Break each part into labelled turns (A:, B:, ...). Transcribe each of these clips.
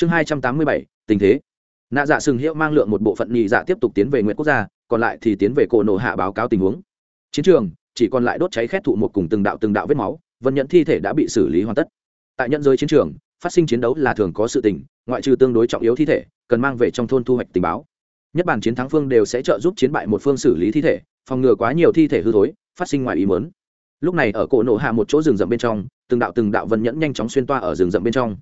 A: chương hai trăm tám mươi bảy, tình thế. Nạ dạ sừng hiệu mang lượng một bộ phận nhị dạ tiếp tục tiến về nguyện quốc gia, còn lại thì tiến về cổ nổ hạ báo cáo tình huống. Chiến trường, chỉ còn lại đốt cháy khét thụ một cùng từng đạo từng đạo vết máu, vân nhận thi thể đã bị xử lý hoàn tất. Tại nhận giới chiến trường, phát sinh chiến đấu là thường có sự tình, ngoại trừ tương đối trọng yếu thi thể, cần mang về trong thôn thu hoạch tình báo. Nhất bản chiến thắng phương đều sẽ trợ giúp chiến bại một phương xử lý thi thể, phòng ngừa quá nhiều thi thể hư thối, phát sinh ngoài ý mớn lúc này ở cổ nổ hạ một chỗ rừng rậm bên trong, từng đạo từng đạo vân nhẫn nhanh chóng xuyên toa ở rừng rậm bên trong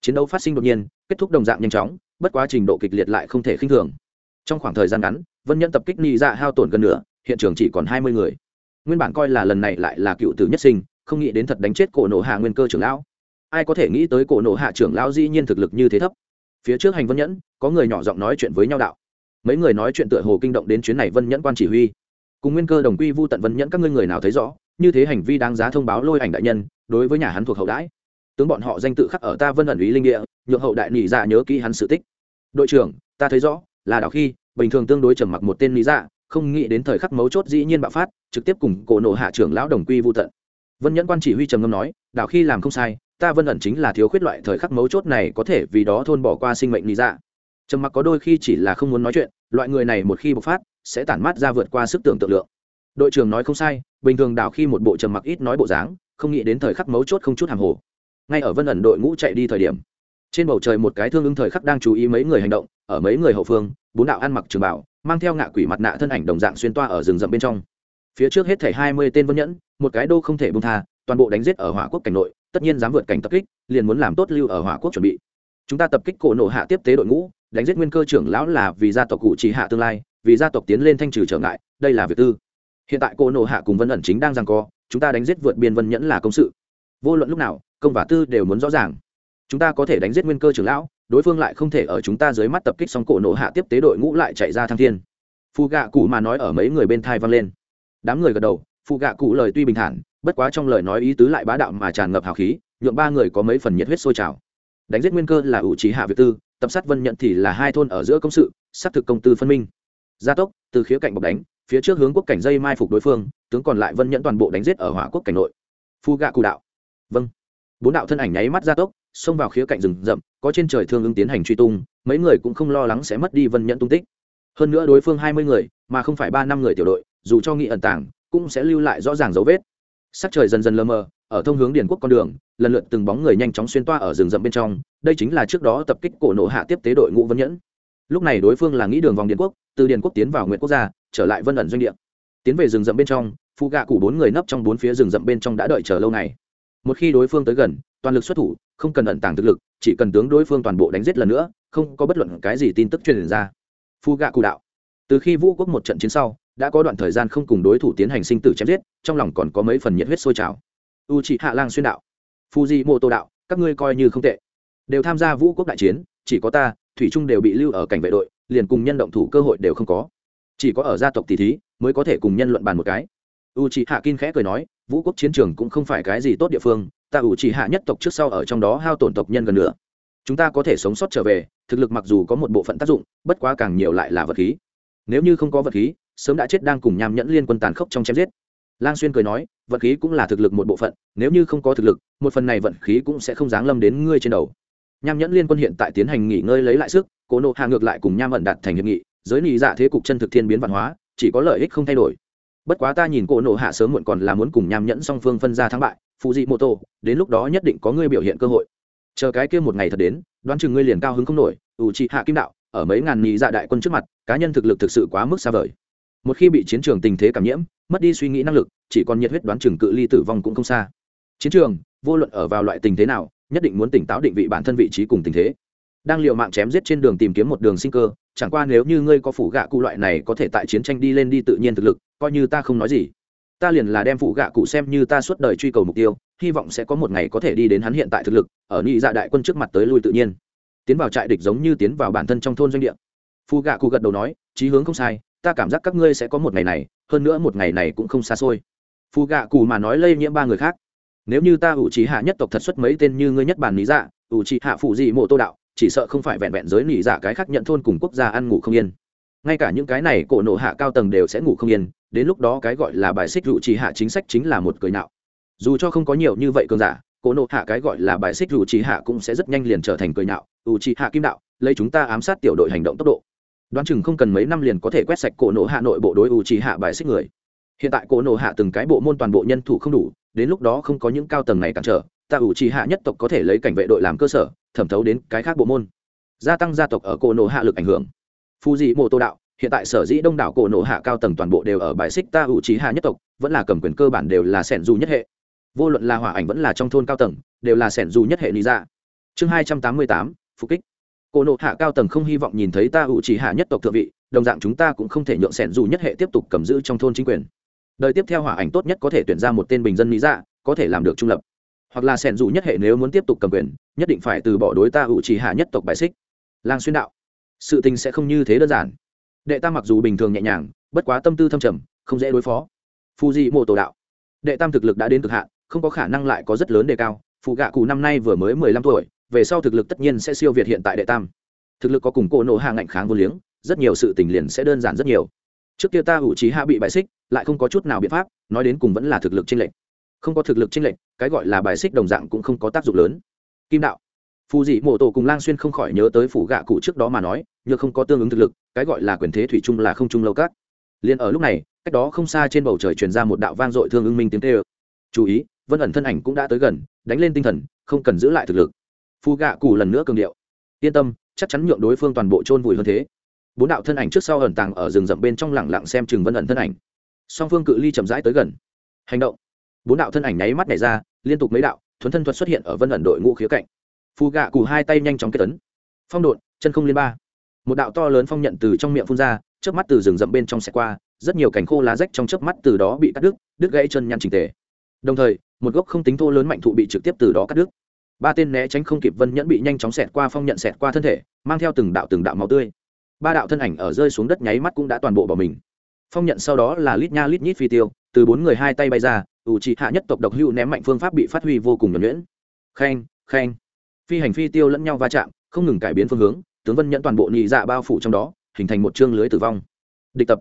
A: chiến đấu phát sinh đột nhiên, kết thúc đồng dạng nhanh chóng, bất quá trình độ kịch liệt lại không thể khinh thường. Trong khoảng thời gian ngắn, vân nhẫn tập kích ni ra dạ hao tổn gần nửa, hiện trường chỉ còn hai mươi người. Nguyên bản coi là lần này lại là cựu tử nhất sinh, không nghĩ đến thật đánh chết cổ nổ hạ nguyên cơ trưởng lão. Ai có thể nghĩ tới cổ nổ hạ trưởng lão dĩ nhiên thực lực như thế thấp. Phía trước hành vân nhẫn, có người nhỏ giọng nói chuyện với nhau đạo. Mấy người nói chuyện tựa hồ kinh động đến chuyến này vân nhẫn quan chỉ huy. Cùng nguyên cơ đồng quy vu tận vân nhẫn các ngươi người nào thấy rõ, như thế hành vi đáng giá thông báo lôi ảnh đại nhân, đối với nhà hắn thuộc hậu đãi tướng bọn họ danh tự khắc ở ta vân ẩn ý linh địa, nhượng hậu đại nỉ dạ nhớ kỹ hắn sự tích. Đội trưởng, ta thấy rõ, là đảo khi, bình thường tương đối trầm mặc một tên nỉ dạ không nghĩ đến thời khắc mấu chốt dĩ nhiên bạo phát, trực tiếp cùng cổ nộ hạ trưởng lão đồng quy vô tận. Vân nhẫn quan chỉ huy trầm ngâm nói, đảo khi làm không sai, ta vân ẩn chính là thiếu khuyết loại thời khắc mấu chốt này có thể vì đó thôn bỏ qua sinh mệnh nỉ dạ. Trầm mặc có đôi khi chỉ là không muốn nói chuyện, loại người này một khi bộc phát, sẽ tản mát ra vượt qua sức tưởng tượng lượng. Đội trưởng nói không sai, bình thường đảo khi một bộ trầm mặc ít nói bộ dáng, không nghĩ đến thời khắc mấu chốt không chút hàng hồ ngay ở vân ẩn đội ngũ chạy đi thời điểm. Trên bầu trời một cái thương ứng thời khắc đang chú ý mấy người hành động, ở mấy người hậu phương, bốn đạo ăn mặc trường bảo, mang theo ngạ quỷ mặt nạ thân ảnh đồng dạng xuyên toa ở rừng rậm bên trong. Phía trước hết thảy hai mươi tên vân nhẫn, một cái đô không thể bung tha, toàn bộ đánh giết ở hỏa quốc cảnh nội, tất nhiên dám vượt cảnh tập kích, liền muốn làm tốt lưu ở hỏa quốc chuẩn bị. Chúng ta tập kích cổ nổ hạ tiếp tế đội ngũ, đánh giết nguyên cơ trưởng lão là vì gia tộc cụ chỉ hạ tương lai, vì gia tộc tiến lên thanh trừ trở ngại, đây là việc tư. Hiện tại cổ nổ hạ cùng vân ẩn chính đang giằng co, chúng ta đánh giết vượt biên vân nhẫn là công sự vô luận lúc nào, công và tư đều muốn rõ ràng. Chúng ta có thể đánh giết nguyên cơ trưởng lão, đối phương lại không thể ở chúng ta dưới mắt tập kích xong cổ nổ hạ tiếp tế đội ngũ lại chạy ra thăng thiên. Phù gạ cụ mà nói ở mấy người bên thai vang lên. Đám người gật đầu phù gạ cụ lời tuy bình thản, bất quá trong lời nói ý tứ lại bá đạo mà tràn ngập hào khí nhuộm ba người có mấy phần nhiệt huyết sôi trào. Đánh giết nguyên cơ là ủ trí hạ việt tư, tập sát vân nhận thì là hai thôn ở giữa công sự xác thực công tư phân minh. Gia tốc, từ khía cạnh bọc đánh, phía trước hướng quốc cảnh dây mai phục đối phương, tướng còn lại vân nhận toàn bộ đánh giết ở hỏa quốc cảnh nội. Phu gạ cụ đạo vâng. Bốn đạo thân ảnh nháy mắt ra tốc, xông vào khía cạnh rừng rậm, có trên trời thương ứng tiến hành truy tung, mấy người cũng không lo lắng sẽ mất đi vân nhận tung tích. Hơn nữa đối phương hai mươi người, mà không phải ba năm người tiểu đội, dù cho nghị ẩn tàng, cũng sẽ lưu lại rõ ràng dấu vết. Sắc trời dần dần lờ mờ, ở thông hướng điền quốc con đường, lần lượt từng bóng người nhanh chóng xuyên toa ở rừng rậm bên trong, đây chính là trước đó tập kích cổ nộ hạ tiếp tế đội ngũ vân nhẫn. Lúc này đối phương là nghĩ đường vòng điền quốc, từ điền quốc tiến vào nguyện quốc gia, trở lại vân ẩn doanh địa. Tiến về rừng rậm bên trong phụ gạ cụ bốn người nấp trong bốn phía rừng rậm bên trong đã đợi chờ lâu này một khi đối phương tới gần, toàn lực xuất thủ, không cần ẩn tàng thực lực, chỉ cần tướng đối phương toàn bộ đánh giết lần nữa, không có bất luận cái gì tin tức truyền ra. Phu gạ cụ đạo. Từ khi vũ quốc một trận chiến sau, đã có đoạn thời gian không cùng đối thủ tiến hành sinh tử chém giết, trong lòng còn có mấy phần nhiệt huyết sôi trào. U trị hạ lang xuyên đạo. Phu di mô tô đạo, các ngươi coi như không tệ. Đều tham gia vũ quốc đại chiến, chỉ có ta, thủy trung đều bị lưu ở cảnh vệ đội, liền cùng nhân động thủ cơ hội đều không có. Chỉ có ở gia tộc tỷ thí, mới có thể cùng nhân luận bàn một cái. U trị hạ kin khẽ cười nói vũ quốc chiến trường cũng không phải cái gì tốt địa phương, ta ủ chỉ hạ nhất tộc trước sau ở trong đó hao tổn tộc nhân gần nữa. Chúng ta có thể sống sót trở về, thực lực mặc dù có một bộ phận tác dụng, bất quá càng nhiều lại là vật khí. Nếu như không có vật khí, sớm đã chết đang cùng nham nhẫn liên quân tàn khốc trong chém giết. Lang xuyên cười nói, vật khí cũng là thực lực một bộ phận, nếu như không có thực lực, một phần này vận khí cũng sẽ không giáng lâm đến ngươi trên đầu. Nham nhẫn liên quân hiện tại tiến hành nghỉ ngơi lấy lại sức, cố nộ hạ ngược lại cùng nham ẩn đạt thành hiệp nghị, giới nghị dạ thế cục chân thực thiên biến văn hóa, chỉ có lợi ích không thay đổi bất quá ta nhìn cổ nộ hạ sớm muộn còn là muốn cùng nham nhẫn song phương phân ra thắng bại, phụ dị mô tô đến lúc đó nhất định có ngươi biểu hiện cơ hội. Chờ cái kia một ngày thật đến, đoán chừng ngươi liền cao hứng không nổi, ủ trị hạ kim đạo, ở mấy ngàn nhị dạ đại quân trước mặt, cá nhân thực lực thực sự quá mức xa vời. Một khi bị chiến trường tình thế cảm nhiễm, mất đi suy nghĩ năng lực, chỉ còn nhiệt huyết đoán chừng cự ly tử vong cũng không xa. Chiến trường, vô luận ở vào loại tình thế nào, nhất định muốn tỉnh táo định vị bản thân vị trí cùng tình thế đang liều mạng chém giết trên đường tìm kiếm một đường sinh cơ, chẳng qua nếu như ngươi có phủ gạ cụ loại này có thể tại chiến tranh đi lên đi tự nhiên thực lực, coi như ta không nói gì. Ta liền là đem phủ gạ cụ xem như ta suốt đời truy cầu mục tiêu, hy vọng sẽ có một ngày có thể đi đến hắn hiện tại thực lực, ở nhị dạ đại quân trước mặt tới lui tự nhiên. Tiến vào trại địch giống như tiến vào bản thân trong thôn doanh địa. Phù gạ cụ gật đầu nói, chí hướng không sai, ta cảm giác các ngươi sẽ có một ngày này, hơn nữa một ngày này cũng không xa xôi. Phù gạ cụ mà nói lây nhiễm ba người khác. Nếu như ta ủ trí hạ nhất tộc thật xuất mấy tên như ngươi nhất bản lý dạ ủ trí hạ phụ dị mộ tô đạo chỉ sợ không phải vẹn vẹn giới nỉ dạ cái khác nhận thôn cùng quốc gia ăn ngủ không yên. Ngay cả những cái này cổ nộ hạ cao tầng đều sẽ ngủ không yên, đến lúc đó cái gọi là bài xích rụ trì hạ chính sách chính là một cười nạo dù cho không có nhiều như vậy cường giả, cổ nộ hạ cái gọi là bài xích rụ trì hạ cũng sẽ rất nhanh liền trở thành cười nạo ủ trì hạ kim đạo, lấy chúng ta ám sát tiểu đội hành động tốc độ. Đoán chừng không cần mấy năm liền có thể quét sạch cổ nộ hạ nội bộ đối ủ trì hạ bài xích người. Hiện tại cổ nộ hạ từng cái bộ môn toàn bộ nhân thủ không đủ, đến lúc đó không có những cao tầng này cản trở, ta ủ trì hạ nhất tộc có thể lấy cảnh vệ đội làm cơ sở thẩm thấu đến cái khác bộ môn. Gia tăng gia tộc ở cổ nổ hạ lực ảnh hưởng. Phù dị mô tô đạo, hiện tại sở dĩ đông đảo cổ nổ hạ cao tầng toàn bộ đều ở bài xích ta hữu trí hạ nhất tộc, vẫn là cầm quyền cơ bản đều là sẻn dù nhất hệ. Vô luận là hỏa ảnh vẫn là trong thôn cao tầng, đều là sẻn dù nhất hệ lý ra. Chương hai trăm tám mươi tám, phục kích. Cổ nộ hạ cao tầng không hy vọng nhìn thấy ta hữu trí hạ nhất tộc thượng vị, đồng dạng chúng ta cũng không thể nhượng sẻn dù nhất hệ tiếp tục cầm giữ trong thôn chính quyền. Đời tiếp theo hỏa ảnh tốt nhất có thể tuyển ra một tên bình dân lý ra, có thể làm được trung lập hoặc là sẻn dù nhất hệ nếu muốn tiếp tục cầm quyền, nhất định phải từ bỏ đối ta ủ trì hạ nhất tộc bài xích. Lang xuyên đạo. Sự tình sẽ không như thế đơn giản. Đệ tam mặc dù bình thường nhẹ nhàng, bất quá tâm tư thâm trầm, không dễ đối phó. Phù di mộ tổ đạo. Đệ tam thực lực đã đến cực hạn, không có khả năng lại có rất lớn đề cao. Phụ gạ cụ năm nay vừa mới mười lăm tuổi, về sau thực lực tất nhiên sẽ siêu việt hiện tại đệ tam. Thực lực có cùng cổ nổ hạ ngạnh kháng vô liếng, rất nhiều sự tình liền sẽ đơn giản rất nhiều. Trước kia ta ủ trí hạ bị bại xích, lại không có chút nào biện pháp, nói đến cùng vẫn là thực lực chênh lệch không có thực lực chênh lệch, cái gọi là bài xích đồng dạng cũng không có tác dụng lớn. Kim đạo, phù dị mộ tổ cùng lang xuyên không khỏi nhớ tới phủ gạ cụ trước đó mà nói như không có tương ứng thực lực, cái gọi là quyền thế thủy chung là không chung lâu các liền ở lúc này, cách đó không xa trên bầu trời truyền ra một đạo vang dội thương ưng minh tiếng tê ơ chú ý, vân ẩn thân ảnh cũng đã tới gần, đánh lên tinh thần, không cần giữ lại thực lực. Phù gạ cụ lần nữa cường điệu. Yên tâm, chắc chắn nhượng đối phương toàn bộ chôn vùi hơn thế. Bốn đạo thân ảnh trước sau ẩn tàng ở rừng rậm bên trong lẳng lặng xem chừng vân ẩn thân ảnh. Song phương cự ly chậm rãi tới gần. Hành động bốn đạo thân ảnh nháy mắt nhảy ra, liên tục mấy đạo, thuấn thân thuật xuất hiện ở vân ẩn đội ngũ khía cạnh. Phù gạ cù hai tay nhanh chóng kết tấn phong độn, chân không liên ba. Một đạo to lớn phong nhận từ trong miệng phun ra trước mắt từ rừng rậm bên trong xe qua, rất nhiều cành khô lá rách trong chớp mắt từ đó bị cắt đứt đứt gãy chân nhăn trình tề. Đồng thời, một gốc không tính thô lớn mạnh thụ bị trực tiếp từ đó cắt đứt. Ba tên né tránh không kịp vân nhẫn bị nhanh chóng xẹt qua phong nhận xẹt qua thân thể, mang theo từng đạo từng đạo máu tươi. Ba đạo thân ảnh ở rơi xuống đất nháy mắt cũng đã toàn bộ bỏ mình. Phong nhận sau đó là lít nha lít nhít phi tiêu, từ bốn người hai tay bay ra ủ trị hạ nhất tộc độc hưu ném mạnh phương pháp bị phát huy vô cùng nhuẩn nhuyễn. Khen khen phi hành phi tiêu lẫn nhau va chạm, không ngừng cải biến phương hướng, tướng vân nhẫn toàn bộ nhị dạ bao phủ trong đó, hình thành một chương lưới tử vong. Địch tập.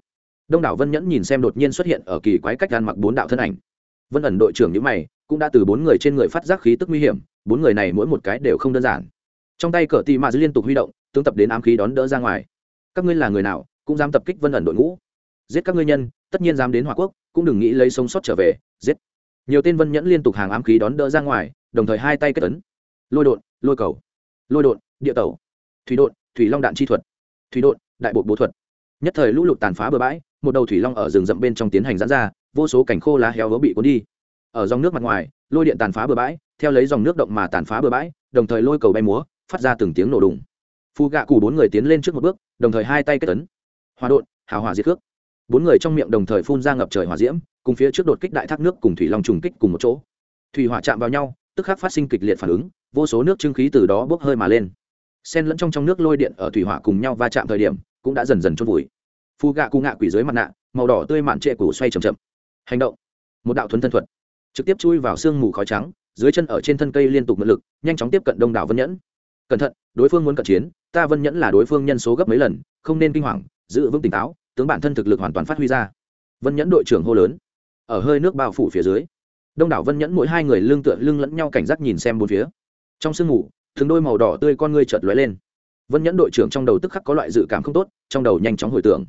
A: Đông đảo vân nhẫn nhìn xem đột nhiên xuất hiện ở kỳ quái cách gan mặc bốn đạo thân ảnh. Vân ẩn đội trưởng nhữ mày, cũng đã từ bốn người trên người phát giác khí tức nguy hiểm, bốn người này mỗi một cái đều không đơn giản. Trong tay cờ tì mạ liên tục huy động, tướng tập đến ám khí đón đỡ ra ngoài. Các ngươi là người nào, cũng dám tập kích vân ẩn đội ngũ? Giết các ngươi nhân, tất nhiên dám đến hòa quốc cũng đừng nghĩ lấy sống sót trở về, giết. Nhiều tên vân nhẫn liên tục hàng ám khí đón đỡ ra ngoài, đồng thời hai tay kết tấn lôi đột lôi cầu. Lôi đột địa tẩu. Thủy đột thủy long đạn chi thuật. Thủy đột đại bộ bố thuật. Nhất thời lũ lụt tàn phá bờ bãi, một đầu thủy long ở rừng rậm bên trong tiến hành giãn ra, vô số cảnh khô lá héo vỡ bị cuốn đi. Ở dòng nước mặt ngoài, lôi điện tàn phá bờ bãi, theo lấy dòng nước động mà tàn phá bờ bãi, đồng thời lôi cầu bay múa, phát ra từng tiếng nổ đùng. Phu gạ cù bốn người tiến lên trước một bước, đồng thời hai tay kết tấn hòa đột hào hòa diệt cước bốn người trong miệng đồng thời phun ra ngập trời hỏa diễm, cùng phía trước đột kích đại thác nước cùng thủy long trùng kích cùng một chỗ. Thủy hỏa chạm vào nhau, tức khắc phát sinh kịch liệt phản ứng, vô số nước trưng khí từ đó bốc hơi mà lên. Sen lẫn trong trong nước lôi điện ở thủy hỏa cùng nhau va chạm thời điểm, cũng đã dần dần chôn vùi. Phu gạ cụ ngạ quỷ dưới mặt nạ, màu đỏ tươi mạn trệ củ xoay chậm chậm. Hành động. Một đạo thuấn thân thuật. Trực tiếp chui vào sương mù khói trắng, dưới chân ở trên thân cây liên tục mượn lực, nhanh chóng tiếp cận đông đảo vân nhẫn. Cẩn thận, đối phương muốn cận chiến, ta vân nhẫn là đối phương nhân số gấp mấy lần, không nên kinh hoàng, giữ vững tỉnh táo tướng bản thân thực lực hoàn toàn phát huy ra. Vân nhẫn đội trưởng hô lớn. Ở hơi nước bao phủ phía dưới, đông đảo vân nhẫn mỗi hai người lưng tựa lưng lẫn nhau cảnh giác nhìn xem bốn phía. Trong sương mù thường đôi màu đỏ tươi con ngươi chợt lóe lên. Vân nhẫn đội trưởng trong đầu tức khắc có loại dự cảm không tốt, trong đầu nhanh chóng hồi tưởng.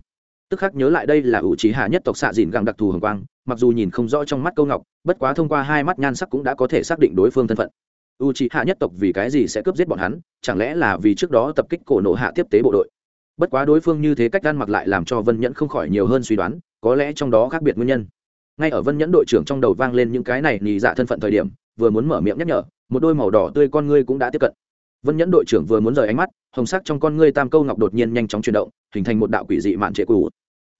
A: Tức khắc nhớ lại đây là ủ trí hạ nhất tộc xạ dìn gặng đặc thù hồng quang, mặc dù nhìn không rõ trong mắt câu ngọc, bất quá thông qua hai mắt nhan sắc cũng đã có thể xác định đối phương thân phận. U trí hạ nhất tộc vì cái gì sẽ cướp giết bọn hắn, chẳng lẽ là vì trước đó tập kích cổ nộ hạ tiếp tế bộ đội? Bất quá đối phương như thế cách ăn mặc lại làm cho vân nhẫn không khỏi nhiều hơn suy đoán, có lẽ trong đó khác biệt nguyên nhân. Ngay ở vân nhẫn đội trưởng trong đầu vang lên những cái này nhì dạ thân phận thời điểm, vừa muốn mở miệng nhắc nhở, một đôi màu đỏ tươi con ngươi cũng đã tiếp cận. Vân nhẫn đội trưởng vừa muốn rời ánh mắt, hồng sắc trong con ngươi tam câu ngọc đột nhiên nhanh chóng chuyển động, hình thành một đạo quỷ dị mạn trệ cũ.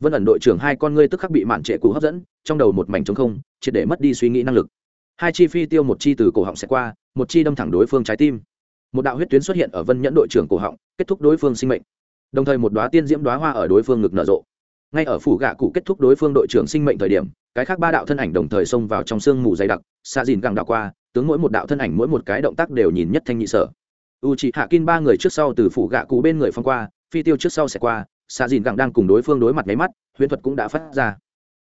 A: Vân ẩn đội trưởng hai con ngươi tức khắc bị mạn trệ cũ hấp dẫn, trong đầu một mảnh trống không, triệt để mất đi suy nghĩ năng lực. Hai chi phi tiêu một chi từ cổ họng sẽ qua, một chi đâm thẳng đối phương trái tim. Một đạo huyết tuyến xuất hiện ở vân nhẫn đội trưởng cổ họng, kết thúc đối phương sinh mệnh đồng thời một đoá tiên diễm đoá hoa ở đối phương ngực nở rộ. Ngay ở phủ gạ cụ kết thúc đối phương đội trưởng sinh mệnh thời điểm, cái khác ba đạo thân ảnh đồng thời xông vào trong sương mù dày đặc xa dìn gẳng đạo qua, tướng mỗi một đạo thân ảnh mỗi một cái động tác đều nhìn nhất thanh nhị sở. U chị hạ kin ba người trước sau từ phủ gạ cụ bên người phong qua, phi tiêu trước sau sẽ qua xa dìn gẳng đang cùng đối phương đối mặt nháy mắt, huyễn thuật cũng đã phát ra.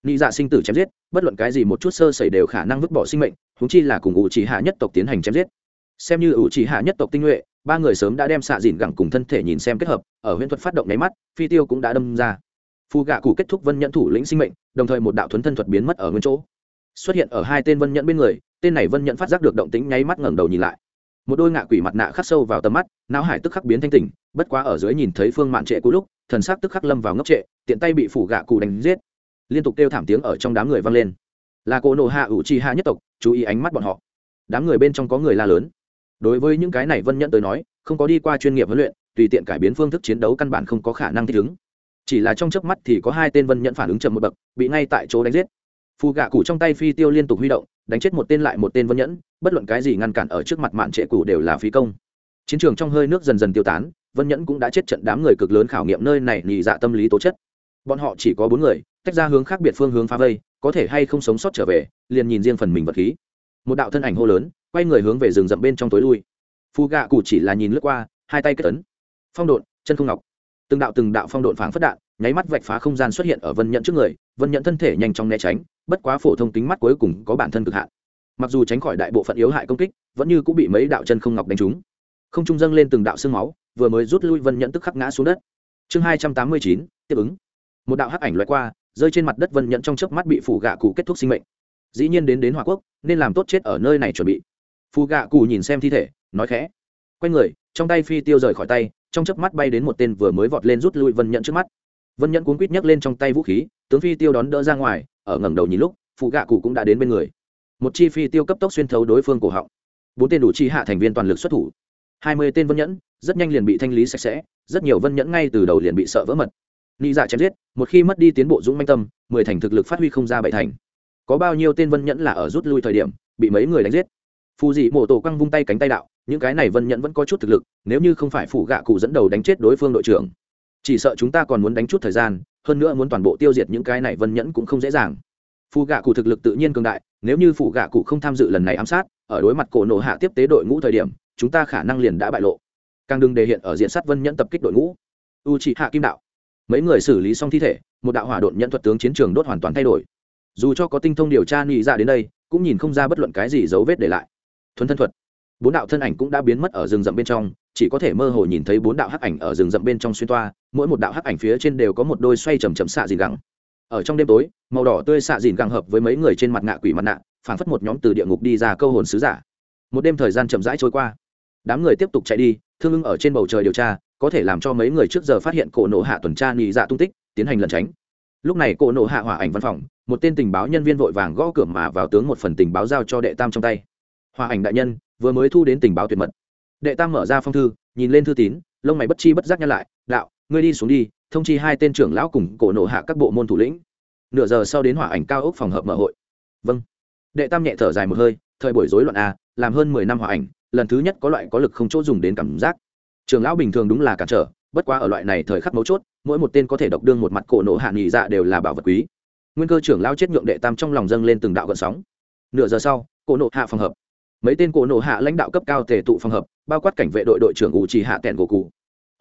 A: Nị dạ sinh tử chém giết, bất luận cái gì một chút sơ sẩy đều khả năng vứt bỏ sinh mệnh húng chi là cùng u chỉ hạ nhất tộc tiến hành chém giết. Xem như u chỉ hạ nhất tộc tinh nhuệ ba người sớm đã đem xạ dìn gẳng cùng thân thể nhìn xem kết hợp, ở huyễn thuật phát động nháy mắt, phi tiêu cũng đã đâm ra. Phù gạ cụ kết thúc vân nhẫn thủ lĩnh sinh mệnh, đồng thời một đạo thuấn thân thuật biến mất ở nguyên chỗ. Xuất hiện ở hai tên vân nhẫn bên người, tên này vân nhẫn phát giác được động tính nháy mắt ngẩng đầu nhìn lại. Một đôi ngạ quỷ mặt nạ khắc sâu vào tầm mắt, não hải tức khắc biến thanh tỉnh, bất quá ở dưới nhìn thấy phương mạn trệ cũ lúc, thần sắc tức khắc lâm vào ngốc trệ, tiện tay bị phủ gạ cụ đánh giết. Liên tục kêu thảm tiếng ở trong đám người vang lên. Là cô nộ hạ ủ chi hạ nhất tộc, chú ý ánh mắt bọn họ. Đám người bên trong có người la lớn đối với những cái này vân nhẫn tới nói, không có đi qua chuyên nghiệp huấn luyện, tùy tiện cải biến phương thức chiến đấu căn bản không có khả năng thích ứng. Chỉ là trong chớp mắt thì có hai tên vân nhẫn phản ứng chậm một bậc, bị ngay tại chỗ đánh giết. Phù gạ cụ trong tay phi tiêu liên tục huy động, đánh chết một tên lại một tên vân nhẫn, bất luận cái gì ngăn cản ở trước mặt mạn trệ cụ đều là phí công. Chiến trường trong hơi nước dần dần tiêu tán, vân nhẫn cũng đã chết trận đám người cực lớn khảo nghiệm nơi này nhị dạ tâm lý tố chất. Bọn họ chỉ có bốn người, tách ra hướng khác biệt phương hướng phá vây, có thể hay không sống sót trở về, liền nhìn riêng phần mình vật khí. Một đạo thân ảnh hô lớn quay người hướng về rừng rậm bên trong tối lui. Phù gạ cụ chỉ là nhìn lướt qua, hai tay kết tấn phong độn, chân không ngọc. Từng đạo từng đạo phong độn phảng phất đạn, nháy mắt vạch phá không gian xuất hiện ở vân nhận trước người, vân nhận thân thể nhanh chóng né tránh, bất quá phổ thông tính mắt cuối cùng có bản thân cực hạn. Mặc dù tránh khỏi đại bộ phận yếu hại công kích, vẫn như cũng bị mấy đạo chân không ngọc đánh trúng. Không trung dâng lên từng đạo sương máu, vừa mới rút lui vân nhận tức khắc ngã xuống đất. Chương hai trăm tám mươi chín, tiếp ứng. Một đạo hắc ảnh loại qua, rơi trên mặt đất vân nhận trong chớp mắt bị phủ gạ cụ kết thúc sinh mệnh. Dĩ nhiên đến đến hòa quốc, nên làm tốt chết ở nơi này chuẩn bị phù gạ cụ nhìn xem thi thể, nói khẽ. Quay người, trong tay phi tiêu rời khỏi tay, trong chớp mắt bay đến một tên vừa mới vọt lên rút lui vân nhẫn trước mắt. Vân nhẫn cuốn quýt nhấc lên trong tay vũ khí, tướng phi tiêu đón đỡ ra ngoài, ở ngẩng đầu nhìn lúc phụ gạ cụ cũng đã đến bên người. Một chi phi tiêu cấp tốc xuyên thấu đối phương cổ họng. Bốn tên đủ chi hạ thành viên toàn lực xuất thủ. Hai mươi tên vân nhẫn, rất nhanh liền bị thanh lý sạch sẽ, rất nhiều vân nhẫn ngay từ đầu liền bị sợ vỡ mật. Ni dạ chém giết, một khi mất đi tiến bộ dũng manh tâm, mười thành thực lực phát huy không ra bảy thành. Có bao nhiêu tên vân nhẫn là ở rút lui thời điểm, bị mấy người đánh giết? Phù dị mổ tổ quăng vung tay cánh tay đạo, những cái này vân nhẫn vẫn có chút thực lực, nếu như không phải phủ gạ cụ dẫn đầu đánh chết đối phương đội trưởng. Chỉ sợ chúng ta còn muốn đánh chút thời gian, hơn nữa muốn toàn bộ tiêu diệt những cái này vân nhẫn cũng không dễ dàng. Phù gạ cụ thực lực tự nhiên cường đại, nếu như phủ gạ cụ không tham dự lần này ám sát, ở đối mặt cổ nổ hạ tiếp tế đội ngũ thời điểm, chúng ta khả năng liền đã bại lộ. Càng đừng đề hiện ở diện sát vân nhẫn tập kích đội ngũ. U trị hạ kim đạo. Mấy người xử lý xong thi thể, một đạo hỏa độn nhận thuật tướng chiến trường đốt hoàn toàn thay đổi. Dù cho có tinh thông điều tra nghĩ ra dạ đến đây, cũng nhìn không ra bất luận cái gì dấu vết để lại thuần thân thuật. Bốn đạo thân ảnh cũng đã biến mất ở rừng rậm bên trong, chỉ có thể mơ hồ nhìn thấy bốn đạo hắc ảnh ở rừng rậm bên trong xuyên toa, mỗi một đạo hắc ảnh phía trên đều có một đôi xoay chầm chầm xạ dìn gẳng. Ở trong đêm tối, màu đỏ tươi xạ dìn gẳng hợp với mấy người trên mặt nạ quỷ mặt nạ phản phất một nhóm từ địa ngục đi ra câu hồn sứ giả. Một đêm thời gian chậm rãi trôi qua. Đám người tiếp tục chạy đi, thương ưng ở trên bầu trời điều tra, có thể làm cho mấy người trước giờ phát hiện cổ nộ hạ tuần tra nhị dạ tung tích, tiến hành lẩn tránh. Lúc này cổ nộ hạ hỏa ảnh văn phòng, một tên tình báo nhân viên vội vàng gõ cửa mà vào tướng một phần tình báo giao cho đệ tam trong tay hòa ảnh đại nhân, vừa mới thu đến tình báo tuyệt mật. Đệ tam mở ra phong thư, nhìn lên thư tín, lông mày bất chi bất giác nhăn lại, đạo, ngươi đi xuống đi, thông chi hai tên trưởng lão cùng cổ nộ hạ các bộ môn thủ lĩnh. Nửa giờ sau đến hỏa ảnh cao ốc phòng hợp mở hội. Vâng. Đệ tam nhẹ thở dài một hơi, thời buổi rối loạn a làm hơn mười năm hỏa ảnh, lần thứ nhất có loại có lực không chỗ dùng đến cảm giác. Trưởng lão bình thường đúng là cản trở, bất quá ở loại này thời khắc mấu chốt, mỗi một tên có thể độc đương một mặt cổ nộ hạ nghỉ dạ đều là bảo vật quý. Nguyên cơ trưởng lão chết nhượng đệ tam trong lòng dâng lên từng đạo gợn sóng. Nửa giờ sau, cổ nộ hạ phòng hợp mấy tên cổ nộ hạ lãnh đạo cấp cao tề tụ phòng hợp, bao quát cảnh vệ đội đội trưởng ủ trì hạ tẹn gỗ cụ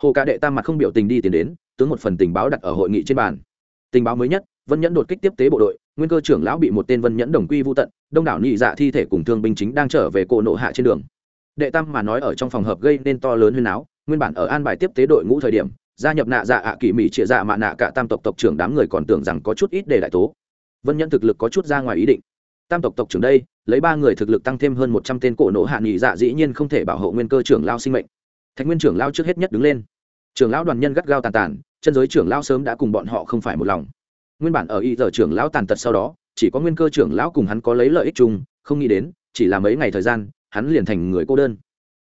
A: hồ ca đệ tam mặt không biểu tình đi tiến đến, tướng một phần tình báo đặt ở hội nghị trên bàn. Tình báo mới nhất, vân nhẫn đột kích tiếp tế bộ đội, nguyên cơ trưởng lão bị một tên vân nhẫn đồng quy vô tận, đông đảo nhị dạ thi thể cùng thương binh chính đang trở về cổ nộ hạ trên đường. Đệ tam mà nói ở trong phòng hợp gây nên to lớn huyên áo nguyên bản ở an bài tiếp tế đội ngũ thời điểm, gia nhập nạ dạ ạ à kỳ mỹ trịa dạ mạ nạ cả tam tộc tộc trưởng đám người còn tưởng rằng có chút ít để đại tố. Vân nhẫn thực lực có chút ra ngoài ý định tam tộc tộc trưởng đây, lấy ba người thực lực tăng thêm hơn một trăm tên cổ nộ hạ nghỉ dạ dĩ nhiên không thể bảo hộ nguyên cơ trưởng lao sinh mệnh. Thạch nguyên trưởng lao trước hết nhất đứng lên. Trưởng lão đoàn nhân gắt gao tàn tàn, chân giới trưởng lao sớm đã cùng bọn họ không phải một lòng. Nguyên bản ở y giờ trưởng lão tàn tật sau đó, chỉ có nguyên cơ trưởng lão cùng hắn có lấy lợi ích chung, không nghĩ đến, chỉ là mấy ngày thời gian, hắn liền thành người cô đơn.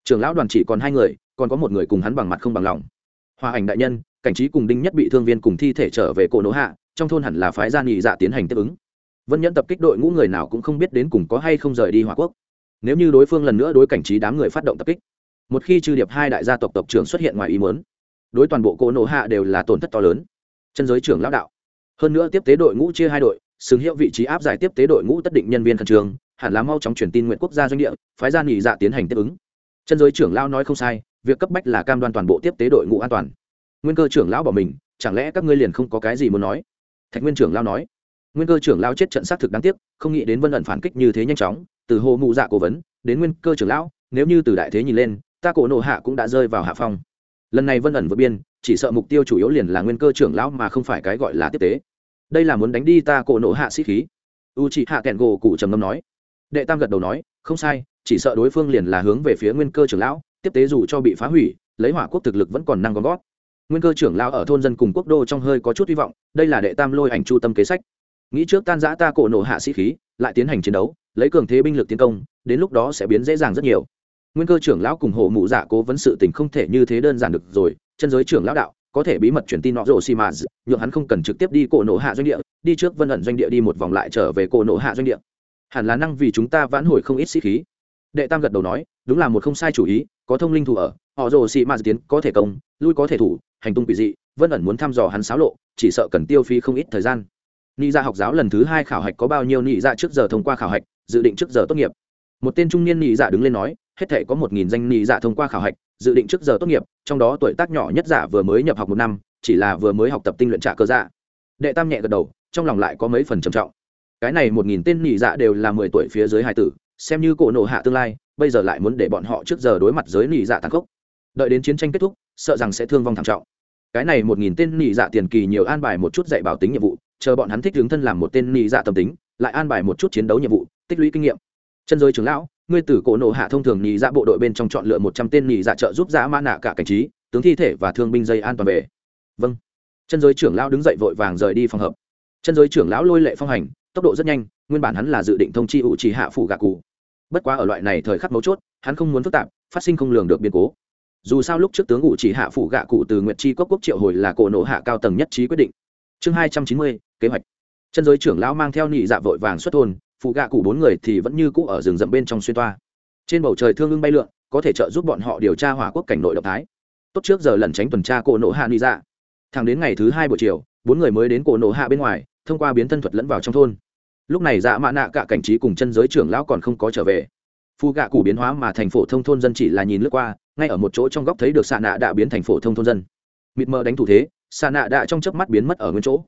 A: Trưởng lão đoàn chỉ còn hai người, còn có một người cùng hắn bằng mặt không bằng lòng. Hòa ảnh đại nhân, cảnh trí cùng đinh nhất bị thương viên cùng thi thể trở về cổ nỗ hạ, trong thôn hẳn là phái gia nghị dạ tiến hành tiếp ứng vân nhẫn tập kích đội ngũ người nào cũng không biết đến cùng có hay không rời đi hòa quốc. Nếu như đối phương lần nữa đối cảnh trí đám người phát động tập kích, một khi trừ điệp hai đại gia tộc tộc trưởng xuất hiện ngoài ý muốn, đối toàn bộ cỗ nổ hạ đều là tổn thất to lớn. Chân giới trưởng lão đạo. Hơn nữa tiếp tế đội ngũ chia hai đội, xứng hiệu vị trí áp giải tiếp tế đội ngũ tất định nhân viên khẩn trường hẳn là mau chóng truyền tin nguyện quốc gia doanh địa, phái gia nghỉ dạ tiến hành tiếp ứng. Chân giới trưởng lão nói không sai, việc cấp bách là cam đoan toàn bộ tiếp tế đội ngũ an toàn. Nguyên cơ trưởng lão bỏ mình, chẳng lẽ các ngươi liền không có cái gì muốn nói? Thạch nguyên trưởng lão nói nguyên cơ trưởng lao chết trận xác thực đáng tiếc, không nghĩ đến vân ẩn phản kích như thế nhanh chóng, từ hồ mụ dạ cố vấn đến nguyên cơ trưởng lão, nếu như từ đại thế nhìn lên, ta cổ nộ hạ cũng đã rơi vào hạ phong. Lần này vân ẩn vượt biên, chỉ sợ mục tiêu chủ yếu liền là nguyên cơ trưởng lão mà không phải cái gọi là tiếp tế. Đây là muốn đánh đi ta cổ nộ hạ sĩ khí. U chị hạ kẹn gỗ cụ trầm ngâm nói. Đệ tam gật đầu nói, không sai, chỉ sợ đối phương liền là hướng về phía nguyên cơ trưởng lão, tiếp tế dù cho bị phá hủy, lấy hỏa quốc thực lực vẫn còn năng gom gót nguyên cơ trưởng lão ở thôn dân cùng quốc đô trong hơi có chút hy vọng, đây là đệ tam lôi ảnh chu tâm kế sách nghĩ trước tan giã ta cổ nộ hạ sĩ khí, lại tiến hành chiến đấu, lấy cường thế binh lực tiến công, đến lúc đó sẽ biến dễ dàng rất nhiều. Nguyên cơ trưởng lão cùng hộ mụ dạ cố vấn sự tình không thể như thế đơn giản được rồi, chân giới trưởng lão đạo, có thể bí mật chuyển tin nọ rồ xì mà nhượng hắn không cần trực tiếp đi cổ nổ hạ doanh địa, đi trước vân ẩn doanh địa đi một vòng lại trở về cổ nổ hạ doanh địa. Hẳn là năng vì chúng ta vãn hồi không ít sĩ khí. Đệ tam gật đầu nói, đúng là một không sai chủ ý, có thông linh thủ ở, họ rồ xì mà tiến, có thể công, lui có thể thủ, hành tung quỷ dị, vân ẩn muốn thăm dò hắn xáo lộ, chỉ sợ cần tiêu phí không ít thời gian nị dạ học giáo lần thứ hai khảo hạch có bao nhiêu? Nị dạ trước giờ thông qua khảo hạch, dự định trước giờ tốt nghiệp. Một tên trung niên nị dạ đứng lên nói, hết thể có một nghìn danh nị dạ thông qua khảo hạch, dự định trước giờ tốt nghiệp, trong đó tuổi tác nhỏ nhất giả vừa mới nhập học một năm, chỉ là vừa mới học tập tinh luyện trả cơ dạ. Đệ tam nhẹ gật đầu, trong lòng lại có mấy phần trầm trọng. Cái này một nghìn tên nị dạ đều là mười tuổi phía dưới hai tử, xem như cổ nộ hạ tương lai, bây giờ lại muốn để bọn họ trước giờ đối mặt giới nị dạ tàn khốc. Đợi đến chiến tranh kết thúc, sợ rằng sẽ thương vong thảm trọng. Cái này một nghìn tên nị dạ tiền kỳ nhiều an bài một chút dạy bảo tính nhiệm vụ chờ bọn hắn thích hướng thân làm một tên nị dạ tâm tính, lại an bài một chút chiến đấu nhiệm vụ, tích lũy kinh nghiệm. Chân giới trưởng lão, ngươi tử cổ nộ hạ thông thường nị dạ bộ đội bên trong chọn lựa một trăm tên nị dạ trợ giúp dã mã nạ cả cảnh trí, tướng thi thể và thương binh dây an toàn về. Vâng. Chân giới trưởng lão đứng dậy vội vàng rời đi phòng hợp. Chân giới trưởng lão lôi lệ phong hành, tốc độ rất nhanh, nguyên bản hắn là dự định thông chi ủ trì hạ phủ gạ cụ. Bất quá ở loại này thời khắc mấu chốt, hắn không muốn phức tạp, phát sinh không lường được biến cố. Dù sao lúc trước tướng ủ chỉ hạ phủ gạ cụ từ nguyệt chi quốc quốc triệu hồi là cổ nộ hạ cao tầng nhất trí quyết định. Chương hai trăm chín mươi kế hoạch. Chân giới trưởng lão mang theo nhị dạ vội vàng xuất thôn, phụ gạ cụ bốn người thì vẫn như cũ ở rừng rậm bên trong xuyên toa. Trên bầu trời thương ưng bay lượn, có thể trợ giúp bọn họ điều tra hỏa quốc cảnh nội động thái. Tốt trước giờ lẩn tránh tuần tra cổ nộ hạ nị dạ. Thẳng đến ngày thứ hai buổi chiều, bốn người mới đến cổ nộ hạ bên ngoài, thông qua biến thân thuật lẫn vào trong thôn. Lúc này dạ mạ nạ cả cảnh trí cùng chân giới trưởng lão còn không có trở về. Phụ gạ cụ biến hóa mà thành phổ thông thôn dân chỉ là nhìn lướt qua, ngay ở một chỗ trong góc thấy được xạ nạ đã biến thành phổ thông thôn dân. Mịt mờ đánh thủ thế xạ nạ đã trong chớp mắt biến mất ở nguyên chỗ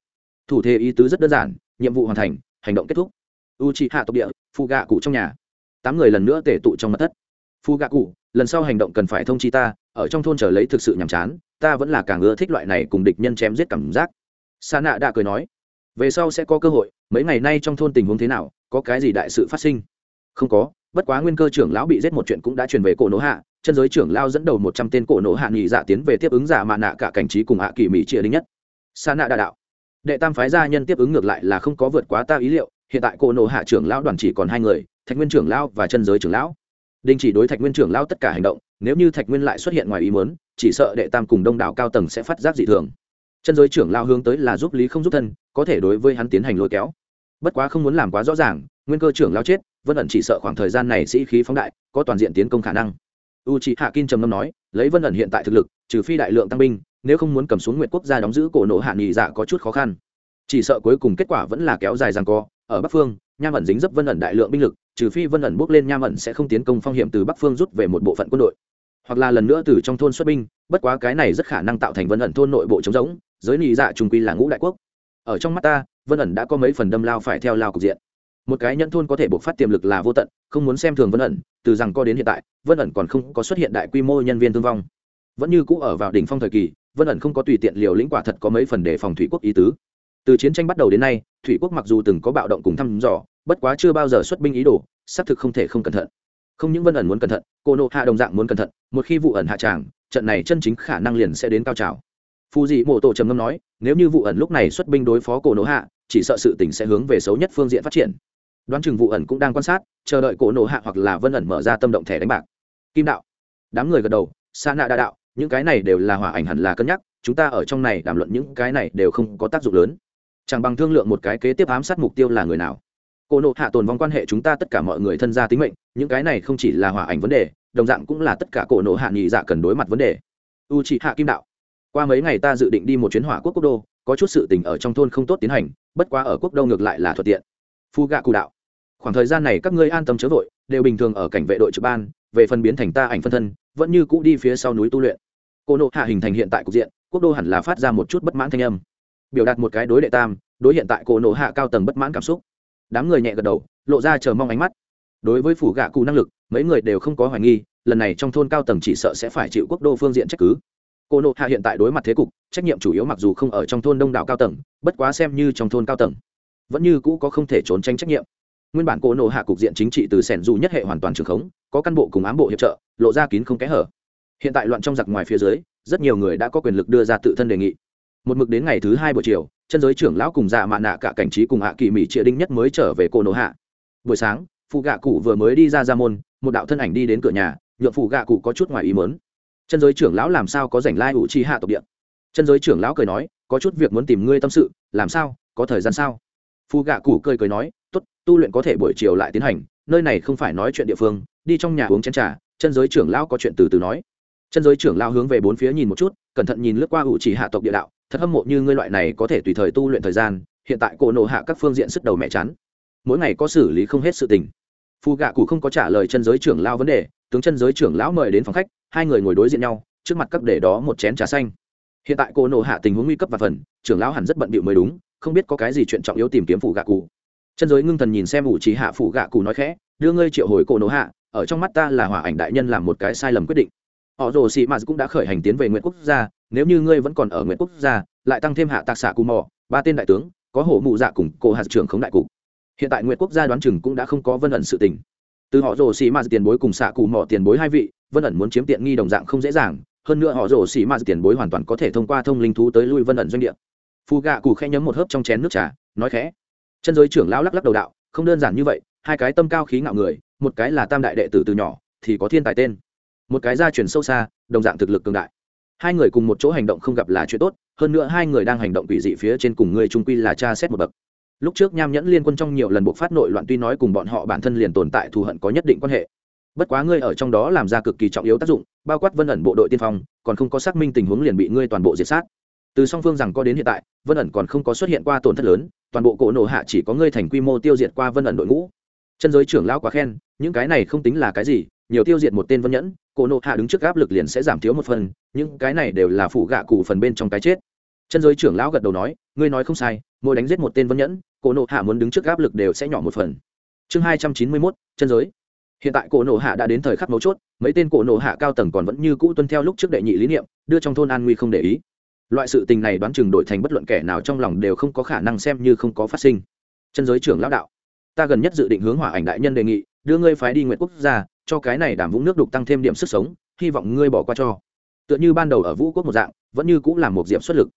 A: thủ thế ý tứ rất đơn giản, nhiệm vụ hoàn thành, hành động kết thúc. U c hạ tộc địa phu gạ cụ trong nhà. Tám người lần nữa tể tụ trong mặt thất. Phu gạ cụ lần sau hành động cần phải thông chi ta, ở trong thôn chờ lấy thực sự nhàm chán, ta vẫn là càng ưa thích loại này cùng địch nhân chém giết cảm giác. Sa nạ đã cười nói, về sau sẽ có cơ hội, mấy ngày nay trong thôn tình huống thế nào, có cái gì đại sự phát sinh? Không có, bất quá nguyên cơ trưởng lão bị giết một chuyện cũng đã truyền về cổ nỗ hạ, chân giới trưởng lao dẫn đầu một trăm tên cổ nỗ hạ nghỉ dạ tiến về tiếp ứng giả mạ nạ cả cảnh trí cùng hạ kỳ mỹ chia đính nhất. Sa nạ đa đạo đệ tam phái gia nhân tiếp ứng ngược lại là không có vượt quá ta ý liệu, hiện tại cổ nộ hạ trưởng lão đoàn chỉ còn hai người, thạch nguyên trưởng lão và chân giới trưởng lão. Đình chỉ đối thạch nguyên trưởng lão tất cả hành động, nếu như thạch nguyên lại xuất hiện ngoài ý muốn, chỉ sợ đệ tam cùng đông đảo cao tầng sẽ phát giác dị thường. Chân giới trưởng lão hướng tới là giúp lý không giúp thân, có thể đối với hắn tiến hành lôi kéo. Bất quá không muốn làm quá rõ ràng, nguyên cơ trưởng lão chết vân ẩn chỉ sợ khoảng thời gian này sĩ khí phóng đại, có toàn diện tiến công khả năng u c hạ kim trầm ngâm nói, lấy vân ẩn hiện tại thực lực, trừ phi đại lượng tăng binh, nếu không muốn cầm xuống nguyện quốc gia đóng giữ cổ nộ hạ nghỉ dạ có chút khó khăn. Chỉ sợ cuối cùng kết quả vẫn là kéo dài rằng co, ở bắc phương, nham ẩn dính dấp vân ẩn đại lượng binh lực, trừ phi vân ẩn bước lên nham ẩn sẽ không tiến công phong hiểm từ bắc phương rút về một bộ phận quân đội. Hoặc là lần nữa từ trong thôn xuất binh, bất quá cái này rất khả năng tạo thành vân ẩn thôn nội bộ chống giống giới nị dạ trung quy là ngũ đại quốc. Ở trong mắt ta, vân ẩn đã có mấy phần đâm lao phải theo lao cục diện một cái nhẫn thôn có thể bộc phát tiềm lực là vô tận, không muốn xem thường vân ẩn, từ rằng co đến hiện tại, vân ẩn còn không có xuất hiện đại quy mô nhân viên thương vong. Vẫn như cũ ở vào đỉnh phong thời kỳ, vân ẩn không có tùy tiện liều lĩnh quả thật có mấy phần để phòng thủy quốc ý tứ. Từ chiến tranh bắt đầu đến nay, thủy quốc mặc dù từng có bạo động cùng thăm dò, bất quá chưa bao giờ xuất binh ý đồ, xác thực không thể không cẩn thận. Không những vân ẩn muốn cẩn thận, cô nộ hạ đồng dạng muốn cẩn thận, một khi vụ ẩn hạ tràng, trận này chân chính khả năng liền sẽ đến cao trào. Phù dị mộ tổ trầm ngâm nói, nếu như vụ ẩn lúc này xuất binh đối phó cổ nộ hạ, chỉ sợ sự tình sẽ hướng về xấu nhất phương diện phát triển đoán chừng vụ ẩn cũng đang quan sát, chờ đợi cổ nộ hạ hoặc là vân ẩn mở ra tâm động thẻ đánh bạc. Kim đạo. Đám người gật đầu xa nạ đa đạo, những cái này đều là hỏa ảnh hẳn là cân nhắc, chúng ta ở trong này đàm luận những cái này đều không có tác dụng lớn. Chẳng bằng thương lượng một cái kế tiếp ám sát mục tiêu là người nào. Cổ nộ hạ tồn vong quan hệ chúng ta tất cả mọi người thân gia tính mệnh, những cái này không chỉ là hỏa ảnh vấn đề, đồng dạng cũng là tất cả cổ nộ hạ nghị dạ cần đối mặt vấn đề. U trị hạ kim đạo. Qua mấy ngày ta dự định đi một chuyến hỏa quốc quốc đô, có chút sự tình ở trong thôn không tốt tiến hành, bất quá ở quốc đô ngược lại là thuận tiện phu gạ cụ đạo. Khoảng thời gian này các ngươi an tâm chớ vội, đều bình thường ở cảnh vệ đội trực ban, về phần biến thành ta ảnh phân thân, vẫn như cũ đi phía sau núi tu luyện. Cô nộ hạ hình thành hiện tại cục diện, quốc đô hẳn là phát ra một chút bất mãn thanh âm. Biểu đạt một cái đối đệ tam, đối hiện tại cô nộ hạ cao tầng bất mãn cảm xúc. Đám người nhẹ gật đầu, lộ ra chờ mong ánh mắt. Đối với phủ gạ cụ năng lực, mấy người đều không có hoài nghi, lần này trong thôn cao tầng chỉ sợ sẽ phải chịu quốc đô phương diện trách cứ. Cô nộ hạ hiện tại đối mặt thế cục, trách nhiệm chủ yếu mặc dù không ở trong thôn đông đảo cao tầng, bất quá xem như trong thôn cao tầng vẫn như cũ có không thể trốn tránh trách nhiệm. Nguyên bản cổ nộ hạ cục diện chính trị từ sẻn dù nhất hệ hoàn toàn trường khống, có căn bộ cùng ám bộ hiệp trợ, lộ ra kín không kẽ hở. Hiện tại loạn trong giặc ngoài phía dưới, rất nhiều người đã có quyền lực đưa ra tự thân đề nghị. Một mực đến ngày thứ hai buổi chiều, chân giới trưởng lão cùng dạ mạ nạ cả cảnh trí cùng hạ kỳ mỹ trịa đinh nhất mới trở về cổ nộ hạ. Buổi sáng, phụ gạ cụ vừa mới đi ra ra môn, một đạo thân ảnh đi đến cửa nhà, nhượng phụ gạ cụ có chút ngoài ý mớn chân giới trưởng lão làm sao có rảnh lai ủ chi hạ tộc địa? Chân giới trưởng lão cười nói, có chút việc muốn tìm ngươi tâm sự, làm sao, có thời gian sao? Phù gạ cụ cười cười nói, tốt, tu luyện có thể buổi chiều lại tiến hành, nơi này không phải nói chuyện địa phương, đi trong nhà uống chén trà, chân giới trưởng lão có chuyện từ từ nói. Chân giới trưởng lão hướng về bốn phía nhìn một chút, cẩn thận nhìn lướt qua ủ chỉ hạ tộc địa đạo, thật hâm mộ như ngươi loại này có thể tùy thời tu luyện thời gian, hiện tại cổ nộ hạ các phương diện sức đầu mẹ chắn mỗi ngày có xử lý không hết sự tình. Phù gạ cụ không có trả lời chân giới trưởng lao vấn đề, tướng chân giới trưởng lão mời đến phòng khách, hai người ngồi đối diện nhau, trước mặt các để đó một chén trà xanh. Hiện tại cô nộ hạ tình huống nguy cấp và phần, trưởng lão hẳn rất bận bịu mới đúng không biết có cái gì chuyện trọng yếu tìm kiếm phủ gạ cụ. Chân giới ngưng thần nhìn xem ủ trí hạ phủ gạ cụ nói khẽ, đưa ngươi triệu hồi cô nổ hạ, ở trong mắt ta là hỏa ảnh đại nhân làm một cái sai lầm quyết định. Họ rồ sĩ m cũng đã khởi hành tiến về nguyễn quốc gia, nếu như ngươi vẫn còn ở nguyễn quốc gia, lại tăng thêm hạ tạc xạ cù mò, ba tên đại tướng, có hổ mụ dạ cùng cô hạt trưởng khống đại cục. Hiện tại nguyễn quốc gia đoán chừng cũng đã không có vân ẩn sự tình. Từ họ rồ xì ma tiền bối cùng xạ cụ mỏ tiền bối hai vị, vân ẩn muốn chiếm tiện nghi đồng dạng không dễ dàng, hơn nữa họ rồ xì ma tiền bối hoàn toàn có thể thông qua thông linh thú tới lui vân ẩn doanh địa phù gạ cụ khẽ nhấm một hớp trong chén nước trà, nói khẽ. Chân giới trưởng lão lắc lắc đầu đạo, không đơn giản như vậy, hai cái tâm cao khí ngạo người, một cái là tam đại đệ tử từ nhỏ, thì có thiên tài tên. Một cái gia truyền sâu xa, đồng dạng thực lực cường đại. Hai người cùng một chỗ hành động không gặp là chuyện tốt, hơn nữa hai người đang hành động quỷ dị phía trên cùng người trung quy là cha xét một bậc. Lúc trước nham nhẫn liên quân trong nhiều lần buộc phát nội loạn tuy nói cùng bọn họ bản thân liền tồn tại thù hận có nhất định quan hệ. Bất quá ngươi ở trong đó làm ra cực kỳ trọng yếu tác dụng, bao quát vân ẩn bộ đội tiên phong, còn không có xác minh tình huống liền bị ngươi toàn bộ diệt sát từ song phương rằng có đến hiện tại, vân ẩn còn không có xuất hiện qua tổn thất lớn, toàn bộ cổ nổ hạ chỉ có ngươi thành quy mô tiêu diệt qua vân ẩn đội ngũ. Chân giới trưởng lão quá khen, những cái này không tính là cái gì, nhiều tiêu diệt một tên vân nhẫn, cổ nổ hạ đứng trước áp lực liền sẽ giảm thiếu một phần, những cái này đều là phụ gạ cụ phần bên trong cái chết. Chân giới trưởng lão gật đầu nói, ngươi nói không sai, mỗi đánh giết một tên vân nhẫn, cổ nộ hạ muốn đứng trước áp lực đều sẽ nhỏ một phần. Chương hai trăm chín mươi mốt, chân giới. Hiện tại cổ nộ hạ đã đến thời khắc mấu chốt, mấy tên cổ nộ hạ cao tầng còn vẫn như cũ tuân theo lúc trước đệ nhị lý niệm, đưa trong thôn an nguy không để ý loại sự tình này đoán chừng đổi thành bất luận kẻ nào trong lòng đều không có khả năng xem như không có phát sinh. Chân giới trưởng lão đạo, ta gần nhất dự định hướng hỏa ảnh đại nhân đề nghị, đưa ngươi phái đi nguyện quốc gia, cho cái này đảm vũng nước đục tăng thêm điểm sức sống, hy vọng ngươi bỏ qua cho. Tựa như ban đầu ở vũ quốc một dạng, vẫn như cũng là một diệm xuất lực.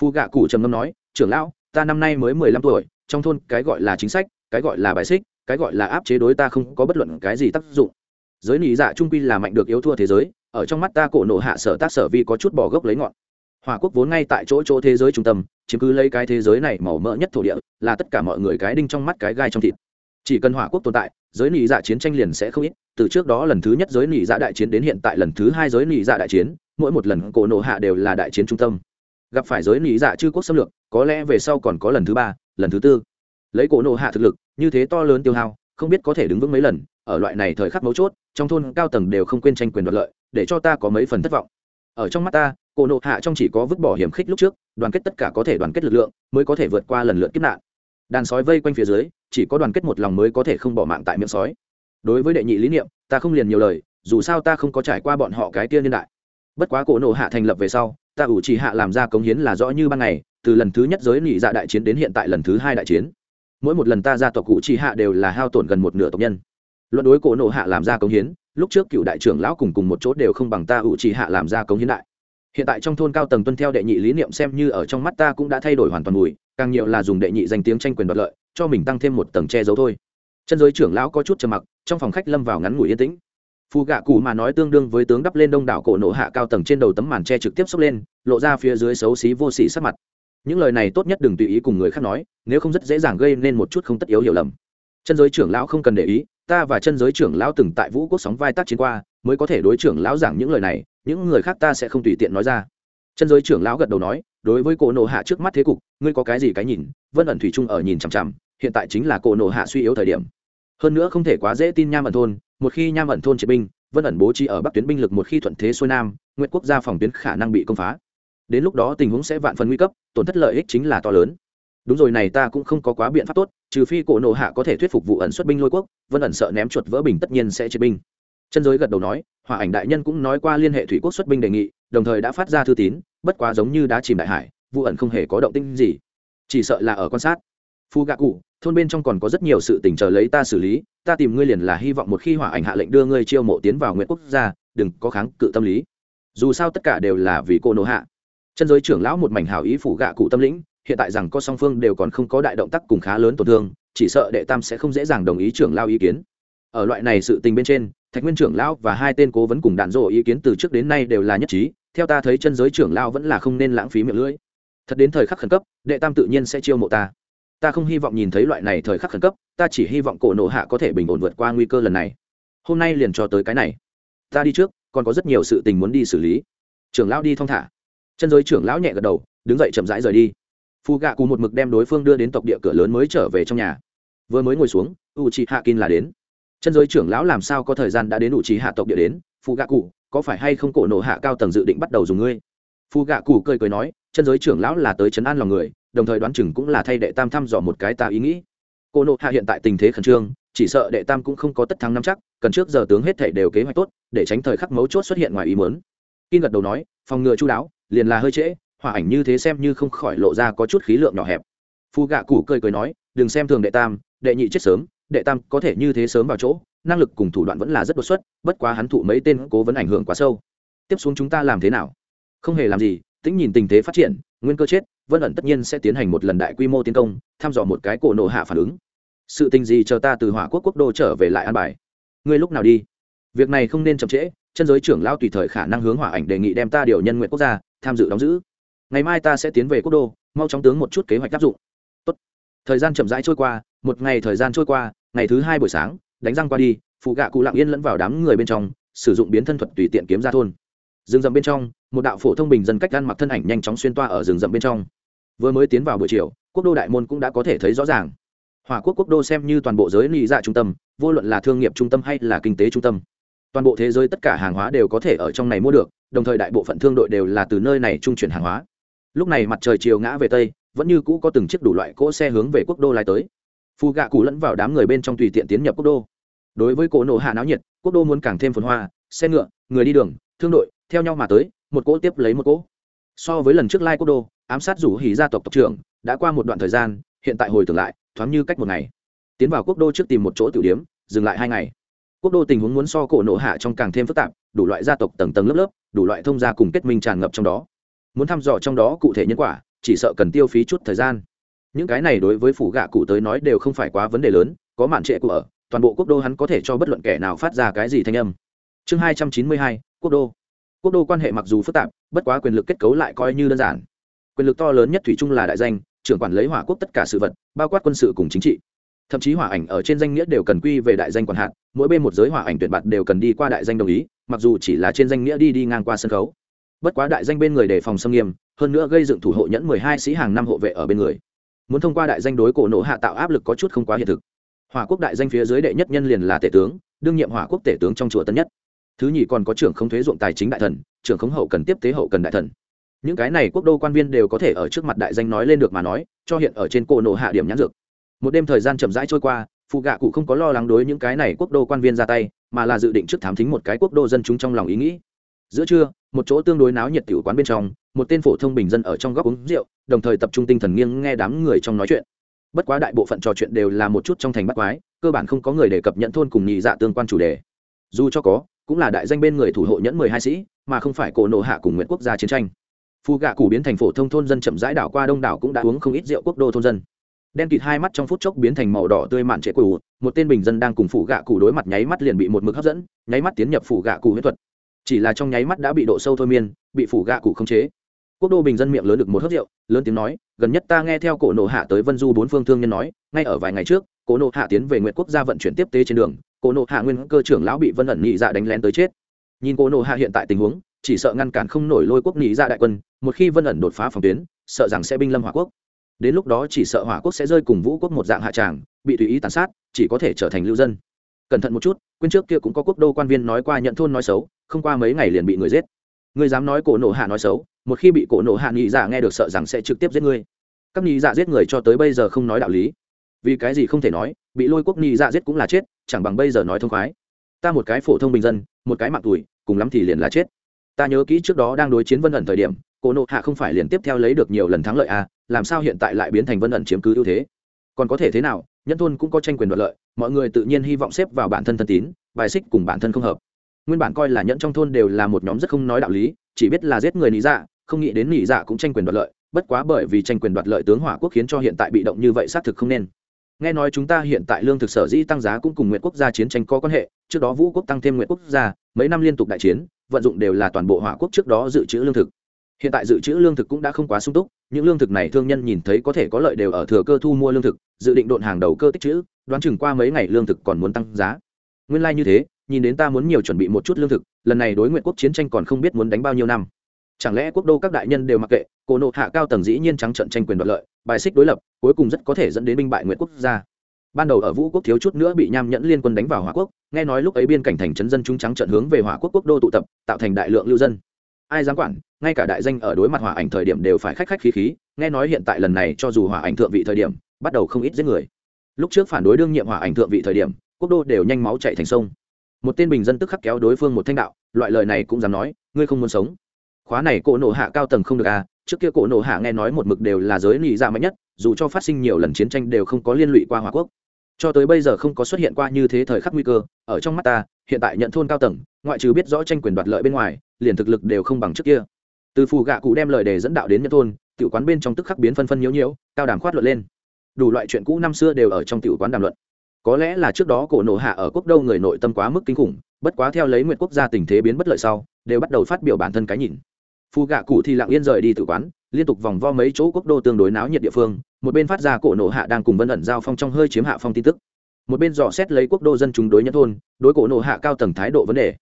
A: Phu gạ cụ trầm ngâm nói, trưởng lão, ta năm nay mới mười lăm tuổi, trong thôn cái gọi là chính sách, cái gọi là bài xích, cái gọi là áp chế đối ta không có bất luận cái gì tác dụng. Giới nỉ dạ trung quy là mạnh được yếu thua thế giới, ở trong mắt ta cổ nộ hạ sở tác sở vi có chút bỏ gốc lấy ngọn hòa quốc vốn ngay tại chỗ chỗ thế giới trung tâm, chiếm cứ lấy cái thế giới này màu mỡ nhất thổ địa, là tất cả mọi người cái đinh trong mắt cái gai trong thịt. Chỉ cần hỏa quốc tồn tại, giới nỉ dạ chiến tranh liền sẽ không ít, từ trước đó lần thứ nhất giới nỉ dạ đại chiến đến hiện tại lần thứ hai giới nỉ dạ đại chiến, mỗi một lần cổ nộ hạ đều là đại chiến trung tâm. Gặp phải giới nỉ dạ chư quốc xâm lược, có lẽ về sau còn có lần thứ ba, lần thứ tư. Lấy cổ nộ hạ thực lực, như thế to lớn tiêu hao, không biết có thể đứng vững mấy lần, ở loại này thời khắc mấu chốt, trong thôn cao tầng đều không quên tranh quyền đoạt lợi, để cho ta có mấy phần thất vọng. Ở trong mắt ta cổ nộ hạ trong chỉ có vứt bỏ hiểm khích lúc trước, đoàn kết tất cả có thể đoàn kết lực lượng, mới có thể vượt qua lần lượt kiếp nạn. Đàn sói vây quanh phía dưới, chỉ có đoàn kết một lòng mới có thể không bỏ mạng tại miệng sói. Đối với đệ nhị lý niệm, ta không liền nhiều lời, dù sao ta không có trải qua bọn họ cái tiên niên đại. Bất quá cổ nộ hạ thành lập về sau, ta ủ trì hạ làm ra cống hiến là rõ như ban ngày, từ lần thứ nhất giới nị dạ đại chiến đến hiện tại lần thứ hai đại chiến. Mỗi một lần ta ra tộc cụ trì hạ đều là hao tổn gần một nửa tộc nhân. Luận đối cổ nộ hạ làm ra cống hiến, lúc trước cựu đại trưởng lão cùng cùng một chỗ đều không bằng ta ủ trì hạ làm ra cống hiến đại hiện tại trong thôn cao tầng tuân theo đệ nhị lý niệm xem như ở trong mắt ta cũng đã thay đổi hoàn toàn mùi, càng nhiều là dùng đệ nhị danh tiếng tranh quyền đoạt lợi, cho mình tăng thêm một tầng che giấu thôi. Chân giới trưởng lão có chút trầm mặc, trong phòng khách lâm vào ngắn ngủi yên tĩnh. Phù gạ cụ mà nói tương đương với tướng đắp lên đông đảo cổ nộ hạ cao tầng trên đầu tấm màn che trực tiếp xốc lên, lộ ra phía dưới xấu xí vô xỉ sắc mặt. Những lời này tốt nhất đừng tùy ý cùng người khác nói, nếu không rất dễ dàng gây nên một chút không tất yếu hiểu lầm. Chân giới trưởng lão không cần để ý, ta và chân giới trưởng lão từng tại vũ quốc sóng vai tác chiến qua, mới có thể đối trưởng lão giảng những lời này những người khác ta sẽ không tùy tiện nói ra. Chân giới trưởng lão gật đầu nói, đối với cổ nộ hạ trước mắt thế cục, ngươi có cái gì cái nhìn? Vân ẩn thủy trung ở nhìn chằm chằm, hiện tại chính là cổ nộ hạ suy yếu thời điểm. Hơn nữa không thể quá dễ tin nham ẩn thôn, một khi nham ẩn thôn triệt binh, vân ẩn bố trí ở bắc tuyến binh lực một khi thuận thế xuôi nam nguyện quốc gia phòng tuyến khả năng bị công phá. Đến lúc đó tình huống sẽ vạn phần nguy cấp, tổn thất lợi ích chính là to lớn. Đúng rồi này ta cũng không có quá biện pháp tốt, trừ phi cổ nộ hạ có thể thuyết phục vụ ẩn xuất binh lôi quốc, vân ẩn sợ ném chuột vỡ bình tất nhiên sẽ triệt binh chân giới gật đầu nói hòa ảnh đại nhân cũng nói qua liên hệ thủy quốc xuất binh đề nghị, đồng thời đã phát ra thư tín, bất quá giống như đã chìm đại hải vụ ẩn không hề có động tĩnh gì. Chỉ sợ là ở quan sát. Phu gạ cụ, thôn bên trong còn có rất nhiều sự tình chờ lấy ta xử lý, ta tìm ngươi liền là hy vọng một khi hỏa ảnh hạ lệnh đưa ngươi chiêu mộ tiến vào nguyễn quốc gia, đừng có kháng cự tâm lý. Dù sao tất cả đều là vì cô nô hạ. Chân giới trưởng lão một mảnh hảo ý phủ gạ cụ tâm lĩnh, hiện tại rằng có song phương đều còn không có đại động tác cùng khá lớn tổn thương, chỉ sợ đệ tam sẽ không dễ dàng đồng ý trưởng lao ý kiến. Ở loại này sự tình bên trên thạch nguyên trưởng lão và hai tên cố vấn cùng đạn dộ ý kiến từ trước đến nay đều là nhất trí, theo ta thấy chân giới trưởng lão vẫn là không nên lãng phí miệng lưỡi. Thật đến thời khắc khẩn cấp, đệ tam tự nhiên sẽ chiêu mộ ta. Ta không hy vọng nhìn thấy loại này thời khắc khẩn cấp, ta chỉ hy vọng cổ nộ hạ có thể bình ổn vượt qua nguy cơ lần này. Hôm nay liền cho tới cái này. Ta đi trước, còn có rất nhiều sự tình muốn đi xử lý. Trưởng lão đi thong thả. Chân giới trưởng lão nhẹ gật đầu, đứng dậy chậm rãi rời đi. Phù gạ cù một mực đem đối phương đưa đến tộc địa cửa lớn mới trở về trong nhà. Vừa mới ngồi xuống u chị hạ kin là đến chân giới trưởng lão làm sao có thời gian đã đến ủ trí hạ tộc địa đến? Phụ gạ cụ, có phải hay không cổ nộ hạ cao tầng dự định bắt đầu dùng ngươi? Phụ gạ cụ cười cười nói, chân giới trưởng lão là tới chấn an lòng người, đồng thời đoán chừng cũng là thay đệ tam thăm dò một cái ta ý nghĩ. Cổ nộ hạ hiện tại tình thế khẩn trương, chỉ sợ đệ tam cũng không có tất thắng năm chắc, cần trước giờ tướng hết thể đều kế hoạch tốt, để tránh thời khắc mấu chốt xuất hiện ngoài ý muốn. Kim gật đầu nói, phòng ngừa chú đáo, liền là hơi trễ hòa ảnh như thế xem như không khỏi lộ ra có chút khí lượng nhỏ hẹp. Phụ gạ cụ cười cười nói, đừng xem thường đệ tam, đệ nhị chết sớm đệ tam có thể như thế sớm vào chỗ, năng lực cùng thủ đoạn vẫn là rất đột xuất, bất quá hắn thụ mấy tên cố vấn ảnh hưởng quá sâu. Tiếp xuống chúng ta làm thế nào? Không hề làm gì, tính nhìn tình thế phát triển, nguyên cơ chết, vân ẩn tất nhiên sẽ tiến hành một lần đại quy mô tiến công thăm dò một cái cổ nộ hạ phản ứng. Sự tình gì chờ ta từ hỏa quốc quốc đô trở về lại an bài? Ngươi lúc nào đi? Việc này không nên chậm trễ, chân giới trưởng lao tùy thời khả năng hướng hỏa ảnh đề nghị đem ta điều nhân nguyện quốc gia, tham dự đóng giữ. Ngày mai ta sẽ tiến về quốc đô, mau chóng tướng một chút kế hoạch áp dụng. Tốt. thời gian chậm rãi trôi qua, một ngày thời gian trôi qua ngày thứ hai buổi sáng, đánh răng qua đi, phụ gạ cụ lặng yên lẫn vào đám người bên trong, sử dụng biến thân thuật tùy tiện kiếm ra thôn. Rừng rậm bên trong, một đạo phổ thông bình dân cách ăn mặc thân ảnh nhanh chóng xuyên toa ở rừng rậm bên trong. Vừa mới tiến vào buổi chiều, quốc đô đại môn cũng đã có thể thấy rõ ràng. Hòa quốc quốc đô xem như toàn bộ giới lì dạ trung tâm, vô luận là thương nghiệp trung tâm hay là kinh tế trung tâm, toàn bộ thế giới tất cả hàng hóa đều có thể ở trong này mua được, đồng thời đại bộ phận thương đội đều là từ nơi này trung chuyển hàng hóa. Lúc này mặt trời chiều ngã về tây, vẫn như cũ có từng chiếc đủ loại cỗ xe hướng về quốc đô lai tới phù gạ cụ lẫn vào đám người bên trong tùy tiện tiến nhập quốc đô. Đối với cỗ nổ hạ náo nhiệt, quốc đô muốn càng thêm phồn hoa, xe ngựa, người đi đường, thương đội, theo nhau mà tới, một cỗ tiếp lấy một cỗ. So với lần trước lai quốc đô, ám sát rủ hỉ gia tộc tộc trưởng, đã qua một đoạn thời gian, hiện tại hồi tưởng lại, thoáng như cách một ngày. Tiến vào quốc đô trước tìm một chỗ tiểu điếm dừng lại hai ngày. Quốc đô tình huống muốn so cổ nộ hạ trong càng thêm phức tạp, đủ loại gia tộc tầng tầng lớp lớp, đủ loại thông gia cùng kết minh tràn ngập trong đó. Muốn thăm dò trong đó cụ thể nhân quả, chỉ sợ cần tiêu phí chút thời gian những cái này đối với phủ gạ cụ tới nói đều không phải quá vấn đề lớn, có mạn trệ của ở, toàn bộ quốc đô hắn có thể cho bất luận kẻ nào phát ra cái gì thanh âm. Chương hai trăm chín mươi hai, quốc đô. Quốc đô quan hệ mặc dù phức tạp, bất quá quyền lực kết cấu lại coi như đơn giản. Quyền lực to lớn nhất thủy chung là đại danh, trưởng quản lấy hỏa quốc tất cả sự vật, bao quát quân sự cùng chính trị. Thậm chí hỏa ảnh ở trên danh nghĩa đều cần quy về đại danh quản hạt, mỗi bên một giới hỏa ảnh tuyển bạt đều cần đi qua đại danh đồng ý, mặc dù chỉ là trên danh nghĩa đi đi ngang qua sân khấu. Bất quá đại danh bên người đề phòng xâm nghiêm, hơn nữa gây dựng thủ hộ nhẫn mười hai sĩ hàng năm hộ vệ ở bên người muốn thông qua đại danh đối cổ nộ hạ tạo áp lực có chút không quá hiện thực. Hỏa quốc đại danh phía dưới đệ nhất nhân liền là tể tướng, đương nhiệm hỏa quốc tể tướng trong chùa tân nhất. Thứ nhì còn có trưởng không thuế ruộng tài chính đại thần, trưởng không hậu cần tiếp tế hậu cần đại thần. Những cái này quốc đô quan viên đều có thể ở trước mặt đại danh nói lên được mà nói, cho hiện ở trên cổ nộ hạ điểm nhãn dược. Một đêm thời gian chậm rãi trôi qua, phụ gạ cụ không có lo lắng đối những cái này quốc đô quan viên ra tay, mà là dự định trước thám thính một cái quốc đô dân chúng trong lòng ý nghĩ giữa trưa, một chỗ tương đối náo nhiệt tiểu quán bên trong, một tên phổ thông bình dân ở trong góc uống rượu, đồng thời tập trung tinh thần nghiêng nghe đám người trong nói chuyện. Bất quá đại bộ phận trò chuyện đều là một chút trong thành bắt quái, cơ bản không có người đề cập nhận thôn cùng nhị dạ tương quan chủ đề. Dù cho có, cũng là đại danh bên người thủ hộ nhẫn mười hai sĩ, mà không phải cổ nộ hạ cùng nguyễn quốc gia chiến tranh. Phù gạ củ biến thành phổ thông thôn dân chậm rãi đảo qua đông đảo cũng đã uống không ít rượu quốc đô thôn dân. Đen kịt hai mắt trong phút chốc biến thành màu đỏ tươi mạn trệ cù một tên bình dân đang cùng phủ gạ cụ đối mặt nháy mắt liền bị một mực hấp dẫn, nháy mắt tiến nhập phủ gạ cụ huyết thuật chỉ là trong nháy mắt đã bị độ sâu thôi miên, bị phủ gạ cụ khống chế. Quốc đô bình dân miệng lớn được một hớt rượu, lớn tiếng nói, gần nhất ta nghe theo cổ nộ hạ tới vân du bốn phương thương nhân nói, ngay ở vài ngày trước, cổ nộ hạ tiến về nguyện quốc gia vận chuyển tiếp tế trên đường, cổ nộ hạ nguyên cơ trưởng lão bị vân ẩn nhị dạ đánh lén tới chết. Nhìn cổ nộ hạ hiện tại tình huống, chỉ sợ ngăn cản không nổi lôi quốc nhị dạ đại quân, một khi vân ẩn đột phá phòng tuyến, sợ rằng sẽ binh lâm hỏa quốc. Đến lúc đó chỉ sợ hỏa quốc sẽ rơi cùng vũ quốc một dạng hạ tràng, bị tùy ý tàn sát, chỉ có thể trở thành lưu dân. Cẩn thận một chút, quên trước kia cũng có quốc đô quan viên nói qua nhận thôn nói xấu không qua mấy ngày liền bị người giết. Ngươi dám nói cổ nộ hạ nói xấu, một khi bị cổ nộ hạ nghị giả dạ nghe được sợ rằng sẽ trực tiếp giết ngươi. Các nhị dạ giết người cho tới bây giờ không nói đạo lý. Vì cái gì không thể nói, bị lôi quốc nhị dạ giết cũng là chết, chẳng bằng bây giờ nói thông khoái. Ta một cái phổ thông bình dân, một cái mạng tuổi, cùng lắm thì liền là chết. Ta nhớ kỹ trước đó đang đối chiến vân ẩn thời điểm, cổ nộ hạ không phải liền tiếp theo lấy được nhiều lần thắng lợi à làm sao hiện tại lại biến thành vân ẩn chiếm cứ ưu thế? Còn có thể thế nào nhân thôn cũng có tranh quyền đoạt lợi, mọi người tự nhiên hy vọng xếp vào bản thân thân tín, bài xích cùng bản thân không hợp nguyên bản coi là nhẫn trong thôn đều là một nhóm rất không nói đạo lý, chỉ biết là giết người nị dạ không nghĩ đến nị dạ cũng tranh quyền đoạt lợi, bất quá bởi vì tranh quyền đoạt lợi tướng hỏa quốc khiến cho hiện tại bị động như vậy xác thực không nên. Nghe nói chúng ta hiện tại lương thực sở dĩ tăng giá cũng cùng nguyện quốc gia chiến tranh có quan hệ, trước đó vũ quốc tăng thêm nguyện quốc gia, mấy năm liên tục đại chiến, vận dụng đều là toàn bộ hỏa quốc trước đó dự trữ lương thực. Hiện tại dự trữ lương thực cũng đã không quá sung túc, những lương thực này thương nhân nhìn thấy có thể có lợi đều ở thừa cơ thu mua lương thực, dự định độn hàng đầu cơ tích trữ, đoán chừng qua mấy ngày lương thực còn muốn tăng giá nguyên lai、like、như thế, nhìn đến ta muốn nhiều chuẩn bị một chút lương thực, lần này đối nguyện quốc chiến tranh còn không biết muốn đánh bao nhiêu năm. Chẳng lẽ quốc đô các đại nhân đều mặc kệ, cổ nộ hạ cao tầng dĩ nhiên trắng trận tranh quyền đoạt lợi, bài xích đối lập, cuối cùng rất có thể dẫn đến binh bại nguyện quốc gia. Ban đầu ở vũ quốc thiếu chút nữa bị nham nhẫn liên quân đánh vào hỏa quốc, nghe nói lúc ấy biên cảnh thành trấn dân chúng trắng trận hướng về hỏa quốc quốc đô tụ tập, tạo thành đại lượng lưu dân. Ai dám quản, ngay cả đại danh ở đối mặt hỏa ảnh thời điểm đều phải khách khách khí khí, nghe nói hiện tại lần này cho dù hỏa ảnh thượng vị thời điểm, bắt đầu không ít giết người. Lúc trước phản đối đương nhiệm hỏa ảnh thượng vị thời điểm quốc đô đều nhanh máu chạy thành sông. Một tên bình dân tức khắc kéo đối phương một thanh đạo, loại lời này cũng dám nói, ngươi không muốn sống. Khóa này cổ nổ hạ cao tầng không được à trước kia cổ nổ hạ nghe nói một mực đều là giới lì dạ mạnh nhất, dù cho phát sinh nhiều lần chiến tranh đều không có liên lụy qua hòa quốc. Cho tới bây giờ không có xuất hiện qua như thế thời khắc nguy cơ, ở trong mắt ta, hiện tại nhận thôn cao tầng, ngoại trừ biết rõ tranh quyền đoạt lợi bên ngoài, liền thực lực đều không bằng trước kia. Từ phù gạ cụ đem lời đề dẫn đạo đến nhận thôn, tiểu quán bên trong tức khắc biến phân phân nhiễu nhiễu, cao đàm khoát luận lên. Đủ loại chuyện cũ năm xưa đều ở trong tiểu quán đàm luận có lẽ là trước đó cổ nộ hạ ở quốc đâu người nội tâm quá mức kinh khủng, bất quá theo lấy nguyện quốc gia tình thế biến bất lợi sau, đều bắt đầu phát biểu bản thân cái nhìn. Phù gạ cụ thì lặng yên rời đi tự quán, liên tục vòng vo mấy chỗ quốc đô tương đối náo nhiệt địa phương, một bên phát ra cổ nộ hạ đang cùng vân ẩn giao phong trong hơi chiếm hạ phong tin tức. Một bên dò xét lấy quốc đô dân chúng đối nhất thôn, đối cổ nộ hạ cao tầng thái độ vấn đề.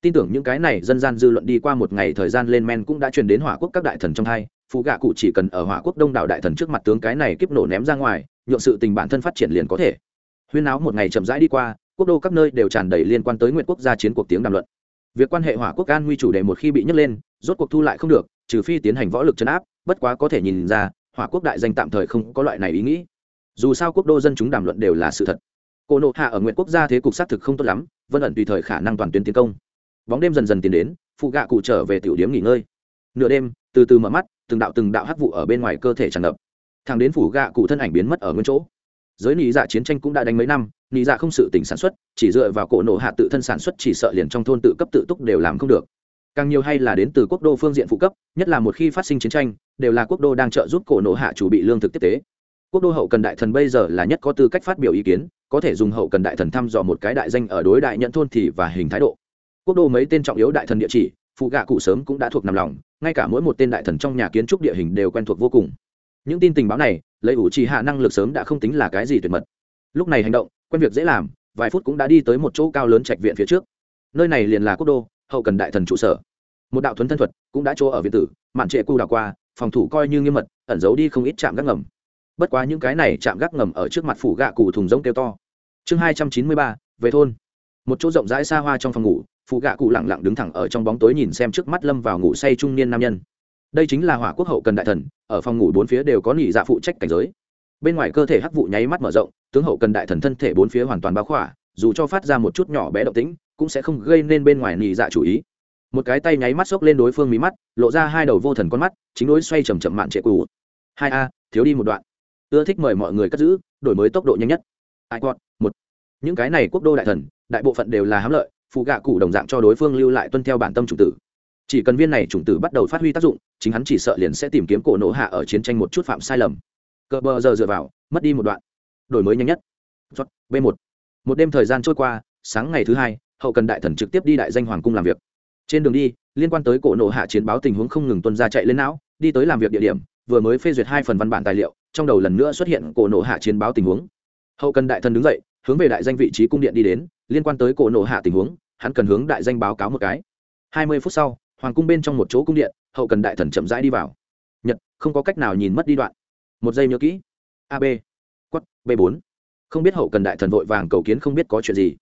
A: Tin tưởng những cái này dân gian dư luận đi qua một ngày thời gian lên men cũng đã truyền đến hỏa quốc các đại thần trong hai phù gạ cụ chỉ cần ở hỏa quốc đông đảo đại thần trước mặt tướng cái này kiếp nổ ném ra ngoài, nhượng sự tình bản thân phát triển liền có thể huyên áo một ngày chậm rãi đi qua, quốc đô các nơi đều tràn đầy liên quan tới nguyện quốc gia chiến cuộc tiếng đàm luận. Việc quan hệ hỏa quốc an nguy chủ đề một khi bị nhấc lên, rốt cuộc thu lại không được, trừ phi tiến hành võ lực chấn áp, bất quá có thể nhìn ra, hỏa quốc đại danh tạm thời không có loại này ý nghĩ. Dù sao quốc đô dân chúng đàm luận đều là sự thật. Cô nộ hạ ở nguyện quốc gia thế cục xác thực không tốt lắm, vân ẩn tùy thời khả năng toàn tuyến tiến công. Bóng đêm dần dần tiến đến, phụ gạ cụ trở về tiểu điếm nghỉ ngơi. Nửa đêm, từ từ mở mắt, từng đạo từng đạo hắc vụ ở bên ngoài cơ thể tràn ngập. Thằng đến phủ gạ cụ thân ảnh biến mất ở nguyên chỗ giới nị dạ chiến tranh cũng đã đánh mấy năm, nị dạ không sự tỉnh sản xuất, chỉ dựa vào cổ nổ hạ tự thân sản xuất chỉ sợ liền trong thôn tự cấp tự túc đều làm không được. Càng nhiều hay là đến từ quốc đô phương diện phụ cấp, nhất là một khi phát sinh chiến tranh, đều là quốc đô đang trợ giúp cổ nổ hạ chủ bị lương thực tiếp tế. Quốc đô hậu cần đại thần bây giờ là nhất có tư cách phát biểu ý kiến, có thể dùng hậu cần đại thần thăm dò một cái đại danh ở đối đại nhận thôn thì và hình thái độ. Quốc đô mấy tên trọng yếu đại thần địa chỉ, phụ gạ cụ sớm cũng đã thuộc nằm lòng, ngay cả mỗi một tên đại thần trong nhà kiến trúc địa hình đều quen thuộc vô cùng những tin tình báo này, lấy ủ trì hạ năng lực sớm đã không tính là cái gì tuyệt mật. Lúc này hành động, quen việc dễ làm, vài phút cũng đã đi tới một chỗ cao lớn trạch viện phía trước. Nơi này liền là quốc đô, hậu cần đại thần trụ sở. Một đạo thuấn thân thuật cũng đã chỗ ở viện tử, mạn trệ cu đào qua, phòng thủ coi như nghiêm mật, ẩn giấu đi không ít chạm gác ngầm. Bất quá những cái này chạm gác ngầm ở trước mặt phủ gạ cụ thùng rông kêu to. Chương hai trăm chín mươi ba, về thôn. Một chỗ rộng rãi xa hoa trong phòng ngủ phụ gạ cụ lẳng lặng đứng thẳng ở trong bóng tối nhìn xem trước mắt lâm vào ngủ say trung niên nam nhân đây chính là hỏa quốc hậu cần đại thần, ở phòng ngủ bốn phía đều có nỉ dạ phụ trách cảnh giới. Bên ngoài cơ thể hắc vụ nháy mắt mở rộng, tướng hậu cần đại thần thân thể bốn phía hoàn toàn bao khỏa, dù cho phát ra một chút nhỏ bé động tĩnh, cũng sẽ không gây nên bên ngoài nỉ dạ chủ ý. Một cái tay nháy mắt xốc lên đối phương mí mắt, lộ ra hai đầu vô thần con mắt, chính đối xoay chầm chậm mạn trệ cù hai a, thiếu đi một đoạn. Ưa thích mời mọi người cất giữ, đổi mới tốc độ nhanh nhất. Ai quọt một. Những cái này quốc đô đại thần, đại bộ phận đều là hám lợi phụ gạ cụ đồng dạng cho đối phương lưu lại tuân theo bản tâm chủ tử chỉ cần viên này chủng tử bắt đầu phát huy tác dụng, chính hắn chỉ sợ liền sẽ tìm kiếm cổ nổ hạ ở chiến tranh một chút phạm sai lầm. Cờ bờ giờ dựa vào, mất đi một đoạn. Đổi mới nhanh nhất. B một. Một đêm thời gian trôi qua, sáng ngày thứ hai, hậu cần đại thần trực tiếp đi đại danh hoàng cung làm việc. Trên đường đi, liên quan tới cổ nộ hạ chiến báo tình huống không ngừng tuân ra chạy lên não, đi tới làm việc địa điểm, vừa mới phê duyệt hai phần văn bản tài liệu, trong đầu lần nữa xuất hiện cổ nộ hạ chiến báo tình huống. Hậu cần đại thần đứng dậy, hướng về đại danh vị trí cung điện đi đến, liên quan tới cổ nộ hạ tình huống, hắn cần hướng đại danh báo cáo một cái. Hai mươi phút sau hoàng cung bên trong một chỗ cung điện, hậu cần đại thần chậm rãi đi vào. Nhật, không có cách nào nhìn mất đi đoạn. Một giây nhớ kỹ. Ab quất b bốn. Không biết hậu cần đại thần vội vàng cầu kiến không biết có chuyện gì.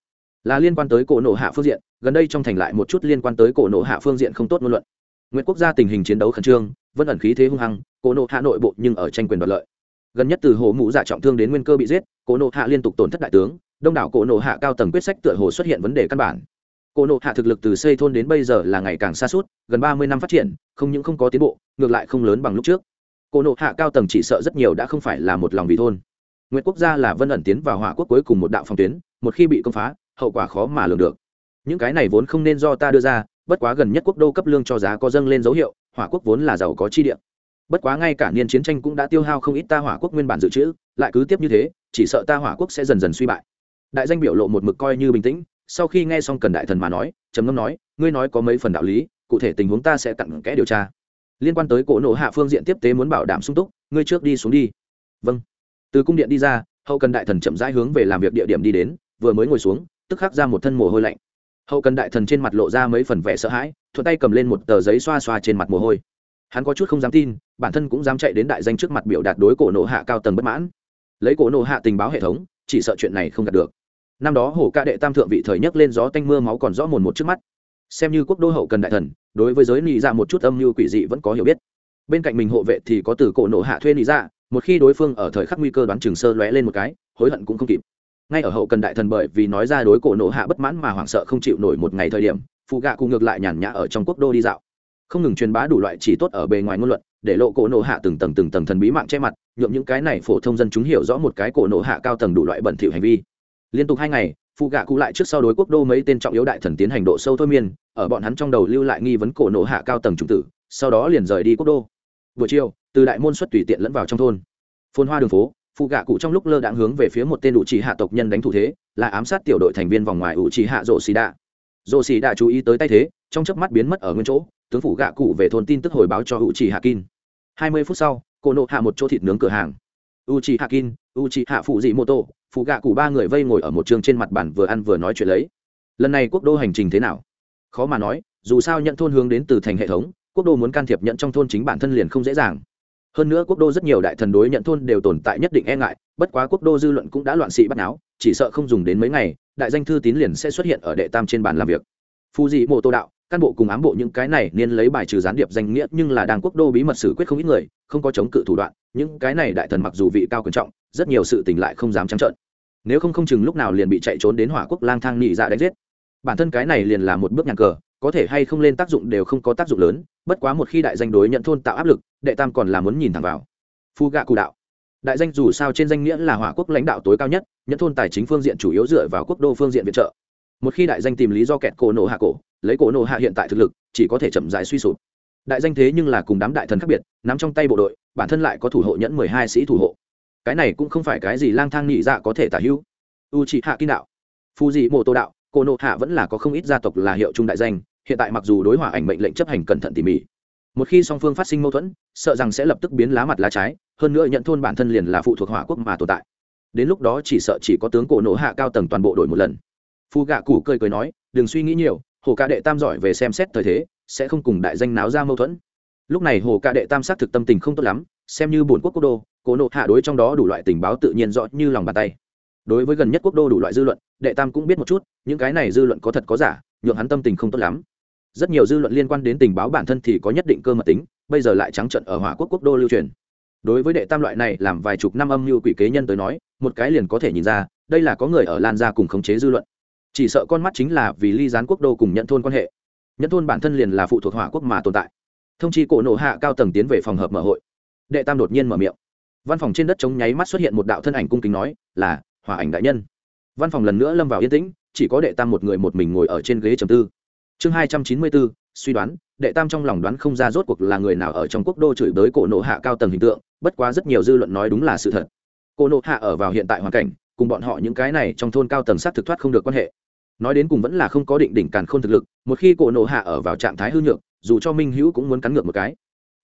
A: Là liên quan tới cổ nộ hạ phương diện, gần đây trong thành lại một chút liên quan tới cổ nộ hạ phương diện không tốt ngôn luận. Nguyễn quốc gia tình hình chiến đấu khẩn trương, vẫn ẩn khí thế hung hăng, cổ nộ hạ nội bộ nhưng ở tranh quyền đoạt lợi. Gần nhất từ hồ mũ giả dạ trọng thương đến nguyên cơ bị giết, cổ nộ hạ liên tục tổn thất đại tướng, đông đảo cổ nộ hạ cao tầng quyết sách tựa hồ xuất hiện vấn đề căn bản cổ nộ hạ thực lực từ xây thôn đến bây giờ là ngày càng xa suốt, gần ba mươi năm phát triển, không những không có tiến bộ, ngược lại không lớn bằng lúc trước. Cổ nộ hạ cao tầng chỉ sợ rất nhiều đã không phải là một lòng vì thôn. Nguyễn quốc gia là vân ẩn tiến vào hỏa quốc cuối cùng một đạo phòng tuyến, một khi bị công phá, hậu quả khó mà lường được. Những cái này vốn không nên do ta đưa ra, bất quá gần nhất quốc đô cấp lương cho giá có dâng lên dấu hiệu, hỏa quốc vốn là giàu có chi địa. Bất quá ngay cả niên chiến tranh cũng đã tiêu hao không ít ta hỏa quốc nguyên bản dự trữ, lại cứ tiếp như thế, chỉ sợ ta hỏa quốc sẽ dần dần suy bại. Đại danh biểu lộ một mực coi như bình tĩnh sau khi nghe xong cần đại thần mà nói, trầm ngâm nói, ngươi nói có mấy phần đạo lý, cụ thể tình huống ta sẽ cặn kẽ điều tra. Liên quan tới cổ nổ hạ phương diện tiếp tế muốn bảo đảm sung túc, ngươi trước đi xuống đi. Vâng. Từ cung điện đi ra, hậu cần đại thần chậm rãi hướng về làm việc địa điểm đi đến, vừa mới ngồi xuống, tức khắc ra một thân mồ hôi lạnh. Hậu cần đại thần trên mặt lộ ra mấy phần vẻ sợ hãi, thuận tay cầm lên một tờ giấy xoa xoa trên mặt mồ hôi. Hắn có chút không dám tin, bản thân cũng dám chạy đến đại danh trước mặt biểu đạt đối cổ nộ hạ cao tầng bất mãn. Lấy cổ nộ hạ tình báo hệ thống, chỉ sợ chuyện này không đạt được năm đó hổ ca đệ tam thượng vị thời nhất lên gió tanh mưa máu còn rõ mồn một trước mắt. Xem như quốc đô hậu cần đại thần, đối với giới nị dạ một chút âm mưu quỷ dị vẫn có hiểu biết. Bên cạnh mình hộ vệ thì có từ cổ nổ hạ thuê nị dạ một khi đối phương ở thời khắc nguy cơ đoán trường sơ lóe lên một cái, hối hận cũng không kịp. Ngay ở hậu cần đại thần bởi vì nói ra đối cổ nổ hạ bất mãn mà hoảng sợ không chịu nổi một ngày thời điểm phụ gạ cùng ngược lại nhàn nhã ở trong quốc đô đi dạo. Không ngừng truyền bá đủ loại chỉ tốt ở bề ngoài ngôn luận, để lộ cổ nổ hạ từng tầng từng tầng thần bí mạng che mặt, nhuộm những cái này phổ thông dân chúng hiểu rõ một cái cổ nổ hạ cao tầng đủ loại bẩn thỉu hành vi liên tục hai ngày phụ gạ cụ lại trước sau đối quốc đô mấy tên trọng yếu đại thần tiến hành độ sâu thôi miên, ở bọn hắn trong đầu lưu lại nghi vấn cổ nổ hạ cao tầng trung tử, sau đó liền rời đi quốc đô. Buổi chiều, từ đại môn xuất tùy tiện lẫn vào trong thôn. Phôn hoa đường phố phụ gạ cụ trong lúc lơ đãng hướng về phía một tên ủ trì hạ tộc nhân đánh thủ thế, là ám sát tiểu đội thành viên vòng ngoài ủ trì hạ rộ xì đạ rộ xì đạ chú ý tới tay thế, trong chớp mắt biến mất ở nguyên chỗ, tướng phủ gạ cụ về thôn tin tức hồi báo cho ủ trì hạ kin. Hai mươi phút sau cô nộ hạ một chỗ thịt nướng cửa hàng. U trì hạ kin u trì hạ phụ dị mô tô phụ gạ cụ ba người vây ngồi ở một trường trên mặt bàn vừa ăn vừa nói chuyện lấy. Lần này quốc đô hành trình thế nào? Khó mà nói, dù sao nhận thôn hướng đến từ thành hệ thống, quốc đô muốn can thiệp nhận trong thôn chính bản thân liền không dễ dàng. Hơn nữa quốc đô rất nhiều đại thần đối nhận thôn đều tồn tại nhất định e ngại, bất quá quốc đô dư luận cũng đã loạn sĩ bắt náo, chỉ sợ không dùng đến mấy ngày, đại danh thư tín liền sẽ xuất hiện ở đệ tam trên bàn làm việc. Phù dị mộ tô đạo cán bộ cùng ám bộ những cái này nên lấy bài trừ gián điệp danh nghĩa, nhưng là đang quốc đô bí mật xử quyết không ít người, không có chống cự thủ đoạn, những cái này đại thần mặc dù vị cao quan trọng, rất nhiều sự tình lại không dám trắng trợn. Nếu không không chừng lúc nào liền bị chạy trốn đến hỏa quốc lang thang nị dạ đánh giết. Bản thân cái này liền là một bước nhàn cờ, có thể hay không lên tác dụng đều không có tác dụng lớn, bất quá một khi đại danh đối nhận thôn tạo áp lực, đệ tam còn là muốn nhìn thẳng vào. Phu gạ cụ đạo. Đại danh dù sao trên danh nghĩa là hỏa quốc lãnh đạo tối cao nhất, nhận thôn tài chính phương diện chủ yếu dựa vào quốc đô phương diện viện trợ. Một khi đại danh tìm lý do kẹt cổ nổ hạ cổ lấy cổ nổ hạ hiện tại thực lực, chỉ có thể chậm dài suy sụp. Đại danh thế nhưng là cùng đám đại thần khác biệt, nắm trong tay bộ đội, bản thân lại có thủ hộ nhẫn mười hai sĩ thủ hộ. Cái này cũng không phải cái gì lang thang nhị dạ có thể tả hữu. U trị hạ kim đạo phù dị mô tô đạo, cổ nộ hạ vẫn là có không ít gia tộc là hiệu trung đại danh, hiện tại mặc dù đối hỏa ảnh mệnh lệnh chấp hành cẩn thận tỉ mỉ. Một khi song phương phát sinh mâu thuẫn, sợ rằng sẽ lập tức biến lá mặt lá trái, hơn nữa nhận thôn bản thân liền là phụ thuộc hỏa quốc mà tồn tại. Đến lúc đó chỉ sợ chỉ có tướng cổ nộ hạ cao tầng toàn bộ đổi một lần. Phu gạ củ cười cười nói, đừng suy nghĩ nhiều hồ ca đệ tam giỏi về xem xét thời thế, sẽ không cùng đại danh náo ra mâu thuẫn. Lúc này hồ ca đệ tam xác thực tâm tình không tốt lắm, xem như bổn quốc quốc đô, cố nộ hạ đối trong đó đủ loại tình báo tự nhiên rõ như lòng bàn tay. Đối với gần nhất quốc đô đủ loại dư luận, đệ tam cũng biết một chút, những cái này dư luận có thật có giả, nhượng hắn tâm tình không tốt lắm. Rất nhiều dư luận liên quan đến tình báo bản thân thì có nhất định cơ mật tính, bây giờ lại trắng trận ở hỏa quốc quốc đô lưu truyền. Đối với đệ tam loại này làm vài chục năm âm mưu quỷ kế nhân tới nói, một cái liền có thể nhìn ra, đây là có người ở lan ra cùng khống chế dư luận chỉ sợ con mắt chính là vì ly gián quốc đô cùng nhận thôn quan hệ. Nhận thôn bản thân liền là phụ thuộc hỏa quốc mà tồn tại. Thông chi cổ nổ hạ cao tầng tiến về phòng hợp mở hội. Đệ tam đột nhiên mở miệng. Văn phòng trên đất chống nháy mắt xuất hiện một đạo thân ảnh cung kính nói, là, hỏa ảnh đại nhân. Văn phòng lần nữa lâm vào yên tĩnh, chỉ có đệ tam một người một mình ngồi ở trên ghế trầm tư. Chương hai trăm chín mươi bốn, suy đoán, đệ tam trong lòng đoán không ra rốt cuộc là người nào ở trong quốc đô chửi bới cổ nộ hạ cao tầng hình tượng, bất quá rất nhiều dư luận nói đúng là sự thật. Cổ nộ hạ ở vào hiện tại hoàn cảnh, cùng bọn họ những cái này trong thôn cao tầng sát thực thoát không được quan hệ nói đến cùng vẫn là không có định đỉnh càn khôn thực lực, một khi cổ nộ hạ ở vào trạng thái hư nhược, dù cho minh hữu cũng muốn cắn ngược một cái.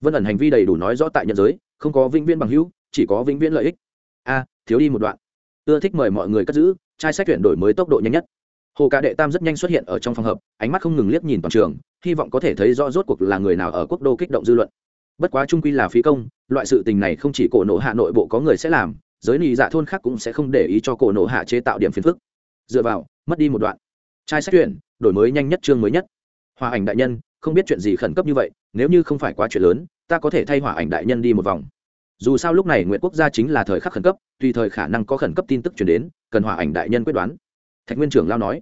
A: Vân ẩn hành vi đầy đủ nói rõ tại nhân giới, không có vĩnh viễn bằng hữu, chỉ có vĩnh viễn lợi ích. A, thiếu đi một đoạn. Ưa thích mời mọi người cất giữ, trai sách chuyển đổi mới tốc độ nhanh nhất. Hồ cả đệ tam rất nhanh xuất hiện ở trong phòng hợp ánh mắt không ngừng liếc nhìn toàn trường, hy vọng có thể thấy rõ rốt cuộc là người nào ở quốc đô kích động dư luận. Bất quá trung quy là phí công, loại sự tình này không chỉ cổ nộ hạ nội bộ có người sẽ làm, giới nị dạ thôn khác cũng sẽ không để ý cho cổ nộ hạ chế tạo điểm phiền phức. Dựa vào, mất đi một đoạn trai sách tuyển, đổi mới nhanh nhất chương mới nhất. Hòa ảnh đại nhân, không biết chuyện gì khẩn cấp như vậy, nếu như không phải quá chuyện lớn, ta có thể thay hòa ảnh đại nhân đi một vòng. Dù sao lúc này nguyện quốc gia chính là thời khắc khẩn cấp, tùy thời khả năng có khẩn cấp tin tức chuyển đến, cần hòa ảnh đại nhân quyết đoán. Thạch nguyên trưởng lao nói.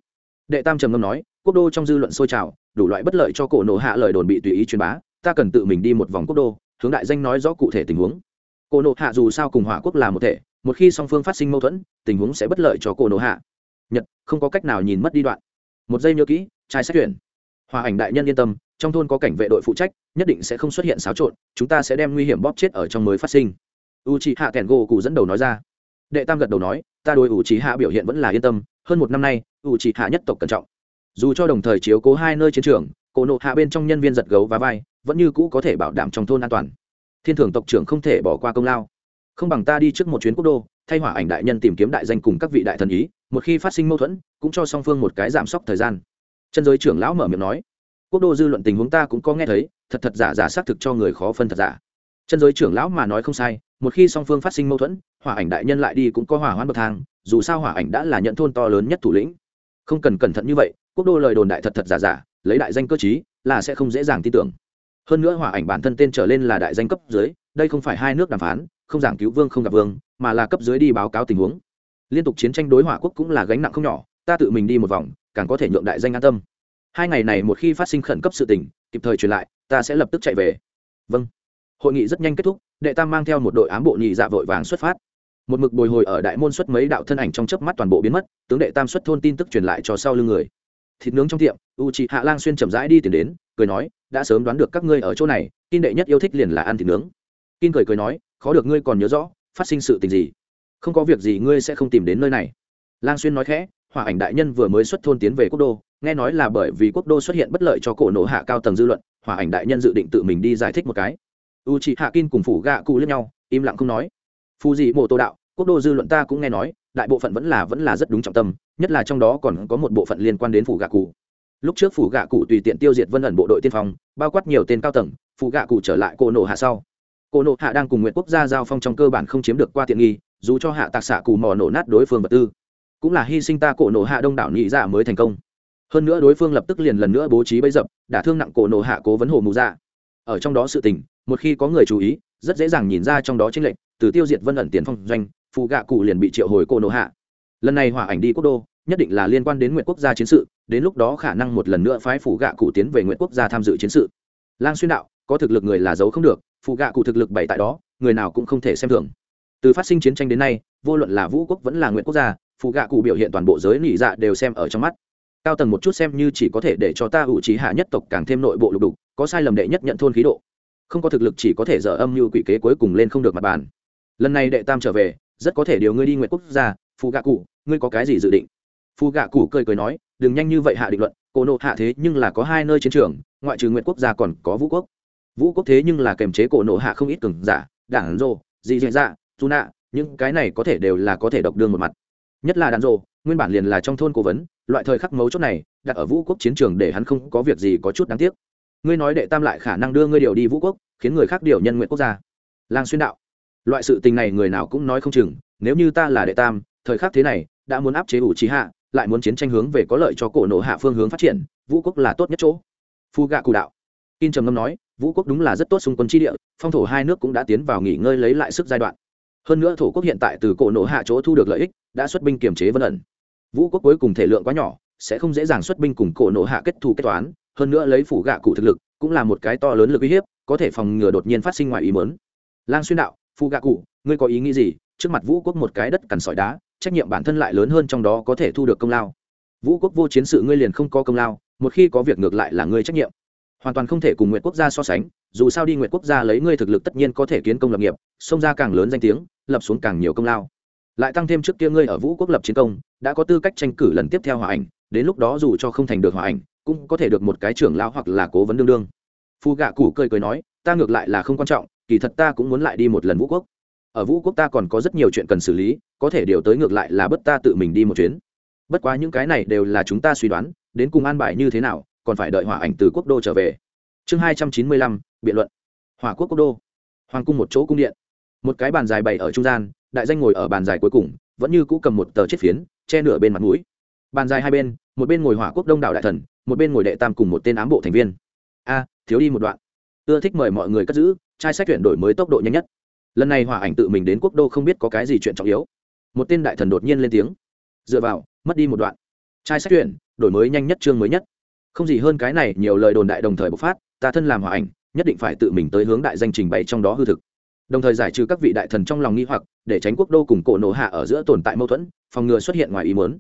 A: Đệ tam trầm ngâm nói, quốc đô trong dư luận sôi trào, đủ loại bất lợi cho cổ nộ hạ lời đồn bị tùy ý truyền bá, ta cần tự mình đi một vòng quốc đô, hướng đại danh nói rõ cụ thể tình huống. Cổ nộ hạ dù sao cùng hỏa quốc là một thể, một khi song phương phát sinh mâu thuẫn, tình huống sẽ bất lợi cho cổ nộ hạ. Nhật, không có cách nào nhìn mất đi đoạn một giây nhớ kỹ, trai sách tuyển. Hòa ảnh đại nhân yên tâm, trong thôn có cảnh vệ đội phụ trách, nhất định sẽ không xuất hiện xáo trộn, chúng ta sẽ đem nguy hiểm bóp chết ở trong mới phát sinh. U c h i hạ kèn gỗ cụ dẫn đầu nói ra. Đệ tam gật đầu nói, ta đối u c h i hạ biểu hiện vẫn là yên tâm, hơn một năm nay u c h i hạ nhất tộc cẩn trọng. Dù cho đồng thời chiếu cố hai nơi chiến trường, cổ nộ hạ bên trong nhân viên giật gấu và vai, vẫn như cũ có thể bảo đảm trong thôn an toàn. Thiên thưởng tộc trưởng không thể bỏ qua công lao. Không bằng ta đi trước một chuyến quốc đô, thay hỏa ảnh đại nhân tìm kiếm đại danh cùng các vị đại thần ý một khi phát sinh mâu thuẫn, cũng cho song phương một cái giảm sốc thời gian. Chân giới trưởng lão mở miệng nói, quốc đô dư luận tình huống ta cũng có nghe thấy, thật thật giả giả xác thực cho người khó phân thật giả. Chân giới trưởng lão mà nói không sai, một khi song phương phát sinh mâu thuẫn, hỏa ảnh đại nhân lại đi cũng có hỏa hoãn bậc thang, dù sao hỏa ảnh đã là nhận thôn to lớn nhất thủ lĩnh. Không cần cẩn thận như vậy, quốc đô lời đồn đại thật thật giả giả, lấy đại danh cơ chí là sẽ không dễ dàng tin tưởng. Hơn nữa hỏa ảnh bản thân tên trở lên là đại danh cấp dưới, đây không phải hai nước đàm phán, không giảng cứu vương không gặp vương, mà là cấp dưới đi báo cáo tình huống liên tục chiến tranh đối hỏa quốc cũng là gánh nặng không nhỏ, ta tự mình đi một vòng, càng có thể nhượng đại danh an tâm. Hai ngày này một khi phát sinh khẩn cấp sự tình, kịp thời truyền lại, ta sẽ lập tức chạy về. Vâng. Hội nghị rất nhanh kết thúc, đệ tam mang theo một đội ám bộ nhị dạ vội vàng xuất phát. Một mực bồi hồi ở đại môn xuất mấy đạo thân ảnh trong chớp mắt toàn bộ biến mất, tướng đệ tam xuất thôn tin tức truyền lại cho sau lưng người. Thịt nướng trong tiệm u chị hạ lang xuyên chậm rãi đi tìm đến, cười nói, đã sớm đoán được các ngươi ở chỗ này, tin đệ nhất yêu thích liền là ăn thịt nướng. Tin cười cười nói, khó được ngươi còn nhớ rõ, phát sinh sự tình gì? Không có việc gì ngươi sẽ không tìm đến nơi này. Lang xuyên nói khẽ hòa ảnh đại nhân vừa mới xuất thôn tiến về quốc đô, nghe nói là bởi vì quốc đô xuất hiện bất lợi cho cổ nổ hạ cao tầng dư luận hòa ảnh đại nhân dự định tự mình đi giải thích một cái. U chị hạ kin cùng phủ gạ cụ lẫn nhau, im lặng không nói. Phù dị mộ tô đạo, quốc đô dư luận ta cũng nghe nói, đại bộ phận vẫn là vẫn là rất đúng trọng tâm, nhất là trong đó còn có một bộ phận liên quan đến phủ gạ cụ lúc trước phủ gạ cụ tùy tiện tiêu diệt vân ẩn bộ đội tiên phong, bao quát nhiều tên cao tầng, phủ gạ cụ trở lại cổ nổ hạ sau. Cổ nổ hạ đang cùng nguyện quốc gia giao phong trong cơ bản không chiếm được qua tiện nghi dù cho hạ tạc xạ cù mò nổ nát đối phương vật tư, cũng là hy sinh ta cổ nổ hạ đông đảo nhị dạ mới thành công. Hơn nữa đối phương lập tức liền lần nữa bố trí bấy dập, đả thương nặng cổ nổ hạ cố vấn hồ mù dạ. Ở trong đó sự tình, một khi có người chú ý, rất dễ dàng nhìn ra trong đó chính lệnh từ tiêu diệt vân ẩn tiền phong doanh phụ gạ cụ liền bị triệu hồi cổ nổ hạ. Lần này hỏa ảnh đi quốc đô, nhất định là liên quan đến nguyện quốc gia chiến sự, đến lúc đó khả năng một lần nữa phái phủ gạ cụ tiến về nguyện quốc gia tham dự chiến sự. Lang xuyên đạo, có thực lực người là giấu không được phụ gạ cụ thực lực bày tại đó, người nào cũng không thể xem thường từ phát sinh chiến tranh đến nay, vô luận là vũ quốc vẫn là nguyện quốc gia, phụ gạ cụ biểu hiện toàn bộ giới nỉ dạ đều xem ở trong mắt. Cao tầng một chút xem như chỉ có thể để cho ta ủ trí hạ nhất tộc càng thêm nội bộ lục đục, có sai lầm đệ nhất nhận thôn khí độ. Không có thực lực chỉ có thể dở âm như quỷ kế cuối cùng lên không được mặt bàn. Lần này đệ tam trở về, rất có thể điều ngươi đi nguyện quốc gia, phụ gạ cụ, ngươi có cái gì dự định? Phụ gạ cụ cười cười nói, đừng nhanh như vậy hạ định luận cổ nộ hạ thế nhưng là có hai nơi chiến trường, ngoại trừ nguyện quốc gia còn có vũ quốc. Vũ quốc thế nhưng là kềm chế cổ nộ hạ không ít cường giả, đảng rô dị dạ dù nạ, những cái này có thể đều là có thể độc đương một mặt. Nhất là đàn rộ nguyên bản liền là trong thôn cố vấn, loại thời khắc mấu chốt này, đặt ở vũ quốc chiến trường để hắn không có việc gì có chút đáng tiếc. Ngươi nói đệ tam lại khả năng đưa ngươi điều đi vũ quốc, khiến người khác điều nhân nguyện quốc gia. Lang xuyên đạo. Loại sự tình này người nào cũng nói không chừng, nếu như ta là đệ tam, thời khắc thế này, đã muốn áp chế ủ trí hạ, lại muốn chiến tranh hướng về có lợi cho cổ nộ hạ phương hướng phát triển, vũ quốc là tốt nhất chỗ. Phu gạ cụ đạo. In trầm ngâm nói, vũ quốc đúng là rất tốt xung quân tri địa, phong thổ hai nước cũng đã tiến vào nghỉ ngơi lấy lại sức giai đoạn hơn nữa thổ quốc hiện tại từ cổ nộ hạ chỗ thu được lợi ích, đã xuất binh kiềm chế vân ẩn. Vũ quốc cuối cùng thể lượng quá nhỏ, sẽ không dễ dàng xuất binh cùng cổ nộ hạ kết thù kết toán, hơn nữa lấy phủ gạ cụ thực lực, cũng là một cái to lớn lực uy hiếp, có thể phòng ngừa đột nhiên phát sinh ngoài ý mớn lang xuyên đạo phụ gạ cụ, ngươi có ý nghĩ gì? Trước mặt vũ quốc một cái đất cằn sỏi đá, trách nhiệm bản thân lại lớn hơn trong đó có thể thu được công lao. Vũ quốc vô chiến sự ngươi liền không có công lao, một khi có việc ngược lại là ngươi trách nhiệm. Hoàn toàn không thể cùng nguyện quốc gia so sánh dù sao đi nguyện quốc gia lấy ngươi thực lực tất nhiên có thể kiến công lập nghiệp xông ra càng lớn danh tiếng, lập xuống càng nhiều công lao. Lại tăng thêm trước kia ngươi ở vũ quốc lập chiến công, đã có tư cách tranh cử lần tiếp theo hòa ảnh, đến lúc đó dù cho không thành được hòa ảnh, cũng có thể được một cái trưởng lão hoặc là cố vấn đương đương. Phu gạ củ cười cười nói, ta ngược lại là không quan trọng, kỳ thật ta cũng muốn lại đi một lần vũ quốc. Ở vũ quốc ta còn có rất nhiều chuyện cần xử lý, có thể điều tới ngược lại là bất ta tự mình đi một chuyến. Bất quá những cái này đều là chúng ta suy đoán, đến cùng an bài như thế nào, còn phải đợi hỏa ảnh từ quốc đô trở về. Chương hai trăm chín mươi lăm biện luận. Hòa quốc quốc đô. Hoàng cung một chỗ cung điện. Một cái bàn dài bày ở trung gian, đại danh ngồi ở bàn dài cuối cùng, vẫn như cũ cầm một tờ chết phiến, che nửa bên mặt mũi. Bàn dài hai bên, một bên ngồi hỏa quốc đông đảo đại thần, một bên ngồi đệ tam cùng một tên ám bộ thành viên. A, thiếu đi một đoạn. Ưa thích mời mọi người cất giữ, trai sách chuyển đổi mới tốc độ nhanh nhất. Lần này hỏa ảnh tự mình đến quốc đô không biết có cái gì chuyện trọng yếu. Một tên đại thần đột nhiên lên tiếng. Dựa vào, mất đi một đoạn. Trai sách chuyển đổi mới nhanh nhất chương mới nhất. Không gì hơn cái này, nhiều lời đồn đại đồng thời bộc phát, ta thân làm hỏa ảnh nhất định phải tự mình tới hướng đại danh trình bày trong đó hư thực. Đồng thời giải trừ các vị đại thần trong lòng nghi hoặc, để tránh quốc đô cùng cổ nổ hạ ở giữa tồn tại mâu thuẫn, phòng ngừa xuất hiện ngoài ý muốn.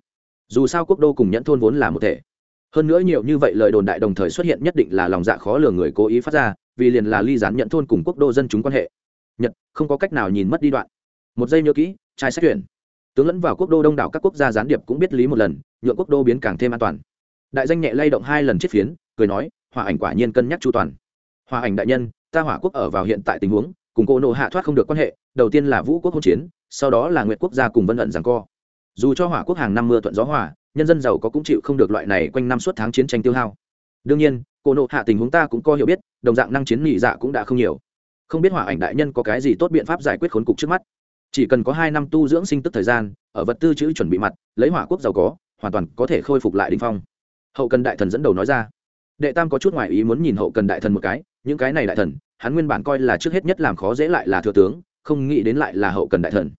A: Dù sao quốc đô cùng nhẫn thôn vốn là một thể. Hơn nữa nhiều như vậy lời đồn đại đồng thời xuất hiện nhất định là lòng dạ khó lường người cố ý phát ra, vì liền là ly gián nhận thôn cùng quốc đô dân chúng quan hệ. Nhật, không có cách nào nhìn mất đi đoạn. Một giây nhớ kỹ, trai sách tuyển. Tướng lẫn vào quốc đô đông đảo các quốc gia gián điệp cũng biết lý một lần, nhượng quốc đô biến càng thêm an toàn. Đại danh nhẹ lay động hai lần chết phiến, cười nói hòa ảnh quả nhiên cân nhắc chu toàn hòa ảnh đại nhân, ta hỏa quốc ở vào hiện tại tình huống, cùng cô nộ hạ thoát không được quan hệ, đầu tiên là vũ quốc hỗn chiến, sau đó là nguyệt quốc gia cùng vân ẩn rằng co. Dù cho hỏa quốc hàng năm mưa thuận gió hỏa nhân dân giàu có cũng chịu không được loại này quanh năm suốt tháng chiến tranh tiêu hao. Đương nhiên, cô nộ hạ tình huống ta cũng có hiểu biết, đồng dạng năng chiến nghị dạ cũng đã không nhiều. Không biết hỏa ảnh đại nhân có cái gì tốt biện pháp giải quyết khốn cục trước mắt? Chỉ cần có hai năm tu dưỡng sinh tức thời gian, ở vật tư chữ chuẩn bị mặt, lấy hỏa quốc giàu có, hoàn toàn có thể khôi phục lại đình phong. Hậu cần đại thần dẫn đầu nói ra đệ tam có chút ngoại ý muốn nhìn hậu cần đại thần một cái, những cái này đại thần, hắn nguyên bản coi là trước hết nhất làm khó dễ lại là thừa tướng, không nghĩ đến lại là hậu cần đại thần.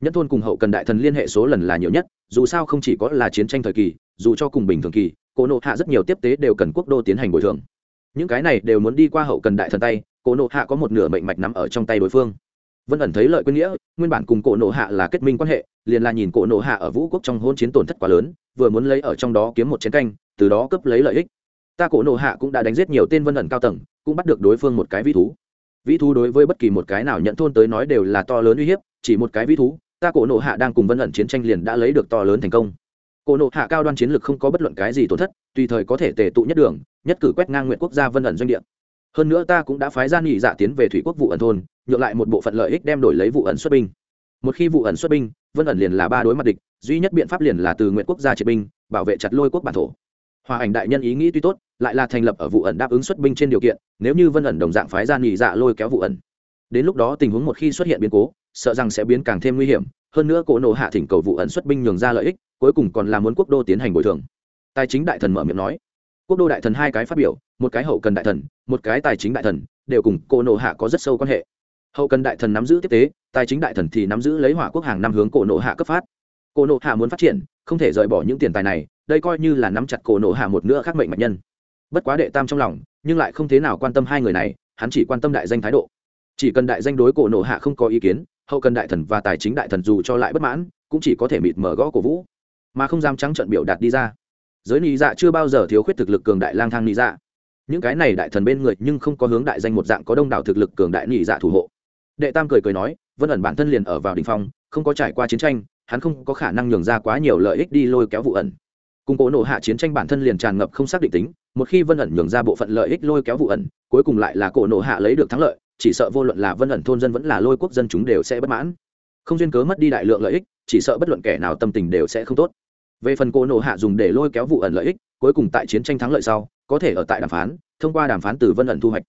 A: Nhất thôn cùng hậu cần đại thần liên hệ số lần là nhiều nhất, dù sao không chỉ có là chiến tranh thời kỳ, dù cho cùng bình thường kỳ cổ nộ hạ rất nhiều tiếp tế đều cần quốc đô tiến hành bồi thường. Những cái này đều muốn đi qua hậu cần đại thần tay cổ nộ hạ có một nửa mệnh mạch nắm ở trong tay đối phương. Vân ẩn thấy lợi quyết nghĩa, nguyên bản cùng cổ nộ hạ là kết minh quan hệ, liền là nhìn cổ nộ hạ ở vũ quốc trong hôn chiến tổn thất quá lớn, vừa muốn lấy ở trong đó kiếm một chiến canh, từ đó cấp lấy lợi ích ta cổ nộ hạ cũng đã đánh giết nhiều tên vân ẩn cao tầng, cũng bắt được đối phương một cái vĩ thú. Vĩ thú đối với bất kỳ một cái nào nhận thôn tới nói đều là to lớn uy hiếp, chỉ một cái vĩ thú, ta cổ nộ hạ đang cùng vân ẩn chiến tranh liền đã lấy được to lớn thành công. Cổ nộ hạ cao đoan chiến lược không có bất luận cái gì tổn thất, tùy thời có thể tề tụ nhất đường, nhất cử quét ngang nguyện quốc gia vân ẩn doanh địa. Hơn nữa ta cũng đã phái ra nghỉ dạ tiến về thủy quốc vụ ẩn thôn, nhượng lại một bộ phận lợi ích đem đổi lấy vụ ẩn xuất binh. Một khi vụ ẩn xuất binh, vân ẩn liền là ba đối mặt địch, duy nhất biện pháp liền là từ nguyện quốc gia triệt binh, bảo vệ chặt lôi quốc bản thổ hòa ảnh đại nhân ý nghĩ tuy tốt, lại là thành lập ở vụ ẩn đáp ứng xuất binh trên điều kiện, nếu như vân ẩn đồng dạng phái ra nghỉ dạ lôi kéo vụ ẩn. Đến lúc đó tình huống một khi xuất hiện biến cố, sợ rằng sẽ biến càng thêm nguy hiểm, hơn nữa cổ nộ hạ thỉnh cầu vụ ẩn xuất binh nhường ra lợi ích, cuối cùng còn là muốn quốc đô tiến hành bồi thường. Tài chính đại thần mở miệng nói. Quốc đô đại thần hai cái phát biểu, một cái hậu cần đại thần, một cái tài chính đại thần, đều cùng cổ nộ hạ có rất sâu quan hệ. Hậu cần đại thần nắm giữ tiếp tế, tài chính đại thần thì nắm giữ lấy hỏa quốc hàng năm hướng cổ nộ hạ cấp phát. Cổ nộ hạ muốn phát triển, không thể rời bỏ những tiền tài này đây coi như là nắm chặt cổ nổ hạ một nữa khác mệnh mạnh nhân. Bất quá đệ tam trong lòng, nhưng lại không thế nào quan tâm hai người này, hắn chỉ quan tâm đại danh thái độ. Chỉ cần đại danh đối cổ nổ hạ không có ý kiến, hậu cần đại thần và tài chính đại thần dù cho lại bất mãn, cũng chỉ có thể mịt mở gõ cổ vũ. Mà không dám trắng trận biểu đạt đi ra. Giới lý dạ chưa bao giờ thiếu khuyết thực lực cường đại lang thang lý dạ. Những cái này đại thần bên người nhưng không có hướng đại danh một dạng có đông đảo thực lực cường đại lý dạ thủ hộ. Đệ tam cười cười nói, vân ẩn bản thân liền ở vào đình phong, không có trải qua chiến tranh, hắn không có khả năng nhường ra quá nhiều lợi ích đi lôi kéo vụ ẩn cùng cố nổ hạ chiến tranh bản thân liền tràn ngập không xác định tính, một khi vân ẩn nhường ra bộ phận lợi ích lôi kéo vụ ẩn, cuối cùng lại là cổ nổ hạ lấy được thắng lợi, chỉ sợ vô luận là vân ẩn thôn dân vẫn là lôi quốc dân chúng đều sẽ bất mãn. Không duyên cớ mất đi đại lượng lợi ích, chỉ sợ bất luận kẻ nào tâm tình đều sẽ không tốt. Về phần cổ nổ hạ dùng để lôi kéo vụ ẩn lợi ích, cuối cùng tại chiến tranh thắng lợi sau, có thể ở tại đàm phán, thông qua đàm phán từ vân ẩn thu hoạch.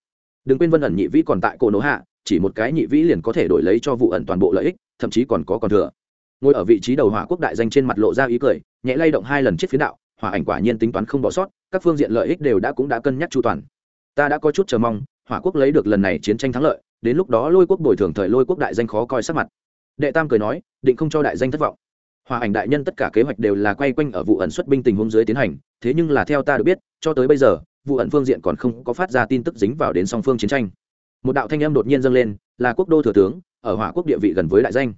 A: Đừng quên vân ẩn nhị vĩ còn tại cổ nổ hạ, chỉ một cái nhị vĩ liền có thể đổi lấy cho vụ ẩn toàn bộ lợi ích, thậm chí còn có còn thừa ngồi ở vị trí đầu hỏa quốc đại danh trên mặt lộ ra ý cười, nhẹ lay động hai lần chiếc phiến đạo, hỏa ảnh quả nhiên tính toán không bỏ sót, các phương diện lợi ích đều đã cũng đã cân nhắc chu toàn. Ta đã có chút chờ mong, hỏa quốc lấy được lần này chiến tranh thắng lợi, đến lúc đó lôi quốc bồi thường thời lôi quốc đại danh khó coi sắc mặt. Đệ tam cười nói, định không cho đại danh thất vọng. Hòa ảnh đại nhân tất cả kế hoạch đều là quay quanh ở vụ ẩn xuất binh tình huống dưới tiến hành, thế nhưng là theo ta được biết, cho tới bây giờ, vụ ẩn phương diện còn không có phát ra tin tức dính vào đến song phương chiến tranh. Một đạo thanh âm đột nhiên dâng lên, là quốc đô thừa tướng, ở hỏa quốc địa vị gần với đại danh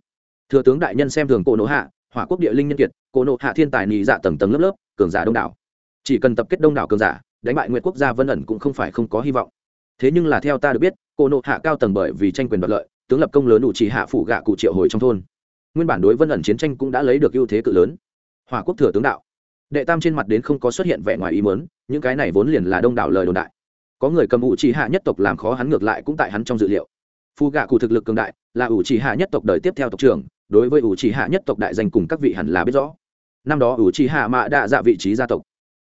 A: thừa tướng đại nhân xem thường cổ nộ hạ, hỏa quốc địa linh nhân kiệt, cổ nộ hạ thiên tài nì dạ tầng tầng lớp lớp, cường giả đông đảo. Chỉ cần tập kết đông đảo cường giả, đánh bại nguyện quốc gia vân ẩn cũng không phải không có hy vọng. Thế nhưng là theo ta được biết, cổ nộ hạ cao tầng bởi vì tranh quyền đoạt lợi, tướng lập công lớn đủ chỉ hạ phủ gạ cụ triệu hồi trong thôn. Nguyên bản đối vân ẩn chiến tranh cũng đã lấy được ưu thế cự lớn. Hỏa quốc thừa tướng đạo. Đệ tam trên mặt đến không có xuất hiện vẻ ngoài ý mớn những cái này vốn liền là đông đảo lời đồn đại. Có người cầm ủ chỉ hạ nhất tộc làm khó hắn ngược lại cũng tại hắn trong dự liệu. Phù gạ cụ thực lực cường đại, là ủ chỉ hạ nhất tộc đời tiếp theo tộc trưởng đối với ủ chỉ hạ nhất tộc đại danh cùng các vị hẳn là biết rõ. Năm đó ủ chỉ hạ mạ đạ dạ vị trí gia tộc.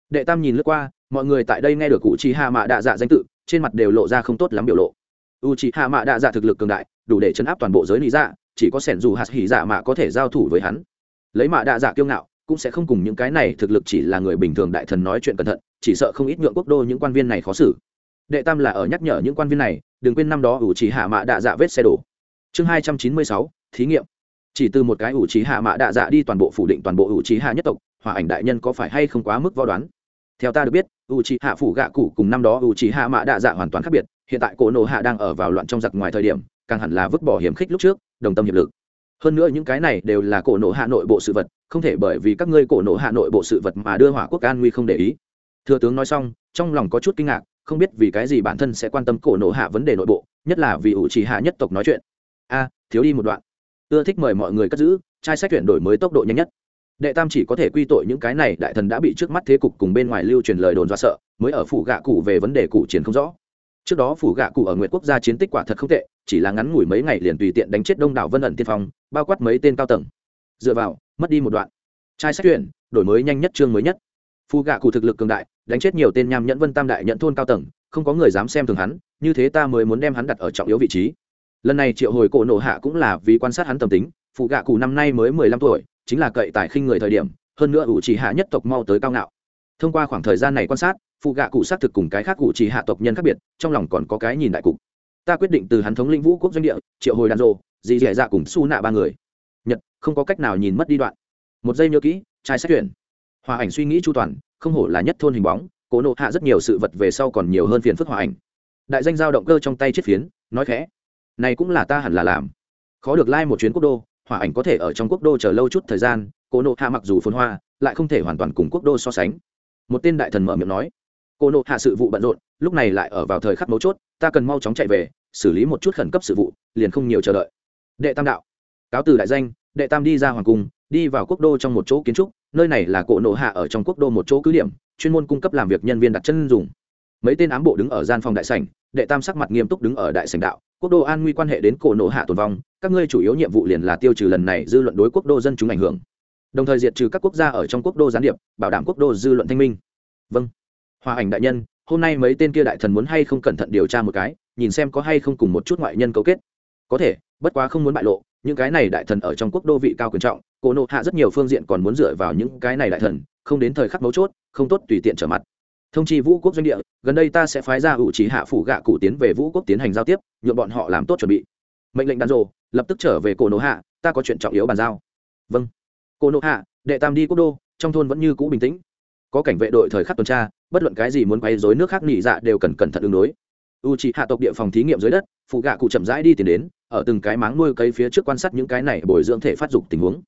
A: Đệ tam nhìn lướt qua, mọi người tại đây nghe được ủ chỉ hạ mạ đạ dạ danh tự, trên mặt đều lộ ra không tốt lắm biểu lộ. U chỉ hạ mạ đạ dạ thực lực cường đại, đủ để chấn áp toàn bộ giới lý dạ chỉ có sẻn dù hạt hỉ dạ mạ có thể giao thủ với hắn. Lấy mạ đạ dạ kiêu ngạo, cũng sẽ không cùng những cái này thực lực chỉ là người bình thường đại thần nói chuyện cẩn thận, chỉ sợ không ít nhượng quốc đô những quan viên này khó xử. Đệ tam là ở nhắc nhở những quan viên này, đừng quên năm đó ủ chỉ hạ mạ đạ dạ vết xe đổ. Chương hai trăm chín mươi sáu, thí nghiệm chỉ từ một cái ủ trí hạ mạ đạ dạ đi toàn bộ phủ định toàn bộ ủ trí hạ nhất tộc, hòa ảnh đại nhân có phải hay không quá mức võ đoán? Theo ta được biết, ủ trí hạ phủ gạ cụ cùng năm đó ủ trí hạ mạ đạ dạ hoàn toàn khác biệt, hiện tại cổ nộ hạ đang ở vào loạn trong giặc ngoài thời điểm, càng hẳn là vứt bỏ hiểm khích lúc trước, đồng tâm hiệp lực. Hơn nữa những cái này đều là cổ nộ hạ nội bộ sự vật, không thể bởi vì các ngươi cổ nộ hạ nội bộ sự vật mà đưa hỏa quốc an nguy không để ý. Thừa tướng nói xong, trong lòng có chút kinh ngạc, không biết vì cái gì bản thân sẽ quan tâm cổ nộ hạ vấn đề nội bộ, nhất là vì ủ trì hạ nhất tộc nói chuyện. A, thiếu đi một đoạn ưa thích mời mọi người cất giữ, trai sách chuyển đổi mới tốc độ nhanh nhất. Đệ tam chỉ có thể quy tội những cái này, đại thần đã bị trước mắt thế cục cùng bên ngoài lưu truyền lời đồn do sợ, mới ở phủ gạ cụ về vấn đề cụ chiến không rõ. Trước đó phủ gạ cụ ở nguyện quốc gia chiến tích quả thật không tệ, chỉ là ngắn ngủi mấy ngày liền tùy tiện đánh chết đông đảo vân ẩn tiên phong, bao quát mấy tên cao tầng. Dựa vào, mất đi một đoạn. Trai sách tuyển, đổi mới nhanh nhất, chương mới nhất. Phù gạ cụ thực lực cường đại, đánh chết nhiều tên nham nhẫn vân tam đại nhận thôn cao tầng, không có người dám xem thường hắn, như thế ta mới muốn đem hắn đặt ở trọng yếu vị trí lần này triệu hồi cổ nộ hạ cũng là vì quan sát hắn tâm tính, phụ gạ cụ năm nay mới mười lăm tuổi, chính là cậy tài khinh người thời điểm, hơn nữa ủ chỉ hạ nhất tộc mau tới cao ngạo. Thông qua khoảng thời gian này quan sát, phụ gạ cụ xác thực cùng cái khác cụ chỉ hạ tộc nhân khác biệt, trong lòng còn có cái nhìn đại cục. Ta quyết định từ hắn thống linh vũ quốc doanh địa, triệu hồi đàn rộ dì dẻ dạ cùng su nạ ba người. Nhật, không có cách nào nhìn mất đi đoạn. Một giây nhớ kỹ, trai xét tuyển hòa ảnh suy nghĩ chu toàn, không hổ là nhất thôn hình bóng cố nộ hạ rất nhiều sự vật về sau còn nhiều hơn phiền phức hòa ảnh. Đại danh giao động cơ trong tay chết phiến, nói khẽ này cũng là ta hẳn là làm. Khó được lai、like、một chuyến quốc đô, hỏa ảnh có thể ở trong quốc đô chờ lâu chút thời gian cố nộ hạ mặc dù phồn hoa, lại không thể hoàn toàn cùng quốc đô so sánh. Một tên đại thần mở miệng nói, cô nộ hạ sự vụ bận rộn, lúc này lại ở vào thời khắc mấu chốt, ta cần mau chóng chạy về, xử lý một chút khẩn cấp sự vụ, liền không nhiều chờ đợi. Đệ tam đạo, cáo từ đại danh, đệ tam đi ra hoàng cung, đi vào quốc đô trong một chỗ kiến trúc, nơi này là cổ nộ hạ ở trong quốc đô một chỗ cứ điểm, chuyên môn cung cấp làm việc nhân viên đặt chân dùng mấy tên ám bộ đứng ở gian phòng đại sảnh, đệ tam sắc mặt nghiêm túc đứng ở đại sảnh đạo, quốc đô an nguy quan hệ đến cổ nộ hạ tồn vong, các ngươi chủ yếu nhiệm vụ liền là tiêu trừ lần này dư luận đối quốc đô dân chúng ảnh hưởng. Đồng thời diệt trừ các quốc gia ở trong quốc đô gián điệp, bảo đảm quốc đô dư luận thanh minh. Vâng. Hòa ảnh đại nhân, hôm nay mấy tên kia đại thần muốn hay không cẩn thận điều tra một cái, nhìn xem có hay không cùng một chút ngoại nhân cấu kết. Có thể, bất quá không muốn bại lộ, những cái này đại thần ở trong quốc đô vị cao quyền trọng, cổ nộ hạ rất nhiều phương diện còn muốn dựa vào những cái này đại thần, không đến thời khắc mấu chốt, không tốt tùy tiện trở mặt thông chi vũ quốc doanh địa, gần đây ta sẽ phái ra ủ trí hạ phủ gạ cụ tiến về vũ quốc tiến hành giao tiếp nhuộm bọn họ làm tốt chuẩn bị. Mệnh lệnh đàn rồ lập tức trở về cổ nộ hạ, ta có chuyện trọng yếu bàn giao. Vâng. Cổ nộ hạ, đệ tam đi quốc đô, trong thôn vẫn như cũ bình tĩnh. Có cảnh vệ đội thời khắc tuần tra, bất luận cái gì muốn quay dối nước khác nghỉ dạ đều cần cẩn thận ứng đối. U c hạ tộc địa phòng thí nghiệm dưới đất phụ gạ cụ chậm rãi đi tìm đến, ở từng cái máng nuôi cây phía trước quan sát những cái này bồi dưỡng thể phát dục tình huống.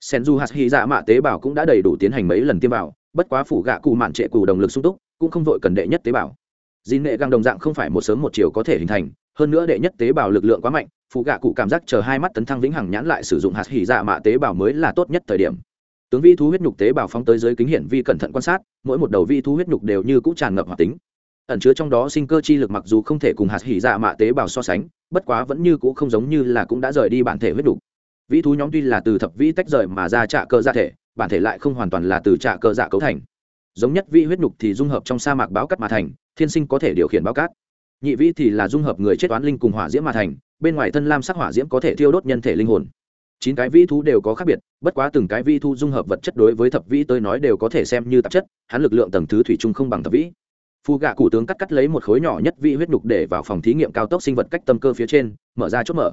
A: Sen du hạt hy dạ mạ tế bào cũng đã đầy đủ tiến hành mấy lần tiêm vào, bất quá phủ gạ cụ mạn trệ cụ đồng lực sung túc cũng không vội cần đệ nhất tế bào. Dì nệ găng đồng dạng không phải một sớm một chiều có thể hình thành, hơn nữa đệ nhất tế bào lực lượng quá mạnh, phụ gạ cụ cảm giác chờ hai mắt tấn thăng vĩnh hằng nhãn lại sử dụng hạt hỉ dạ mạ tế bào mới là tốt nhất thời điểm. Tướng vi thú huyết nhục tế bào phóng tới dưới kính hiển vi cẩn thận quan sát, mỗi một đầu vi thú huyết nhục đều như cũng tràn ngập hoạt tính. Ẩn chứa trong đó sinh cơ chi lực mặc dù không thể cùng hạt hỉ dạ mạ tế bào so sánh, bất quá vẫn như cũng không giống như là cũng đã rời đi bản thể huyết nhục. Vĩ thú nhóm tuy là từ thập vĩ tách rời mà ra trạ cơ ra thể, bản thể lại không hoàn toàn là từ trạ cơ dạ cấu thành giống nhất vị huyết nhục thì dung hợp trong sa mạc báo cắt mà thành, thiên sinh có thể điều khiển báo cát. Nhị vĩ thì là dung hợp người chết toán linh cùng hỏa diễm mà thành, bên ngoài thân lam sắc hỏa diễm có thể thiêu đốt nhân thể linh hồn. Chín cái vĩ thú đều có khác biệt, bất quá từng cái vĩ thu dung hợp vật chất đối với thập vĩ tôi nói đều có thể xem như tạp chất, hắn lực lượng tầng thứ thủy chung không bằng thập vĩ. Phù gạ cụ tướng cắt cắt lấy một khối nhỏ nhất vĩ huyết nhục để vào phòng thí nghiệm cao tốc sinh vật cách tâm cơ phía trên, mở ra chốt mở.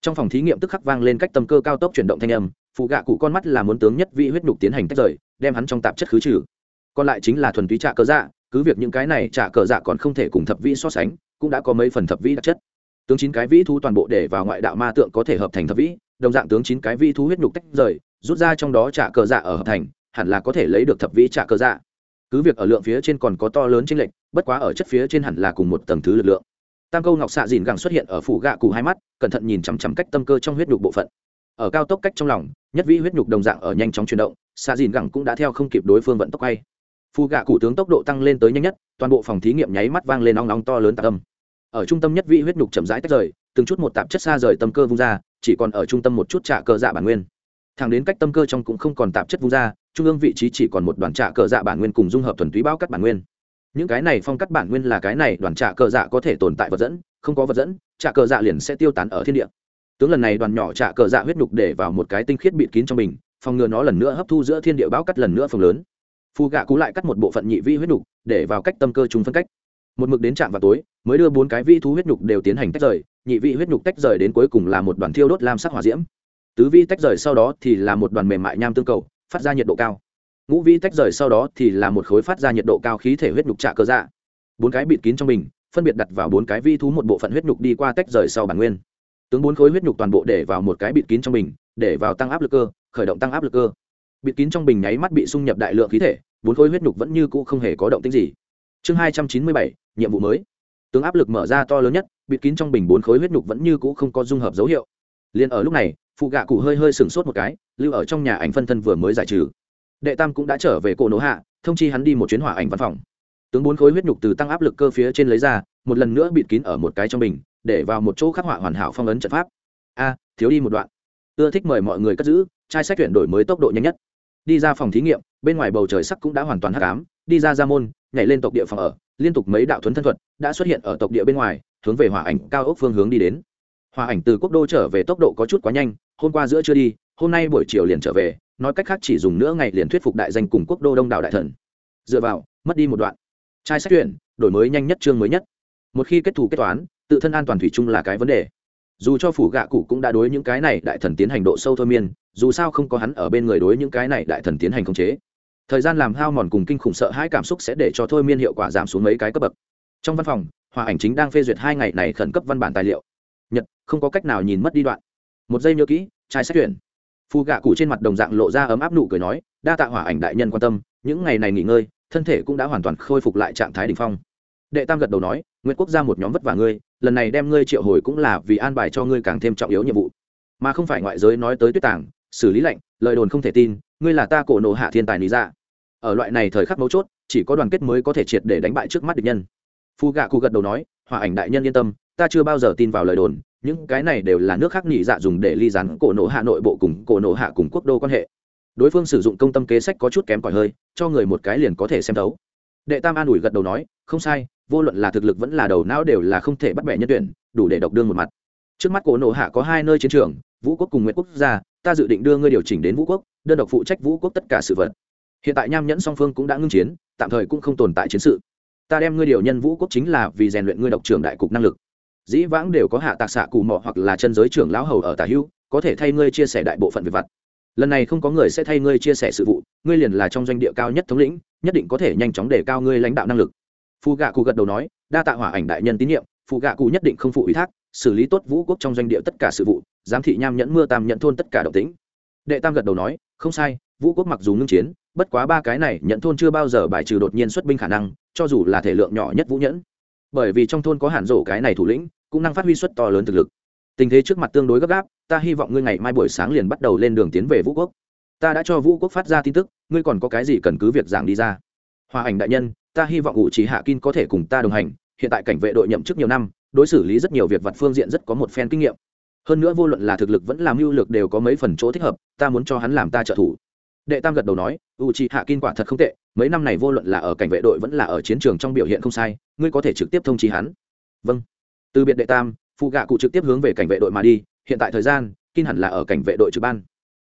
A: Trong phòng thí nghiệm tức khắc vang lên cách tâm cơ cao tốc chuyển động thanh âm phù gạ cụ con mắt là muốn tướng nhất vĩ huyết nhục tiến hành tách rời, đem hắn trong tạp chất khứ trừ còn lại chính là thuần túy trạ cờ dạ cứ việc những cái này trạ cờ dạ còn không thể cùng thập vĩ so sánh, cũng đã có mấy phần thập vĩ đặc chất. Tướng chín cái vĩ thu toàn bộ để vào ngoại đạo ma tượng có thể hợp thành thập vĩ, đồng dạng tướng chín cái vĩ thu huyết nhục tách rời, rút ra trong đó trạ cờ dạ ở hợp thành, hẳn là có thể lấy được thập vĩ trạ cờ dạ. Cứ việc ở lượng phía trên còn có to lớn chênh lệch, bất quá ở chất phía trên hẳn là cùng một tầng thứ lực lượng. Tam câu ngọc xạ dìn gẳng xuất hiện ở phủ gạ cụ hai mắt, cẩn thận nhìn chằm chằm cách tâm cơ trong huyết nhục bộ phận. Ở cao tốc cách trong lòng, nhất vĩ huyết nhục đồng dạng ở nhanh chóng chuyển động, xạ dìn gẳng cũng đã theo không kịp đối phương vận tốc hay phù gạ cụ tướng tốc độ tăng lên tới nhanh nhất, toàn bộ phòng thí nghiệm nháy mắt vang lên nóng nóng to lớn tạc âm. Ở trung tâm nhất vị huyết nhục chậm rãi tách rời, từng chút một tạp chất xa rời tâm cơ vung ra, chỉ còn ở trung tâm một chút trạ cờ dạ bản nguyên. Thẳng đến cách tâm cơ trong cũng không còn tạp chất vung ra, trung ương vị trí chỉ còn một đoàn trạ cờ dạ bản nguyên cùng dung hợp thuần túy bao cắt bản nguyên. Những cái này phong cắt bản nguyên là cái này, đoàn trạ cờ dạ có thể tồn tại vật dẫn, không có vật dẫn, trạ cờ dạ liền sẽ tiêu tán ở thiên địa. Tướng lần này đoàn nhỏ trạ cờ dạ huyết nhục để vào một cái tinh khiết bịt kín trong mình, phòng ngừa nó lần nữa hấp thu giữa thiên địa bao cắt lần nữa phòng lớn phù gạ cú lại cắt một bộ phận nhị vi huyết nhục để vào cách tâm cơ chúng phân cách. Một mực đến trạm vào tối mới đưa bốn cái vi thú huyết nhục đều tiến hành tách rời nhị vị huyết nhục tách rời đến cuối cùng là một đoàn thiêu đốt lam sắc hỏa diễm. Tứ vi tách rời sau đó thì là một đoàn mềm mại nham tương cầu phát ra nhiệt độ cao. Ngũ vi tách rời sau đó thì là một khối phát ra nhiệt độ cao khí thể huyết nhục trạ cơ dạ. Bốn cái bịt kín trong mình, phân biệt đặt vào bốn cái vi thú một bộ phận huyết nhục đi qua tách rời sau bản nguyên. Tướng bốn khối huyết nhục toàn bộ để vào một cái bịt kín trong mình, để vào tăng áp lực cơ khởi động tăng áp lực cơ bịt kín trong bình nháy mắt bị xung nhập đại lượng khí thể, bốn khối huyết nhục vẫn như cũ không hề có động tích gì. Chương hai trăm chín mươi bảy, nhiệm vụ mới. Tướng áp lực mở ra to lớn nhất, bịt kín trong bình bốn khối huyết nhục vẫn như cũ không có dung hợp dấu hiệu. Liền ở lúc này, phụ gạ cụ hơi hơi sửng sốt một cái, lưu ở trong nhà ảnh phân thân vừa mới giải trừ. Đệ tam cũng đã trở về cổ nổ hạ, thông chi hắn đi một chuyến hỏa ảnh văn phòng. Tướng bốn khối huyết nhục từ tăng áp lực cơ phía trên lấy ra, một lần nữa bịt kín ở một cái trong bình, để vào một chỗ khắc họa hoàn hảo phong ấn trận pháp. A, thiếu đi một đoạn. Ưa thích mời mọi người cất giữ, trai sách chuyển đổi mới tốc độ nhanh nhất đi ra phòng thí nghiệm, bên ngoài bầu trời sắc cũng đã hoàn toàn hắc ám, đi ra ra môn, nhảy lên tộc địa phòng ở, liên tục mấy đạo thuấn thân thuật đã xuất hiện ở tộc địa bên ngoài, hướng về hỏa ảnh cao ốc phương hướng đi đến. Hỏa ảnh từ quốc đô trở về tốc độ có chút quá nhanh, hôm qua giữa chưa đi, hôm nay buổi chiều liền trở về, nói cách khác chỉ dùng nửa ngày liền thuyết phục đại danh cùng quốc đô đông đảo đại thần. Dựa vào, mất đi một đoạn. Trai sách tuyển đổi mới nhanh nhất chương mới nhất. Một khi kết thù kết toán, tự thân an toàn thủy chung là cái vấn đề dù cho phủ gạ cụ cũng đã đối những cái này đại thần tiến hành độ sâu thôi miên, dù sao không có hắn ở bên người đối những cái này đại thần tiến hành khống chế. Thời gian làm hao mòn cùng kinh khủng sợ hai cảm xúc sẽ để cho thôi miên hiệu quả giảm xuống mấy cái cấp bậc. Trong văn phòng, hòa ảnh chính đang phê duyệt hai ngày này khẩn cấp văn bản tài liệu. Nhật, không có cách nào nhìn mất đi đoạn. Một giây nhớ kỹ, trai sách tuyển. Phù gạ cụ trên mặt đồng dạng lộ ra ấm áp nụ cười nói, đa tạ hỏa ảnh đại nhân quan tâm, những ngày này nghỉ ngơi, thân thể cũng đã hoàn toàn khôi phục lại trạng thái đ ỉ n h phong. Đệ tam gật đầu nói nguyễn quốc gia một nhóm vất vả ngươi lần này đem ngươi triệu hồi cũng là vì an bài cho ngươi càng thêm trọng yếu nhiệm vụ. Mà không phải ngoại giới nói tới tuyết tàng, xử lý lệnh lời đồn không thể tin, ngươi là ta cổ nộ hạ thiên tài lý ra ở loại này thời khắc mấu chốt, chỉ có đoàn kết mới có thể triệt để đánh bại trước mắt địch nhân. Phu gạ cụ gật đầu nói, hòa ảnh đại nhân yên tâm, ta chưa bao giờ tin vào lời đồn, những cái này đều là nước khác nhị dạ dùng để ly rắn cổ nộ hạ nội bộ cùng cổ nộ hạ cùng quốc đô quan hệ. Đối phương sử dụng công tâm kế sách có chút kém cỏi hơi, cho người một cái liền có thể xem thấu. Đệ tam an ủi gật đầu nói, không sai vô luận là thực lực vẫn là đầu não đều là không thể bắt bẻ nhân tuyển, đủ để độc đương một mặt. Trước mắt cổ nộ hạ có hai nơi chiến trường, vũ quốc cùng nguyễn quốc gia ta dự định đưa ngươi điều chỉnh đến vũ quốc, đơn độc phụ trách vũ quốc tất cả sự vật. Hiện tại nham nhẫn song phương cũng đã ngưng chiến, tạm thời cũng không tồn tại chiến sự. Ta đem ngươi điều nhân vũ quốc chính là vì rèn luyện ngươi độc trưởng đại cục năng lực. Dĩ vãng đều có hạ tạc xạ cù mọ hoặc là chân giới trưởng lão hầu ở tả hữu có thể thay ngươi chia sẻ đại bộ phận về vặt. Lần này không có người sẽ thay ngươi chia sẻ sự vụ, ngươi liền là trong doanh địa cao nhất thống lĩnh, nhất định có thể nhanh chóng để cao ngươi lãnh đạo năng lực phù gạ cụ gật đầu nói, đa tạ hỏa ảnh đại nhân tín nhiệm phù gạ cụ nhất định không phụ ủy thác, xử lý tốt vũ quốc trong doanh địa tất cả sự vụ, giám thị nham nhẫn mưa tam nhận thôn tất cả động tĩnh. Đệ tam gật đầu nói, không sai, vũ quốc mặc dù ngưng chiến, bất quá ba cái này nhận thôn chưa bao giờ bài trừ đột nhiên xuất binh khả năng, cho dù là thể lượng nhỏ nhất vũ nhẫn. Bởi vì trong thôn có hẳn rổ cái này thủ lĩnh, cũng năng phát huy suất to lớn thực lực. Tình thế trước mặt tương đối gấp gáp, ta hy vọng ngươi ngày mai buổi sáng liền bắt đầu lên đường tiến về vũ quốc. Ta đã cho vũ quốc phát ra tin tức, ngươi còn có cái gì cần cứ việc giảng đi ra hòa ảnh đại nhân, ta hy vọng ủ trí hạ kin có thể cùng ta đồng hành, hiện tại cảnh vệ đội nhậm chức nhiều năm, đối xử lý rất nhiều việc vặt phương diện rất có một phen kinh nghiệm. Hơn nữa vô luận là thực lực vẫn làm mưu lược đều có mấy phần chỗ thích hợp, ta muốn cho hắn làm ta trợ thủ. Đệ tam gật đầu nói u c hạ kin quả thật không tệ, mấy năm này vô luận là ở cảnh vệ đội vẫn là ở chiến trường trong biểu hiện không sai, ngươi có thể trực tiếp thông trí hắn. Vâng. Từ biệt đệ tam, phụ gạ cụ trực tiếp hướng về cảnh vệ đội mà đi, hiện tại thời gian kin hẳn là ở cảnh vệ đội trực ban.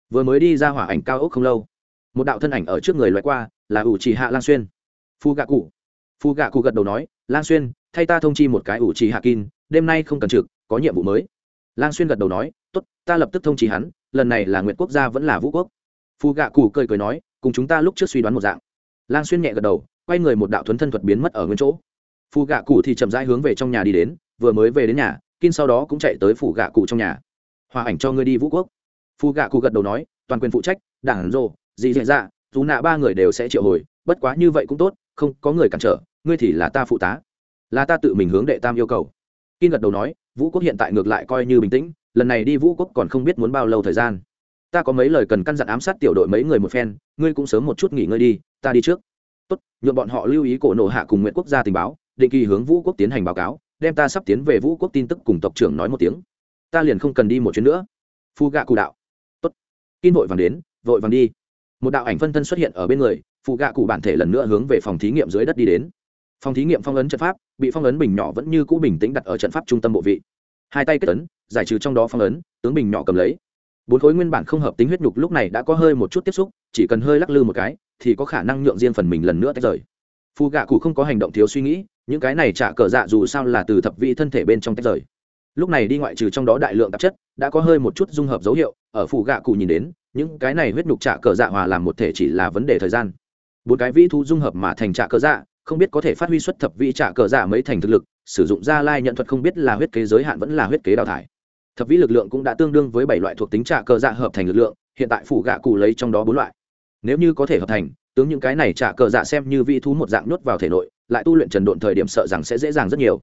A: Vừa mới đi ra hỏa ảnh cao ốc không lâu một đạo thân ảnh ở trước người loại qua, là ủ trì hạ lang xuyên. Phu gạ cụ. Phu gạ cụ gật đầu nói, lang xuyên, thay ta thông chi một cái ủ trì hạ kin, đêm nay không cần trực, có nhiệm vụ mới. Lang xuyên gật đầu nói, tốt, ta lập tức thông chi hắn, lần này là nguyện quốc gia vẫn là vũ quốc. Phu gạ cụ cười cười nói, cùng chúng ta lúc trước suy đoán một dạng. Lang xuyên nhẹ gật đầu, quay người một đạo thuấn thân thuật biến mất ở nguyên chỗ. Phu gạ cụ thì chậm rãi hướng về trong nhà đi đến, vừa mới về đến nhà, kin sau đó cũng chạy tới phủ gạ cụ trong nhà. Hòa ảnh cho ngươi đi vũ quốc. Phu gạ cụ gật đầu nói, toàn quyền phụ trách, đảng rồ dì dạ dạ dù nạ ba người đều sẽ triệu hồi, bất quá như vậy cũng tốt, không có người cản trở, ngươi thì là ta phụ tá. Là ta tự mình hướng đệ tam yêu cầu. Kim gật đầu nói, vũ quốc hiện tại ngược lại coi như bình tĩnh, lần này đi vũ quốc còn không biết muốn bao lâu thời gian. Ta có mấy lời cần căn dặn ám sát tiểu đội mấy người một phen, ngươi cũng sớm một chút nghỉ ngơi đi, ta đi trước. Tốt nhuộm bọn họ lưu ý cổ nộ hạ cùng nguyện quốc gia tình báo, định kỳ hướng vũ quốc tiến hành báo cáo, đem ta sắp tiến về vũ quốc tin tức cùng tộc trưởng nói một tiếng. Ta liền không cần đi một chuyến nữa. Phu gạ cụ đạo. Tốt. Kim vội vàng đến, vội vàng đi một đạo ảnh phân thân xuất hiện ở bên người, phụ gạ cụ bản thể lần nữa hướng về phòng thí nghiệm dưới đất đi đến. Phòng thí nghiệm phong ấn trận pháp, bị phong ấn bình nhỏ vẫn như cũ bình tĩnh đặt ở trận pháp trung tâm bộ vị. Hai tay kết ấn, giải trừ trong đó phong ấn, tướng bình nhỏ cầm lấy. Bốn khối nguyên bản không hợp tính huyết nhục lúc này đã có hơi một chút tiếp xúc, chỉ cần hơi lắc lư một cái, thì có khả năng nhượng riêng phần mình lần nữa tách rời. Phù gạ cụ không có hành động thiếu suy nghĩ, những cái này trả cờ dạ dù sao là từ thập vị thân thể bên trong tách rời. Lúc này đi ngoại trừ trong đó đại lượng tạp chất, đã có hơi một chút dung hợp dấu hiệu, ở phù gạ cụ nhìn đến những cái này huyết nhục trả cờ dạ hòa làm một thể chỉ là vấn đề thời gian. Bốn cái vĩ thu dung hợp mà thành trả cờ dạ không biết có thể phát huy xuất thập vĩ trả cờ dạ mấy thành thực lực, sử dụng gia lai nhận thuật không biết là huyết kế giới hạn vẫn là huyết kế đào thải. Thập vĩ lực lượng cũng đã tương đương với bảy loại thuộc tính trả cờ dạ hợp thành lực lượng, hiện tại phủ gạ cụ lấy trong đó bốn loại. Nếu như có thể hợp thành, tướng những cái này trả cờ dạ xem như vĩ thú một dạng nhốt vào thể nội, lại tu luyện trần độn thời điểm sợ rằng sẽ dễ dàng rất nhiều.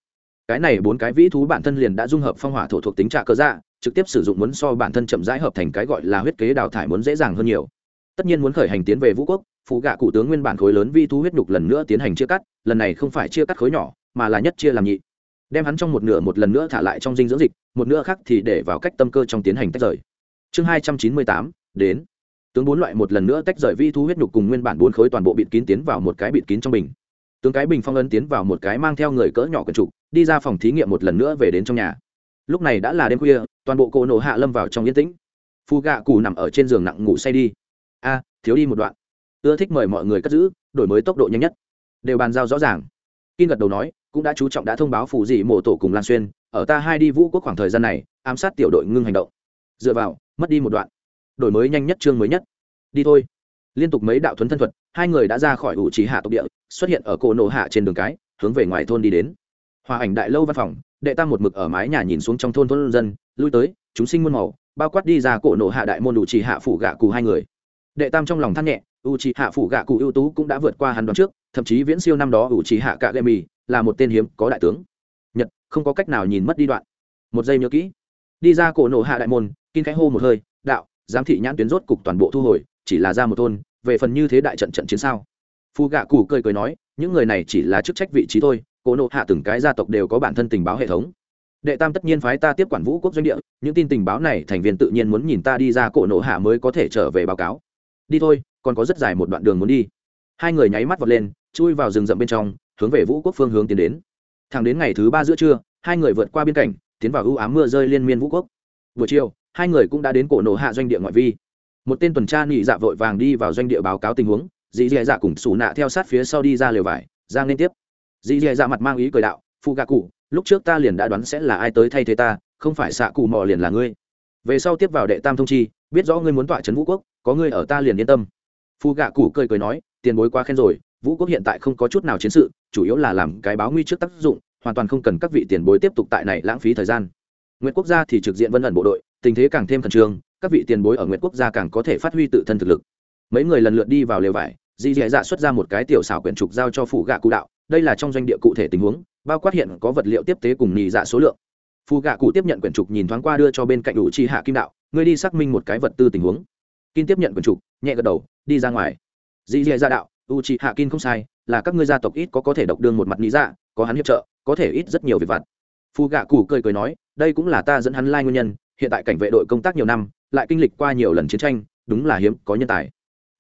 A: Cái này bốn cái vĩ thú bản thân liền đã dung hợp phong hỏa thổ thuộc tính trả cờ dạ trực tiếp sử dụng muốn so bản thân chậm rãi hợp thành cái gọi là huyết kế đào thải muốn dễ dàng hơn nhiều. Tất nhiên muốn khởi hành tiến về vũ quốc phụ gạ cụ tướng nguyên bản khối lớn vi thú huyết nhục lần nữa tiến hành chia cắt, lần này không phải chia cắt khối nhỏ, mà là nhất chia làm nhị. Đem hắn trong một nửa một lần nữa thả lại trong dinh dưỡng dịch, một nửa khác thì để vào cách tâm cơ trong tiến hành tách rời. Chương hai trăm chín mươi tám, đến. Tướng bốn loại một lần nữa tách rời vi thú huyết nhục cùng nguyên bản bốn khối toàn bộ bịt kín tiến vào một cái bịt kín trong bình. Tướng cái bình phong ấn tiến vào một cái mang theo người cỡ nhỏ quần trục, đi ra phòng thí nghiệm một lần nữa về đến trong nhà lúc này đã là đêm khuya, toàn bộ cổ nổ hạ lâm vào trong yên tĩnh. Phu gạ cù nằm ở trên giường nặng ngủ say đi. A, thiếu đi một đoạn. Ưa thích mời mọi người cất giữ, đổi mới tốc độ nhanh nhất. Đều bàn giao rõ ràng. Kim gật đầu nói, cũng đã chú trọng đã thông báo phủ dị mộ tổ cùng lan xuyên, ở ta hai đi vũ quốc khoảng thời gian này, ám sát tiểu đội ngưng hành động. Dựa vào, mất đi một đoạn. Đổi mới nhanh nhất, chương mới nhất. Đi thôi. Liên tục mấy đạo thuấn thân thuật, hai người đã ra khỏi ủ trí hạ tộc địa, xuất hiện ở cổ nổ hạ trên đường cái, hướng về ngoài thôn đi đến. Hòa ảnh đại lâu văn phòng đệ tam một mực ở mái nhà nhìn xuống trong thôn thôn dân, lui tới, chúng sinh muôn màu, bao quát đi ra cổ nổ hạ đại môn ủ trì hạ phủ gạ cù hai người. Đệ tam trong lòng than nhẹ, u trì hạ phủ gạ cụ ưu tú cũng đã vượt qua hắn đoán trước, thậm chí viễn siêu năm đó u trì hạ cạ lệ mì là một tên hiếm có đại tướng. Nhật, không có cách nào nhìn mất đi đoạn. Một giây nhớ kỹ. Đi ra cổ nổ hạ đại môn, kinh khẽ hô một hơi, đạo, giám thị nhãn tuyến rốt cục toàn bộ thu hồi, chỉ là ra một thôn, về phần như thế đại trận trận chiến sao? Phu gạ cụ cười cười nói, những người này chỉ là chức trách vị trí thôi cổ nộ hạ từng cái gia tộc đều có bản thân tình báo hệ thống. Đệ tam tất nhiên phái ta tiếp quản vũ quốc doanh địa, những tin tình báo này thành viên tự nhiên muốn nhìn ta đi ra cổ nộ hạ mới có thể trở về báo cáo. Đi thôi, còn có rất dài một đoạn đường muốn đi. Hai người nháy mắt vọt lên, chui vào rừng rậm bên trong, hướng về vũ quốc phương hướng tiến đến. Thẳng đến ngày thứ ba giữa trưa, hai người vượt qua biên cảnh, tiến vào ưu ám mưa rơi liên miên vũ quốc. Buổi chiều, hai người cũng đã đến cổ nộ hạ doanh địa ngoại vi. Một tên tuần tra nhị dạ vội vàng đi vào doanh địa báo cáo tình huống, dì dì dạ cùng xù nạ theo sát phía sau đi ra lều vải giang liên tiếp dì dì dạ mặt mang ý cười đạo phụ gạ cụ, lúc trước ta liền đã đoán sẽ là ai tới thay thế ta, không phải xạ cụ mò liền là ngươi. Về sau tiếp vào đệ tam thông chi, biết rõ ngươi muốn tọa trấn vũ quốc, có ngươi ở ta liền yên tâm. Phụ gạ cụ cười cười nói, tiền bối quá khen rồi, vũ quốc hiện tại không có chút nào chiến sự, chủ yếu là làm cái báo nguy trước tác dụng, hoàn toàn không cần các vị tiền bối tiếp tục tại này lãng phí thời gian. Nguyện quốc gia thì trực diện vân ẩn bộ đội, tình thế càng thêm khẩn trương, các vị tiền bối ở nguyện quốc gia càng có thể phát huy tự thân thực lực. Mấy người lần lượt đi vào lều vải dì dì dạ xuất ra một cái tiểu xảo quyển trục giao cho phủ gạ cụ đạo. Đây là trong doanh địa cụ thể tình huống, bao quát hiện có vật liệu tiếp tế cùng nhì dạ số lượng. Phù gạ cụ tiếp nhận quyển trục nhìn thoáng qua đưa cho bên cạnh đủ chi hạ kim đạo. Ngươi đi xác minh một cái vật tư tình huống. Kim tiếp nhận quyển trục, nhẹ gật đầu, đi ra ngoài. Dì dì dạ đạo u chi hạ kim không sai, là các ngươi gia tộc ít có có thể độc đương một mặt nhì dạ có hắn hiệp trợ, có thể ít rất nhiều việc vặt. Phù gạ cụ cười cười nói, đây cũng là ta dẫn hắn lai nguyên nhân, hiện tại cảnh vệ đội công tác nhiều năm, lại kinh lịch qua nhiều lần chiến tranh, đúng là hiếm có nhân tài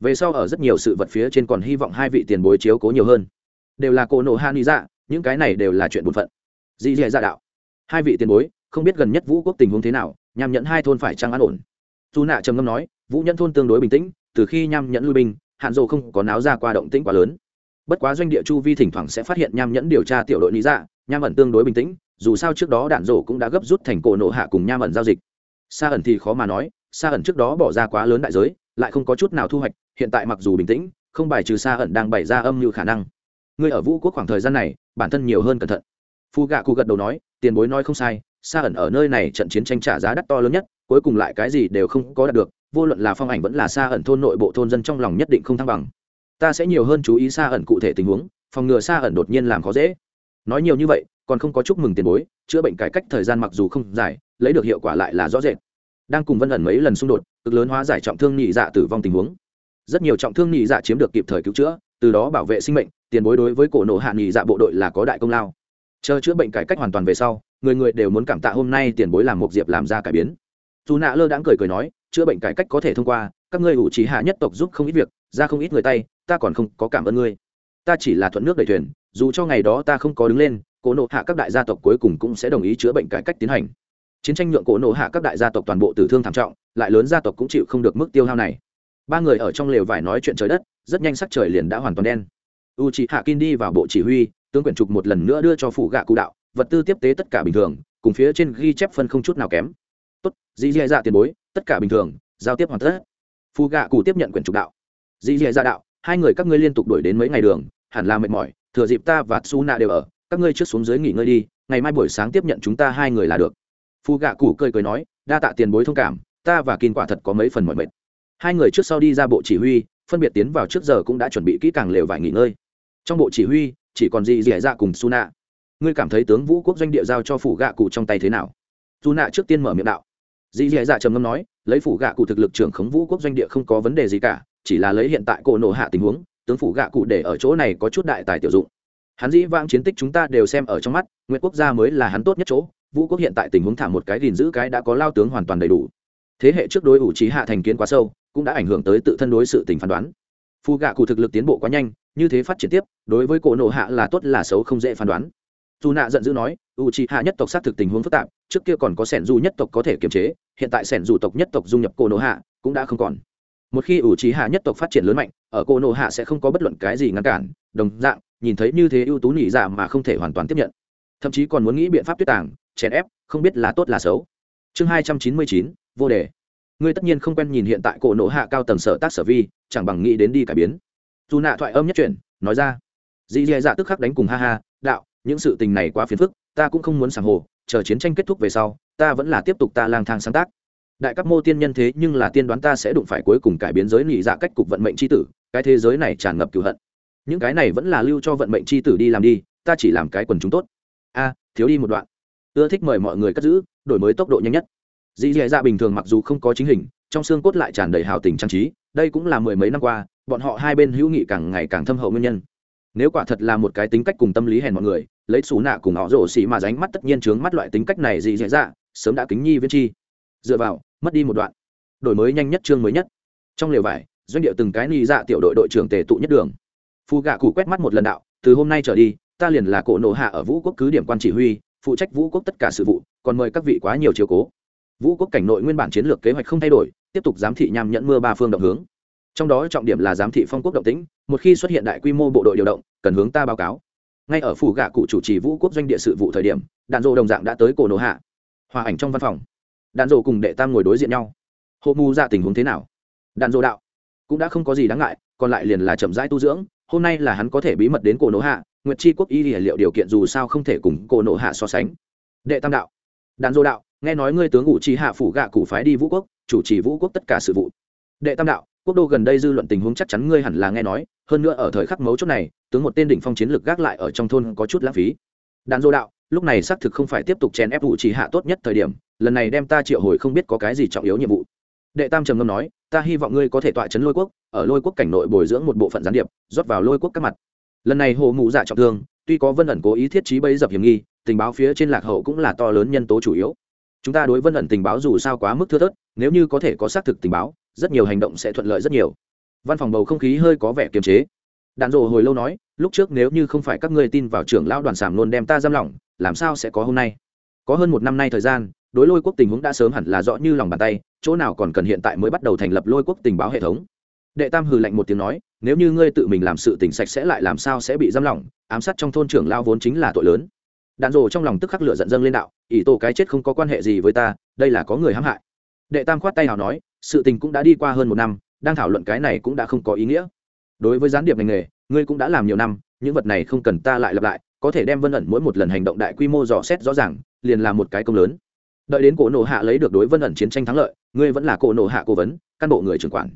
A: về sau ở rất nhiều sự vật phía trên còn hy vọng hai vị tiền bối chiếu cố nhiều hơn. Đều là cổ nộ hạ lý dạ những cái này đều là chuyện bổn phận. Dì dì dạ đạo. Hai vị tiền bối, không biết gần nhất vũ quốc tình huống thế nào nhằm nhẫn hai thôn phải trăng an ổn? Dù nạ trầm ngâm nói, vũ nhẫn thôn tương đối bình tĩnh, từ khi nhằm nhẫn lui binh, hạn dồ không có náo ra qua động tĩnh quá lớn. Bất quá doanh địa chu vi thỉnh thoảng sẽ phát hiện nham nhẫn điều tra tiểu đội lý dạ nham ẩn tương đối bình tĩnh, dù sao trước đó đạn rổ cũng đã gấp rút thành cổ nộ hạ cùng nham ẩn giao dịch. Xa ẩn thì khó mà nói xa ẩn trước đó bỏ ra quá lớn đại giới, lại không có chút nào thu hoạch hiện tại mặc dù bình tĩnh, không bài trừ xa ẩn đang bày ra âm như khả năng. Ngươi ở vũ quốc khoảng thời gian này, bản thân nhiều hơn cẩn thận. Phu gạ cụ gật đầu nói, tiền bối nói không sai, xa ẩn ở nơi này trận chiến tranh trả giá đắt to lớn nhất, cuối cùng lại cái gì đều không có đạt được, vô luận là phong ảnh vẫn là xa ẩn thôn nội bộ thôn dân trong lòng nhất định không thăng bằng. Ta sẽ nhiều hơn chú ý xa ẩn cụ thể tình huống, phòng ngừa xa ẩn đột nhiên làm khó dễ. Nói nhiều như vậy, còn không có chúc mừng tiền bối, chữa bệnh cải cách thời gian mặc dù không dài, lấy được hiệu quả lại là rõ rệt. Đang cùng vân ẩn mấy lần xung đột, cực lớn hóa giải trọng thương nhị dạ tử vong tình huống rất nhiều trọng thương nhị dạ chiếm được kịp thời cứu chữa, từ đó bảo vệ sinh mệnh, tiền bối đối với cổ nổ hạ nhị dạ bộ đội là có đại công lao. Chờ chữa bệnh cải cách hoàn toàn về sau, người người đều muốn cảm tạ hôm nay tiền bối làm một diệp làm ra cải biến. Dù nạ lơ đãng cười cười nói, chữa bệnh cải cách có thể thông qua, các ngươi ủ trí hạ nhất tộc giúp không ít việc, ra không ít người tay, ta còn không có cảm ơn ngươi. Ta chỉ là thuận nước đẩy thuyền, dù cho ngày đó ta không có đứng lên, cổ nộ hạ các đại gia tộc cuối cùng cũng sẽ đồng ý chữa bệnh cải cách tiến hành. Chiến tranh nhượng cổ nộ hạ các đại gia tộc toàn bộ tử thương thảm trọng, lại lớn gia tộc cũng chịu không được mức tiêu hao này ba người ở trong lều vải nói chuyện trời đất, rất nhanh sắc trời liền đã hoàn toàn đen. U c hạ kin đi vào bộ chỉ huy, tướng quyển trục một lần nữa đưa cho phủ gạ cụ đạo, vật tư tiếp tế tất cả bình thường, cùng phía trên ghi chép phân không chút nào kém. Tốt, dì dì dạ tiền bối, tất cả bình thường, giao tiếp hoàn tất. Phù gạ cụ tiếp nhận quyển trục đạo. Dì dì dạ đạo, hai người các ngươi liên tục đuổi đến mấy ngày đường, hẳn là mệt mỏi, thừa dịp ta và su nạ đều ở, các ngươi trước xuống dưới nghỉ ngơi đi, ngày mai buổi sáng tiếp nhận chúng ta hai người là được. Phù gạ cụ cười cười nói, đa tạ tiền bối thông cảm, ta và kin quả thật có mấy phần mỏi mệt hai người trước sau đi ra bộ chỉ huy, phân biệt tiến vào trước giờ cũng đã chuẩn bị kỹ càng lều vải nghỉ ngơi. Trong bộ chỉ huy, chỉ còn gì dì dạ cùng su nạ ngươi cảm thấy tướng vũ quốc doanh địa giao cho phủ gạ cụ trong tay thế nào? Su nạ trước tiên mở miệng đạo. Dì dì dạ trầm ngâm nói, lấy phủ gạ cụ thực lực trưởng khống vũ quốc doanh địa không có vấn đề gì cả, chỉ là lấy hiện tại cổ nổ hạ tình huống, tướng phủ gạ cụ để ở chỗ này có chút đại tài tiểu dụng. Hắn dĩ vãng chiến tích chúng ta đều xem ở trong mắt nguyễn quốc gia mới là hắn tốt nhất chỗ, vũ quốc hiện tại tình huống thả một cái gìn giữ cái đã có lao tướng hoàn toàn đầy đủ. Thế hệ trước đối ủ trí hạ thành kiến quá sâu cũng đã ảnh hưởng tới tự thân đối sự tình phán đoán. Phù gạ cụ thực lực tiến bộ quá nhanh, như thế phát triển tiếp, đối với cổ nộ hạ là tốt là xấu không dễ phán đoán. Dù nạ giận dữ nói u c hạ nhất tộc xác thực tình huống phức tạp, trước kia còn có sẻn du nhất tộc có thể kiềm chế, hiện tại sẻn du tộc nhất tộc dung nhập cổ nộ hạ cũng đã không còn. Một khi ủ trí hạ nhất tộc phát triển lớn mạnh, ở cổ nộ hạ sẽ không có bất luận cái gì ngăn cản, đồng dạng, nhìn thấy như thế ưu tú nỉ dạ mà không thể hoàn toàn tiếp nhận. Thậm chí còn muốn nghĩ biện pháp tuyết tàng, chèn ép, không biết là tốt là xấu. Chương hai trăm chín mươi chín, vô đề ngươi tất nhiên không quen nhìn hiện tại cổ nộ hạ cao tầng sở tác sở vi, chẳng bằng nghĩ đến đi cải biến. Dù nạ thoại âm nhất chuyển, nói ra. Dì dì dạ tức khắc đánh cùng ha ha, đạo, những sự tình này quá phiền phức, ta cũng không muốn sàng hồ, chờ chiến tranh kết thúc về sau, ta vẫn là tiếp tục ta lang thang sáng tác. Đại các mô tiên nhân thế nhưng là tiên đoán ta sẽ đụng phải cuối cùng cải biến giới nị dạ cách cục vận mệnh c h i tử, cái thế giới này tràn ngập cựu hận. Những cái này vẫn là lưu cho vận mệnh c h i tử đi làm đi, ta chỉ làm cái quần chúng tốt. A, thiếu đi một đoạn. Ưa thích mời mọi người cất giữ, đổi mới tốc độ nhanh nhất dì dì dạ bình thường mặc dù không có chính hình, trong xương cốt lại tràn đầy hào tình trang trí, đây cũng là mười mấy năm qua, bọn họ hai bên hữu nghị càng ngày càng thâm hậu nguyên nhân. Nếu quả thật là một cái tính cách cùng tâm lý hèn mọi người, lấy xù nạ cùng họ rổ xì mà ránh mắt tất nhiên trướng mắt loại tính cách này dị dì dạ sớm đã kính nhi viên chi. Dựa vào, mất đi một đoạn. Đổi mới nhanh nhất chương mới nhất. Trong lều vải, doanh điệu từng cái ni dạ tiểu đội đội trưởng tề tụ nhất đường. Phù gạ cụ quét mắt một lần đạo, từ hôm nay trở đi, ta liền là cổ nộ hạ ở vũ quốc cứ điểm quan chỉ huy, phụ trách vũ quốc tất cả sự vụ, còn mời các vị quá nhiều chiều cố vũ quốc cảnh nội nguyên bản chiến lược kế hoạch không thay đổi, tiếp tục giám thị nhằm nhận mưa ba phương động hướng. Trong đó trọng điểm là giám thị phong quốc động tĩnh, một khi xuất hiện đại quy mô bộ đội điều động, cần hướng ta báo cáo. Ngay ở phủ gạ cụ chủ trì vũ quốc doanh địa sự vụ thời điểm, đạn dộ đồng dạng đã tới cổ nổ hạ. Hòa ảnh trong văn phòng. Đạn dộ cùng đệ tam ngồi đối diện nhau. Hộ mù ra tình huống thế nào? Đạn dộ đạo. Cũng đã không có gì đáng ngại, còn lại liền là chậm rãi tu dưỡng, hôm nay là hắn có thể bí mật đến cổ nổ hạ, nguyệt chi quốc y liệu điều kiện dù sao không thể cùng cổ nổ hạ so sánh. Đệ tam đạo. Đạn dộ đạo nghe nói ngươi tướng ngụ chi hạ phủ gạ cụ phái đi vũ quốc, chủ trì vũ quốc tất cả sự vụ. Đệ tam đạo, quốc đô gần đây dư luận tình huống chắc chắn ngươi hẳn là nghe nói, hơn nữa ở thời khắc mấu chốt này, tướng một tên đỉnh phong chiến lược gác lại ở trong thôn có chút lãng phí. Đàn dô đạo, lúc này xác thực không phải tiếp tục chèn ép vụ chỉ hạ tốt nhất thời điểm, lần này đem ta triệu hồi không biết có cái gì trọng yếu nhiệm vụ. Đệ tam trầm ngâm nói, ta hy vọng ngươi có thể tọa chấn lôi quốc, ở lôi quốc cảnh nội bồi dưỡng một bộ phận gián điệp, rót vào lôi quốc các mặt. Lần này hồ mụ dạ trọng thương, tuy có vân ẩn cố ý thiết trí bấy dập hiểm nghi, tình báo phía trên lạc hậu cũng là to lớn nhân tố chủ yếu chúng ta đối vân ẩn tình báo dù sao quá mức thưa thớt, nếu như có thể có xác thực tình báo, rất nhiều hành động sẽ thuận lợi rất nhiều. Văn phòng bầu không khí hơi có vẻ kiềm chế. Đàn rộ hồi lâu nói, lúc trước nếu như không phải các ngươi tin vào trưởng lão đoàn sàm luôn đem ta giam lỏng, làm sao sẽ có hôm nay? Có hơn một năm nay thời gian, đối lôi quốc tình huống đã sớm hẳn là rõ như lòng bàn tay, chỗ nào còn cần hiện tại mới bắt đầu thành lập lôi quốc tình báo hệ thống. Đệ tam hừ lạnh một tiếng nói, nếu như ngươi tự mình làm sự tình sạch sẽ lại làm sao sẽ bị giam lỏng, ám sát trong thôn trưởng lao vốn chính là tội lớn đạn rồ trong lòng tức khắc lửa giận dâng lên đạo, ỷ tổ cái chết không có quan hệ gì với ta, đây là có người hãm hại. Đệ tam khoát tay nào nói, sự tình cũng đã đi qua hơn một năm, đang thảo luận cái này cũng đã không có ý nghĩa. Đối với gián điệp ngành nghề, ngươi cũng đã làm nhiều năm, những vật này không cần ta lại lặp lại, có thể đem vân ẩn mỗi một lần hành động đại quy mô dò xét rõ ràng, liền là một cái công lớn. Đợi đến cổ nổ hạ lấy được đối vân ẩn chiến tranh thắng lợi, ngươi vẫn là cổ nổ hạ cố vấn căn bộ người trưởng quản.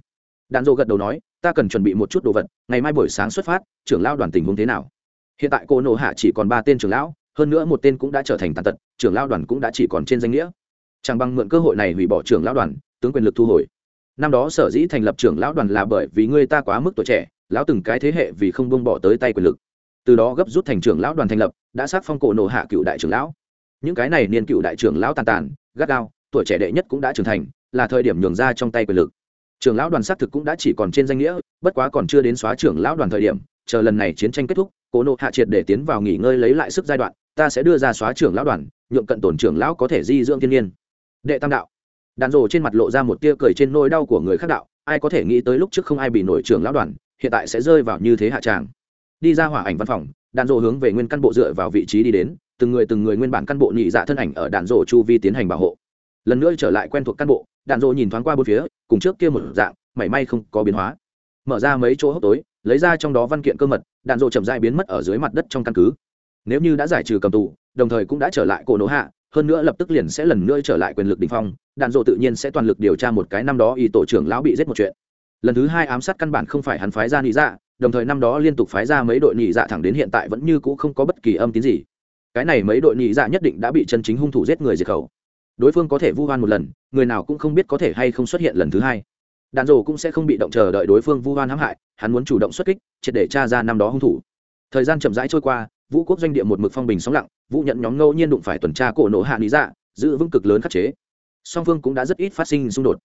A: Đàn dô gật đầu nói, ta cần chuẩn bị một chút đồ vật, ngày mai buổi sáng xuất phát, trưởng lao đoàn tình huống thế nào? Hiện tại cổ nổ hạ chỉ còn ba tên trưởng lão hơn nữa một tên cũng đã trở thành tàn tật, trưởng lao đoàn cũng đã chỉ còn trên danh nghĩa. Chẳng bằng mượn cơ hội này hủy bỏ trưởng lão đoàn, tướng quyền lực thu hồi. Năm đó sở dĩ thành lập trưởng lão đoàn là bởi vì ngươi ta quá mức tuổi trẻ, lão từng cái thế hệ vì không buông bỏ tới tay quyền lực. Từ đó gấp rút thành trưởng lão đoàn thành lập, đã sát phong cổ nổ hạ cựu đại trưởng lão. Những cái này niên cựu đại trưởng lão tàn tàn, gắt gao, tuổi trẻ đệ nhất cũng đã trưởng thành, là thời điểm nhường ra trong tay quyền lực. Trưởng lão đoàn xác thực cũng đã chỉ còn trên danh nghĩa, bất quá còn chưa đến xóa trưởng lão đoàn thời điểm, chờ lần này chiến tranh kết thúc, cổ nộ hạ triệt để tiến vào nghỉ ngơi lấy lại sức giai đoạn ta sẽ đưa ra xóa trưởng lão đoàn, nhượng cận tổn trưởng lão có thể di dưỡng thiên nhiên. Đệ tam đạo. Đàn rồ trên mặt lộ ra một tia cười trên nỗi đau của người khác đạo, ai có thể nghĩ tới lúc trước không ai bị nổi trưởng lão đoàn, hiện tại sẽ rơi vào như thế hạ tràng. Đi ra hỏa ảnh văn phòng đàn rồ hướng về nguyên căn bộ dựa vào vị trí đi đến, từng người từng người nguyên bản căn bộ nhị dạ thân ảnh ở đàn rồ chu vi tiến hành bảo hộ. Lần nữa trở lại quen thuộc căn bộ đàn rồ nhìn thoáng qua bốn phía, cùng trước kia một dạng, mảy may không có biến hóa. Mở ra mấy chỗ hốc tối, lấy ra trong đó văn kiện cơ mật, đạn dộ chậm dại biến mất ở dưới mặt đất trong căn cứ nếu như đã giải trừ cầm tù, đồng thời cũng đã trở lại cổ nổ hạ, hơn nữa lập tức liền sẽ lần nữa trở lại quyền lực đ ỉ n h phong, đạn dộ tự nhiên sẽ toàn lực điều tra một cái năm đó y tổ trưởng lão bị giết một chuyện. Lần thứ hai ám sát căn bản không phải hắn phái ra nị dạ đồng thời năm đó liên tục phái ra mấy đội nị dạ thẳng đến hiện tại vẫn như c ũ không có bất kỳ âm tín gì. Cái này mấy đội nị dạ nhất định đã bị chân chính hung thủ giết người diệt khẩu. Đối phương có thể vu hoan một lần, người nào cũng không biết có thể hay không xuất hiện lần thứ hai. Đạn dộ cũng sẽ không bị động chờ đợi đối phương vu hoan hãm hại, hắn muốn chủ động xuất kích, triệt để tra ra năm đó hung thủ. Thời gian chậm rãi trôi qua vũ quốc doanh địa một mực phong bình sóng lặng, vũ nhận nhóm ngẫu nhiên đụng phải tuần tra cổ nổ hạ lý dạ giữ vững cực lớn khắc chế. Song phương cũng đã rất ít phát sinh xung đột.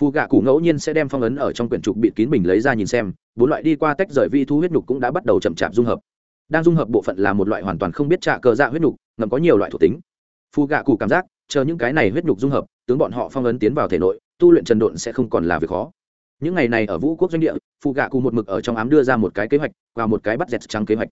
A: Phù gạ cụ ngẫu nhiên sẽ đem phong ấn ở trong quyển trục bịt kín bình lấy ra nhìn xem, bốn loại đi qua tách rời vi thu huyết nhục cũng đã bắt đầu chậm chạp dung hợp. Đang dung hợp bộ phận là một loại hoàn toàn không biết trả cờ dạ huyết nhục, ngầm có nhiều loại thuộc tính. Phù gạ cụ cảm giác, chờ những cái này huyết nhục dung hợp, tướng bọn họ phong ấn tiến vào thể nội, tu luyện trần độn sẽ không còn là việc khó. Những ngày này ở vũ quốc doanh địa, phù gạ cụ một mực ở trong ám đưa ra một cái kế hoạch và một cái bắt dẹt trắng kế hoạch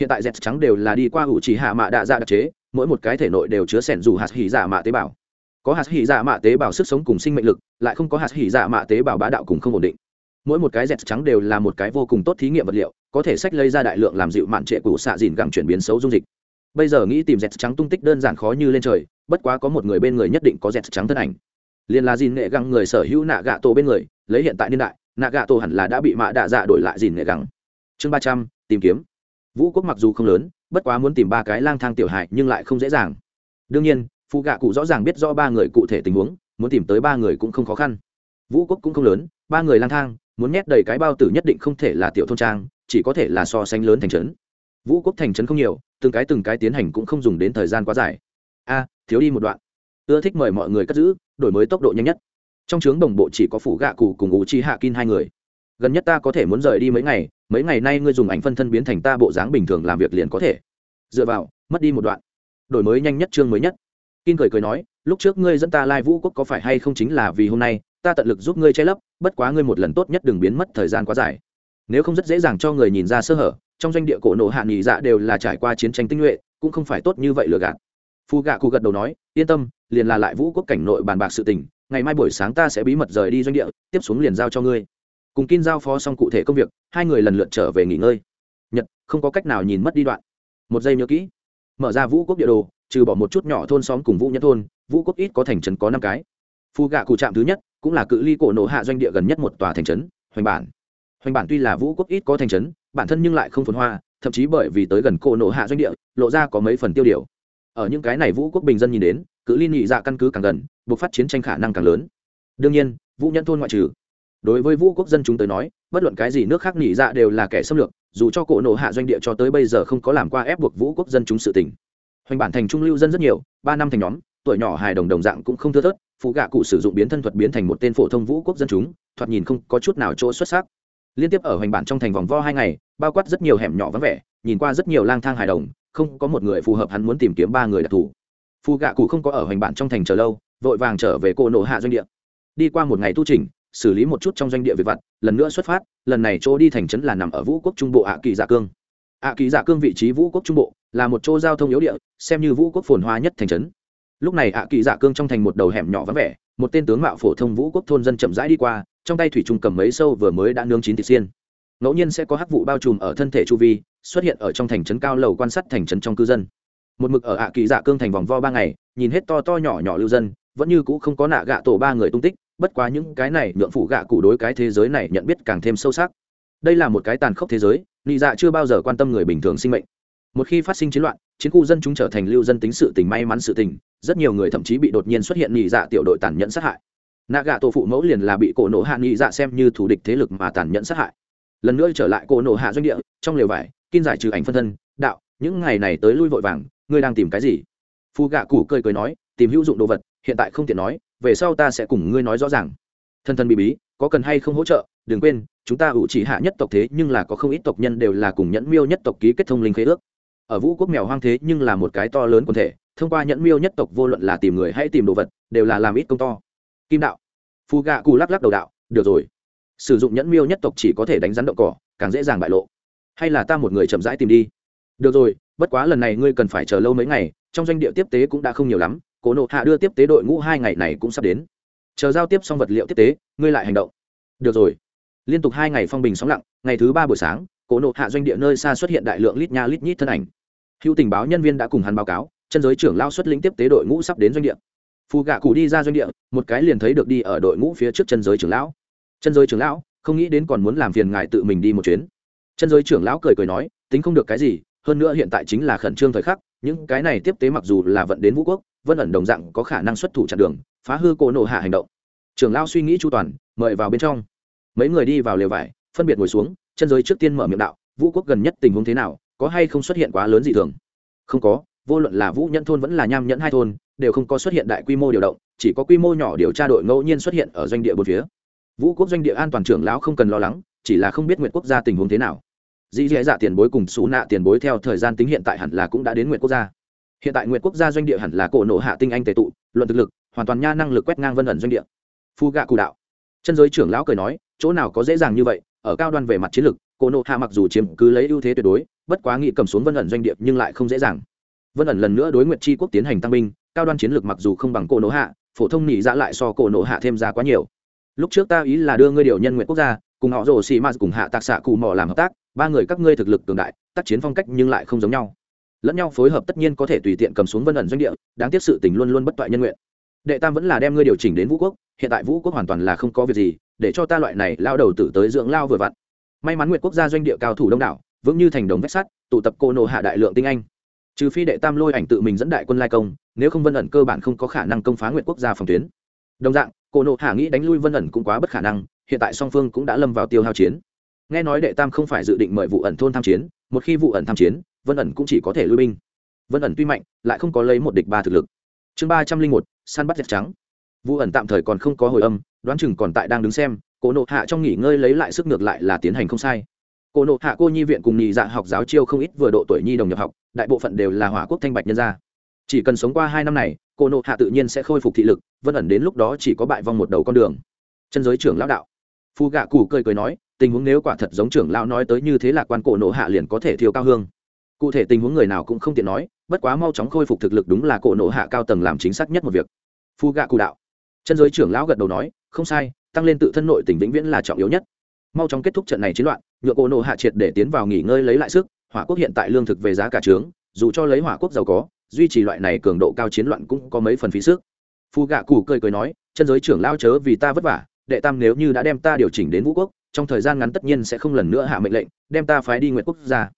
A: hiện tại dẹt trắng đều là đi qua ủ chỉ hạ mạ đạ dạ đặc chế, mỗi một cái thể nội đều chứa sẻn dù hạt hỉ dạ mạ tế bào. Có hạt hỉ dạ mạ tế bào sức sống cùng sinh mệnh lực, lại không có hạt hỉ dạ mạ tế bào bá đạo cùng không ổn định. Mỗi một cái dẹt trắng đều là một cái vô cùng tốt thí nghiệm vật liệu, có thể sách lây ra đại lượng làm dịu mạn trệ của xạ dìn gặng chuyển biến xấu dung dịch. Bây giờ nghĩ tìm dẹt trắng tung tích đơn giản khó như lên trời, bất quá có một người bên người nhất định có dẹt trắng thân ảnh. Liền là dìn nghệ găng người sở hữu nạ gạ tổ bên người, lấy hiện tại niên đại, nạ gạ tổ hẳn là đã bị mạ đạ dạ đổi lại dìn nghệ găng chương ba trăm, tìm kiếm vũ quốc mặc dù không lớn, bất quá muốn tìm ba cái lang thang tiểu hại nhưng lại không dễ dàng. Đương nhiên, phụ gạ cụ rõ ràng biết rõ ba người cụ thể tình huống, muốn tìm tới ba người cũng không khó khăn. Vũ quốc cũng không lớn, ba người lang thang, muốn nhét đầy cái bao tử nhất định không thể là tiểu thôn trang, chỉ có thể là so sánh lớn thành trấn. Vũ quốc thành trấn không nhiều, từng cái từng cái tiến hành cũng không dùng đến thời gian quá dài. A, thiếu đi một đoạn. Ưa thích mời mọi người cất giữ, đổi mới tốc độ nhanh nhất. Trong trướng đồng bộ chỉ có phủ gạ cụ cùng ủ chi hạ kin hai người gần nhất ta có thể muốn rời đi mấy ngày mấy ngày nay ngươi dùng ảnh phân thân biến thành ta bộ dáng bình thường làm việc liền có thể. Dựa vào, mất đi một đoạn. Đổi mới nhanh nhất chương mới nhất. Kin cười cười nói, lúc trước ngươi dẫn ta lai vũ quốc có phải hay không chính là vì hôm nay, ta tận lực giúp ngươi che lấp, bất quá ngươi một lần tốt nhất đừng biến mất thời gian quá dài. Nếu không rất dễ dàng cho người nhìn ra sơ hở, trong doanh địa cổ nộ hạ nghỉ dạ đều là trải qua chiến tranh tinh nhuệ, cũng không phải tốt như vậy lừa gạt. Phu gạ cụ gật đầu nói, yên tâm, liền là lại vũ quốc cảnh nội bàn bạc sự tình, ngày mai buổi sáng ta sẽ bí mật rời đi doanh địa, tiếp xuống liền giao cho ngươi cùng kin giao phó xong cụ thể công việc, hai người lần lượt trở về nghỉ ngơi. Nhật, không có cách nào nhìn mất đi đoạn. Một giây nhớ kỹ. Mở ra vũ quốc địa đồ, trừ bỏ một chút nhỏ thôn xóm cùng vũ nhất thôn, vũ quốc ít có thành trấn có năm cái. Phu gạ cụ trạm thứ nhất, cũng là cự ly cổ nổ hạ doanh địa gần nhất một tòa thành trấn, hoành bản. Hoành bản tuy là vũ quốc ít có thành trấn, bản thân nhưng lại không phồn hoa, thậm chí bởi vì tới gần cổ nổ hạ doanh địa, lộ ra có mấy phần tiêu điều. Ở những cái này vũ quốc bình dân nhìn đến, cự ly nhị dạ căn cứ càng gần buộc phát chiến tranh khả năng càng lớn. Đương nhiên, vũ nhân thôn ngoại trừ đối với vũ quốc dân chúng tới nói, bất luận cái gì nước khác nhị dạ đều là kẻ xâm lược, dù cho cổ nổ hạ doanh địa cho tới bây giờ không có làm qua ép buộc vũ quốc dân chúng sự tình. Hoành bản thành trung lưu dân rất nhiều, ba năm thành nhóm, tuổi nhỏ hài đồng đồng dạng cũng không thưa thớt phụ gạ cụ sử dụng biến thân thuật biến thành một tên phổ thông vũ quốc dân chúng, thoạt nhìn không có chút nào chỗ xuất sắc. Liên tiếp ở hoành bản trong thành vòng vo hai ngày, bao quát rất nhiều hẻm nhỏ vắng vẻ, nhìn qua rất nhiều lang thang hài đồng, không có một người phù hợp hắn muốn tìm kiếm ba người đặc thù. Phụ gạ cụ không có ở hoành bản trong thành chờ lâu, vội vàng trở về cổ nổ hạ doanh địa. Đi qua một ngày tu trình xử lý một chút trong doanh địa việc vặt, lần nữa xuất phát, lần này chỗ đi thành trấn là nằm ở vũ quốc trung bộ ạ kỳ dạ cương. ạ kỳ dạ cương vị trí vũ quốc trung bộ, là một chỗ giao thông yếu địa, xem như vũ quốc phồn hoa nhất thành trấn. Lúc này ạ kỳ dạ cương trong thành một đầu hẻm nhỏ vắng vẻ, một tên tướng mạo phổ thông vũ quốc thôn dân chậm rãi đi qua, trong tay thủy trung cầm mấy sâu vừa mới đã nướng chín thịt xiên. Ngẫu nhiên sẽ có hắc vụ bao trùm ở thân thể chu vi, xuất hiện ở trong thành trấn cao lầu quan sát thành trấn trong cư dân. Một mực ở ạ kỳ dạ cương thành vòng vo ba ngày, nhìn hết to to nhỏ nhỏ lưu dân, vẫn như cũ không có nạ gạ tổ ba người tung tích bất quá những cái này nhượng phụ gạ cụ đối cái thế giới này nhận biết càng thêm sâu sắc. Đây là một cái tàn khốc thế giới, nị dạ chưa bao giờ quan tâm người bình thường sinh mệnh. Một khi phát sinh chiến loạn, chiến khu dân chúng trở thành lưu dân tính sự tình may mắn sự tình, rất nhiều người thậm chí bị đột nhiên xuất hiện nị dạ tiểu đội tàn nhẫn sát hại. Nạ gạ tổ phụ mẫu liền là bị cổ nổ hạ nị dạ xem như thủ địch thế lực mà tàn nhẫn sát hại. Lần nữa trở lại cổ nổ hạ doanh địa, trong lều vải kin giải trừ ảnh phân thân, đạo, những ngày này tới lui vội vàng, ngươi đang tìm cái gì? Phu gạ cụ cười cười nói, tìm hữu dụng đồ vật, hiện tại không tiện nói về sau ta sẽ cùng ngươi nói rõ ràng. Thân thân bị bí, có cần hay không hỗ trợ, đừng quên, chúng ta ủ chỉ hạ nhất tộc thế nhưng là có không ít tộc nhân đều là cùng nhẫn miêu nhất tộc ký kết thông linh khế ước. Ở vũ quốc mèo hoang thế nhưng là một cái to lớn quần thể, thông qua nhẫn miêu nhất tộc vô luận là tìm người hay tìm đồ vật, đều là làm ít công to. Kim đạo. Phù gạ cù lắc lắc đầu đạo, được rồi. Sử dụng nhẫn miêu nhất tộc chỉ có thể đánh rắn đậu cỏ, càng dễ dàng bại lộ. Hay là ta một người chậm rãi tìm đi. Được rồi, bất quá lần này ngươi cần phải chờ lâu mấy ngày, trong doanh địa tiếp tế cũng đã không nhiều lắm cổ nộ hạ đưa tiếp tế đội ngũ hai ngày này cũng sắp đến. Chờ giao tiếp xong vật liệu tiếp tế, ngươi lại hành động. Được rồi. Liên tục hai ngày phong bình sóng lặng, ngày thứ ba buổi sáng cổ nộ hạ doanh địa nơi xa xuất hiện đại lượng lít nha lít nhít thân ảnh. Hữu tình báo nhân viên đã cùng hắn báo cáo, chân giới trưởng lao xuất lĩnh tiếp tế đội ngũ sắp đến doanh địa. Phù gạ cụ đi ra doanh địa, một cái liền thấy được đi ở đội ngũ phía trước chân giới trưởng lão. Chân giới trưởng lão, không nghĩ đến còn muốn làm phiền ngài tự mình đi một chuyến. Chân giới trưởng lão cười cười nói, tính không được cái gì, hơn nữa hiện tại chính là khẩn trương thời khắc những cái này tiếp tế mặc dù là vận đến vũ quốc, vân ẩn đồng dạng có khả năng xuất thủ chặn đường, phá hư cổ nổ hạ hành động. Trưởng lão suy nghĩ chu toàn, mời vào bên trong. Mấy người đi vào lều vải, phân biệt ngồi xuống, chân giới trước tiên mở miệng đạo, vũ quốc gần nhất tình huống thế nào, có hay không xuất hiện quá lớn gì thường? Không có, vô luận là vũ nhẫn thôn vẫn là nham nhẫn hai thôn, đều không có xuất hiện đại quy mô điều động, chỉ có quy mô nhỏ điều tra đội ngẫu nhiên xuất hiện ở doanh địa bốn phía. Vũ quốc doanh địa an toàn trưởng lão không cần lo lắng, chỉ là không biết nguyện quốc gia tình huống thế nào dĩ dễ dạ tiền bối cùng xú nạ tiền bối theo thời gian tính hiện tại hẳn là cũng đã đến nguyện quốc gia. Hiện tại nguyện quốc gia doanh địa hẳn là cổ nộ hạ tinh anh tề tụ, luận thực lực, hoàn toàn nha năng lực quét ngang vân ẩn doanh địa. Phu gạ cụ đạo. Chân giới trưởng lão cười nói, chỗ nào có dễ dàng như vậy, ở cao đoan về mặt chiến lược cổ nộ hạ mặc dù chiếm cứ lấy ưu thế tuyệt đối, bất quá nghị cầm xuống vân ẩn doanh địa nhưng lại không dễ dàng. Vân ẩn lần nữa đối nguyện tri quốc tiến hành tăng binh, cao đoan chiến lược mặc dù không bằng cổ nộ hạ, phổ thông nhị dạ lại so cổ nộ hạ thêm ra quá nhiều. Lúc trước ta ý là đưa ngươi điều nhân nguyện quốc gia, cùng họ rồ xì ma cùng hạ tạc xạ cù mò làm hợp tác ba người các ngươi thực lực cường đại, tác chiến phong cách nhưng lại không giống nhau. Lẫn nhau phối hợp tất nhiên có thể tùy tiện cầm xuống vân ẩn doanh địa, đáng tiếc sự tình luôn luôn bất toại nhân nguyện. Đệ tam vẫn là đem ngươi điều chỉnh đến vũ quốc, hiện tại vũ quốc hoàn toàn là không có việc gì, để cho ta loại này lao đầu tử tới dưỡng lao vừa vặn. May mắn nguyện quốc gia doanh địa cao thủ đông đảo, vững như thành đồng vách sắt, tụ tập cô nộ hạ đại lượng tinh anh. Trừ phi đệ tam lôi ảnh tự mình dẫn đại quân lai công, nếu không vân ẩn cơ bản không có khả năng công phá nguyện quốc gia phòng tuyến. Đồng dạng, cô nộ hạ nghĩ đánh lui vân ẩn cũng quá bất khả năng, hiện tại song phương cũng đã lâm vào tiêu hao chiến nghe nói đệ tam không phải dự định mời vụ ẩn thôn tham chiến, một khi vụ ẩn tham chiến, vân ẩn cũng chỉ có thể lui binh. Vân ẩn tuy mạnh, lại không có lấy một địch ba thực lực. Chương ba trăm linh một, săn bắt dẹp trắng. Vụ ẩn tạm thời còn không có hồi âm, đoán chừng còn tại đang đứng xem, cổ nộ hạ trong nghỉ ngơi lấy lại sức ngược lại là tiến hành không sai. Cổ nộ hạ cô nhi viện cùng nhị dạ học giáo chiêu không ít vừa độ tuổi nhi đồng nhập học, đại bộ phận đều là hỏa quốc thanh bạch nhân gia. Chỉ cần sống qua hai năm này, cổ nộ hạ tự nhiên sẽ khôi phục thị lực, vân ẩn đến lúc đó chỉ có bại vong một đầu con đường. Chân giới trưởng lão đạo. Phu gạ cù cười cười nói tình huống nếu quả thật giống trưởng lão nói tới như thế là quan cổ nộ hạ liền có thể thiêu cao hương. Cụ thể tình huống người nào cũng không tiện nói, bất quá mau chóng khôi phục thực lực đúng là cổ nộ hạ cao tầng làm chính xác nhất một việc. Phu gạ cụ đạo. Chân giới trưởng lão gật đầu nói, không sai, tăng lên tự thân nội tỉnh vĩnh viễn là trọng yếu nhất. Mau chóng kết thúc trận này chiến loạn nhựa cổ nộ hạ triệt để tiến vào nghỉ ngơi lấy lại sức, hỏa quốc hiện tại lương thực về giá cả trướng, dù cho lấy hỏa quốc giàu có, duy trì loại này cường độ cao chiến loạn cũng có mấy phần phí sức. Phu gạ cụ cười cười nói, chân giới trưởng lao chớ vì ta vất vả, đệ tam nếu như đã đem ta điều chỉnh đến vũ quốc trong thời gian ngắn tất nhiên sẽ không lần nữa hạ mệnh lệnh, đem ta phái đi nguyện quốc gia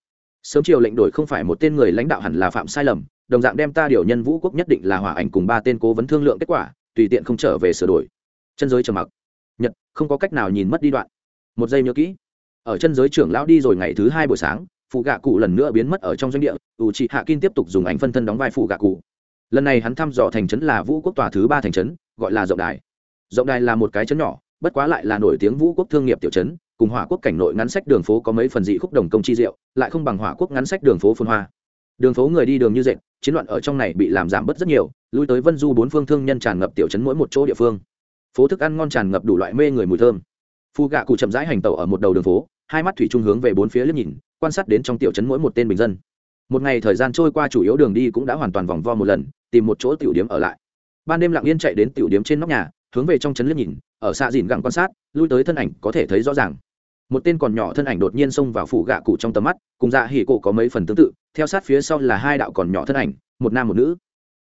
A: sớm chiều lệnh đổi không phải một tên người lãnh đạo hẳn là phạm sai lầm, đồng dạng đem ta điều nhân vũ quốc nhất định là hòa ảnh cùng ba tên cố vấn thương lượng kết quả, tùy tiện không trở về sửa đổi. Chân giới trầm mặc. Nhật, không có cách nào nhìn mất đi đoạn. Một giây nhớ kỹ. Ở chân giới trưởng lão đi rồi ngày thứ hai buổi sáng phụ gạ cụ lần nữa biến mất ở trong doanh địa ủ trị hạ kim tiếp tục dùng ảnh phân thân đóng vai phụ gạ cụ. Lần này hắn thăm dò thành trấn là vũ quốc tòa thứ ba thành trấn, gọi là rộng đài. Rộng đài là một cái trấn nhỏ bất quá lại là nổi tiếng vũ quốc thương nghiệp tiểu trấn, cùng hỏa quốc cảnh nội ngắn sách đường phố có mấy phần dị khúc đồng công chi diệu, lại không bằng hỏa quốc ngắn sách đường phố phun hoa. Đường phố người đi đường như dệt, chiến loạn ở trong này bị làm giảm bớt rất nhiều, lui tới vân du bốn phương thương nhân tràn ngập tiểu trấn mỗi một chỗ địa phương. Phố thức ăn ngon tràn ngập đủ loại mê người mùi thơm. Phu gạ cụ chậm rãi hành tẩu ở một đầu đường phố, hai mắt thủy trung hướng về bốn phía liếc nhìn, quan sát đến trong tiểu trấn mỗi một tên bình dân. Một ngày thời gian trôi qua chủ yếu đường đi cũng đã hoàn toàn vòng vo một lần, tìm một chỗ tiểu điếm ở lại. Ban đêm lặng yên chạy đến tiểu điếm trên nóc nhà, hướng về trong trấn liếc nhìn ở xạ dìn gặng quan sát, lui tới thân ảnh có thể thấy rõ ràng. Một tên còn nhỏ thân ảnh đột nhiên xông vào phủ gạ cụ trong tầm mắt, cùng dạ hỉ cổ có mấy phần tương tự, theo sát phía sau là hai đạo còn nhỏ thân ảnh, một nam một nữ.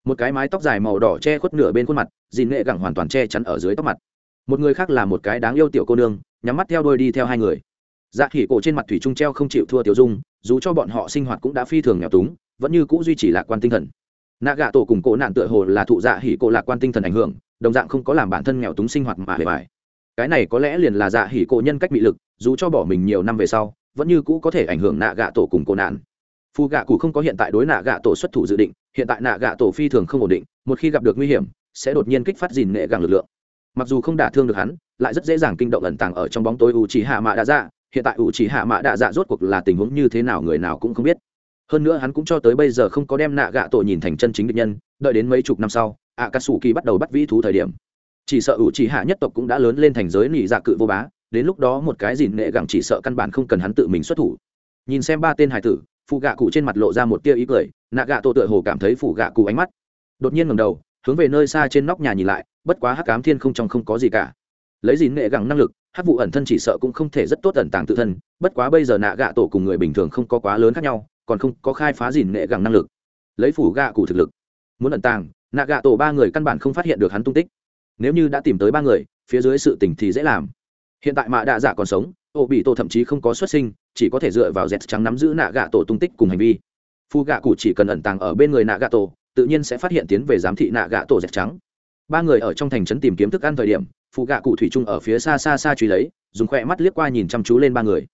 A: Một cái mái tóc dài màu đỏ che khuất nửa bên khuôn mặt, dìn nghệ gẳng hoàn toàn che chắn ở dưới tóc mặt. Một người khác là một cái đáng yêu tiểu cô nương, nhắm mắt theo đôi đi theo hai người. Dạ hỉ cổ trên mặt thủy trung treo không chịu thua tiểu dung, dù cho bọn họ sinh hoạt cũng đã phi thường nghèo túng, vẫn như cũ duy trì lạc quan tinh thần nạ gạ tổ cùng cổ nạn tựa hồ là thụ dạ hỉ cổ lạc quan tinh thần ảnh hưởng, đồng dạng không có làm bản thân nghèo túng sinh hoạt mà hề bài cái này có lẽ liền là dạ hỉ cổ nhân cách bị lực, dù cho bỏ mình nhiều năm về sau, vẫn như cũ có thể ảnh hưởng nạ gạ tổ cùng cổ nạn. Phù gạ cụ không có hiện tại đối nạ gạ tổ xuất thủ dự định, hiện tại nạ gạ tổ phi thường không ổn định, một khi gặp được nguy hiểm, sẽ đột nhiên kích phát dìn nghệ gàng lực lượng. Mặc dù không đả thương được hắn, lại rất dễ dàng kinh động ẩn tàng ở trong bóng tối u chỉ hạ mạ đã dạ hiện tại u chỉ hạ mạ đã dạ rốt cuộc là tình huống như thế nào người nào cũng không biết hơn nữa hắn cũng cho tới bây giờ không có đem nạ gạ tổ nhìn thành chân chính định nhân, đợi đến mấy chục năm sau ạ cà sủ kỳ bắt đầu bắt vĩ thú thời điểm. Chỉ sợ ủ chỉ hạ nhất tộc cũng đã lớn lên thành giới nỉ dạ cự vô bá, đến lúc đó một cái dìn nghệ gẳng chỉ sợ căn bản không cần hắn tự mình xuất thủ. Nhìn xem ba tên hải tử, phụ gạ cụ trên mặt lộ ra một tia ý cười, nạ gạ tổ tựa hồ cảm thấy phụ gạ cụ ánh mắt đột nhiên ngầm đầu, hướng về nơi xa trên nóc nhà nhìn lại, bất quá hắc cám thiên không trong không có gì cả. Lấy gì nghệ gẳng năng lực, hắc vụ ẩn thân chỉ sợ cũng không thể rất tốt ẩn tàng tự thân, bất quá bây giờ nạ gạ tổ cùng người bình thường không có quá lớn khác nhau còn không có khai phá gì nghệ gẳng năng lực. Lấy phủ gạ cụ thực lực. Muốn ẩn tàng, nạ gạ tổ ba người căn bản không phát hiện được hắn tung tích. Nếu như đã tìm tới ba người, phía dưới sự tình thì dễ làm. Hiện tại mạ đạ giả còn sống, ô bị tổ thậm chí không có xuất sinh, chỉ có thể dựa vào dẹt trắng nắm giữ nạ gạ tổ tung tích cùng hành vi. Phu gạ cụ chỉ cần ẩn tàng ở bên người nạ gạ tổ, tự nhiên sẽ phát hiện tiến về giám thị nạ gạ tổ dẹt trắng. Ba người ở trong thành trấn tìm kiếm thức ăn thời điểm phụ gạ cụ thủy trung ở phía xa xa xa truy lấy, dùng khoe mắt liếc qua nhìn chăm chú lên ba người.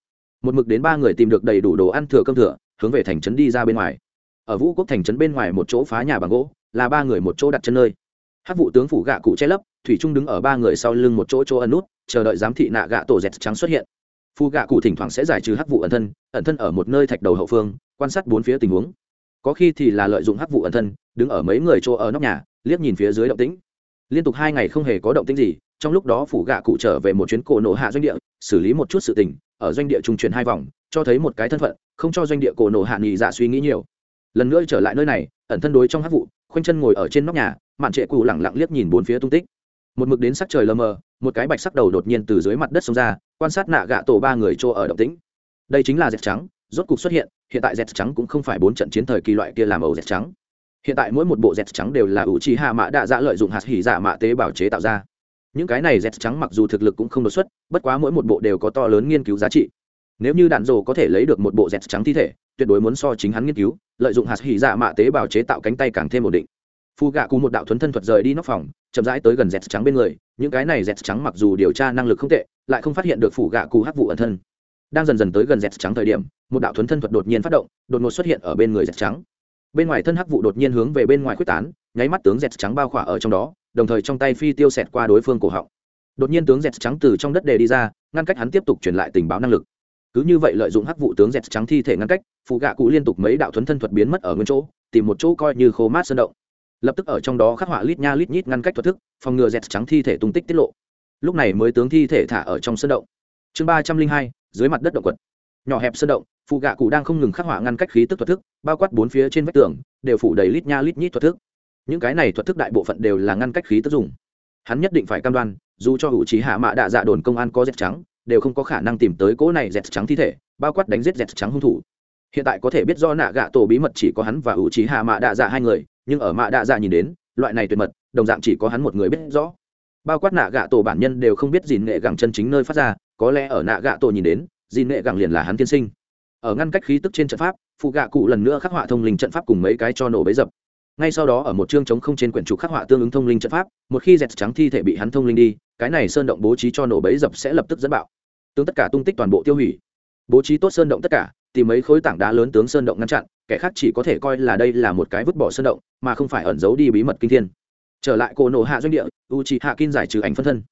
A: Một mực đến ba người tìm được đầy đủ đồ ăn thừa cơm thừa hướng về thành trấn đi ra bên ngoài. Ở vũ quốc thành trấn bên ngoài một chỗ phá nhà bằng gỗ, là ba người một chỗ đặt chân nơi. Hát vụ tướng phủ gạ cụ che lấp, thủy trung đứng ở ba người sau lưng một chỗ chỗ ẩn nút, chờ đợi giám thị nạ gạ tổ dẹt trắng xuất hiện. Phu gạ cụ thỉnh thoảng sẽ giải trừ hắc vụ ẩn thân ẩn thân ở một nơi thạch đầu hậu phương, quan sát bốn phía tình huống. Có khi thì là lợi dụng hắc vụ ẩn thân, đứng ở mấy người chỗ ở nóc nhà, liếc nhìn phía dưới động tĩnh. Liên tục hai ngày không hề có động tĩnh gì, trong lúc đó phủ gạ cụ trở về một chuyến cổ nổ hạ doanh địa, xử lý một chút sự tình ở doanh địa trung chuyển hai vòng, cho thấy một cái thân phận, không cho doanh địa cổ nổ hạ nghỉ dạ suy nghĩ nhiều. Lần nữa trở lại nơi này, ẩn thân đối trong hắc vụ, khoanh chân ngồi ở trên nóc nhà, mạn trệ cụ lẳng lặng liếc nhìn bốn phía tung tích. Một mực đến sắc trời lờ mờ, một cái bạch sắc đầu đột nhiên từ dưới mặt đất xông ra, quan sát nạ gạ tổ ba người chỗ ở động tĩnh. Đây chính là dẹt trắng, rốt cục xuất hiện hiện tại dẹt trắng cũng không phải bốn trận chiến thời kỳ loại kia làm ẩu dẹt trắng. Hiện tại mỗi một bộ dẹt trắng đều là ủ trì hạ mã đạ dạ lợi dụng hạt hỉ dạ mạ tế bào chế tạo ra những cái này dẹt trắng mặc dù thực lực cũng không đột xuất, bất quá mỗi một bộ đều có to lớn nghiên cứu giá trị. Nếu như đạn rồ có thể lấy được một bộ dẹt trắng thi thể, tuyệt đối muốn so chính hắn nghiên cứu, lợi dụng hạt hỉ dạ mạ tế bào chế tạo cánh tay càng thêm ổn định. Phu gạ cùng một đạo thuấn thân thuật rời đi nóc phòng, chậm rãi tới gần dẹt trắng bên người, những cái này dẹt trắng mặc dù điều tra năng lực không tệ, lại không phát hiện được phủ gạ cù hắc vụ ẩn thân. Đang dần dần tới gần dẹt trắng thời điểm, một đạo thuấn thân thuật đột nhiên phát động, đột ngột xuất hiện ở bên người dẹt trắng. Bên ngoài thân hắc vụ đột nhiên hướng về bên ngoài quyết tán, nháy mắt tướng dẹt trắng bao khỏa ở trong đó đồng thời trong tay phi tiêu xẹt qua đối phương cổ họng. Đột nhiên tướng dẹt trắng từ trong đất đề đi ra, ngăn cách hắn tiếp tục truyền lại tình báo năng lực. Cứ như vậy lợi dụng hắc vụ tướng dẹt trắng thi thể ngăn cách, phụ gạ cụ liên tục mấy đạo thuấn thân thuật biến mất ở nguyên chỗ, tìm một chỗ coi như khô mát sơn động. Lập tức ở trong đó khắc họa lít nha lít nhít ngăn cách thuật thức, phòng ngừa dẹt trắng thi thể tung tích tiết lộ. Lúc này mới tướng thi thể thả ở trong sơn động. Chương ba trăm linh hai, dưới mặt đất động quật. Nhỏ hẹp sơn động, phụ gạ cụ đang không ngừng khắc họa ngăn cách khí tức thuật thức, bao quát bốn phía trên vách tường, đều phủ đầy lít nha lít nhít thuật thức những cái này thuật thức đại bộ phận đều là ngăn cách khí tức dùng. Hắn nhất định phải cam đoan, dù cho hữu trí hạ mạ đạ dạ đồn công an có dẹt trắng, đều không có khả năng tìm tới cỗ này dẹt trắng thi thể, bao quát đánh giết dẹt trắng hung thủ. Hiện tại có thể biết do nạ gạ tổ bí mật chỉ có hắn và hữu trí hạ mạ đạ dạ hai người, nhưng ở mạ đạ dạ nhìn đến, loại này tuyệt mật, đồng dạng chỉ có hắn một người biết rõ. Bao quát nạ gạ tổ bản nhân đều không biết dìn nghệ gẳng chân chính nơi phát ra, có lẽ ở nạ gạ tổ nhìn đến, dìn nghệ gẳng liền là hắn tiên sinh. Ở ngăn cách khí tức trên trận pháp phụ gạ cụ lần nữa khắc họa thông linh trận pháp cùng mấy cái cho nổ bấy dập ngay sau đó ở một chương chống không trên quyển trục khắc họa tương ứng thông linh trận pháp, một khi dẹt trắng thi thể bị hắn thông linh đi, cái này sơn động bố trí cho nổ bẫy dập sẽ lập tức dẫn bạo. Tướng tất cả tung tích toàn bộ tiêu hủy. Bố trí tốt sơn động tất cả, tìm mấy khối tảng đá lớn tướng sơn động ngăn chặn, kẻ khác chỉ có thể coi là đây là một cái vứt bỏ sơn động, mà không phải ẩn giấu đi bí mật kinh thiên. Trở lại cổ nổ hạ doanh địa u trị hạ kin giải trừ ảnh phân thân.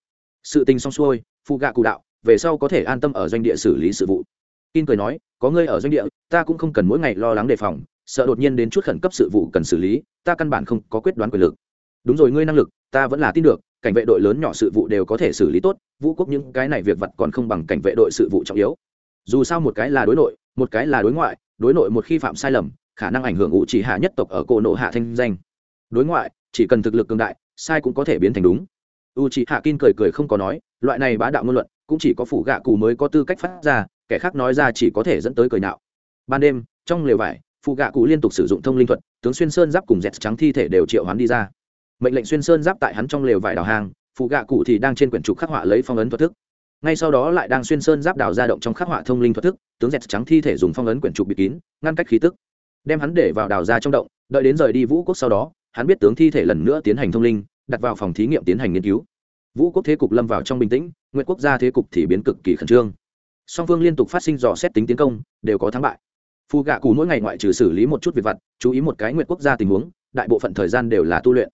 A: Sự tình xong xuôi phụ gạ cụ đạo, về sau có thể an tâm ở doanh địa xử lý sự vụ. Kin cười nói, có ngươi ở doanh địa, ta cũng không cần mỗi ngày lo lắng đề phòng, sợ đột nhiên đến chút khẩn cấp sự vụ cần xử lý ta căn bản không có quyết đoán quyền lực. Đúng rồi, ngươi năng lực, ta vẫn là tin được, cảnh vệ đội lớn nhỏ sự vụ đều có thể xử lý tốt, vũ quốc những cái này việc vặt còn không bằng cảnh vệ đội sự vụ trọng yếu. Dù sao một cái là đối nội, một cái là đối ngoại, đối nội một khi phạm sai lầm, khả năng ảnh hưởng ủ chỉ hạ nhất tộc ở cổ nộ hạ thanh danh. Đối ngoại, chỉ cần thực lực cường đại, sai cũng có thể biến thành đúng. U chỉ hạ kin cười cười không có nói, loại này bá đạo ngôn luận, cũng chỉ có phủ gạ cù mới có tư cách phát ra, kẻ khác nói ra chỉ có thể dẫn tới cười nạo ban đêm, trong lều vải phụ gạ cụ liên tục sử dụng thông linh thuật, tướng xuyên sơn giáp cùng dẹt trắng thi thể đều triệu hoán đi ra. Mệnh lệnh xuyên sơn giáp tại hắn trong lều vải đào hàng, phụ gạ cụ thì đang trên quyển trục khắc họa lấy phong ấn thuật thức. Ngay sau đó lại đang xuyên sơn giáp đào ra động trong khắc họa thông linh thuật thức, tướng dẹt trắng thi thể dùng phong ấn quyển trục bịt kín, ngăn cách khí tức. Đem hắn để vào đào ra trong động, đợi đến rời đi vũ quốc sau đó, hắn biết tướng thi thể lần nữa tiến hành thông linh, đặt vào phòng thí nghiệm tiến hành nghiên cứu. Vũ quốc thế cục lâm vào trong bình tĩnh nguyện quốc gia thế cục thì biến cực kỳ khẩn trương. Song phương liên tục phát sinh dò xét tính tiến công, đều có thắng bại phù gạ cù mỗi ngày ngoại trừ xử lý một chút việc vặt, chú ý một cái nguyện quốc gia tình huống, đại bộ phận thời gian đều là tu luyện.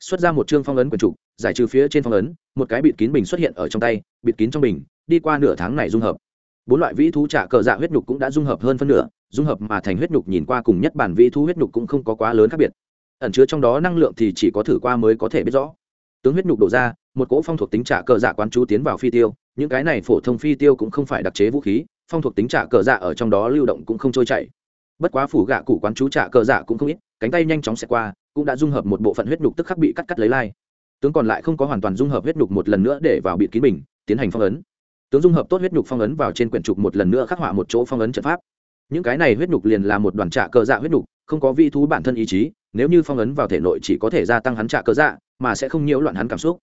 A: Xuất ra một chương phong ấn quyền trục, giải trừ phía trên phong ấn, một cái bịt kín bình xuất hiện ở trong tay, bịt kín trong bình, đi qua nửa tháng này dung hợp. Bốn loại vĩ thú trả cờ dạ huyết nhục cũng đã dung hợp hơn phân nửa, dung hợp mà thành huyết nhục nhìn qua cùng nhất bản vĩ thú huyết nhục cũng không có quá lớn khác biệt. Ẩn chứa trong đó năng lượng thì chỉ có thử qua mới có thể biết rõ. Tướng huyết nhục đổ ra, một cỗ phong thuộc tính trả cờ dạ quán chú tiến vào phi tiêu, những cái này phổ thông phi tiêu cũng không phải đặc chế vũ khí phong thuộc tính trả cờ dạ ở trong đó lưu động cũng không trôi chảy. Bất quá phủ gạ cụ quán chú trả cờ dạ cũng không ít, cánh tay nhanh chóng xẹt qua, cũng đã dung hợp một bộ phận huyết nhục tức khắc bị cắt cắt lấy lai. Tướng còn lại không có hoàn toàn dung hợp huyết nhục một lần nữa để vào bịt kín bình, tiến hành phong ấn. Tướng dung hợp tốt huyết nhục phong ấn vào trên quyển trục một lần nữa khắc họa một chỗ phong ấn trận pháp. Những cái này huyết nhục liền là một đoàn trạ cờ dạ huyết nhục, không có vi thú bản thân ý chí, nếu như phong ấn vào thể nội chỉ có thể gia tăng hắn trạ cờ dạ mà sẽ không nhiễu loạn hắn cảm xúc.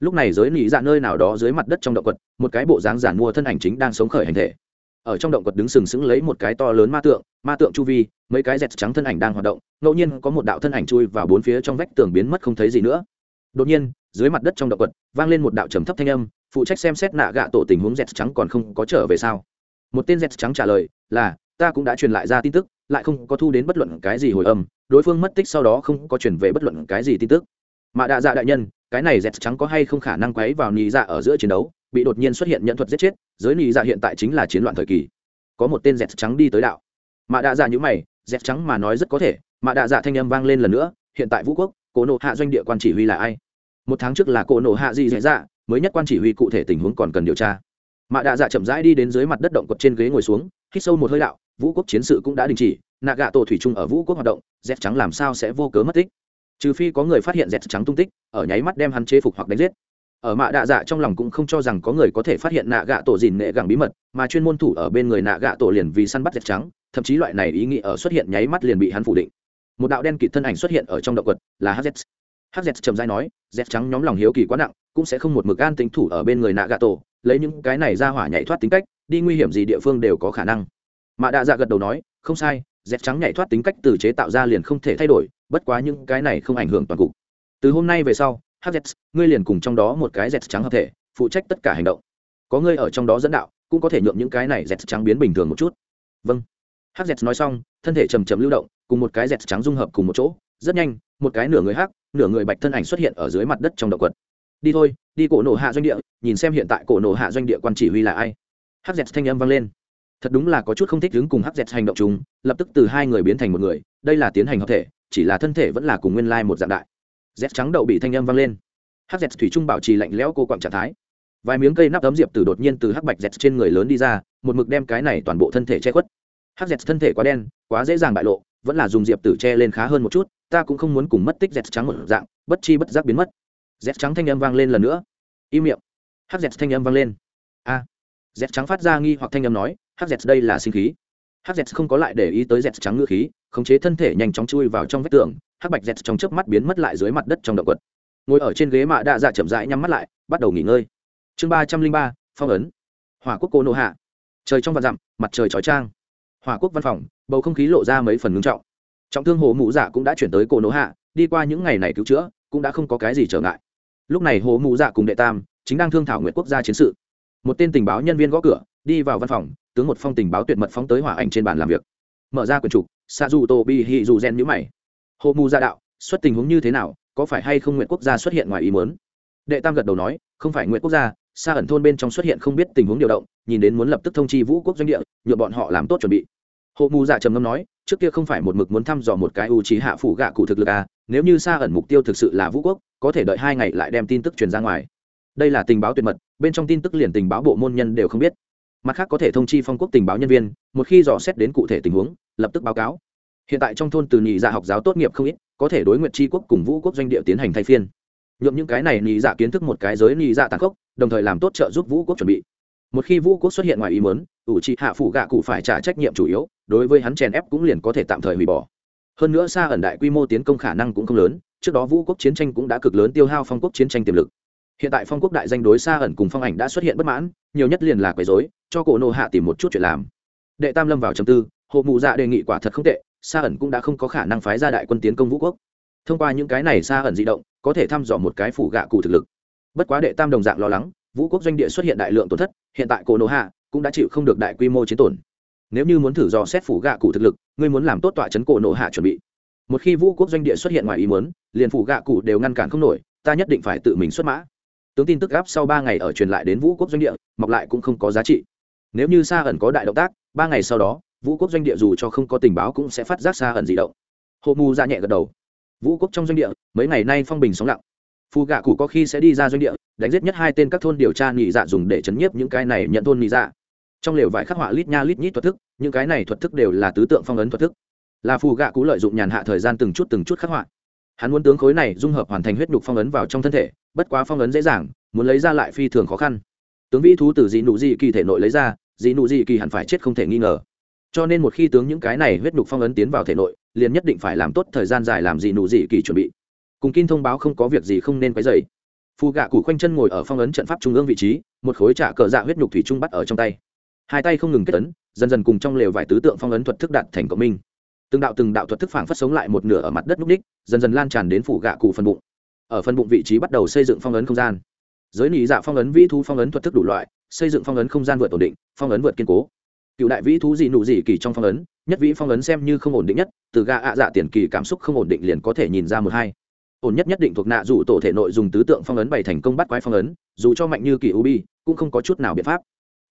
A: Lúc này giới nỉ dạ nơi nào đó dưới mặt đất trong động quật, một cái bộ dáng giản mua thân ảnh chính đang sống khởi hành thể ở trong động quật đứng sừng sững lấy một cái to lớn ma tượng ma tượng chu vi, mấy cái dẹt trắng thân ảnh đang hoạt động, ngẫu nhiên có một đạo thân ảnh chui vào bốn phía trong vách tường biến mất không thấy gì nữa. Đột nhiên, dưới mặt đất trong động quật, vang lên một đạo trầm thấp thanh âm, phụ trách xem xét nạ gạ tổ tình huống dẹt trắng còn không có trở về sao? Một tên dẹt trắng trả lời là, ta cũng đã truyền lại ra tin tức, lại không có thu đến bất luận cái gì hồi âm, đối phương mất tích sau đó không có truyền về bất luận cái gì tin tức mà đạ dạ đại nhân, cái này dẹt trắng có hay không khả năng quấy vào nì dạ ở giữa chiến đấu, bị đột nhiên xuất hiện nhận thuật giết chết, giới nì dạ hiện tại chính là chiến loạn thời kỳ. Có một tên dẹt trắng đi tới đạo. Mà đạ dạ như mày, dẹt trắng mà nói rất có thể, mà đạ dạ thanh âm vang lên lần nữa, hiện tại vũ quốc, cổ nộ hạ doanh địa quan chỉ huy là ai? Một tháng trước là cổ nộ hạ gì dạy dạ mới nhất quan chỉ huy cụ thể tình huống còn cần điều tra. Mạ đạ dạ chậm rãi đi đến dưới mặt đất động cột trên ghế ngồi xuống, hít sâu một hơi đạo, vũ quốc chiến sự cũng đã đình chỉ, nạ gạ tổ thủy chung ở vũ quốc hoạt động, dẹt trắng làm sao sẽ vô cớ mất tích? Trừ phi có người phát hiện dẹt trắng tung tích, ở nháy mắt đem hắn chế phục hoặc đánh giết. Ở mạ đạ dạ trong lòng cũng không cho rằng có người có thể phát hiện nạ gạ tổ dìn nệ gẳng bí mật, mà chuyên môn thủ ở bên người nạ gạ tổ liền vì săn bắt dẹt trắng, thậm chí loại này ý nghĩ ở xuất hiện nháy mắt liền bị hắn phủ định. Một đạo đen kịt thân ảnh xuất hiện ở trong động quật, là hz hz trầm dai nói, dẹt trắng nhóm lòng hiếu kỳ quá nặng, cũng sẽ không một mực an tính thủ ở bên người nạ gạ tổ, lấy những cái này ra hỏa nhảy thoát tính cách, đi nguy hiểm gì địa phương đều có khả năng. Mạ đạ dạ gật đầu nói, không sai, dẹt trắng nhảy thoát tính cách từ chế tạo ra liền không thể thay đổi bất quá những cái này không ảnh hưởng toàn cục. Từ hôm nay về sau hz ngươi liền cùng trong đó một cái z trắng hợp thể, phụ trách tất cả hành động. Có ngươi ở trong đó dẫn đạo, cũng có thể nhượng những cái này z trắng biến bình thường một chút. Vâng. Hz nói xong, thân thể chầm chầm lưu động, cùng một cái z trắng dung hợp cùng một chỗ, rất nhanh, một cái nửa người hắc, nửa người bạch thân ảnh xuất hiện ở dưới mặt đất trong động quật. Đi thôi, đi cổ nổ hạ doanh địa, nhìn xem hiện tại cổ nổ hạ doanh địa quan chỉ huy là ai. Hz thanh âm vang lên. Thật đúng là có chút không thích đứng cùng hz hành động chúng lập tức từ hai người biến thành một người, đây là tiến hành hợp thể chỉ là thân thể vẫn là cùng nguyên lai một dạng đại. Z trắng đậu bị thanh âm vang lên. Hắc z thủy trung bảo trì lạnh lẽo cô quặng trạng thái. Vài miếng cây nắp ấm diệp từ đột nhiên từ hắc bạch z trên người lớn đi ra, một mực đem cái này toàn bộ thân thể che khuất. Hz thân thể quá đen, quá dễ dàng bại lộ, vẫn là dùng diệp tử che lên khá hơn một chút, ta cũng không muốn cùng mất tích z trắng một dạng, bất chi bất giác biến mất. Z trắng thanh âm vang lên lần nữa. Im miệng. Z thanh âm vang lên. A. Z trắng phát ra nghi hoặc thanh âm nói hắc z đây là sinh khí. Hz không có lại để ý tới z trắng ngữ khí khống chế thân thể nhanh chóng chui vào trong vách tường, hắc bạch dẹt trong chớp mắt biến mất lại dưới mặt đất trong động quật. Ngồi ở trên ghế mạ đạ dạ chậm rãi nhắm mắt lại, bắt đầu nghỉ ngơi. Chương ba trăm linh ba, phong ấn. Hỏa quốc cô nô hạ. Trời trong vạn dặm, mặt trời chói trang hỏa quốc văn phòng, bầu không khí lộ ra mấy phần ngưng trọng. Trọng thương hồ mụ dạ cũng đã chuyển tới cô nô hạ, đi qua những ngày này cứu chữa, cũng đã không có cái gì trở ngại. Lúc này hồ mụ dạ cùng đệ tam, chính đang thương thảo nguyện quốc gia chiến sự. Một tên tình báo nhân viên gõ cửa, đi vào văn phòng, tướng một phong tình báo tuyệt mật phóng tới hỏa ảnh trên bàn làm việc. Mở ra quyển trục xa dù tổ bị hì dù rèn nhữ mày. Hồ mù gia đạo, xuất tình huống như thế nào, có phải hay không nguyện quốc gia xuất hiện ngoài ý muốn? Đệ tam gật đầu nói, không phải nguyện quốc gia xa ẩn thôn bên trong xuất hiện không biết tình huống điều động, nhìn đến muốn lập tức thông chi vũ quốc doanh địa nhựa bọn họ làm tốt chuẩn bị. Hộ mù dạ trầm ngâm nói, trước kia không phải một mực muốn thăm dò một cái ưu trí hạ phủ gạ cụ thực lực à nếu như xa ẩn mục tiêu thực sự là vũ quốc, có thể đợi hai ngày lại đem tin tức truyền ra ngoài. Đây là tình báo tuyệt mật, bên trong tin tức liền tình báo bộ môn nhân đều không biết mặt khác có thể thông chi phong quốc tình báo nhân viên, một khi dò xét đến cụ thể tình huống, lập tức báo cáo. Hiện tại trong thôn từ nhị dạ học giáo tốt nghiệp không ít, có thể đối nguyện tri quốc cùng vũ quốc doanh địa tiến hành thay phiên. Nhuộm những cái này nhị dạ kiến thức một cái giới nhị dạ tàn khốc, đồng thời làm tốt trợ giúp vũ quốc chuẩn bị. Một khi vũ quốc xuất hiện ngoài ý mớn ủ trị hạ phủ gạ cụ phải trả trách nhiệm chủ yếu, đối với hắn chèn ép cũng liền có thể tạm thời hủy bỏ. Hơn nữa xa ẩn đại quy mô tiến công khả năng cũng không lớn, trước đó vũ quốc chiến tranh cũng đã cực lớn tiêu hao phong quốc chiến tranh tiềm lực hiện tại phong quốc đại danh đối xa ẩn cùng phong ảnh đã xuất hiện bất mãn, nhiều nhất liền là quấy dối cho cổ nộ hạ tìm một chút chuyện làm. Đệ tam lâm vào trầm tư hộ mụ dạ đề nghị quả thật không tệ, xa ẩn cũng đã không có khả năng phái ra đại quân tiến công vũ quốc. Thông qua những cái này xa ẩn di động, có thể thăm dò một cái phủ gạ cụ thực lực. Bất quá đệ tam đồng dạng lo lắng, vũ quốc doanh địa xuất hiện đại lượng tổn thất, hiện tại cổ nộ hạ cũng đã chịu không được đại quy mô chiến tổn. Nếu như muốn thử dò xét phủ gạ cụ thực lực, ngươi muốn làm tốt tọa chấn cổ nộ hạ chuẩn bị. Một khi vũ quốc doanh địa xuất hiện ngoài ý muốn, liền phủ gạ cụ đều ngăn cản không nổi, ta nhất định phải tự mình xuất mã tướng tin tức gáp sau ba ngày ở truyền lại đến vũ quốc doanh địa, mọc lại cũng không có giá trị. Nếu như xa ẩn có đại động tác, ba ngày sau đó, vũ quốc doanh địa dù cho không có tình báo cũng sẽ phát giác xa ẩn di động. Hộ mù ra nhẹ gật đầu. Vũ quốc trong doanh địa, mấy ngày nay phong bình sóng lặng. Phù gạ cụ có khi sẽ đi ra doanh địa, đánh giết nhất hai tên các thôn điều tra nhị dạ dùng để chấn nhiếp những cái này nhận thôn nhị dạ. Trong lều vải khắc họa lít nha lít nhít thuật thức, những cái này thuật thức đều là tứ tượng phong ấn thuật thức. Là phù gạ cũ lợi dụng nhàn hạ thời gian từng chút từng chút khắc họa hắn muốn tướng khối này dung hợp hoàn thành huyết nhục phong ấn vào trong thân thể, bất quá phong ấn dễ dàng, muốn lấy ra lại phi thường khó khăn. Tướng vĩ thú từ dị nụ dị kỳ thể nội lấy ra, dị nụ dị kỳ hẳn phải chết không thể nghi ngờ. Cho nên một khi tướng những cái này huyết nhục phong ấn tiến vào thể nội, liền nhất định phải làm tốt thời gian dài làm dị nụ dị kỳ chuẩn bị. Cùng kinh thông báo không có việc gì không nên quấy dày phù gạ cụ khoanh chân ngồi ở phong ấn trận pháp trung ương vị trí, một khối trả cờ dạ huyết nhục thủy trung bắt ở trong tay. Hai tay không ngừng kết ấn, dần dần cùng trong lều vài tứ tượng phong ấn thuật thức đạt thành cộng minh từng đạo từng đạo thuật thức phảng phất sống lại một nửa ở mặt đất núc ních, dần dần lan tràn đến phủ gạ cụ phần bụng. Ở phần bụng vị trí bắt đầu xây dựng phong ấn không gian. Giới nị dạ phong ấn vĩ thu phong ấn thuật thức đủ loại, xây dựng phong ấn không gian vượt ổn định, phong ấn vượt kiên cố. Cựu đại vĩ thú dị nụ dị kỳ trong phong ấn, nhất vĩ phong ấn xem như không ổn định nhất, từ gạ ạ dạ tiền kỳ cảm xúc không ổn định liền có thể nhìn ra một hai. Ổn nhất nhất định thuộc nạ dù tổ thể nội dùng tứ tượng phong ấn bày thành công bắt quái phong ấn, dù cho mạnh như kỳ ubi cũng không có chút nào biện pháp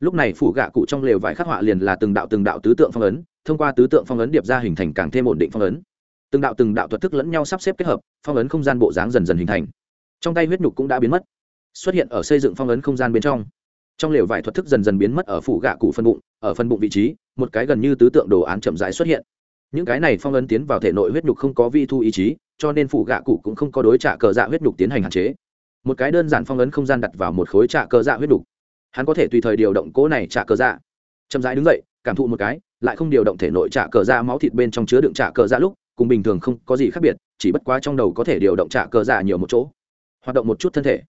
A: lúc này phủ gạ cụ trong lều vải khắc họa liền là từng đạo từng đạo tứ tượng phong ấn, thông qua tứ tượng phong ấn điệp ra hình thành càng thêm ổn định phong ấn. Từng đạo từng đạo thuật thức lẫn nhau sắp xếp kết hợp, phong ấn không gian bộ dáng dần dần hình thành. Trong tay huyết nhục cũng đã biến mất, xuất hiện ở xây dựng phong ấn không gian bên trong. Trong lều vải thuật thức dần dần biến mất ở phủ gạ cụ phân bụng, ở phân bụng vị trí, một cái gần như tứ tượng đồ án chậm rãi xuất hiện. Những cái này phong ấn tiến vào thể nội huyết nhục không có vi thu ý chí, cho nên phủ gạ cụ cũng không có đối trả cờ dạ huyết nhục tiến hành hạn chế. Một cái đơn giản phong ấn không gian đặt vào một khối trả cờ dạ huyết nhục hắn có thể tùy thời điều động cố này trả cờ dạ. Chậm rãi đứng dậy, cảm thụ một cái, lại không điều động thể nội trả cờ dạ máu thịt bên trong chứa đựng trả cờ dạ lúc, cùng bình thường không có gì khác biệt, chỉ bất quá trong đầu có thể điều động trả cờ dạ nhiều một chỗ. Hoạt động một chút thân thể.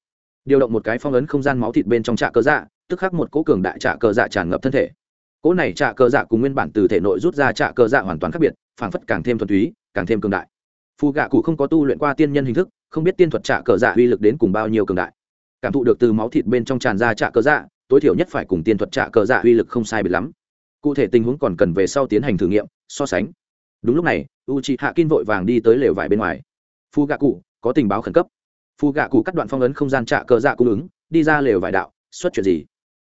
A: Điều động một cái phong ấn không gian máu thịt bên trong trả cờ dạ tức khắc một cố cường đại trả cờ dạ tràn ngập thân thể. Cỗ này trả cờ dạ cùng nguyên bản từ thể nội rút ra trả cờ dạ hoàn toàn khác biệt, phảng phất càng thêm thuần túy, càng thêm cường đại. Phù gạ cụ không có tu luyện qua tiên nhân hình thức, không biết tiên thuật trả cờ dạ uy lực đến cùng bao nhiêu cường đại cảm thụ được từ máu thịt bên trong tràn ra trạ cờ dạ tối thiểu nhất phải cùng tiên thuật trạ cờ dạ uy lực không sai biệt lắm. Cụ thể tình huống còn cần về sau tiến hành thử nghiệm, so sánh. Đúng lúc này u c h hạ kin vội vàng đi tới lều vải bên ngoài. Phu gạ cụ có tình báo khẩn cấp. Phu gạ cụ cắt đoạn phong ấn không gian trạ cờ dạ cung ứng, đi ra lều vải đạo, xuất chuyện gì?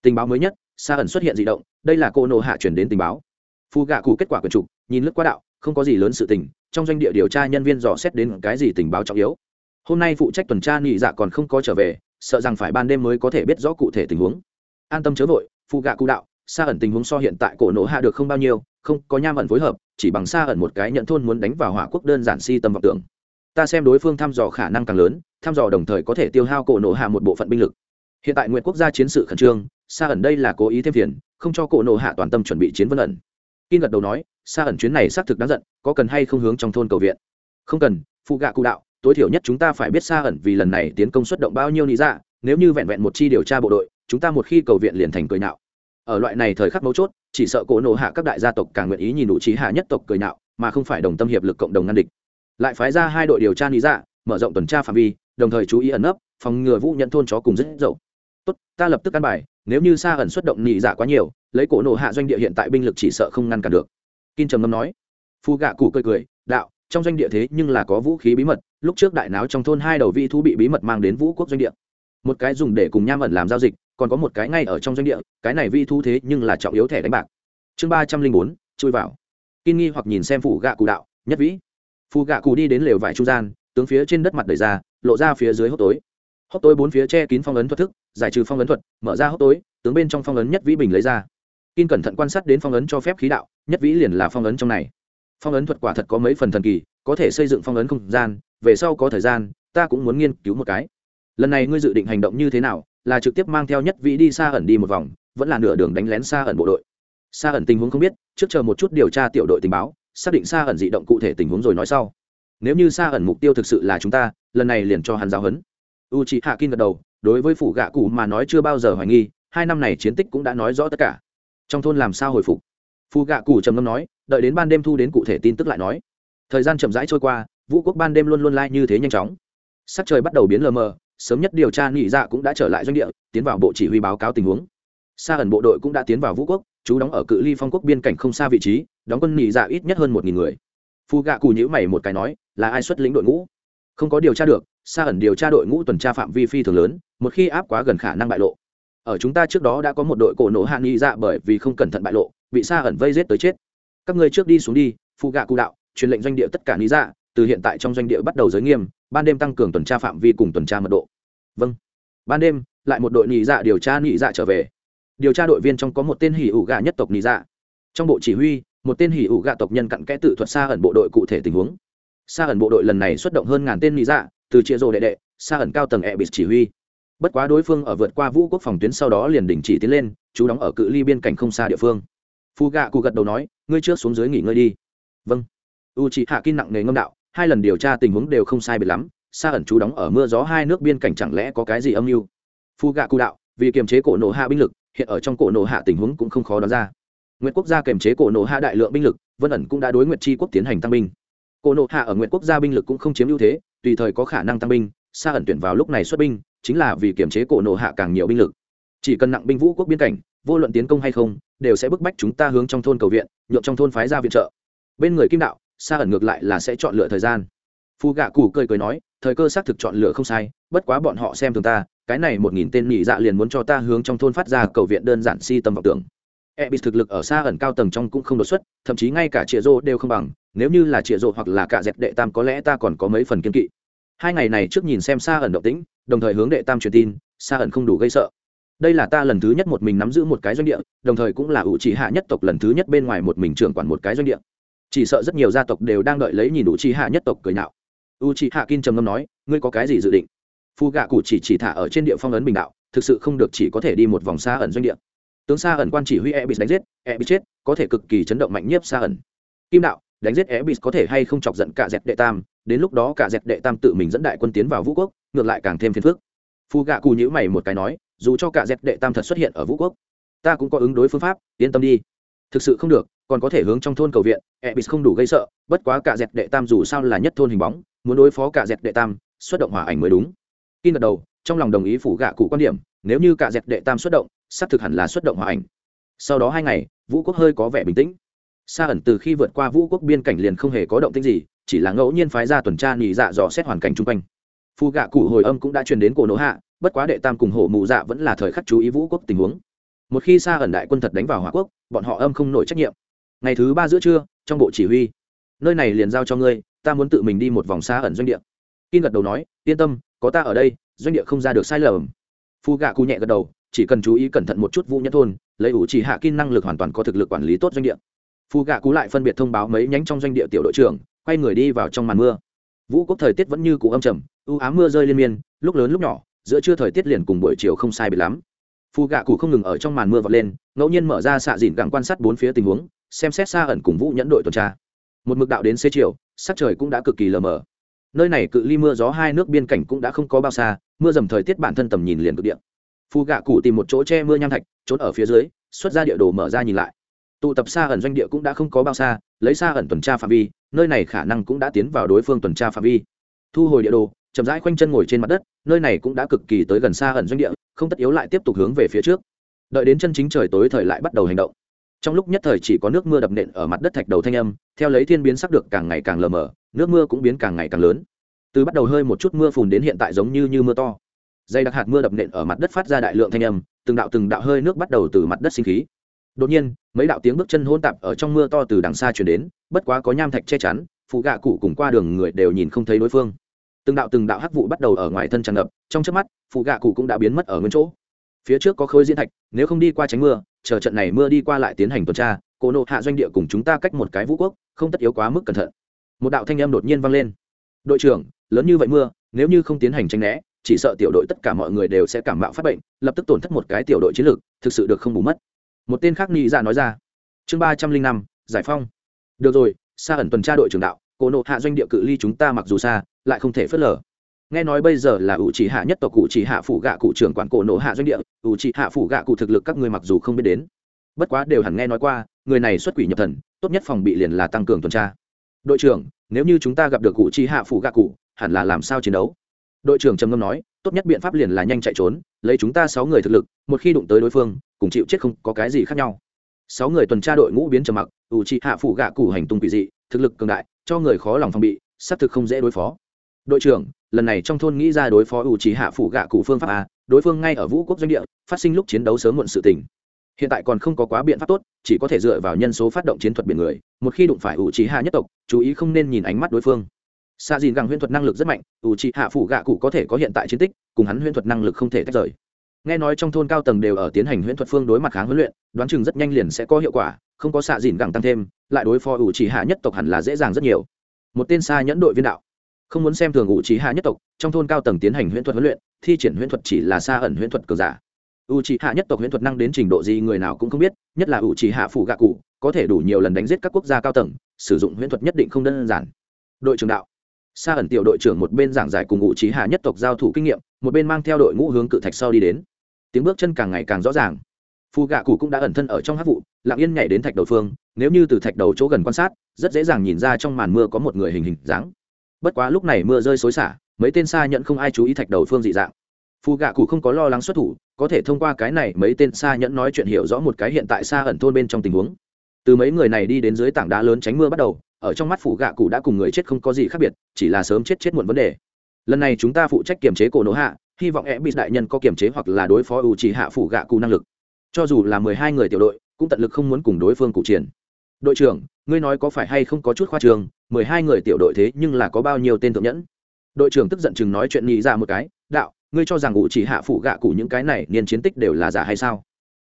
A: Tình báo mới nhất xa ẩn xuất hiện d ị động, đây là cô nộ hạ chuyển đến tình báo. Phu gạ cụ kết quả quần trục nhìn lướt qua đạo, không có gì lớn sự tình, trong doanh địa điều tra nhân viên dò xét đến cái gì tình báo trọng yếu. Hôm nay phụ trách tuần tra nghỉ dạ còn không có trở về sợ rằng phải ban đêm mới có thể biết rõ cụ thể tình huống. An tâm chớ vội phụ gạ cụ đạo xa ẩn tình huống so hiện tại cổ nổ hạ được không bao nhiêu, không, có nham ẩn phối hợp, chỉ bằng xa ẩn một cái nhận thôn muốn đánh vào hỏa quốc đơn giản si tâm vọng tưởng. Ta xem đối phương thăm dò khả năng càng lớn, thăm dò đồng thời có thể tiêu hao cổ nổ hạ một bộ phận binh lực. Hiện tại nguyện quốc gia chiến sự khẩn trương xa ẩn đây là cố ý thêm phiền, không cho cổ nổ hạ toàn tâm chuẩn bị chiến vân ẩn. Kim gật đầu nói xa ẩn chuyến này xác thực đáng giận, có cần hay không hướng trong thôn cầu viện? Không cần phụ gạ cụ đạo tối thiểu nhất chúng ta phải biết xa ẩn vì lần này tiến công xuất động bao nhiêu lý dạ nếu như vẹn vẹn một chi điều tra bộ đội, chúng ta một khi cầu viện liền thành cười nạo. Ở loại này thời khắc mấu chốt, chỉ sợ cổ nổ hạ các đại gia tộc càng nguyện ý nhìn đủ trí hạ nhất tộc cười nạo, mà không phải đồng tâm hiệp lực cộng đồng ngăn địch. Lại phái ra hai đội điều tra lý dạ mở rộng tuần tra phạm vi, đồng thời chú ý ẩn nấp, phòng ngừa vũ nhận thôn chó cùng rất dậu tốt, ta lập tức căn bài, nếu như xa ẩn xuất động nhị dạ quá nhiều, lấy cổ nổ hạ doanh địa hiện tại binh lực chỉ sợ không ngăn cản được. Kim trầm ngâm nói. Phu gạ cụ cười cười, đạo, trong doanh địa thế nhưng là có vũ khí bí mật lúc trước đại náo trong thôn hai đầu vi thú bị bí mật mang đến vũ quốc doanh địa. Một cái dùng để cùng nham ẩn làm giao dịch, còn có một cái ngay ở trong doanh địa, cái này vi thú thế nhưng là trọng yếu thẻ đánh bạc. Chương ba trăm linh bốn, chui vào. Kinh nghi hoặc nhìn xem phủ gạ cụ đạo, nhất vĩ. Phù gạ cụ đi đến lều vải trung gian, tướng phía trên đất mặt đẩy ra, lộ ra phía dưới hốc tối. Hốc tối bốn phía che kín phong ấn thuật thức, giải trừ phong ấn thuật, mở ra hốc tối, tướng bên trong phong ấn nhất vĩ bình lấy ra. Kin cẩn thận quan sát đến phong ấn cho phép khí đạo, nhất vĩ liền là phong ấn trong này. Phong ấn thuật quả thật có mấy phần thần kỳ có thể xây dựng phong ấn không gian, về sau có thời gian, ta cũng muốn nghiên cứu một cái. Lần này ngươi dự định hành động như thế nào, là trực tiếp mang theo nhất vĩ đi xa ẩn đi một vòng, vẫn là nửa đường đánh lén xa ẩn bộ đội. Xa ẩn tình huống không biết, trước chờ một chút điều tra tiểu đội tình báo, xác định xa ẩn dị động cụ thể tình huống rồi nói sau. Nếu như xa ẩn mục tiêu thực sự là chúng ta, lần này liền cho hắn giáo huấn. U c hạ kinh gật đầu, đối với phủ gạ cụ mà nói chưa bao giờ hoài nghi, hai năm này chiến tích cũng đã nói rõ tất cả. Trong thôn làm sao hồi phục? Phù gạ cụ trầm ngâm nói, đợi đến ban đêm thu đến cụ thể tin tức lại nói thời gian chậm rãi trôi qua, vũ quốc ban đêm luôn luôn lai、like、như thế nhanh chóng. Sắc trời bắt đầu biến lờ mờ, sớm nhất điều tra nghỉ dạ cũng đã trở lại doanh địa, tiến vào bộ chỉ huy báo cáo tình huống. Xa ẩn bộ đội cũng đã tiến vào vũ quốc chú đóng ở cự ly phong quốc biên cảnh không xa vị trí, đóng quân nghỉ dạ ít nhất hơn một nghìn người. Phu gạ cù nhữ mày một cái nói, là ai xuất lĩnh đội ngũ? Không có điều tra được xa ẩn điều tra đội ngũ tuần tra phạm vi phi thường lớn, một khi áp quá gần khả năng bại lộ. Ở chúng ta trước đó đã có một đội cổ nổ hạ nghỉ dạ bởi vì không cẩn thận bại lộ, bị xa ẩn vây giết tới chết. Các ngươi trước đi xuống đi, phu gạ cụ đạo truyền lệnh doanh địa tất cả lý dạ từ hiện tại trong doanh địa bắt đầu giới nghiêm, ban đêm tăng cường tuần tra phạm vi cùng tuần tra mật độ. Vâng. Ban đêm, lại một đội nhị dạ điều tra nhị dạ trở về. Điều tra đội viên trong có một tên hỉ ủ gạ nhất tộc nị dạ. Trong bộ chỉ huy, một tên hỉ ủ gạ tộc nhân cặn kẽ tự thuật xa ẩn bộ đội cụ thể tình huống. Xa ẩn bộ đội lần này xuất động hơn ngàn tên nị dạ từ chia rô đệ đệ, xa ẩn cao tầng e bị chỉ huy. Bất quá đối phương ở vượt qua vũ quốc phòng tuyến sau đó liền đình chỉ tiến lên chú đóng ở cự ly biên cảnh không xa địa phương. Phu gạ cụ gật đầu nói, ngươi trước xuống dưới nghỉ ngơi đi. Vâng u chị hạ kin nặng nề ngâm đạo, hai lần điều tra tình huống đều không sai biệt lắm xa ẩn chú đóng ở mưa gió hai nước biên cảnh chẳng lẽ có cái gì âm mưu? Phu gạ cụ đạo, vì kiềm chế cổ nổ hạ binh lực, hiện ở trong cổ nổ hạ tình huống cũng không khó đoán ra. Nguyện quốc gia kiềm chế cổ nổ hạ đại lượng binh lực, vân ẩn cũng đã đối nguyện tri quốc tiến hành tăng binh. Cổ nổ hạ ở nguyện quốc gia binh lực cũng không chiếm ưu thế, tùy thời có khả năng tăng binh xa ẩn tuyển vào lúc này xuất binh, chính là vì kiềm chế cổ nổ hạ càng nhiều binh lực. Chỉ cần nặng binh vũ quốc biên cảnh, vô luận tiến công hay không, đều sẽ bức bách chúng ta hướng trong thôn cầu viện, nhượng trong thôn phái ra viện trợ. Bên người kim đạo xa ẩn ngược lại là sẽ chọn lựa thời gian. Phù gạ cụ cười cười nói, thời cơ xác thực chọn lựa không sai, bất quá bọn họ xem thường ta, cái này một nghìn tên nhị dạ liền muốn cho ta hướng trong thôn phát ra cầu viện đơn giản si tâm vọng tưởng. E bị thực lực ở xa ẩn cao tầng trong cũng không đột xuất, thậm chí ngay cả chĩa rô đều không bằng, nếu như là chĩa rô hoặc là cả dẹp đệ tam có lẽ ta còn có mấy phần kiên kỵ. Hai ngày này trước nhìn xem xa ẩn động tĩnh, đồng thời hướng đệ tam truyền tin xa ẩn không đủ gây sợ. Đây là ta lần thứ nhất một mình nắm giữ một cái doanh địa, đồng thời cũng là ủ chỉ hạ nhất tộc lần thứ nhất bên ngoài một mình trưởng quản một cái doanh địa chỉ sợ rất nhiều gia tộc đều đang đợi lấy nhìn ủ chỉ hạ nhất tộc cười nạo u chỉ hạ kin trầm ngâm nói, ngươi có cái gì dự định? Phu gạ cụ chỉ chỉ thả ở trên địa phong ấn bình đạo, thực sự không được chỉ có thể đi một vòng xa ẩn doanh địa. Tướng xa ẩn quan chỉ huy e bị đánh giết e bị chết, có thể cực kỳ chấn động mạnh nhiếp xa ẩn. Kim đạo, đánh giết e bị có thể hay không chọc giận cả dẹp đệ tam, đến lúc đó cả dẹp đệ tam tự mình dẫn đại quân tiến vào vũ quốc, ngược lại càng thêm phiền phức. Phu gạ cụ nhữ mày một cái nói, dù cho cả dẹp đệ tam thật xuất hiện ở vũ quốc, ta cũng có ứng đối phương pháp, yên tâm đi. Thực sự không được còn có thể hướng trong thôn cầu viện ebis không đủ gây sợ bất quá cả dẹp đệ tam dù sao là nhất thôn hình bóng muốn đối phó cả dẹp đệ tam xuất động hỏa ảnh mới đúng Kim gật đầu, trong lòng đồng ý phủ gạ cụ quan điểm, nếu như cả dẹp đệ tam xuất động, sắp thực hẳn là xuất động hỏa ảnh. Sau đó hai ngày, Vũ quốc hơi có vẻ bình tĩnh. Sa ẩn từ khi vượt qua Vũ quốc biên cảnh liền không hề có động tĩnh gì, chỉ là ngẫu nhiên phái ra tuần tra nhị dạ dò xét hoàn cảnh chung quanh. Phu gạ cụ hồi âm cũng đã truyền đến cổ nổ hạ, bất quá đệ tam cùng hổ mụ dạ vẫn là thời khắc chú ý Vũ quốc tình huống. Một khi Sa ẩn đại quân thật đánh vào Hỏa quốc, bọn họ âm không nổi trách nhiệm. Ngày thứ ba giữa trưa, trong bộ chỉ huy, nơi này liền giao cho ngươi, ta muốn tự mình đi một vòng xa ẩn doanh địa. Kim gật đầu nói, yên tâm, có ta ở đây doanh địa không ra được sai lầm. Phu gạ cụ nhẹ gật đầu chỉ cần chú ý cẩn thận một chút vũ nhất thôn lấy ủ chỉ hạ kim năng lực hoàn toàn có thực lực quản lý tốt doanh địa. Phu gạ cụ lại phân biệt thông báo mấy nhánh trong doanh địa tiểu đội trưởng quay người đi vào trong màn mưa. Vũ quốc thời tiết vẫn như cụ âm trầm ưu ám mưa rơi liên miên lúc lớn lúc nhỏ giữa trưa thời tiết liền cùng buổi chiều không sai bị lắm. Phu gạ cụ không ngừng ở trong màn mưa vọt lên ngẫu nhiên mở ra xạ dìn gặng quan sát bốn phía tình huống xem xét xa ẩn cùng vũ nhẫn đội tuần tra. Một mực đạo đến xế chiều, sắc trời cũng đã cực kỳ lờ mờ. Nơi này cự ly mưa gió hai nước biên cảnh cũng đã không có bao xa, mưa dầm thời tiết bản thân tầm nhìn liền cực điện phù gạ cụ tìm một chỗ che mưa nham thạch, trốn ở phía dưới, xuất ra địa đồ mở ra nhìn lại. Tụ tập xa ẩn doanh địa cũng đã không có bao xa, lấy xa ẩn tuần tra phạm vi, nơi này khả năng cũng đã tiến vào đối phương tuần tra phạm vi. Thu hồi địa đồ, chậm rãi khoanh chân ngồi trên mặt đất, nơi này cũng đã cực kỳ tới gần xa ẩn doanh địa, không tất yếu lại tiếp tục hướng về phía trước. Đợi đến chân chính trời tối thời lại bắt đầu hành động trong lúc nhất thời chỉ có nước mưa đập nện ở mặt đất thạch đầu thanh âm, theo lấy thiên biến sắc được càng ngày càng lờ mờ, nước mưa cũng biến càng ngày càng lớn. Từ bắt đầu hơi một chút mưa phùn đến hiện tại giống như như mưa to. Dây đặc hạt mưa đập nện ở mặt đất phát ra đại lượng thanh âm, từng đạo từng đạo hơi nước bắt đầu từ mặt đất sinh khí. Đột nhiên, mấy đạo tiếng bước chân hôn tạp ở trong mưa to từ đằng xa chuyển đến, bất quá có nham thạch che chắn phụ gạ cụ cùng qua đường người đều nhìn không thấy đối phương. Từng đạo từng đạo hắc vụ bắt đầu ở ngoài thân tràn ngập, trong trước mắt phụ gạ cụ cũng đã biến mất ở nguyên chỗ phía trước có khơi diễn thạch, nếu không đi qua tránh mưa, chờ trận này mưa đi qua lại tiến hành tuần tra, cổ nộ hạ doanh địa cùng chúng ta cách một cái vũ quốc, không tất yếu quá mức cẩn thận. Một đạo thanh âm đột nhiên vang lên. Đội trưởng, lớn như vậy mưa, nếu như không tiến hành tranh né, chỉ sợ tiểu đội tất cả mọi người đều sẽ cảm mạo phát bệnh, lập tức tổn thất một cái tiểu đội chiến lược, thực sự được không bù mất. Một tên khác nghĩ ra dạ nói ra. Chương ba trăm linh năm, giải phong được rồi xa ẩn tuần tra đội trưởng đạo, cổ nộ hạ doanh địa cự ly chúng ta mặc dù xa, lại không thể phớt lờ nghe nói bây giờ là ủ chỉ hạ nhất tộc cụ chỉ hạ phủ gạ cụ trưởng quản cổ nổ hạ doanh địa ủ chỉ hạ phủ gạ cụ thực lực các người mặc dù không biết đến, bất quá đều hẳn nghe nói qua, người này xuất quỷ nhập thần, tốt nhất phòng bị liền là tăng cường tuần tra. Đội trưởng, nếu như chúng ta gặp được cụ trì hạ phủ gạ cụ, hẳn là làm sao chiến đấu? Đội trưởng trầm ngâm nói, tốt nhất biện pháp liền là nhanh chạy trốn, lấy chúng ta sáu người thực lực, một khi đụng tới đối phương, cùng chịu chết không có cái gì khác nhau. Sáu người tuần tra đội ngũ biến trầm mặc ủ trì hạ phủ gạ cụ hành tung quỷ dị, thực lực cường đại, cho người khó lòng phòng bị, xác thực không dễ đối phó đội trưởng, lần này trong thôn nghĩ ra đối phó ủ chỉ hạ phủ gạ cụ phương pháp a, đối phương ngay ở vũ quốc doanh địa, phát sinh lúc chiến đấu sớm muộn sự tình. Hiện tại còn không có quá biện pháp tốt, chỉ có thể dựa vào nhân số phát động chiến thuật biển người, một khi đụng phải ủ trí hạ nhất tộc, chú ý không nên nhìn ánh mắt đối phương. Xa dìn gẳng huyễn thuật năng lực rất mạnh ủ trí hạ phủ gạ cụ có thể có hiện tại chiến tích, cùng hắn huyễn thuật năng lực không thể tách rời. Nghe nói trong thôn cao tầng đều ở tiến hành huyễn thuật phương đối mặt kháng huấn luyện, đoán chừng rất nhanh liền sẽ có hiệu quả, không có xạ dìn gẳng tăng thêm, lại đối phó ủ chỉ hạ nhất tộc hẳn là dễ dàng rất nhiều. Một tên xa nhẫn đội viên đạo không muốn xem thường ngụ chỉ hạ nhất tộc, trong thôn cao tầng tiến hành huyễn thuật huấn luyện, thi triển huyễn thuật chỉ là xa ẩn huyễn thuật cờ giả. U chỉ hạ nhất tộc huyễn thuật năng đến trình độ gì người nào cũng không biết, nhất là u chỉ hạ phủ gạ cụ, có thể đủ nhiều lần đánh giết các quốc gia cao tầng, sử dụng huyễn thuật nhất định không đơn giản. Đội trưởng đạo. Xa ẩn tiểu đội trưởng một bên giảng giải cùng u chỉ hạ nhất tộc giao thủ kinh nghiệm, một bên mang theo đội ngũ hướng cự thạch sau đi đến. Tiếng bước chân càng ngày càng rõ ràng. Phù gạ cụ cũng đã ẩn thân ở trong hát vụ, lặng yên nhảy đến thạch đầu phương, nếu như từ thạch đầu chỗ gần quan sát, rất dễ dàng nhìn ra trong màn mưa có một người hình hình dáng bất quá lúc này mưa rơi xối xả, mấy tên xa nhận không ai chú ý thạch đầu phương dị dạng. Phù gạ cụ không có lo lắng xuất thủ, có thể thông qua cái này mấy tên xa nhẫn nói chuyện hiểu rõ một cái hiện tại xa ẩn thôn bên trong tình huống. Từ mấy người này đi đến dưới tảng đá lớn tránh mưa bắt đầu, ở trong mắt phủ gạ cụ đã cùng người chết không có gì khác biệt, chỉ là sớm chết chết muộn vấn đề. Lần này chúng ta phụ trách kiểm chế cổ nổ hạ, hy vọng e bị đại nhân có kiểm chế hoặc là đối phó ưu chỉ hạ phủ gạ cụ năng lực. Cho dù là mười hai người tiểu đội, cũng tận lực không muốn cùng đối phương cụ triển. Đội trưởng ngươi nói có phải hay không có chút khoa trường, mười hai người tiểu đội thế nhưng là có bao nhiêu tên thượng nhẫn? Đội trưởng tức giận chừng nói chuyện nghĩ ra dạ một cái, đạo, ngươi cho rằng ủ chỉ hạ phụ gạ cụ những cái này niên chiến tích đều là giả hay sao?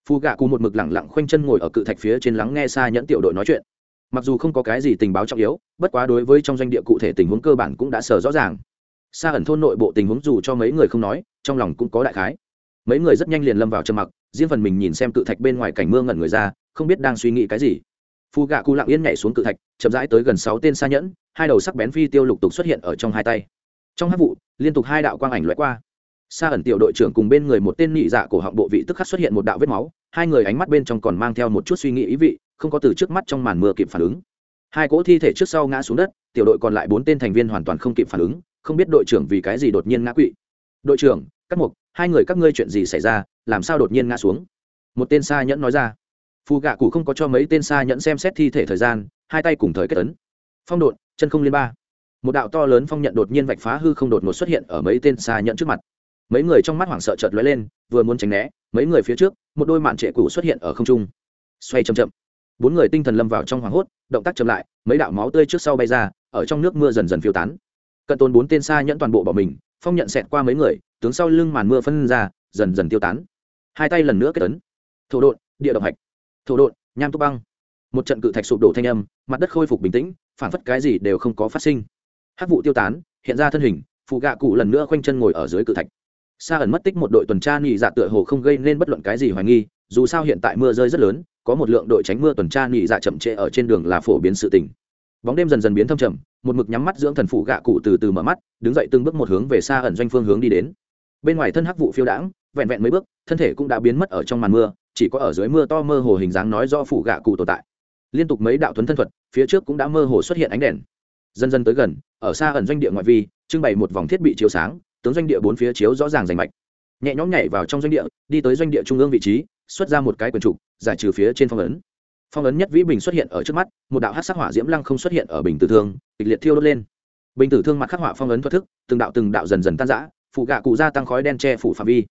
A: Phụ gạ cụ một mực lẳng lặng khoanh chân ngồi ở cự thạch phía trên lắng nghe xa nhẫn tiểu đội nói chuyện. Mặc dù không có cái gì tình báo trọng yếu, bất quá đối với trong doanh địa cụ thể tình huống cơ bản cũng đã sở rõ ràng. Xa ẩn thôn nội bộ tình huống dù cho mấy người không nói, trong lòng cũng có đại khái. Mấy người rất nhanh liền lâm vào trầm mặc, riêng phần mình nhìn xem cự thạch bên ngoài cảnh mưa ngẩn người ra, không biết đang suy nghĩ cái gì phù gạ cụ lặng yên nhảy xuống cự thạch, chậm rãi tới gần sáu tên xa nhẫn, hai đầu sắc bén phi tiêu lục tục xuất hiện ở trong hai tay. Trong hát vụ, liên tục hai đạo quang ảnh loại qua. Xa ẩn tiểu đội trưởng cùng bên người một tên nhị dạ cổ họng bộ vị tức khắc xuất hiện một đạo vết máu, hai người ánh mắt bên trong còn mang theo một chút suy nghĩ ý vị, không có từ trước mắt trong màn mưa kịp phản ứng. Hai cỗ thi thể trước sau ngã xuống đất, tiểu đội còn lại bốn tên thành viên hoàn toàn không kịp phản ứng, không biết đội trưởng vì cái gì đột nhiên ngã quỵ. Đội trưởng cắt mục, hai người các ngươi chuyện gì xảy ra, làm sao đột nhiên ngã xuống? Một tên xa nhẫn nói ra phù gạ cụ không có cho mấy tên xa nhẫn xem xét thi thể thời gian, hai tay cùng thời kết tấn phong độn, chân không liên ba. Một đạo to lớn phong nhận đột nhiên vạch phá hư không đột ngột xuất hiện ở mấy tên xa nhẫn trước mặt. Mấy người trong mắt hoảng sợ chợt lóe lên, vừa muốn tránh né, mấy người phía trước, một đôi mạn trệ cụ xuất hiện ở không trung. Xoay chậm chậm. Bốn người tinh thần lâm vào trong hoảng hốt, động tác chậm lại, mấy đạo máu tươi trước sau bay ra, ở trong nước mưa dần dần phiêu tán. Cận tồn bốn tên xa nhẫn toàn bộ bỏ mình, phong nhận xẹt qua mấy người, tướng sau lưng màn mưa phân ra, dần dần tiêu tán. Hai tay lần nữa kết tấn thổ đột địa động hạch thổ đột nham túc băng. Một trận cự thạch sụp đổ thanh âm, mặt đất khôi phục bình tĩnh, phản phất cái gì đều không có phát sinh. Hát vụ tiêu tán, hiện ra thân hình, phụ gạ cụ lần nữa khoanh chân ngồi ở dưới cự thạch. Xa ẩn mất tích một đội tuần tra nghỉ dạ tựa hồ không gây nên bất luận cái gì hoài nghi, dù sao hiện tại mưa rơi rất lớn, có một lượng đội tránh mưa tuần tra nghỉ dạ chậm trễ ở trên đường là phổ biến sự tình. Bóng đêm dần dần biến thâm trầm, một mực nhắm mắt dưỡng thần phụ gạ cụ từ từ mở mắt, đứng dậy từng bước một hướng về xa ẩn doanh phương hướng đi đến. Bên ngoài thân hắc vụ phiêu đãng, vẹn vẹn mấy bước, thân thể cũng đã biến mất ở trong màn mưa chỉ có ở dưới mưa to mơ hồ hình dáng nói do phủ gạ cụ tồn tại. Liên tục mấy đạo thuấn thân thuật, phía trước cũng đã mơ hồ xuất hiện ánh đèn. Dần dần tới gần, ở xa ẩn doanh địa ngoại vi, trưng bày một vòng thiết bị chiếu sáng, tướng doanh địa bốn phía chiếu rõ ràng rành mạch. Nhẹ nhõm nhảy vào trong doanh địa, đi tới doanh địa trung ương vị trí, xuất ra một cái quần trục, giải trừ phía trên phong ấn. Phong ấn nhất vĩ bình xuất hiện ở trước mắt, một đạo hát sắc hỏa diễm lăng không xuất hiện ở bình tử thương, kịch liệt thiêu đốt lên. Bình tử thương mặt khắc họa phong ấn thoát thức, từng đạo từng đạo dần dần tan rã phụ gạ cụ gia tăng khói đen che phủ phạm vi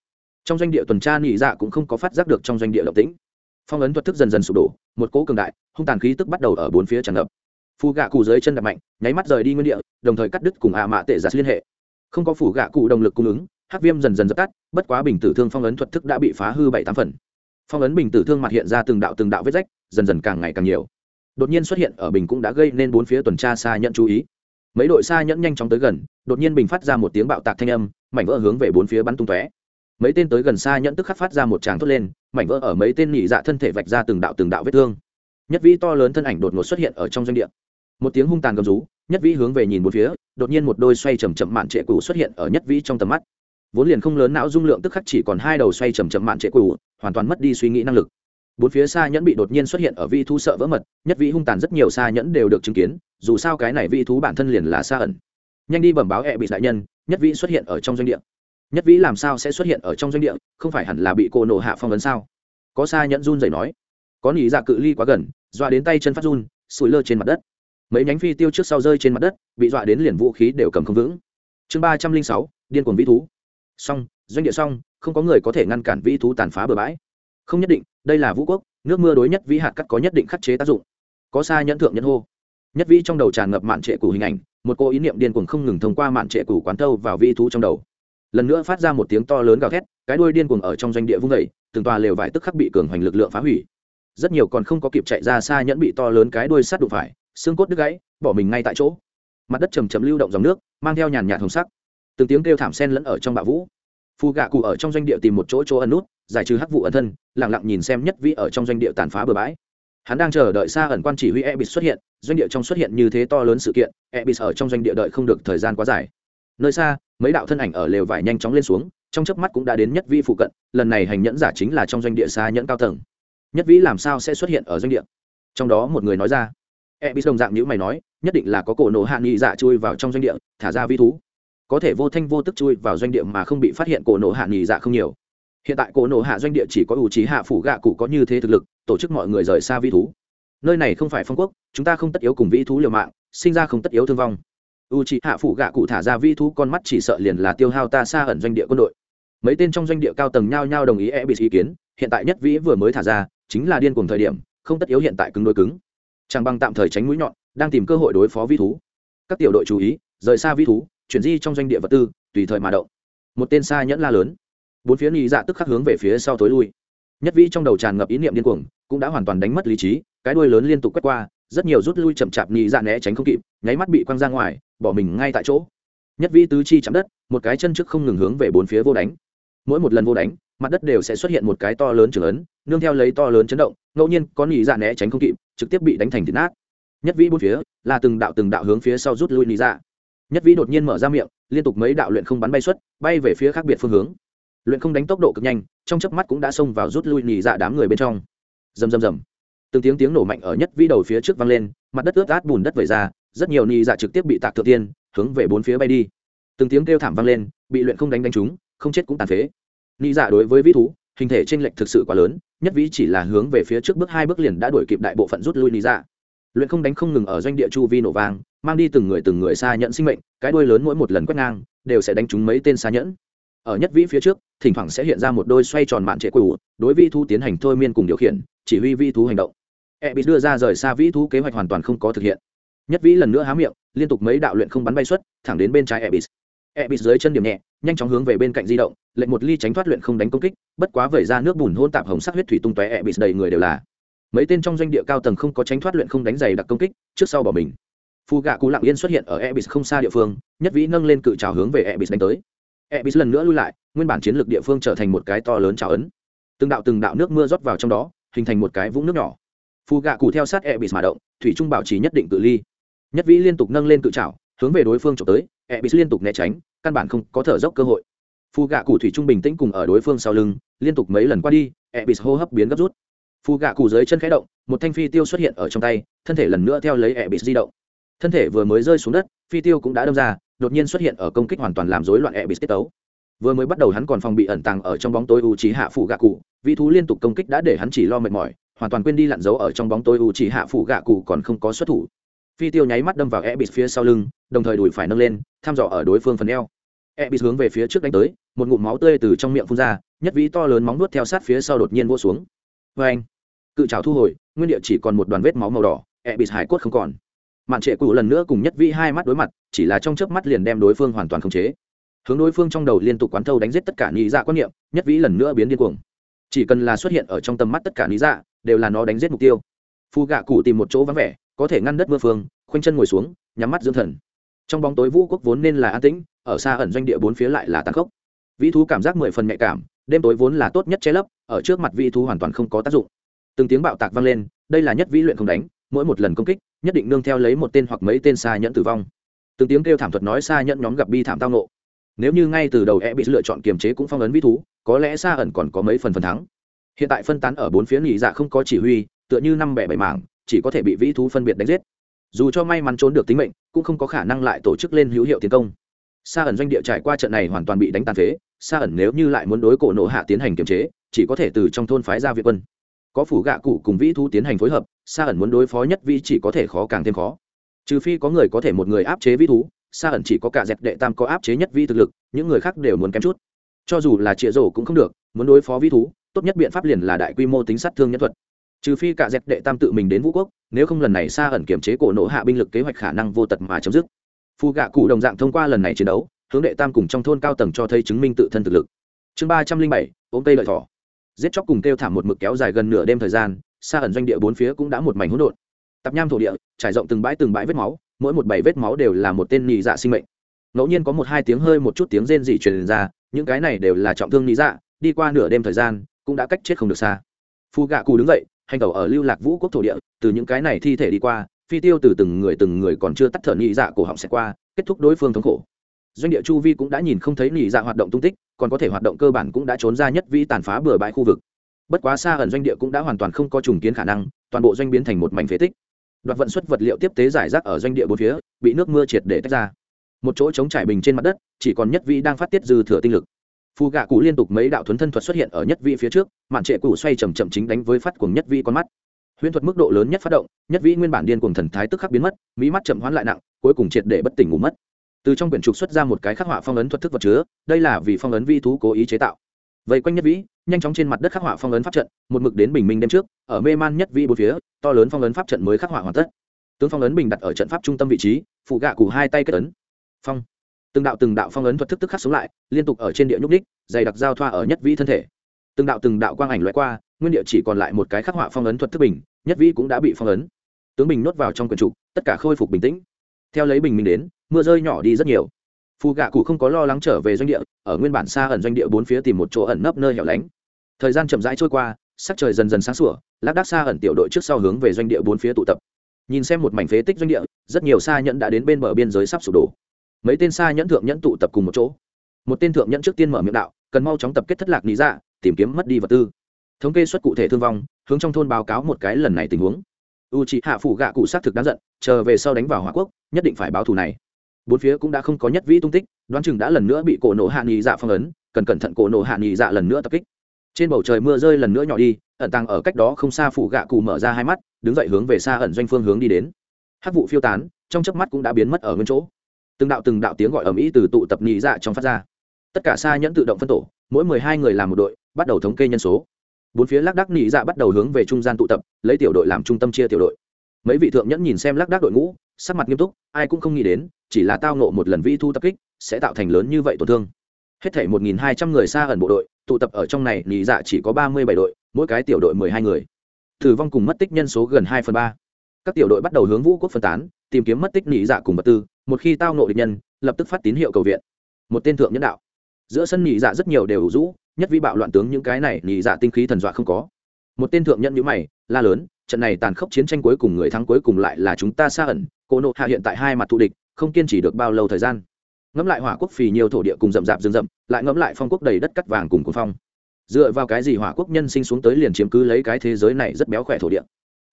A: trong doanh địa tuần tra nhị dạ cũng không có phát giác được trong doanh địa động tĩnh. Phong ấn thuật thức dần dần sụp đổ, một cỗ cường đại, hung tàn khí tức bắt đầu ở bốn phía tràn ngập. Phù gạ cụ dưới chân đập mạnh, nháy mắt rời đi nguyên địa, đồng thời cắt đứt cùng ạ mạ tệ giả liên hệ. Không có phủ gạ cụ động lực cung ứng, hắc viêm dần dần dập tắt, bất quá bình tử thương phong ấn thuật thức đã bị phá hư bảy tám phần. Phong ấn bình tử thương mặt hiện ra từng đạo từng đạo vết rách, dần dần càng ngày càng nhiều. Đột nhiên xuất hiện ở bình cũng đã gây nên bốn phía tuần tra xa nhận chú ý. Mấy đội xa nhẫn nhanh chóng tới gần, đột nhiên bình phát ra một tiếng bạo tạc thanh âm, mảnh vỡ hướng về bốn phía bắn tung tóe mấy tên tới gần xa nhẫn tức khắc phát ra một tràng thốt lên, mảnh vỡ ở mấy tên nhị dạ thân thể vạch ra từng đạo từng đạo vết thương. Nhất vĩ to lớn thân ảnh đột ngột xuất hiện ở trong doanh địa. Một tiếng hung tàn gầm rú, nhất vĩ hướng về nhìn một phía, đột nhiên một đôi xoay chầm chậm mạn trệ cũ xuất hiện ở nhất vĩ trong tầm mắt. Vốn liền không lớn não dung lượng tức khắc chỉ còn hai đầu xoay chầm chậm mạn trệ cũ hoàn toàn mất đi suy nghĩ năng lực. Bốn phía xa nhẫn bị đột nhiên xuất hiện ở vi thú sợ vỡ mật, nhất vĩ hung tàn rất nhiều xa nhẫn đều được chứng kiến, dù sao cái này vi thú bản thân liền là xa ẩn. Nhanh đi bẩm báo hẹ bị đại nhân, nhất vĩ xuất hiện ở trong doanh địa nhất vĩ làm sao sẽ xuất hiện ở trong doanh địa, không phải hẳn là bị cô nổ hạ phong vấn sao? Có xa nhẫn run dày nói. Có nỉ dạ cự ly quá gần, dọa đến tay chân phát run, sủi lơ trên mặt đất. Mấy nhánh phi tiêu trước sau rơi trên mặt đất, bị dọa đến liền vũ khí đều cầm không vững. Chương ba trăm linh sáu, điên cuồng vĩ thú. Xong, doanh địa xong, không có người có thể ngăn cản vĩ thú tàn phá bừa bãi. Không nhất định, đây là vũ quốc, nước mưa đối nhất vĩ hạt cắt có nhất định khắc chế tác dụng. Có xa nhẫn thượng nhẫn hô. Nhất vĩ trong đầu tràn ngập mạn trệ củ hình ảnh, một cô ý niệm điên cuồng không ngừng thông qua mạn trệ củ quán tâu vào vi thú trong đầu lần nữa phát ra một tiếng to lớn gào thét, cái đuôi điên cuồng ở trong doanh địa vung vẩy từng tòa lều vải tức khắc bị cường hoành lực lượng phá hủy. Rất nhiều còn không có kịp chạy ra xa nhẫn bị to lớn cái đuôi sắt đụng phải, xương cốt đứt gãy, bỏ mình ngay tại chỗ. Mặt đất chầm chầm lưu động dòng nước, mang theo nhàn nhạt hồng sắc. Từng tiếng kêu thảm sen lẫn ở trong bạo vũ. Phù gạ cụ ở trong doanh địa tìm một chỗ chỗ ẩn nút, giải trừ hắc vụ ẩn thân lẳng lặng nhìn xem nhất vĩ ở trong doanh địa tàn phá bừa bãi. Hắn đang chờ đợi xa ẩn quan chỉ huy ebis xuất hiện, doanh địa trong xuất hiện như thế to lớn sự kiện, ebis ở trong doanh địa đợi không được thời gian quá dài nơi xa, mấy đạo thân ảnh ở lều vải nhanh chóng lên xuống, trong chớp mắt cũng đã đến nhất vĩ phụ cận, lần này hành nhẫn giả chính là trong doanh địa xa nhẫn cao tầng. Nhất vĩ làm sao sẽ xuất hiện ở doanh địa? Trong đó một người nói ra. Ebis đồng dạng như mày nói, nhất định là có cổ nổ hạ nghị dạ chui vào trong doanh địa, thả ra vi thú. Có thể vô thanh vô tức chui vào doanh địa mà không bị phát hiện cổ nổ hạ nghị dạ không nhiều. Hiện tại cổ nổ hạ doanh địa chỉ có ủ trí hạ phủ gạ cụ có như thế thực lực, tổ chức mọi người rời xa vi thú. Nơi này không phải phong quốc, chúng ta không tất yếu cùng vi thú liều mạng, sinh ra không tất yếu thương vong u trí hạ phủ gạ cụ thả ra vi thú, con mắt chỉ sợ liền là tiêu hao ta xa ẩn doanh địa quân đội. Mấy tên trong doanh địa cao tầng nhao nhao đồng ý e bị ý kiến, hiện tại nhất vĩ vừa mới thả ra, chính là điên cùng thời điểm, không tất yếu hiện tại cứng đối cứng. Chẳng bằng tạm thời tránh mũi nhọn, đang tìm cơ hội đối phó vi thú. Các tiểu đội chú ý, rời xa vi thú, chuyển di trong doanh địa vật tư, tùy thời mà động. Một tên xa nhẫn la lớn. Bốn phía nhị dạ tức khắc hướng về phía sau tối lui. Nhất vĩ trong đầu tràn ngập ý niệm điên cuồng, cũng đã hoàn toàn đánh mất lý trí, cái đuôi lớn liên tục quét qua rất nhiều rút lui chậm chạp nhị dạ né tránh không kịp, nháy mắt bị quăng ra ngoài, bỏ mình ngay tại chỗ. Nhất vĩ tứ chi chạm đất, một cái chân trước không ngừng hướng về bốn phía vô đánh. Mỗi một lần vô đánh, mặt đất đều sẽ xuất hiện một cái to lớn trưởng ấn, nương theo lấy to lớn chấn động, ngẫu nhiên có nhị dạ né tránh không kịp, trực tiếp bị đánh thành thịt nát. Nhất vĩ bốn phía, là từng đạo từng đạo hướng phía sau rút lui nhị dạ. Nhất vĩ đột nhiên mở ra miệng, liên tục mấy đạo luyện không bắn bay xuất, bay về phía khác biệt phương hướng. Luyện không đánh tốc độ cực nhanh, trong chớp mắt cũng đã xông vào rút lui nhị dạ đám người bên trong. Rầm rầm rầm từng tiếng tiếng nổ mạnh ở nhất vĩ đầu phía trước vang lên mặt đất ướt át bùn đất vẩy ra rất nhiều ni dạ trực tiếp bị tạc thượng tiên hướng về bốn phía bay đi. Từng tiếng kêu thảm vang lên bị luyện không đánh đánh chúng, không chết cũng tàn phế. Ni dạ đối với vĩ thú hình thể trên lệch thực sự quá lớn nhất vĩ chỉ là hướng về phía trước bước hai bước liền đã đuổi kịp đại bộ phận rút lui ni dạ. Luyện không đánh không ngừng ở doanh địa chu vi nổ vang mang đi từng người từng người xa nhẫn sinh mệnh cái đuôi lớn mỗi một lần quét ngang đều sẽ đánh trúng mấy tên xa nhẫn. Ở nhất vĩ phía trước thỉnh thoảng sẽ hiện ra một đôi xoay tròn mạn trệ quỷ đối vi thú tiến hành thôi miên cùng điều khiển chỉ huy vi thú hành động e bị đưa ra rời xa vĩ thú kế hoạch hoàn toàn không có thực hiện. Nhất vĩ lần nữa há miệng, liên tục mấy đạo luyện không bắn bay xuất, thẳng đến bên trái ebis. Ebis dưới chân điểm nhẹ, nhanh chóng hướng về bên cạnh di động, lệnh một ly tránh thoát luyện không đánh công kích, bất quá vẩy ra nước bùn hôn tạp hồng sắc huyết thủy tung tóe ebis đầy người đều là. Mấy tên trong doanh địa cao tầng không có tránh thoát luyện không đánh giày đặc công kích, trước sau bỏ mình. Phù gạ Cú lặng yên xuất hiện ở ebis không xa địa phương, nhất vĩ nâng lên cự trào hướng về ebis đánh tới. Ebis lần nữa lui lại, nguyên bản chiến lược địa phương trở thành một cái to lớn trào ấn. Từng đạo từng đạo nước mưa rót vào trong đó, hình thành một cái vũng nước nhỏ phù gạ cụ theo sát ebis mà động, thủy trung bảo trì nhất định cự ly. Nhất vĩ liên tục nâng lên cự trào hướng về đối phương trộm tới, ebis liên tục né tránh, căn bản không có thở dốc cơ hội. Phù gạ cụ thủy trung bình tĩnh cùng ở đối phương sau lưng, liên tục mấy lần qua đi, ebis hô hấp biến gấp rút. Phù gạ cụ dưới chân khẽ động, một thanh phi tiêu xuất hiện ở trong tay, thân thể lần nữa theo lấy ebis di động. Thân thể vừa mới rơi xuống đất, phi tiêu cũng đã đâm ra, đột nhiên xuất hiện ở công kích hoàn toàn làm rối loạn ebis tiết tấu. Vừa mới bắt đầu hắn còn phòng bị ẩn tàng ở trong bóng tối u trí hạ phủ gạ cụ, vị thú liên tục công kích đã để hắn chỉ lo mệt mỏi hoàn toàn quên đi lặn giấu ở trong bóng tối u chỉ hạ phủ gạ cụ còn không có xuất thủ. Phi tiêu nháy mắt đâm vào ebis phía sau lưng, đồng thời đùi phải nâng lên thăm dò ở đối phương phần eo. Ebis hướng về phía trước đánh tới, một ngụm máu tươi từ trong miệng phun ra, nhất vĩ to lớn móng nuốt theo sát phía sau đột nhiên vô xuống. Vê anh, cự trào thu hồi, nguyên địa chỉ còn một đoàn vết máu màu đỏ ebis hải cốt không còn. Mạn trệ cụ lần nữa cùng nhất vĩ hai mắt đối mặt, chỉ là trong chớp mắt liền đem đối phương hoàn toàn khống chế. Hướng đối phương trong đầu liên tục quán thâu đánh giết tất cả lý dạ quan niệm, nhất vĩ lần nữa biến điên cuồng. Chỉ cần là xuất hiện ở trong tầm mắt tất cả lý dạ đều là nó đánh giết mục tiêu. Phu gạ cụ tìm một chỗ vắng vẻ, có thể ngăn đất mưa phương khoanh chân ngồi xuống, nhắm mắt dưỡng thần. Trong bóng tối vũ quốc vốn nên là an tĩnh, ở xa ẩn doanh địa bốn phía lại là tàn khốc. Vĩ thú cảm giác mười phần nhạy cảm, đêm tối vốn là tốt nhất che lấp, ở trước mặt vĩ thú hoàn toàn không có tác dụng. Từng tiếng bạo tạc vang lên, đây là nhất vĩ luyện không đánh, mỗi một lần công kích, nhất định nương theo lấy một tên hoặc mấy tên xa nhẫn tử vong. Từng tiếng kêu thảm thuật nói xa nhẫn nhóm gặp bi thảm tao nộ nếu như ngay từ đầu e bị lựa chọn kiềm chế cũng phong ấn vĩ thú, có lẽ xa ẩn còn có mấy phần phần thắng hiện tại phân tán ở bốn phía nghỉ dạ không có chỉ huy, tựa như năm bẻ bảy mảng, chỉ có thể bị vĩ thú phân biệt đánh giết. Dù cho may mắn trốn được tính mệnh, cũng không có khả năng lại tổ chức lên hữu hiệu tiến công. Sa ẩn doanh địa trải qua trận này hoàn toàn bị đánh tàn phế, sa ẩn nếu như lại muốn đối cổ nộ hạ tiến hành kiềm chế, chỉ có thể từ trong thôn phái ra viện quân. Có phủ gạ cụ cùng vĩ thú tiến hành phối hợp, sa ẩn muốn đối phó nhất vi chỉ có thể khó càng thêm khó. Trừ phi có người có thể một người áp chế vĩ thú, sa ẩn chỉ có cả dẹp đệ tam có áp chế nhất vi thực lực, những người khác đều muốn kém chút. Cho dù là chĩa rổ cũng không được, muốn đối phó vĩ thú tốt nhất biện pháp liền là đại quy mô tính sát thương nhân thuật. Trừ phi cả dẹp đệ tam tự mình đến vũ quốc, nếu không lần này xa ẩn kiểm chế cổ nổ hạ binh lực kế hoạch khả năng vô tật mà chấm dứt. Phù gạ cụ đồng dạng thông qua lần này chiến đấu, hướng đệ tam cùng trong thôn cao tầng cho thấy chứng minh tự thân thực lực. Chương ba trăm linh bảy, ôm tây lợi thỏ. Giết chóc cùng kêu thảm một mực kéo dài gần nửa đêm thời gian xa ẩn doanh địa bốn phía cũng đã một mảnh hỗn độn. Tập nham thổ địa, trải rộng từng bãi từng bãi vết máu, mỗi một bảy vết máu đều là một tên nhị dạ sinh mệnh. Ngẫu nhiên có một hai tiếng hơi một chút tiếng rên dị truyền ra, những cái này đều là trọng thương nhị dạ đi qua nửa đêm thời gian cũng đã cách chết không được xa. Phu gạ cù đứng dậy, hành tẩu ở lưu lạc vũ quốc thổ địa, từ những cái này thi thể đi qua, phi tiêu từ từng người từng người còn chưa tắt thở nhị dạ cổ họng sẽ qua, kết thúc đối phương thống khổ. Doanh địa chu vi cũng đã nhìn không thấy nhị dạ hoạt động tung tích, còn có thể hoạt động cơ bản cũng đã trốn ra nhất vĩ tàn phá bừa bãi khu vực. Bất quá xa ẩn doanh địa cũng đã hoàn toàn không có trùng kiến khả năng, toàn bộ doanh biến thành một mảnh phế tích. Đoạt vận xuất vật liệu tiếp tế giải rác ở doanh địa bốn phía, bị nước mưa triệt để tách ra. Một chỗ trống trải bình trên mặt đất, chỉ còn nhất vĩ đang phát tiết dư thừa tinh lực phù gạ cụ liên tục mấy đạo thuấn thân thuật xuất hiện ở nhất vị phía trước, mạn trệ cụ xoay chầm chậm chính đánh với phát cùng nhất vị con mắt. Huyễn thuật mức độ lớn nhất phát động, nhất vĩ nguyên bản điên cùng thần thái tức khắc biến mất mỹ mắt chậm hoán lại nặng, cuối cùng triệt để bất tỉnh ngủ mất. Từ trong quyển trục xuất ra một cái khắc họa phong ấn thuật thức vật chứa, đây là vì phong ấn vi thú cố ý chế tạo. Vây quanh nhất vĩ, nhanh chóng trên mặt đất khắc họa phong ấn pháp trận, một mực đến bình minh đêm trước, ở mê man nhất vĩ bốn phía, to lớn phong ấn pháp trận mới khắc họa hoàn tất. Tướng phong ấn bình đặt ở trận pháp trung tâm vị trí phụ gạ cụ hai tay kết ấn. Phong từng đạo từng đạo phong ấn thuật thức tức khắc sống lại, liên tục ở trên địa nhúc đích dày đặc giao thoa ở nhất vĩ thân thể. Từng đạo từng đạo quang ảnh loại qua, nguyên địa chỉ còn lại một cái khắc họa phong ấn thuật thức bình, nhất vĩ cũng đã bị phong ấn. Tướng bình nốt vào trong quyển trục, tất cả khôi phục bình tĩnh. Theo lấy bình minh đến, mưa rơi nhỏ đi rất nhiều. Phù gạ cụ không có lo lắng trở về doanh địa, ở nguyên bản xa ẩn doanh địa bốn phía tìm một chỗ ẩn nấp nơi hẻo lánh. Thời gian chậm rãi trôi qua, sắc trời dần dần sáng sủa, lác đác xa ẩn tiểu đội trước sau hướng về doanh địa bốn phía tụ tập. Nhìn xem một mảnh phế tích doanh địa, rất nhiều xa nhận đã đến bên bờ biên giới sắp sụp đổ mấy tên xa nhẫn thượng nhẫn tụ tập cùng một chỗ. Một tên thượng nhẫn trước tiên mở miệng đạo cần mau chóng tập kết thất lạc lý dạ, tìm kiếm mất đi vật tư. Thống kê xuất cụ thể thương vong hướng trong thôn báo cáo một cái lần này tình huống. U c hạ phủ gạ cụ xác thực đáng giận chờ về sau đánh vào hòa quốc nhất định phải báo thù này. Bốn phía cũng đã không có nhất vĩ tung tích đoán chừng đã lần nữa bị cổ nổ hạ nghị dạ phong ấn cần cẩn thận cổ nổ hạ nghị dạ lần nữa tập kích. Trên bầu trời mưa rơi lần nữa nhỏ đi ẩn tàng ở cách đó không xa phủ gạ cụ mở ra hai mắt đứng dậy hướng về xa ẩn doanh phương hướng đi đến. Hát vụ phiêu tán trong chớp mắt cũng đã biến mất ở nguyên chỗ từng đạo từng đạo tiếng gọi ầm ĩ từ tụ tập nhị dạ trong phát ra. Tất cả xa nhẫn tự động phân tổ, mỗi mười hai người làm một đội, bắt đầu thống kê nhân số. Bốn phía lác đác nhị dạ bắt đầu hướng về trung gian tụ tập, lấy tiểu đội làm trung tâm chia tiểu đội. Mấy vị thượng nhẫn nhìn xem lác đác đội ngũ, sắc mặt nghiêm túc, ai cũng không nghĩ đến, chỉ là tao nộ một lần vi thu tập kích, sẽ tạo thành lớn như vậy tổn thương. Hết thể một nghìn hai trăm người xa ẩn bộ đội, tụ tập ở trong này, nhị dạ chỉ có ba mươi bảy đội, mỗi cái tiểu đội mười hai người. Tử vong cùng mất tích nhân số gần hai phần ba. Các tiểu đội bắt đầu hướng vũ quốc phân tán tìm kiếm mất tích nhị dạ cùng vật tư, một khi tao nộ địch nhân, lập tức phát tín hiệu cầu viện. Một tên thượng nhân đạo. Giữa sân nhị dạ rất nhiều đều rũ, nhất vi bạo loạn tướng những cái này nhị dạ tinh khí thần dọa không có. Một tên thượng nhân nhữ mày, la lớn, trận này tàn khốc chiến tranh cuối cùng người thắng cuối cùng lại là chúng ta xa ẩn, cô nộ hạ hiện tại hai mặt thù địch, không kiên trì được bao lâu thời gian. Ngẫm lại hỏa quốc phì nhiều thổ địa cùng rậm rạp rừng rậm, lại ngẫm lại phong quốc đầy đất cắt vàng cùng cuồng phong. Dựa vào cái gì hỏa quốc nhân sinh xuống tới liền chiếm cứ lấy cái thế giới này rất béo khỏe thổ địa?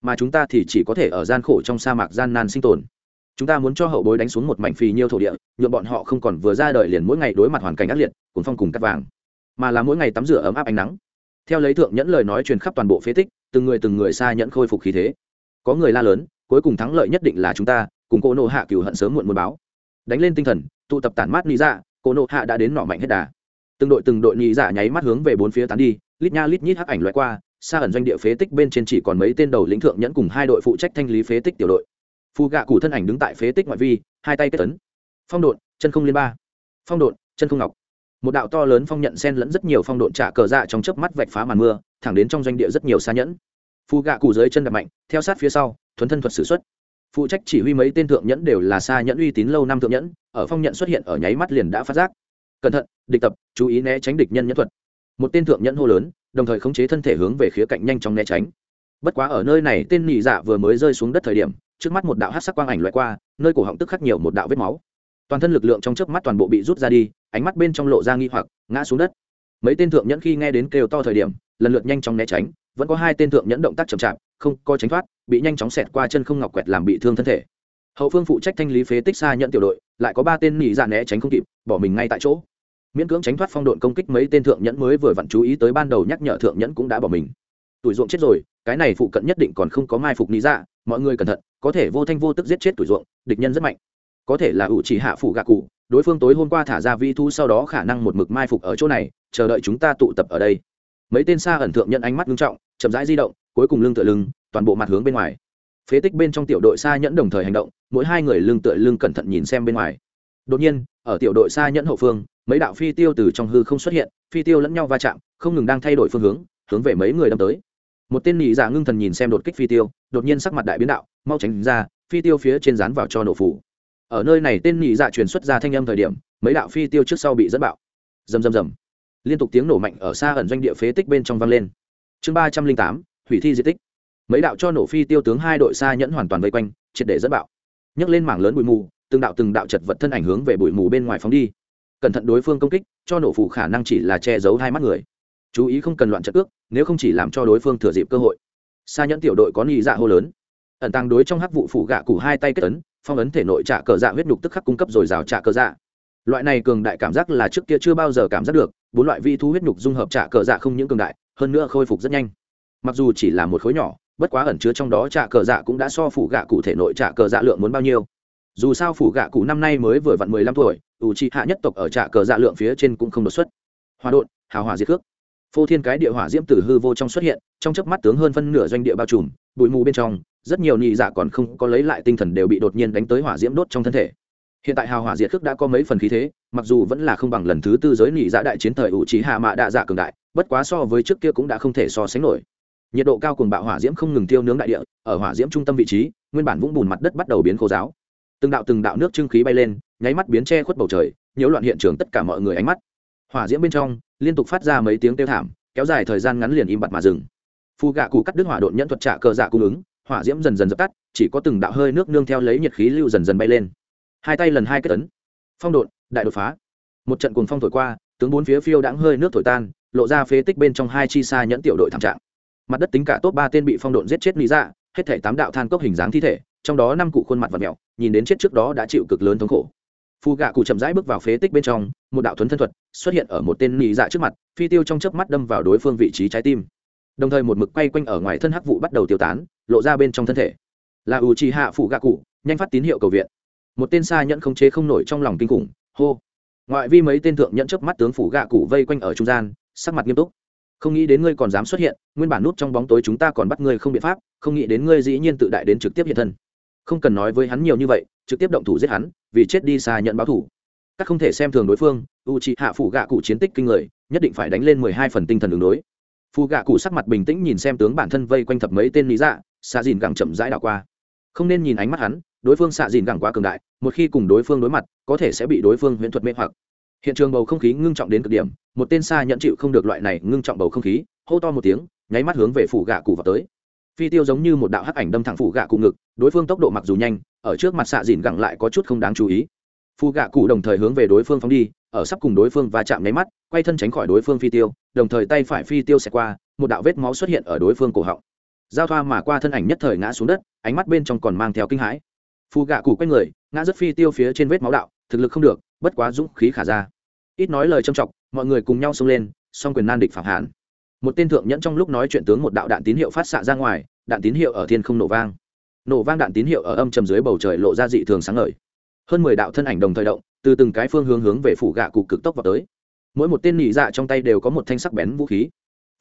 A: Mà chúng ta thì chỉ có thể ở gian khổ trong sa mạc gian nan sinh tồn. Chúng ta muốn cho hậu bối đánh xuống một mảnh phì nhiêu thổ địa nhuộm bọn họ không còn vừa ra đời liền mỗi ngày đối mặt hoàn cảnh ác liệt, cuốn phong cùng cắt vàng, mà là mỗi ngày tắm rửa ấm áp ánh nắng. Theo lấy thượng nhẫn lời nói truyền khắp toàn bộ phế tích, từng người từng người xa nhẫn khôi phục khí thế. Có người la lớn, cuối cùng thắng lợi nhất định là chúng ta, cùng cô nộ hạ cửu hận sớm muộn muốn báo. Đánh lên tinh thần, tụ tập tản mát nhị dạ cô nộ hạ đã đến nọ mạnh hết đà. Từng đội từng đội nhị dạ nháy mắt hướng về bốn phía tán đi, lít nha lít nhít hắc ảnh loại qua xa ẩn doanh địa phế tích bên trên chỉ còn mấy tên đầu lĩnh thượng nhẫn cùng hai đội phụ trách thanh lý phế tích tiểu đội. Phù gạ cụ thân ảnh đứng tại phế tích ngoại vi, hai tay kết tấn phong độn, chân không liên ba. Phong độn, chân không ngọc. Một đạo to lớn phong nhận sen lẫn rất nhiều phong độn trả cờ dạ trong chớp mắt vạch phá màn mưa, thẳng đến trong doanh địa rất nhiều xa nhẫn. Phù gạ cụ dưới chân đập mạnh, theo sát phía sau, thuấn thân thuật s ử x u ấ t phụ trách chỉ huy mấy tên thượng nhẫn đều là xa nhẫn uy tín lâu năm thượng nhẫn, ở phong nhận xuất hiện ở nháy mắt liền đã phát giác. Cẩn thận, địch tập, chú ý né tránh địch nhân nhẫn thuật. Một tên thượng nhẫn hô lớn đồng thời khống chế thân thể hướng về khía cạnh nhanh chóng né tránh. Bất quá ở nơi này, tên nị dạ vừa mới rơi xuống đất thời điểm, trước mắt một đạo hát sắc quang ảnh loại qua, nơi cổ họng tức khắc nhiều một đạo vết máu. Toàn thân lực lượng trong chớp mắt toàn bộ bị rút ra đi, ánh mắt bên trong lộ ra nghi hoặc, ngã xuống đất. Mấy tên thượng nhẫn khi nghe đến kêu to thời điểm, lần lượt nhanh chóng né tránh, vẫn có hai tên thượng nhẫn động tác chậm chạp, không có tránh thoát, bị nhanh chóng xẹt qua chân không ngọc quẹt làm bị thương thân thể. Hậu phương phụ trách thanh lý phế tích xa nhận tiểu đội, lại có ba tên nỉ dạ né tránh không kịp, bỏ mình ngay tại chỗ miễn cưỡng tránh thoát phong độn công kích mấy tên thượng nhẫn mới vừa vặn chú ý tới ban đầu nhắc nhở thượng nhẫn cũng đã bỏ mình. Tuổi ruộng chết rồi, cái này phụ cận nhất định còn không có mai phục lý dạ mọi người cẩn thận, có thể vô thanh vô tức giết chết tuổi ruộng, địch nhân rất mạnh. Có thể là ủ chỉ hạ phủ gạ cụ, đối phương tối hôm qua thả ra vi thu sau đó khả năng một mực mai phục ở chỗ này, chờ đợi chúng ta tụ tập ở đây. Mấy tên xa ẩn thượng nhận ánh mắt nghiêm trọng, chậm rãi di động, cuối cùng lưng tựa lưng, toàn bộ mặt hướng bên ngoài. Phế tích bên trong tiểu đội xa nhẫn đồng thời hành động, mỗi hai người lưng tựa lưng cẩn thận nhìn xem bên ngoài. Đột nhiên, ở tiểu đội xa nhẫn hậu phương mấy đạo phi tiêu từ trong hư không xuất hiện, phi tiêu lẫn nhau va chạm, không ngừng đang thay đổi phương hướng hướng về mấy người đâm tới. Một tên nhị giả ngưng thần nhìn xem đột kích phi tiêu, đột nhiên sắc mặt đại biến đạo, mau tránh ra, phi tiêu phía trên dán vào cho nổ phủ. Ở nơi này tên nhị dạ truyền xuất ra thanh âm thời điểm, mấy đạo phi tiêu trước sau bị dẫn bạo. Rầm rầm rầm. Liên tục tiếng nổ mạnh ở xa ẩn doanh địa phế tích bên trong vang lên. Chương ba trăm linh tám, hủy thi di tích. Mấy đạo cho nổ phi tiêu tướng hai đội xa nhẫn hoàn toàn vây quanh, triệt để dẫn bạo. Nhấc lên mảng lớn bụi mù, từng đạo từng đạo chật vật thân ảnh hướng về bụi mù bên ngoài phóng đi cẩn thận đối phương công kích, cho nổ phụ khả năng chỉ là che giấu hai mắt người. Chú ý không cần loạn trận ước, nếu không chỉ làm cho đối phương thừa dịp cơ hội. Xa nhẫn tiểu đội có nghi dạ hô lớn. Ẩn tàng đối trong hắc vụ phủ gạ củ hai tay kết ấn, phong ấn thể nội trả cờ dạ huyết nhục tức khắc cung cấp rồi rào trả cờ dạ. Loại này cường đại cảm giác là trước kia chưa bao giờ cảm giác được, bốn loại vi thu huyết nhục dung hợp trả cờ dạ không những cường đại, hơn nữa khôi phục rất nhanh. Mặc dù chỉ là một khối nhỏ, bất quá ẩn chứa trong đó trả cờ dạ cũng đã so phủ gạ cụ thể nội trả cờ dạ lượng muốn bao nhiêu dù sao phủ gạ cụ năm nay mới vừa vặn mười lăm tuổi, ủ trị hạ nhất tộc ở trạ cờ dạ lượng phía trên cũng không đột xuất. Hòa đột, hào hòa diệt cước phô thiên cái địa hỏa diễm tử hư vô trong xuất hiện, trong chớp mắt tướng hơn phân nửa doanh địa bao trùm, bụi mù bên trong, rất nhiều nhị dạ còn không có lấy lại tinh thần đều bị đột nhiên đánh tới hỏa diễm đốt trong thân thể. Hiện tại hào hỏa diệt khước đã có mấy phần khí thế, mặc dù vẫn là không bằng lần thứ tư giới nhị dạ đại chiến thời ủ trí hạ mạ đạ dạ cường đại, bất quá so với trước kia cũng đã không thể so sánh nổi. Nhiệt độ cao cùng bạo hỏa diễm không ngừng tiêu nướng đại địa, ở hỏa diễm trung tâm vị trí, nguyên bản vũng bùn mặt đất bắt đầu biến khô giáo từng đạo từng đạo nước trưng khí bay lên, nháy mắt biến che khuất bầu trời, nhiễu loạn hiện trường tất cả mọi người ánh mắt. Hỏa diễm bên trong, liên tục phát ra mấy tiếng kêu thảm, kéo dài thời gian ngắn liền im bặt mà dừng. Phù gạ cụ cắt đứt hỏa độn nhẫn thuật trả cờ dạ cung ứng, hỏa diễm dần dần dập tắt, chỉ có từng đạo hơi nước nương theo lấy nhiệt khí lưu dần dần bay lên. Hai tay lần hai kết tấn phong độn, đại đột phá. Một trận cuồng phong thổi qua, tướng bốn phía phiêu đãng hơi nước thổi tan, lộ ra phế tích bên trong hai chi xa nhẫn tiểu đội thảm trạng. Mặt đất tính cả top ba tên bị phong độn giết chết lý ra hết thể tám đạo than cốc hình dáng thi thể trong đó năm cụ khuôn mặt và mẹo, nhìn đến chết trước đó đã chịu cực lớn thống khổ. Phù gạ cụ chậm rãi bước vào phế tích bên trong, một đạo thuấn thân thuật xuất hiện ở một tên nị dạ trước mặt, phi tiêu trong chớp mắt đâm vào đối phương vị trí trái tim. Đồng thời một mực quay quanh ở ngoài thân hắc vụ bắt đầu tiêu tán, lộ ra bên trong thân thể. Là ủ trì hạ phù gạ cụ, nhanh phát tín hiệu cầu viện. Một tên xa nhẫn không chế không nổi trong lòng kinh khủng, hô. Ngoại vi mấy tên thượng nhẫn chớp mắt tướng phủ gạ cụ vây quanh ở trung gian, sắc mặt nghiêm túc. Không nghĩ đến ngươi còn dám xuất hiện, nguyên bản nút trong bóng tối chúng ta còn bắt ngươi không biện pháp, không nghĩ đến ngươi dĩ nhiên tự đại đến trực tiếp hiện thân không cần nói với hắn nhiều như vậy, trực tiếp động thủ giết hắn, vì chết đi xa nhận báo thủ các không thể xem thường đối phương u c hạ phủ gạ cụ chiến tích kinh người, nhất định phải đánh lên mười hai phần tinh thần đường đối. Phù gạ cụ sắc mặt bình tĩnh nhìn xem tướng bản thân vây quanh thập mấy tên lý dạ xạ dìn gẳng chậm rãi đảo qua. Không nên nhìn ánh mắt hắn, đối phương xạ dìn gẳng quá cường đại, một khi cùng đối phương đối mặt, có thể sẽ bị đối phương huyễn thuật mê hoặc. Hiện trường bầu không khí ngưng trọng đến cực điểm, một tên xa nhận chịu không được loại này ngưng trọng bầu không khí, hô to một tiếng, nháy mắt hướng về phủ gạ cụ vào tới phi tiêu giống như một đạo hắc ảnh đâm thẳng phủ gạ cụ ngực, đối phương tốc độ mặc dù nhanh, ở trước mặt xạ dìn gẳng lại có chút không đáng chú ý. Phù gạ cụ đồng thời hướng về đối phương phóng đi, ở sắp cùng đối phương va chạm nháy mắt, quay thân tránh khỏi đối phương phi tiêu, đồng thời tay phải phi tiêu xẹt qua, một đạo vết máu xuất hiện ở đối phương cổ họng. Giao thoa mà qua thân ảnh nhất thời ngã xuống đất, ánh mắt bên trong còn mang theo kinh hãi. Phù gạ cụ quay người, ngã rất phi tiêu phía trên vết máu đạo, thực lực không được, bất quá dũng khí khả ra. Ít nói lời trầm trọng mọi người cùng nhau xông lên, song quyền nan địch phạm hàn một tên thượng nhẫn trong lúc nói chuyện tướng một đạo đạn tín hiệu phát xạ ra ngoài, đạn tín hiệu ở thiên không nổ vang. Nổ vang đạn tín hiệu ở âm trầm dưới bầu trời lộ ra dị thường sáng ngời. Hơn mười đạo thân ảnh đồng thời động, từ từng cái phương hướng hướng về phủ gạ cụ cực tốc vào tới. Mỗi một tên nhị dạ trong tay đều có một thanh sắc bén vũ khí.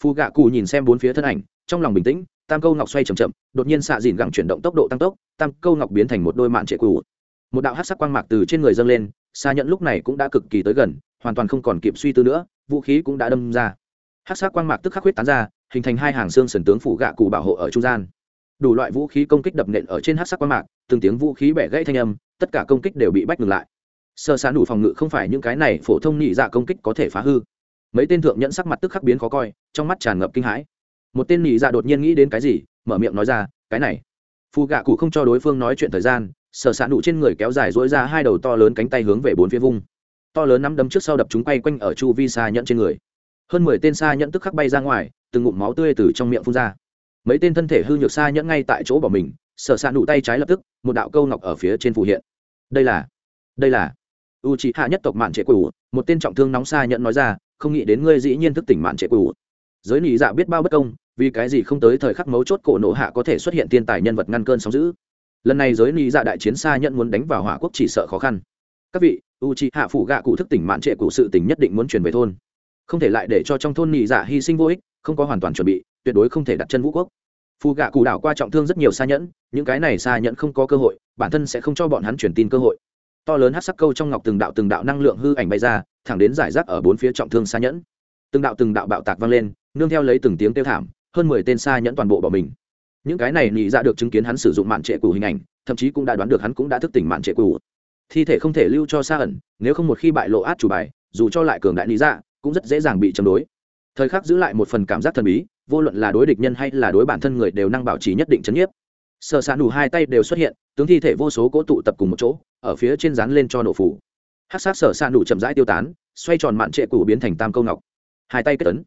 A: Phù gạ cụ nhìn xem bốn phía thân ảnh, trong lòng bình tĩnh, tam câu ngọc xoay c h ậ m chậm, đột nhiên xạ dìn gẳng chuyển động tốc độ tăng tốc, tam câu ngọc biến thành một đôi mạn trệ cụ một đạo hát sắc quang mạc từ trên người dâng lên xa nhận lúc này cũng đã cực kỳ tới gần, hoàn toàn không còn kịp suy tư nữa, vũ khí cũng đã đâm ra hát sắc quang mạc tức khắc huyết tán ra, hình thành hai hàng xương sần tướng phủ gạ cụ bảo hộ ở trung gian. Đủ loại vũ khí công kích đập nện ở trên hát sắc quang mạc, từng tiếng vũ khí bẻ gãy thanh âm, tất cả công kích đều bị bách ngừng lại. Sơ sán đủ phòng ngự không phải những cái này phổ thông nhị dạ công kích có thể phá hư. Mấy tên thượng nhẫn sắc mặt tức khắc biến khó coi, trong mắt tràn ngập kinh hãi. Một tên nhị dạ đột nhiên nghĩ đến cái gì, mở miệng nói ra, cái này. Phù gạ cụ không cho đối phương nói chuyện thời gian sở s ạ nụ trên người kéo dài dỗi ra hai đầu to lớn cánh tay hướng về bốn phía vung. To lớn nắm đấm trước sau đập chúng quay quanh ở chu vi xa nhẫn trên người hơn mười tên xa nhẫn tức khắc bay ra ngoài, từng ngụm máu tươi từ trong miệng phun ra. Mấy tên thân thể hư nhược xa nhẫn ngay tại chỗ bỏ mình, sở s ạ nụ tay trái lập tức, một đạo câu ngọc ở phía trên phù hiện. Đây là đây là u c hạ nhất tộc mạn trệ quỷ một tên trọng thương nóng xa nhẫn nói ra, không nghĩ đến ngươi dĩ nhiên thức tỉnh mạn trệ quỷ giới nị dạ biết bao bất công, vì cái gì không tới thời khắc mấu chốt cổ nộ hạ có thể xuất hiện thiên tài nhân vật ngăn cơn sóng giữ lần này giới nị dạ đại chiến xa Nhẫn muốn đánh vào hỏa quốc chỉ sợ khó khăn. Các vị u c hạ phụ gạ cụ thức tỉnh mạn trệ cụ sự tỉnh nhất định muốn chuyển về thôn không thể lại để cho trong thôn nị dạ hy sinh vô ích, không có hoàn toàn chuẩn bị, tuyệt đối không thể đặt chân vũ quốc. Phù gạ cù đảo qua trọng thương rất nhiều xa nhẫn, những cái này xa nhẫn không có cơ hội, bản thân sẽ không cho bọn hắn truyền tin cơ hội. To lớn hát sắc câu trong ngọc từng đạo từng đạo năng lượng hư ảnh bay ra, thẳng đến giải rác ở bốn phía trọng thương xa nhẫn. Từng đạo từng đạo bạo tạc vang lên, nương theo lấy từng tiếng kêu thảm, hơn mười tên xa nhẫn toàn bộ bỏ mình. Những cái này nhị dạ được chứng kiến hắn sử dụng mạn trệ cù hình ảnh, thậm chí cũng đã đoán được hắn cũng đã thức tỉnh mạn trệ cù. Thi thể không thể lưu cho xa ẩn, nếu không một khi bại lộ át chủ bài, dù cho lại cường đại lý dạ cũng rất dễ dàng bị chống đối. Thời khắc giữ lại một phần cảm giác thần bí, vô luận là đối địch nhân hay là đối bản thân người đều năng bảo trì nhất định chấn nhiếp. Sợ xạ nủ hai tay đều xuất hiện, tướng thi thể vô số cố tụ tập cùng một chỗ, ở phía trên rán lên cho nổ phủ. Hát sát sở xạ nụ chậm rãi tiêu tán, xoay tròn mạn trệ cũ biến thành tam câu ngọc. Hai tay kết tấn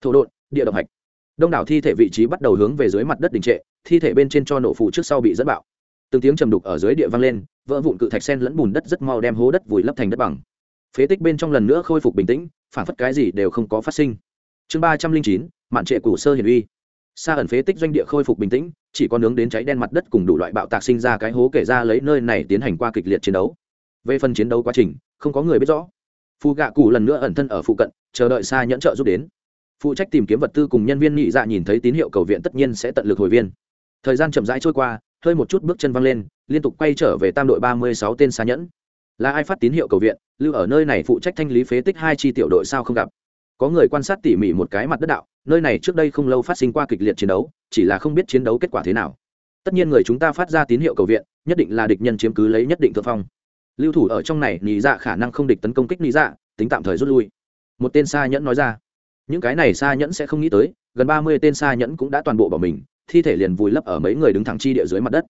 A: thổ đột địa động hạch. Đông đảo thi thể vị trí bắt đầu hướng về dưới mặt đất đình trệ, thi thể bên trên cho nổ phủ trước sau bị dẫn bạo. Từng tiếng trầm đục ở dưới địa vang lên, vỡ vụn cự thạch sen lẫn bùn đất rất mau đem hố đất vùi lấp thành đất bằng phế tích bên trong lần nữa khôi phục bình tĩnh, phản phất cái gì đều không có phát sinh. Chương ba trăm linh chín, mạn trệ củ sơ hiển uy. Xa ẩn phế tích doanh địa khôi phục bình tĩnh, chỉ có nướng đến cháy đen mặt đất cùng đủ loại bạo tạc sinh ra cái hố kể ra lấy nơi này tiến hành qua kịch liệt chiến đấu. Về phần chiến đấu quá trình, không có người biết rõ. Phù gạ cụ lần nữa ẩn thân ở phụ cận, chờ đợi xa nhẫn trợ giúp đến. Phụ trách tìm kiếm vật tư cùng nhân viên nhị dạ nhìn thấy tín hiệu cầu viện tất nhiên sẽ tận lực hồi viên. Thời gian chậm rãi trôi qua, hơi một chút bước chân văng lên, liên tục quay trở về tam đội ba mươi sáu tên xa nhẫn là ai phát tín hiệu cầu viện, lưu ở nơi này phụ trách thanh lý phế tích hai chi tiểu đội sao không gặp? Có người quan sát tỉ mỉ một cái mặt đất đạo, nơi này trước đây không lâu phát sinh qua kịch liệt chiến đấu, chỉ là không biết chiến đấu kết quả thế nào. Tất nhiên người chúng ta phát ra tín hiệu cầu viện, nhất định là địch nhân chiếm cứ lấy nhất định thượng phong. Lưu thủ ở trong này nhị dạ khả năng không địch tấn công kích nhị dạ tính tạm thời rút lui. Một tên xa nhẫn nói ra. Những cái này xa nhẫn sẽ không nghĩ tới, gần ba mươi tên xa nhẫn cũng đã toàn bộ bỏ mình, thi thể liền vùi lấp ở mấy người đứng thẳng chi địa dưới mặt đất.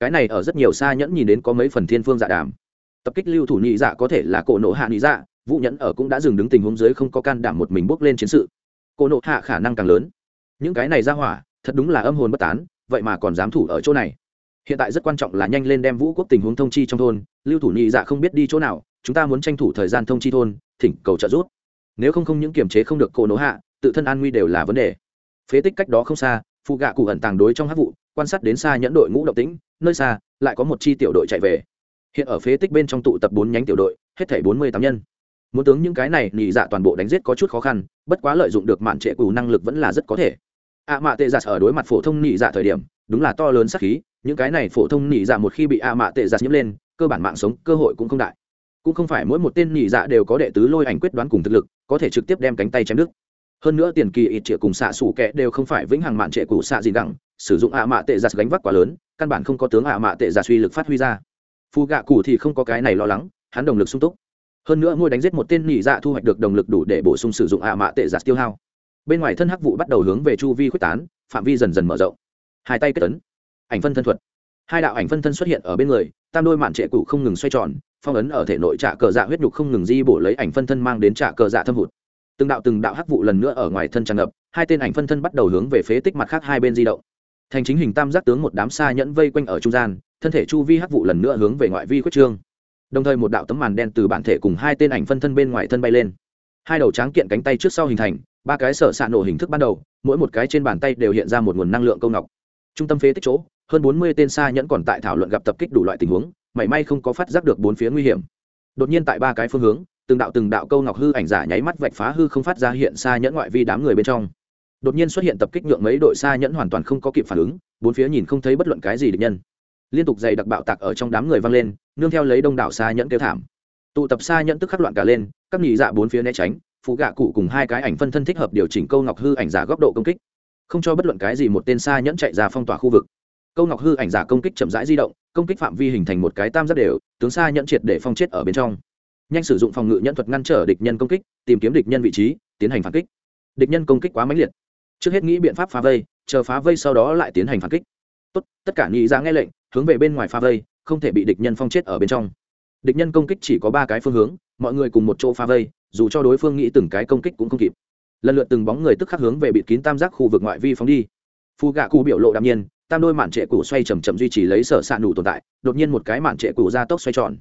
A: Cái này ở rất nhiều xa nhẫn nhìn đến có mấy phần thiên phương dạ đàm tập kích lưu thủ nhị dạ có thể là cổ nộ hạ nhị dạ vũ nhẫn ở cũng đã dừng đứng tình huống dưới không có can đảm một mình bước lên chiến sự. Cổ nộ hạ khả năng càng lớn. Những cái này ra hỏa, thật đúng là âm hồn bất tán, vậy mà còn dám thủ ở chỗ này. Hiện tại rất quan trọng là nhanh lên đem vũ quốc tình huống thông chi trong thôn, lưu thủ nhị dạ không biết đi chỗ nào, chúng ta muốn tranh thủ thời gian thông chi thôn, thỉnh cầu trợ giúp. Nếu không không những kiềm chế không được cổ nộ hạ, tự thân an nguy đều là vấn đề. Phế tích cách đó không xa phụ gạ cụ ẩn tàng đối trong hát vụ, quan sát đến xa nhẫn đội ngũ động tĩnh, nơi xa, lại có một chi tiểu đội chạy về hiện ở phế tích bên trong tụ tập bốn nhánh tiểu đội, hết thảy bốn mươi tám nhân. Muốn tướng những cái này nhị dạ toàn bộ đánh giết có chút khó khăn, bất quá lợi dụng được mạn trệ cù năng lực vẫn là rất có thể. Ạ à mạ tệ giặt ở đối mặt phổ thông nhị dạ thời điểm, đúng là to lớn sắc khí, những cái này phổ thông nhị dạ một khi bị ạ à mạ tệ giặt nhiễm lên, cơ bản mạng sống, cơ hội cũng không đại. Cũng không phải mỗi một tên nhị dạ đều có đệ tứ lôi ảnh quyết đoán cùng thực lực, có thể trực tiếp đem cánh tay chém đứt. Hơn nữa tiền kỳ ít trịa cùng xạ xủ kẹ đều không phải vĩnh hằng mạn trệ cụ xạ gì đẳng sử dụng ạ mạ tệ giặt gánh vác quá lớn, căn bản không có tướng ạ mạ tệ giặt suy lực phát huy ra phù gạ cụ thì không có cái này lo lắng, hắn đồng lực sung túc. Hơn nữa ngôi đánh giết một tên nhị dạ thu hoạch được đồng lực đủ để bổ sung sử dụng ạ mạ tệ giặt tiêu hao. Bên ngoài thân hắc vụ bắt đầu hướng về chu vi quyết tán, phạm vi dần dần mở rộng. Hai tay kết tấn. Ảnh phân thân thuật. Hai đạo ảnh phân thân xuất hiện ở bên người, tam đôi mạn trệ cụ không ngừng xoay tròn, phong ấn ở thể nội trạ cờ dạ huyết nhục không ngừng di bổ lấy ảnh phân thân mang đến trạ cờ dạ thâm hụt. Từng đạo từng đạo hắc vụ lần nữa ở ngoài thân tràn ngập, hai tên ảnh phân thân bắt đầu hướng về phế tích mặt khác hai bên di động. Thành chính hình tam giác tướng một đám xa nhẫn vây quanh ở trung gian thân thể chu vi hắc vụ lần nữa hướng về ngoại vi quyết trương. Đồng thời một đạo tấm màn đen từ bản thể cùng hai tên ảnh phân thân bên ngoài thân bay lên. Hai đầu tráng kiện cánh tay trước sau hình thành, ba cái sở xạ nổ hình thức ban đầu, mỗi một cái trên bàn tay đều hiện ra một nguồn năng lượng câu ngọc. Trung tâm phế tích chỗ, hơn bốn mươi tên xa nhẫn còn tại thảo luận gặp tập kích đủ loại tình huống, mảy may không có phát giác được bốn phía nguy hiểm. Đột nhiên tại ba cái phương hướng, từng đạo từng đạo câu ngọc hư ảnh giả nháy mắt vạch phá hư không phát ra hiện xa nhẫn ngoại vi đám người bên trong. Đột nhiên xuất hiện tập kích nhượng mấy đội xa nhẫn hoàn toàn không có kịp phản ứng, bốn phía nhìn không thấy bất luận cái gì địch nhân liên tục dày đặc bạo tạc ở trong đám người vang lên, nương theo lấy đông đảo xa nhẫn kêu thảm. Tụ tập xa nhẫn tức khắc loạn cả lên, các nhị dạ bốn phía né tránh phụ gạ cụ cùng hai cái ảnh phân thân thích hợp điều chỉnh câu ngọc hư ảnh giả góc độ công kích. Không cho bất luận cái gì một tên xa nhẫn chạy ra phong tỏa khu vực. Câu ngọc hư ảnh giả công kích chậm rãi di động, công kích phạm vi hình thành một cái tam giác đều, tướng xa nhẫn triệt để phong chết ở bên trong. Nhanh sử dụng phòng ngự nhẫn thuật ngăn trở địch nhân công kích, tìm kiếm địch nhân vị trí, tiến hành phản kích. Địch nhân công kích quá mãnh liệt. Trước hết nghĩ biện pháp phá vây, chờ phá vây sau đó lại tiến hành phản kích. Tốt, tất cả nghĩ ra dạ nghe lệnh hướng về bên ngoài pha vây, không thể bị địch nhân phong chết ở bên trong. Địch nhân công kích chỉ có ba cái phương hướng, mọi người cùng một chỗ pha vây, dù cho đối phương nghĩ từng cái công kích cũng không kịp. Lần lượt từng bóng người tức khắc hướng về bịt kín tam giác khu vực ngoại vi phóng đi. Phu gạ cụ biểu lộ đạm nhiên, tam đôi mạn trệ cũ xoay chầm chậm duy trì lấy sở s ạ nủ tồn tại, đột nhiên một cái mạn trệ cũ ra tốc xoay tròn.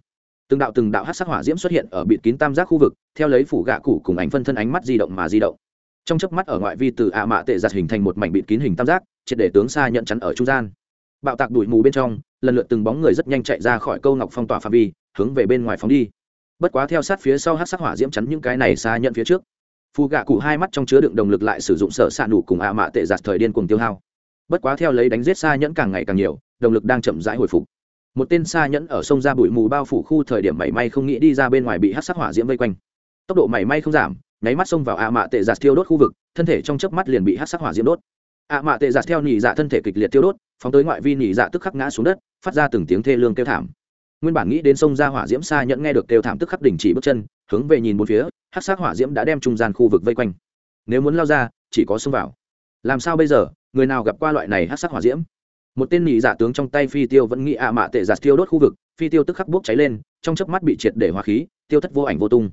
A: Từng đạo từng đạo hát sắc hỏa diễm xuất hiện ở bịt kín tam giác khu vực, theo lấy phủ gạ cụ cùng ánh phân thân ánh mắt di động mà di động. Trong chớp mắt ở ngoại vi từ ạ mạ tệ giặt hình thành một mảnh bịt kín hình tam giác, triệt để tướng xa nhận chắn ở trung gian bạo tạc đuổi mù bên trong, lần lượt từng bóng người rất nhanh chạy ra khỏi câu ngọc phong tỏa phạm vi, hướng về bên ngoài phóng đi. Bất quá theo sát phía sau hát sắc hỏa diễm chắn những cái này xa nhận phía trước. Phù gạ cụ hai mắt trong chứa đựng động lực lại sử dụng sở xạ nụ cùng ạ mạ tệ giặt thời điên cùng tiêu hao. Bất quá theo lấy đánh giết xa nhẫn càng ngày càng nhiều, động lực đang chậm rãi hồi phục. Một tên xa nhẫn ở sông ra bụi mù bao phủ khu thời điểm mảy may không nghĩ đi ra bên ngoài bị hát sắc hỏa diễm vây quanh. Tốc độ mảy may không giảm, nháy mắt xông vào ạ mạ tệ giạt thiêu đốt khu vực, thân thể trong chớp mắt liền bị hát sắc hỏa diễm đốt ạ mạ tệ giạt theo nhị dạ thân thể kịch liệt tiêu đốt, phóng tới ngoại vi nhị dạ tức khắc ngã xuống đất, phát ra từng tiếng thê lương kêu thảm. Nguyên bản nghĩ đến sông ra hỏa diễm xa nhẫn nghe được kêu thảm tức khắc đình chỉ bước chân, hướng về nhìn bốn phía hát sắc hỏa diễm đã đem trung gian khu vực vây quanh. Nếu muốn lao ra, chỉ có xông vào. Làm sao bây giờ, người nào gặp qua loại này hát sắc hỏa diễm? Một tên nhị dạ tướng trong tay phi tiêu vẫn nghĩ ạ mạ tệ giạt tiêu đốt khu vực, phi tiêu tức khắc bốc cháy lên, trong chớp mắt bị triệt để hóa khí, tiêu thất vô ảnh vô tung.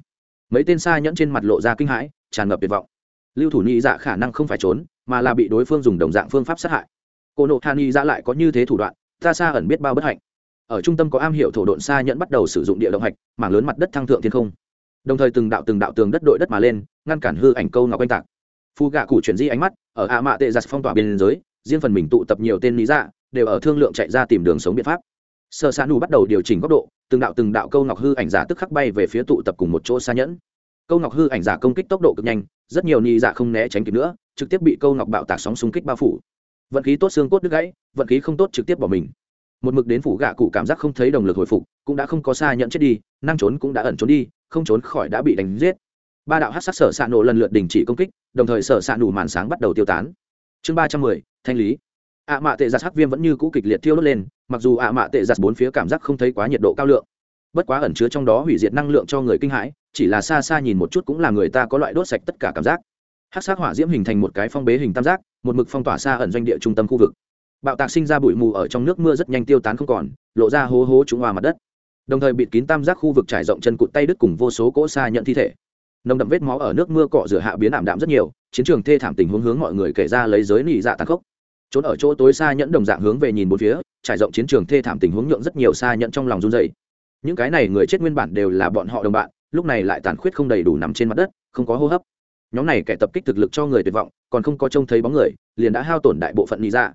A: Mấy tên xa nhẫn trên mặt lộ ra kinh hãi, tràn ngập tuyệt vọng. Lưu thủ nhị dạ khả năng không phải trốn mà là bị đối phương dùng đồng dạng phương pháp sát hại. Cô nộ hàn nhị ra lại có như thế thủ đoạn, ta xa ẩn biết bao bất hạnh. Ở trung tâm có am hiểu thổ độn xa nhẫn bắt đầu sử dụng địa động hạch, mảng lớn mặt đất thăng thượng thiên không. Đồng thời từng đạo từng đạo tường đất đội đất mà lên, ngăn cản hư ảnh câu ngọc oanh tạc. Phu gạ cụ chuyển di ánh mắt, ở ạ mạ tệ giặt phong tỏa biên giới, riêng phần mình tụ tập nhiều tên lý dạ đều ở thương lượng chạy ra tìm đường sống biện pháp. Sơ sa Nu bắt đầu điều chỉnh góc độ, từng đạo từng đạo câu ngọc hư ảnh giả tức khắc bay về phía tụ tập cùng một chỗ xa nhẫn. Câu ngọc hư ảnh giả công kích tốc độ cực nhanh, rất nhiều ni dạ không né tránh kịp nữa trực tiếp bị câu ngọc bạo tạc sóng xung kích bao phủ. Vận khí tốt xương cốt đứt gãy, vận khí không tốt trực tiếp bỏ mình. Một mực đến phủ gạ cụ cảm giác không thấy động lực hồi phục, cũng đã không có xa nhận chết đi, năng trốn cũng đã ẩn trốn đi, không trốn khỏi đã bị đánh giết. Ba đạo hát sắc sở s nổ lần lượt đình chỉ công kích, đồng thời sở s nổ màn sáng bắt đầu tiêu tán. Chương ba trăm mười, thanh lý. Ạ mạ tệ giặt hắc viêm vẫn như cũ kịch liệt thiêu đốt lên, mặc dù ạ mạ tệ giặt bốn phía cảm giác không thấy quá nhiệt độ cao lượng. Bất quá ẩn chứa trong đó hủy diệt năng lượng cho người kinh hãi, chỉ là xa xa nhìn một chút cũng là người ta có loại đốt sạch tất cả cảm giác hát sát hỏa diễm hình thành một cái phong bế hình tam giác, một mực phong tỏa xa ẩn doanh địa trung tâm khu vực. Bạo tạc sinh ra bụi mù ở trong nước mưa rất nhanh tiêu tán không còn, lộ ra hố hố trúng hòa mặt đất. Đồng thời bịt kín tam giác khu vực trải rộng chân cụt tay đứt cùng vô số cỗ xa nhận thi thể. Nồng đậm vết máu ở nước mưa cọ rửa hạ biến ảm đạm rất nhiều, chiến trường thê thảm tình huống hướng mọi người kể ra lấy giới nỉ dạ tàn khốc. Trốn ở chỗ tối xa nhẫn đồng dạng hướng về nhìn bốn phía, trải rộng chiến trường thê thảm tình huống nhượng rất nhiều xa nhẫn trong lòng run dày những cái này người chết nguyên bản đều là bọn họ đồng bạn, lúc này lại tàn khuyết không đầy đủ nằm trên mặt đất, không có hô hấp nhóm này kẻ tập kích thực lực cho người tuyệt vọng, còn không có trông thấy bóng người, liền đã hao tổn đại bộ phận nghĩ ra dạ.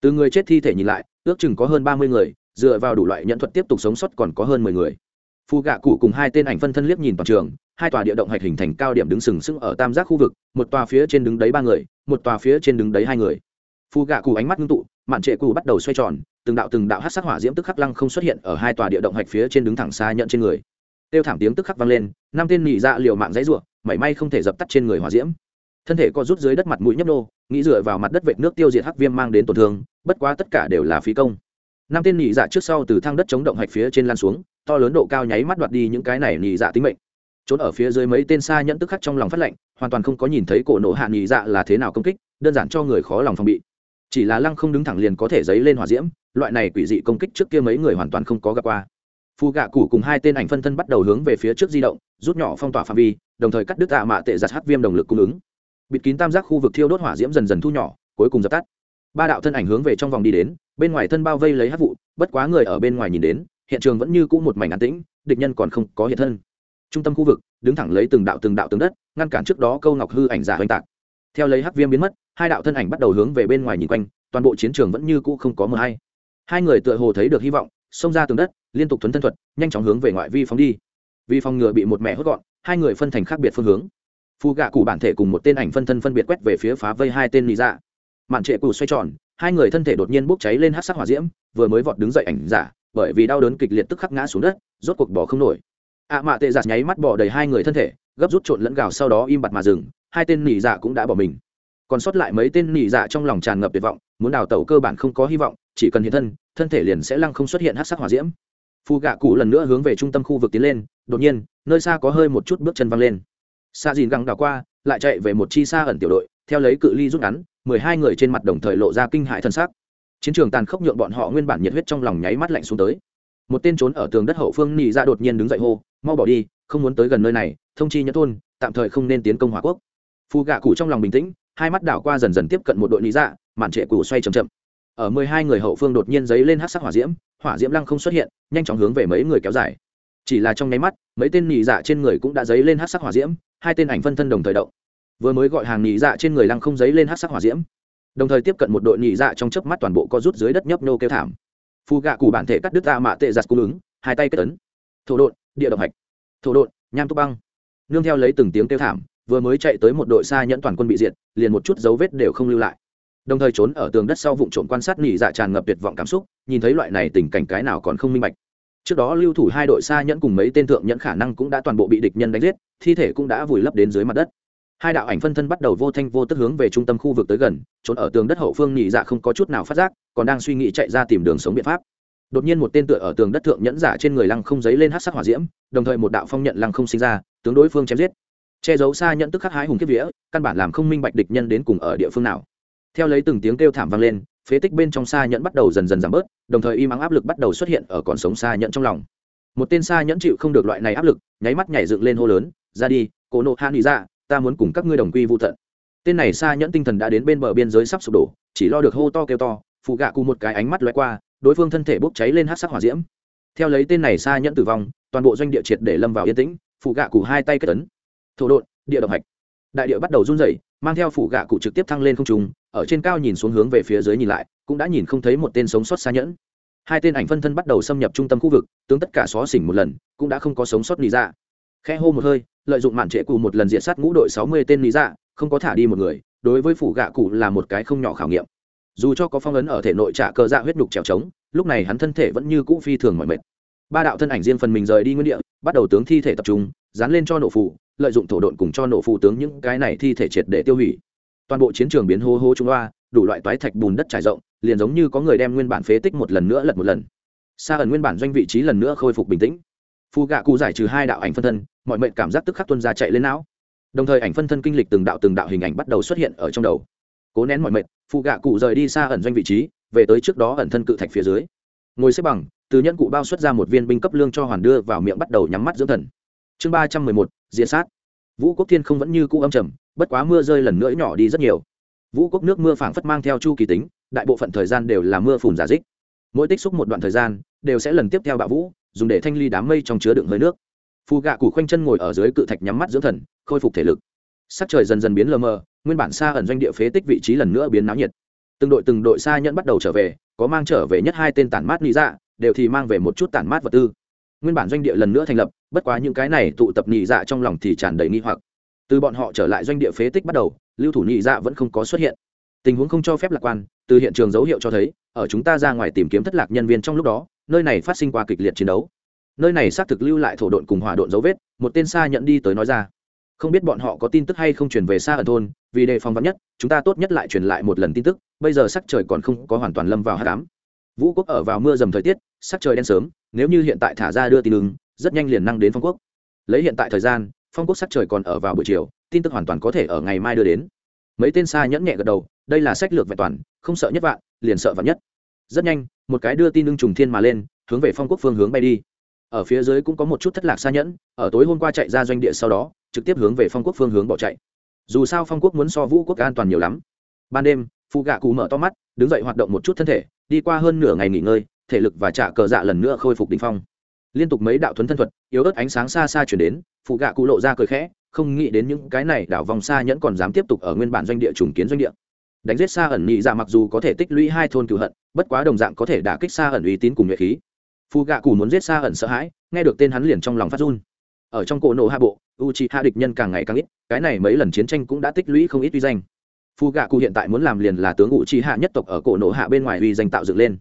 A: từ người chết thi thể nhìn lại, ước chừng có hơn ba mươi người, dựa vào đủ loại nhận thuật tiếp tục sống sót còn có hơn mười người. Phu gạ cụ cùng hai tên ảnh phân thân liếc nhìn toàn trường, hai tòa địa động hạch hình thành cao điểm đứng sừng sững ở tam giác khu vực, một tòa phía trên đứng đấy ba người, một tòa phía trên đứng đấy hai người. Phu gạ cụ ánh mắt ngưng tụ, mạn trệ cụ bắt đầu xoay tròn, từng đạo từng đạo hát sắc hỏa diễm tức khắc lăng không xuất hiện ở hai tòa địa động hạch phía trên đứng thẳng xa nhận trên người. Tiêu thảm tiếng tức khắc vang lên, năm tên nị dạ liều mạng dãy ruộng mảy may không thể dập tắt trên người hỏa diễm. Thân thể co rút dưới đất mặt mũi nhấp nô, nghĩ dựa vào mặt đất vệt nước tiêu diệt hắc viêm mang đến tổn thương, bất quá tất cả đều là phí công. Năm tên nhị dạ trước sau từ thang đất chống động hạch phía trên lan xuống, to lớn độ cao nháy mắt đoạt đi những cái này nhị dạ tính mệnh. Trốn ở phía dưới mấy tên xa nhẫn tức khắc trong lòng phát lệnh, hoàn toàn không có nhìn thấy cổ nổ hạ nhị dạ là thế nào công kích, đơn giản cho người khó lòng phòng bị. Chỉ là lăng không đứng thẳng liền có thể dấy lên hỏa diễm, loại này quỷ dị công kích trước kia mấy người hoàn toàn không có gặp qua phù gạ cụ cùng hai tên ảnh phân thân bắt đầu hướng về phía trước di động, rút nhỏ phong tỏa phạm vi, đồng thời cắt đứt tạ mạ tệ giặt hắc viêm đồng lực cung ứng. Bịt kín tam giác khu vực thiêu đốt hỏa diễm dần dần thu nhỏ, cuối cùng dập tắt. Ba đạo thân ảnh hướng về trong vòng đi đến, bên ngoài thân bao vây lấy hát vụ, bất quá người ở bên ngoài nhìn đến, hiện trường vẫn như cũ một mảnh an tĩnh, địch nhân còn không có hiện thân. Trung tâm khu vực, đứng thẳng lấy từng đạo từng đạo từng đất, ngăn cản trước đó câu ngọc hư ảnh giả oanh tạc. Theo lấy hắc viêm biến mất, hai đạo thân ảnh bắt đầu hướng về bên ngoài nhìn quanh, toàn bộ chiến trường vẫn như cũ không có mờ hay. Hai người tựa hồ thấy được hy vọng xông ra tường đất, liên tục thuấn thân thuật, nhanh chóng hướng về ngoại vi phóng đi. Vì phòng ngừa bị một mẹ hốt gọn, hai người phân thành khác biệt phương hướng. Phù gạ cụ bản thể cùng một tên ảnh phân thân phân biệt quét về phía phá vây hai tên lý dạ. Mạn trệ cụ xoay tròn, hai người thân thể đột nhiên bốc cháy lên hát sắc hỏa diễm, vừa mới vọt đứng dậy ảnh giả, bởi vì đau đớn kịch liệt tức khắc ngã xuống đất, rốt cuộc bỏ không nổi. Ạ à mạ tệ giặt nháy mắt bỏ đầy hai người thân thể, gấp rút trộn lẫn gào sau đó im bặt mà dừng, hai tên nỉ dạ cũng đã bỏ mình. Còn sót lại mấy tên nỉ dạ trong lòng tràn ngập tuyệt vọng, muốn đào tẩu cơ bản không có hy vọng chỉ cần hiện thân thân thể liền sẽ lăng không xuất hiện hát sắc hỏa diễm. Phù gạ cụ lần nữa hướng về trung tâm khu vực tiến lên, đột nhiên, nơi xa có hơi một chút bước chân văng lên. Xa dìn găng đảo qua, lại chạy về một chi xa ẩn tiểu đội, theo lấy cự ly rút ngắn, mười hai người trên mặt đồng thời lộ ra kinh hại thân xác chiến trường tàn khốc nhượng bọn họ nguyên bản nhiệt huyết trong lòng nháy mắt lạnh xuống tới. Một tên trốn ở tường đất hậu phương nị ra đột nhiên đứng dậy hô, mau bỏ đi, không muốn tới gần nơi này, thông chi nhẫn thôn, tạm thời không nên tiến công hòa quốc. Phù gạ cụ trong lòng bình tĩnh, hai mắt đảo qua dần dần tiếp cận một đội nị dạ màn trệ cụ xoay chậm chậm ở mười hai người hậu phương đột nhiên giấy lên hát sắc hỏa diễm hỏa diễm lăng không xuất hiện, nhanh chóng hướng về mấy người kéo dài. Chỉ là trong nháy mắt, mấy tên nhị dạ trên người cũng đã giấy lên hát sắc hỏa diễm, hai tên ảnh phân thân đồng thời động. Vừa mới gọi hàng nhị dạ trên người lăng không giấy lên hát sắc hỏa diễm. Đồng thời tiếp cận một đội nhị dạ trong chớp mắt toàn bộ có rút dưới đất nhấp nô kêu thảm. Phù gạ cụ bản thể cắt đứt ra mạ tệ giặt cung ứng, hai tay kết tấn thổ đột địa động hạch. Thổ đột nham túc băng. Nương theo lấy từng tiếng kêu thảm, vừa mới chạy tới một đội xa nhẫn toàn quân bị diệt, liền một chút dấu vết đều không lưu lại đồng thời trốn ở tường đất sau vụ trộm quan sát nỉ dạ tràn ngập tuyệt vọng cảm xúc, nhìn thấy loại này tình cảnh cái nào còn không minh bạch. Trước đó lưu thủ hai đội xa nhẫn cùng mấy tên thượng nhẫn khả năng cũng đã toàn bộ bị địch nhân đánh giết, thi thể cũng đã vùi lấp đến dưới mặt đất. Hai đạo ảnh phân thân bắt đầu vô thanh vô tức hướng về trung tâm khu vực tới gần, trốn ở tường đất hậu phương nhị dạ không có chút nào phát giác, còn đang suy nghĩ chạy ra tìm đường sống biện pháp. Đột nhiên một tên tựa ở tường đất thượng nhẫn giả trên người lăng không giấy lên hát sắc hỏa diễm, đồng thời một đạo phong nhận lăng không sinh ra, tướng đối phương chém giết. Che giấu xa nhận tức khắc hái hùng kiếp vía, căn bản làm không minh bạch địch nhân đến cùng ở địa phương nào theo lấy từng tiếng kêu thảm vang lên, phế tích bên trong xa nhẫn bắt đầu dần dần giảm bớt, đồng thời im ắng áp lực bắt đầu xuất hiện ở còn sống xa nhẫn trong lòng. Một tên xa nhẫn chịu không được loại này áp lực, nháy mắt nhảy dựng lên hô lớn, ra đi, cổ nộ hạ nghĩ ra dạ, ta muốn cùng các ngươi đồng quy vô tận. Tên này xa nhẫn tinh thần đã đến bên bờ biên giới sắp sụp đổ, chỉ lo được hô to kêu to, phụ gạ cụ một cái ánh mắt lóe qua, đối phương thân thể bốc cháy lên hát sắc hỏa diễm. Theo lấy tên này xa nhẫn tử vong, toàn bộ doanh địa triệt để lâm vào yên tĩnh, phụ gạ cụ hai tay kết tấn thổ đột địa động hạch đại địa bắt đầu run rẩy, mang theo phủ gạ cụ trực tiếp thăng lên không trung, ở trên cao nhìn xuống hướng về phía dưới nhìn lại, cũng đã nhìn không thấy một tên sống sót xa nhẫn. Hai tên ảnh phân thân bắt đầu xâm nhập trung tâm khu vực, tướng tất cả xó xỉnh một lần, cũng đã không có sống sót lý ra khe hô một hơi, lợi dụng mạn trệ cụ một lần diện sát ngũ đội sáu mươi tên lý ra dạ, không có thả đi một người, đối với phủ gạ cụ là một cái không nhỏ khảo nghiệm. Dù cho có phong ấn ở thể nội trả cờ dạ huyết nhục trèo trống, lúc này hắn thân thể vẫn như cũ phi thường mọi mệt. Ba đạo thân ảnh riêng phần mình rời đi nguyên địa, bắt đầu tướng thi thể tập trung, dán lên cho nổ phủ lợi dụng thổ độn cùng cho nổ phụ tướng những cái này thi thể triệt để tiêu hủy. Toàn bộ chiến trường biến hô hô trung hoa, đủ loại toái thạch bùn đất trải rộng, liền giống như có người đem nguyên bản phế tích một lần nữa lật một lần. Xa ẩn nguyên bản doanh vị trí lần nữa khôi phục bình tĩnh. Phù gạ cụ giải trừ hai đạo ảnh phân thân, mọi mệnh cảm giác tức khắc tuân ra chạy lên não. Đồng thời ảnh phân thân kinh lịch từng đạo từng đạo hình ảnh bắt đầu xuất hiện ở trong đầu. Cố nén mọi mệnh phù gạ cụ rời đi xa ẩn doanh vị trí, về tới trước đó ẩn thân cự thạch phía dưới. Ngồi xếp bằng, từ nhân cụ bao xuất ra một viên binh cấp lương cho hoàn đưa vào miệng bắt đầu nhắm mắt dưỡng thần chương ba trăm mười một diễn sát. Vũ quốc thiên không vẫn như cũ âm trầm, bất quá mưa rơi lần nữa nhỏ đi rất nhiều. Vũ quốc nước mưa phảng phất mang theo chu kỳ tính, đại bộ phận thời gian đều là mưa phùn giả dích. Mỗi tích xúc một đoạn thời gian, đều sẽ lần tiếp theo bạo vũ, dùng để thanh ly đám mây trong chứa đựng hơi nước. Phù gạ cụ khoanh chân ngồi ở dưới cự thạch nhắm mắt dưỡng thần, khôi phục thể lực. Sắc trời dần dần biến lờ mờ, nguyên bản xa ẩn doanh địa phế tích vị trí lần nữa biến náo nhiệt. Từng đội từng đội xa nhẫn bắt đầu trở về, có mang trở về nhất hai tên tản mát nhị dạ đều thì mang về một chút tản mát vật tư. Nguyên bản doanh địa lần nữa thành lập bất quá những cái này tụ tập nhị dạ trong lòng thì tràn đầy nghi hoặc. Từ bọn họ trở lại doanh địa phế tích bắt đầu, lưu thủ nhị dạ vẫn không có xuất hiện. Tình huống không cho phép lạc quan, từ hiện trường dấu hiệu cho thấy, ở chúng ta ra ngoài tìm kiếm thất lạc nhân viên trong lúc đó, nơi này phát sinh qua kịch liệt chiến đấu. Nơi này xác thực lưu lại thổ độn cùng hỏa độn dấu vết, một tên xa nhận đi tới nói ra. Không biết bọn họ có tin tức hay không truyền về xa ở thôn, vì đề phòng vắn nhất, chúng ta tốt nhất lại truyền lại một lần tin tức, bây giờ sắc trời còn không có hoàn toàn lâm vào hát cám vũ quốc ở vào mưa dầm thời tiết, sắc trời đen sớm, nếu như hiện tại thả ra đưa tin ứng rất nhanh liền năng đến phong quốc. Lấy hiện tại thời gian, phong quốc sắc trời còn ở vào buổi chiều, tin tức hoàn toàn có thể ở ngày mai đưa đến. Mấy tên xa nhẫn nhẹ gật đầu, đây là sách lược vẹn toàn, không sợ nhất vạn, liền sợ vạn nhất. Rất nhanh, một cái đưa tin lưng trùng thiên mà lên, hướng về phong quốc phương hướng bay đi. Ở phía dưới cũng có một chút thất lạc xa nhẫn, ở tối hôm qua chạy ra doanh địa sau đó, trực tiếp hướng về phong quốc phương hướng bỏ chạy. Dù sao phong quốc muốn so vũ quốc an toàn nhiều lắm. Ban đêm phụ gạ cụ mở to mắt, đứng dậy hoạt động một chút thân thể, đi qua hơn nửa ngày nghỉ ngơi, thể lực và trả cờ dạ lần nữa khôi phục đ ỉ n h phong liên tục mấy đạo thuấn thân thuật, yếu ớt ánh sáng xa xa chuyển đến, phụ gạ cụ lộ ra cười khẽ, không nghĩ đến những cái này đảo vòng xa nhẫn còn dám tiếp tục ở nguyên bản doanh địa trùng kiến doanh địa. Đánh giết xa ẩn nhị dạ mặc dù có thể tích lũy hai thôn cựu hận, bất quá đồng dạng có thể đả kích xa ẩn uy tín cùng nhuệ khí. Phù gạ cụ muốn giết xa ẩn sợ hãi, nghe được tên hắn liền trong lòng phát run. Ở trong cổ nổ hạ bộ u trị hạ địch nhân càng ngày càng ít, cái này mấy lần chiến tranh cũng đã tích lũy không ít uy danh. Phù gạ cụ hiện tại muốn làm liền là tướng u trị hạ nhất tộc ở cổ nổ hạ bên ngoài uy danh tạo dựng lên.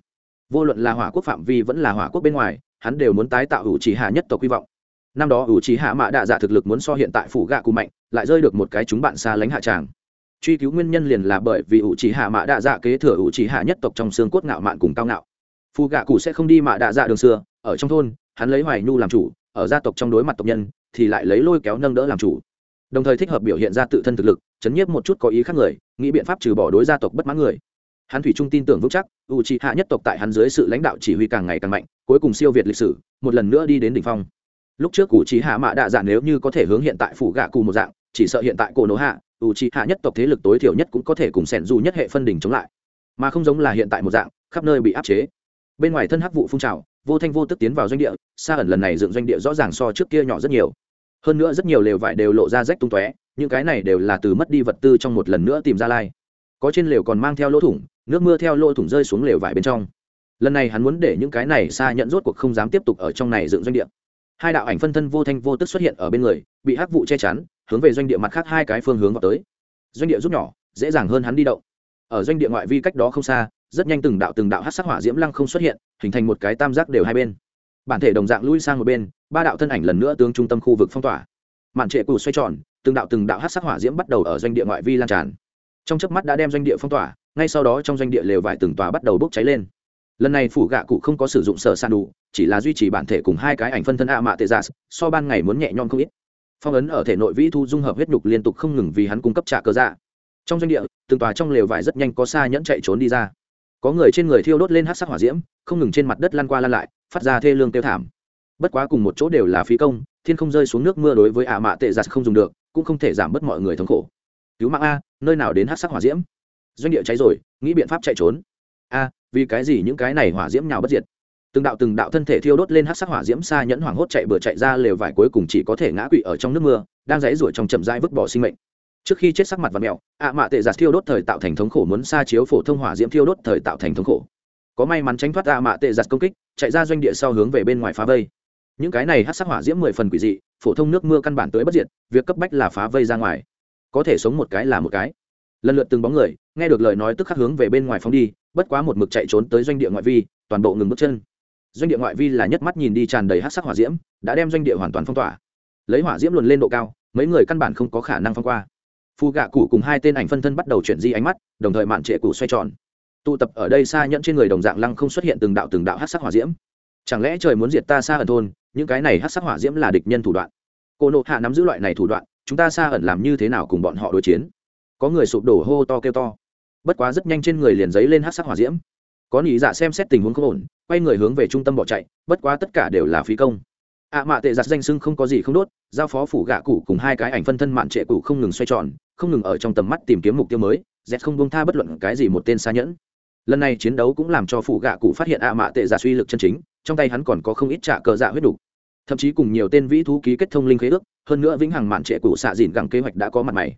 A: Vô luận là hỏa quốc phạm vi vẫn là hỏa quốc bên ngoài hắn đều muốn tái tạo ủ trì hạ nhất tộc hy vọng. Năm đó ủ trì hạ mạ đạ dạ thực lực muốn so hiện tại phủ gạ cụ mạnh, lại rơi được một cái chúng bạn xa lánh hạ tràng. Truy cứu nguyên nhân liền là bởi vì ủ trì hạ mạ đạ dạ kế thừa ủ trì hạ nhất tộc trong xương cốt ngạo mạn cùng cao ngạo. Phù gạ cụ sẽ không đi mạ đạ dạ đường xưa, ở trong thôn, hắn lấy hoài nhu làm chủ, ở gia tộc trong đối mặt tộc nhân, thì lại lấy lôi kéo nâng đỡ làm chủ. Đồng thời thích hợp biểu hiện ra tự thân thực lực, chấn nhiếp một chút có ý khác người, nghĩ biện pháp trừ bỏ đối gia tộc bất mãn người hắn thủy trung tin tưởng vững chắc, u c hạ nhất tộc tại hắn dưới sự lãnh đạo chỉ huy càng ngày càng mạnh, cuối cùng siêu việt lịch sử, một lần nữa đi đến đỉnh phong. Lúc trước u c hạ mạ đạ dạng nếu như có thể hướng hiện tại phủ gạ cù một dạng, chỉ sợ hiện tại cổ nổ hạ, u c hạ nhất tộc thế lực tối thiểu nhất cũng có thể cùng sẻn dù nhất hệ phân đỉnh chống lại. Mà không giống là hiện tại một dạng, khắp nơi bị áp chế. Bên ngoài thân hắc vụ phun trào, vô thanh vô tức tiến vào doanh địa xa ẩn lần này dựng doanh địa rõ ràng so trước kia nhỏ rất nhiều. Hơn nữa rất nhiều lều vải đều lộ ra rách tung tóe, những cái này đều là từ mất đi vật tư trong một lần nữa tìm ra lai. Có trên lều còn mang theo lỗ thủng nước mưa theo lỗ thủng rơi xuống lều vải bên trong. Lần này hắn muốn để những cái này xa nhận rốt cuộc không dám tiếp tục ở trong này dựng doanh địa. Hai đạo ảnh phân thân vô thanh vô tức xuất hiện ở bên người, bị hắc vụ che chắn, hướng về doanh địa mặt khác hai cái phương hướng vào tới. Doanh địa rút nhỏ, dễ dàng hơn hắn đi động. Ở doanh địa ngoại vi cách đó không xa, rất nhanh từng đạo từng đạo hát sắc hỏa diễm lăng không xuất hiện, hình thành một cái tam giác đều hai bên. Bản thể đồng dạng lui sang một bên, ba đạo thân ảnh lần nữa tướng trung tâm khu vực phong tỏa. Mạn trệ cù xoay tròn, từng đạo từng đạo hát sắc hỏa diễm bắt đầu ở doanh địa ngoại vi lan tràn. Trong chớp mắt đã đem doanh địa phong tỏa ngay sau đó trong doanh địa lều vải từng tòa bắt đầu bốc cháy lên. Lần này phủ gạ cụ không có sử dụng sở san đủ, chỉ là duy trì bản thể cùng hai cái ảnh phân thân a mạ tệ giả so ban ngày muốn nhẹ nhõm không ít. Phong ấn ở thể nội vĩ thu dung hợp huyết nhục liên tục không ngừng vì hắn cung cấp trả cơ dạ. Trong doanh địa, từng tòa trong lều vải rất nhanh có xa nhẫn chạy trốn đi ra. Có người trên người thiêu đốt lên hát sắc hỏa diễm, không ngừng trên mặt đất lan qua lan lại, phát ra thê lương tiêu thảm. Bất quá cùng một chỗ đều là phí công, thiên không rơi xuống nước mưa đối với ạ mạ tệ giặt không dùng được, cũng không thể giảm bớt mọi người thống khổ. Cứu mạng a, nơi nào đến hát sắc hỏa diễm? Doanh địa cháy rồi, nghĩ biện pháp chạy trốn. A, vì cái gì những cái này hỏa diễm nhào bất diệt? Từng đạo từng đạo thân thể thiêu đốt lên hát sắc hỏa diễm xa nhẫn hoảng hốt chạy bừa chạy ra lều vải cuối cùng chỉ có thể ngã quỵ ở trong nước mưa, đang dãy ruổi trong chậm rãi vứt bỏ sinh mệnh. Trước khi chết sắc mặt và mẹo ạ mạ tệ giặt thiêu đốt thời tạo thành thống khổ muốn xa chiếu phổ thông hỏa diễm thiêu đốt thời tạo thành thống khổ. Có may mắn tránh thoát ạ mạ tệ giặt công kích, chạy ra doanh địa sau hướng về bên ngoài phá vây. Những cái này hát sắc hỏa diễm mười phần quỷ dị, phổ thông nước mưa căn bản tới bất diệt, việc cấp bách là phá vây ra ngoài. Có thể sống một cái là một cái lần lượt từng bóng người, nghe được lời nói tức khắc hướng về bên ngoài phóng đi, bất quá một mực chạy trốn tới doanh địa ngoại vi, toàn bộ ngừng bước chân. Doanh địa ngoại vi là nhất mắt nhìn đi tràn đầy hát sắc hỏa diễm, đã đem doanh địa hoàn toàn phong tỏa. Lấy hỏa diễm luồn lên độ cao, mấy người căn bản không có khả năng phong qua. Phù gạ cụ cùng hai tên ảnh phân thân bắt đầu chuyển di ánh mắt, đồng thời mạn trệ cụ xoay tròn. Tụ tập ở đây xa nhẫn trên người đồng dạng lăng không xuất hiện từng đạo từng đạo hát sắc hỏa diễm. Chẳng lẽ trời muốn diệt ta xa ẩn thôn, những cái này hát sắc hỏa diễm là địch nhân thủ đoạn? Cô nộ hạ nắm giữ loại này thủ đoạn, chúng ta xa ẩn làm như thế nào cùng bọn họ đối chiến? Có người sụp đổ hô to kêu to. Bất quá rất nhanh trên người liền giấy lên hát sắc hỏa diễm. Có nỉ dạ xem xét tình huống không ổn, quay người hướng về trung tâm bỏ chạy, bất quá tất cả đều là phí công. Ạ à mạ tệ giặt danh sưng không có gì không đốt, giao phó phủ gạ cụ cùng hai cái ảnh phân thân mạn trệ cụ không ngừng xoay tròn, không ngừng ở trong tầm mắt tìm kiếm mục tiêu mới, z không bông tha bất luận cái gì một tên xa nhẫn. Lần này chiến đấu cũng làm cho phủ gạ cụ phát hiện ạ à mạ tệ giả suy lực chân chính, trong tay hắn còn có không ít trả cờ dạ huyết đủ. Thậm chí cùng nhiều tên vĩ thú ký kết thông linh khế ước, hơn nữa vĩnh hằng mạn trệ cụ xạ dìn gẳng kế hoạch đã có mặt mày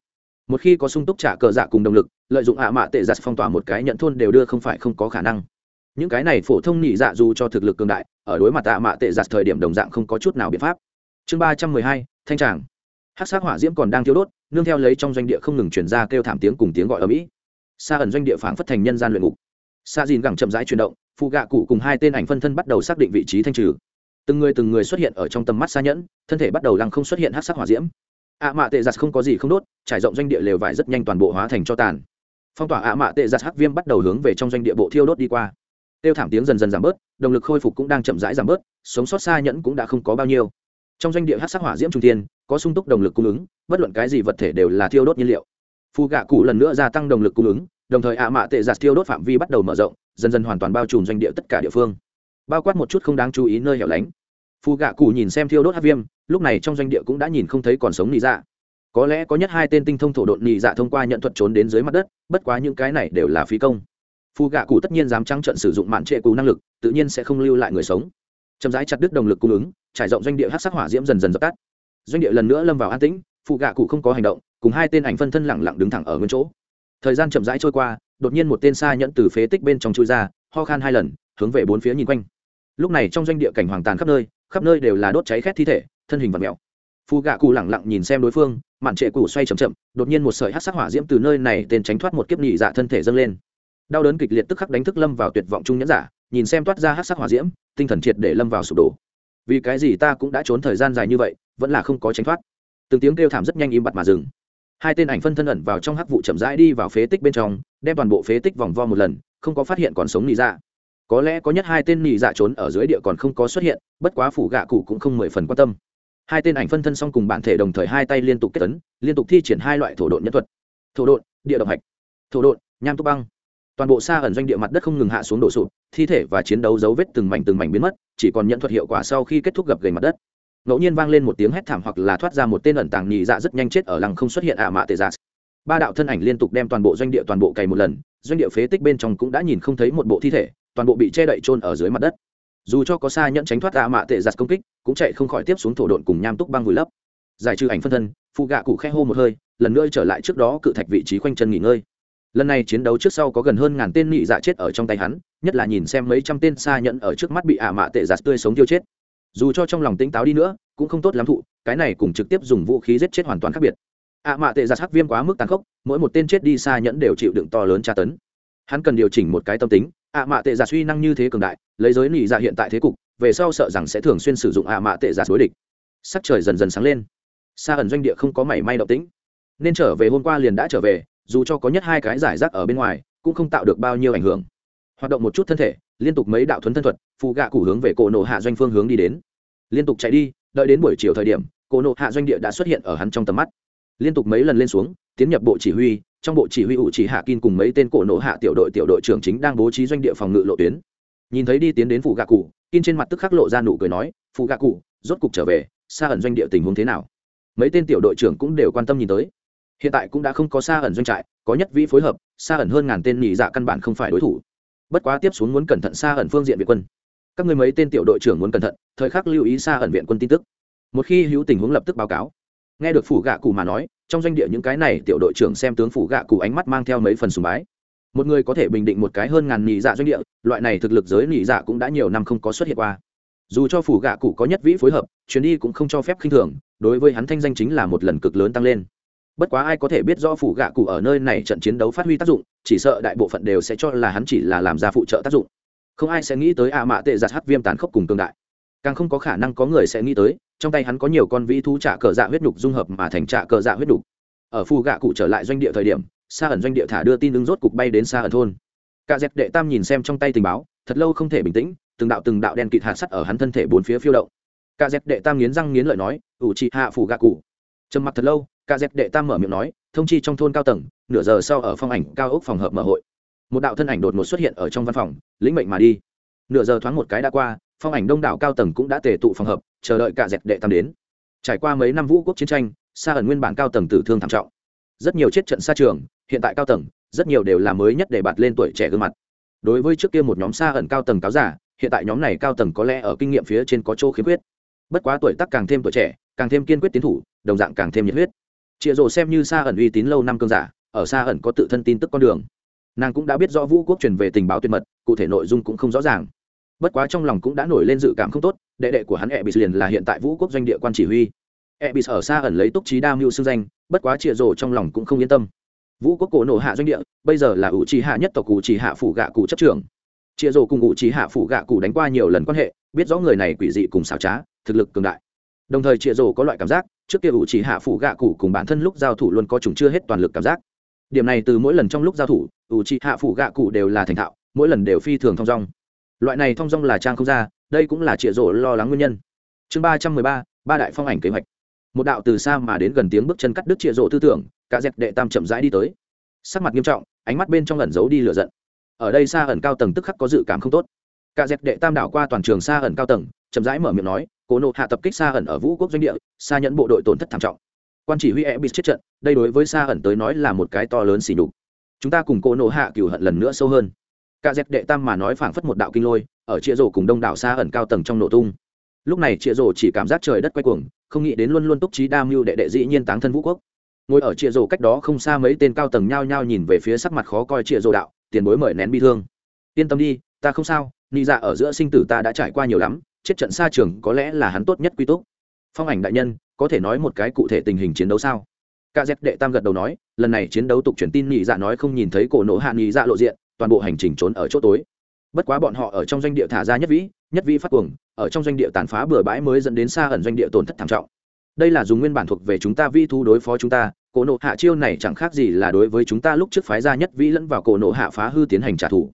A: một khi có sung túc trả cờ dạ cùng động lực, lợi dụng ạ à mạ tệ giặt phong tỏa một cái nhận thôn đều đưa không phải không có khả năng. Những cái này phổ thông nhị dạ dù cho thực lực cường đại, ở đối mặt ạ à mạ tệ giặt thời điểm đồng dạng không có chút nào biện pháp. Chương ba trăm mười hai, thanh tràng. Hát sát hỏa diễm còn đang thiếu đốt, nương theo lấy trong doanh địa không ngừng chuyển ra kêu thảm tiếng cùng tiếng gọi ở mỹ. Xa ẩn doanh địa phảng phất thành nhân gian luyện ngục. Xa dìn gẳng chậm rãi chuyển động phụ gạ cụ cùng hai tên ảnh phân thân bắt đầu xác định vị trí thanh trừ. Từng người từng người xuất hiện ở trong tầm mắt xa nhẫn, thân thể bắt đầu lăng không xuất hiện hát sắc hỏa diễm ạ mạ tệ giặt không có gì không đốt, trải rộng doanh địa lều vải rất nhanh toàn bộ hóa thành cho tàn. Phong tỏa ạ mạ tệ giặt hắc viêm bắt đầu hướng về trong doanh địa bộ thiêu đốt đi qua. Tiêu thảm tiếng dần dần giảm bớt, động lực khôi phục cũng đang chậm rãi giảm bớt, sống sót xa nhẫn cũng đã không có bao nhiêu. Trong doanh địa hát sắc hỏa diễm trung tiên có sung túc động lực cung ứng, bất luận cái gì vật thể đều là thiêu đốt nhiên liệu. Phù gạ cụ lần nữa gia tăng động lực cung ứng, đồng thời ạ mạ tệ giặt thiêu đốt phạm vi bắt đầu mở rộng, dần dần hoàn toàn bao trùm doanh địa tất cả địa phương. Bao quát một chút không đáng chú ý nơi hẻo lánh phù gạ cụ nhìn xem thiêu đốt hát viêm, lúc này trong doanh địa cũng đã nhìn không thấy còn sống nị dạ. Có lẽ có nhất hai tên tinh thông thổ độn nị dạ thông qua nhận thuật trốn đến dưới mặt đất, bất quá những cái này đều là phí công. Phù gạ cụ tất nhiên dám trắng trận sử dụng mạn trệ cù năng lực, tự nhiên sẽ không lưu lại người sống. Chậm rãi chặt đứt động lực cung ứng, trải rộng doanh địa hát sắc hỏa diễm dần dần dập tắt. Doanh địa lần nữa lâm vào an tĩnh phụ gạ cụ không có hành động, cùng hai tên ảnh phân thân lẳng lặng đứng thẳng ở nguyên chỗ. Thời gian chậm rãi trôi qua, đột nhiên một tên xa nhẫn từ phế tích bên trong chui ra, ho khan hai lần, hướng về bốn phía nhìn quanh. Lúc này trong doanh địa cảnh hoàng tàn khắp nơi khắp nơi đều là đốt cháy khét thi thể, thân hình vật mèo. Phù gạ cụ lẳng lặng nhìn xem đối phương, mạn trệ cụ xoay chậm chậm, đột nhiên một sợi hát sắc hỏa diễm từ nơi này tên tránh thoát một kiếp nhị dạ thân thể dâng lên. Đau đớn kịch liệt tức khắc đánh thức lâm vào tuyệt vọng trung nhẫn giả, nhìn xem toát ra hát sắc hỏa diễm, tinh thần triệt để lâm vào sụp đổ. Vì cái gì ta cũng đã trốn thời gian dài như vậy, vẫn là không có tránh thoát. Từng tiếng kêu thảm rất nhanh im bặt mà dừng. Hai tên ảnh phân thân ẩn vào trong hắc vụ chậm rãi đi vào phế tích bên trong, đem toàn bộ phế tích vòng vo một lần, không có phát hiện còn sống nhị dạ có lẽ có nhất hai tên nhị dạ trốn ở dưới địa còn không có xuất hiện, bất quá phủ gạ cụ cũng không mười phần quan tâm. Hai tên ảnh phân thân xong cùng bản thể đồng thời hai tay liên tục kết tấn, liên tục thi triển hai loại thổ độn nhân thuật. Thổ độn, địa động hạch. Thổ độn, nham túc băng. Toàn bộ xa ẩn doanh địa mặt đất không ngừng hạ xuống đổ sụp, thi thể và chiến đấu dấu vết từng mảnh từng mảnh biến mất, chỉ còn nhận thuật hiệu quả sau khi kết thúc gập gầy mặt đất. Ngẫu nhiên vang lên một tiếng hét thảm hoặc là thoát ra một tên ẩn tàng nhị dạ rất nhanh chết ở lăng không xuất hiện ạ mạ tệ dạ. Ba đạo thân ảnh liên tục đem toàn bộ doanh địa toàn bộ cày một lần, doanh địa phế tích bên trong cũng đã nhìn không thấy một bộ thi thể toàn bộ bị che đậy trôn ở dưới mặt đất. Dù cho có xa nhận tránh thoát ạ mạ tệ giặt công kích, cũng chạy không khỏi tiếp xuống thổ độn cùng nham túc băng vùi lấp. Giải trừ ảnh phân thân, phụ gạ cụ khe hô một hơi, lần nữa trở lại trước đó cự thạch vị trí quanh chân nghỉ ngơi. Lần này chiến đấu trước sau có gần hơn ngàn tên nị dạ chết ở trong tay hắn, nhất là nhìn xem mấy trăm tên xa nhận ở trước mắt bị ả mạ tệ giặt tươi sống tiêu chết. Dù cho trong lòng tỉnh táo đi nữa, cũng không tốt lắm thụ, cái này cùng trực tiếp dùng vũ khí giết chết hoàn toàn khác biệt. Ả mạ tệ giặt hắc viêm quá mức tàn khốc, mỗi một tên chết đi xa nhẫn đều chịu đựng to lớn tra tấn. Hắn cần điều chỉnh một cái tâm tính ạ mạ tệ giả suy năng như thế cường đại, lấy giới nỉ dạ hiện tại thế cục, về sau sợ rằng sẽ thường xuyên sử dụng ạ mạ tệ giả đối địch. Sắc trời dần dần sáng lên. Xa ẩn doanh địa không có mảy may động tĩnh. Nên trở về hôm qua liền đã trở về, dù cho có nhất hai cái giải rác ở bên ngoài, cũng không tạo được bao nhiêu ảnh hưởng. Hoạt động một chút thân thể, liên tục mấy đạo thuấn thân thuật phụ gạ cụ hướng về cổ nộ hạ doanh phương hướng đi đến. Liên tục chạy đi, đợi đến buổi chiều thời điểm, cổ nộ hạ doanh địa đã xuất hiện ở hắn trong tầm mắt. Liên tục mấy lần lên xuống, tiến nhập bộ chỉ huy trong bộ chỉ huy ủ chỉ hạ kin cùng mấy tên cổ nộ hạ tiểu đội tiểu đội trưởng chính đang bố trí doanh địa phòng ngự lộ tuyến. Nhìn thấy đi tiến đến phụ gạ cụ kin trên mặt tức khắc lộ ra nụ cười nói phụ gạ cụ, rốt cục trở về, xa ẩn doanh địa tình huống thế nào? Mấy tên tiểu đội trưởng cũng đều quan tâm nhìn tới. Hiện tại cũng đã không có xa ẩn doanh trại, có nhất vĩ phối hợp, xa ẩn hơn ngàn tên nhị dạ căn bản không phải đối thủ. Bất quá tiếp xuống muốn cẩn thận xa ẩn phương diện viện quân. Các người mấy tên tiểu đội trưởng muốn cẩn thận, thời khắc lưu ý xa ẩn viện quân tin tức. Một khi hữu tình huống lập tức báo cáo. Nghe được phủ gạ cụ mà nói trong doanh địa những cái này tiểu đội trưởng xem tướng phủ gạ cụ ánh mắt mang theo mấy phần sùng bái. Một người có thể bình định một cái hơn ngàn nhị dạ doanh địa, loại này thực lực giới nhị dạ cũng đã nhiều năm không có xuất hiện qua. Dù cho phủ gạ cụ có nhất vĩ phối hợp, chuyến đi cũng không cho phép khinh thường, đối với hắn thanh danh chính là một lần cực lớn tăng lên. Bất quá ai có thể biết rõ phủ gạ cụ ở nơi này trận chiến đấu phát huy tác dụng, chỉ sợ đại bộ phận đều sẽ cho là hắn chỉ là làm ra phụ trợ tác dụng. Không ai sẽ nghĩ tới ạ mạ tệ giặt hát viêm tàn khốc cùng tương đại. Càng không có khả năng có người sẽ nghĩ tới trong tay hắn có nhiều con vĩ thú trả cờ dạ huyết nhục dung hợp mà thành trả cờ dạ huyết nhục. Ở phù gạ cụ trở lại doanh địa thời điểm xa ẩn doanh địa thả đưa tin ứng rốt cục bay đến xa ẩn thôn. Cả dẹp đệ tam nhìn xem trong tay tình báo, thật lâu không thể bình tĩnh, từng đạo từng đạo đen kịt hạt sắt ở hắn thân thể bốn phía phiêu động. Cả dẹp đệ tam nghiến răng nghiến lợi nói, ủ trị hạ phù gạ cụ. Trầm mặc thật lâu, cả dẹp đệ tam mở miệng nói, thông chi trong thôn cao tầng, nửa giờ sau ở phong ảnh cao ốc phòng hợp mở hội. Một đạo thân ảnh đột ngột xuất hiện ở trong văn phòng, lĩnh mệnh mà đi. Nửa giờ thoáng một cái đã qua phong ảnh đông đảo cao tầng cũng đã tề tụ phòng hợp, chờ đợi cả dẹp đệ tam đến. Trải qua mấy năm vũ quốc chiến tranh xa ẩn nguyên bản cao tầng tử thương thảm trọng. Rất nhiều chết trận xa trường, hiện tại cao tầng, rất nhiều đều là mới nhất để bạt lên tuổi trẻ gương mặt. Đối với trước kia một nhóm xa ẩn cao tầng cáo giả, hiện tại nhóm này cao tầng có lẽ ở kinh nghiệm phía trên có chỗ khiếm khuyết. Bất quá tuổi tác càng thêm tuổi trẻ, càng thêm kiên quyết tiến thủ, đồng dạng càng thêm nhiệt huyết. Chịa rồ xem như xa ẩn uy tín lâu năm cơn giả, ở xa ẩn có tự thân tin tức con đường. Nàng cũng đã biết rõ vũ quốc truyền về tình báo tuyệt mật, cụ thể nội dung cũng không rõ ràng bất quá trong lòng cũng đã nổi lên dự cảm không tốt, đệ đệ của hắn e bị liền là hiện tại vũ quốc doanh địa quan chỉ huy. E bị ở xa ẩn lấy túc trí đa mưu xưng danh, bất quá chịa rồ trong lòng cũng không yên tâm. Vũ quốc cổ nổ hạ doanh địa, bây giờ là ủ trì hạ nhất tộc cụ trì hạ phủ gạ cụ chấp trưởng. Chịa rồ cùng ủ trì hạ phủ gạ cụ đánh qua nhiều lần quan hệ, biết rõ người này quỷ dị cùng xảo trá, thực lực cường đại. Đồng thời chịa rồ có loại cảm giác, trước kia ủ trì hạ phủ gạ cụ cùng bản thân lúc giao thủ luôn có chúng chưa hết toàn lực cảm giác. Điểm này từ mỗi lần trong lúc giao thủ ủ trì hạ phủ gạ cụ đều là thành thạo, mỗi lần đều phi thường thong dong loại này thong dong là trang không ra, đây cũng là trịa rồ lo lắng nguyên nhân. Chương ba trăm mười ba ba đại phong ảnh kế hoạch. Một đạo từ xa mà đến gần tiếng bước chân cắt đứt trịa rộ tư tưởng, cả dẹp đệ tam chậm rãi đi tới. Sắc mặt nghiêm trọng, ánh mắt bên trong ẩn giấu đi lửa giận. Ở đây xa ẩn cao tầng tức khắc có dự cảm không tốt. Cả dẹp đệ tam đảo qua toàn trường xa ẩn cao tầng, chậm rãi mở miệng nói, cố nộ hạ tập kích xa ẩn ở vũ quốc doanh địa, xa nhẫn bộ đội tổn thất thảm trọng. Quan chỉ huy e bị chết trận, đây đối với xa ẩn tới nói là một cái to lớn xỉ nhục. Chúng ta cùng cố nộ hạ cửu hận lần nữa sâu hơn cả dẹp đệ tam mà nói phảng phất một đạo kinh lôi, ở chĩa rổ cùng đông đảo xa ẩn cao tầng trong nổ tung. Lúc này chĩa rổ chỉ cảm giác trời đất quay cuồng, không nghĩ đến luôn luôn túc trí đa mưu đệ đệ dĩ nhiên táng thân vũ quốc. Ngồi ở chĩa rổ cách đó không xa mấy tên cao tầng nhao nhao nhìn về phía sắc mặt khó coi chĩa rổ đạo, tiền bối mời nén bi thương. Yên tâm đi, ta không sao, ni dạ ở giữa sinh tử ta đã trải qua nhiều lắm, chết trận xa trường có lẽ là hắn tốt nhất quy túc. Phong ảnh đại nhân, có thể nói một cái cụ thể tình hình chiến đấu sao? Cả dẹp đệ tam gật đầu nói, lần này chiến đấu tục truyền tin nhị dạ nói không nhìn thấy cổ nổ hạ nhị dạ lộ diện toàn bộ hành trình trốn ở chỗ tối. Bất quá bọn họ ở trong doanh địa thả ra nhất vĩ nhất vĩ phát cuồng, ở trong doanh địa tàn phá bừa bãi mới dẫn đến xa ẩn doanh địa tổn thất thảm trọng. Đây là dùng nguyên bản thuộc về chúng ta vi thu đối phó chúng ta, cổ nộ hạ chiêu này chẳng khác gì là đối với chúng ta lúc trước phái ra nhất vĩ lẫn vào cổ nộ hạ phá hư tiến hành trả thù.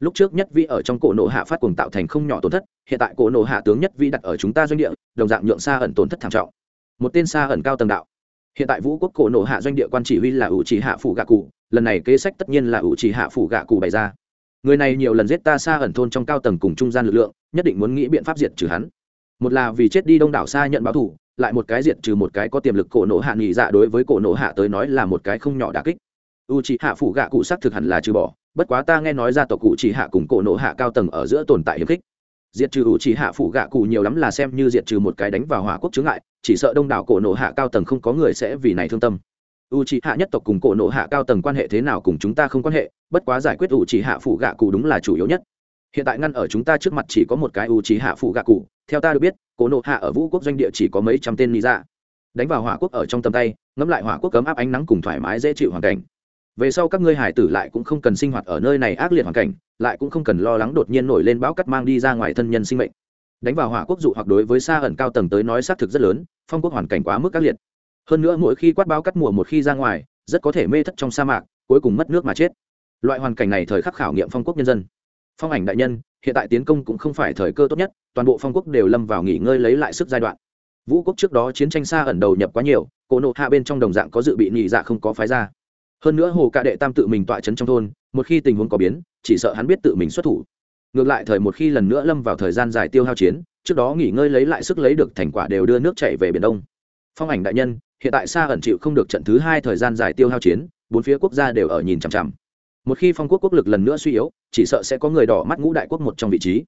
A: Lúc trước nhất vĩ ở trong cổ nộ hạ phát cuồng tạo thành không nhỏ tổn thất, hiện tại cổ nộ hạ tướng nhất vĩ đặt ở chúng ta doanh địa, đồng dạng nhượng xa ẩn tổn thất thảm trọng. Một tên xa ẩn cao tầng đạo. Hiện tại vũ quốc cổ nộ hạ doanh địa quan chỉ huy là ủ trì hạ phủ gạ cụ lần này kế sách tất nhiên là ủ trì hạ phủ gạ cụ bày ra. Người này nhiều lần giết ta xa ẩn thôn trong cao tầng cùng trung gian lực lượng, nhất định muốn nghĩ biện pháp diệt trừ hắn. Một là vì chết đi đông đảo xa nhận báo thủ lại một cái diệt trừ một cái có tiềm lực cổ nổ hạ nghỉ dạ đối với cổ nổ hạ tới nói là một cái không nhỏ đà kích. U c hạ phủ gạ cụ xác thực hẳn là trừ bỏ, bất quá ta nghe nói ra tộc cụ chỉ hạ cùng cổ nổ hạ cao tầng ở giữa tồn tại hiếm khích. Diệt trừ u c hạ phủ gạ cụ nhiều lắm là xem như diệt trừ một cái đánh vào hỏa quốc chướng ngại, chỉ sợ đông đảo cổ nổ hạ cao tầng không có người sẽ vì này thương tâm u c hạ nhất tộc cùng cổ nộ hạ cao tầng quan hệ thế nào cùng chúng ta không quan hệ, bất quá giải quyết u c hạ phụ gạ cụ đúng là chủ yếu nhất. Hiện tại ngăn ở chúng ta trước mặt chỉ có một cái u c hạ phụ gạ cụ, theo ta được biết, cổ nộ hạ ở vũ quốc doanh địa chỉ có mấy trăm tên lý ra dạ. đánh vào hỏa quốc ở trong tầm tay, ngẫm lại hỏa quốc cấm áp ánh nắng cùng thoải mái dễ chịu hoàn cảnh. Về sau các ngươi hải tử lại cũng không cần sinh hoạt ở nơi này ác liệt hoàn cảnh, lại cũng không cần lo lắng đột nhiên nổi lên bão cắt mang đi ra ngoài thân nhân sinh mệnh. Đánh vào hỏa quốc dụ hoặc đối với xa ẩn cao tầng tới nói xác thực rất lớn, phong quốc hoàn cảnh quá mức ác liệt hơn nữa mỗi khi quát bão cắt mùa một khi ra ngoài, rất có thể mê thất trong sa mạc, cuối cùng mất nước mà chết. Loại hoàn cảnh này thời khắc khảo nghiệm phong quốc nhân dân. Phong ảnh đại nhân, hiện tại tiến công cũng không phải thời cơ tốt nhất, toàn bộ phong quốc đều lâm vào nghỉ ngơi lấy lại sức giai đoạn. Vũ quốc trước đó chiến tranh xa ẩn đầu nhập quá nhiều, cổ nộ hạ bên trong đồng dạng có dự bị nhị dạ không có phái ra. Hơn nữa hồ cạ đệ tam tự mình tọa chấn trong thôn, một khi tình huống có biến, chỉ sợ hắn biết tự mình xuất thủ. Ngược lại thời một khi lần nữa lâm vào thời gian dài tiêu hao chiến, trước đó nghỉ ngơi lấy lại sức lấy được thành quả đều đưa nước chạy về biển đông. Phong ảnh đại nhân hiện tại xa ẩn chịu không được trận thứ hai thời gian dài tiêu hao chiến, bốn phía quốc gia đều ở nhìn chằm chằm. Một khi phong quốc quốc lực lần nữa suy yếu, chỉ sợ sẽ có người đỏ mắt ngũ đại quốc một trong vị trí.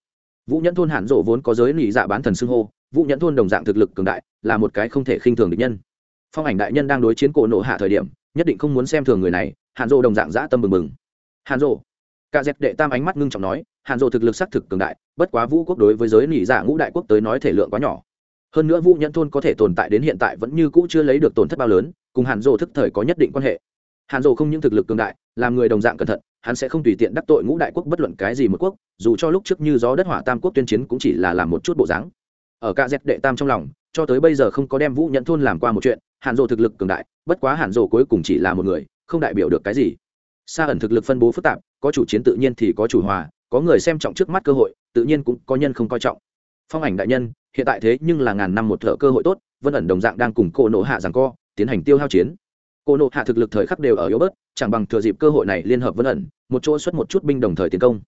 A: Vũ nhẫn thôn hạn rộ vốn có giới nỉ dạ bán thần xưng hô, vũ nhẫn thôn đồng dạng thực lực cường đại, là một cái không thể khinh thường địch nhân. Phong ảnh đại nhân đang đối chiến cổ nộ hạ thời điểm, nhất định không muốn xem thường người này hạn rộ đồng dạng dã tâm mừng mừng. Hạn rộ cả dẹp đệ tam ánh mắt ngưng trọng nói hạn rộ thực lực xác thực cường đại, bất quá vũ quốc đối với giới nỉ dạ ngũ đại quốc tới nói thể lượng quá nhỏ hơn nữa vũ nhẫn thôn có thể tồn tại đến hiện tại vẫn như cũ chưa lấy được tổn thất bao lớn, cùng hàn rồ thức thời có nhất định quan hệ. Hàn rồ không những thực lực cường đại, làm người đồng dạng cẩn thận, hắn sẽ không tùy tiện đắc tội ngũ đại quốc bất luận cái gì một quốc, dù cho lúc trước như gió đất hỏa tam quốc tuyên chiến cũng chỉ là làm một chút bộ dáng. Ở ca dẹp đệ tam trong lòng, cho tới bây giờ không có đem vũ nhẫn thôn làm qua một chuyện, hàn rồ thực lực cường đại, bất quá hàn rồ cuối cùng chỉ là một người, không đại biểu được cái gì. Xa ẩn thực lực phân bố phức tạp, có chủ chiến tự nhiên thì có chủ hòa, có người xem trọng trước mắt cơ hội, tự nhiên cũng có nhân không coi trọng phong ảnh đại nhân, hiện tại thế nhưng là ngàn năm một thợ cơ hội tốt, vân ẩn đồng dạng đang cùng cô nộ hạ rằng co, tiến hành tiêu hao chiến. Cô nộ hạ thực lực thời khắc đều ở yếu bớt, chẳng bằng thừa dịp cơ hội này liên hợp vân ẩn, một chỗ xuất một chút binh đồng thời tiến công.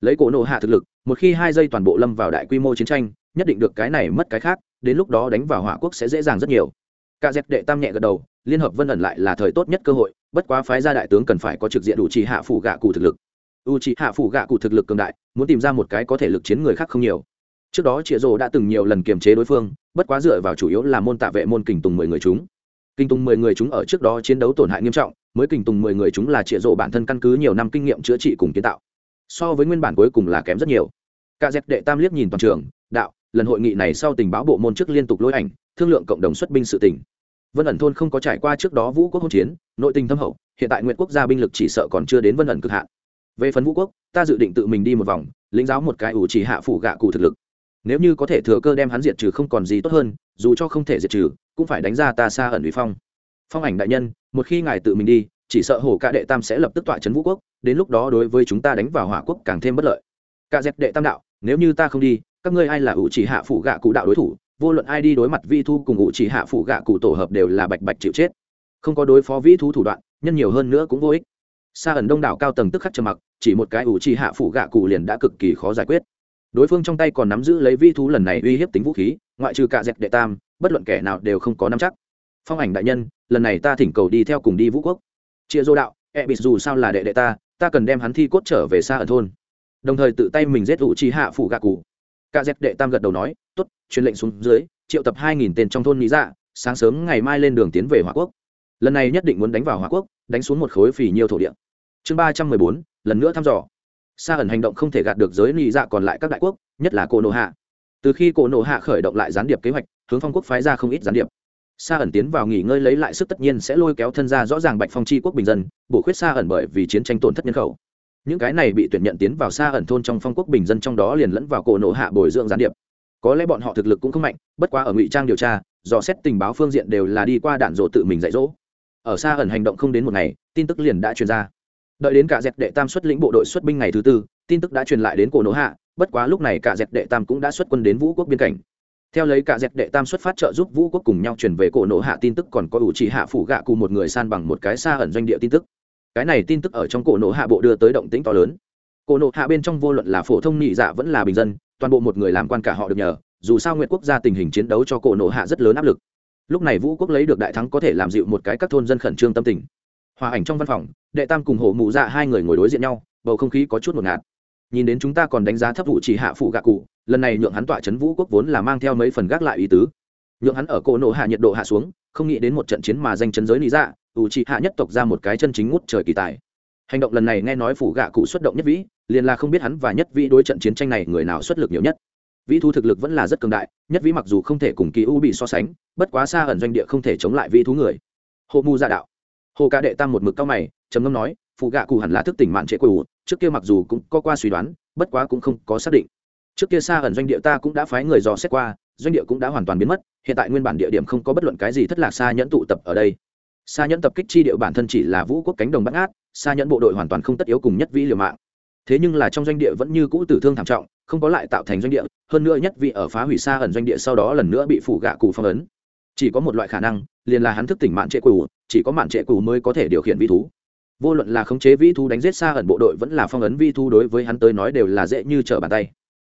A: Lấy cổ nộ hạ thực lực, một khi hai giây toàn bộ lâm vào đại quy mô chiến tranh, nhất định được cái này mất cái khác, đến lúc đó đánh vào hỏa quốc sẽ dễ dàng rất nhiều. Cả dẹp đệ tam nhẹ gật đầu, liên hợp vân ẩn lại là thời tốt nhất cơ hội, bất quá phái gia đại tướng cần phải có trực diện đủ trì hạ phủ gạ cụ thực lực. U trì hạ phủ gạ cụ thực lực cường đại, muốn tìm ra một cái có thể lực chiến người khác không nhiều trước đó chịa rồ đã từng nhiều lần kiềm chế đối phương, bất quá dựa vào chủ yếu là môn tạ vệ môn kình tùng mười người chúng. Kinh tùng mười người chúng ở trước đó chiến đấu tổn hại nghiêm trọng, mới kình tùng mười người chúng là chịa rồ bản thân căn cứ nhiều năm kinh nghiệm chữa trị cùng kiến tạo. So với nguyên bản cuối cùng là kém rất nhiều. Cả dẹp đệ tam liếc nhìn toàn trường, đạo, lần hội nghị này sau tình báo bộ môn trước liên tục lỗi ảnh, thương lượng cộng đồng xuất binh sự tỉnh vân ẩn thôn không có trải qua trước đó vũ quốc hỗn chiến, nội tình thâm hậu, hiện tại nguyện quốc gia binh lực chỉ sợ còn chưa đến vân ẩn cực hạn. Về phần vũ quốc, ta dự định tự mình đi một vòng, lĩnh giáo một cái ủ chỉ hạ phủ gạ cụ thực lực nếu như có thể thừa cơ đem hắn diệt trừ không còn gì tốt hơn, dù cho không thể diệt trừ, cũng phải đánh ra ta xa ẩn uy phong. Phong ảnh đại nhân, một khi ngài tự mình đi, chỉ sợ hổ ca đệ tam sẽ lập tức tọa trấn vũ quốc, đến lúc đó đối với chúng ta đánh vào hỏa quốc càng thêm bất lợi. Ca dẹp đệ tam đạo, nếu như ta không đi, các ngươi ai là ủ chỉ hạ phủ gạ cụ đạo đối thủ? Vô luận ai đi đối mặt vi thu cùng ủ chỉ hạ phủ gạ cụ tổ hợp đều là bạch bạch chịu chết. Không có đối phó vĩ thú thủ đoạn, nhân nhiều hơn nữa cũng vô ích. Xa ẩn đông đảo cao tầng tức khắc trầm mặc, chỉ một cái ủ chỉ hạ phủ gạ cụ liền đã cực kỳ khó giải quyết đối phương trong tay còn nắm giữ lấy vi thú lần này uy hiếp tính vũ khí, ngoại trừ cả dẹp đệ tam, bất luận kẻ nào đều không có nắm chắc. Phong ảnh đại nhân, lần này ta thỉnh cầu đi theo cùng đi vũ quốc. Chia dô đạo e bị dù sao là đệ đệ ta ta cần đem hắn thi cốt trở về xa ở thôn. Đồng thời tự tay mình giết vụ chi hạ phủ gạ cụ. Cả dẹp đệ tam gật đầu nói t ố t truyền lệnh xuống dưới, triệu tập hai nghìn tên trong thôn lý dạ sáng sớm ngày mai lên đường tiến về hòa quốc. Lần này nhất định muốn đánh vào hòa quốc, đánh xuống một khối phì nhiêu thổ địa. Chương ba trăm mười bốn, lần nữa thăm dò xa ẩn hành động không thể gạt được giới lý dạ còn lại các đại quốc, nhất là cổ nộ hạ. Từ khi cổ nộ hạ khởi động lại gián điệp kế hoạch, hướng phong quốc phái ra không ít gián điệp. Sa ẩn tiến vào nghỉ ngơi lấy lại sức tất nhiên sẽ lôi kéo thân ra rõ ràng bạch phong chi quốc bình dân, bổ khuyết Sa ẩn bởi vì chiến tranh tổn thất nhân khẩu. Những cái này bị tuyển nhận tiến vào Sa ẩn thôn trong phong quốc bình dân trong đó liền lẫn vào cổ nộ hạ bồi dưỡng gián điệp. Có lẽ bọn họ thực lực cũng không mạnh, bất quá ở ngụy trang điều tra, dò xét tình báo phương diện đều là đi qua đạn rồ tự mình dạy dỗ. Ở Sa ẩn hành động không đến một ngày, tin tức liền đã truyền ra đợi đến cả dẹp đệ tam xuất lĩnh bộ đội xuất binh ngày thứ tư, tin tức đã truyền lại đến cổ nỗ hạ, bất quá lúc này cả dẹp đệ tam cũng đã xuất quân đến vũ quốc biên cảnh. Theo lấy cả dẹp đệ tam xuất phát trợ giúp vũ quốc cùng nhau truyền về cổ nỗ hạ tin tức còn có ủ chỉ hạ phủ gạ cùng một người san bằng một cái xa ẩn doanh địa tin tức. Cái này tin tức ở trong cổ nỗ hạ bộ đưa tới động tĩnh to lớn. Cổ nỗ hạ bên trong vô luận là phổ thông nhị dạ vẫn là bình dân, toàn bộ một người làm quan cả họ được nhờ, dù sao nguyện quốc gia tình hình chiến đấu cho cổ nộ hạ rất lớn áp lực. Lúc này vũ quốc lấy được đại thắng có thể làm dịu một cái các thôn dân khẩn trương tâm tình hòa ảnh trong văn phòng, đệ tam cùng hổ mụ dạ hai người ngồi đối diện nhau, bầu không khí có chút ngột ngạt. Nhìn đến chúng ta còn đánh giá thấp vụ chỉ hạ phụ gạ cụ, lần này nhượng hắn tỏa chấn vũ quốc vốn là mang theo mấy phần gác lại ý tứ. Nhượng hắn ở cỗ nộ hạ nhiệt độ hạ xuống, không nghĩ đến một trận chiến mà danh chấn giới lý dạ ủ trị hạ nhất tộc ra một cái chân chính ngút trời kỳ tài. Hành động lần này nghe nói phủ gạ cụ xuất động nhất vĩ, liền là không biết hắn và nhất vĩ đối trận chiến tranh này người nào xuất lực nhiều nhất. Vĩ thu thực lực vẫn là rất cường đại, nhất vĩ mặc dù không thể cùng kỳ u bị so sánh, bất quá xa ẩn doanh địa không thể chống lại vĩ thú người. Hộ mù gia đạo hồ ca đệ tam một mực cao mày, trầm ngâm nói, phụ gạ cụ hẳn là thức tỉnh mạn trệ cụ trước kia mặc dù cũng có qua suy đoán, bất quá cũng không có xác định. Trước kia xa ẩn doanh địa ta cũng đã phái người dò xét qua, doanh địa cũng đã hoàn toàn biến mất, hiện tại nguyên bản địa điểm không có bất luận cái gì thất lạc xa nhẫn tụ tập ở đây. Xa nhẫn tập kích chi địa bản thân chỉ là vũ quốc cánh đồng bắt ngát, xa nhẫn bộ đội hoàn toàn không tất yếu cùng nhất vĩ liều mạng. Thế nhưng là trong doanh địa vẫn như cũ tử thương thảm trọng, không có lại tạo thành doanh địa, hơn nữa nhất vị ở phá hủy xa ẩn doanh địa sau đó lần nữa bị phủ gạ cụ phong ấn. Chỉ có một loại khả năng, liền là hắn thức tỉnh mạn trệ cù chỉ có mạn trệ cũ mới có thể điều khiển vi thú. Vô luận là khống chế vi thú đánh giết xa ẩn bộ đội vẫn là phong ấn vi thú đối với hắn tới nói đều là dễ như trở bàn tay.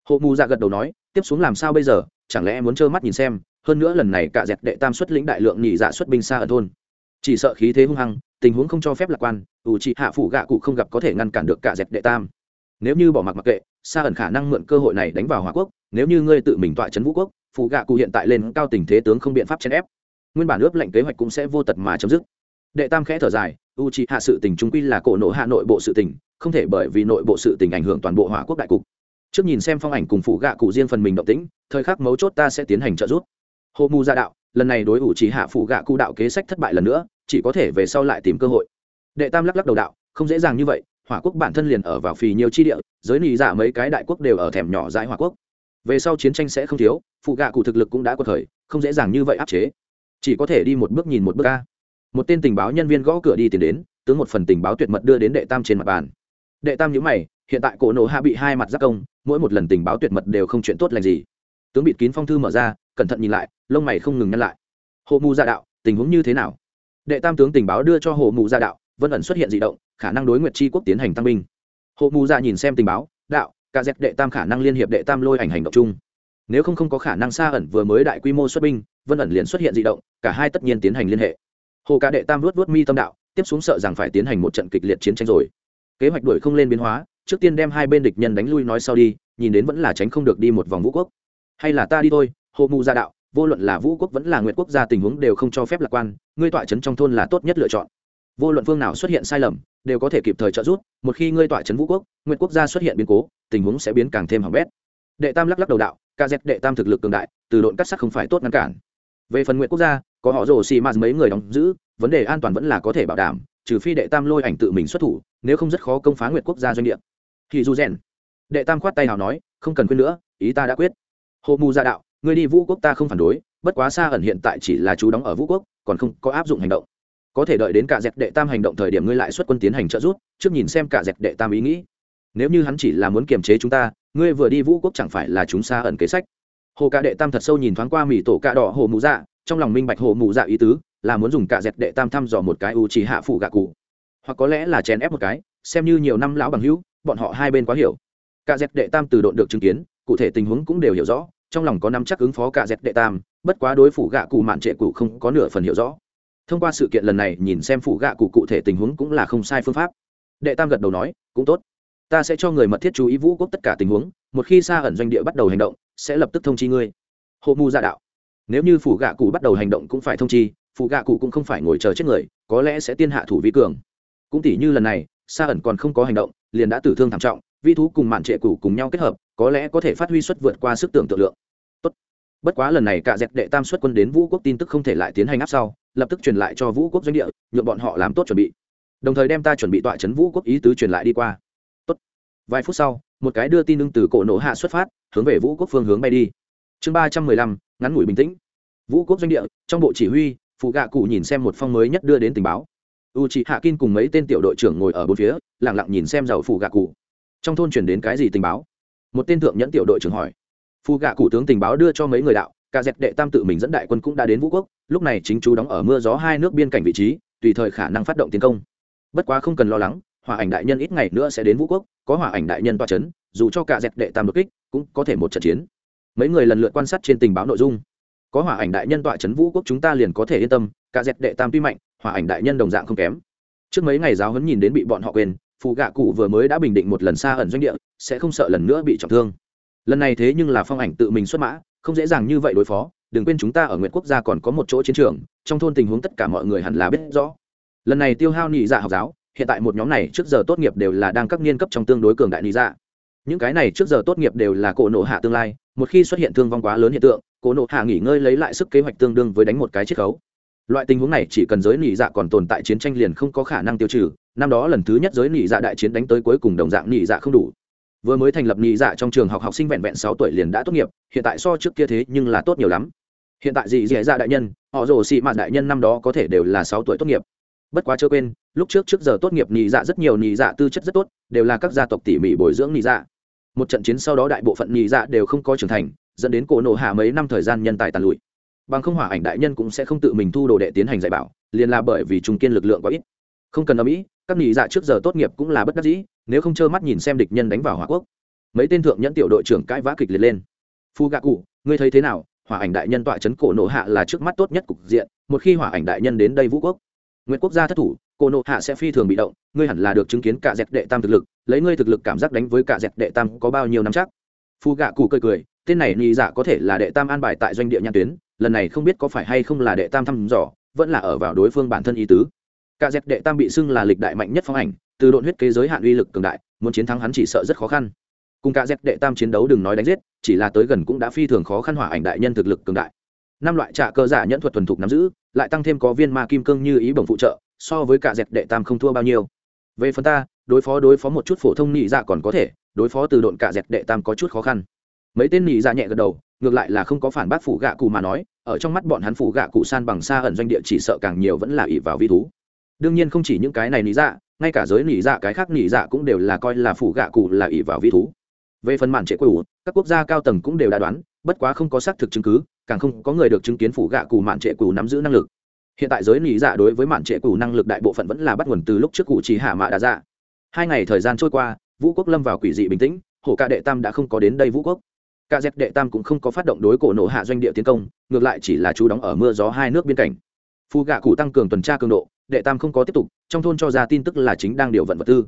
A: Hộ mù dạ gật đầu nói, tiếp xuống làm sao bây giờ? Chẳng lẽ muốn trơ mắt nhìn xem? Hơn nữa lần này cả dẹp đệ tam xuất lĩnh đại lượng nhị dạ xuất binh xa ẩn thôn. Chỉ sợ khí thế hung hăng, tình huống không cho phép lạc quan, ủ trị hạ phủ gạ cụ không gặp có thể ngăn cản được cả dẹp đệ tam. Nếu như bỏ mặc mặc kệ, xa ẩn khả năng mượn cơ hội này đánh vào hòa quốc, nếu như ngươi tự mình tọa trấn vũ quốc phụ gạ cụ hiện tại lên cao tình thế tướng không biện pháp chèn ép nguyên bản ướp lệnh kế hoạch cũng sẽ vô tật mà chấm dứt. Đệ tam khẽ thở dài u c hạ sự tình trung quy là cổ nộ hạ nội bộ sự tình, không thể bởi vì nội bộ sự tình ảnh hưởng toàn bộ hỏa quốc đại cục. Trước nhìn xem phong ảnh cùng phụ gạ cụ riêng phần mình động tĩnh, thời khắc mấu chốt ta sẽ tiến hành trợ giúp. Hộ mù gia đạo, lần này đối ủ chỉ hạ phụ gạ cụ đạo kế sách thất bại lần nữa, chỉ có thể về sau lại tìm cơ hội. Đệ tam lắc lắc đầu đạo, không dễ dàng như vậy, hỏa quốc bản thân liền ở vào phì nhiều chi địa, giới nị giả mấy cái đại quốc đều ở thèm nhỏ dãi hỏa quốc. Về sau chiến tranh sẽ không thiếu phụ gạ cụ thực lực cũng đã có thời không dễ dàng như vậy áp chế chỉ có thể đi một bước nhìn một bước ca một tên tình báo nhân viên gõ cửa đi tìm đến, tướng một phần tình báo tuyệt mật đưa đến đệ tam trên mặt bàn. Đệ tam nhữ mày, hiện tại cổ nổ hạ bị hai mặt giác công, mỗi một lần tình báo tuyệt mật đều không chuyện tốt lành gì. Tướng bịt kín phong thư mở ra, cẩn thận nhìn lại, lông mày không ngừng nhăn lại. Hộ mù gia đạo, tình huống như thế nào? Đệ tam tướng tình báo đưa cho hộ mù gia đạo, vân ẩn xuất hiện d ị động, khả năng đối nguyệt tri quốc tiến hành tăng binh. Hộ mù gia nhìn xem tình báo, đạo cả dẹp đệ tam khả năng liên hiệp đệ tam lôi ảnh hành động chung. Nếu không không có khả năng xa ẩn vừa mới đại quy mô xuất binh vân ẩn liền xuất hiện di động, cả hai tất nhiên tiến hành liên hệ. Hồ ca đệ tam luốt luốt mi tâm đạo, tiếp xuống sợ rằng phải tiến hành một trận kịch liệt chiến tranh rồi. Kế hoạch đuổi không lên biến hóa, trước tiên đem hai bên địch nhân đánh lui nói sau đi, nhìn đến vẫn là tránh không được đi một vòng vũ quốc. Hay là ta đi thôi, hồ mù gia đạo, vô luận là vũ quốc vẫn là nguyện quốc gia tình huống đều không cho phép lạc quan, ngươi tọa trấn trong thôn là tốt nhất lựa chọn. Vô luận phương nào xuất hiện sai lầm, đều có thể kịp thời trợ giúp, một khi ngươi tọa trấn vũ quốc, nguyện quốc gia xuất hiện biến cố, tình huống sẽ biến càng thêm hỏng bét. Đệ tam lắc lắc đầu đạo, ca dẹp đệ tam thực lực cường đại, từ độn cắt sắt không phải tốt ngăn cản về phần nguyện quốc gia, có họ rồ xì m mấy người đóng giữ, vấn đề an toàn vẫn là có thể bảo đảm, trừ phi đệ tam lôi ảnh tự mình xuất thủ, nếu không rất khó công phá nguyện quốc gia doanh địa. Thì du rèn. Đệ tam khoát tay nào nói, không cần quên nữa, ý ta đã quyết. Hộ mù gia đạo người đi vũ quốc ta không phản đối, bất quá xa ẩn hiện tại chỉ là chú đóng ở vũ quốc, còn không có áp dụng hành động. Có thể đợi đến cả dẹp đệ tam hành động thời điểm ngươi lại xuất quân tiến hành trợ giúp, trước nhìn xem cả dẹp đệ tam ý nghĩ. Nếu như hắn chỉ là muốn kiềm chế chúng ta, ngươi vừa đi vũ quốc chẳng phải là chúng xa ẩn kế sách hồ cạ đệ tam thật sâu nhìn thoáng qua mỹ tổ cạ đỏ hồ mụ dạ trong lòng minh bạch hồ mụ dạ ý tứ, là muốn dùng cạ dẹt đệ tam thăm dò một cái u chỉ hạ phụ gạ cụ. Hoặc có lẽ là chèn ép một cái, xem như nhiều năm lão bằng hữu, bọn họ hai bên quá hiểu. Cạ dẹt đệ tam từ độn được chứng kiến, cụ thể tình huống cũng đều hiểu rõ, trong lòng có năm chắc ứng phó cạ dẹt đệ tam, bất quá đối phủ gạ cụ mạn trệ cụ không có nửa phần hiểu rõ. Thông qua sự kiện lần này nhìn xem phủ gạ cụ cụ thể tình huống cũng là không sai phương pháp. Đệ tam gật đầu nói, cũng tốt ta sẽ cho người mật thiết chú ý vũ quốc tất cả tình huống, một khi xa ẩn doanh địa bắt đầu hành động, sẽ lập tức thông chi ngươi. Hộ mù gia dạ đạo. Nếu như phủ gạ cụ bắt đầu hành động cũng phải thông chi, phủ gạ cụ cũng không phải ngồi chờ chết người, có lẽ sẽ tiên hạ thủ vi cường. Cũng tỷ như lần này, xa ẩn còn không có hành động, liền đã tử thương thảm trọng, vi thú cùng mạn trệ cụ cùng nhau kết hợp, có lẽ có thể phát huy suất vượt qua sức tưởng tượng lượng. Tốt. bất quá lần này cả dẹp đệ tam xuất quân đến vũ quốc tin tức không thể lại tiến hành áp sau, lập tức truyền lại cho vũ quốc doanh địa, nhượng bọn họ làm tốt chuẩn bị. Đồng thời đem ta chuẩn bị tọa chấn vũ quốc ý tứ truyền lại đi qua vài phút sau, một cái đưa tin ưng từ cổ nổ hạ xuất phát, hướng về vũ quốc phương hướng bay đi. Chương ba trăm mười lăm, ngắn ngủi bình tĩnh. Vũ quốc doanh địa, trong bộ chỉ huy, phụ gạ cụ nhìn xem một phong mới nhất đưa đến tình báo. U chị hạ kin cùng mấy tên tiểu đội trưởng ngồi ở bốn phía lẳng lặng nhìn xem giàu phụ gạ cụ. Trong thôn chuyển đến cái gì tình báo? Một tên thượng nhẫn tiểu đội trưởng hỏi. Phụ gạ cụ tướng tình báo đưa cho mấy người đạo, cả dẹp đệ tam tự mình dẫn đại quân cũng đã đến vũ quốc, lúc này chính chú đóng ở mưa gió hai nước biên cảnh vị trí, tùy thời khả năng phát động tiến công. Bất quá không cần lo lắng hòa ảnh đại nhân ít ngày nữa sẽ đến vũ quốc, có hòa ảnh đại nhân toa c h ấ n dù cho cả dẹp đệ tam đột kích, cũng có thể một trận chiến. Mấy người lần lượt quan sát trên tình báo nội dung. Có hòa ảnh đại nhân toa c h ấ n vũ quốc chúng ta liền có thể yên tâm, cả dẹp đệ tam tuy mạnh, hòa ảnh đại nhân đồng dạng không kém. Trước mấy ngày giáo huấn nhìn đến bị bọn họ quên phụ gạ cụ vừa mới đã bình định một lần xa ẩn doanh địa, sẽ không sợ lần nữa bị trọng thương. Lần này thế nhưng là phong ảnh tự mình xuất mã, không dễ dàng như vậy đối phó, đừng quên chúng ta ở nguyện quốc gia còn có một chỗ chiến trường, trong thôn tình huống tất cả mọi người hẳn là biết rõ. Lần này tiêu hao nhị dạ học giáo hiện tại một nhóm này trước giờ tốt nghiệp đều là đang các niên cấp trong tương đối cường đại lý dạ. Những cái này trước giờ tốt nghiệp đều là cổ nộ hạ tương lai, một khi xuất hiện thương vong quá lớn hiện tượng, cổ nộ hạ nghỉ ngơi lấy lại sức kế hoạch tương đương với đánh một cái chiết khấu. Loại tình huống này chỉ cần giới nỉ dạ còn tồn tại chiến tranh liền không có khả năng tiêu trừ, năm đó lần thứ nhất giới nỉ dạ đại chiến đánh tới cuối cùng đồng dạng nỉ dạ không đủ. Vừa mới thành lập nỉ dạ trong trường học học sinh vẹn vẹn sáu tuổi liền đã tốt nghiệp, hiện tại so trước kia thế nhưng là tốt nhiều lắm. Hiện tại gì dẻ dạ đại nhân, họ rồ xị mà đại nhân năm đó có thể đều là sáu tuổi tốt nghiệp. Bất quá chưa quên lúc trước trước giờ tốt nghiệp nhị dạ rất nhiều nhị dạ tư chất rất tốt, đều là các gia tộc tỉ mỉ bồi dưỡng nhị dạ. Một trận chiến sau đó đại bộ phận nhị dạ đều không có trưởng thành, dẫn đến cổ nổ hạ mấy năm thời gian nhân tài tàn lụi. Bằng không hỏa ảnh đại nhân cũng sẽ không tự mình thu đồ đệ tiến hành dạy bảo, liền là bởi vì trung kiên lực lượng quá ít. Không cần ở mỹ các nhị dạ trước giờ tốt nghiệp cũng là bất đắc dĩ, nếu không trơ mắt nhìn xem địch nhân đánh vào hỏa quốc. Mấy tên thượng nhẫn tiểu đội trưởng cãi vã kịch liệt lên. Phu gạ cụ, ngươi thấy thế nào? Hỏa ảnh đại nhân tọa chấn cổ nổ hạ là trước mắt tốt nhất cục diện, một khi hỏa ảnh đại nhân đến đây vũ quốc nguyễn quốc gia thất thủ, cô nộ hạ sẽ phi thường bị động, ngươi hẳn là được chứng kiến cả dẹp đệ tam thực lực, lấy ngươi thực lực cảm giác đánh với cả dẹp đệ tam có bao nhiêu năm chắc? Phu gạ cụ cười cười, tên này nhị dạ có thể là đệ tam an bài tại doanh địa nhãn tuyến, lần này không biết có phải hay không là đệ tam thăm dò, vẫn là ở vào đối phương bản thân ý tứ. Cả dẹp đệ tam bị xưng là lịch đại mạnh nhất phong ảnh, từ độn huyết kế giới hạn uy lực cường đại, muốn chiến thắng hắn chỉ sợ rất khó khăn. Cùng cả dẹp đệ tam chiến đấu đừng nói đánh giết, chỉ là tới gần cũng đã phi thường khó khăn hỏa ảnh đại nhân thực lực cường đại. Năm loại trạ cơ giả nhẫn thuật thuần thục nắm giữ lại tăng thêm có viên ma kim cương như ý bổng phụ trợ, so với cả dẹp đệ tam không thua bao nhiêu. Về phần ta, đối phó đối phó một chút phổ thông nị dạ còn có thể, đối phó từ độn cả dẹp đệ tam có chút khó khăn. Mấy tên nị dạ nhẹ gật đầu, ngược lại là không có phản bác phủ gạ cụ mà nói, ở trong mắt bọn hắn phủ gạ cụ san bằng xa ẩn doanh địa chỉ sợ càng nhiều vẫn là ỷ vào vi thú. Đương nhiên không chỉ những cái này nị dạ ngay cả giới nị dạ cái khác nị dạ cũng đều là coi là phủ gạ cụ là ỷ vào vi thú. Về phần màn trệ quỷ, các quốc gia cao tầng cũng đều đã đoán, bất quá không có xác thực chứng cứ càng không có người được chứng kiến phủ gạ cụ mạn trệ cụ nắm giữ năng lực. Hiện tại giới lý dạ đối với mạn trệ cụ năng lực đại bộ phận vẫn là bắt nguồn từ lúc trước cụ chỉ hạ mạ đã dạ. Hai ngày thời gian trôi qua, vũ quốc lâm vào quỷ dị bình tĩnh, hổ ca đệ tam đã không có đến đây vũ quốc. Ca dẹp đệ tam cũng không có phát động đối cổ nổ hạ doanh địa tiến công, ngược lại chỉ là chú đóng ở mưa gió hai nước biên cảnh. Phù gạ cụ tăng cường tuần tra cường độ, đệ tam không có tiếp tục, trong thôn cho ra tin tức là chính đang điều vận vật tư.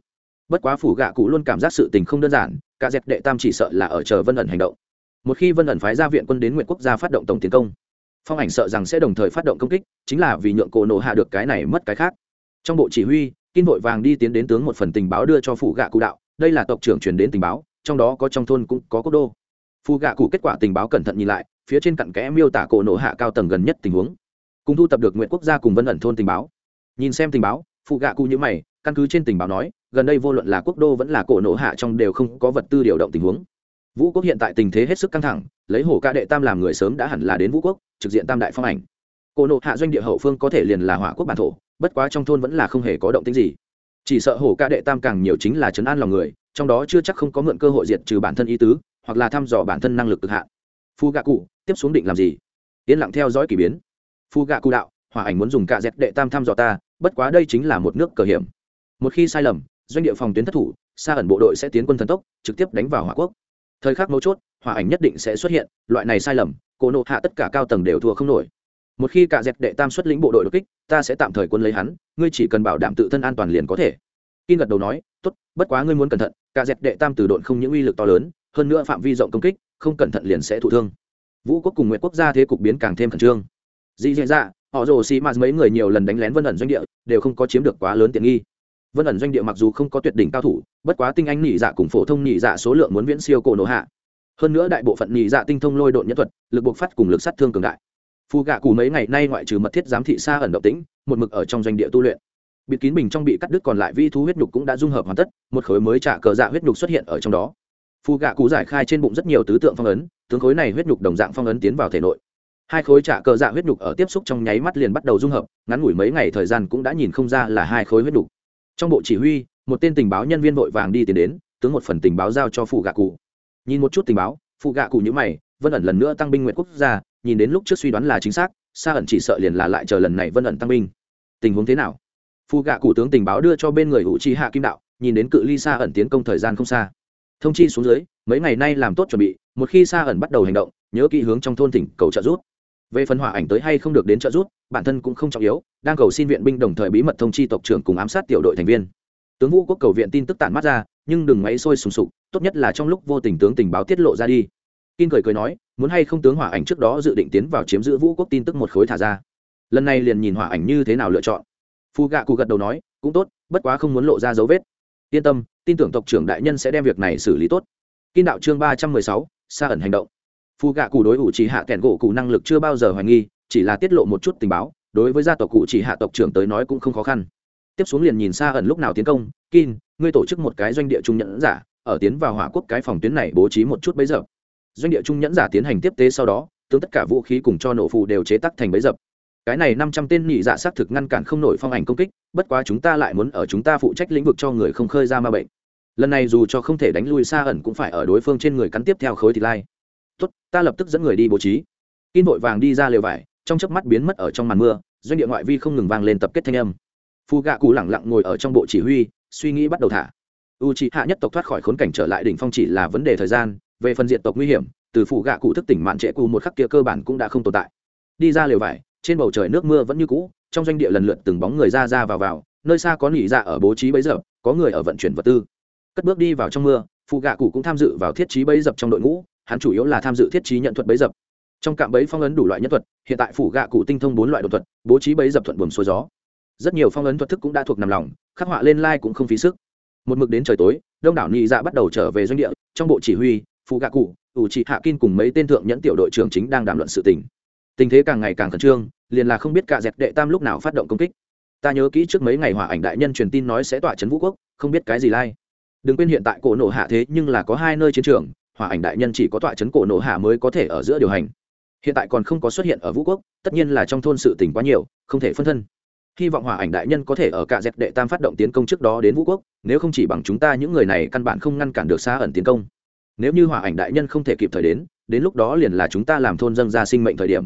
A: Bất quá phủ gạ cụ luôn cảm giác sự tình không đơn giản, ca dẹp đệ tam chỉ sợ là ở chờ vân ẩn hành động một khi vân ẩn phái ra viện quân đến nguyện quốc gia phát động tổng tiến công, phong ảnh sợ rằng sẽ đồng thời phát động công kích, chính là vì nhượng cổ nổ hạ được cái này mất cái khác. Trong bộ chỉ huy kinh vội vàng đi tiến đến tướng một phần tình báo đưa cho phủ gạ cụ đạo, đây là tộc trưởng truyền đến tình báo, trong đó có trong thôn cũng có quốc đô. Phù gạ cụ kết quả tình báo cẩn thận nhìn lại, phía trên cặn kẽ miêu tả cổ nổ hạ cao tầng gần nhất tình huống. Cùng thu tập được nguyện quốc gia cùng vân ẩn thôn tình báo. Nhìn xem tình báo phụ gạ cụ như mày, căn cứ trên tình báo nói, gần đây vô luận là quốc đô vẫn là cổ nổ hạ trong đều không có vật tư điều động tình huống vũ quốc hiện tại tình thế hết sức căng thẳng, lấy hổ ca đệ tam làm người sớm đã hẳn là đến vũ quốc, trực diện tam đại phong ảnh. Cổ nộ hạ doanh địa hậu phương có thể liền là hỏa quốc bản thổ, bất quá trong thôn vẫn là không hề có động tính gì. Chỉ sợ hổ ca đệ tam càng nhiều chính là chấn an lòng người, trong đó chưa chắc không có mượn cơ hội diệt trừ bản thân ý tứ, hoặc là thăm dò bản thân năng lực cực hạn. Phu gạ cụ, tiếp xuống định làm gì? Yên lặng theo dõi k ỳ biến. Phu gạ cụ đạo, hỏa ảnh muốn dùng cạ dẹt đệ tam thăm dò ta, bất quá đây chính là một nước cờ hiểm. Một khi sai lầm, doanh địa phòng tuyến thất thủ xa ẩn bộ đội sẽ tiến quân thần tốc, trực tiếp đánh vào hỏa quốc thời khắc mấu chốt hỏa ảnh nhất định sẽ xuất hiện loại này sai lầm cổ nộ hạ tất cả cao tầng đều thua không nổi một khi cả dẹt đệ tam xuất lĩnh bộ đội đột kích ta sẽ tạm thời quân lấy hắn ngươi chỉ cần bảo đảm tự thân an toàn liền có thể Kim gật đầu nói, "Tốt, bất quá ngươi muốn cẩn thận, cả dẹp đệ tam từ độn không những uy lực to lớn, hơn nữa phạm vi rộng công kích, không cẩn thận liền sẽ thụ thương." Vũ quốc cùng nguyện quốc gia thế cục biến càng thêm khẩn trương. Dị dạ dạ, họ rồ xì mà mấy người nhiều lần đánh lén Vân ẩn doanh địa, đều không có chiếm được quá lớn tiện nghi. Vân ẩn doanh địa mặc dù không có tuyệt đỉnh cao thủ, bất quá tinh anh nhị dạ cùng phổ thông nhị dạ số lượng muốn viễn siêu cổ nổ hạ. Hơn nữa đại bộ phận nhị dạ tinh thông lôi độn nhân thuật, lực buộc phát cùng lực sát thương cường đại. Phu gạ cù mấy ngày nay ngoại trừ mật thiết giám thị xa ẩn động tĩnh, một mực ở trong doanh địa tu luyện bịt kín bình trong bị cắt đứt còn lại vi thú huyết nhục cũng đã dung hợp hoàn tất một khối mới trả cờ dạ huyết nhục xuất hiện ở trong đó phù gạ cù giải khai trên bụng rất nhiều tứ tượng phong ấn tướng khối này huyết nhục đồng dạng phong ấn tiến vào thể nội hai khối trả cờ dạ huyết nhục ở tiếp xúc trong nháy mắt liền bắt đầu dung hợp ngắn ngủi mấy ngày thời gian cũng đã nhìn không ra là hai khối huyết nhục trong bộ chỉ huy, một tên tình báo nhân viên vội vàng đi tiến đến, tướng một phần tình báo giao cho phụ gạ cụ. Nhìn một chút tình báo, phụ gạ cụ nhữ mày, vân ẩn lần nữa tăng binh nguyện quốc gia, nhìn đến lúc trước suy đoán là chính xác xa ẩn chỉ sợ liền là lại chờ lần này vân ẩn tăng binh. Tình huống thế nào? Phụ gạ cụ tướng tình báo đưa cho bên người hữu trí hạ kim đạo, nhìn đến cự ly xa ẩn tiến công thời gian không xa. Thông chi xuống dưới, mấy ngày nay làm tốt chuẩn bị, một khi xa ẩn bắt đầu hành động, nhớ kỹ hướng trong thôn tỉnh cầu trợ rút về phần hỏa ảnh tới hay không được đến trợ giúp, bản thân cũng không trọng yếu đang cầu xin viện binh đồng thời bí mật thông chi tộc trưởng cùng ám sát tiểu đội thành viên. Tướng vũ quốc cầu viện tin tức tản mắt ra nhưng đừng máy sôi sùng sục tốt nhất là trong lúc vô tình tướng tình báo tiết lộ ra đi. Kim cười cười nói muốn hay không tướng hỏa ảnh trước đó dự định tiến vào chiếm giữ vũ quốc tin tức một khối thả ra. Lần này liền nhìn hỏa ảnh như thế nào lựa chọn. Phù gạ cụ gật đầu nói cũng tốt bất quá không muốn lộ ra dấu vết. Yên tâm tin tưởng tộc trưởng đại nhân sẽ đem việc này xử lý tốt. Kim đạo chương ba trăm mười sáu xa ẩn hành động phù gạ cụ đối ủ chỉ hạ kẹn gỗ cụ năng lực chưa bao giờ hoài nghi, chỉ là tiết lộ một chút tình báo, đối với gia tộc cụ chỉ hạ tộc trưởng tới nói cũng không khó khăn. Tiếp xuống liền nhìn xa ẩn lúc nào tiến công, kin, ngươi tổ chức một cái doanh địa trung nhẫn giả, ở tiến vào hỏa quốc cái phòng tuyến này bố trí một chút bấy giờ. Doanh địa trung nhẫn giả tiến hành tiếp tế sau đó tướng tất cả vũ khí cùng cho nổ phù đều chế tắc thành bấy dập cái này năm trăm tên nhị dạ xác thực ngăn cản không nổi phong ảnh công kích, bất quá chúng ta lại muốn ở chúng ta phụ trách lĩnh vực cho người không khơi ra ma bệnh. Lần này dù cho không thể đánh lui xa ẩn cũng phải ở đối phương trên người cắn tiếp theo khối thịt lai tốt, ta lập tức dẫn người đi bố trí. Kim vội vàng đi ra lều vải, trong chớp mắt biến mất ở trong màn mưa, doanh địa ngoại vi không ngừng vang lên tập kết thanh âm. Phù gạ cụ lẳng lặng ngồi ở trong bộ chỉ huy, suy nghĩ bắt đầu thả. U c hạ nhất tộc thoát khỏi khốn cảnh trở lại đỉnh phong chỉ là vấn đề thời gian, về phần diện tộc nguy hiểm, từ phủ gạ cụ thức tỉnh mạn trệ cụ một khắc kia cơ bản cũng đã không tồn tại. Đi ra lều vải, trên bầu trời nước mưa vẫn như cũ, trong doanh địa lần lượt từng bóng người ra ra vào vào, nơi xa có nỉ dạ ở bố trí bấy giờ, có người ở vận chuyển vật tư. Cất bước đi vào trong mưa phụ gạ cụ cũng tham dự vào thiết trí bấy dập trong đội ngũ hắn chủ yếu là tham dự thiết trí nhận thuật bấy dập. Trong cạm bẫy phong ấn đủ loại nhân thuật, hiện tại phủ gạ cụ tinh thông bốn loại đột thuật, bố trí bấy dập thuận buồm xuôi gió. Rất nhiều phong ấn thuật thức cũng đã thuộc nằm lòng, khắc họa lên lai cũng không phí sức. Một mực đến trời tối, đông đảo nị dạ bắt đầu trở về doanh địa, trong bộ chỉ huy phụ gạ cụ, ủ trị hạ kin cùng mấy tên thượng nhẫn tiểu đội trưởng chính đang đàm luận sự tình. Tình thế càng ngày càng khẩn trương, liền là không biết cả dẹt đệ tam lúc nào phát động công kích. Ta nhớ kỹ trước mấy ngày hỏa ảnh đại nhân truyền tin nói sẽ tỏa trấn vũ quốc, không biết cái gì lai. Đừng quên hiện tại cổ nổ hạ thế nhưng là có hai nơi chiến trường hòa ảnh đại nhân chỉ có tọa trấn cổ nổ hạ mới có thể ở giữa điều hành. Hiện tại còn không có xuất hiện ở vũ quốc, tất nhiên là trong thôn sự tỉnh quá nhiều, không thể phân thân. Hy vọng hòa ảnh đại nhân có thể ở cả dẹp đệ tam phát động tiến công trước đó đến vũ quốc, nếu không chỉ bằng chúng ta những người này căn bản không ngăn cản được xa ẩn tiến công. Nếu như hòa ảnh đại nhân không thể kịp thời đến đến lúc đó liền là chúng ta làm thôn dân ra sinh mệnh thời điểm.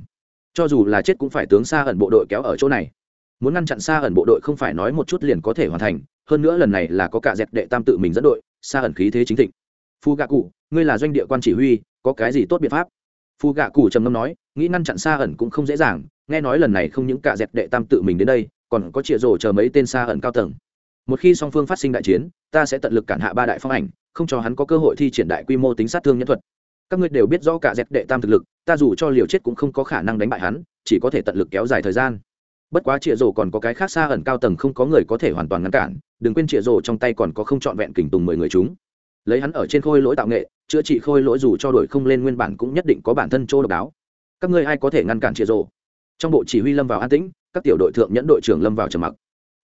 A: Cho dù là chết cũng phải tướng xa ẩn bộ đội kéo ở chỗ này. Muốn ngăn chặn xa ẩn bộ đội không phải nói một chút liền có thể hoàn thành, hơn nữa lần này là có cả dẹp đệ tam tự mình dẫn đội xa ẩn khí thế chính thịnh phu gạ cụ, ngươi là doanh địa quan chỉ huy, có cái gì tốt biện pháp? Phu gạ cụ trầm ngâm nói, nghĩ ngăn chặn xa ẩn cũng không dễ dàng, nghe nói lần này không những cả dẹp đệ tam tự mình đến đây, còn có chịa rổ chờ mấy tên xa ẩn cao tầng. Một khi song phương phát sinh đại chiến, ta sẽ tận lực cản hạ ba đại phong ảnh, không cho hắn có cơ hội thi triển đại quy mô tính sát thương nhân thuật. Các ngươi đều biết rõ cả dẹp đệ tam thực lực, ta dù cho liều chết cũng không có khả năng đánh bại hắn, chỉ có thể tận lực kéo dài thời gian. Bất quá chĩa rổ còn có cái khác xa ẩn cao tầng không có người có thể hoàn toàn ngăn cản, đừng quên chĩa rổ trong tay còn có không trọn vẹn kình tùng mười người chúng lấy hắn ở trên khôi lỗi tạo nghệ, chữa trị khôi lỗi dù cho đổi không lên nguyên bản cũng nhất định có bản thân chỗ độc đáo. Các ngươi ai có thể ngăn cản chia rổ trong bộ chỉ huy lâm vào an tĩnh, các tiểu đội thượng nhẫn đội trưởng lâm vào trầm mặc.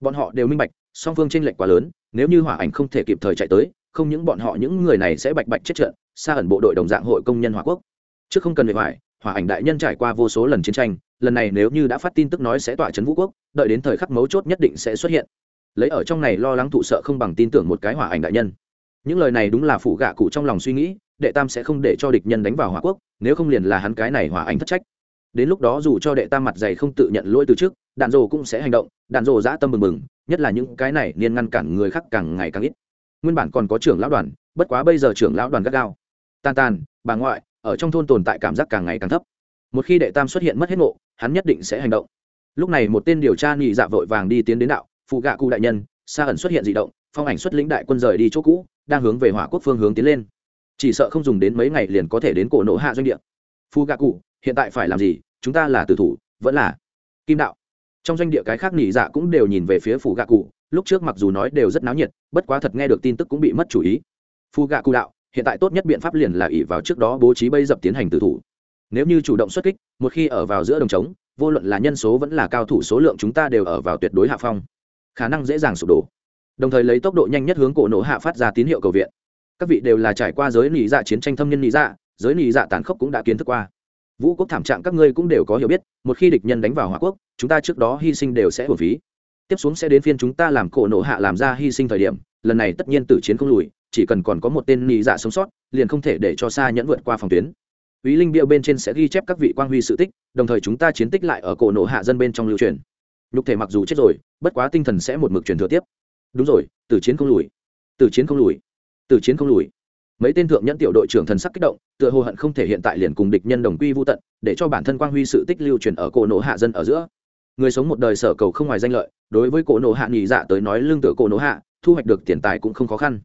A: Bọn họ đều minh bạch, song phương tranh lệch quá lớn, nếu như hỏa ảnh không thể kịp thời chạy tới, không những bọn họ, những người này sẽ bạch bạch chết trận, xa ẩn bộ đội đồng dạng hội công nhân hỏa quốc. Trước không cần phải hoài, hỏa ảnh đại nhân trải qua vô số lần chiến tranh, lần này nếu như đã phát tin tức nói sẽ tỏa trấn vũ quốc, đợi đến thời khắc mấu chốt nhất định sẽ xuất hiện. Lấy ở trong này lo lắng thụ sợ không bằng tin tưởng một cái hỏa ảnh đại nhân những lời này đúng là phủ gạ cụ trong lòng suy nghĩ, đệ tam sẽ không để cho địch nhân đánh vào hỏa quốc, nếu không liền là hắn cái này hỏa ảnh thất trách. Đến lúc đó dù cho đệ tam mặt dày không tự nhận lỗi từ trước, đạn rồ cũng sẽ hành động, đạn rồ dã tâm mừng mừng nhất là những cái này nên ngăn cản người khác càng ngày càng ít. Nguyên bản còn có trưởng lão đoàn, bất quá bây giờ trưởng lão đoàn gắt gao. Tan tan, bà ngoại, ở trong thôn tồn tại cảm giác càng ngày càng thấp. Một khi đệ tam xuất hiện mất hết ngộ, hắn nhất định sẽ hành động. Lúc này một tên điều tra nhị dạ vội vàng đi tiến đến đạo phụ gạ cụ đại nhân xa ẩn xuất hiện dị động phong ảnh xuất lĩnh đại quân rời đi chỗ cũ, đang hướng về hỏa quốc phương hướng tiến lên. Chỉ sợ không dùng đến mấy ngày liền có thể đến cổ nộ hạ doanh địa. Phu gạ cụ, hiện tại phải làm gì? Chúng ta là tử thủ, vẫn là kim đạo. Trong doanh địa cái khác nỉ dạ cũng đều nhìn về phía phụ gạ cụ, lúc trước mặc dù nói đều rất náo nhiệt, bất quá thật nghe được tin tức cũng bị mất chủ ý. Phu gạ cụ đạo, hiện tại tốt nhất biện pháp liền là ỉ vào trước đó bố trí bây dập tiến hành tử thủ. Nếu như chủ động xuất kích, một khi ở vào giữa đồng trống, vô luận là nhân số vẫn là cao thủ số lượng chúng ta đều ở vào tuyệt đối hạ phong. Khả năng dễ dàng sụp đổ đồng thời lấy tốc độ nhanh nhất hướng cổ nổ hạ phát ra tín hiệu cầu viện các vị đều là trải qua giới nỉ dạ chiến tranh thâm nhân nỉ dạ giới nỉ dạ tàn khốc cũng đã kiến thức qua vũ quốc thảm trạng các ngươi cũng đều có hiểu biết một khi địch nhân đánh vào hỏa quốc chúng ta trước đó hy sinh đều sẽ hồn phí tiếp xuống sẽ đến phiên chúng ta làm cổ nổ hạ làm ra hy sinh thời điểm lần này tất nhiên tử chiến không lùi chỉ cần còn có một tên nỉ dạ sống sót liền không thể để cho xa nhẫn vượt qua phòng tuyến Vĩ Linh Bia bên trên sẽ ghi chép các vị quang huy sự tích, đồng thời chúng ta chiến tích lại ở cổ nổ hạ dân bên trong lưu truyền. Nhục thể mặc dù chết rồi, bất quá tinh thần sẽ một mực truyền thừa tiếp. Đúng rồi, tử chiến không lùi. Tử chiến không lùi. Tử chiến không lùi. Mấy tên thượng nhẫn tiểu đội trưởng thần sắc kích động, tựa hồ hận không thể hiện tại liền cùng địch nhân đồng quy vu tận, để cho bản thân quang huy sự tích lưu truyền ở cổ nổ hạ dân ở giữa. Người sống một đời sở cầu không ngoài danh lợi, đối với cổ nổ hạ nhị dạ tới nói lương tựa cổ nổ hạ, thu hoạch được tiền tài cũng không khó khăn.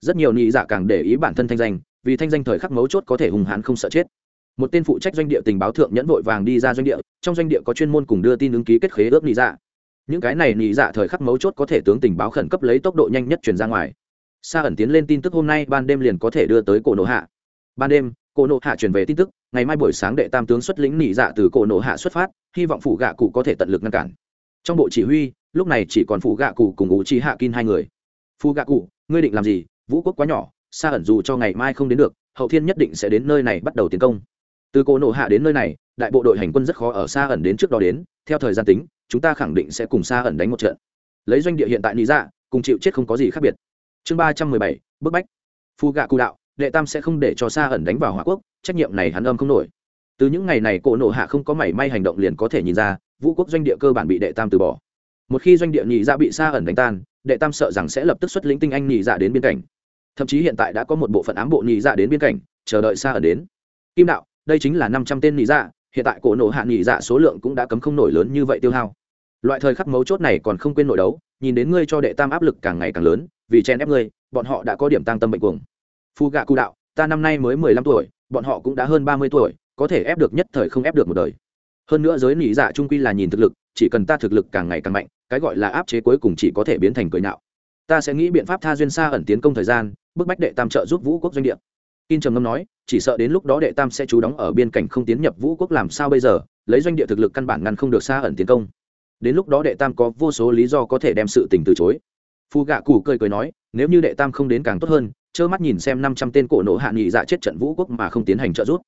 A: Rất nhiều nhị dạ càng để ý bản thân thanh danh, vì thanh danh thời khắc mấu chốt có thể hùng hãn không sợ chết một tên phụ trách doanh địa tình báo thượng nhẫn vội vàng đi ra doanh địa trong doanh địa có chuyên môn cùng đưa tin ứng ký kết khế ước nhị dạ những cái này nị dạ thời khắc mấu chốt có thể tướng tình báo khẩn cấp lấy tốc độ nhanh nhất truyền ra ngoài. Sa ẩn tiến lên tin tức hôm nay ban đêm liền có thể đưa tới cổ nộ hạ. Ban đêm, cổ nộ hạ truyền về tin tức, ngày mai buổi sáng đệ tam tướng xuất lĩnh nị dạ từ cổ nộ hạ xuất phát, hy vọng phụ gạ cụ có thể tận lực ngăn cản. Trong bộ chỉ huy, lúc này chỉ còn phụ gạ cụ cùng ủ trí hạ kin hai người. Phụ gạ cụ, ngươi định làm gì? Vũ quốc quá nhỏ, Sa ẩn dù cho ngày mai không đến được, hậu thiên nhất định sẽ đến nơi này bắt đầu tiến công. Từ cổ nộ hạ đến nơi này, đại bộ đội hành quân rất khó ở xa ẩn đến trước đó đến, theo thời gian tính chúng ta khẳng định sẽ cùng xa ẩn đánh một trận. Lấy doanh địa hiện tại lý dạ cùng chịu chết không có gì khác biệt. Chương ba trăm mười bảy, bức bách. Phu gạ cụ đạo, đệ tam sẽ không để cho xa ẩn đánh vào hỏa quốc, trách nhiệm này hắn âm không nổi. Từ những ngày này, cổ nộ hạ không có mảy may hành động liền có thể nhìn ra, vũ quốc doanh địa cơ bản bị đệ tam từ bỏ. Một khi doanh địa nhị dạ bị xa ẩn đánh tan, đệ tam sợ rằng sẽ lập tức xuất lĩnh tinh anh nhị dạ đến biên cảnh. Thậm chí hiện tại đã có một bộ phận ám bộ nhị dạ đến biên cảnh, chờ đợi xa ẩn đến. Kim đạo, đây chính là năm trăm tên nhị dạ hiện tại cổ nổ hạ nhị dạ số lượng cũng đã cấm không nổi lớn như vậy tiêu hao. Loại thời khắc mấu chốt này còn không quên nội đấu, nhìn đến ngươi cho đệ tam áp lực càng ngày càng lớn, vì chen ép ngươi, bọn họ đã có điểm tăng tâm bệnh cuồng. Phu gạ cụ đạo, ta năm nay mới mười lăm tuổi, bọn họ cũng đã hơn ba mươi tuổi, có thể ép được nhất thời không ép được một đời. Hơn nữa giới nỉ dạ trung quy là nhìn thực lực, chỉ cần ta thực lực càng ngày càng mạnh, cái gọi là áp chế cuối cùng chỉ có thể biến thành cười nhạo. Ta sẽ nghĩ biện pháp tha duyên xa ẩn tiến công thời gian, bức bách đệ tam trợ giúp vũ quốc doanh địa in trầm ngâm nói, chỉ sợ đến lúc đó đệ tam sẽ trú đóng ở biên cảnh không tiến nhập vũ quốc làm sao bây giờ, lấy doanh địa thực lực căn bản ngăn không được xa ẩn tiến công. Đến lúc đó đệ tam có vô số lý do có thể đem sự tình từ chối. Phù gạ cụ cười cười nói, nếu như đệ tam không đến càng tốt hơn, trơ mắt nhìn xem năm trăm tên cổ nổ hạ nghị dạ chết trận vũ quốc mà không tiến hành trợ giúp.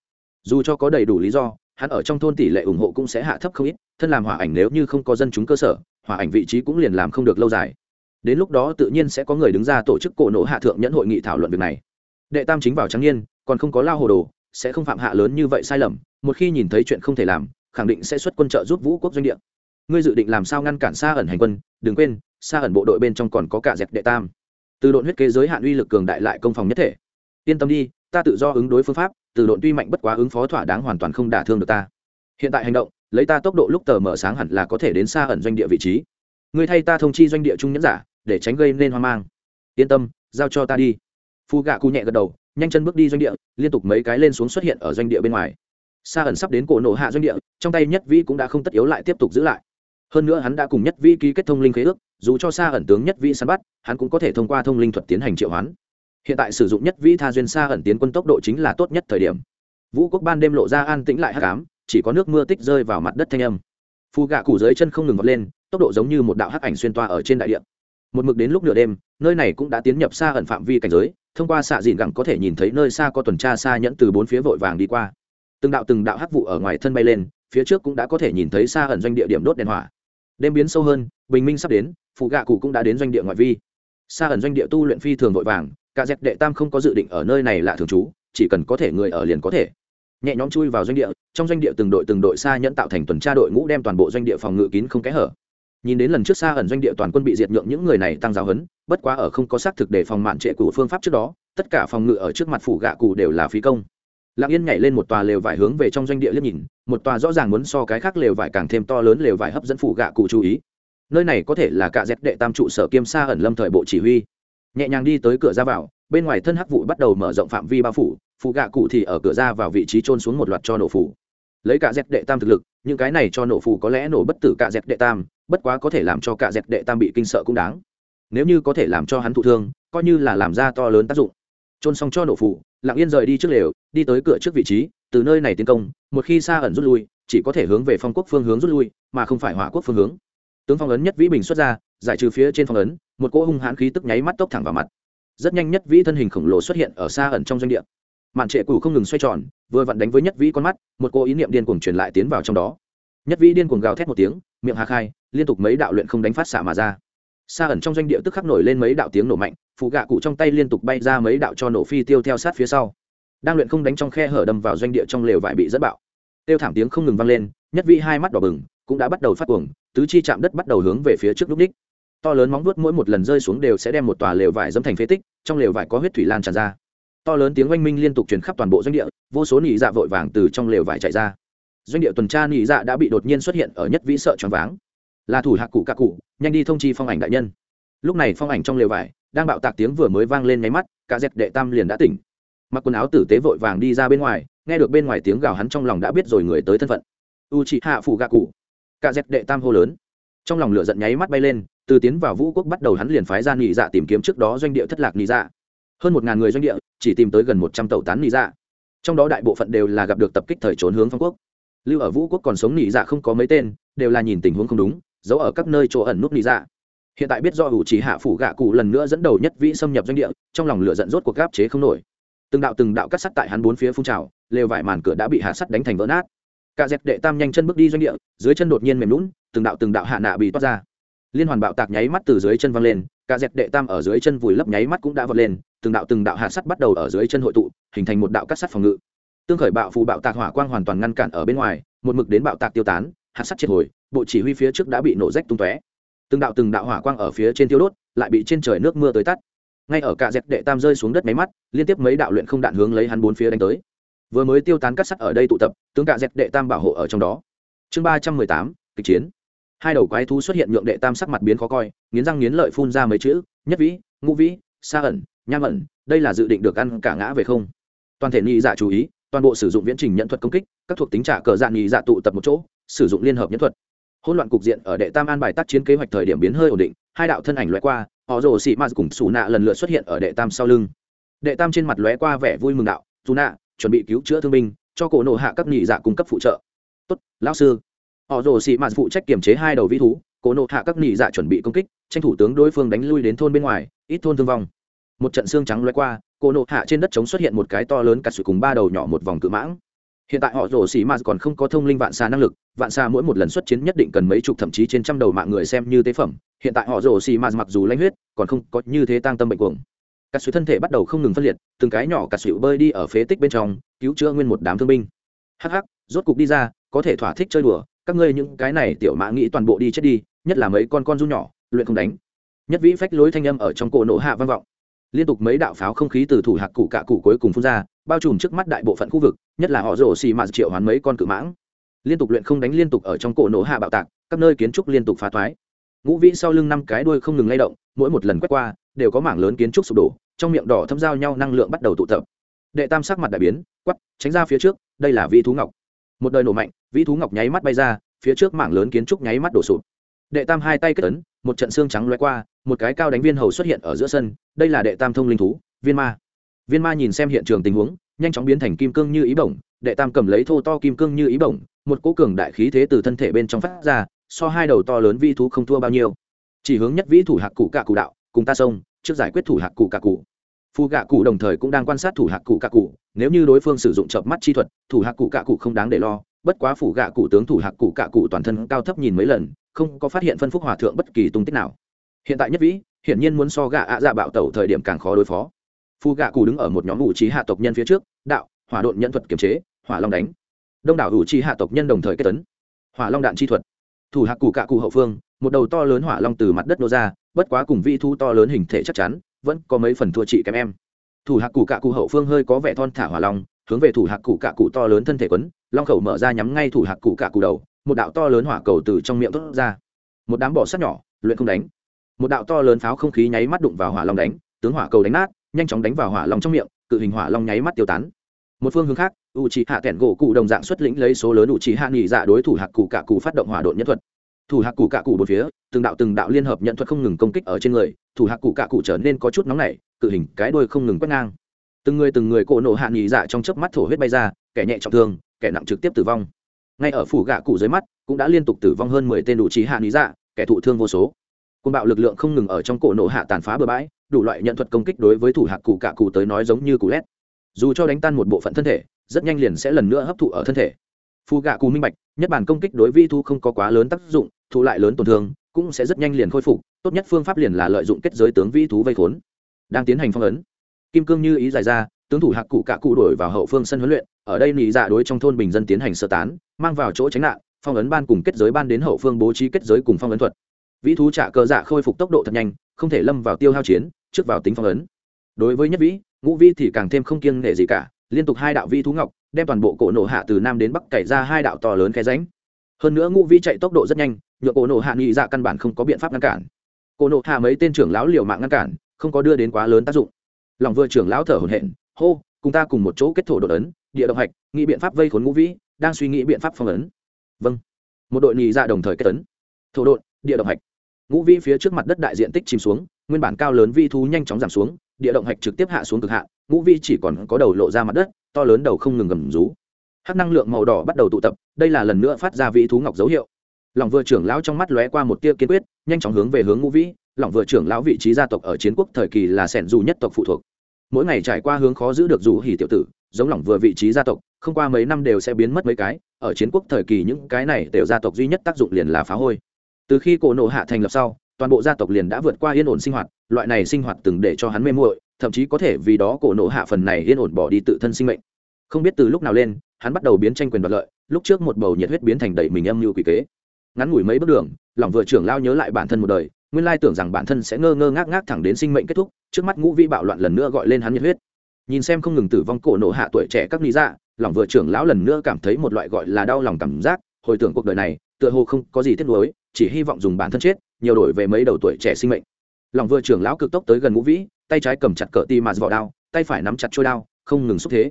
A: Dù cho có đầy đủ lý do, hắn ở trong thôn tỷ lệ ủng hộ cũng sẽ hạ thấp không ít, thân làm hỏa ảnh nếu như không có dân chúng cơ sở, hỏa ảnh vị trí cũng liền làm không được lâu dài. Đến lúc đó tự nhiên sẽ có người đứng ra tổ chức cổ nổ hạ thượng nhẫn hội nghị thảo luận việc này đệ tam chính vào trắng niên, còn không có lao hồ đồ, sẽ không phạm hạ lớn như vậy sai lầm, một khi nhìn thấy chuyện không thể làm, khẳng định sẽ xuất quân trợ giúp vũ quốc doanh địa. Ngươi dự định làm sao ngăn cản xa ẩn hành quân? Đừng quên xa ẩn bộ đội bên trong còn có cả dẹp đệ tam. Từ độn huyết kế giới hạn uy lực cường đại lại công phòng nhất thể. Yên tâm đi, ta tự do ứng đối phương pháp, từ độn tuy mạnh bất quá ứng phó thỏa đáng hoàn toàn không đả thương được ta. Hiện tại hành động, lấy ta tốc độ lúc tờ mở sáng hẳn là có thể đến xa ẩn doanh địa vị trí. Ngươi thay ta thông chi doanh địa trung nhẫn giả, để tránh gây nên hoang mang. Yên tâm, giao cho ta đi phu gạ cụ nhẹ gật đầu, nhanh chân bước đi doanh địa, liên tục mấy cái lên xuống xuất hiện ở doanh địa bên ngoài. Sa ẩn sắp đến cổ nổ hạ doanh địa, trong tay nhất vĩ cũng đã không tất yếu lại tiếp tục giữ lại. Hơn nữa hắn đã cùng nhất vĩ ký kết thông linh khế ước, dù cho sa ẩn tướng nhất vĩ săn bắt, hắn cũng có thể thông qua thông linh thuật tiến hành triệu hoán. Hiện tại sử dụng nhất vĩ tha duyên sa ẩn tiến quân tốc độ chính là tốt nhất thời điểm. Vũ quốc ban đêm lộ ra an tĩnh lại hắc ám, chỉ có nước mưa tích rơi vào mặt đất thanh âm. Phù gạ cụ dưới chân không ngừng vọt lên, tốc độ giống như một đạo hắc ảnh xuyên toa ở trên đại địa một mực đến lúc nửa đêm, nơi này cũng đã tiến nhập xa ẩn phạm vi cảnh giới, thông qua xạ dìn gẳng có thể nhìn thấy nơi xa có tuần tra xa nhẫn từ bốn phía vội vàng đi qua. Từng đạo từng đạo hắc vụ ở ngoài thân bay lên, phía trước cũng đã có thể nhìn thấy xa ẩn doanh địa điểm đốt đèn hỏa. Đêm biến sâu hơn, bình minh sắp đến, phụ gạ cụ cũng đã đến doanh địa ngoại vi. Xa ẩn doanh địa tu luyện phi thường vội vàng, cả dẹp đệ tam không có dự định ở nơi này là thường trú, chỉ cần có thể người ở liền có thể. Nhẹ nhõm chui vào doanh địa, trong doanh địa từng đội từng đội xa nhẫn tạo thành tuần tra đội ngũ đem toàn bộ doanh địa phòng ngự kín không kẽ hở nhìn đến lần trước xa ẩn doanh địa toàn quân bị diệt nhượng những người này tăng giáo hấn, bất quá ở không có xác thực để phòng mạn trệ của phương pháp trước đó, tất cả phòng ngự ở trước mặt phủ gạ cụ đều là phí công. Lặng yên nhảy lên một tòa lều vải hướng về trong doanh địa liếc nhìn, một tòa rõ ràng muốn so cái khác lều vải càng thêm to lớn lều vải hấp dẫn phủ gạ cụ chú ý. Nơi này có thể là cạ dép đệ tam trụ sở kiêm xa ẩn lâm thời bộ chỉ huy. Nhẹ nhàng đi tới cửa ra vào, bên ngoài thân hắc vụ bắt đầu mở rộng phạm vi bao phủ phụ gạ cụ thì ở cửa ra vào vị trí trôn xuống một loạt cho nổ phủ. Lấy cả dép đệ tam thực lực, những cái này cho nổ phủ có lẽ nổ bất tử cả dép đệ tam bất quá có thể làm cho cả dẹp đệ tam bị kinh sợ cũng đáng. Nếu như có thể làm cho hắn thụ thương, coi như là làm ra to lớn tác dụng. Trôn xong cho nổ phủ, lặng yên rời đi trước lều, đi tới cửa trước vị trí, từ nơi này tiến công, một khi xa ẩn rút lui, chỉ có thể hướng về phong quốc phương hướng rút lui, mà không phải hỏa quốc phương hướng. Tướng phong ấn nhất vĩ bình xuất ra, giải trừ phía trên phong ấn, một cỗ hung hãn khí tức nháy mắt tốc thẳng vào mặt. Rất nhanh nhất vĩ thân hình khổng lồ xuất hiện ở xa ẩn trong doanh địa. Mạn trệ cũ không ngừng xoay tròn, vừa vặn đánh với nhất vĩ con mắt, một cô ý niệm điên cuồng truyền lại tiến vào trong đó. Nhất vĩ điên cuồng gào thét một tiếng, miệng hà khai liên tục mấy đạo luyện không đánh phát xạ mà ra. Xa ẩn trong doanh địa tức khắc nổi lên mấy đạo tiếng nổ mạnh phụ gạ cụ trong tay liên tục bay ra mấy đạo cho nổ phi tiêu theo sát phía sau. Đang luyện không đánh trong khe hở đâm vào doanh địa trong lều vải bị dẫn bạo. Tiêu thảm tiếng không ngừng vang lên, nhất vị hai mắt đỏ bừng, cũng đã bắt đầu phát cuồng, tứ chi chạm đất bắt đầu hướng về phía trước lúc đích. To lớn móng vuốt mỗi một lần rơi xuống đều sẽ đem một tòa lều vải dâm thành phế tích, trong lều vải có huyết thủy lan tràn ra. To lớn tiếng oanh minh liên tục truyền khắp toàn bộ doanh địa, vô số nỉ dạ vội vàng từ trong lều vải chạy ra. Doanh địa tuần tra nỉ dạ đã bị đột nhiên xuất hiện ở nhất vĩ sợ choáng váng là thủ hạ cụ cạ cụ, nhanh đi thông chi phong ảnh đại nhân. Lúc này phong ảnh trong lều vải, đang bạo tạc tiếng vừa mới vang lên nháy mắt, cả dẹp đệ tam liền đã tỉnh. Mặc quần áo tử tế vội vàng đi ra bên ngoài, nghe được bên ngoài tiếng gào hắn trong lòng đã biết rồi người tới thân phận. U chị hạ phụ gạ cụ. Cả dẹp đệ tam hô lớn. Trong lòng lửa giận nháy mắt bay lên, từ tiến vào vũ quốc bắt đầu hắn liền phái ra nghỉ dạ tìm kiếm trước đó doanh địa thất lạc nghỉ dạ. Hơn một ngàn người doanh địa, chỉ tìm tới gần một trăm tàu tán nghỉ dạ. Trong đó đại bộ phận đều là gặp được tập kích thời trốn hướng phong quốc. Lưu ở vũ quốc còn sống nghỉ dạ không có mấy tên, đều là nhìn tình huống không đúng giấu ở các nơi chỗ ẩn nút nị dạ hiện tại biết do ủ chỉ hạ phủ gạ cụ lần nữa dẫn đầu nhất vĩ xâm nhập doanh địa, trong lòng lửa giận rốt cuộc gáp chế không nổi. Từng đạo từng đạo cắt sắt tại hắn bốn phía phun trào, lều vải màn cửa đã bị hạ sắt đánh thành vỡ nát. Cả dẹp đệ tam nhanh chân bước đi doanh địa, dưới chân đột nhiên mềm lún từng đạo từng đạo hạ nạ bị toát ra. Liên hoàn bạo tạc nháy mắt từ dưới chân văng lên, cả dẹp đệ tam ở dưới chân vùi lấp nháy mắt cũng đã vọt lên, từng đạo từng đạo hạ sắt bắt đầu ở dưới chân hội tụ, hình thành một đạo cắt sắt phòng ngự. Tương khởi bạo phù bạo tạc hỏa quang hoàn toàn ngăn cản ở bên ngoài, một mực đến bạo tạc tiêu tán hạt sắt triệt hồi, bộ chỉ huy phía trước đã bị nổ rách tung tóe. Từng đạo từng đạo hỏa quang ở phía trên tiêu đốt, lại bị trên trời nước mưa tới tắt. Ngay ở cả dẹp đệ tam rơi xuống đất máy mắt, liên tiếp mấy đạo luyện không đạn hướng lấy hắn bốn phía đánh tới. Vừa mới tiêu tán cắt sắt ở đây tụ tập, tướng cả dẹp đệ tam bảo hộ ở trong đó. Chương ba trăm mười tám, kịch chiến. Hai đầu quái thú xuất hiện nhượng đệ tam sắc mặt biến khó coi, nghiến răng nghiến lợi phun ra mấy chữ, nhất vĩ, ngũ vĩ xa ẩn, nham ẩn, đây là dự định được ăn cả ngã về không? Toàn thể nhị dạ chú ý, toàn bộ sử dụng viễn trình nhận thuật công kích, các thuộc tính trả cờ dạng nhị dạ tụ tập một chỗ sử dụng liên hợp nhẫn thuật. Hỗn loạn cục diện ở đệ tam an bài tác chiến kế hoạch thời điểm biến hơi ổn định, hai đạo thân ảnh loại qua, họ rồ xị mạt cùng xù nạ lần lượt xuất hiện ở đệ tam sau lưng. Đệ tam trên mặt lóe qua vẻ vui mừng đạo dù nạ, chuẩn bị cứu chữa thương binh, cho cổ nộ hạ các nhị dạ cung cấp phụ trợ. Tốt, lão sư. Họ rồ xị mạt phụ trách kiểm chế hai đầu vĩ thú, cổ nộ hạ các nhị dạ chuẩn bị công kích, tranh thủ tướng đối phương đánh lui đến thôn bên ngoài, ít thôn thương vong. Một trận xương trắng lóe qua, cổ nộ hạ trên đất trống xuất hiện một cái to lớn cắt sủi cùng ba đầu nhỏ một vòng cự mãng hiện tại họ rồ xì ma còn không có thông linh vạn xa năng lực, vạn xa mỗi một lần xuất chiến nhất định cần mấy chục thậm chí trên trăm đầu mạng người xem như tế phẩm. Hiện tại họ rồ xì ma mặc dù lanh huyết, còn không có như thế tăng tâm bệnh cuồng. Các suy thân thể bắt đầu không ngừng phân liệt, từng cái nhỏ cả suy bơi đi ở phế tích bên trong, cứu chữa nguyên một đám thương binh. Hắc hắc, rốt cục đi ra, có thể thỏa thích chơi đùa. Các ngươi những cái này tiểu mã nghĩ toàn bộ đi chết đi, nhất là mấy con con du nhỏ, luyện không đánh. Nhất vĩ phách lối thanh âm ở trong cổ nổ hạ vang vọng. Liên tục mấy đạo pháo không khí từ thủ hạc cụ cạ cụ cuối cùng phun ra bao trùm trước mắt đại bộ phận khu vực, nhất là họ rổ xì mạt triệu hoán mấy con cự mãng. Liên tục luyện không đánh liên tục ở trong cổ nổ hạ bạo tạc, các nơi kiến trúc liên tục phá thoái. Ngũ vĩ sau lưng năm cái đuôi không ngừng lay động, mỗi một lần quét qua, đều có mảng lớn kiến trúc sụp đổ, trong miệng đỏ thâm giao nhau năng lượng bắt đầu tụ tập. Đệ tam sắc mặt đại biến quắp tránh ra phía trước, đây là vĩ thú ngọc. Một đời nổ mạnh, vĩ thú ngọc nháy mắt bay ra, phía trước mảng lớn kiến trúc nháy mắt đổ sụp. Đệ tam hai tay kết ấn, một trận xương trắng loay qua, một cái cao đánh viên hầu xuất hiện ở giữa sân, đây là đệ tam thông linh thú, viên ma viên ma nhìn xem hiện trường tình huống, nhanh chóng biến thành kim cương như ý bổng, đệ tam cầm lấy thô to kim cương như ý bổng, một cỗ cường đại khí thế từ thân thể bên trong phát ra, so hai đầu to lớn vi thú không thua bao nhiêu. Chỉ hướng nhất vĩ thủ hạc cụ cạ cụ đạo, cùng ta xông, trước giải quyết thủ hạc cụ cạ cụ. Phù gạ cụ đồng thời cũng đang quan sát thủ hạc cụ cạ cụ, nếu như đối phương sử dụng chợp mắt chi thuật, thủ hạc cụ cạ cụ không đáng để lo, bất quá phủ gạ cụ tướng thủ hạc cụ cạ cụ toàn thân cao thấp nhìn mấy lần, không có phát hiện phân phúc hòa thượng bất kỳ tung tích nào. Hiện tại nhất vĩ, hiển nhiên muốn so gạ ạ dạ bạo tẩu thời điểm càng khó đối phó phu gạ cụ đứng ở một nhóm ủ trí hạ tộc nhân phía trước, đạo, hỏa độn nhận thuật kiềm chế, hỏa long đánh. Đông đảo ủ trí hạ tộc nhân đồng thời kết tấn. Hỏa long đạn chi thuật. Thủ hạ cụ cạ cụ hậu phương, một đầu to lớn hỏa long từ mặt đất nô ra, bất quá cùng vi thu to lớn hình thể chắc chắn, vẫn có mấy phần thua chị kém em. Thủ hạ cụ cạ cụ hậu phương hơi có vẻ thon thả hỏa long, hướng về thủ hạ cụ cạ cụ to lớn thân thể quấn, long khẩu mở ra nhắm ngay thủ hạ cụ cạ cụ đầu, một đạo to lớn hỏa cầu từ trong miệng thốt ra. Một đám bỏ sắt nhỏ, luyện không đánh. Một đạo to lớn pháo không khí nháy mắt đụng vào hỏa long đánh, tướng hỏa cầu đánh nát nhanh chóng đánh vào hỏa long trong miệng, cự hình hỏa long nháy mắt tiêu tán. Một phương hướng khác u c hạ kẹn gỗ cụ đồng dạng xuất lĩnh lấy số lớn u c hạ nghỉ dạ đối thủ hạc cụ cạ cụ phát động hỏa độn nhân thuật. Thủ hạc cụ cạ cụ một phía, từng đạo từng đạo liên hợp nhận thuật không ngừng công kích ở trên người, thủ hạc cụ cạ cụ trở nên có chút nóng nảy, cự hình cái đôi không ngừng quét ngang. Từng người từng người cổ nổ hạ nghỉ dạ trong chớp mắt thổ huyết bay ra, kẻ nhẹ trọng thương, kẻ nặng trực tiếp tử vong. Ngay ở phủ gạ cụ dưới mắt, cũng đã liên tục tử vong hơn mười tên đủ trí hạ lý dạ kẻ thụ thương vô số. Côn bạo lực lượng không ngừng ở trong cổ nổ hạ tàn phá bừa bãi đủ loại nhận thuật công kích đối với thủ hạc cụ cạ cụ tới nói giống như cụ lét. Dù cho đánh tan một bộ phận thân thể, rất nhanh liền sẽ lần nữa hấp thụ ở thân thể. Phù gạ cụ minh bạch, nhất bản công kích đối vi thu không có quá lớn tác dụng thụ lại lớn tổn thương, cũng sẽ rất nhanh liền khôi phục, tốt nhất phương pháp liền là lợi dụng kết giới tướng vi thú vây khốn. Đang tiến hành phong ấn, kim cương như ý dài ra, tướng thủ hạc cụ cạ cụ đổi vào hậu phương sân huấn luyện, ở đây nị dạ đối trong thôn bình dân tiến hành sơ tán, mang vào chỗ tránh nạn, phong ấn ban cùng kết giới ban đến hậu phương bố trí kết giới cùng phong ấn thuật. Vĩ thú trả cờ dạ khôi phục tốc độ thật nhanh, không thể lâm vào tiêu hao chiến trước vào tính phong ấn. Đối với nhất vĩ, ngũ vi thì càng thêm không kiêng nể gì cả, liên tục hai đạo vi thú ngọc, đem toàn bộ cổ nổ hạ từ nam đến bắc cày ra hai đạo to lớn khe ránh hơn nữa ngũ vi chạy tốc độ rất nhanh nhựa cổ nổ hạ nghĩ dạ căn bản không có biện pháp ngăn cản. Cổ nổ hạ mấy tên trưởng lão liều mạng ngăn cản, không có đưa đến quá lớn tác dụng. Lòng vừa trưởng lão thở hổn hển, hô, cùng ta cùng một chỗ kết thổ đột ấn, địa động hạch, nghĩ biện pháp vây khốn ngũ vĩ, đang suy nghĩ biện pháp phong ấn. Vâng. Một đội nhị dạ đồng thời kết ấn. Thổ đột địa động hạch ngũ vĩ phía trước mặt đất đại diện tích chìm xuống, nguyên bản cao lớn vi thú nhanh chóng giảm xuống, địa động hạch trực tiếp hạ xuống cực hạ ngũ vi chỉ còn có đầu lộ ra mặt đất, to lớn đầu không ngừng gầm rú. Hát năng lượng màu đỏ bắt đầu tụ tập, đây là lần nữa phát ra vĩ thú ngọc dấu hiệu. Lòng vừa trưởng lão trong mắt lóe qua một tia kiên quyết, nhanh chóng hướng về hướng ngũ vĩ, lòng vừa trưởng lão vị trí gia tộc ở chiến quốc thời kỳ là sẻn dù nhất tộc phụ thuộc. Mỗi ngày trải qua hướng khó giữ được dù hỉ tiểu tử, giống lòng vừa vị trí gia tộc, không qua mấy năm đều sẽ biến mất mấy cái, ở chiến quốc thời kỳ những cái này tiểu gia tộc duy nhất tác dụng liền là phá hôi từ khi cổ nộ hạ thành lập sau, toàn bộ gia tộc liền đã vượt qua yên ổn sinh hoạt, loại này sinh hoạt từng để cho hắn mê muội, thậm chí có thể vì đó cổ nộ hạ phần này yên ổn bỏ đi tự thân sinh mệnh. Không biết từ lúc nào lên, hắn bắt đầu biến tranh quyền đoạt lợi, lúc trước một bầu nhiệt huyết biến thành đầy mình âm mưu quỷ kế. Ngắn ngủi mấy bước đường, lòng vừa trưởng lao nhớ lại bản thân một đời, nguyên lai tưởng rằng bản thân sẽ ngơ ngơ ngác ngác thẳng đến sinh mệnh kết thúc, trước mắt ngũ vi bạo loạn lần nữa gọi lên hắn nhiệt huyết. Nhìn xem không ngừng tử vong cổ nộ hạ tuổi trẻ các lý dạ lòng vừa trưởng lão lần nữa cảm thấy một loại gọi là đau lòng cảm giác, hồi tưởng cuộc đời này, tựa hồ không có gì tiếc nuối chỉ hy vọng dùng bản thân chết, nhiều đổi về mấy đầu tuổi trẻ sinh mệnh. Lòng vừa trưởng lão cực tốc tới gần ngũ vĩ, tay trái cầm chặt cờ ti mà vỏ đao, tay phải nắm chặt trôi đao, không ngừng xúc thế.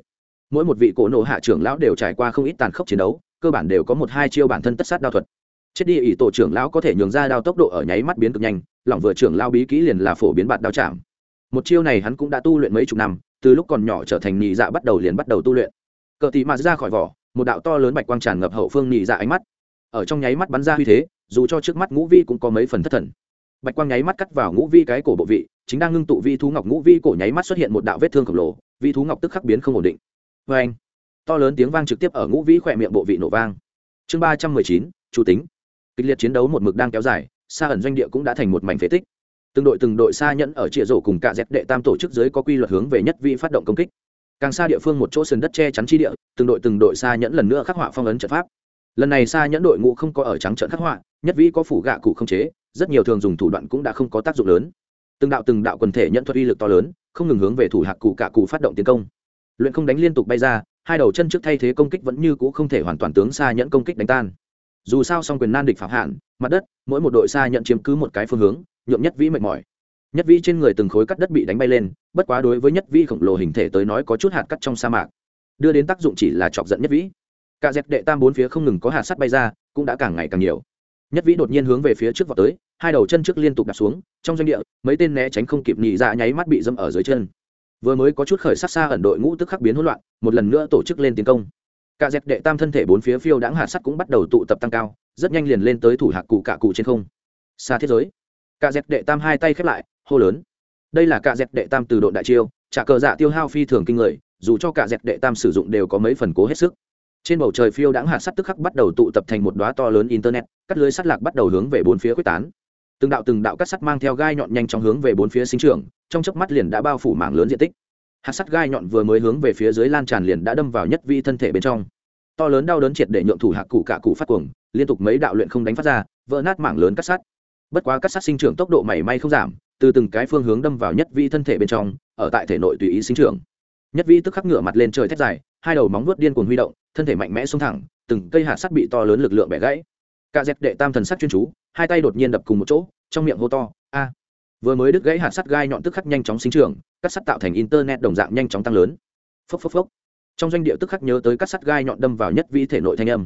A: Mỗi một vị cổ nộ hạ trưởng lão đều trải qua không ít tàn khốc chiến đấu, cơ bản đều có một hai chiêu bản thân tất sát đao thuật. Chết đi ỷ tổ trưởng lão có thể nhường ra đao tốc độ ở nháy mắt biến cực nhanh, lòng vừa trưởng lao bí kỹ liền là phổ biến bạt đao chạm. Một chiêu này hắn cũng đã tu luyện mấy chục năm, từ lúc còn nhỏ trở thành nhị dạ bắt đầu liền bắt đầu tu luyện. Cờ tì mà ra khỏi vỏ, một đạo to lớn bạch quang tràn ngập hậu phương nhị dạ ánh mắt. Ở trong nháy mắt bắn ra uy thế dù cho trước mắt ngũ vi cũng có mấy phần thất thần. Bạch quang nháy mắt cắt vào ngũ vi cái cổ bộ vị, chính đang ngưng tụ vi thú ngọc ngũ vi cổ nháy mắt xuất hiện một đạo vết thương khổng lồ, vi thú ngọc tức khắc biến không ổn định. Vê anh, to lớn tiếng vang trực tiếp ở ngũ vi khỏe miệng bộ vị nổ vang. Chương ba trăm mười chín chủ tính. Kịch liệt chiến đấu một mực đang kéo dài xa ẩn doanh địa cũng đã thành một mảnh phế tích. Từng đội từng đội xa nhẫn ở trịa rổ cùng cả dẹp đệ tam tổ chức giới có quy luật hướng về nhất vi phát động công kích. Càng xa địa phương một chỗ sườn đất che chắn chi địa, từng đội từng đội xa nhẫn lần nữa khắc họa phong ấn trận pháp. Lần này xa nhẫn đội ngũ không có ở trắng trận khắc họa nhất vĩ có phủ gạ cụ không chế, rất nhiều thường dùng thủ đoạn cũng đã không có tác dụng lớn. Từng đạo từng đạo quần thể nhận thuật uy lực to lớn, không ngừng hướng về thủ hạc cụ cạ cụ phát động tiến công. Luyện không đánh liên tục bay ra, hai đầu chân trước thay thế công kích vẫn như c ũ không thể hoàn toàn tướng xa nhẫn công kích đánh tan. Dù sao song quyền nan địch phạm hạn, mặt đất, mỗi một đội xa nhận chiếm cứ một cái phương hướng nhuộm nhất vĩ mệt mỏi. Nhất vĩ trên người từng khối cắt đất bị đánh bay lên, bất quá đối với nhất vĩ khổng lồ hình thể tới nói có chút hạt cắt trong sa mạc. Đưa đến tác dụng chỉ là chọc giận nhất vĩ. Cả dẹp đệ tam bốn phía không ngừng có hạt sắt bay ra, cũng đã càng ngày càng nhiều nhất vĩ đột nhiên hướng về phía trước vào tới, hai đầu chân trước liên tục đặt xuống, trong doanh địa, mấy tên né tránh không kịp nhị ra dạ nháy mắt bị dâm ở dưới chân. Vừa mới có chút khởi sắc xa ẩn đội ngũ tức khắc biến hỗn loạn, một lần nữa tổ chức lên tiến công. Cả dẹp đệ tam thân thể bốn phía phiêu đãng hạt sắt cũng bắt đầu tụ tập tăng cao, rất nhanh liền lên tới thủ hạc cụ cả cụ trên không. Xa thiết giới. Cả dẹp đệ tam hai tay khép lại, hô lớn. Đây là cả dẹp đệ tam từ đội đại chiêu, trả cờ dạ tiêu hao phi thường kinh người, dù cho cả dẹp đệ tam sử dụng đều có mấy phần cố hết sức trên bầu trời phiêu đãng hạt sắt tức khắc bắt đầu tụ tập thành một đoá to lớn internet, cắt lưới sắt lạc bắt đầu hướng về bốn phía quyết tán. Từng đạo từng đạo cắt sắt mang theo gai nhọn nhanh chóng hướng về bốn phía sinh trưởng, trong chớp mắt liền đã bao phủ mảng lớn diện tích. Hạt sắt gai nhọn vừa mới hướng về phía dưới lan tràn liền đã đâm vào nhất vi thân thể bên trong. To lớn đau đớn triệt để nhượng thủ hạ cụ cả cụ phát cuồng, liên tục mấy đạo luyện không đánh phát ra, vỡ nát mảng lớn cắt sắt. Bất quá cắt sắt sinh trưởng tốc độ mảy may không giảm, từ từng cái phương hướng đâm vào nhất vi thân thể bên trong, ở tại thể nội tùy ý sinh trưởng nhất vi tức khắc ngửa mặt lên trời thét dài, hai đầu móng vuốt điên cuồng huy động, thân thể mạnh mẽ xông thẳng, từng cây hạt sắt bị to lớn lực lượng bẻ gãy. Cả dẹp đệ tam thần sắc chuyên chú, hai tay đột nhiên đập cùng một chỗ, trong miệng hô to, a! Vừa mới đứt gãy hạt sắt gai nhọn tức khắc nhanh chóng sinh trưởng, cắt sắt tạo thành internet đồng dạng nhanh chóng tăng lớn. Phốc phốc phốc. Trong doanh địa tức khắc nhớ tới cắt sắt gai nhọn đâm vào nhất vi thể nội thanh âm.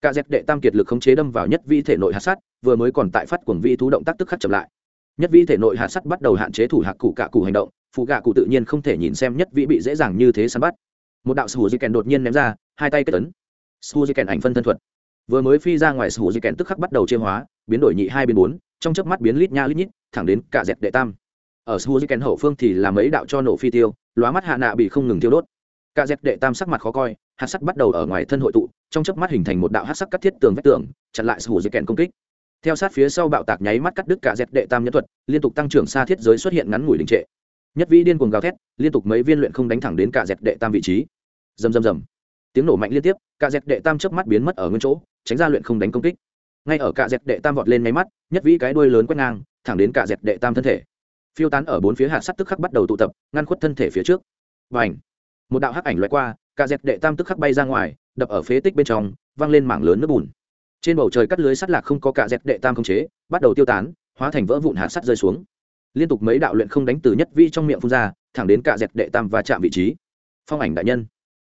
A: Cả dẹp đệ tam kiệt lực khống chế đâm vào nhất vi thể nội hạt sắt, vừa mới còn tại phát cuồng vi thú động tác tức khắc chậm lại. Nhất vi thể nội hạt sắt bắt đầu hạn chế thủ hạc cụ cả cụ hành động phụ gạ cụ tự nhiên không thể nhìn xem nhất vị bị dễ dàng như thế săn bắt. Một đạo sù di kèn đột nhiên ném ra, hai tay kết tấn sù di kèn ảnh phân thân thuật. Vừa mới phi ra ngoài sù di kèn tức khắc bắt đầu chia hóa, biến đổi nhị hai biến bốn, trong chớp mắt biến lít nha lít nhít, thẳng đến cả dẹp đệ tam. Ở sù di kèn hậu phương thì làm mấy đạo cho nổ phi tiêu, lóa mắt hạ nạ bị không ngừng tiêu đốt. Cả dẹp đệ tam sắc mặt khó coi, hạt sắt bắt đầu ở ngoài thân hội tụ, trong chớp mắt hình thành một đạo hạt sắc cắt thiết tường vách tường, chặn lại sù di kèn công kích. Theo sát phía sau bạo tạc nháy mắt cắt đứt cả dẹp đệ tam nhân thuật, liên tục tăng trưởng xa thiết giới xuất hiện ngắn ngủi đình trệ nhất vĩ điên cuồng gào thét, liên tục mấy viên luyện không đánh thẳng đến cả dẹp đệ tam vị trí. Rầm rầm rầm. Tiếng nổ mạnh liên tiếp cả dẹp đệ tam chớp mắt biến mất ở nguyên chỗ, tránh ra luyện không đánh công kích. Ngay ở cả dẹp đệ tam vọt lên máy mắt, nhất vĩ cái đuôi lớn quét ngang, thẳng đến cả dẹp đệ tam thân thể. Phiêu tán ở bốn phía hạt sắt tức khắc bắt đầu tụ tập, ngăn khuất thân thể phía trước. Và ảnh một đạo hắc ảnh loại qua cả dẹp đệ tam tức khắc bay ra ngoài, đập ở phế tích bên trong văng lên mảng lớn nước bùn. Trên bầu trời cắt lưới sắt lạc không có cả dẹp đệ tam không chế, bắt đầu tiêu tán, hóa thành vỡ vụn hạt sắt rơi xuống liên tục mấy đạo luyện không đánh từ nhất vi trong miệng phun ra, thẳng đến cả dẹp đệ tam và chạm vị trí. Phong ảnh đại nhân,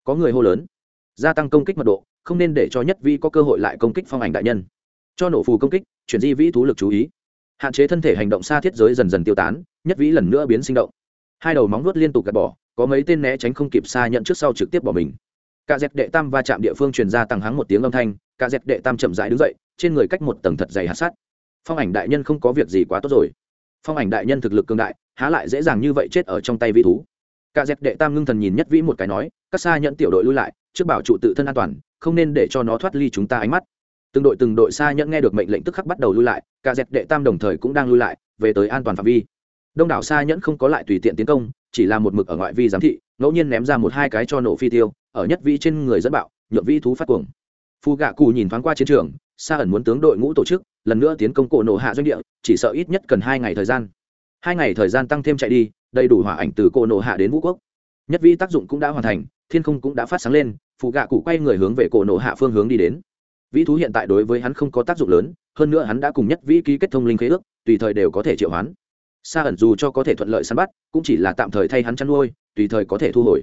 A: có người hô lớn. Gia tăng công kích mật độ, không nên để cho nhất vi có cơ hội lại công kích phong ảnh đại nhân. Cho nổ phù công kích, chuyển di vĩ thú lực chú ý. Hạn chế thân thể hành động xa thiết giới dần dần tiêu tán, nhất vĩ lần nữa biến sinh động. Hai đầu móng vuốt liên tục gạt bỏ, có mấy tên né tránh không kịp xa nhận trước sau trực tiếp bỏ mình. Cả dẹp đệ tam va chạm địa phương truyền ra tăng hắng một tiếng âm thanh, cả dẹp đệ tam chậm rãi đứng dậy, trên người cách một tầng thật dày hạt sát phong ảnh đại nhân không có việc gì quá tốt rồi phong ảnh đại nhân thực lực cường đại, há lại dễ dàng như vậy chết ở trong tay vĩ thú. Cả dẹp đệ tam ngưng thần nhìn nhất vĩ một cái nói, các xa nhận tiểu đội lui lại, trước bảo trụ tự thân an toàn, không nên để cho nó thoát ly chúng ta ánh mắt. Từng đội từng đội xa nhẫn nghe được mệnh lệnh tức khắc bắt đầu lui lại, cả dẹp đệ tam đồng thời cũng đang lui lại, về tới an toàn phạm vi. Đông đảo xa nhẫn không có lại tùy tiện tiến công, chỉ là một mực ở ngoại vi giám thị, ngẫu nhiên ném ra một hai cái cho nổ phi tiêu, ở nhất vĩ trên người dẫn bạo nhuộm vĩ thú phát cuồng. Phù gạ cù nhìn thoáng qua chiến trường Sa ẩn muốn tướng đội ngũ tổ chức, lần nữa tiến công cổ nổ hạ doanh địa, chỉ sợ ít nhất cần hai ngày thời gian. Hai ngày thời gian tăng thêm chạy đi, đầy đủ hỏa ảnh từ cổ nổ hạ đến vũ quốc. Nhất Vi tác dụng cũng đã hoàn thành, thiên không cũng đã phát sáng lên, phù gạ cụ quay người hướng về cổ nổ hạ phương hướng đi đến. Vĩ thú hiện tại đối với hắn không có tác dụng lớn, hơn nữa hắn đã cùng nhất vĩ ký kết thông linh khế ước, tùy thời đều có thể triệu hoán. Sa ẩn dù cho có thể thuận lợi săn bắt, cũng chỉ là tạm thời thay hắn chăn nuôi, tùy thời có thể thu hồi.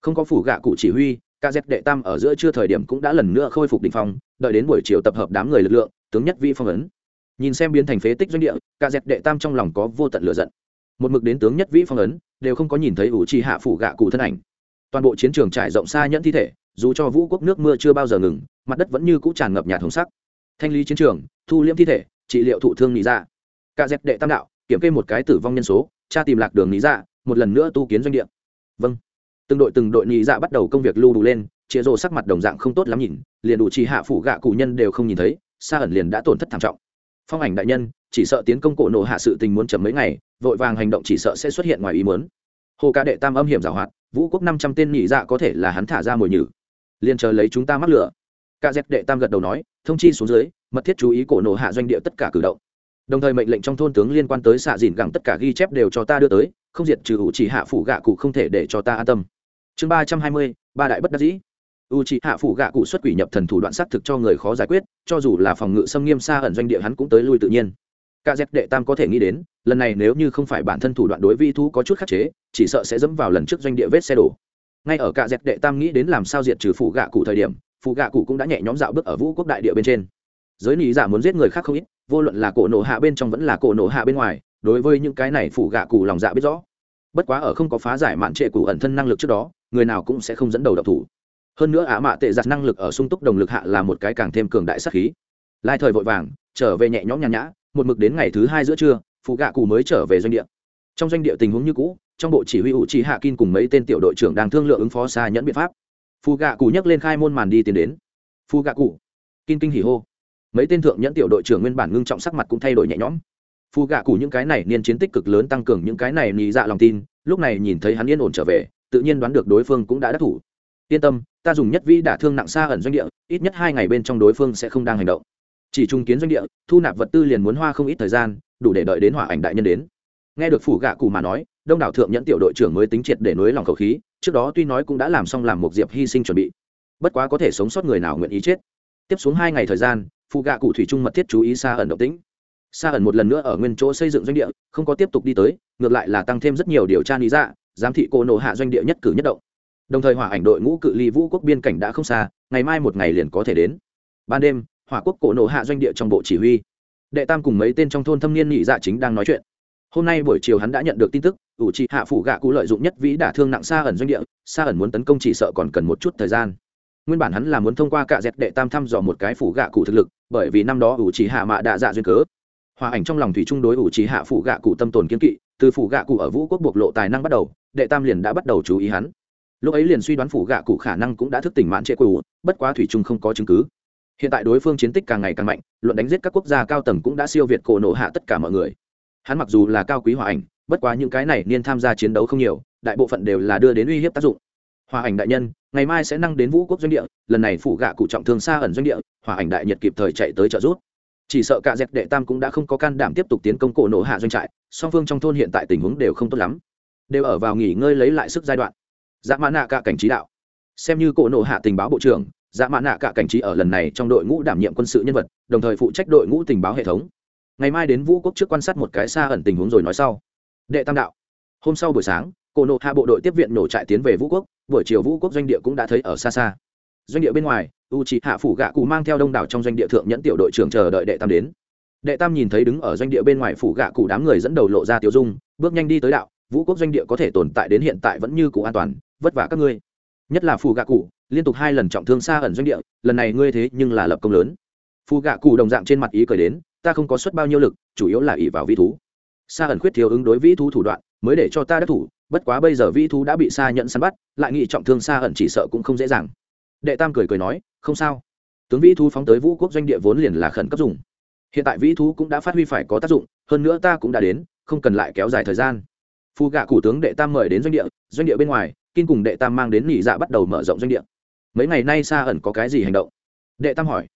A: Không có phủ gạ cụ chỉ huy ca z đệ tam ở giữa chưa thời điểm cũng đã lần nữa khôi phục định phong, đợi đến buổi chiều tập hợp đám người lực lượng, tướng nhất vi phong ấn. Nhìn xem biến thành phế tích doanh địa ca z đệ tam trong lòng có vô tận lựa giận. Một mực đến tướng nhất vĩ phong ấn, đều không có nhìn thấy ủ trì hạ phủ gạ cụ thân ảnh. Toàn bộ chiến trường trải rộng xa nhẫn thi thể, dù cho vũ quốc nước mưa chưa bao giờ ngừng, mặt đất vẫn như cũ tràn ngập nhạt thống sắc. Thanh lý chiến trường, thu liễm thi thể, trị liệu thụ thương lý ra dạ. cả dẹp đệ tam đạo, kiểm kê một cái tử vong nhân số, tra tìm lạc đường lý ra dạ, một lần nữa tu kiến doanh địa. Vâng từng đội từng đội nhị dạ bắt đầu công việc lưu đủ lên chĩa rồ sắc mặt đồng dạng không tốt lắm nhìn, liền đủ trì hạ phủ gạ cụ nhân đều không nhìn thấy xa ẩn liền đã tổn thất thảm trọng. Phong ảnh đại nhân, chỉ sợ tiến công cổ nổ hạ sự tình muốn chậm mấy ngày, vội vàng hành động chỉ sợ sẽ xuất hiện ngoài ý muốn. Hồ ca đệ tam âm hiểm giảo hoạt, vũ quốc năm trăm tên nhị dạ có thể là hắn thả ra mồi nhử. Liền chờ lấy chúng ta mắc lửa. Ca dép đệ tam gật đầu nói, thông chi xuống dưới, mật thiết chú ý cổ nổ hạ doanh địa tất cả cử động. Đồng thời mệnh lệnh trong thôn tướng liên quan tới xạ dìn gẳng tất cả ghi chép đều cho ta đưa tới, không diệt trừ ủ chỉ hạ phủ gạ cụ không thể để cho ta an tâm chương ba trăm hai mươi, ba đại bất đắc dĩ. U chỉ hạ phủ gạ cụ xuất quỷ nhập thần thủ đoạn xác thực cho người khó giải quyết, cho dù là phòng ngự xâm nghiêm xa ẩn doanh địa hắn cũng tới lui tự nhiên. Cả dép đệ tam có thể nghĩ đến, lần này nếu như không phải bản thân thủ đoạn đối vi thú có chút khắc chế, chỉ sợ sẽ dẫm vào lần trước doanh địa vết xe đổ. Ngay ở cả dép đệ tam nghĩ đến làm sao diệt trừ phủ gạ cụ thời điểm phụ gạ cụ cũng đã nhẹ nhóm dạo bước ở vũ quốc đại địa bên trên. Giới nỉ giả muốn giết người khác không ít, vô luận là cổ nổ hạ bên trong vẫn là cổ nổ hạ bên ngoài, đối với những cái này phủ gạ cụ lòng dạ biết rõ. Bất quá ở không có phá giải mạn trệ cụ ẩn thân năng lực trước đó người nào cũng sẽ không dẫn đầu độc thủ. Hơn nữa ả mạ tệ giặt năng lực ở sung túc đồng lực hạ là một cái càng thêm cường đại sắc khí. Lai thời vội vàng, trở về nhẹ nhõm nhàn nhã, một mực đến ngày thứ hai giữa trưa phụ gạ cụ mới trở về doanh địa. Trong doanh địa tình huống như cũ, trong bộ chỉ huy ủ trì hạ kin cùng mấy tên tiểu đội trưởng đang thương lượng ứng phó xa nhẫn biện pháp. Phụ gạ cụ nhấc lên khai môn màn đi tiến đến. Phụ gạ cụ, kin kinh hỉ hô. Mấy tên thượng nhẫn tiểu đội trưởng nguyên bản ngưng trọng sắc mặt cũng thay đổi nhẹ nhõm. Phụ gạ cụ những cái này niên chiến tích cực lớn tăng cường những cái này nhị dạ lòng tin, lúc này nhìn thấy hắn yên ổn trở về tự nhiên đoán được đối phương cũng đã đắc thủ. Yên tâm, ta dùng nhất vĩ đả thương nặng xa ẩn doanh địa, ít nhất hai ngày bên trong đối phương sẽ không đang hành động. Chỉ trung kiến doanh địa, thu nạp vật tư liền muốn hoa không ít thời gian, đủ để đợi đến hỏa ảnh đại nhân đến. Nghe được phủ gạ cụ mà nói, đông đảo thượng nhẫn tiểu đội trưởng mới tính triệt để nối lòng khẩu khí, trước đó tuy nói cũng đã làm xong làm một diệp hy sinh chuẩn bị, bất quá có thể sống sót người nào nguyện ý chết. Tiếp xuống hai ngày thời gian phụ gạ cụ thủy trung mật thiết chú ý xa ẩn động tĩnh. Xa ẩn một lần nữa ở nguyên chỗ xây dựng doanh địa, không có tiếp tục đi tới, ngược lại là tăng thêm rất nhiều điều tra lý dạ giám thị cô nổ hạ doanh địa nhất cử nhất động. Đồng thời hỏa ảnh đội ngũ cự ly vũ quốc biên cảnh đã không xa, ngày mai một ngày liền có thể đến. Ban đêm, hỏa quốc cổ nổ hạ doanh địa trong bộ chỉ huy. Đệ tam cùng mấy tên trong thôn thâm niên nhị dạ chính đang nói chuyện. Hôm nay buổi chiều hắn đã nhận được tin tức, ủ trị hạ phủ gạ cụ lợi dụng nhất vĩ đả thương nặng xa ẩn doanh địa, xa ẩn muốn tấn công chỉ sợ còn cần một chút thời gian. Nguyên bản hắn là muốn thông qua cạ dẹt đệ tam thăm dò một cái phủ gạ cụ thực lực, bởi vì năm đó ủ trì hạ mạ đạ dạ duyên cớ. Hòa ảnh trong lòng thủy chung đối ủ trì hạ phủ gạ cụ tâm tồn kiên kỵ, từ phủ gạ cụ ở vũ quốc bộc lộ tài năng bắt đầu đệ tam liền đã bắt đầu chú ý hắn. Lúc ấy liền suy đoán phủ gạ cụ khả năng cũng đã thức tỉnh mãn trệ cụ bất quá thủy trung không có chứng cứ. Hiện tại đối phương chiến tích càng ngày càng mạnh, luận đánh giết các quốc gia cao tầng cũng đã siêu việt cổ nộ hạ tất cả mọi người. Hắn mặc dù là cao quý hòa ảnh, bất quá những cái này niên tham gia chiến đấu không nhiều, đại bộ phận đều là đưa đến uy hiếp tác dụng. Hòa ảnh đại nhân, ngày mai sẽ năng đến vũ quốc doanh địa, lần này phủ gạ cụ trọng thương xa ẩn doanh địa, hòa ảnh đại nhật kịp thời chạy tới trợ giúp. Chỉ sợ cả dẹp đệ tam cũng đã không có can đảm tiếp tục tiến công cổ nộ hạ doanh trại, song phương trong thôn hiện tại tình huống đều không tốt lắm đều ở vào nghỉ ngơi lấy lại sức giai đoạn. Dạ mã nạ cả cảnh trí đạo. Xem như cổ nộ hạ tình báo bộ trưởng dạ mã nạ cả cảnh trí ở lần này trong đội ngũ đảm nhiệm quân sự nhân vật, đồng thời phụ trách đội ngũ tình báo hệ thống. Ngày mai đến vũ quốc trước quan sát một cái xa ẩn tình huống rồi nói sau. Đệ tam đạo. Hôm sau buổi sáng, cổ nộ hạ bộ đội tiếp viện nổ trại tiến về vũ quốc, buổi chiều vũ quốc doanh địa cũng đã thấy ở xa xa. Doanh địa bên ngoài, u c hạ phủ gạ cụ mang theo đông đảo trong doanh địa thượng nhẫn tiểu đội trưởng chờ đợi đệ tam đến. Đệ tam nhìn thấy đứng ở doanh địa bên ngoài phủ gạ cụ đám người dẫn đầu lộ ra tiểu dung, bước nhanh đi tới đạo vũ quốc doanh địa có thể tồn tại đến hiện tại vẫn như cũ an toàn, vất vả các ngươi. Nhất là phù gạ cụ, liên tục hai lần trọng thương xa ẩn doanh địa, lần này ngươi thế nhưng là lập công lớn. Phù gạ cụ đồng dạng trên mặt ý cười đến, ta không có suất bao nhiêu lực, chủ yếu là ỷ vào vĩ thú. Xa ẩn khuyết thiếu ứng đối vĩ thú thủ đoạn, mới để cho ta đắc thủ, bất quá bây giờ vĩ thú đã bị xa nhận săn bắt, lại nghị trọng thương xa ẩn chỉ sợ cũng không dễ dàng. Đệ tam cười cười nói, không sao. Tướng vĩ thú phóng tới vũ quốc doanh địa vốn liền là khẩn cấp dùng. Hiện tại vĩ thú cũng đã phát huy phải có tác dụng, hơn nữa ta cũng đã đến, không cần lại kéo dài thời gian phù gạ cụ tướng đệ tam mời đến doanh địa doanh địa bên ngoài, kinh cùng đệ tam mang đến nghỉ dạ bắt đầu mở rộng doanh địa. Mấy ngày nay sa ẩn có cái gì hành động? Đệ tam hỏi.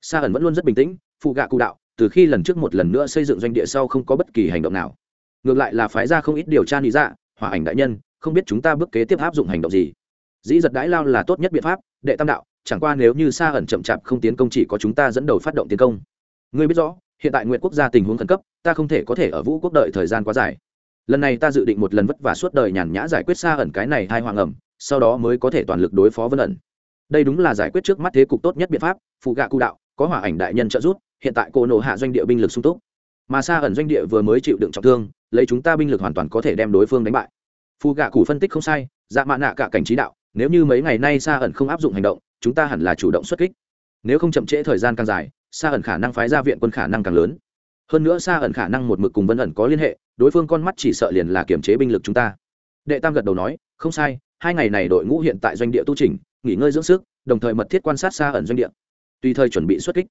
A: Sa ẩn vẫn luôn rất bình tĩnh phụ gạ cụ đạo, từ khi lần trước một lần nữa xây dựng doanh địa sau không có bất kỳ hành động nào. Ngược lại là phái ra không ít điều tra lý dạ hỏa ảnh đại nhân, không biết chúng ta bước kế tiếp áp dụng hành động gì. Dĩ giật đãi lao là tốt nhất biện pháp, đệ tam đạo, chẳng qua nếu như sa ẩn chậm chạp không tiến công chỉ có chúng ta dẫn đầu phát động tiến công. Ngươi biết rõ, hiện tại nguyện quốc gia tình huống khẩn cấp, ta không thể có thể ở vũ quốc đợi thời gian quá dài lần này ta dự định một lần vất vả suốt đời nhàn nhã giải quyết xa ẩn cái này hai hoàng ẩm, sau đó mới có thể toàn lực đối phó vân ẩn. Đây đúng là giải quyết trước mắt thế cục tốt nhất biện pháp, phụ gạ cụ đạo, có hỏa ảnh đại nhân trợ giúp, hiện tại cô nổ hạ doanh địa binh lực sung túc. Mà xa ẩn doanh địa vừa mới chịu đựng trọng thương, lấy chúng ta binh lực hoàn toàn có thể đem đối phương đánh bại. Phụ gạ cụ phân tích không sai dạ mạ nạ cả cảnh trí đạo, nếu như mấy ngày nay xa ẩn không áp dụng hành động, chúng ta hẳn là chủ động xuất kích. Nếu không chậm trễ thời gian càng dài, xa ẩn khả năng phái ra viện quân khả năng càng lớn hơn nữa xa ẩn khả năng một mực cùng vân ẩn có liên hệ, đối phương con mắt chỉ sợ liền là kiểm chế binh lực chúng ta. Đệ tam gật đầu nói, không sai, hai ngày này đội ngũ hiện tại doanh địa tu trình nghỉ ngơi dưỡng sức, đồng thời mật thiết quan sát xa ẩn doanh địa. Tùy thời chuẩn bị xuất kích.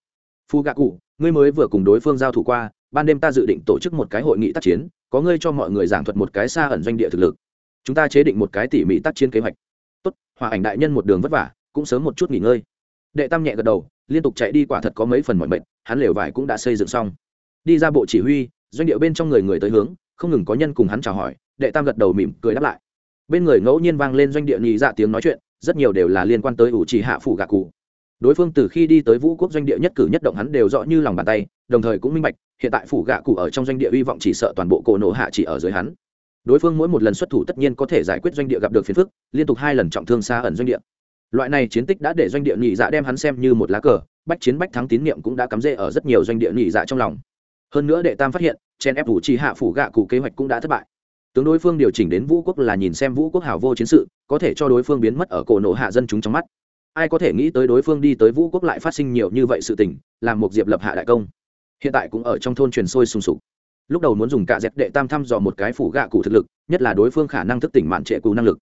A: Phu gạ cụ, ngươi mới vừa cùng đối phương giao thủ qua, ban đêm ta dự định tổ chức một cái hội nghị tác chiến, có ngươi cho mọi người giảng thuật một cái xa ẩn doanh địa thực lực. Chúng ta chế định một cái tỉ mỉ tác chiến kế hoạch. Tốt, hòa ảnh đại nhân một đường vất vả, cũng sớm một chút nghỉ ngơi. Đệ tam nhẹ gật đầu, liên tục chạy đi quả thật có mấy phần mọi bệnh hắn lều vải cũng đã xây dựng xong đi ra bộ chỉ huy, doanh địa bên trong người người tới hướng, không ngừng có nhân cùng hắn chào hỏi, đệ tam gật đầu mỉm cười đáp lại. Bên người ngẫu nhiên vang lên doanh địa nhị dạ tiếng nói chuyện, rất nhiều đều là liên quan tới ủ trì hạ phủ gạ cụ. Đối phương từ khi đi tới vũ quốc doanh địa nhất cử nhất động hắn đều rõ như lòng bàn tay, đồng thời cũng minh bạch, hiện tại phủ gạ cụ ở trong doanh địa hy vọng chỉ sợ toàn bộ cổ nổ hạ chỉ ở dưới hắn. Đối phương mỗi một lần xuất thủ tất nhiên có thể giải quyết doanh địa gặp được phiền phức, liên tục hai lần trọng thương xa ẩn doanh địa. Loại này chiến tích đã để doanh địa nhị dạ đem hắn xem như một lá cờ, bách chiến bách thắng tín nhiệm cũng đã cắm rễ ở rất nhiều doanh địa nhị dạ trong lòng hơn nữa đệ tam phát hiện, chen ép vũ trì hạ phủ gạ cụ kế hoạch cũng đã thất bại. Tướng đối phương điều chỉnh đến vũ quốc là nhìn xem vũ quốc hảo vô chiến sự, có thể cho đối phương biến mất ở cổ nổ hạ dân chúng trong mắt. Ai có thể nghĩ tới đối phương đi tới vũ quốc lại phát sinh nhiều như vậy sự tình, làm một diệp lập hạ đại công. Hiện tại cũng ở trong thôn truyền sôi sùng sục. Lúc đầu muốn dùng cả dẹp đệ tam thăm dò một cái phủ gạ cụ thực lực, nhất là đối phương khả năng thức tỉnh mạn trệ cụ năng lực.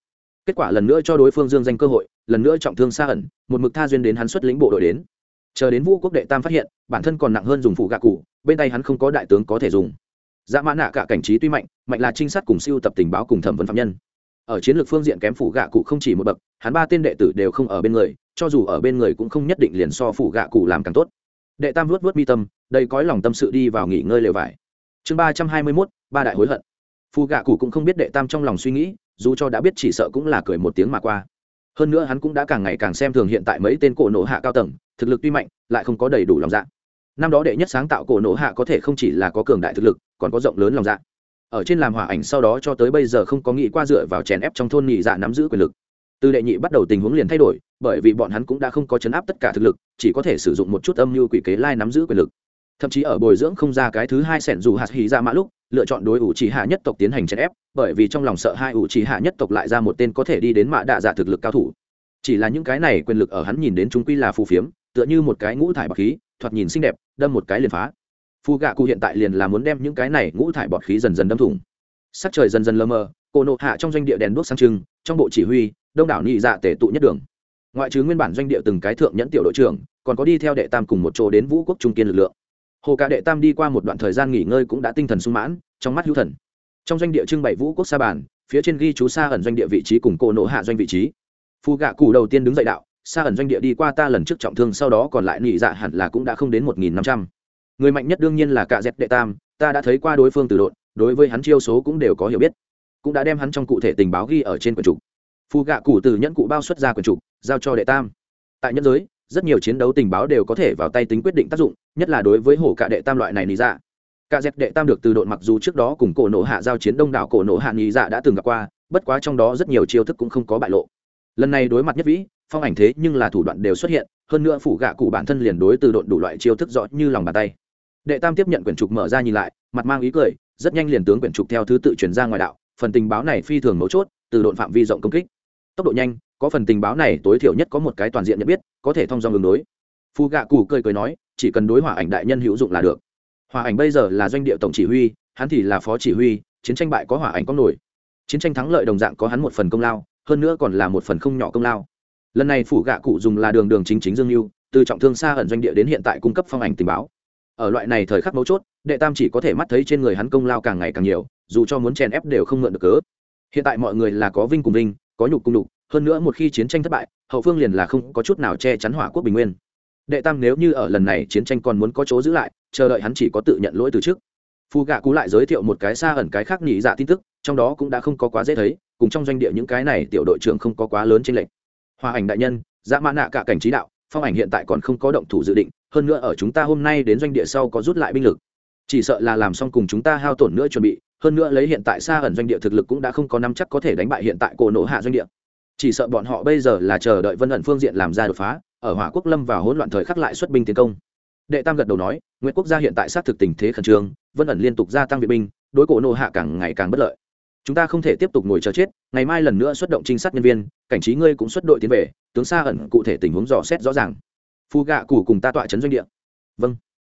A: Kết quả lần nữa cho đối phương dương danh cơ hội, lần nữa trọng thương xa ẩn, một mực tha duyên đến hắn xuất lĩnh bộ đội đến chờ đến vũ quốc đệ tam phát hiện, bản thân còn nặng hơn dùng phụ gạ cụ, bên tay hắn không có đại tướng có thể dùng. Dạ mã nạ cả cảnh trí tuy mạnh mạnh là trinh sát cùng siêu tập tình báo cùng thẩm vấn phạm nhân. Ở chiến lược phương diện kém phủ gạ cụ không chỉ một bậc, hắn ba tên đệ tử đều không ở bên người, cho dù ở bên người cũng không nhất định liền so phủ gạ cụ làm càng tốt. Đệ tam vuốt vuốt mi tâm, đầy cõi lòng tâm sự đi vào nghỉ ngơi lều vải. Chương ba trăm hai mươi mốt, ba đại hối hận. Phù gạ cụ cũng không biết đệ tam trong lòng suy nghĩ, dù cho đã biết chỉ sợ cũng là cười một tiếng mà qua hơn nữa hắn cũng đã càng ngày càng xem thường hiện tại mấy tên cổ nổ hạ cao tầng, thực lực tuy mạnh, lại không có đầy đủ lòng dạ. Năm đó đệ nhất sáng tạo cổ nổ hạ có thể không chỉ là có cường đại thực lực, còn có rộng lớn lòng dạ. Ở trên làm hỏa ảnh sau đó cho tới bây giờ không có nghĩ qua dựa vào chèn ép trong thôn nhị dạ nắm giữ quyền lực. Từ đệ nhị bắt đầu tình huống liền thay đổi, bởi vì bọn hắn cũng đã không có chấn áp tất cả thực lực, chỉ có thể sử dụng một chút âm mưu quỷ kế lai nắm giữ quyền lực. Thậm chí ở bồi dưỡng không ra cái thứ hai sẻn dù hạt hì ra dạ mã lúc lựa chọn đối ủ chỉ hạ nhất tộc tiến hành chèn ép, bởi vì trong lòng sợ hai ủ chỉ hạ nhất tộc lại ra một tên có thể đi đến mạ đạ giả thực lực cao thủ. Chỉ là những cái này quyền lực ở hắn nhìn đến chúng quy là phù phiếm, tựa như một cái ngũ thải bọc khí, thoạt nhìn xinh đẹp, đâm một cái liền phá. Phù gạ cụ hiện tại liền là muốn đem những cái này ngũ thải bọt khí dần dần đâm thủng. Sắc trời dần dần lơ mờ cổ nộ hạ trong doanh địa đèn đuốc sang trưng, trong bộ chỉ huy, đông đảo nhị dạ tể tụ nhất đường. Ngoại trừ nguyên bản doanh địa từng cái thượng nhẫn tiểu đội trưởng, còn có đi theo đệ tam cùng một chỗ đến vũ quốc trung kiên lực lượng hồ cả đệ tam đi qua một đoạn thời gian nghỉ ngơi cũng đã tinh thần sung mãn, trong mắt hữu thần. Trong doanh địa trưng bày vũ quốc sa bàn, phía trên ghi chú Sa ẩn doanh địa vị trí cùng cổ nộ hạ doanh vị trí. Phù gạ cụ đầu tiên đứng dậy đạo, Sa ẩn doanh địa đi qua ta lần trước trọng thương sau đó còn lại nhị dạ hẳn là cũng đã không đến một nghìn năm trăm. Người mạnh nhất đương nhiên là cạ dẹp đệ tam, ta đã thấy qua đối phương từ độn, đối với hắn chiêu số cũng đều có hiểu biết, cũng đã đem hắn trong cụ thể tình báo ghi ở trên quyển trục. Phù gạ cụ từ nhẫn cụ bao xuất ra quyển trục, giao cho đệ tam. Tại nhân giới rất nhiều chiến đấu tình báo đều có thể vào tay tính quyết định tác dụng, nhất là đối với hổ cạ đệ tam loại này lý dạ. Cạ dẹp đệ tam được từ độn mặc dù trước đó cùng cổ nộ hạ giao chiến đông đảo cổ nộ hạ lý dạ đã từng gặp qua, bất quá trong đó rất nhiều chiêu thức cũng không có bại lộ. Lần này đối mặt nhất vĩ, phong ảnh thế nhưng là thủ đoạn đều xuất hiện, hơn nữa phủ gạ cụ bản thân liền đối từ độn đủ loại chiêu thức rõ như lòng bàn tay. Đệ tam tiếp nhận quyển trục mở ra nhìn lại, mặt mang ý cười, rất nhanh liền tướng quyển trục theo thứ tự chuyển ra ngoài đạo, phần tình báo này phi thường mấu chốt, từ độn phạm vi rộng công kích. Tốc độ nhanh có phần tình báo này tối thiểu nhất có một cái toàn diện nhận biết, có thể thông dong đường đối. Phù gạ cụ cười cười nói, chỉ cần đối hỏa ảnh đại nhân hữu dụng là được. Hỏa ảnh bây giờ là doanh địa tổng chỉ huy, hắn thì là phó chỉ huy, chiến tranh bại có hỏa ảnh có nổi. Chiến tranh thắng lợi đồng dạng có hắn một phần công lao, hơn nữa còn là một phần không nhỏ công lao. Lần này phủ gạ cụ dùng là đường đường chính chính dương lưu từ trọng thương xa ẩn doanh địa đến hiện tại cung cấp phong ảnh tình báo. Ở loại này thời khắc mấu chốt, đệ tam chỉ có thể mắt thấy trên người hắn công lao càng ngày càng nhiều, dù cho muốn chèn ép đều không mượn được cớ. Hiện tại mọi người là có vinh cùng vinh, có nhục cùng nhục hơn nữa một khi chiến tranh thất bại, hậu phương liền là không có chút nào che chắn hỏa quốc bình nguyên. Đệ tam nếu như ở lần này chiến tranh còn muốn có chỗ giữ lại, chờ đợi hắn chỉ có tự nhận lỗi từ trước. Phù gạ cú lại giới thiệu một cái xa ẩn cái khác nhị dạ tin tức, trong đó cũng đã không có quá dễ thấy, cùng trong doanh địa những cái này tiểu đội trưởng không có quá lớn trên lệnh hòa ảnh đại nhân dạ mã nạ cả cảnh trí đạo, phong ảnh hiện tại còn không có động thủ dự định, hơn nữa ở chúng ta hôm nay đến doanh địa sau có rút lại binh lực. Chỉ sợ là làm xong cùng chúng ta hao tổn nữa chuẩn bị, hơn nữa lấy hiện tại xa ẩn doanh địa thực lực cũng đã không có năm chắc có thể đánh bại hiện tại cổ nổ hạ doanh địa chỉ sợ bọn họ bây giờ là chờ đợi vân ẩn phương diện làm ra đột phá, ở hỏa quốc lâm vào hỗn loạn thời khắc lại xuất binh tiến công. Đệ tam gật đầu nói nguyễn quốc gia hiện tại xác thực tình thế khẩn trương, vân ẩn liên tục gia tăng viện binh, đối cổ nô hạ càng ngày càng bất lợi. Chúng ta không thể tiếp tục ngồi chờ chết, ngày mai lần nữa xuất động trinh sát nhân viên, cảnh trí ngươi cũng xuất đội tiến về, tướng xa ẩn cụ thể tình huống dò xét rõ ràng. Phu gạ củ cùng ta tọa trấn doanh địa. Vâng.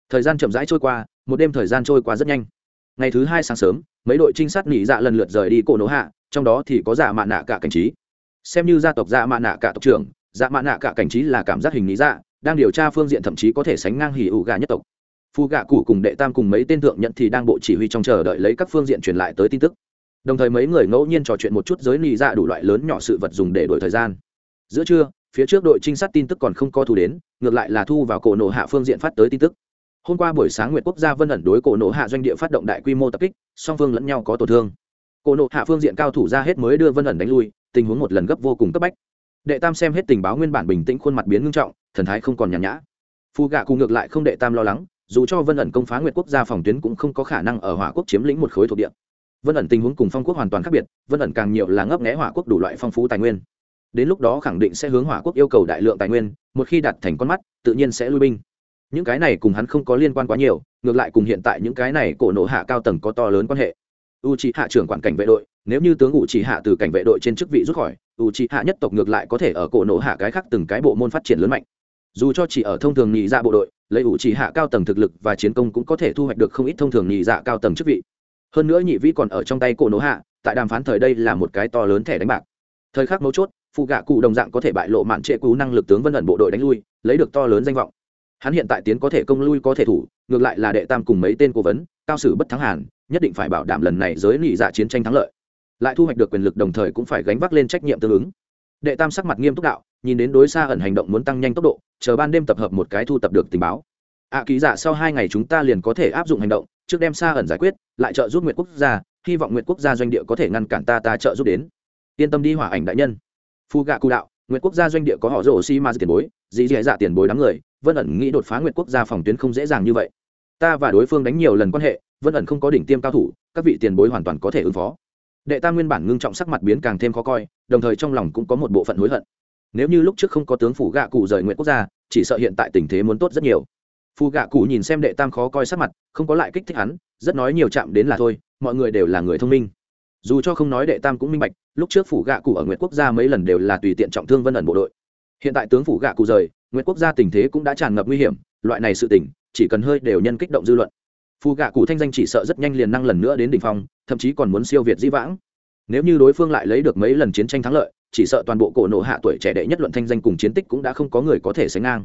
A: Thời gian chậm rãi trôi qua, một đêm thời gian trôi qua rất nhanh. Ngày thứ hai sáng sớm, mấy đội trinh sát nghỉ dạ lần lượt rời đi cổ nỗ hạ, trong đó thì có giả mạ nạ cả cảnh trí xem như gia tộc dạ mạ nạ cả tộc trưởng dạ mạ nạ cả cảnh trí là cảm giác hình lý dạ đang điều tra phương diện thậm chí có thể sánh ngang hỉ ủ gà nhất tộc. Phu gạ cụ cùng đệ tam cùng mấy tên thượng nhận thì đang bộ chỉ huy trong chờ đợi lấy các phương diện truyền lại tới tin tức. Đồng thời mấy người ngẫu nhiên trò chuyện một chút giới lì dạ đủ loại lớn nhỏ sự vật dùng để đổi thời gian. Giữa trưa, phía trước đội trinh sát tin tức còn không có thu đến, ngược lại là thu vào cổ nổ hạ phương diện phát tới tin tức. Hôm qua buổi sáng nguyệt quốc gia vân ẩn đối cổ nổ hạ doanh địa phát động đại quy mô tập kích, song phương lẫn nhau có tổn thương cô nổ hạ phương diện cao thủ ra hết mới đưa vân ẩn đánh lui, tình huống một lần gấp vô cùng cấp bách. Đệ tam xem hết tình báo nguyên bản bình tĩnh khuôn mặt biến ngưng trọng, thần thái không còn nhàn nhã. Phù gạ cùng ngược lại không đệ tam lo lắng, dù cho vân ẩn công phá nguyệt quốc gia phòng tuyến cũng không có khả năng ở hỏa quốc chiếm lĩnh một khối thuộc địa. Vân ẩn tình huống cùng phong quốc hoàn toàn khác biệt, vân ẩn càng nhiều là ngấp nghẽ hỏa quốc đủ loại phong phú tài nguyên. Đến lúc đó khẳng định sẽ hướng hỏa quốc yêu cầu đại lượng tài nguyên, một khi đặt thành con mắt, tự nhiên sẽ lui binh. Những cái này cùng hắn không có liên quan quá nhiều, ngược lại cùng hiện tại những cái này cổ nộ hạ cao tầng có to lớn quan hệ u c hạ trưởng quản cảnh vệ đội, nếu như tướng u c hạ từ cảnh vệ đội trên chức vị rút khỏi u c hạ nhất tộc ngược lại có thể ở cổ nổ hạ cái khác từng cái bộ môn phát triển lớn mạnh. Dù cho chỉ ở thông thường nhị dạ bộ đội, lấy u c hạ cao tầng thực lực và chiến công cũng có thể thu hoạch được không ít thông thường nhị dạ cao tầng chức vị. Hơn nữa nhị vĩ còn ở trong tay cổ nổ hạ, tại đàm phán thời đây là một cái to lớn thẻ đánh bạc. Thời khắc mấu chốt phụ gạ cụ đồng dạng có thể bại lộ mạn trệ cú năng lực tướng vân ẩn bộ đội đánh lui, lấy được to lớn danh vọng. Hắn hiện tại tiến có thể công lui có thể thủ, ngược lại là đệ tam cùng mấy tên cố vấn cao sử bất thắng hàn nhất định phải bảo đảm lần này giới nị dạ chiến tranh thắng lợi. Lại thu hoạch được quyền lực đồng thời cũng phải gánh vác lên trách nhiệm tương ứng. Đệ tam sắc mặt nghiêm túc đạo nhìn đến đối xa ẩn hành động muốn tăng nhanh tốc độ chờ ban đêm tập hợp một cái thu tập được tình báo. Ạ à, ký giả sau hai ngày chúng ta liền có thể áp dụng hành động trước đem xa ẩn giải quyết lại trợ giúp nguyệt quốc gia hy vọng nguyệt quốc gia doanh địa có thể ngăn cản ta ta trợ giúp đến. Yên tâm đi hỏa ảnh đại nhân. Phu gạ cụ đạo nguyệt quốc gia doanh địa có họ rổ xi ma tiền bối dì dì dạ tiền bối đám người vân ẩn nghĩ đột phá nguyệt quốc gia phòng tuyến không dễ dàng như vậy ta và đối phương đánh nhiều lần quan hệ vân ẩn không có đỉnh tiêm cao thủ, các vị tiền bối hoàn toàn có thể ứng phó. Đệ tam nguyên bản ngưng trọng sắc mặt biến càng thêm khó coi, đồng thời trong lòng cũng có một bộ phận hối hận. Nếu như lúc trước không có tướng phủ gạ cụ rời nguyện quốc gia, chỉ sợ hiện tại tình thế muốn tốt rất nhiều. Phù gạ cụ nhìn xem đệ tam khó coi sắc mặt, không có lại kích thích hắn, rất nói nhiều chạm đến là thôi, mọi người đều là người thông minh. Dù cho không nói đệ tam cũng minh bạch, lúc trước phủ gạ cụ ở nguyện quốc gia mấy lần đều là tùy tiện trọng thương vân ẩn bộ đội. Hiện tại tướng phủ gạ cụ rời, nguyện quốc gia tình thế cũng đã tràn ngập nguy hiểm, loại này sự tình chỉ cần hơi đều nhân kích động dư luận. Phù gạ cụ thanh danh chỉ sợ rất nhanh liền năng lần nữa đến đ ỉ n h phong, thậm chí còn muốn siêu việt dĩ vãng. Nếu như đối phương lại lấy được mấy lần chiến tranh thắng lợi, chỉ sợ toàn bộ cổ nộ hạ tuổi trẻ đệ nhất luận thanh danh cùng chiến tích cũng đã không có người có thể sánh ngang.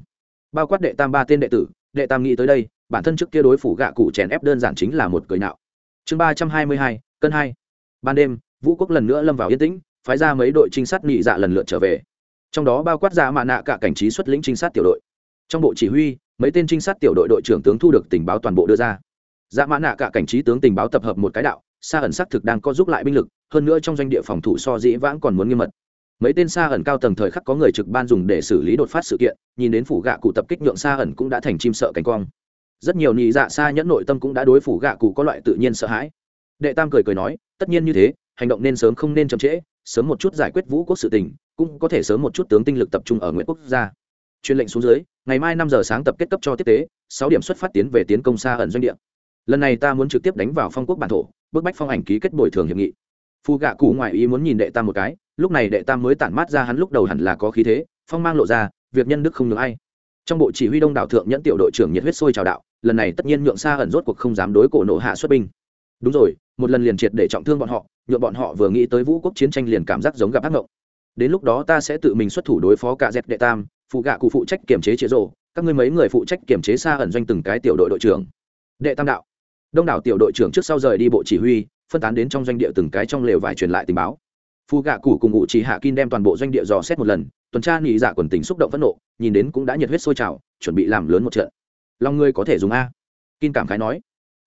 A: Bao quát đệ tam ba tên đệ tử, đệ tam nghĩ tới đây, bản thân trước kia đối phủ gạ cụ chèn ép đơn giản chính là một cười nạo chương ba trăm hai mươi hai, cân hai. Ban đêm, vũ quốc lần nữa lâm vào yên tĩnh, phái ra mấy đội trinh sát nhị dạ lần lượt trở về. Trong đó bao quát ra mạ nạ cả cảnh trí xuất lĩnh trinh sát tiểu đội trong bộ chỉ huy, mấy tên trinh sát tiểu đội đội trưởng tướng thu được tình báo toàn bộ đưa ra. Dạ mã nạ cả cảnh trí tướng tình báo tập hợp một cái đạo xa ẩn xác thực đang có giúp lại binh lực, hơn nữa trong doanh địa phòng thủ so dĩ vãng còn muốn nghiêm mật. Mấy tên xa ẩn cao tầng thời khắc có người trực ban dùng để xử lý đột phát sự kiện, nhìn đến phủ gạ cụ tập kích nhượng xa ẩn cũng đã thành chim sợ cánh quang. Rất nhiều nhị dạ xa nhẫn nội tâm cũng đã đối phủ gạ cụ có loại tự nhiên sợ hãi. Đệ tam cười cười nói, tất nhiên như thế, hành động nên sớm không nên chậm trễ, sớm một chút giải quyết vũ quốc sự tình, cũng có thể sớm một chút tướng tinh lực tập trung ở nguyễn quốc gia. Truyền lệnh xuống dưới ngày mai năm giờ sáng tập kết cấp cho tiếp tế, sáu điểm xuất phát tiến về tiến công xa ẩn doanh địa. Lần này ta muốn trực tiếp đánh vào phong quốc bản thổ, bức bách phong ảnh ký kết bồi thường hiệp nghị. Phù gạ cụ ngoại ý muốn nhìn đệ tam một cái, lúc này đệ tam mới tản mát ra hắn lúc đầu hẳn là có khí thế, phong mang lộ ra, việc nhân đức không được ai. Trong bộ chỉ huy đông đảo thượng nhẫn tiểu đội trưởng nhiệt huyết sôi chào đạo, lần này tất nhiên nhượng xa ẩn rốt cuộc không dám đối cổ nộ hạ xuất binh. Đúng rồi, một lần liền triệt để trọng thương bọn họ, nhượng bọn họ vừa nghĩ tới vũ quốc chiến tranh liền cảm giác giống gặp ác mộng. Đến lúc đó ta sẽ tự mình xuất thủ đối phó cả dẹp đệ tam phụ gạ cụ phụ trách kiểm chế chế rộ, các ngươi mấy người phụ trách kiểm chế xa ẩn doanh từng cái tiểu đội đội trưởng. Đệ tam đạo. Đông đảo tiểu đội trưởng trước sau rời đi bộ chỉ huy, phân tán đến trong doanh địa từng cái trong lều vải truyền lại tình báo. Phu gạ cụ cùng ngụ chỉ hạ kim đem toàn bộ doanh địa dò xét một lần, tuần tra nghỉ dạ quần tình xúc động phẫn nộ, nhìn đến cũng đã nhiệt huyết sôi trào, chuẩn bị làm lớn một trận. Lòng ngươi có thể dùng a. Kim cảm khái nói.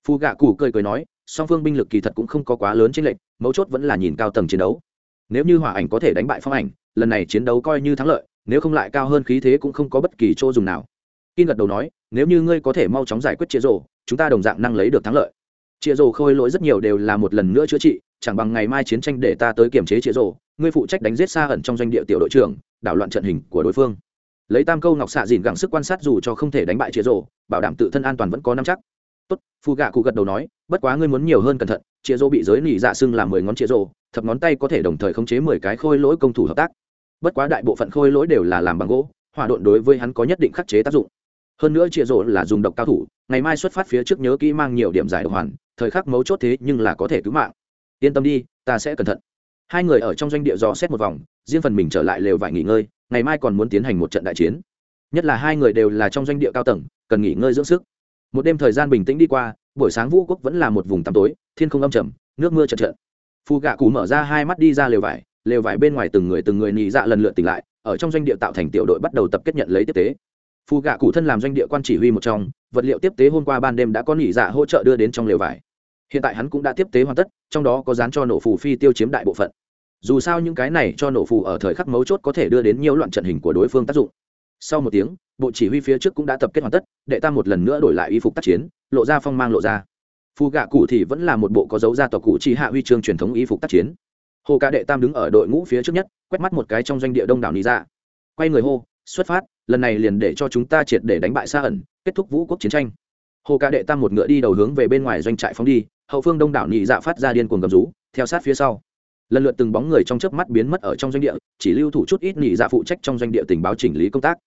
A: Phu gạ cụ cười cười nói, song phương binh lực kỳ thật cũng không có quá lớn trên lệnh mấu chốt vẫn là nhìn cao tầng chiến đấu. Nếu như hỏa ảnh có thể đánh bại phong ảnh, lần này chiến đấu coi như thắng lợi nếu không lại cao hơn khí thế cũng không có bất kỳ chỗ dùng nào. Kim gật đầu nói nếu như ngươi có thể mau chóng giải quyết chia rổ, chúng ta đồng dạng năng lấy được thắng lợi. Chia rổ khôi lỗi rất nhiều đều là một lần nữa chữa trị chẳng bằng ngày mai chiến tranh để ta tới kiểm chế chia rổ. ngươi phụ trách đánh giết xa ẩn trong doanh địa tiểu đội trưởng đảo loạn trận hình của đối phương. Lấy tam câu ngọc xạ dìn gắng sức quan sát dù cho không thể đánh bại chia rổ, bảo đảm tự thân an toàn vẫn có năm chắc. Tốt phu gạ cụ gật đầu nói bất quá ngươi muốn nhiều hơn cẩn thận chia rồ bị giới nỉ dạ xưng là mười ngón chia rồ thập ngón tay có thể đồng thời khống chế mười cái khôi lỗi công thủ hợp tác bất quá đại bộ phận khôi lỗi đều là làm bằng gỗ, hỏa độn đối với hắn có nhất định khắc chế tác dụng. Hơn nữa chia rộ là dùng độc cao thủ, ngày mai xuất phát phía trước nhớ kỹ mang nhiều điểm giải độc hoàn, thời khắc mấu chốt thế nhưng là có thể cứu mạng. Yên tâm đi, ta sẽ cẩn thận. Hai người ở trong doanh địa dò xét một vòng, riêng phần mình trở lại lều vải nghỉ ngơi, ngày mai còn muốn tiến hành một trận đại chiến. Nhất là hai người đều là trong doanh địa cao tầng, cần nghỉ ngơi dưỡng sức. Một đêm thời gian bình tĩnh đi qua, buổi sáng vũ quốc vẫn là một vùng tăm tối, thiên không âm trầm, nước mưa chật trận. phù gạ cụ mở ra hai mắt đi ra lều vải lều vải bên ngoài từng người từng người nhị dạ lần lượt tỉnh lại, ở trong doanh địa tạo thành tiểu đội bắt đầu tập kết nhận lấy tiếp tế. Phù gạ cụ thân làm doanh địa quan chỉ huy một trong, vật liệu tiếp tế hôm qua ban đêm đã có nhị dạ hỗ trợ đưa đến trong lều vải. Hiện tại hắn cũng đã tiếp tế hoàn tất, trong đó có dán cho nổ phù phi tiêu chiếm đại bộ phận. Dù sao những cái này cho nổ phù ở thời khắc mấu chốt có thể đưa đến nhiều loạn trận hình của đối phương tác dụng. Sau một tiếng, bộ chỉ huy phía trước cũng đã tập kết hoàn tất, đệ tam một lần nữa đổi lại y phục tác chiến, lộ ra phong mang lộ ra. Phù gạ cụ thì vẫn là một bộ có dấu gia tộc cụ chỉ hạ huy chương truyền thống y phục tác chiến hồ ca đệ tam đứng ở đội ngũ phía trước nhất, quét mắt một cái trong doanh địa đông đảo lý ra quay người hô, xuất phát, lần này liền để cho chúng ta triệt để đánh bại xa ẩn, kết thúc vũ quốc chiến tranh. Hồ ca đệ tam một ngựa đi đầu hướng về bên ngoài doanh trại phóng đi, hậu phương đông đảo nhị dạ phát ra điên cuồng gầm rú, theo sát phía sau. Lần lượt từng bóng người trong chớp mắt biến mất ở trong doanh địa, chỉ lưu thủ chút ít nhị dạ phụ trách trong doanh địa tình báo chỉnh lý công tác.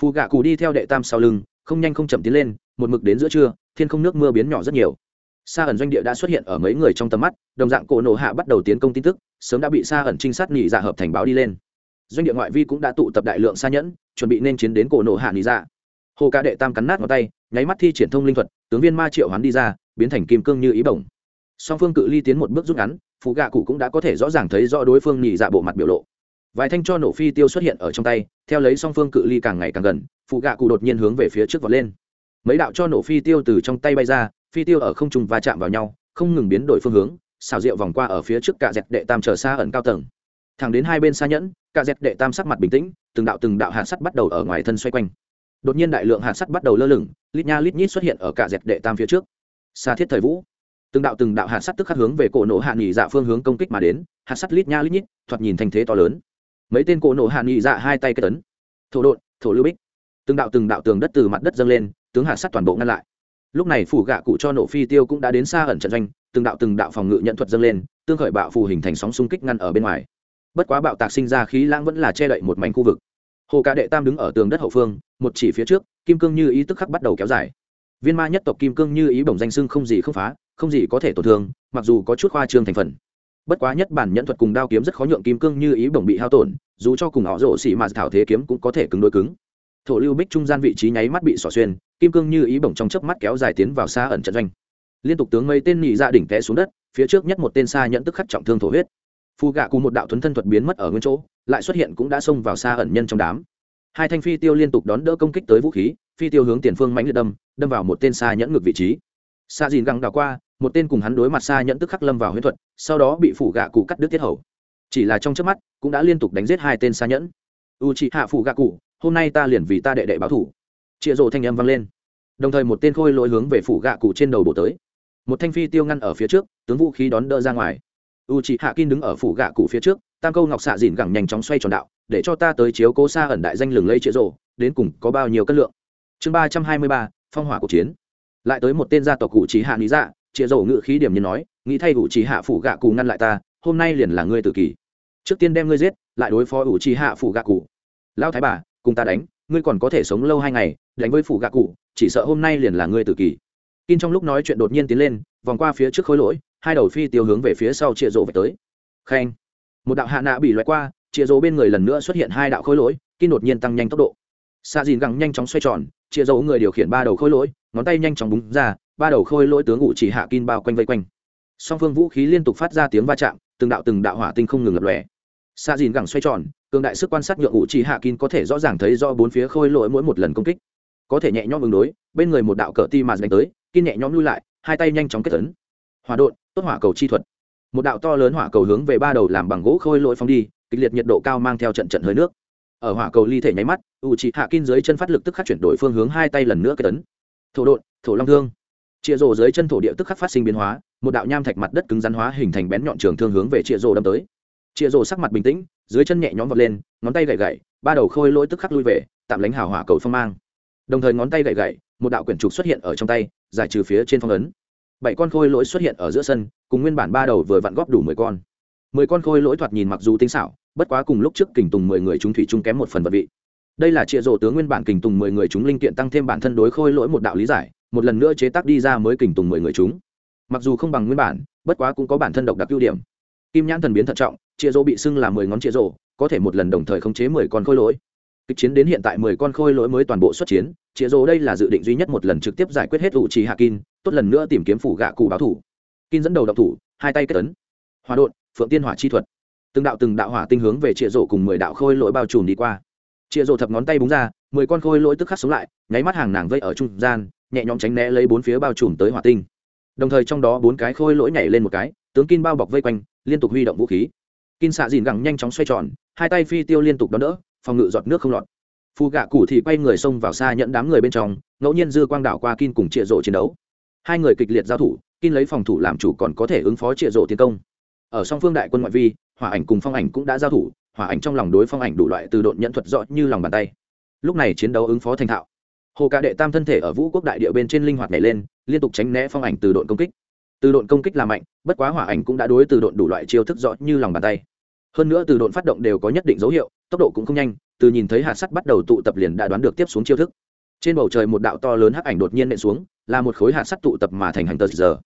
A: Phù gạ cù đi theo đệ tam sau lưng, không nhanh không chậm tiến lên, một mực đến giữa trưa, thiên không nước mưa biến nhỏ rất nhiều. Sa ẩn doanh địa đã xuất hiện ở mấy người trong tầm mắt, đồng dạng cổ nổ hạ bắt đầu tiến công tin tức, sớm đã bị Sa ẩn trinh sát nhị dạ hợp thành báo đi lên. Doanh địa ngoại vi cũng đã tụ tập đại lượng sa nhẫn, chuẩn bị nên chiến đến cổ nổ hạ nhị dạ. Hồ ca đệ tam cắn nát ngón tay, nháy mắt thi triển thông linh thuật, tướng viên ma triệu hoán đi ra, biến thành kim cương như ý bổng. Song phương cự ly tiến một bước rút ngắn, phụ gạ cụ cũng đã có thể rõ ràng thấy rõ đối phương nhị dạ bộ mặt biểu lộ. Vài thanh cho nổ phi tiêu xuất hiện ở trong tay, theo lấy song phương cự ly càng ngày càng gần, phụ gạ cụ đột nhiên hướng về phía trước vọt lên. Mấy đạo cho nổ phi tiêu từ trong tay bay ra, phi tiêu ở không trung va chạm vào nhau, không ngừng biến đổi phương hướng, xào rượu vòng qua ở phía trước cả dẹt đệ tam trở xa ẩn cao tầng. Thẳng đến hai bên xa nhẫn cả dẹt đệ tam sắc mặt bình tĩnh, từng đạo từng đạo hạt sắt bắt đầu ở ngoài thân xoay quanh. Đột nhiên đại lượng hạt sắt bắt đầu lơ lửng, lít nha lít nhít xuất hiện ở cả dẹt đệ tam phía trước. Xa thiết thời vũ. Từng đạo từng đạo hạt sắt tức khắc hướng về cổ nổ hạ nghỉ dạ phương hướng công kích mà đến, hạt sắt lít nha lít nhít, thoạt nhìn thành thế to lớn. Mấy tên cổ nổ hạ nghỉ dạ hai tay kết tấn. Thổ đột thổ lưu bích. Từng đạo từng đạo tường đất từ mặt đất dâng lên, tướng hạt sắt toàn bộ ngăn lại lúc này phủ gạ cụ cho nổ phi tiêu cũng đã đến xa ẩn trận doanh, từng đạo từng đạo phòng ngự nhận thuật dâng lên, tương khởi bạo phù hình thành sóng xung kích ngăn ở bên ngoài. Bất quá bạo tạc sinh ra khí lãng vẫn là che đậy một mảnh khu vực. Hồ cả đệ tam đứng ở tường đất hậu phương, một chỉ phía trước, kim cương như ý tức khắc bắt đầu kéo dài. Viên ma nhất tộc kim cương như ý bổng danh sưng không gì không phá, không gì có thể tổn thương, mặc dù có chút khoa trương thành phần. Bất quá nhất bản nhận thuật cùng đao kiếm rất khó nhượng kim cương như ý bổng bị hao tổn, dù cho cùng họ rổ xỉ mà thảo thế kiếm cũng có thể cứng đôi cứng. Thổ lưu bích trung gian vị trí nháy mắt bị xỏ xuyên kim cương như ý bổng trong chớp mắt kéo dài tiến vào xa ẩn trận doanh. Liên tục tướng mấy tên nhị ra đỉnh té xuống đất, phía trước nhất một tên xa nhận tức khắc trọng thương thổ huyết. Phù gạ cùng một đạo thuấn thân thuật biến mất ở nguyên chỗ, lại xuất hiện cũng đã xông vào xa ẩn nhân trong đám. Hai thanh phi tiêu liên tục đón đỡ công kích tới vũ khí, phi tiêu hướng tiền phương mãnh liệt đâm đâm vào một tên xa nhẫn ngược vị trí. Xa dìn găng đào qua, một tên cùng hắn đối mặt xa nhẫn tức khắc lâm vào huyễn thuật, sau đó bị phủ gạ cụ cắt đứt tiết hầu. Chỉ là trong chớp mắt, cũng đã liên tục đánh giết hai tên xa nhẫn. U chị hạ phủ gạ cụ hôm nay ta liền vì ta đệ đệ báo thủ chịa rộ thanh âm vang lên. Đồng thời một tên khôi lỗi hướng về phủ gạ cụ trên đầu bổ tới. Một thanh phi tiêu ngăn ở phía trước, tướng vũ khí đón đỡ ra ngoài. U chị hạ kim đứng ở phủ gạ cụ phía trước, tam câu ngọc xạ dìn gẳng nhanh chóng xoay tròn đạo, để cho ta tới chiếu cố xa ẩn đại danh lừng lây chĩa rộ đến cùng có bao nhiêu cân lượng. Chương ba trăm hai mươi ba, phong hỏa cuộc chiến. Lại tới một tên gia tộc cụ trí hạ lý dạ chĩa rộ ngự khí điểm như nói, nghĩ thay cụ trí hạ phủ gạ cụ ngăn lại ta, hôm nay liền là ngươi tự kỷ trước tiên đem ngươi giết, lại đối phó ủ trì hạ phủ gạ cụ. Lão thái bà, cùng ta đánh ngươi còn có thể sống lâu hai ngày đánh với phủ gạ cụ chỉ sợ hôm nay liền là ngươi tự kỷ Kin trong lúc nói chuyện đột nhiên tiến lên, vòng qua phía trước khối lỗi, hai đầu phi tiêu hướng về phía sau chịa rộ về tới. Khen. Một đạo hạ nạ bị loại qua, chịa rộ bên người lần nữa xuất hiện hai đạo khối lỗi, Kin đột nhiên tăng nhanh tốc độ. xa Dìn gẳng nhanh chóng xoay tròn, chịa rộ người điều khiển ba đầu khối lỗi, ngón tay nhanh chóng búng ra, ba đầu khối lỗi tướng ngụ chỉ hạ Kin bao quanh vây quanh. Song phương vũ khí liên tục phát ra tiếng va chạm, từng đạo từng đạo hỏa tinh không ngừng lập lòe. Sa Dìn gẳng xoay tròn, cường đại sức quan sát nhượng ngụ chỉ hạ kín có thể rõ ràng thấy do bốn phía khôi lỗi mỗi một lần công kích. Có thể nhẹ nhõm ứng đối bên người một đạo cờ ti mà đánh tới kín nhẹ nhõm lui lại hai tay nhanh chóng kết tấn. Hòa đột tốt hỏa cầu chi thuật. Một đạo to lớn hỏa cầu hướng về ba đầu làm bằng gỗ khôi lỗi phóng đi kịch liệt nhiệt độ cao mang theo trận trận hơi nước. Ở hỏa cầu ly thể nháy mắt u chị hạ kín dưới chân phát lực tức khắc chuyển đổi phương hướng hai tay lần nữa kết tấn. Thổ đột thổ long thương. Chĩa rồ dưới chân thổ địa tức khắc phát sinh biến hóa một đạo nham thạch mặt đất cứng rắn hóa hình thành bén nhọn trường thương hướng về chĩa rồ đâm tới chịa rồ sắc mặt bình tĩnh, dưới chân nhẹ nhõm vọt lên, ngón tay gậy gậy ba đầu khôi lỗi tức khắc lui về, tạm lánh hào hỏa cầu phong mang. Đồng thời ngón tay gậy gậy một đạo quyển trục xuất hiện ở trong tay, giải trừ phía trên phong ấn. Bảy con khôi lỗi xuất hiện ở giữa sân, cùng nguyên bản ba đầu vừa vặn góp đủ mười con. Mười con khôi lỗi thoạt nhìn mặc dù tinh xảo, bất quá cùng lúc trước kình tùng mười người chúng thủy chung kém một phần vật vị. Đây là trịa rổ tướng nguyên bản kình tùng mười người chúng linh kiện tăng thêm bản thân đối khôi lỗi một đạo lý giải, một lần nữa chế tác đi ra mới kình tùng mười người chúng. Mặc dù không bằng nguyên bản, bất quá cũng có bản thân độc đặc ưu điểm. Kim nhãn thần biến thận trọng chia rô bị xưng là mười ngón chia rô có thể một lần đồng thời khống chế mười con khôi lỗi. Kịch chiến đến hiện tại mười con khôi lỗi mới toàn bộ xuất chiến chia rô đây là dự định duy nhất một lần trực tiếp giải quyết hết ủ trì hạ kin tốt lần nữa tìm kiếm phủ gạ cụ báo thủ. Kin dẫn đầu độc thủ, hai tay kết tấn hòa đột phượng tiên hỏa chi thuật. Từng đạo từng đạo hỏa tinh hướng về chia rô cùng mười đạo khôi lỗi bao trùm đi qua. Chia rô thập ngón tay búng ra, mười con khôi lỗi tức khắc sống lại, nháy mắt hàng nàng vây ở trung gian, nhẹ nhõm tránh né lấy bốn phía bao trùm tới hỏa tinh. Đồng thời trong đó bốn cái khôi lỗi nhảy lên một cái, tướng kin bao bọc vây quanh, liên tục huy động vũ khí kin xạ dìn gẳng nhanh chóng xoay tròn, hai tay phi tiêu liên tục đón đỡ, phòng ngự giọt nước không lọt. Phù gạ cụ thì quay người xông vào xa nhận đám người bên trong, ngẫu nhiên dư quang đảo qua kin cùng trịa rộ chiến đấu. Hai người kịch liệt giao thủ, kin lấy phòng thủ làm chủ còn có thể ứng phó trịa rộ tiến công. Ở song phương đại quân ngoại vi, hỏa ảnh cùng phong ảnh cũng đã giao thủ, hỏa ảnh trong lòng đối phong ảnh đủ loại từ độn nhận thuật rõ như lòng bàn tay. Lúc này chiến đấu ứng phó thành thạo. Hồ ca đệ tam thân thể ở vũ quốc đại địa bên trên linh hoạt nhảy lên, liên tục tránh né phong ảnh từ độn công kích. Từ độn công kích là mạnh, bất quá hỏa ảnh cũng đã đối từ độn đủ loại chiêu thức rõ như lòng bàn tay hơn nữa từ độn phát động đều có nhất định dấu hiệu, tốc độ cũng không nhanh, từ nhìn thấy hạt sắt bắt đầu tụ tập liền đã đoán được tiếp xuống chiêu thức. Trên bầu trời một đạo to lớn hắc ảnh đột nhiên nện xuống, là một khối hạt sắt tụ tập mà thành hành tờ giờ.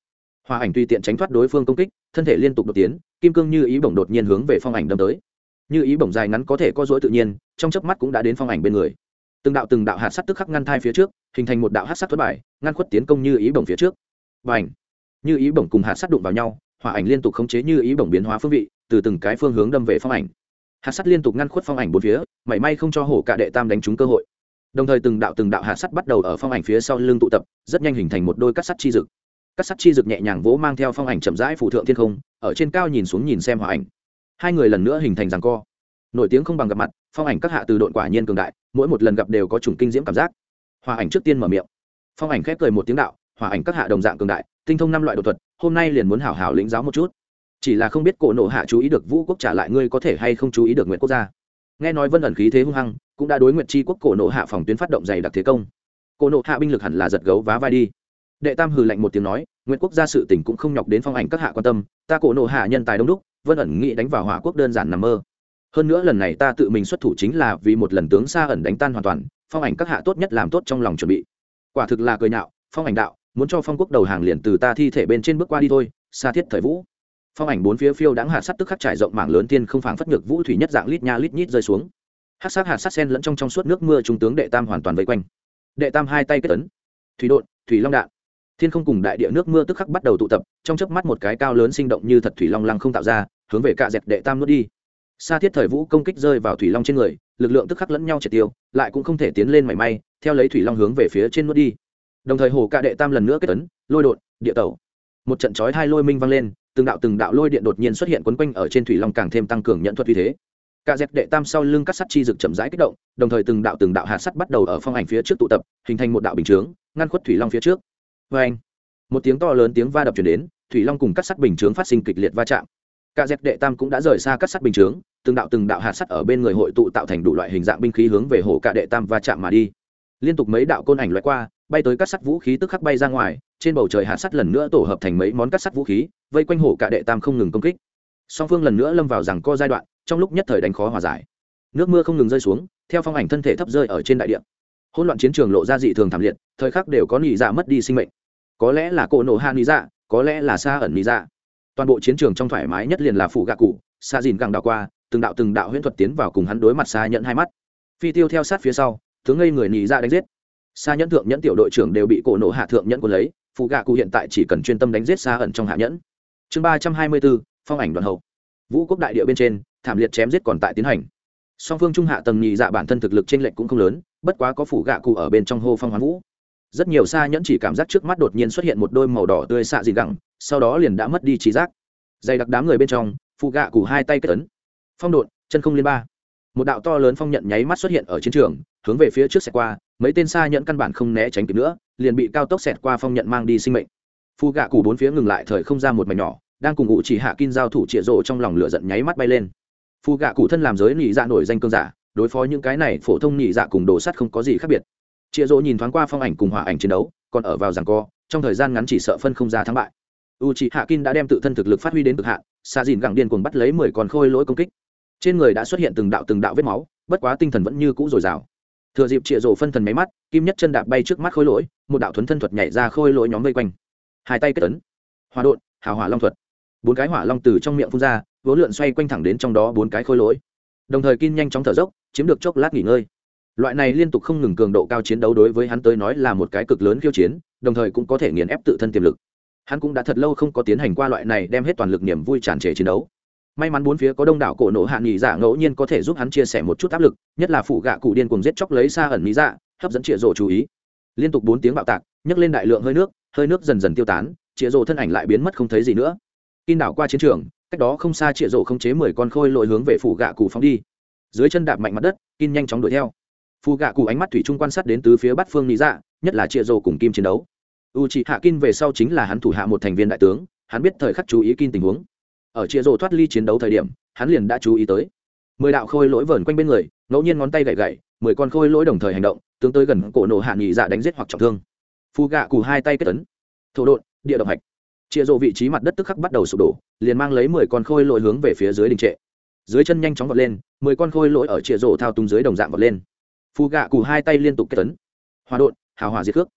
A: Hoa ảnh tùy tiện tránh thoát đối phương công kích, thân thể liên tục đột tiến, kim cương như ý bổng đột nhiên hướng về phong ảnh đâm tới. Như ý bổng dài ngắn có thể có dỗi tự nhiên, trong chớp mắt cũng đã đến phong ảnh bên người. Từng đạo từng đạo hạt sắt tức khắc ngăn thai phía trước, hình thành một đạo hạt sắt thất bại ngăn khuất tiến công như ý bổng phía trước. Và ảnh như ý bổng cùng hạt sắt đụng vào nhau, hỏa ảnh liên tục khống chế như ý bổng biến hóa phương vị từ từng cái phương hướng đâm về phong ảnh. Hạt sắt liên tục ngăn khuất phong ảnh bốn phía, mảy may không cho hổ cả đệ tam đánh trúng cơ hội. Đồng thời từng đạo từng đạo hạt sắt bắt đầu ở phong ảnh phía sau lưng tụ tập, rất nhanh hình thành một đôi cắt sắt chi dực. Cắt sắt chi dực nhẹ nhàng vỗ mang theo phong ảnh chậm rãi phủ thượng thiên không, ở trên cao nhìn xuống nhìn xem hòa ảnh. Hai người lần nữa hình thành rằng co. Nổi tiếng không bằng gặp mặt, phong ảnh các hạ từ đội quả nhiên cường đại, mỗi một lần gặp đều có chủng kinh diễm cảm giác. Hòa ảnh trước tiên mở miệng. Phong ảnh khép cười một tiếng đạo hòa ảnh các hạ đồng dạng cường đại, tinh thông năm loại đột thuật, hôm nay liền muốn hảo hảo lĩnh giáo một chút chỉ là không biết cổ nộ hạ chú ý được vũ quốc trả lại ngươi có thể hay không chú ý được nguyện quốc gia. Nghe nói vân ẩn khí thế hung hăng, cũng đã đối nguyện tri quốc cổ nộ hạ phòng tuyến phát động dày đặc thế công. Cổ nộ hạ binh lực hẳn là giật gấu vá vai đi. Đệ tam hừ lạnh một tiếng nói nguyện quốc gia sự tỉnh cũng không nhọc đến phong ảnh các hạ quan tâm, ta cổ nộ hạ nhân tài đông đúc, vân ẩn nghĩ đánh vào hỏa quốc đơn giản nằm mơ. Hơn nữa lần này ta tự mình xuất thủ chính là vì một lần tướng xa ẩn đánh tan hoàn toàn, phong ảnh các hạ tốt nhất làm tốt trong lòng chuẩn bị. Quả thực là cười nhạo, phong ảnh đạo, muốn cho phong quốc đầu hàng liền từ ta thi thể bên trên bước qua đi thôi, xa thiết thời vũ phong ảnh bốn phía phiêu đáng hạt sắt tức khắc trải rộng mảng lớn tiên không phảng phất ngược vũ thủy nhất dạng lít nha lít nhít rơi xuống. Hát sát hạt sắt sen lẫn trong trong suốt nước mưa trung tướng đệ tam hoàn toàn vây quanh. Đệ tam hai tay kết tấn thủy đột thủy long đạn. Thiên không cùng đại địa nước mưa tức khắc bắt đầu tụ tập, trong chớp mắt một cái cao lớn sinh động như thật thủy long lăng không tạo ra, hướng về cạ dẹt đệ tam nuốt đi. Xa thiết thời vũ công kích rơi vào thủy long trên người, lực lượng tức khắc lẫn nhau triệt tiêu, lại cũng không thể tiến lên mảy may, theo lấy thủy long hướng về phía trên nuốt đi. Đồng thời hồ cạ đệ tam lần nữa kết tấn lôi đột địa tẩu. Một trận chói hai lôi minh vang lên từng đạo từng đạo lôi điện đột nhiên xuất hiện quấn quanh ở trên thủy long càng thêm tăng cường nhận thuật uy thế. Cả dẹp đệ tam sau lưng các sắt chi rực chậm rãi kích động, đồng thời từng đạo từng đạo hạt sắt bắt đầu ở phong ảnh phía trước tụ tập, hình thành một đạo bình chướng, ngăn khuất thủy long phía trước. Vê anh một tiếng to lớn tiếng va đập chuyển đến, thủy long cùng các sắt bình chướng phát sinh kịch liệt va chạm. Cả dẹp đệ tam cũng đã rời xa các sắt bình chướng, từng đạo từng đạo hạt sắt ở bên người hội tụ tạo thành đủ loại hình dạng binh khí hướng về hồ cả đệ tam va chạm mà đi liên tục mấy đạo côn ảnh loại qua, bay tới các sắt vũ khí tức khắc bay ra ngoài, trên bầu trời hạt sắt lần nữa tổ hợp thành mấy món cắt sắt vũ khí, vây quanh hổ cả đệ tam không ngừng công kích. Song phương lần nữa lâm vào rằng co giai đoạn, trong lúc nhất thời đánh khó hòa giải. Nước mưa không ngừng rơi xuống, theo phong ảnh thân thể thấp rơi ở trên đại địa. Hỗn loạn chiến trường lộ ra dị thường thảm liệt, thời khắc đều có nị dạ mất đi sinh mệnh. Có lẽ là cỗ nổ hạ nị dạ có lẽ là xa ẩn nị dạ. Toàn bộ chiến trường trong thoải mái nhất liền là phụ gạ cụ xa dìn găng đào qua, từng đạo từng đạo huyễn thuật tiến vào cùng hắn đối mặt xa nhận hai mắt. Phi tiêu theo sát phía sau tướng ngây người nhì ra dạ đánh giết. Xa nhẫn thượng nhẫn tiểu đội trưởng đều bị cổ nổ hạ thượng nhẫn quân lấy phụ gạ cụ hiện tại chỉ cần chuyên tâm đánh giết xa ẩn trong hạ nhẫn. Chương ba trăm hai mươi bốn, phong ảnh đoàn hậu. Vũ quốc đại địa bên trên, thảm liệt chém giết còn tại tiến hành. Song phương trung hạ tầng nhị dạ bản thân thực lực t r ê n lệch cũng không lớn, bất quá có phủ gạ cụ ở bên trong hô phong hoán vũ. Rất nhiều xa nhẫn chỉ cảm giác trước mắt đột nhiên xuất hiện một đôi màu đỏ tươi xạ dị gẳng, sau đó liền đã mất đi trí giác. Dày đặc đám người bên trong phụ gạ cụ hai tay kết ấn. Phong độn, chân không liên ba một đạo to lớn phong nhận nháy mắt xuất hiện ở chiến trường, hướng về phía trước xẹt qua, mấy tên xa nhẫn căn bản không né tránh kịp nữa, liền bị cao tốc xẹt qua phong nhận mang đi sinh mệnh. Phu gạ cụ bốn phía ngừng lại thời không ra một mảnh nhỏ, đang cùng ngụ chỉ hạ kin giao thủ trịa rộ trong lòng lửa giận nháy mắt bay lên. Phu gạ cụ thân làm giới nhị dạ nổi danh cơn giả, đối phó những cái này phổ thông nhị dạ cùng đồ sắt không có gì khác biệt. Trịa rộ nhìn thoáng qua phong ảnh cùng hỏa ảnh chiến đấu, còn ở vào rằng co, trong thời gian ngắn chỉ sợ phân không ra thắng bại. U Chỉ hạ kin đã đem tự thân thực lực phát huy đến cực hạn xa dìn gẳng điên cuồng bắt lấy mười con khôi lỗi công kích trên người đã xuất hiện từng đạo từng đạo vết máu, bất quá tinh thần vẫn như cũ dồi dào. Thừa dịp trịa rổ phân thần máy mắt, kim nhất chân đạp bay trước mắt khôi lỗi, một đạo thuấn thân thuật nhảy ra khôi lỗi nhóm vây quanh. Hai tay kết tấn hòa đột hào hỏa long thuật. Bốn cái hỏa long từ trong miệng phun ra, vỗ lượn xoay quanh thẳng đến trong đó bốn cái khôi lỗi. Đồng thời kim nhanh chóng thở dốc, chiếm được chốc lát nghỉ ngơi. Loại này liên tục không ngừng cường độ cao chiến đấu đối với hắn tới nói là một cái cực lớn khiêu chiến, đồng thời cũng có thể nghiền ép tự thân tiềm lực. Hắn cũng đã thật lâu không có tiến hành qua loại này đem hết toàn lực niềm vui tràn trề chiến đấu may mắn bốn phía có đông đảo cổ nổ hạ nghỉ dạ ngẫu nhiên có thể giúp hắn chia sẻ một chút áp lực, nhất là phụ gạ cụ điên cùng giết chóc lấy xa ẩn lý dạ hấp dẫn chịa rổ chú ý. Liên tục bốn tiếng bạo tạc, nhấc lên đại lượng hơi nước hơi nước dần dần tiêu tán, chịa rổ thân ảnh lại biến mất không thấy gì nữa. In đảo qua chiến trường, cách đó không xa chịa rổ không chế mười con khôi lội hướng về phủ gạ cụ phóng đi. Dưới chân đạp mạnh mặt đất in nhanh chóng đuổi theo. Phù gạ cụ ánh mắt thủy chung quan sát đến từ phía bát phương lý dạ nhất là chịa rổ cùng kim chiến đấu. U chị hạ kin về sau chính là hắn thủ hạ một thành viên đại tướng, hắn biết thời khắc chú ý kin tình huống ở chia rồ thoát ly chiến đấu thời điểm, hắn liền đã chú ý tới. Mười đạo khôi lỗi vờn quanh bên người, ngẫu nhiên ngón tay gậy gậy mười con khôi lỗi đồng thời hành động, tướng tới gần cổ nổ hạ nghỉ dạ đánh giết hoặc trọng thương. Phù gạ cụ hai tay kết tấn thổ đột địa động hạch. Chia rộ vị trí mặt đất tức khắc bắt đầu sụp đổ, liền mang lấy mười con khôi lỗi hướng về phía dưới đình trệ. Dưới chân nhanh chóng vọt lên, mười con khôi lỗi ở chia rộ thao túng dưới đồng dạng vọt lên. Phù gạ cụ hai tay liên tục kết tấn hòa đột hào hỏa diệt cước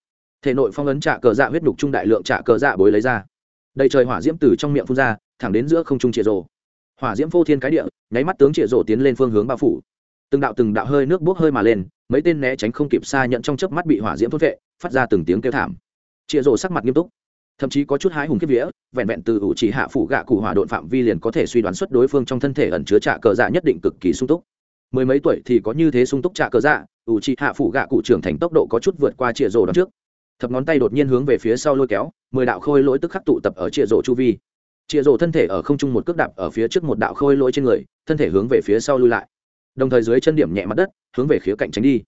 A: thể nội phong ấn trạ cờ dạ huyết đục trung đại lượng trạ cờ dạ bối lấy ra. Đầy trời hỏa diễm từ trong miệng phun ra thẳng đến giữa không trung chĩa rồ. Hỏa diễm phô thiên cái địa, nháy mắt tướng chĩa rồ tiến lên phương hướng bao phủ. Từng đạo từng đạo hơi nước bốc hơi mà lên, mấy tên né tránh không kịp xa nhận trong chớp mắt bị hỏa diễm thốt vệ, phát ra từng tiếng kêu thảm. Chĩa rồ sắc mặt nghiêm túc, thậm chí có chút hái hùng kiếp vía, vẹn vẹn từ ủ chỉ hạ phủ gạ cụ hỏa độn phạm vi liền có thể suy đoán xuất đối phương trong thân thể ẩn chứa trạ cờ dạ nhất định cực kỳ sung túc. Mười mấy tuổi thì có như thế sung túc trạ cờ dạ ủ chỉ hạ phủ gạ cụ trưởng thành tốc độ có chút vượt qua chĩa rổ đón trước. Thập ngón tay đột nhiên hướng về phía sau lôi kéo, mười đạo khôi lỗi tức khắc tụ tập ở chĩa rổ chu vi chịa rổ thân thể ở không trung một cước đạp ở phía trước một đạo khôi lỗi trên người, thân thể hướng về phía sau lui lại. Đồng thời dưới chân điểm nhẹ mặt đất, hướng về khía cạnh tránh đi.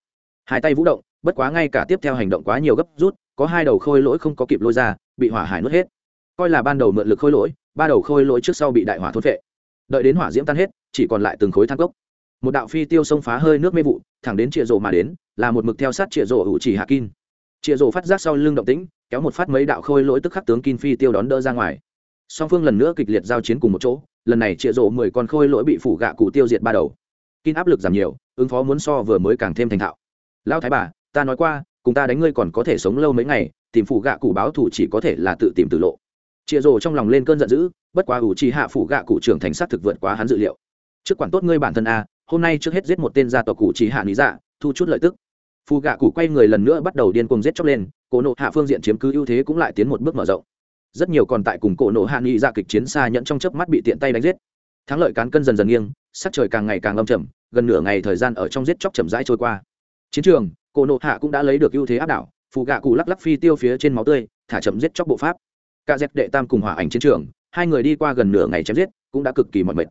A: Hai tay vũ động, bất quá ngay cả tiếp theo hành động quá nhiều gấp rút, có hai đầu khôi lỗi không có kịp lôi ra, bị hỏa hải nuốt hết. Coi là ban đầu mượn lực khôi lỗi, ba đầu khôi lỗi trước sau bị đại hỏa thốt vệ đợi đến hỏa diễm tan hết, chỉ còn lại từng khối than cốc. Một đạo phi tiêu xông phá hơi nước mê vụ, thẳng đến chịa rổ mà đến, là một mực theo sát chịa rổ hữu chỉ hạ kin chịa rổ phát giác sau lưng động tĩnh, kéo một phát mấy đạo khôi lỗi tức khắc tướng kin phi tiêu đón đỡ ra ngoài song phương lần nữa kịch liệt giao chiến cùng một chỗ, lần này chịa rổ mười con khôi lỗi bị phủ gạ cụ tiêu diệt ba đầu. Kin áp lực giảm nhiều, ứng phó muốn so vừa mới càng thêm thành thạo. Lao thái bà, ta nói qua, cùng ta đánh ngươi còn có thể sống lâu mấy ngày, tìm phủ gạ cụ báo thủ chỉ có thể là tự tìm tự lộ. Chịa rộ trong lòng lên cơn giận dữ, bất quá ủ trì hạ phủ gạ cụ trưởng thành sát thực vượt quá hắn dự liệu. Trước quản tốt ngươi bản thân a, hôm nay trước hết giết một tên gia tộc cụ trì hạ lý dạ thu chút lợi tức. Phù gạ cụ quay người lần nữa bắt đầu điên cuồng giết chóc lên cổ nộ hạ phương diện chiếm cứ ưu thế cũng lại tiến một bước mở rộng rất nhiều còn tại cùng cổ nộ hạ nghị dạ kịch chiến xa nhẫn trong chớp mắt bị tiện tay đánh giết. Thắng lợi cán cân dần dần nghiêng, sắc trời càng ngày càng âm trầm, gần nửa ngày thời gian ở trong giết chóc chậm rãi trôi qua. Chiến trường, cổ nộ hạ cũng đã lấy được ưu thế áp đảo phụ gạ cụ lắc lắc phi tiêu phía trên máu tươi, thả chậm giết chóc bộ pháp. Cả dẹp đệ tam cùng hỏa ảnh chiến trường, hai người đi qua gần nửa ngày chém giết, cũng đã cực kỳ mỏi mệt.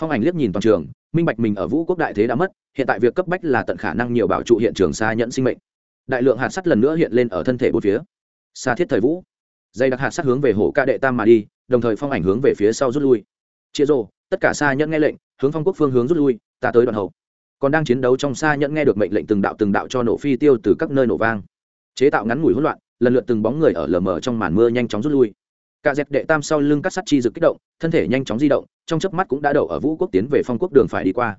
A: Phong ảnh liếc nhìn toàn trường, minh bạch mình ở vũ quốc đại thế đã mất, hiện tại việc cấp bách là tận khả năng nhiều bảo trụ hiện trường xa nhận sinh mệnh. Đại lượng hạt sắt lần nữa hiện lên ở thân thể bốn phía. Xa thiết thời vũ dây đặc hạt sát hướng về hổ ca đệ tam mà đi, đồng thời phong ảnh hướng về phía sau rút lui. Chia rô, tất cả xa nhẫn nghe lệnh, hướng phong quốc phương hướng rút lui, ta tới đoạn hậu. Còn đang chiến đấu trong xa nhẫn nghe được mệnh lệnh từng đạo từng đạo cho nổ phi tiêu từ các nơi nổ vang. Chế tạo ngắn ngủi hỗn loạn, lần lượt từng bóng người ở lờ mờ trong màn mưa nhanh chóng rút lui. Cả dẹp đệ tam sau lưng cắt sắt chi dực kích động, thân thể nhanh chóng di động, trong chớp mắt cũng đã đậu ở vũ quốc tiến về phong quốc đường phải đi qua.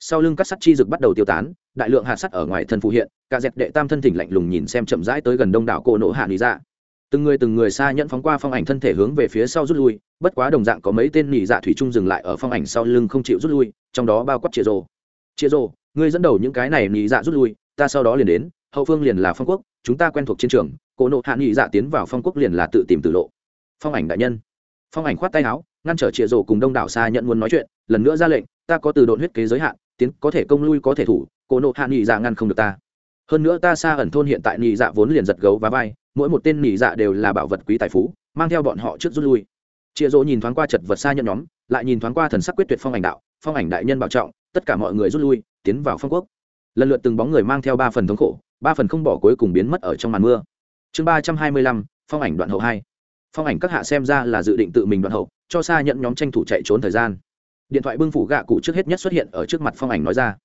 A: Sau lưng cắt sắt chi dực bắt đầu tiêu tán, đại lượng hạt sắt ở ngoài thân phụ hiện, cả dẹp đệ tam thân thỉnh lạnh lùng nhìn xem chậm rãi tới gần đông đảo cổ nổ hạ lý ra dạ từng người từng người xa nhận phóng qua phong ảnh thân thể hướng về phía sau rút lui, bất quá đồng dạng có mấy tên nhị dạ thủy trung dừng lại ở phong ảnh sau lưng không chịu rút lui, trong đó bao quát chia rồ. Chia rồ, ngươi dẫn đầu những cái này nhị dạ rút lui, ta sau đó liền đến, hậu phương liền là phong quốc, chúng ta quen thuộc chiến trường, cổ nộ hạ nhị dạ tiến vào phong quốc liền là tự tìm tự lộ. Phong ảnh đại nhân. Phong ảnh khoát tay áo, ngăn trở chia rồ cùng đông đảo xa nhận muốn nói chuyện, lần nữa ra lệnh, ta có từ độn huyết kế giới hạn, tiến có thể công lui có thể thủ, cổ nộ hạ nhị dạ ngăn không được ta. Hơn nữa ta xa ẩn thôn hiện tại nhị dạ vốn liền giật gấu và vai mỗi một tên nỉ dạ đều là bảo vật quý tài phú, mang theo bọn họ trước rút lui. Chịa rỗ nhìn thoáng qua chật vật xa Nhẫn nhóm, lại nhìn thoáng qua thần sắc quyết tuyệt phong ảnh đạo, phong ảnh đại nhân bảo trọng, tất cả mọi người rút lui, tiến vào phong quốc. Lần lượt từng bóng người mang theo ba phần thống khổ, ba phần không bỏ cuối cùng biến mất ở trong màn mưa. Chương ba trăm hai mươi lăm, phong ảnh đoạn hậu hai. Phong ảnh các hạ xem ra là dự định tự mình đoạn hậu, cho xa nhận nhóm tranh thủ chạy trốn thời gian. Điện thoại bưng phủ gạ cụ trước hết nhất xuất hiện ở trước mặt phong ảnh nói ra.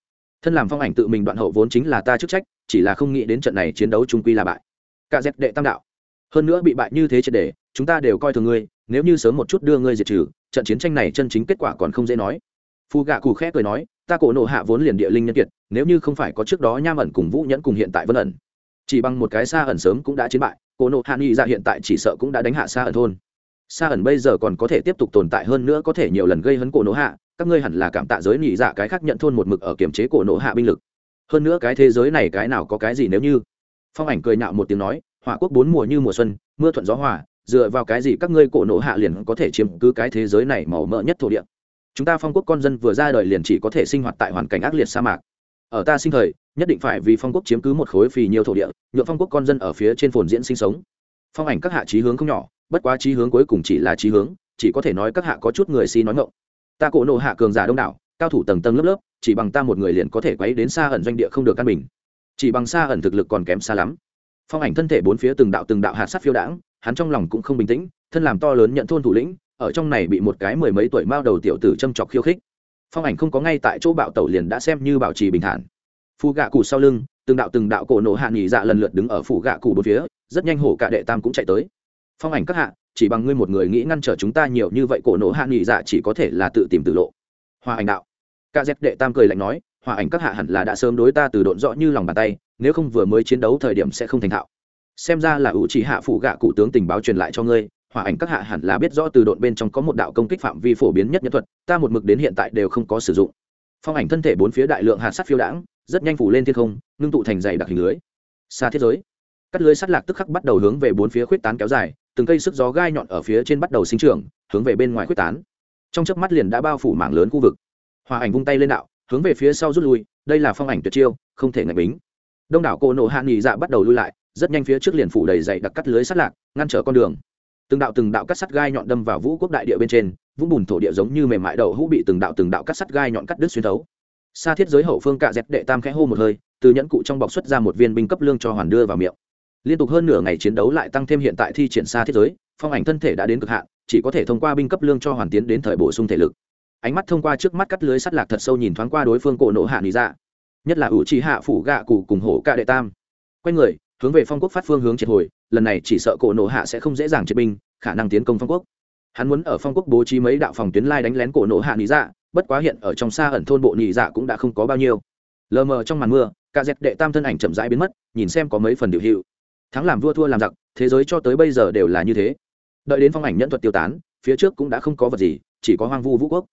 A: Thân làm phong ảnh tự mình đoạn hậu vốn chính là ta chức trách, chỉ là không nghĩ đến trận này chiến đấu trung quy là bại cả dẹp đệ tam đạo. Hơn nữa bị bại như thế triệt để, chúng ta đều coi thường ngươi, nếu như sớm một chút đưa ngươi diệt trừ, trận chiến tranh này chân chính kết quả còn không dễ nói. Phù gạ cù khẽ cười nói, ta cổ nộ hạ vốn liền địa linh nhân kiệt, nếu như không phải có trước đó nham ẩn cùng vũ nhẫn cùng hiện tại vân ẩn. Chỉ bằng một cái xa ẩn sớm cũng đã chiến bại, cổ nộ hạ nghi ra dạ hiện tại chỉ sợ cũng đã đánh hạ xa ẩn thôn. Xa ẩn bây giờ còn có thể tiếp tục tồn tại hơn nữa có thể nhiều lần gây hấn cổ nộ hạ, các ngươi hẳn là cảm tạ giới nhị dạ cái khác nhận thôn một mực ở kiềm chế cổ nộ hạ binh lực. Hơn nữa cái thế giới này cái nào có cái gì nếu như? Phong ảnh cười nhạo một tiếng nói, hỏa quốc bốn mùa như mùa xuân, mưa thuận gió hòa, dựa vào cái gì các ngươi cổ nộ hạ liền có thể chiếm cứ cái thế giới này màu mỡ nhất thổ địa? Chúng ta phong quốc con dân vừa ra đời liền chỉ có thể sinh hoạt tại hoàn cảnh ác liệt sa mạc. Ở ta sinh thời, nhất định phải vì phong quốc chiếm cứ một khối phì nhiều thổ địa nhựa phong quốc con dân ở phía trên phồn diễn sinh sống. Phong ảnh các hạ trí hướng không nhỏ, bất quá trí hướng cuối cùng chỉ là trí hướng, chỉ có thể nói các hạ có chút người si nói ngộng ta cổ nộ hạ cường giả đông đảo, cao thủ tầng tầng lớp lớp, chỉ bằng ta một người liền có thể quấy đến xa ẩn doanh địa không được căn bình chỉ bằng xa ẩn thực lực còn kém xa lắm. Phong ảnh thân thể bốn phía từng đạo từng đạo hạt sát phiêu đãng, hắn trong lòng cũng không bình tĩnh, thân làm to lớn nhận thôn thủ lĩnh, ở trong này bị một cái mười mấy tuổi mao đầu tiểu tử châm chọc khiêu khích. Phong ảnh không có ngay tại chỗ bạo tẩu liền đã xem như bảo trì bình thản. Phù gạ cụ sau lưng, từng đạo từng đạo cổ nổ hạ nghỉ dạ lần lượt đứng ở phủ gạ cụ bốn phía, rất nhanh hổ cả đệ tam cũng chạy tới. Phong ảnh các hạ, chỉ bằng ngươi một người nghĩ ngăn trở chúng ta nhiều như vậy cổ nổ hạ nghỉ dạ chỉ có thể là tự tìm tự lộ. Hoa ảnh đạo. Ca dép đệ tam cười lạnh nói hòa ảnh các hạ hẳn là đã sớm đối ta từ độn rõ như lòng bàn tay, nếu không vừa mới chiến đấu thời điểm sẽ không thành thạo. Xem ra là ủ chỉ hạ phụ gạ cụ tướng tình báo truyền lại cho ngươi hòa ảnh các hạ hẳn là biết rõ từ độn bên trong có một đạo công kích phạm vi phổ biến nhất nhân thuật, ta một mực đến hiện tại đều không có sử dụng. Phong ảnh thân thể bốn phía đại lượng hạt sắt phiêu đãng, rất nhanh phủ lên thiên không, ngưng tụ thành dày đặc hình lưới. Xa thiết giới. Cắt lưới sắt lạc tức khắc bắt đầu hướng về bốn phía khuyết tán kéo dài, từng cây sức gió gai nhọn ở phía trên bắt đầu sinh trưởng, hướng về bên ngoài khuyết tán. Trong chớp mắt liền đã bao phủ mảng lớn khu vực. Hòa ảnh vung tay lên đạo hướng về phía sau rút lui, đây là phong ảnh tuyệt chiêu, không thể ngạch bính. Đông đảo cô nộ hạ nghỉ dạ bắt đầu lui lại, rất nhanh phía trước liền phủ đầy dày đặc cắt lưới sắt lạc, ngăn trở con đường. Từng đạo từng đạo cắt sắt gai nhọn đâm vào vũ quốc đại địa bên trên, vũng bùn thổ địa giống như mềm mại đậu hũ bị từng đạo từng đạo cắt sắt gai nhọn cắt đứt xuyên thấu. Xa thiết giới hậu phương cạ dẹp đệ tam khẽ hô một hơi, từ nhẫn cụ trong bọc xuất ra một viên binh cấp lương cho hoàn đưa vào miệng. Liên tục hơn nửa ngày chiến đấu lại tăng thêm hiện tại thi triển xa thiết giới, phong ảnh thân thể đã đến cực hạn, chỉ có thể thông qua binh cấp lương cho hoàn tiến đến thời bổ sung thể lực ánh mắt thông qua trước mắt cắt lưới sắt lạc thật sâu nhìn thoáng qua đối phương cổ nộ hạ nỉ dạ. Nhất là ủ trì hạ phủ gạ cụ cùng hổ cạ đệ tam. Quay người, hướng về phong quốc phát phương hướng triệt hồi, lần này chỉ sợ cổ nộ hạ sẽ không dễ dàng triệt binh, khả năng tiến công phong quốc. Hắn muốn ở phong quốc bố trí mấy đạo phòng tuyến lai đánh lén cổ nộ hạ nỉ dạ bất quá hiện ở trong xa ẩn thôn bộ nỉ dạ cũng đã không có bao nhiêu. Lờ mờ trong màn mưa ca dẹp đệ tam thân ảnh chậm rãi biến mất, nhìn xem có mấy phần điều hiệu thắng làm vua thua làm giặc, thế giới cho tới bây giờ đều là như thế. Đợi đến phong ảnh nhân thuật tiêu tán, phía trước cũng đã không có vật gì, chỉ có hoang vu vũ quốc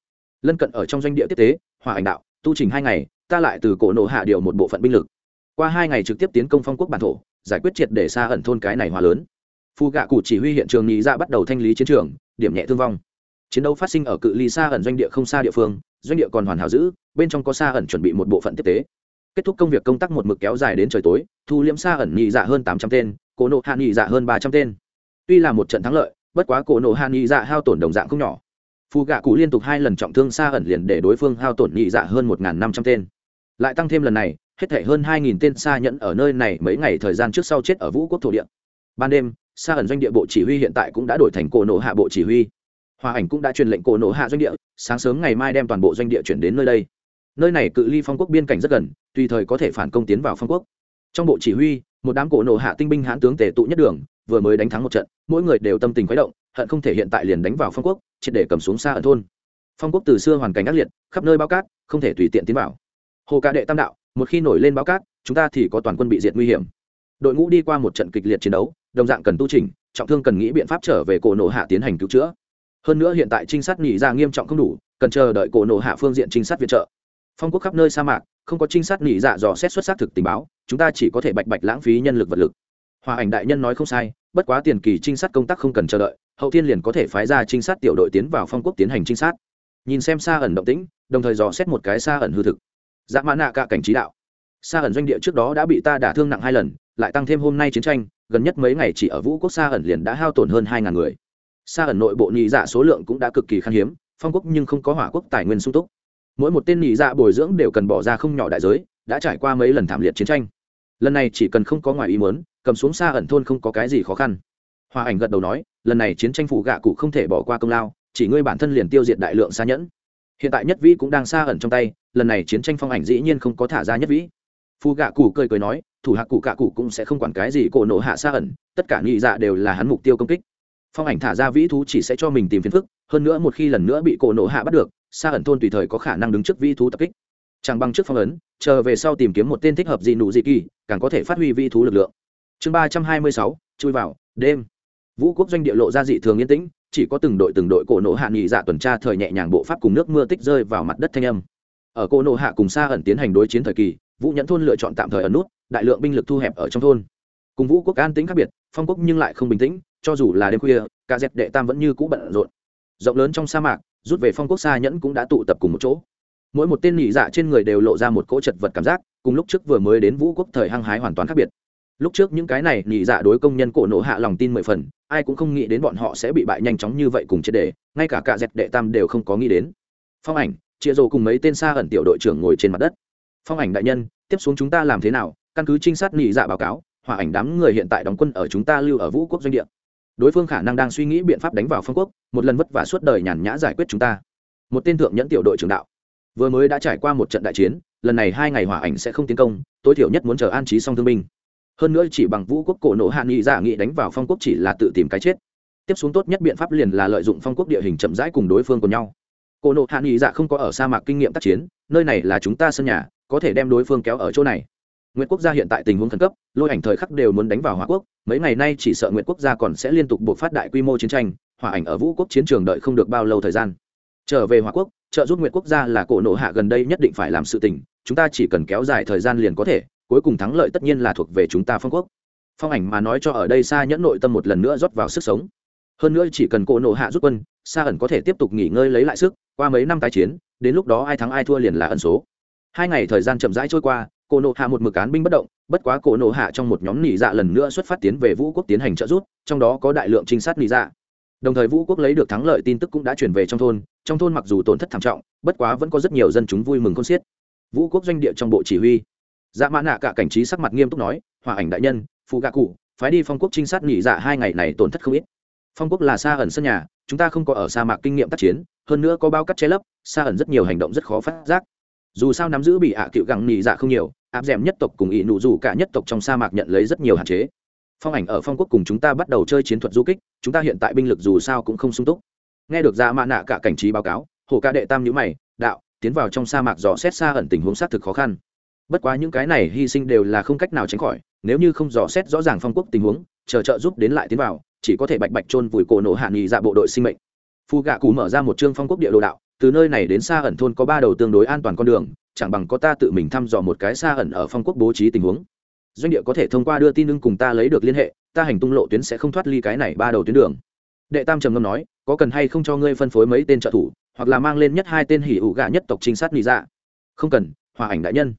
A: lân cận ở trong doanh địa tiếp tế, hòa ảnh đạo, tu trình hai ngày, ta lại từ cổ nộ hạ điều một bộ phận binh lực. Qua hai ngày trực tiếp tiến công phong quốc bản thổ, giải quyết triệt để xa ẩn thôn cái này hòa lớn. Phu gạ cụ chỉ huy hiện trường nhị ra dạ bắt đầu thanh lý chiến trường, điểm nhẹ thương vong. Chiến đấu phát sinh ở cự ly xa ẩn doanh địa không xa địa phương, doanh địa còn hoàn hảo giữ, bên trong có xa ẩn chuẩn bị một bộ phận tiếp tế. Kết thúc công việc công tác một mực kéo dài đến trời tối, thu liễm xa ẩn nhị dạ hơn tám trăm tên, cổ nộ hạ nhị dạ hơn ba trăm tên. Tuy là một trận thắng lợi, bất quá cổ nộ hạ nhị dạ hao tổn đồng dạng không nhỏ phù gạ cụ liên tục hai lần trọng thương xa ẩn liền để đối phương hao tổn nhị dạ hơn một năm trăm tên. Lại tăng thêm lần này, hết thể hơn hai tên xa nhẫn ở nơi này mấy ngày thời gian trước sau chết ở vũ quốc thổ địa. Ban đêm, xa ẩn doanh địa bộ chỉ huy hiện tại cũng đã đổi thành cổ nổ hạ bộ chỉ huy. Hòa ảnh cũng đã truyền lệnh cổ nổ hạ doanh địa, sáng sớm ngày mai đem toàn bộ doanh địa chuyển đến nơi đây. Nơi này cự ly phong quốc biên cảnh rất gần, tùy thời có thể phản công tiến vào phong quốc. Trong bộ chỉ huy, một đám cổ nổ hạ tinh binh hãn tướng tề tụ nhất đường vừa mới đánh thắng một trận, mỗi người đều tâm tình khuấy động, hận không thể hiện tại liền đánh vào phong quốc, triệt để cầm xuống xa ở thôn. Phong quốc từ xưa hoàn cảnh ác liệt, khắp nơi bao cát, không thể tùy tiện tiến vào. Hồ ca đệ tam đạo, một khi nổi lên bao cát, chúng ta thì có toàn quân bị diệt nguy hiểm. Đội ngũ đi qua một trận kịch liệt chiến đấu, đồng dạng cần tu trình trọng thương cần nghĩ biện pháp trở về cổ nổ hạ tiến hành cứu chữa. Hơn nữa hiện tại trinh sát nghỉ ra nghiêm trọng không đủ, cần chờ đợi cổ nổ hạ phương diện trinh sát viện trợ. Phong quốc khắp nơi sa mạc, không có trinh sát nghỉ dạ dò xét xuất xác thực tình báo, chúng ta chỉ có thể bạch bạch lãng phí nhân lực vật lực hòa ảnh đại nhân nói không sai, bất quá tiền kỳ trinh sát công tác không cần chờ đợi, hậu thiên liền có thể phái ra trinh sát tiểu đội tiến vào phong quốc tiến hành trinh sát. Nhìn xem xa ẩn động tĩnh, đồng thời dò xét một cái xa ẩn hư thực. Dạ mã nạ cả cảnh trí đạo. Xa ẩn doanh địa trước đó đã bị ta đả thương nặng hai lần, lại tăng thêm hôm nay chiến tranh, gần nhất mấy ngày chỉ ở vũ quốc xa ẩn liền đã hao tổn hơn hai ngàn người. Xa ẩn nội bộ nhị dạ số lượng cũng đã cực kỳ khan hiếm, phong quốc nhưng không có hỏa quốc tài nguyên sung túc. Mỗi một tên nhị dạ bồi dưỡng đều cần bỏ ra không nhỏ đại giới, đã trải qua mấy lần thảm liệt chiến tranh lần này chỉ cần không có ngoài ý muốn, cầm xuống xa ẩn thôn không có cái gì khó khăn. Hoa ảnh gật đầu nói, lần này chiến tranh phụ gạ cụ không thể bỏ qua công lao, chỉ ngươi bản thân liền tiêu diệt đại lượng xa nhẫn. Hiện tại nhất vĩ cũng đang xa ẩn trong tay, lần này chiến tranh phong ảnh dĩ nhiên không có thả ra nhất vĩ. Phù gạ cụ cười cười nói, thủ hạ cụ gạ cụ cũng sẽ không quản cái gì cổ nổ hạ xa ẩn, tất cả nghị dạ đều là hắn mục tiêu công kích. Phong ảnh thả ra vĩ thú chỉ sẽ cho mình tìm phiền phức, hơn nữa một khi lần nữa bị cổ nổ hạ bắt được, xa ẩn thôn tùy thời có khả năng đứng trước vĩ thú tập kích chẳng bằng trước phong ấn, chờ về sau tìm kiếm một tên thích hợp gì nụ gì kỳ, càng có thể phát huy vi thú lực lượng. Chương ba trăm hai mươi sáu, chui vào, đêm. Vũ quốc doanh địa lộ ra dị thường yên tĩnh, chỉ có từng đội từng đội cổ nộ hạ nghị dạ tuần tra thời nhẹ nhàng bộ pháp cùng nước mưa tích rơi vào mặt đất thanh âm. Ở cổ nộ hạ cùng xa ẩn tiến hành đối chiến thời kỳ, vũ nhẫn thôn lựa chọn tạm thời ẩn nút, đại lượng binh lực thu hẹp ở trong thôn. Cùng vũ quốc an tĩnh khác biệt, phong quốc nhưng lại không bình tĩnh, cho dù là đêm khuya, cả dẹp đệ tam vẫn như cũ bận rộn. Rộng lớn trong sa mạc, rút về phong quốc xa nhẫn cũng đã tụ tập cùng một chỗ mỗi một tên nhị dạ trên người đều lộ ra một cỗ chật vật cảm giác, cùng lúc trước vừa mới đến vũ quốc thời hăng hái hoàn toàn khác biệt. Lúc trước những cái này nhị dạ đối công nhân cổ nổ hạ lòng tin mười phần, ai cũng không nghĩ đến bọn họ sẽ bị bại nhanh chóng như vậy cùng chết đề ngay cả cả dẹp đệ tam đều không có nghĩ đến. Phong ảnh, chia rồ cùng mấy tên xa ẩn tiểu đội trưởng ngồi trên mặt đất. Phong ảnh đại nhân, tiếp xuống chúng ta làm thế nào? Căn cứ trinh sát nhị dạ báo cáo, hỏa ảnh đám người hiện tại đóng quân ở chúng ta lưu ở vũ quốc doanh địa. Đối phương khả năng đang suy nghĩ biện pháp đánh vào phong quốc, một lần vất vả suốt đời nhàn nhã giải quyết chúng ta. Một tên thượng nhẫn tiểu đội trưởng đạo vừa mới đã trải qua một trận đại chiến, lần này hai ngày hỏa ảnh sẽ không tiến công, tối thiểu nhất muốn chờ an trí xong thương binh. Hơn nữa chỉ bằng vũ quốc cổ nộ hạ nghị giả nghị đánh vào phong quốc chỉ là tự tìm cái chết. Tiếp xuống tốt nhất biện pháp liền là lợi dụng phong quốc địa hình chậm rãi cùng đối phương của nhau. Cổ nộ hạ nghị dạ không có ở sa mạc kinh nghiệm tác chiến, nơi này là chúng ta sân nhà, có thể đem đối phương kéo ở chỗ này. Nguyễn quốc gia hiện tại tình huống khẩn cấp, lôi ảnh thời khắc đều muốn đánh vào hỏa quốc, mấy ngày nay chỉ sợ nguyễn quốc gia còn sẽ liên tục buộc phát đại quy mô chiến tranh, hỏa ảnh ở vũ quốc chiến trường đợi không được bao lâu thời gian. Trở về hỏa quốc trợ giúp nguyện quốc gia là cổ nộ hạ gần đây nhất định phải làm sự tình, chúng ta chỉ cần kéo dài thời gian liền có thể, cuối cùng thắng lợi tất nhiên là thuộc về chúng ta phong quốc. Phong ảnh mà nói cho ở đây xa nhẫn nội tâm một lần nữa rót vào sức sống. Hơn nữa chỉ cần cổ nộ hạ rút quân xa ẩn có thể tiếp tục nghỉ ngơi lấy lại sức, qua mấy năm tái chiến, đến lúc đó ai thắng ai thua liền là ẩn số. Hai ngày thời gian chậm rãi trôi qua, cổ nộ hạ một mực án binh bất động, bất quá cổ nộ hạ trong một nhóm nỉ dạ lần nữa xuất phát tiến về vũ quốc tiến hành trợ rút trong đó có đại lượng trinh sát nỉ dạ đồng thời vũ quốc lấy được thắng lợi tin tức cũng đã chuyển về trong thôn trong thôn mặc dù tổn thất thảm trọng, bất quá vẫn có rất nhiều dân chúng vui mừng con xiết. Vũ quốc doanh địa trong bộ chỉ huy. Dạ mã nạ cả cảnh trí sắc mặt nghiêm túc nói, hòa ảnh đại nhân, phụ gạ cụ, phái đi phong quốc trinh sát nghỉ dạ hai ngày này tổn thất không ít. Phong quốc là xa ẩn sân nhà, chúng ta không có ở sa mạc kinh nghiệm tác chiến, hơn nữa có bao cắt che lấp, xa ẩn rất nhiều hành động rất khó phát giác. Dù sao nắm giữ bị ạ cựu gẳng nghỉ dạ không nhiều, áp d nhất tộc cùng ỵ nụ dù cả nhất tộc trong sa mạc nhận lấy rất nhiều hạn chế phong ảnh ở phong quốc cùng chúng ta bắt đầu chơi chiến thuật du kích, chúng ta hiện tại binh lực dù sao cũng không sung túc. Nghe được ra dạ mạ nạ cả cảnh trí báo cáo, hồ ca đệ tam nhữ mày, đạo, tiến vào trong sa mạc dò xét xa ẩn tình huống xác thực khó khăn. Bất quá những cái này hy sinh đều là không cách nào tránh khỏi, nếu như không dò xét rõ ràng phong quốc tình huống, chờ trợ giúp đến lại tiến vào, chỉ có thể bạch bạch chôn vùi cổ nổ hạ nghị dạ bộ đội sinh mệnh. Phu gạ cù mở ra một chương phong quốc địa đồ đạo, từ nơi này đến xa ẩn thôn có ba đầu tương đối an toàn con đường, chẳng bằng có ta tự mình thăm dò một cái xa ẩn ở phong quốc bố trí tình huống doanh địa có thể thông qua đưa tin ưng cùng ta lấy được liên hệ, ta hành tung lộ tuyến sẽ không thoát ly cái này ba đầu tuyến đường. Đệ tam trầm ngâm nói, có cần hay không cho ngươi phân phối mấy tên trợ thủ, hoặc là mang lên nhất hai tên hỉ ủ gạ nhất tộc trinh sát lý dạ? Không cần, hòa ảnh đại nhân.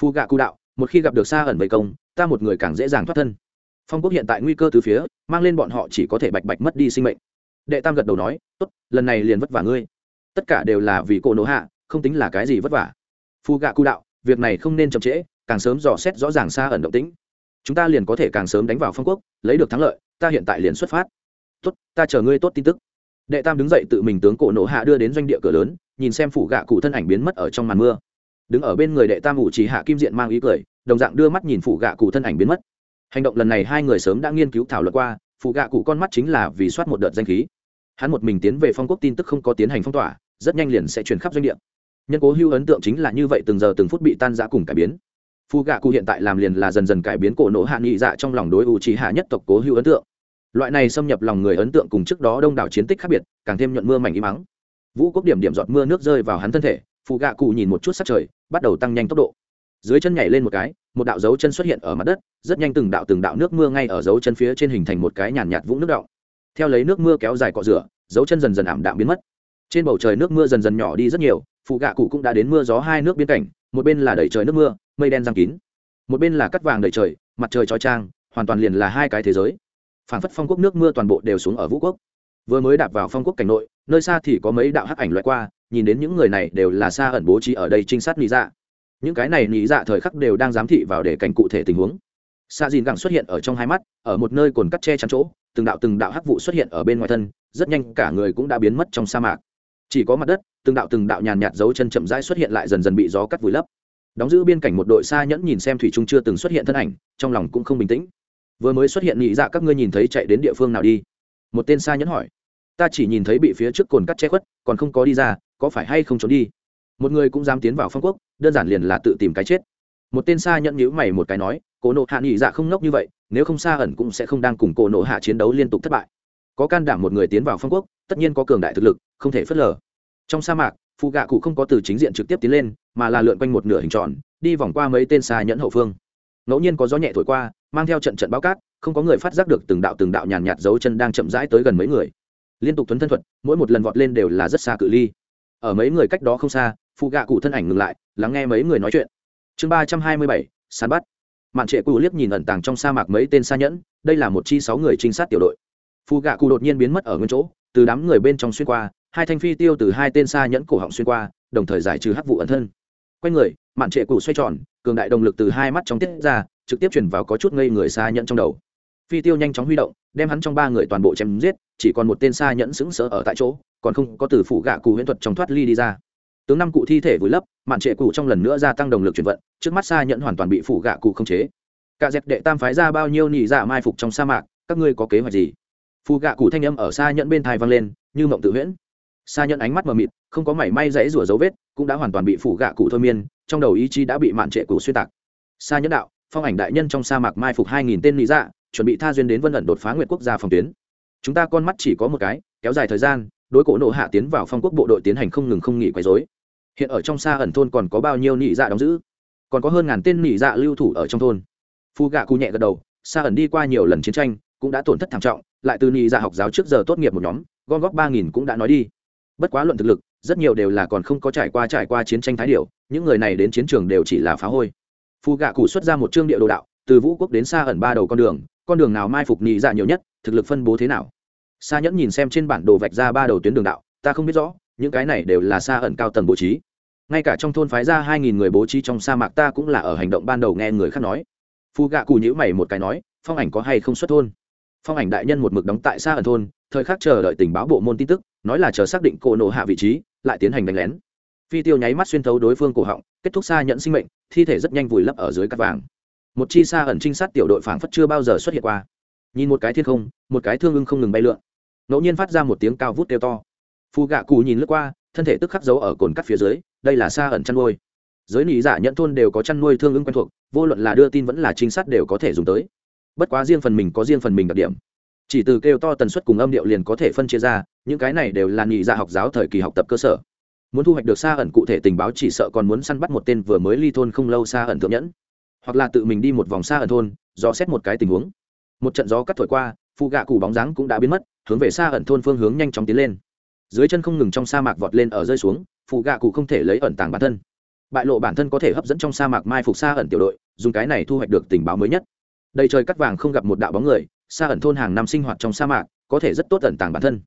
A: Phu gạ cụ đạo, một khi gặp được xa ẩn bầy công, ta một người càng dễ dàng thoát thân. Phong quốc hiện tại nguy cơ từ phía, mang lên bọn họ chỉ có thể bạch bạch mất đi sinh mệnh. Đệ tam gật đầu nói, tốt, lần này liền vất vả ngươi. Tất cả đều là vì cỗ nỗ hạ, không tính là cái gì vất vả. Phu gạ cụ đạo, việc này không nên chậm trễ càng sớm dò xét rõ ràng xa ẩn động tĩnh. Chúng ta liền có thể càng sớm đánh vào phong quốc, lấy được thắng lợi, ta hiện tại liền xuất phát. Tốt, ta chờ ngươi tốt tin tức. Đệ tam đứng dậy tự mình tướng cổ nộ hạ đưa đến doanh địa cửa lớn, nhìn xem phủ gạ cụ thân ảnh biến mất ở trong màn mưa. Đứng ở bên người đệ tam ủ chỉ hạ kim diện mang ý cười, đồng dạng đưa mắt nhìn phủ gạ cụ thân ảnh biến mất. Hành động lần này hai người sớm đã nghiên cứu thảo luận qua phụ gạ cụ con mắt chính là vì soát một đợt danh khí. Hắn một mình tiến về phong quốc tin tức không có tiến hành phong tỏa, rất nhanh liền sẽ truyền khắp doanh địa. Nhân cố hữu ấn tượng chính là như vậy từng giờ từng phút bị tan giã cùng cải biến phu gạ cụ hiện tại làm liền là dần dần cải biến cổ nổ hạ nghị dạ trong lòng đối u trí hạ nhất tộc cố hữu ấn tượng. Loại này xâm nhập lòng người ấn tượng cùng trước đó đông đảo chiến tích khác biệt càng thêm nhuận mưa mảnh im mắng vũ quốc điểm điểm giọt mưa nước rơi vào hắn thân thể phụ gạ cụ nhìn một chút sắc trời bắt đầu tăng nhanh tốc độ. Dưới chân nhảy lên một cái một đạo dấu chân xuất hiện ở mặt đất rất nhanh từng đạo từng đạo nước mưa ngay ở dấu chân phía trên hình thành một cái nhàn nhạt, nhạt vũng nước động theo lấy nước mưa kéo dài cọ rửa dấu chân dần dần ảm đạm biến mất. Trên bầu trời nước mưa dần dần nhỏ đi rất nhiều phụ gạ cụ cũng đã đến mưa gió hai nước biên cảnh một bên là đầy trời nước mưa, mây đen giang kín. Một bên là cắt vàng đầy trời, mặt trời trói trang hoàn toàn liền là hai cái thế giới. Phản phất phong quốc nước mưa toàn bộ đều xuống ở vũ quốc. Vừa mới đạp vào phong quốc cảnh nội, nơi xa thì có mấy đạo hắc ảnh loại qua, nhìn đến những người này đều là xa ẩn bố trí ở đây trinh sát lý dạ. Những cái này lý dạ thời khắc đều đang giám thị vào để cảnh cụ thể tình huống. Xa dìn gẳng xuất hiện ở trong hai mắt, ở một nơi cồn cắt che chắn chỗ, từng đạo từng đạo hắc vụ xuất hiện ở bên ngoài thân, rất nhanh cả người cũng đã biến mất trong sa mạc chỉ có mặt đất, từng đạo từng đạo nhàn nhạt dấu chân chậm rãi xuất hiện lại dần dần bị gió cắt vùi lấp. Đóng giữ biên cảnh một đội xa nhẫn nhìn xem thủy trung chưa từng xuất hiện thân ảnh, trong lòng cũng không bình tĩnh. Vừa mới xuất hiện nhị dạ các ngươi nhìn thấy chạy đến địa phương nào đi? Một tên xa nhẫn hỏi. Ta chỉ nhìn thấy bị phía trước cồn cắt che khuất, còn không có đi ra, có phải hay không trốn đi? Một người cũng dám tiến vào phong quốc, đơn giản liền là tự tìm cái chết. Một tên xa nhẫn nhữ mày một cái nói, cổ nộ hạ nhị dạ không ngốc như vậy, nếu không xa ẩn cũng sẽ không đang cùng cổ nộ hạ chiến đấu liên tục thất bại có can đảm một người tiến vào phong quốc, tất nhiên có cường đại thực lực, không thể phớt lờ. Trong sa mạc, phụ gạ cụ không có từ chính diện trực tiếp tiến lên, mà là lượn quanh một nửa hình tròn, đi vòng qua mấy tên xa nhẫn hậu phương. Ngẫu nhiên có gió nhẹ thổi qua, mang theo trận trận bao cát, không có người phát giác được từng đạo từng đạo nhàn nhạt dấu chân đang chậm rãi tới gần mấy người. Liên tục tuấn thân thuật, mỗi một lần vọt lên đều là rất xa cự ly. Ở mấy người cách đó không xa, phụ gạ cụ thân ảnh ngừng lại, lắng nghe mấy người nói chuyện. Chương ba trăm hai mươi bảy, săn bắt. Mạn trệ cụ liếc nhìn ẩn tàng trong sa mạc mấy tên xa nhẫn, đây là một chi sáu người trinh sát tiểu đội phụ gạ cụ đột nhiên biến mất ở nguyên chỗ, từ đám người bên trong xuyên qua, hai thanh phi tiêu từ hai tên xa nhẫn cổ họng xuyên qua, đồng thời giải trừ hắc vụ ẩn thân. Quanh người, mạn trệ cụ xoay tròn, cường đại động lực từ hai mắt trong tiết ra, trực tiếp chuyển vào có chút ngây người xa nhẫn trong đầu. Phi tiêu nhanh chóng huy động, đem hắn trong ba người toàn bộ chém giết, chỉ còn một tên xa nhẫn sững sờ ở tại chỗ, còn không có từ phụ gạ cụ huyễn thuật trong thoát ly đi ra. Tướng năm cụ thi thể vùi lấp, mạn trệ cụ trong lần nữa gia tăng động lực chuyển vận, trước mắt xa nhẫn hoàn toàn bị phụ gạ cụ không chế. Cả dẹp đệ tam phái ra bao nhiêu nỉ dạ mai phục trong sa mạc, các ngươi có kế hoạch gì? Phù gạ cụ thanh âm ở xa nhẫn bên thai vang lên, như mộng tự huyễn. Xa nhẫn ánh mắt mờ mịt, không có mảy may dãy rủa dấu vết, cũng đã hoàn toàn bị phủ gạ cụ thôi miên, trong đầu ý chí đã bị mạn trệ cụ xuyên tạc. Xa nhẫn đạo, phong ảnh đại nhân trong sa mạc mai phục hai nghìn tên lý dạ chuẩn bị tha duyên đến vân ẩn đột phá nguyện quốc gia phòng tuyến. Chúng ta con mắt chỉ có một cái, kéo dài thời gian, đối cổ nộ hạ tiến vào phong quốc bộ đội tiến hành không ngừng không nghỉ quấy dối hiện ở trong xa ẩn thôn còn có bao nhiêu nỉ dạ đóng giữ? Còn có hơn ngàn tên nỉ dạ lưu thủ ở trong thôn. Phu gạ cụ nhẹ gật đầu xa ẩn đi qua nhiều lần chiến tranh, cũng đã tổn thất thảm trọng lại từ nhị dạ học giáo trước giờ tốt nghiệp một nhóm, gom góp ba nghìn cũng đã nói đi. Bất quá luận thực lực, rất nhiều đều là còn không có trải qua trải qua chiến tranh thái điệu những người này đến chiến trường đều chỉ là phá hôi. Phù gạ cụ xuất ra một chương địa đồ đạo, từ vũ quốc đến xa ẩn ba đầu con đường con đường nào mai phục nhị dạ nhiều nhất, thực lực phân bố thế nào? Xa nhẫn nhìn xem trên bản đồ vạch ra ba đầu tuyến đường đạo, ta không biết rõ, những cái này đều là xa ẩn cao tầng bố trí. Ngay cả trong thôn phái ra hai nghìn người bố trí trong sa mạc ta cũng là ở hành động ban đầu nghe người khác nói. Phù gạ cụ nhữ mày một cái nói, phong ảnh có hay không xuất thôn? Phong ảnh đại nhân một mực đóng tại xa ẩn thôn, thời khắc chờ đợi tình báo bộ môn tin tức, nói là chờ xác định cổ nổ hạ vị trí, lại tiến hành đánh lén. Phi tiêu nháy mắt xuyên thấu đối phương cổ họng, kết thúc xa nhận sinh mệnh, thi thể rất nhanh vùi lấp ở dưới cắt vàng. Một chi xa ẩn trinh sát tiểu đội phảng phất chưa bao giờ xuất hiện qua. Nhìn một cái thiên không, một cái thương ưng không ngừng bay lượn. Ngẫu nhiên phát ra một tiếng cao vút kêu to. Phù gạ cù nhìn lướt qua, thân thể tức khắc giấu ở cồn cắt phía dưới, đây là xa ẩn chăn nuôi. Giới nỉ giả nhận thôn đều có chăn nuôi thương ưng quen thuộc, vô luận là đưa tin vẫn là trinh sát đều có thể dùng tới bất quá riêng phần mình có riêng phần mình đặc điểm. Chỉ từ kêu to tần suất cùng âm điệu liền có thể phân chia ra, những cái này đều là nhị dạ học giáo thời kỳ học tập cơ sở. Muốn thu hoạch được xa ẩn cụ thể tình báo chỉ sợ còn muốn săn bắt một tên vừa mới ly thôn không lâu xa ẩn thượng nhẫn. Hoặc là tự mình đi một vòng xa ẩn thôn do xét một cái tình huống. Một trận gió cắt thổi qua phụ gạ cụ bóng dáng cũng đã biến mất, hướng về xa ẩn thôn phương hướng nhanh chóng tiến lên. Dưới chân không ngừng trong sa mạc vọt lên ở rơi xuống phụ gạ cụ không thể lấy ẩn tàng bản thân. Bại lộ bản thân có thể hấp dẫn trong sa mạc mai phục xa ẩn tiểu đội, dùng cái này thu hoạch được tình báo mới nhất đầy trời cắt vàng không gặp một đạo bóng người xa ẩn thôn hàng năm sinh hoạt trong sa mạc, có thể rất tốt ẩn tàng bản thân.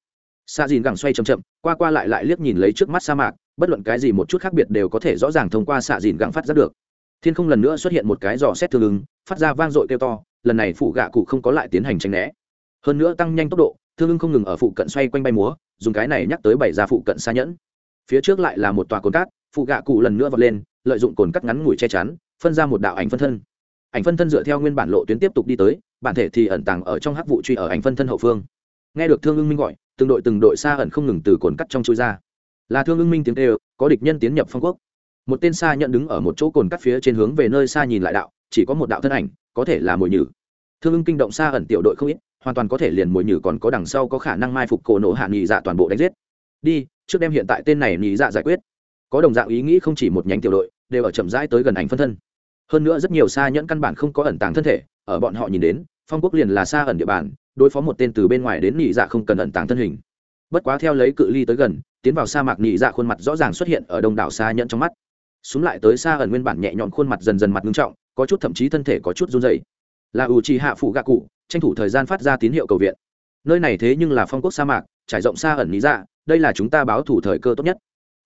A: Xa dìn gẳng xoay chậm chậm, qua qua lại lại liếc nhìn lấy trước mắt sa mạc, bất luận cái gì một chút khác biệt đều có thể rõ ràng thông qua xạ dìn gẳng phát ra được. Thiên không lần nữa xuất hiện một cái giò xét thương ứng, phát ra vang dội kêu to, lần này phụ gạ cụ không có lại tiến hành tranh né. Hơn nữa tăng nhanh tốc độ, thương ứng không ngừng ở phụ cận xoay quanh bay múa, dùng cái này nhắc tới bảy ra phụ cận xa nhẫn. Phía trước lại là một tòa cồn cát, phụ gạ cụ lần nữa vọt lên, lợi dụng cồn cắt ngắn ngủi che chắn, phân ra một đạo ảnh phân thân ảnh phân thân dựa theo nguyên bản lộ tuyến tiếp tục đi tới, bản thể thì ẩn tàng ở trong hắc vụ truy ở ảnh phân thân hậu phương. Nghe được thương ưng minh gọi, từng đội từng đội xa ẩn không ngừng từ cồn cắt trong chui ra. Là thương ưng minh tiếng tê có địch nhân tiến nhập phong quốc. Một tên xa nhận đứng ở một chỗ cồn cắt phía trên hướng về nơi xa nhìn lại đạo, chỉ có một đạo thân ảnh, có thể là mồi nhử. Thương ưng kinh động xa ẩn tiểu đội không ít, hoàn toàn có thể liền mồi nhử còn có đằng sau có khả năng mai phục cổ nổ hạ nghỉ dạ toàn bộ đánh giết. Đi, trước đem hiện tại tên này nghỉ dạ giải quyết. Có đồng dạng ý nghĩ không chỉ một nhánh tiểu đội, đều ở chậm rãi tới gần ảnh phân thân hơn nữa rất nhiều xa nhẫn căn bản không có ẩn tàng thân thể, ở bọn họ nhìn đến, phong quốc liền là xa ẩn địa bàn, đối phó một tên từ bên ngoài đến nhị dạ không cần ẩn tàng thân hình. Bất quá theo lấy cự ly tới gần, tiến vào sa mạc nhị dạ khuôn mặt rõ ràng xuất hiện ở đông đảo xa nhẫn trong mắt. Xuống lại tới xa ẩn nguyên bản nhẹ nhọn khuôn mặt dần dần mặt ngưng trọng, có chút thậm chí thân thể có chút run dày là ủ trì hạ phụ gạ cụ, tranh thủ thời gian phát ra tín hiệu cầu viện. Nơi này thế nhưng là phong quốc sa mạc, trải rộng xa ẩn lý dạ đây là chúng ta báo thủ thời cơ tốt nhất.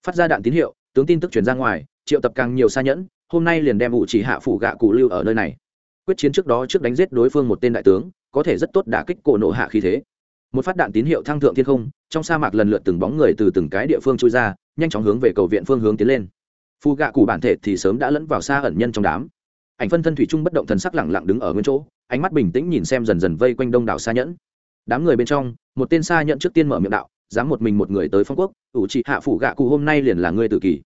A: Phát ra đạn tín hiệu, tướng tin tức truyền ra ngoài, triệu tập càng nhiều xa nhẫn hôm nay liền đem ủ chỉ hạ phụ gạ cụ lưu ở nơi này. Quyết chiến trước đó trước đánh giết đối phương một tên đại tướng, có thể rất tốt đả kích cổ nộ hạ khí thế. Một phát đạn tín hiệu thăng thượng thiên không, trong sa mạc lần lượt từng bóng người từ từng cái địa phương trôi ra, nhanh chóng hướng về cầu viện phương hướng tiến lên. Phù gạ cụ bản thể thì sớm đã lẫn vào xa ẩn nhân trong đám. Ảnh phân thân thủy trung bất động thần sắc lẳng lặng đứng ở nguyên chỗ, ánh mắt bình tĩnh nhìn xem dần dần vây quanh đông đảo xa nhẫn. Đám người bên trong, một tên xa nhẫn trước tiên mở miệng đạo, dám một mình một người tới phong quốc, ủ trị hạ phủ gạ cụ hôm nay liền là ngươi tự kỷ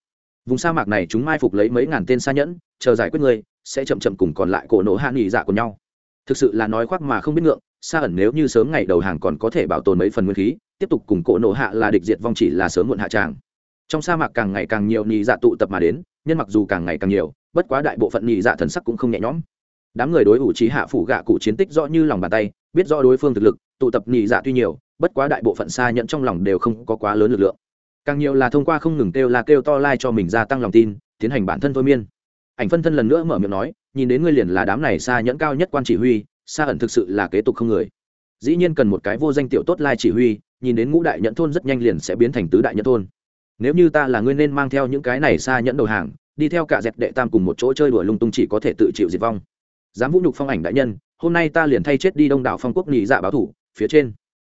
A: vùng sa mạc này chúng mai phục lấy mấy ngàn tên xa nhẫn, chờ giải quyết ngươi, sẽ chậm chậm cùng còn lại cổ nổ hạ nghỉ dạ của nhau. Thực sự là nói khoác mà không biết ngượng xa ẩn nếu như sớm ngày đầu hàng còn có thể bảo tồn mấy phần nguyên khí, tiếp tục cùng cổ nổ hạ là địch diệt vong chỉ là sớm muộn hạ tràng. Trong sa mạc càng ngày càng nhiều nhị dạ tụ tập mà đến, nhân mặc dù càng ngày càng nhiều, bất quá đại bộ phận nhị dạ thần sắc cũng không nhẹ nhõm. Đám người đối ủ trí hạ phủ gạ cụ chiến tích rõ như lòng bàn tay, biết rõ đối phương thực lực, tụ tập nhị dạ tuy nhiều, bất quá đại bộ phận xa nhận trong lòng đều không có quá lớn lực lượng càng nhiều là thông qua không ngừng kêu là kêu to lai cho mình gia tăng lòng tin, tiến hành bản thân thôi miên. Ảnh phân thân lần nữa mở miệng nói, nhìn đến ngươi liền là đám này xa nhẫn cao nhất quan chỉ huy, xa ẩn thực sự là kế tục không người. Dĩ nhiên cần một cái vô danh tiểu tốt lai chỉ huy, nhìn đến ngũ đại nhẫn thôn rất nhanh liền sẽ biến thành tứ đại nhẫn thôn. Nếu như ta là ngươi nên mang theo những cái này xa nhẫn đầu hàng, đi theo cả dẹp đệ tam cùng một chỗ chơi đuổi lung tung chỉ có thể tự chịu diệt vong. Dám vũ nhục phong ảnh đại nhân, hôm nay ta liền thay chết đi đông đảo phong quốc nhị dạ báo thủ, phía trên.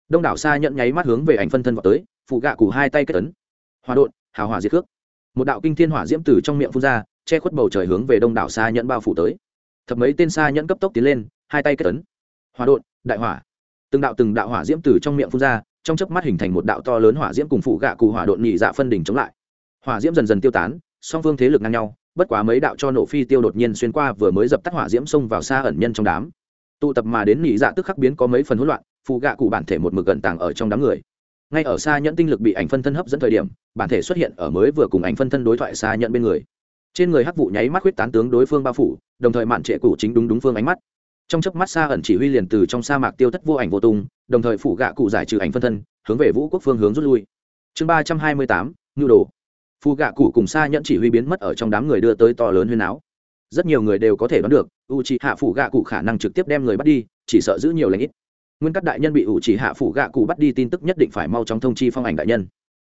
A: Đông đảo xa nhẫn nháy mắt hướng về ảnh phân thân vào tới, phụ gạ cù hai tay kết tấn hòa đột hào hòa diệt cước một đạo kinh thiên hỏa diễm từ trong miệng phun ra, che khuất bầu trời hướng về đông đảo xa nhẫn bao phủ tới. Thập mấy tên xa nhẫn cấp tốc tiến lên, hai tay kết tấn hòa đột đại hỏa. Từng đạo từng đạo hỏa diễm từ trong miệng phun ra, trong chớp mắt hình thành một đạo to lớn hỏa diễm cùng phụ gạ cụ hỏa đột nhị dạ phân đỉnh chống lại. Hỏa diễm dần dần tiêu tán, song phương thế lực ngang nhau, bất quá mấy đạo cho nổ phi tiêu đột nhiên xuyên qua vừa mới dập tắt hỏa diễm xông vào xa ẩn nhân trong đám. Tụ tập mà đến nhị dạ tức khắc biến có mấy phần hỗn loạn, phụ gạ cụ bản thể một mực gần tàng ở trong đám người ngay ở xa nhẫn tinh lực bị ảnh phân thân hấp dẫn thời điểm, bản thể xuất hiện ở mới vừa cùng ảnh phân thân đối thoại xa nhẫn bên người. Trên người hắc vụ nháy mắt huyết tán tướng đối phương bao phủ, đồng thời mạn trệ cũ chính đúng đúng phương ánh mắt. Trong chớp mắt xa ẩn chỉ huy liền từ trong sa mạc tiêu thất vô ảnh vô tung, đồng thời phủ gạ cụ giải trừ ảnh phân thân, hướng về vũ quốc phương hướng rút lui. Chương ba trăm hai mươi tám, nhu đồ. Phù gạ cụ cùng xa nhẫn chỉ huy biến mất ở trong đám người đưa tới to lớn huyên áo. Rất nhiều người đều có thể đoán được u c hạ phủ gạ cụ khả năng trực tiếp đem người bắt đi, chỉ sợ giữ nhiều lãnh ít nguyên các đại nhân bị ủ chỉ hạ phủ gạ cụ bắt đi tin tức nhất định phải mau chóng thông chi phong ảnh đại nhân.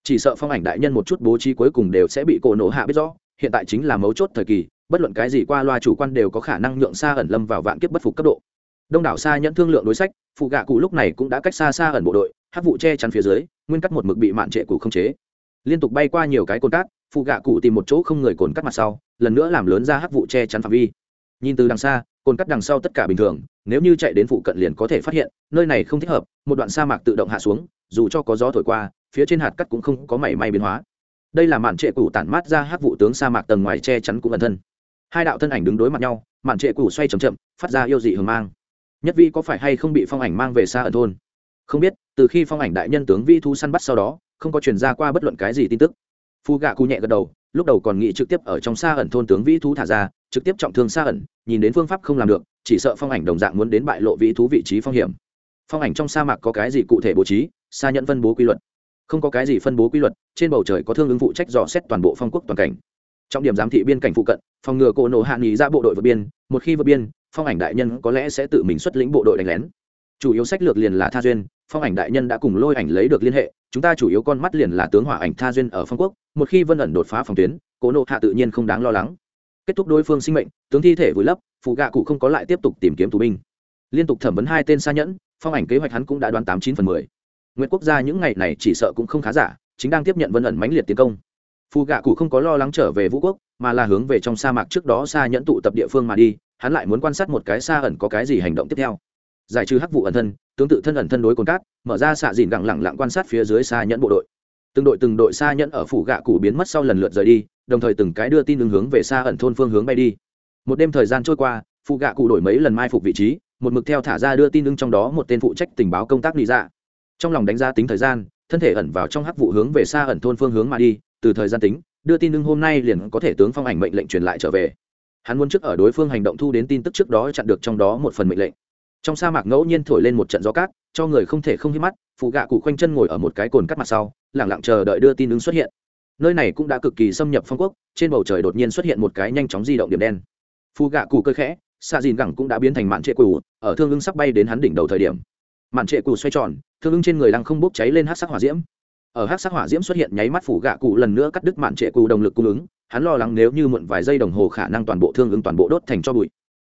A: Chỉ sợ phong ảnh đại nhân một chút bố trí cuối cùng đều sẽ bị cổ nổ hạ biết rõ, hiện tại chính là mấu chốt thời kỳ, bất luận cái gì qua loa chủ quan đều có khả năng nhượng xa ẩn lâm vào vạn kiếp bất phục cấp độ. Đông đảo xa nhẫn thương lượng đối sách phụ gạ cụ lúc này cũng đã cách xa xa ẩn bộ đội hát vụ che chắn phía dưới, nguyên cắt một mực bị mạn trệ cụ không chế. Liên tục bay qua nhiều cái cồn cát phụ gạ cụ tìm một chỗ không người cồn cắt mặt sau, lần nữa làm lớn ra hát vụ che chắn phạm vi nhìn từ đằng xa, cồn cắt đằng sau tất cả bình thường, nếu như chạy đến phụ cận liền có thể phát hiện, nơi này không thích hợp, một đoạn sa mạc tự động hạ xuống, dù cho có gió thổi qua, phía trên hạt cắt cũng không có mảy may biến hóa. Đây là màn trệ cũ tản mát ra hát vụ tướng sa mạc tầng ngoài che chắn cũng ẩn thân. Hai đạo thân ảnh đứng đối mặt nhau màn trệ cũ xoay c h ậ m chậm, phát ra yêu dị hưởng mang. Nhất vi có phải hay không bị phong ảnh mang về xa ở thôn? Không biết, từ khi phong ảnh đại nhân tướng vi thu săn bắt sau đó, không có truyền ra qua bất luận cái gì tin tức. Phu gạ cụ nhẹ gật đầu lúc đầu còn nghĩ trực tiếp ở trong xa ẩn thôn tướng vĩ thú thả ra, trực tiếp trọng thương xa ẩn, nhìn đến phương pháp không làm được, chỉ sợ phong ảnh đồng dạng muốn đến bại lộ vĩ thú vị trí phong hiểm. Phong ảnh trong sa mạc có cái gì cụ thể bố trí? Xa nhận phân bố quy luật. Không có cái gì phân bố quy luật, trên bầu trời có thương ứng phụ trách dò xét toàn bộ phong quốc toàn cảnh. Trọng điểm giám thị biên cảnh phụ cận, phòng ngừa cổ nổ hạ nghỉ ra bộ đội vượt biên, một khi vượt biên, phong ảnh đại nhân có lẽ sẽ tự mình xuất lĩnh bộ đội đánh lén chủ yếu sách lược liền là tha duyên, phong ảnh đại nhân đã cùng lôi ảnh lấy được liên hệ, chúng ta chủ yếu con mắt liền là tướng hỏa ảnh tha duyên ở phong quốc, một khi vân ẩn đột phá phòng tuyến, cố nộ hạ tự nhiên không đáng lo lắng. Kết thúc đối phương sinh mệnh, tướng thi thể vùi lấp, phụ gạ cụ không có lại tiếp tục tìm kiếm tù binh. Liên tục thẩm vấn hai tên xa nhẫn, phong ảnh kế hoạch hắn cũng đã đoán tám chín phần mười. Nguyễn quốc gia những ngày này chỉ sợ cũng không khá giả, chính đang tiếp nhận vân ẩn mãnh liệt tiến công. Phù gạ cụ không có lo lắng trở về vũ quốc, mà là hướng về trong sa mạc trước đó xa nhẫn tụ tập địa phương mà đi, hắn lại muốn quan sát một cái xa ẩn có cái gì hành động tiếp theo giải trừ hắc vụ ẩn thân, tướng tự thân ẩn thân đối cồn cát, mở ra xạ dìn gẳng lẳng lặng quan sát phía dưới xa nhẫn bộ đội. Từng đội từng đội xa nhẫn ở phủ gạ cụ biến mất sau lần lượt rời đi, đồng thời từng cái đưa tin ứng hướng về xa ẩn thôn phương hướng bay đi. Một đêm thời gian trôi qua phụ gạ cụ đổi mấy lần mai phục vị trí, một mực theo thả ra đưa tin ứng trong đó một tên phụ trách tình báo công tác lý dạ. Trong lòng đánh giá tính thời gian, thân thể ẩn vào trong hắc vụ hướng về xa ẩn thôn phương hướng mà đi, từ thời gian tính, đưa tin ưng hôm nay liền có thể tướng phong ảnh mệnh lệnh truyền lại trở về. Hắn muốn trước ở đối phương hành động thu đến tin tức trước đó chặn được trong đó một phần mệnh lệnh trong sa mạc ngẫu nhiên thổi lên một trận gió cát, cho người không thể không hít mắt, phụ gạ cụ khoanh chân ngồi ở một cái cồn cắt mặt sau lẳng lặng chờ đợi đưa tin ứng xuất hiện. Nơi này cũng đã cực kỳ xâm nhập phong quốc, trên bầu trời đột nhiên xuất hiện một cái nhanh chóng di động điểm đen. Phụ gạ cụ cơ khẽ xa dìn gẳng cũng đã biến thành mạn trệ cụ ở thương ưng sắp bay đến hắn đỉnh đầu thời điểm. Mạn trệ cụ xoay tròn, thương ưng trên người đang không bốc cháy lên hát sắc hỏa diễm. Ở hát sắc hỏa diễm xuất hiện nháy mắt phủ gạ cụ lần nữa cắt đứt mạn trệ cụ đồng lực cung ứng, hắn lo lắng nếu như muộn vài giây đồng hồ khả năng toàn bộ thương ứng toàn bộ đốt thành cho bụi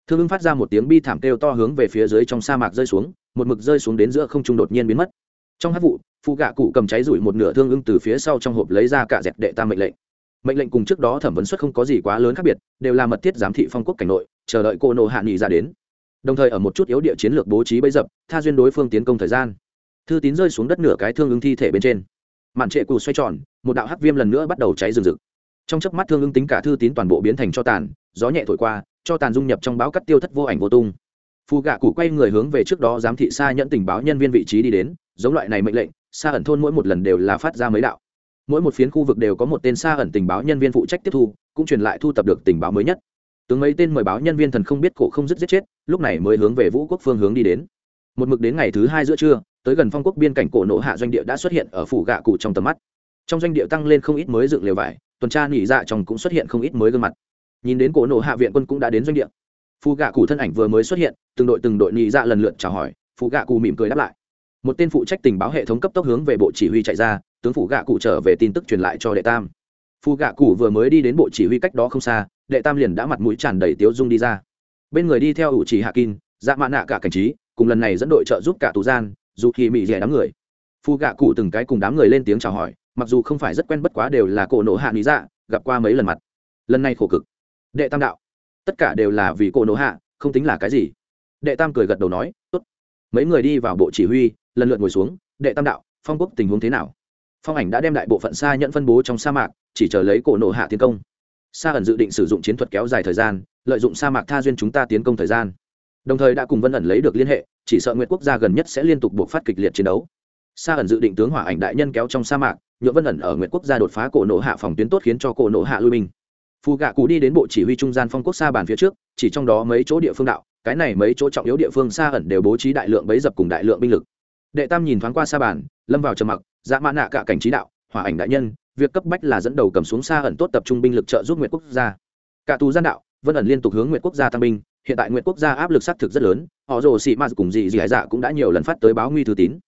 A: thương ứng phát ra một tiếng bi thảm kêu to hướng về phía dưới trong sa mạc rơi xuống, một mực rơi xuống đến giữa không trung đột nhiên biến mất. Trong hát vụ phụ gạ cụ cầm cháy rủi một nửa thương ứng từ phía sau trong hộp lấy ra cả dẹp đệ tam mệnh lệnh. Mệnh lệnh cùng trước đó thẩm vấn xuất không có gì quá lớn khác biệt, đều là mật thiết giám thị phong quốc cảnh nội, chờ đợi cô nộ hạ nghị ra đến. Đồng thời ở một chút yếu địa chiến lược bố trí bấy dập, tha duyên đối phương tiến công thời gian. Thư tín rơi xuống đất nửa cái thương ứng thi thể bên trên. Mạn trệ cụ xoay tròn, một đạo hắc viêm lần nữa bắt đầu cháy rừng rực trong chớp mắt thương ứng tính cả thư tín toàn bộ biến thành cho tàn, gió nhẹ thổi qua, cho tàn dung nhập trong báo cắt tiêu thất vô ảnh vô tung. Phù gạ cụ quay người hướng về trước đó giám thị xa nhận tình báo nhân viên vị trí đi đến, giống loại này mệnh lệnh xa ẩn thôn mỗi một lần đều là phát ra mấy đạo. Mỗi một phiến khu vực đều có một tên xa ẩn tình báo nhân viên phụ trách tiếp thu, cũng truyền lại thu tập được tình báo mới nhất. Tướng mấy tên mời báo nhân viên thần không biết cổ không dứt giết chết, lúc này mới hướng về vũ quốc phương hướng đi đến. Một mực đến ngày thứ hai giữa trưa, tới gần phong quốc biên cảnh cổ nộ hạ doanh địa đã xuất hiện ở phủ gạ cụ trong tầm mắt. Trong doanh địa tăng lên không ít mới dựng lều vải tuần tra nỉ dạ trong cũng xuất hiện không ít mới gương mặt. Nhìn đến cổ nộ hạ viện quân cũng đã đến doanh địa. Phù gạ cụ thân ảnh vừa mới xuất hiện, từng đội từng đội nỉ dạ lần lượt chào hỏi, phù gạ cụ mỉm cười đáp lại. Một tên phụ trách tình báo hệ thống cấp tốc hướng về bộ chỉ huy chạy ra, tướng phụ gạ cụ trở về tin tức truyền lại cho đệ tam. Phù gạ cụ vừa mới đi đến bộ chỉ huy cách đó không xa, đệ tam liền đã mặt mũi tràn đầy tiếu dung đi ra. Bên người đi theo ủ chỉ hạ kin dạ mạ nạ cả cảnh trí, cùng lần này dẫn đội trợ giúp cả tù gian, dù khi mỹ rẻ đám người. Phù gạ cụ từng cái cùng đám người lên tiếng chào hỏi mặc dù không phải rất quen bất quá đều là cổ nộ hạ lý dạ gặp qua mấy lần mặt. Lần này khổ cực. Đệ tam đạo. Tất cả đều là vì cổ nộ hạ, không tính là cái gì. Đệ tam cười gật đầu nói, tốt. Mấy người đi vào bộ chỉ huy, lần lượt ngồi xuống. Đệ tam đạo, phong quốc tình huống thế nào? Phong ảnh đã đem đại bộ phận xa nhận phân bố trong sa mạc, chỉ chờ lấy cổ nộ hạ tiến công. Sa ẩn dự định sử dụng chiến thuật kéo dài thời gian, lợi dụng sa mạc tha duyên chúng ta tiến công thời gian. Đồng thời đã cùng vân ẩn lấy được liên hệ, chỉ sợ nguyện quốc gia gần nhất sẽ liên tục buộc phát kịch liệt chiến đấu sa ẩn dự định tướng hỏa ảnh đại nhân kéo trong sa mạc nhựa vân ẩn ở nguyệt quốc gia đột phá cổ nộ hạ phòng tuyến tốt khiến cho cổ nộ hạ lui binh. Phù gạ cụ đi đến bộ chỉ huy trung gian phong quốc xa bàn phía trước, chỉ trong đó mấy chỗ địa phương đạo, cái này mấy chỗ trọng yếu địa phương xa ẩn đều bố trí đại lượng bấy dập cùng đại lượng binh lực. Đệ tam nhìn thoáng qua xa bàn, lâm vào trầm mặc dạ mã nạ cả cảnh trí đạo, hỏa ảnh đại nhân, việc cấp bách là dẫn đầu cầm xuống xa ẩn tốt tập trung binh lực trợ giúp nguyệt quốc gia. Cả tù gian đạo, vân ẩn liên tục hướng nguyệt quốc gia tăng binh, hiện tại nguyệt quốc gia áp lực xác thực rất lớn, họ rồ sĩ ma cùng dị dị hải dạ cũng đã nhiều lần phát tới báo nguy thư tín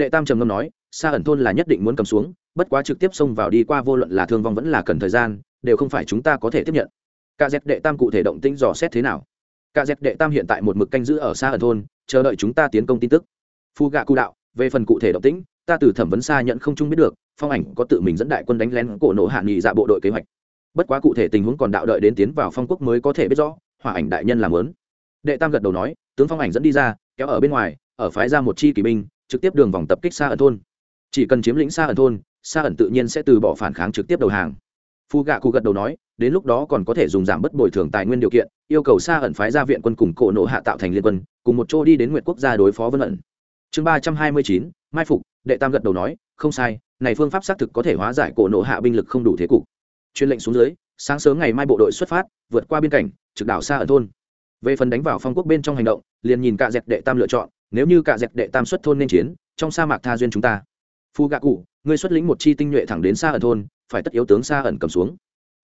A: đệ tam trầm ngâm nói xa ẩn thôn là nhất định muốn cầm xuống, bất quá trực tiếp xông vào đi qua vô luận là thương vong vẫn là cần thời gian, đều không phải chúng ta có thể tiếp nhận. Cả dẹp đệ tam cụ thể động tĩnh dò xét thế nào? Cả dẹp đệ tam hiện tại một mực canh giữ ở xa ẩn thôn, chờ đợi chúng ta tiến công tin tức. Phu gạ cụ đạo, về phần cụ thể động tĩnh, ta từ thẩm vấn xa nhận không chung biết được, phong ảnh có tự mình dẫn đại quân đánh lén cổ nổ hạ nghị dạ bộ đội kế hoạch. Bất quá cụ thể tình huống còn đạo đợi đến tiến vào phong quốc mới có thể biết rõ, hỏa ảnh đại nhân làm lớn. Đệ tam gật đầu nói, tướng phong ảnh dẫn đi ra, kéo ở bên ngoài, ở phái ra một chi kỳ binh trực tiếp đường vòng tập kích xa ẩn thôn. Chỉ cần chiếm lĩnh xa ẩn thôn xa ẩn tự nhiên sẽ từ bỏ phản kháng trực tiếp đầu hàng. Phu gạ cụ gật đầu nói, đến lúc đó còn có thể dùng giảm bất bồi thường tài nguyên điều kiện, yêu cầu xa ẩn phái ra viện quân cùng cổ nộ hạ tạo thành liên quân, cùng một chỗ đi đến nguyện quốc gia đối phó vân ẩn. Chương ba trăm hai mươi chín, mai phục, đệ tam gật đầu nói, không sai, này phương pháp xác thực có thể hóa giải cổ nộ hạ binh lực không đủ thế cục. Chuyên lệnh xuống dưới, sáng sớm ngày mai bộ đội xuất phát, vượt qua biên cảnh, trực đảo xa ở thôn. Về phần đánh vào phong quốc bên trong hành động, liền nhìn cả dẹp đệ tam lựa chọn nếu như cả dẹp đệ tam xuất thôn nên chiến, trong sa mạc tha duyên chúng ta. Phu gạ cụ, ngươi xuất lĩnh một chi tinh nhuệ thẳng đến xa ở thôn, phải tất yếu tướng xa ẩn cầm xuống.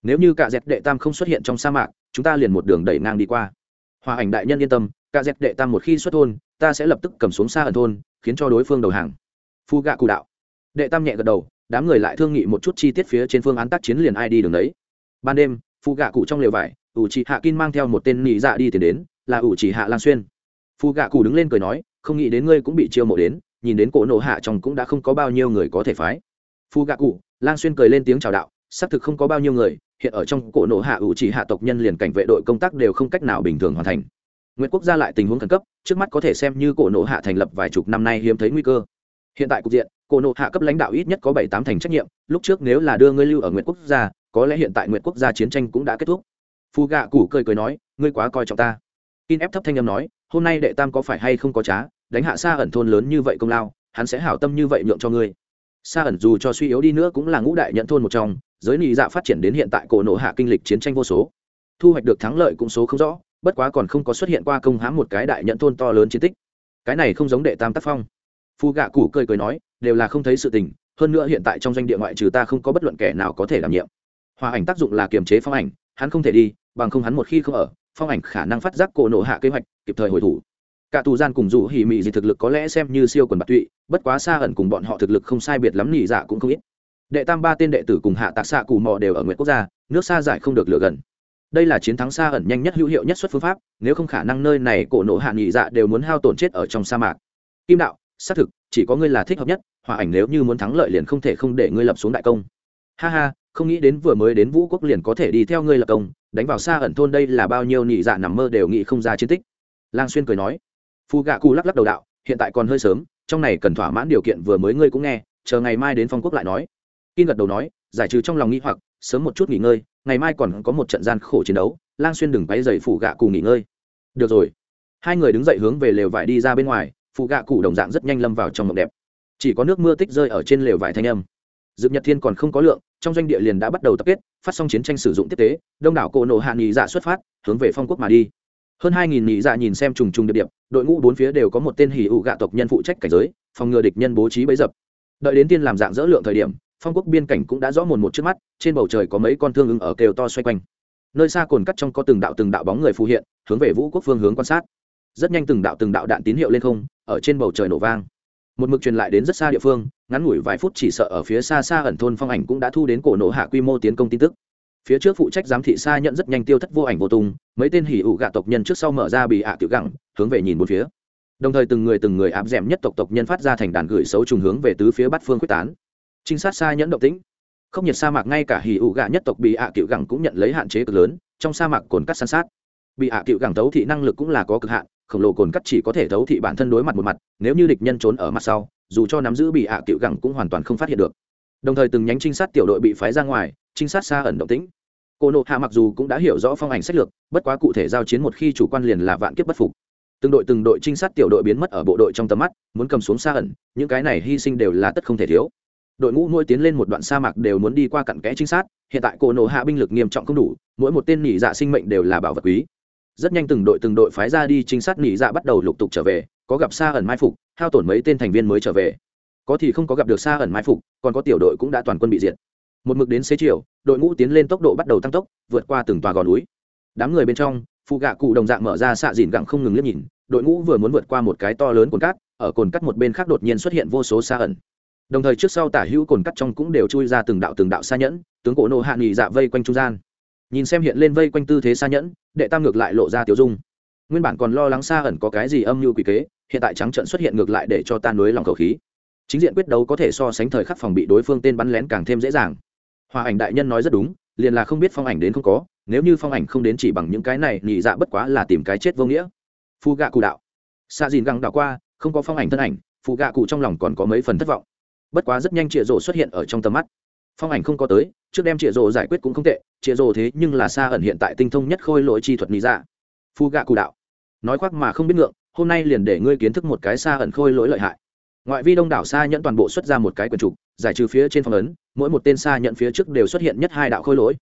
A: Nếu như cả dẹp đệ tam không xuất hiện trong sa mạc, chúng ta liền một đường đẩy ngang đi qua. Hòa ảnh đại nhân yên tâm, cả dẹp đệ tam một khi xuất thôn, ta sẽ lập tức cầm xuống xa ẩn thôn, khiến cho đối phương đầu hàng. Phu gạ cụ đạo. Đệ tam nhẹ gật đầu, đám người lại thương nghị một chút chi tiết phía trên phương án tác chiến liền ai đi đường đấy. Ban đêm, phu gạ cụ trong lều vải, ủ chị hạ kin mang theo một tên nị dạ đi tiền đến, là ủ chị hạ lan xuyên. Phu gạ cụ đứng lên cười nói không nghĩ đến ngươi cũng bị chiêu mộ đến, nhìn đến cổ nộ hạ trong cũng đã không có bao nhiêu người có thể phái. Phu gạ cụ, lang xuyên cười lên tiếng chào đạo, xác thực không có bao nhiêu người, hiện ở trong cổ nộ hạ ủ chỉ hạ tộc nhân liền cảnh vệ đội công tác đều không cách nào bình thường hoàn thành. Nguyễn quốc gia lại tình huống khẩn cấp, trước mắt có thể xem như cổ nộ hạ thành lập vài chục năm nay hiếm thấy nguy cơ. Hiện tại cục diện, cổ nộ hạ cấp lãnh đạo ít nhất có bảy tám thành trách nhiệm, lúc trước nếu là đưa ngươi lưu ở nguyễn quốc gia, có lẽ hiện tại nguyễn quốc gia chiến tranh cũng đã kết thúc. Phu gạ củ cười cười nói, ngươi quá coi trọng ta. In ép thấp thanh âm nói, hôm nay đệ tam có phải hay không có trá? Đánh hạ xa ẩn thôn lớn như vậy công lao, hắn sẽ hảo tâm như vậy nhượng cho ngươi. Xa ẩn dù cho suy yếu đi nữa cũng là ngũ đại nhận thôn một trong, giới nị dạ phát triển đến hiện tại cổ nộ hạ kinh lịch chiến tranh vô số. Thu hoạch được thắng lợi cũng số không rõ, bất quá còn không có xuất hiện qua công hãm một cái đại nhận thôn to lớn chiến tích. Cái này không giống đệ tam tác phong. Phu gạ củ cười cười nói, đều là không thấy sự tình, hơn nữa hiện tại trong doanh địa ngoại trừ ta không có bất luận kẻ nào có thể đảm nhiệm. Hòa ảnh tác dụng là kiềm chế phong ảnh, hắn không thể đi, bằng không hắn một khi không ở, phong ảnh khả năng phát giác cổ nộ hạ kế hoạch, kịp thời hồi thủ cả tù gian cùng dù hỉ mị gì thực lực có lẽ xem như siêu quần bạc tụy, bất quá xa ẩn cùng bọn họ thực lực không sai biệt lắm nhị dạ cũng không ít. Đệ tam ba tên đệ tử cùng hạ tạc xạ cù mò đều ở nguyện quốc gia, nước xa giải không được lựa gần. Đây là chiến thắng xa ẩn nhanh nhất hữu hiệu nhất xuất phương pháp, nếu không khả năng nơi này cổ nộ hạ nhị dạ đều muốn hao tổn chết ở trong sa mạc. Kim đạo, xác thực, chỉ có ngươi là thích hợp nhất, hòa ảnh nếu như muốn thắng lợi liền không thể không để ngươi lập xuống đại công. Ha ha, không nghĩ đến vừa mới đến vũ quốc liền có thể đi theo ngươi lập công, đánh vào xa ẩn thôn đây là bao nhiêu nhị dạ nằm mơ đều nghĩ không ra chiến tích. Lang xuyên cười nói phù gạ cụ lắc lắc đầu đạo, hiện tại còn hơi sớm, trong này cần thỏa mãn điều kiện vừa mới ngươi cũng nghe, chờ ngày mai đến phong quốc lại nói. Kim gật đầu nói, giải trừ trong lòng nghĩ hoặc, sớm một chút nghỉ ngơi, ngày mai còn có một trận gian khổ chiến đấu, lang xuyên đừng quay dậy phủ gạ cụ nghỉ ngơi. Được rồi. Hai người đứng dậy hướng về lều vải đi ra bên ngoài phụ gạ cụ đồng dạng rất nhanh lâm vào trong mộng đẹp. Chỉ có nước mưa tích rơi ở trên lều vải thanh âm. Dược nhật thiên còn không có lượng, trong doanh địa liền đã bắt đầu tập kết, phát xong chiến tranh sử dụng tiếp tế, đông đảo cổ nộ hạ nghỉ dạ xuất phát, hướng về phong quốc mà đi hơn hai nghìn nhị dạ nhìn xem trùng trùng điệp điệp, đội ngũ bốn phía đều có một tên hỉ ụ gạ tộc nhân phụ trách cảnh giới, phòng ngừa địch nhân bố trí bấy dập. Đợi đến tiên làm dạng dỡ lượng thời điểm, phong quốc biên cảnh cũng đã rõ mồn một trước mắt, trên bầu trời có mấy con thương ưng ở kêu to xoay quanh. Nơi xa cồn cắt trong có từng đạo từng đạo bóng người phù hiện, hướng về vũ quốc phương hướng quan sát. Rất nhanh từng đạo từng đạo đạn tín hiệu lên không, ở trên bầu trời nổ vang. Một mực truyền lại đến rất xa địa phương, ngắn ngủi vài phút chỉ sợ ở phía xa xa ẩn thôn phong ảnh cũng đã thu đến cổ nổ hạ quy mô tiến công tin tức phía trước phụ trách giám thị xa nhận rất nhanh tiêu thất vô ảnh vô tung, mấy tên hỉ ủ gạ tộc nhân trước sau mở ra bị ạ à tiểu gẳng, hướng về nhìn một phía. Đồng thời từng người từng người áp d nhất tộc tộc nhân phát ra thành đàn gửi xấu trùng hướng về tứ phía bát phương quyết tán. Trinh sát xa nhẫn động tĩnh. Không nhiệt sa mạc ngay cả hỉ ụ gạ nhất tộc bị ạ à tiểu gẳng cũng nhận lấy hạn chế cực lớn, trong sa mạc cồn cắt san sát. Bị ạ à tiểu gẳng tấu thị năng lực cũng là có cực hạn, khổng lồ cồn cắt chỉ có thể thấu thị bản thân đối mặt một mặt, nếu như địch nhân trốn ở mặt sau, dù cho nắm giữ bị ạ tiểu gẳng cũng hoàn toàn không phát hiện được. Đồng thời từng nhánh trinh sát tiểu đội bị phái ra ngoài trinh sát xa ẩn động tĩnh. Cô nộ hạ mặc dù cũng đã hiểu rõ phong ảnh sách lược, bất quá cụ thể giao chiến một khi chủ quan liền là vạn kiếp bất phục. Từng đội từng đội trinh sát tiểu đội biến mất ở bộ đội trong tầm mắt, muốn cầm xuống xa ẩn, những cái này hy sinh đều là tất không thể thiếu. Đội ngũ nuôi tiến lên một đoạn sa mạc đều muốn đi qua cặn kẽ trinh sát, hiện tại cổ nộ hạ binh lực nghiêm trọng không đủ, mỗi một tên nỉ dạ sinh mệnh đều là bảo vật quý. Rất nhanh từng đội từng đội phái ra đi trinh sát nỉ dạ bắt đầu lục tục trở về, có gặp xa ẩn mai phục, hao tổn mấy tên thành viên mới trở về. Có thì không có gặp được xa ẩn mai phục, còn có tiểu đội cũng đã toàn quân bị diệt một mực đến xế chiều, đội ngũ tiến lên tốc độ bắt đầu tăng tốc, vượt qua từng tòa gò núi. Đám người bên trong, phụ gạ cụ đồng dạng mở ra xạ dìn gặng không ngừng liếc nhìn, đội ngũ vừa muốn vượt qua một cái to lớn cồn cát, ở cồn cắt một bên khác đột nhiên xuất hiện vô số xa ẩn. Đồng thời trước sau tả hữu cồn cắt trong cũng đều chui ra từng đạo từng đạo xa nhẫn, tướng cổ nộ hạ nghỉ dạ vây quanh trung gian. Nhìn xem hiện lên vây quanh tư thế xa nhẫn, đệ tam ngược lại lộ ra tiểu dung. Nguyên bản còn lo lắng xa ẩn có cái gì âm mưu quỷ kế, hiện tại trắng trận xuất hiện ngược lại để cho ta nối lòng khẩu khí. Chính diện quyết đấu có thể so sánh thời khắc phòng bị đối phương tên bắn lén càng thêm dễ dàng hòa ảnh đại nhân nói rất đúng, liền là không biết phong ảnh đến không có, nếu như phong ảnh không đến chỉ bằng những cái này nhị dạ bất quá là tìm cái chết vô nghĩa. Phu gạ cụ đạo. Xa dìn găng đảo qua, không có phong ảnh thân ảnh phụ gạ cụ trong lòng còn có mấy phần thất vọng. Bất quá rất nhanh trịa rổ xuất hiện ở trong tầm mắt. Phong ảnh không có tới, trước đem trịa rổ giải quyết cũng không tệ, trịa rổ thế nhưng là xa ẩn hiện tại tinh thông nhất khôi lỗi chi thuật lý dạ. Phu gạ cụ đạo. Nói khoác mà không biết ngượng, hôm nay liền để ngươi kiến thức một cái xa ẩn khôi lỗi lợi hại ngoại vi đông đảo xa nhận toàn bộ xuất ra một cái quần trục giải trừ phía trên phong ấn, mỗi một tên xa nhận phía trước đều xuất hiện nhất hai đạo khôi lỗi.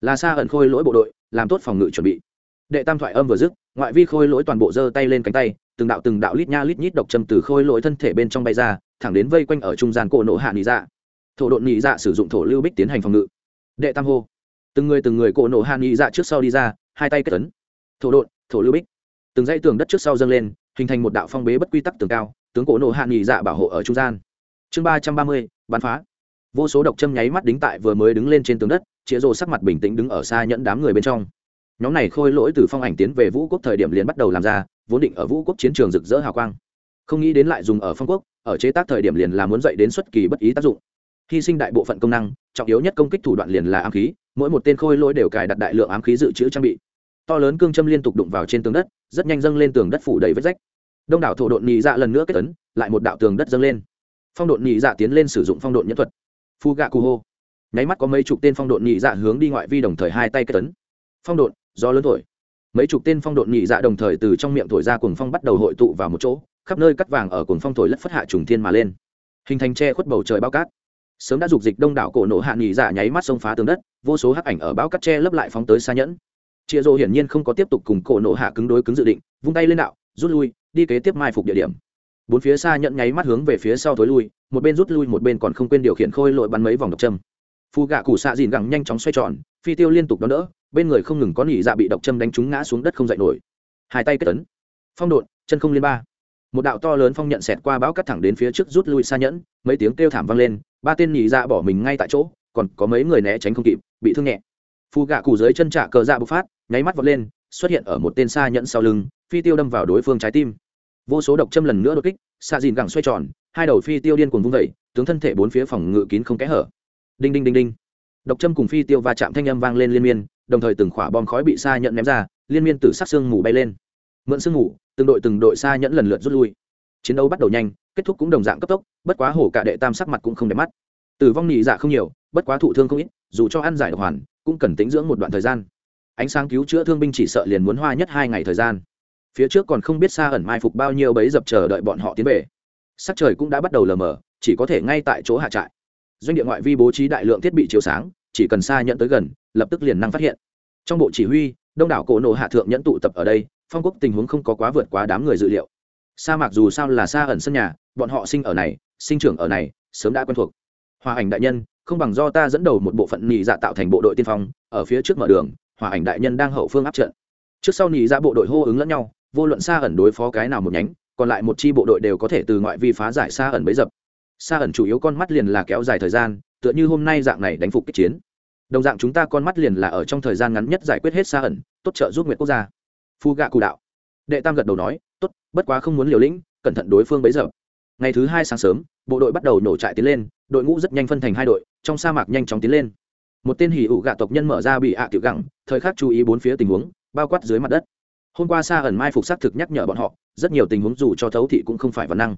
A: Là xa ẩn khôi lỗi bộ đội, làm tốt phòng ngự chuẩn bị. Đệ tam thoại âm vừa dứt, ngoại vi khôi lỗi toàn bộ giơ tay lên cánh tay, từng đạo từng đạo lít nha lít nhít độc châm từ khôi lỗi thân thể bên trong bay ra, thẳng đến vây quanh ở trung gian cổ nộ hạ nị dạ. Thổ độn nị dạ sử dụng thổ lưu bích tiến hành phòng ngự. Đệ tam hô. Từng người từng người cổ nộ hạ nị dạ trước sau đi ra, hai tay kết tấn thổ độn, thổ lưu bích. Từng dãy tường đất trước sau dâng lên, hình thành một đạo phong bế bất quy tắc tường cao tướng cổ nộ hạ nghị dạ bảo hộ ở trung gian. Chương ba trăm ba mươi, bắn phá. Vô số độc châm nháy mắt đính tại vừa mới đứng lên trên tường đất, chĩa rồ sắc mặt bình tĩnh đứng ở xa nhẫn đám người bên trong. Nhóm này khôi lỗi từ phong ảnh tiến về vũ quốc thời điểm liền bắt đầu làm ra, vốn định ở vũ quốc chiến trường rực rỡ hào quang. Không nghĩ đến lại dùng ở phong quốc, ở chế tác thời điểm liền là muốn dậy đến xuất kỳ bất ý tác dụng. Hy sinh đại bộ phận công năng, trọng yếu nhất công kích thủ đoạn liền là ám khí, mỗi một tên khôi lỗi đều cài đặt đại lượng ám khí dự trữ trang bị. To lớn cương châm liên tục đụng vào trên tường đất, rất nhanh dâng lên tường đất phủ đầy vết rách đông đảo thổ độn nhị dạ lần nữa kết tấn lại một đạo tường đất dâng lên. Phong độn nhị dạ tiến lên sử dụng phong độn nhân thuật. Phu gạ cu hô. Nháy mắt có mấy chục tên phong độn nhị dạ hướng đi ngoại vi đồng thời hai tay kết tấn phong độn, do lớn thổi. Mấy chục tên phong độn nhị dạ đồng thời từ trong miệng thổi ra cuồng phong bắt đầu hội tụ vào một chỗ, khắp nơi cắt vàng ở cuồng phong thổi lất phất hạ trùng thiên mà lên. Hình thành che khuất bầu trời bao cát. Sớm đã dục dịch đông đảo cổ nổ hạ nhị dạ nháy mắt xông phá tường đất, vô số hắc ảnh ở bao cát che lấp lại phóng tới xa nhẫn. Chia rô hiển nhiên không có tiếp tục cùng cổ nổ hạ cứng đối cứng dự định, vung tay lên đạo, rút lui đi kế tiếp mai phục địa điểm. Bốn phía xa nhẫn nháy mắt hướng về phía sau thối lui, một bên rút lui một bên còn không quên điều khiển khôi lội bắn mấy vòng độc châm. Phù gạ cụ xạ dìn gẳng nhanh chóng xoay tròn, phi tiêu liên tục đón đỡ, bên người không ngừng có nỉ dạ bị độc châm đánh trúng ngã xuống đất không dậy nổi. Hai tay kết tấn. Phong độn, chân không liên ba. Một đạo to lớn phong nhận xẹt qua bão cắt thẳng đến phía trước rút lui xa nhẫn, mấy tiếng kêu thảm vang lên, ba tên nỉ dạ bỏ mình ngay tại chỗ, còn có mấy người né tránh không kịp, bị thương nhẹ. Phù gạ cụ dưới chân trạ cờ dạ bộc phát, nháy mắt vọt lên, xuất hiện ở một tên xa nhẫn sau lưng phi tiêu đâm vào đối phương trái tim. Vô số độc châm lần nữa đột kích, xạ dìn gẳng xoay tròn, hai đầu phi tiêu điên cuồng vung vẩy tướng thân thể bốn phía phòng ngự kín không kẽ hở. Đinh đinh đinh đinh. Độc châm cùng phi tiêu va chạm thanh âm vang lên liên miên, đồng thời từng khỏa bom khói bị xa nhẫn ném ra, liên miên từ sắc xương mù bay lên. Mượn sương mù, từng đội từng đội xa nhẫn lần lượt rút lui. Chiến đấu bắt đầu nhanh, kết thúc cũng đồng dạng cấp tốc, bất quá hổ cả đệ tam sắc mặt cũng không đẹp mắt. Tử vong nhị dạ không nhiều, bất quá thụ thương không ít, dù cho ăn giải độc hoàn, cũng cần tính dưỡng một đoạn thời gian. Ánh sáng cứu chữa thương binh chỉ sợ liền muốn hoa nhất hai ngày thời gian phía trước còn không biết xa ẩn mai phục bao nhiêu bấy dập chờ đợi bọn họ tiến về. Sắc trời cũng đã bắt đầu lờ mờ, chỉ có thể ngay tại chỗ hạ trại. Doanh địa ngoại vi bố trí đại lượng thiết bị chiếu sáng, chỉ cần xa nhận tới gần, lập tức liền năng phát hiện. Trong bộ chỉ huy, đông đảo cổ nộ hạ thượng nhẫn tụ tập ở đây, phong quốc tình huống không có quá vượt quá đám người dự liệu. Sa mạc dù sao là xa ẩn sân nhà, bọn họ sinh ở này, sinh trưởng ở này, sớm đã quen thuộc. Hòa ảnh đại nhân, không bằng do ta dẫn đầu một bộ phận nhị dạ tạo thành bộ đội tiên phong, ở phía trước mở đường, hòa ảnh đại nhân đang hậu phương áp trận. Trước sau nhị dạ bộ đội hô ứng lẫn nhau vô luận xa ẩn đối phó cái nào một nhánh, còn lại một chi bộ đội đều có thể từ ngoại vi phá giải xa ẩn bấy dập. Xa ẩn chủ yếu con mắt liền là kéo dài thời gian, tựa như hôm nay dạng này đánh phục kích chiến. Đồng dạng chúng ta con mắt liền là ở trong thời gian ngắn nhất giải quyết hết xa ẩn, tốt trợ giúp nguyệt quốc gia. Phu gạ cụ đạo. Đệ tam gật đầu nói, tốt, bất quá không muốn liều lĩnh, cẩn thận đối phương bấy giờ ngày thứ hai sáng sớm, bộ đội bắt đầu nổ trại tiến lên, đội ngũ rất nhanh phân thành hai đội, trong sa mạc nhanh chóng tiến lên. Một tên hỉ ụ gạ tộc nhân mở ra bị ạ à tiểu gẳng thời khắc chú ý bốn phía tình huống, bao quát dưới mặt đất hôm qua xa ẩn mai phục xác thực nhắc nhở bọn họ, rất nhiều tình huống dù cho thấu thị cũng không phải văn năng.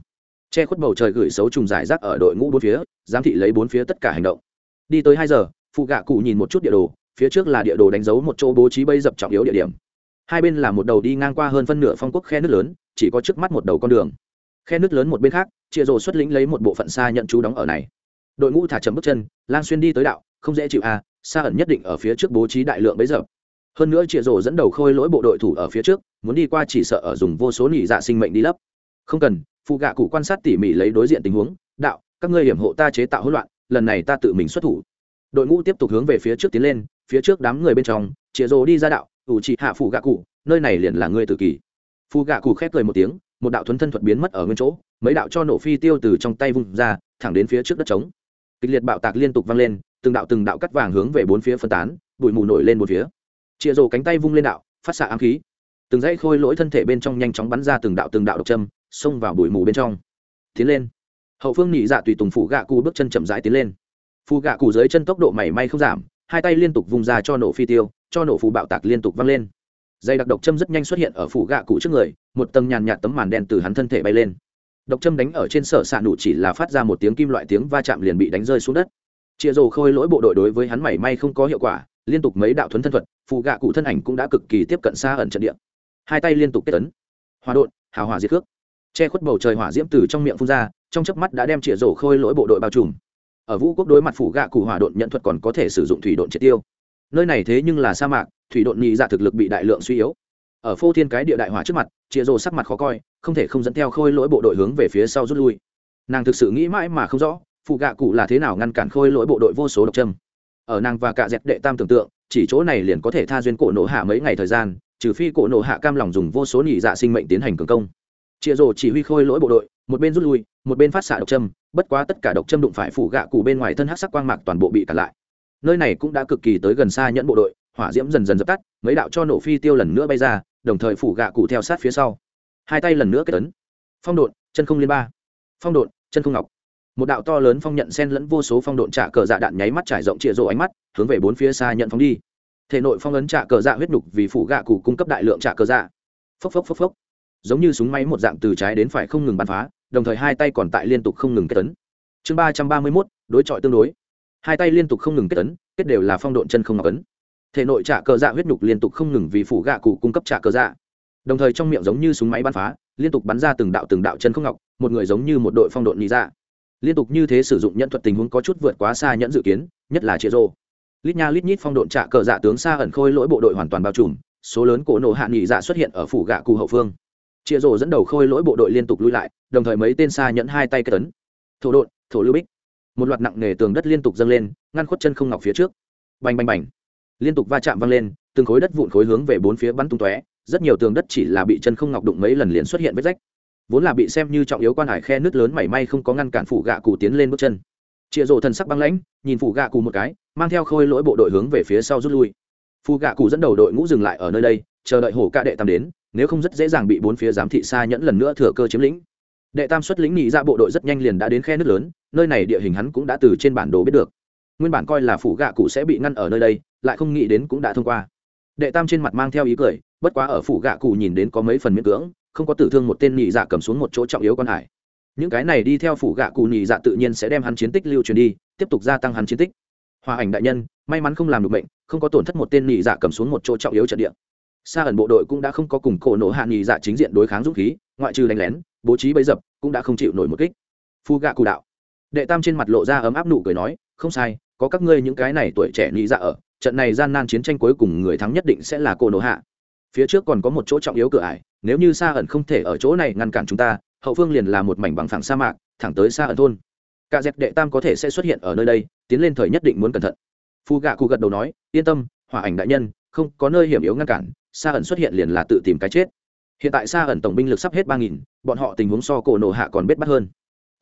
A: Che khuất bầu trời gửi xấu trùng giải rác ở đội ngũ bốn phía, giám thị lấy bốn phía tất cả hành động. Đi tới hai giờ, phụ gạ cụ nhìn một chút địa đồ, phía trước là địa đồ đánh dấu một chỗ bố trí bây dập trọng yếu địa điểm. Hai bên là một đầu đi ngang qua hơn phân nửa phong quốc khe nước lớn, chỉ có trước mắt một đầu con đường. Khe nước lớn một bên khác, chia rồ xuất lĩnh lấy một bộ phận xa nhận chú đóng ở này. Đội ngũ thả chậm bước chân, lang xuyên đi tới đạo, không dễ chịu à xa ẩn nhất định ở phía trước bố trí đại lượng bấy giờ hơn nữa chịa rổ dẫn đầu khôi lỗi bộ đội thủ ở phía trước, muốn đi qua chỉ sợ ở dùng vô số nỉ dạ sinh mệnh đi lấp. Không cần, phụ gạ cụ quan sát tỉ mỉ lấy đối diện tình huống, đạo, các ngươi hiểm hộ ta chế tạo hỗn loạn, lần này ta tự mình xuất thủ. Đội ngũ tiếp tục hướng về phía trước tiến lên, phía trước đám người bên trong chịa rổ đi ra đạo, ủ trị hạ phụ gạ cụ, nơi này liền là ngươi tự kỷ phụ gạ cụ khép cười một tiếng, một đạo thuấn thân thuật biến mất ở nguyên chỗ, mấy đạo cho nổ phi tiêu từ trong tay vung ra, thẳng đến phía trước đất trống. Kịch liệt bạo tạc liên tục vang lên, từng đạo từng đạo cắt vàng hướng về bốn phía phân tán, bụi mù nổi lên một phía chia rổ cánh tay vung lên đạo, phát xạ ám khí. Từng dãy khôi lỗi thân thể bên trong nhanh chóng bắn ra từng đạo từng đạo độc châm, xông vào bụi mù bên trong. Tiến lên. Hậu phương nhị dạ tùy tùng phụ gạ cụ bước chân chậm rãi tiến lên. Phù gạ cụ dưới chân tốc độ mảy may không giảm, hai tay liên tục vung ra cho nổ phi tiêu, cho nổ phù bạo tạc liên tục văng lên. Dây đặc độc châm rất nhanh xuất hiện ở phủ gạ cụ trước người, một tầng nhàn nhạt tấm màn đen từ hắn thân thể bay lên. Độc châm đánh ở trên sở xạ nụ chỉ là phát ra một tiếng kim loại tiếng va chạm liền bị đánh rơi xuống đất. Chia rồ khôi lỗi bộ đội đối với hắn mảy may không có hiệu quả liên tục mấy đạo thuấn thân thuật phụ gạ cụ thân ảnh cũng đã cực kỳ tiếp cận xa ẩn trận địa. Hai tay liên tục kết tấn hòa đột hào hòa diệt cước che khuất bầu trời hỏa diễm từ trong miệng phun ra, trong chớp mắt đã đem chĩa rổ khôi lỗi bộ đội bao trùm. Ở vũ quốc đối mặt phủ gạ cụ hỏa đột nhận thuật còn có thể sử dụng thủy đột triệt tiêu. Nơi này thế nhưng là sa mạc, thủy đột nhị dạ thực lực bị đại lượng suy yếu. Ở phô thiên cái địa đại hỏa trước mặt chĩa rổ sắc mặt khó coi, không thể không dẫn theo khôi lỗi bộ đội hướng về phía sau rút lui. Nàng thực sự nghĩ mãi mà không rõ phụ gạ cụ là thế nào ngăn cản khôi lỗi bộ đội vô số độc trâm ở nàng và cả dẹp đệ tam tưởng tượng, chỉ chỗ này liền có thể tha duyên cổ nổ hạ mấy ngày thời gian, trừ phi cổ nổ hạ cam lòng dùng vô số nhị dạ sinh mệnh tiến hành cường công. Chịa rồ chỉ huy khôi lỗi bộ đội, một bên rút lui, một bên phát xạ độc châm, bất quá tất cả độc châm đụng phải phủ gạ cụ bên ngoài thân hát sắc quang mạc toàn bộ bị cản lại. Nơi này cũng đã cực kỳ tới gần xa nhẫn bộ đội, hỏa diễm dần dần dập tắt, mấy đạo cho nổ phi tiêu lần nữa bay ra, đồng thời phủ gạ cụ theo sát phía sau. Hai tay lần nữa kết tấn phong độn, chân không liên ba. Phong độn, chân không ngọc một đạo to lớn phong nhận sen lẫn vô số phong độn trả cờ dạ đạn nháy mắt trải rộng trịa rộ ánh mắt, hướng về bốn phía xa nhận phóng đi. Thể nội phong ấn trả cờ dạ huyết nhục vì phủ gạ cụ cung cấp đại lượng trả cờ dạ. Phốc phốc phốc phốc. Giống như súng máy một dạng từ trái đến phải không ngừng bắn phá, đồng thời hai tay còn tại liên tục không ngừng kết tấn. Chương ba trăm ba mươi mốt, đối chọi tương đối. Hai tay liên tục không ngừng kết tấn, kết đều là phong độn chân không ngọc ấn. Thể nội trả cờ dạ huyết nhục liên tục không ngừng vì phủ gạ cụ cung cấp trả cờ dạ. Đồng thời trong miệng giống như súng máy bắn phá, liên tục bắn ra từng đạo từng đạo chân không ngọc, một người giống như một đội phong độn nhị dạ liên tục như thế sử dụng nhận thuật tình huống có chút vượt quá xa nhẫn dự kiến, nhất là chia rô lít nha lít nhít phong độn trạ cờ dạ tướng xa ẩn khôi lỗi bộ đội hoàn toàn bao trùm, số lớn cổ nổ hạ nghị dạ xuất hiện ở phủ gạ cụ hậu phương. Chia rô dẫn đầu khôi lỗi bộ đội liên tục lui lại, đồng thời mấy tên xa nhẫn hai tay kết tấn thổ độn, thổ lưu bích. Một loạt nặng nề tường đất liên tục dâng lên, ngăn khuất chân không ngọc phía trước. Bành bành bành. Liên tục va chạm văng lên, từng khối đất vụn khối hướng về bốn phía bắn tung tóe, rất nhiều tường đất chỉ là bị chân không ngọc đụng mấy lần liền xuất hiện vết rách vốn là bị xem như trọng yếu quan hải khe nước lớn mảy may không có ngăn cản phủ gạ cụ tiến lên bước chân. Chịa rộ thần sắc băng lãnh, nhìn phủ gạ cụ một cái, mang theo khôi lỗi bộ đội hướng về phía sau rút lui. Phù gạ cụ dẫn đầu đội ngũ dừng lại ở nơi đây, chờ đợi hổ ca đệ tam đến, nếu không rất dễ dàng bị bốn phía giám thị xa nhẫn lần nữa thừa cơ chiếm lĩnh. Đệ tam xuất lĩnh nhị ra bộ đội rất nhanh liền đã đến khe nước lớn, nơi này địa hình hắn cũng đã từ trên bản đồ biết được. Nguyên bản coi là phủ gạ cụ sẽ bị ngăn ở nơi đây, lại không nghĩ đến cũng đã thông qua. Đệ tam trên mặt mang theo ý cười, bất quá ở phủ gạ cụ nhìn đến có mấy phần miễn cưỡng không có tử thương một tên nhị dạ cầm xuống một chỗ trọng yếu con hải. Những cái này đi theo phủ gạ cụ nhị dạ tự nhiên sẽ đem hắn chiến tích lưu truyền đi, tiếp tục gia tăng hắn chiến tích. Hòa ảnh đại nhân, may mắn không làm được bệnh không có tổn thất một tên nhị dạ cầm xuống một chỗ trọng yếu trận địa. Xa ẩn bộ đội cũng đã không có cùng cổ nổ hạ nhị dạ chính diện đối kháng dũng khí, ngoại trừ đánh lén, bố trí bấy dập, cũng đã không chịu nổi một kích. Phu gạ cụ đạo. Đệ tam trên mặt lộ ra ấm áp nụ cười nói, không sai, có các ngươi những cái này tuổi trẻ nhị dạ ở, trận này gian nan chiến tranh cuối cùng người thắng nhất định sẽ là cổ nổ hạ. Phía trước còn có một chỗ trọng yếu cửa ải nếu như xa ẩn không thể ở chỗ này ngăn cản chúng ta, hậu phương liền là một mảnh bằng phẳng sa mạc, thẳng tới xa ẩn thôn. Cả dẹp đệ tam có thể sẽ xuất hiện ở nơi đây, tiến lên thời nhất định muốn cẩn thận. Phu gạ cụ gật đầu nói, yên tâm, hỏa ảnh đại nhân, không có nơi hiểm yếu ngăn cản xa ẩn xuất hiện liền là tự tìm cái chết. Hiện tại xa ẩn tổng binh lực sắp hết ba nghìn, bọn họ tình huống so cổ nổ hạ còn biết bắt hơn.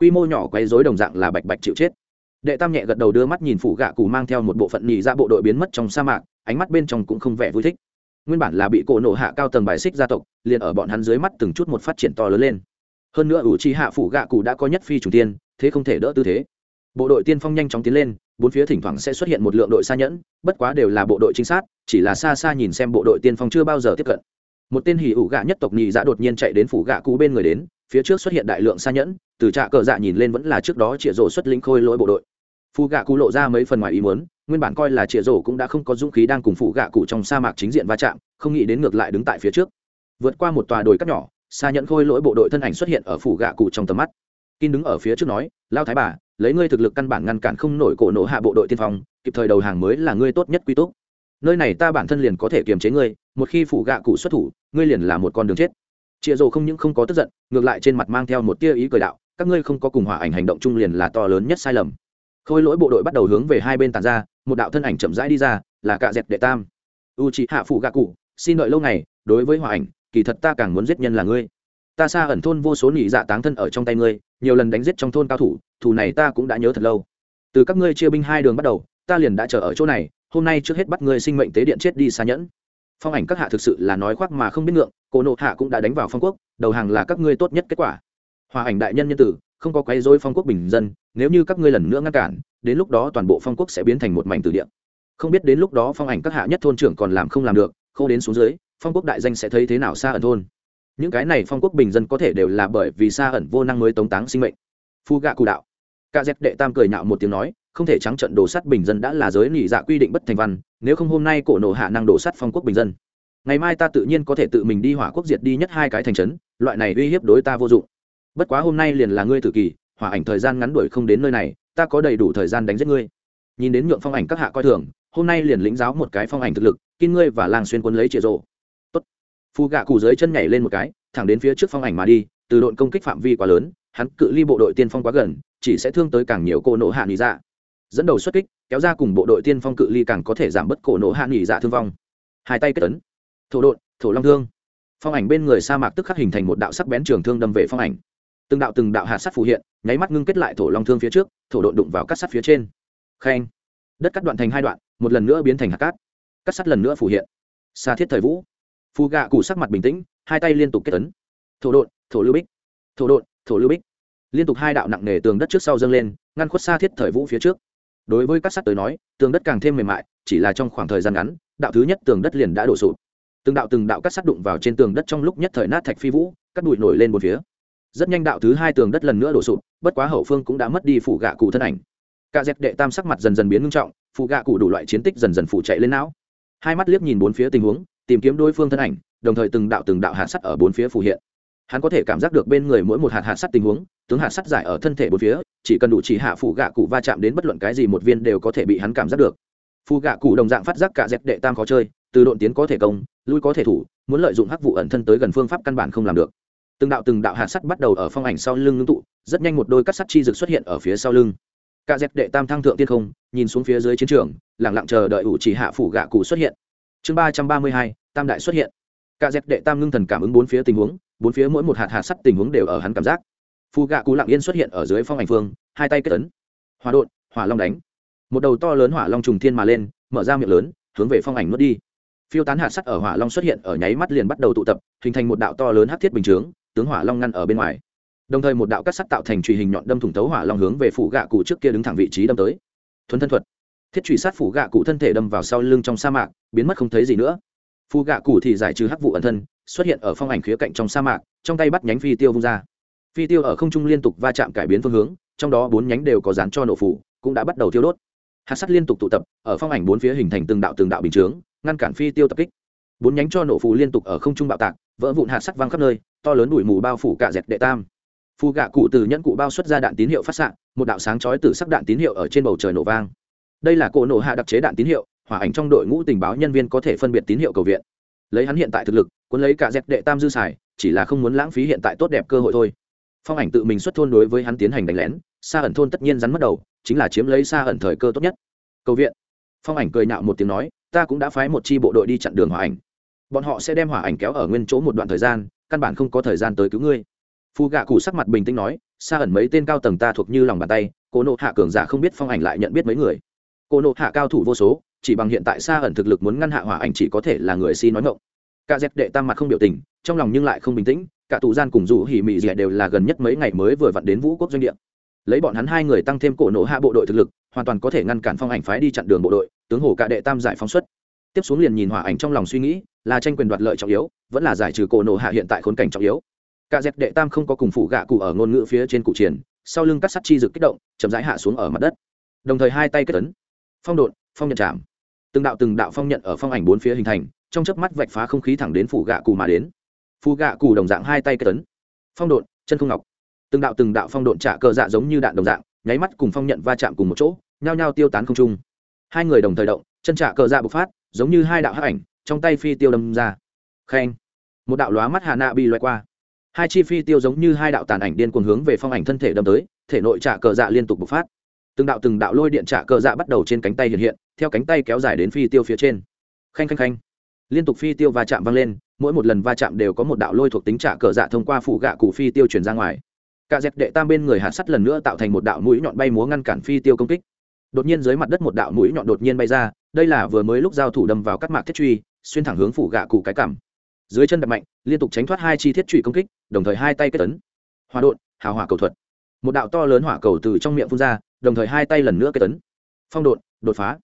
A: Quy mô nhỏ quấy rối đồng dạng là bạch bạch chịu chết. Đệ tam nhẹ gật đầu đưa mắt nhìn phủ gạ cụ mang theo một bộ phận nhì ra dạ bộ đội biến mất trong sa mạc, ánh mắt bên trong cũng không vẻ vui thích nguyên bản là bị cổ nộ hạ cao tầng bài xích gia tộc, liền ở bọn hắn dưới mắt từng chút một phát triển to lớn lên. Hơn nữa ủ trì hạ phủ gạ cụ đã có nhất phi chủ tiên, thế không thể đỡ tư thế. Bộ đội tiên phong nhanh chóng tiến lên, bốn phía thỉnh thoảng sẽ xuất hiện một lượng đội xa nhẫn, bất quá đều là bộ đội trinh sát, chỉ là xa xa nhìn xem bộ đội tiên phong chưa bao giờ tiếp cận. Một tên hỉ ủ gạ nhất tộc nhị dạ đột nhiên chạy đến phủ gạ cụ bên người đến, phía trước xuất hiện đại lượng xa nhẫn, từ trạ cờ dạ nhìn lên vẫn là trước đó chĩa rổ xuất lĩnh khôi lỗi bộ đội. Phù gạ cụ lộ ra mấy phần ngoài ý muốn nguyên bản coi là chĩa rổ cũng đã không có dũng khí đang cùng phụ gạ cụ trong sa mạc chính diện va chạm, không nghĩ đến ngược lại đứng tại phía trước. Vượt qua một tòa đồi cắt nhỏ, xa nhẫn khôi lỗi bộ đội thân ảnh xuất hiện ở phủ gạ cụ trong tầm mắt. Kin đứng ở phía trước nói lao thái bà, lấy ngươi thực lực căn bản ngăn cản không nổi cổ nổ hạ bộ đội tiên phong, kịp thời đầu hàng mới là ngươi tốt nhất quy tốt nơi này ta bản thân liền có thể kiềm chế ngươi, một khi phủ gạ cụ xuất thủ, ngươi liền là một con đường chết. Chịa rồ không những không có tức giận, ngược lại trên mặt mang theo một tia ý cười đạo, các ngươi không có cùng hỏa ảnh hành động chung liền là to lớn nhất sai lầm. Khôi lỗi bộ đội bắt đầu hướng về hai bên tàn ra một đạo thân ảnh chậm rãi đi ra, là cạ dẹt đệ tam. U chị hạ phụ gạ cụ xin đợi lâu ngày, đối với hỏa ảnh, kỳ thật ta càng muốn giết nhân là ngươi. Ta xa ẩn thôn vô số nỉ dạ táng thân ở trong tay ngươi, nhiều lần đánh giết trong thôn cao thủ thủ này ta cũng đã nhớ thật lâu. Từ các ngươi chia binh hai đường bắt đầu, ta liền đã chờ ở chỗ này, hôm nay trước hết bắt ngươi sinh mệnh tế điện chết đi xa nhẫn. Phong ảnh các hạ thực sự là nói khoác mà không biết ngượng, cổ nộ hạ cũng đã đánh vào phong quốc, đầu hàng là các ngươi tốt nhất kết quả. Hòa ảnh đại nhân nhân tử, không có quấy dối phong quốc bình dân nếu như các ngươi lần nữa ngăn cản, đến lúc đó toàn bộ phong quốc sẽ biến thành một mảnh từ địa. Không biết đến lúc đó phong ảnh các hạ nhất thôn trưởng còn làm không làm được không đến xuống dưới, phong quốc đại danh sẽ thấy thế nào xa ẩn thôn. Những cái này phong quốc bình dân có thể đều là bởi vì xa ẩn vô năng mới tống táng sinh mệnh. Phu gạ cụ đạo. Ca dép đệ tam cười nhạo một tiếng nói, không thể trắng trận đổ sắt bình dân đã là giới nỉ dạ quy định bất thành văn, nếu không hôm nay cổ nổ hạ năng đổ sắt phong quốc bình dân. Ngày mai ta tự nhiên có thể tự mình đi hỏa quốc diệt đi nhất hai cái thành trấn, loại này uy hiếp đối ta vô dụng. Bất quá hôm nay liền là ngươi tự kỳ hỏa ảnh thời gian ngắn đuổi không đến nơi này, ta có đầy đủ thời gian đánh giết ngươi. Nhìn đến nhượng phong ảnh các hạ coi thường, hôm nay liền lĩnh giáo một cái phong ảnh thực lực kinh ngươi và làng xuyên quân lấy chĩa rộ tốt. Phù gạ cụ dưới chân nhảy lên một cái, thẳng đến phía trước phong ảnh mà đi, từ đội công kích phạm vi quá lớn, hắn cự ly bộ đội tiên phong quá gần, chỉ sẽ thương tới càng nhiều cô nổ hạ nghỉ dạ. Dẫn đầu xuất kích, kéo ra cùng bộ đội tiên phong cự ly càng có thể giảm bớt cổ nổ hạ nghỉ dạ thương vong. Hai tay kết tấn thổ đột thổ long thương. Phong ảnh bên người sa mạc tức khắc hình thành một đạo sắc bén trường thương đâm về phong ảnh từng đạo từng đạo hạt sắt phù hiện, nháy mắt ngưng kết lại thổ long thương phía trước, thổ độn đụng vào cắt sắt phía trên. Khen. Đất cắt đoạn thành hai đoạn, một lần nữa biến thành hạt cát. Cắt sắt lần nữa phù hiện. Xa thiết thời vũ. Phù gạ cụ sắc mặt bình tĩnh, hai tay liên tục kết tấn thổ độn, thổ lưu bích. Thổ độn, thổ lưu bích. Liên tục hai đạo nặng nề tường đất trước sau dâng lên, ngăn khuất xa thiết thời vũ phía trước. Đối với các sắt tới nói, tường đất càng thêm mềm mại, chỉ là trong khoảng thời gian ngắn, đạo thứ nhất tường đất liền đã đổ sụp. Từng đạo từng đạo cắt sắt đụng vào trên tường đất trong lúc nhất thời nát thạch phi vũ, cắt đụi nổi lên một phía rất nhanh đạo thứ hai tường đất lần nữa đổ sụp, bất quá hậu phương cũng đã mất đi phủ gạ cụ thân ảnh. Cả dẹp đệ tam sắc mặt dần dần biến ngưng trọng phụ gạ cụ đủ loại chiến tích dần dần phủ chạy lên não. Hai mắt liếc nhìn bốn phía tình huống, tìm kiếm đối phương thân ảnh, đồng thời từng đạo từng đạo hạt sắt ở bốn phía phủ hiện. Hắn có thể cảm giác được bên người mỗi một hạt hạt sắt tình huống, tướng hạt sắt giải ở thân thể bốn phía, chỉ cần đủ chỉ hạ phụ gạ cụ va chạm đến bất luận cái gì một viên đều có thể bị hắn cảm giác được. Phụ gạ cụ đồng dạng phát giác cả dẹp đệ tam khó chơi, từ độn tiến có thể công, lui có thể thủ, muốn lợi dụng hắc vụ ẩn thân tới gần phương pháp căn bản không làm được từng đạo từng đạo hạt sắt bắt đầu ở phong ảnh sau lưng ngưng tụ, rất nhanh một đôi cắt sắt chi rực xuất hiện ở phía sau lưng. Cả dẹp đệ tam thăng thượng tiên không, nhìn xuống phía dưới chiến trường lẳng lặng chờ đợi ủ chỉ hạ phủ gạ cụ xuất hiện. Chương ba trăm ba mươi hai, tam đại xuất hiện. Cả dẹp đệ tam ngưng thần cảm ứng bốn phía tình huống, bốn phía mỗi một hạt hạt sắt tình huống đều ở hắn cảm giác. Phù gạ cụ lặng yên xuất hiện ở dưới phong ảnh phương, hai tay kết ấn. Hỏa đột hỏa long đánh. Một đầu to lớn hỏa long trùng thiên mà lên, mở ra miệng lớn, hướng về phong ảnh nuốt đi. Phiêu tán hạt sắt ở hỏa long xuất hiện ở nháy mắt liền bắt đầu tụ tập, hình thành một đạo to lớn hát thiết bình chướng tướng hỏa long ngăn ở bên ngoài. Đồng thời một đạo cắt sắt tạo thành truy hình nhọn đâm thủng tấu hỏa long hướng về phủ gạ cụ trước kia đứng thẳng vị trí đâm tới. Thuần thân thuật. Thiết truy sát phủ gạ cụ thân thể đâm vào sau lưng trong sa mạc, biến mất không thấy gì nữa. Phù gạ cụ thì giải trừ hắc vụ ẩn thân, xuất hiện ở phong ảnh khía cạnh trong sa mạc, trong tay bắt nhánh phi tiêu vung ra. Phi tiêu ở không trung liên tục va chạm cải biến phương hướng, trong đó bốn nhánh đều có dán cho nổ phủ, cũng đã bắt đầu tiêu đốt. Hạt sắt liên tục tụ tập, ở phong ảnh bốn phía hình thành từng đạo từng đạo bình chướng, ngăn cản phi tiêu tập kích. Bốn nhánh cho nổ phù liên tục ở không trung bạo tạc, vỡ vụn hạt sắt văng khắp nơi to lớn đùi mù bao phủ cả dẹt đệ tam. Phù gạ cụ từ nhẫn cụ bao xuất ra đạn tín hiệu phát xạ, một đạo sáng chói từ sắc đạn tín hiệu ở trên bầu trời nổ vang. Đây là cỗ nổ hạ đặc chế đạn tín hiệu, hỏa ảnh trong đội ngũ tình báo nhân viên có thể phân biệt tín hiệu cầu viện. Lấy hắn hiện tại thực lực, cuốn lấy cả dẹp đệ tam dư xài, chỉ là không muốn lãng phí hiện tại tốt đẹp cơ hội thôi. Phong ảnh tự mình xuất thôn đối với hắn tiến hành đánh lén xa ẩn thôn tất nhiên rắn mất đầu, chính là chiếm lấy xa ẩn thời cơ tốt nhất. Cầu viện. Phong ảnh cười nạo một tiếng nói, ta cũng đã phái một chi bộ đội đi chặn đường hỏa ảnh. Bọn họ sẽ đem hỏa ảnh kéo ở nguyên chỗ một đoạn thời gian căn bản không có thời gian tới cứu ngươi. Phù gạ cụ sắc mặt bình tĩnh nói xa ẩn mấy tên cao tầng ta thuộc như lòng bàn tay cô nộ hạ cường giả không biết phong ảnh lại nhận biết mấy người. Cô nộ hạ cao thủ vô số, chỉ bằng hiện tại xa ẩn thực lực muốn ngăn hạ hỏa ảnh chỉ có thể là người si nói ngộng cả dẹp đệ tam mặt không biểu tình, trong lòng nhưng lại không bình tĩnh, cả tù gian cùng dù hỉ mị dẻ đều là gần nhất mấy ngày mới vừa vặn đến vũ quốc doanh địa. Lấy bọn hắn hai người tăng thêm cổ nộ hạ bộ đội thực lực, hoàn toàn có thể ngăn cản phong ảnh phái đi chặn đường bộ đội, tướng hồ cả đệ tam giải phóng xuất. Tiếp xuống liền nhìn hỏa ảnh trong lòng suy nghĩ là tranh quyền đoạt lợi trọng yếu, vẫn là giải trừ cổ nổ hạ hiện tại khốn cảnh trọng yếu. Cả dẹp đệ tam không có cùng phụ gạ cụ ở ngôn ngữ phía trên cụ triển, sau lưng cắt sắt chi rực kích động, chậm rãi hạ xuống ở mặt đất. Đồng thời hai tay kết tấn phong độn, phong nhận chạm. Từng đạo từng đạo phong nhận ở phong ảnh bốn phía hình thành, trong chớp mắt vạch phá không khí thẳng đến phủ gạ cụ mà đến. Phù gạ cụ đồng dạng hai tay kết tấn phong độn, chân không ngọc. Từng đạo từng đạo phong độn trả cờ dạ giống như đạn đồng dạng, nháy mắt cùng phong nhận va chạm cùng một chỗ, nhao nhao tiêu tán không trung. Hai người đồng thời động, chân trả cờ dạ bộc phát, giống như hai đạo hắc ảnh trong tay phi tiêu đâm ra. Khen một đạo lóa mắt hà nạ bị loại qua. Hai chi phi tiêu giống như hai đạo tàn ảnh điên cuồng hướng về phong ảnh thân thể đâm tới, thể nội trả cờ dạ liên tục bộc phát. Từng đạo từng đạo lôi điện trả cờ dạ bắt đầu trên cánh tay hiện hiện, theo cánh tay kéo dài đến phi tiêu phía trên. Khanh khanh khanh liên tục phi tiêu va chạm vang lên, mỗi một lần va chạm đều có một đạo lôi thuộc tính trả cờ dạ thông qua phụ gạ cụ phi tiêu chuyển ra ngoài. Cả dẹp đệ tam bên người hạt sắt lần nữa tạo thành một đạo mũi nhọn bay múa ngăn cản phi tiêu công kích. Đột nhiên dưới mặt đất một đạo mũi nhọn đột nhiên bay ra, đây là vừa mới lúc giao thủ đâm vào các mạc thiết truy xuyên thẳng hướng phủ gạ cụ cái cảm. Dưới chân đập mạnh, liên tục tránh thoát hai chi thiết trụy công kích, đồng thời hai tay kết tấn hòa đột hào hỏa cầu thuật. Một đạo to lớn hỏa cầu từ trong miệng phun ra, đồng thời hai tay lần nữa kết tấn phong đột đột phá.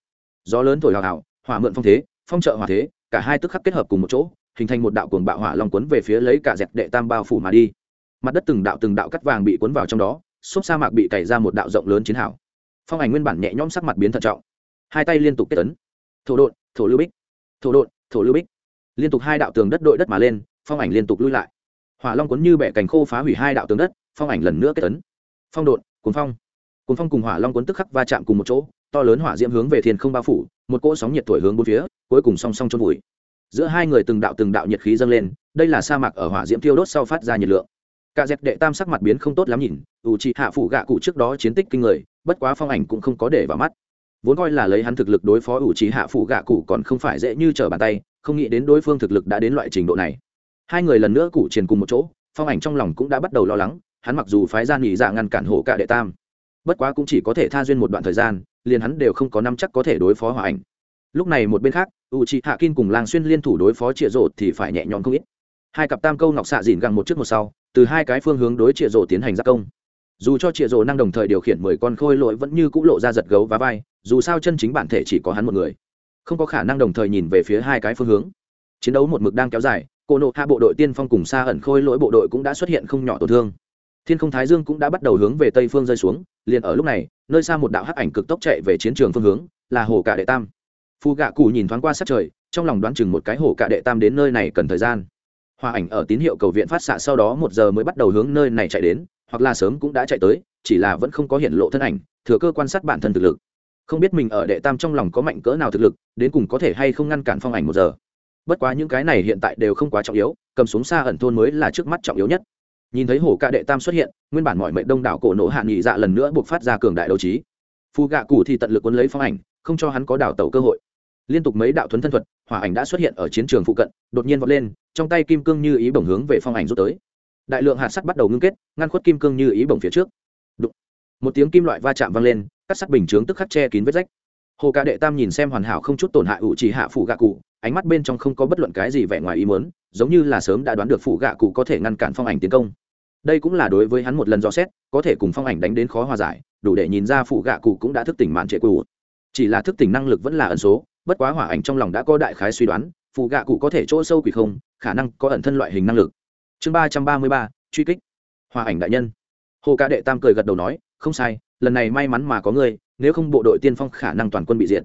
A: Gió lớn thổi hào hào, hỏa mượn phong thế, phong trợ hỏa thế, cả hai tức khắc kết hợp cùng một chỗ, hình thành một đạo cuồng bạo hỏa long cuốn về phía lấy cả dẹp đệ tam bao phủ mà đi. Mặt đất từng đạo từng đạo cắt vàng bị cuốn vào trong đó, xốp sa mạc bị cày ra một đạo rộng lớn chiến hảo phong ảnh nguyên bản nhẹ nhõm sắc mặt biến thận trọng. Hai tay liên tục kết tấn thổ đột thổ lưu bích. Thổ đột thổ lưu bích. Liên tục hai đạo tường đất đội đất mà lên, phong ảnh liên tục lui lại. Hỏa long cuốn như bẻ cành khô phá hủy hai đạo tường đất, phong ảnh lần nữa kết tấn. Phong đột cuốn phong. Cuốn phong cùng hỏa long cuốn tức khắc va chạm cùng một chỗ, to lớn hỏa diễm hướng về thiên không bao phủ, một cỗ sóng nhiệt thổi hướng bốn phía, cuối cùng song song trôn vùi. Giữa hai người từng đạo từng đạo nhiệt khí dâng lên, đây là sa mạc ở hỏa diễm tiêu đốt sau phát ra nhiệt lượng. Cả dẹp đệ tam sắc mặt biến không tốt lắm nhìn ủ trị hạ phụ gạ cụ trước đó chiến tích kinh người, bất quá phong ảnh cũng không có để vào mắt vốn coi là lấy hắn thực lực đối phó ủ trí hạ phụ gạ cụ còn không phải dễ như trở bàn tay, không nghĩ đến đối phương thực lực đã đến loại trình độ này. Hai người lần nữa cụ triền cùng một chỗ, phong ảnh trong lòng cũng đã bắt đầu lo lắng, hắn mặc dù phái ra nghỉ dạ ngăn cản hổ cả đệ tam, bất quá cũng chỉ có thể tha duyên một đoạn thời gian, liền hắn đều không có năm chắc có thể đối phó hòa ảnh. Lúc này một bên khác u c hạ kin cùng làng xuyên liên thủ đối phó trịa rộ thì phải nhẹ nhõm không ít. Hai cặp tam câu ngọc xạ dìn găng một trước một sau, từ hai cái phương hướng đối trịa rộ tiến hành giác công. Dù cho trịa rộ năng đồng thời điều khiển mười con khôi lỗi vẫn như c ũ lộ ra giật gấu và vai dù sao chân chính bản thể chỉ có hắn một người, không có khả năng đồng thời nhìn về phía hai cái phương hướng. Chiến đấu một mực đang kéo dài, cô nộ hạ bộ đội tiên phong cùng xa ẩn khôi lỗi bộ đội cũng đã xuất hiện không nhỏ tổn thương. Thiên không thái dương cũng đã bắt đầu hướng về tây phương rơi xuống, liền ở lúc này, nơi xa một đạo hắc ảnh cực tốc chạy về chiến trường phương hướng, là hồ Cả đệ tam. Phù gạ cụ nhìn thoáng qua sát trời, trong lòng đoán chừng một cái hồ Cả đệ tam đến nơi này cần thời gian. Hòa ảnh ở tín hiệu cầu viện phát xạ sau đó một giờ mới bắt đầu hướng nơi này chạy đến, hoặc là sớm cũng đã chạy tới, chỉ là vẫn không có hiện lộ thân ảnh, thừa cơ quan sát bản thân thực lực không biết mình ở đệ tam trong lòng có mạnh cỡ nào thực lực, đến cùng có thể hay không ngăn cản phong ảnh một giờ. Bất quá những cái này hiện tại đều không quá trọng yếu, cầm xuống xa ẩn thôn mới là trước mắt trọng yếu nhất. Nhìn thấy hổ ca đệ tam xuất hiện, nguyên bản mọi mệnh đông đảo cổ nổ hạ nghị dạ lần nữa buộc phát ra cường đại đấu trí. Phù gạ cụ thì tận lực quấn lấy phong ảnh, không cho hắn có đảo tàu cơ hội. Liên tục mấy đạo thuấn thân thuật, hỏa ảnh đã xuất hiện ở chiến trường phụ cận, đột nhiên vọt lên, trong tay kim cương như ý bổng hướng về phong ảnh rút tới. Đại lượng hạt sắt bắt đầu ngưng kết, ngăn khuất kim cương như ý bổng phía trước. Đụng. một tiếng kim loại va chạm vang lên cắt sắt bình chướng tức khắc che kín vết rách. Hồ ca đệ tam nhìn xem hoàn hảo không chút tổn hại ủ chỉ hạ phụ gạ cụ, ánh mắt bên trong không có bất luận cái gì vẻ ngoài ý muốn, giống như là sớm đã đoán được phụ gạ cụ có thể ngăn cản phong ảnh tiến công. Đây cũng là đối với hắn một lần dò xét, có thể cùng phong ảnh đánh đến khó hòa giải, đủ để nhìn ra phụ gạ cụ cũng đã thức tỉnh mạn trệ cụ chỉ là thức tỉnh năng lực vẫn là ẩn số, bất quá hỏa ảnh trong lòng đã có đại khái suy đoán phụ gạ cụ có thể chỗ sâu quỷ không, khả năng có ẩn thân loại hình năng lực. Chương ba trăm ba mươi ba, truy kích. Hòa ảnh đại nhân. Hồ ca đệ tam cười gật đầu nói không sai, lần này may mắn mà có ngươi, nếu không bộ đội tiên phong khả năng toàn quân bị diệt.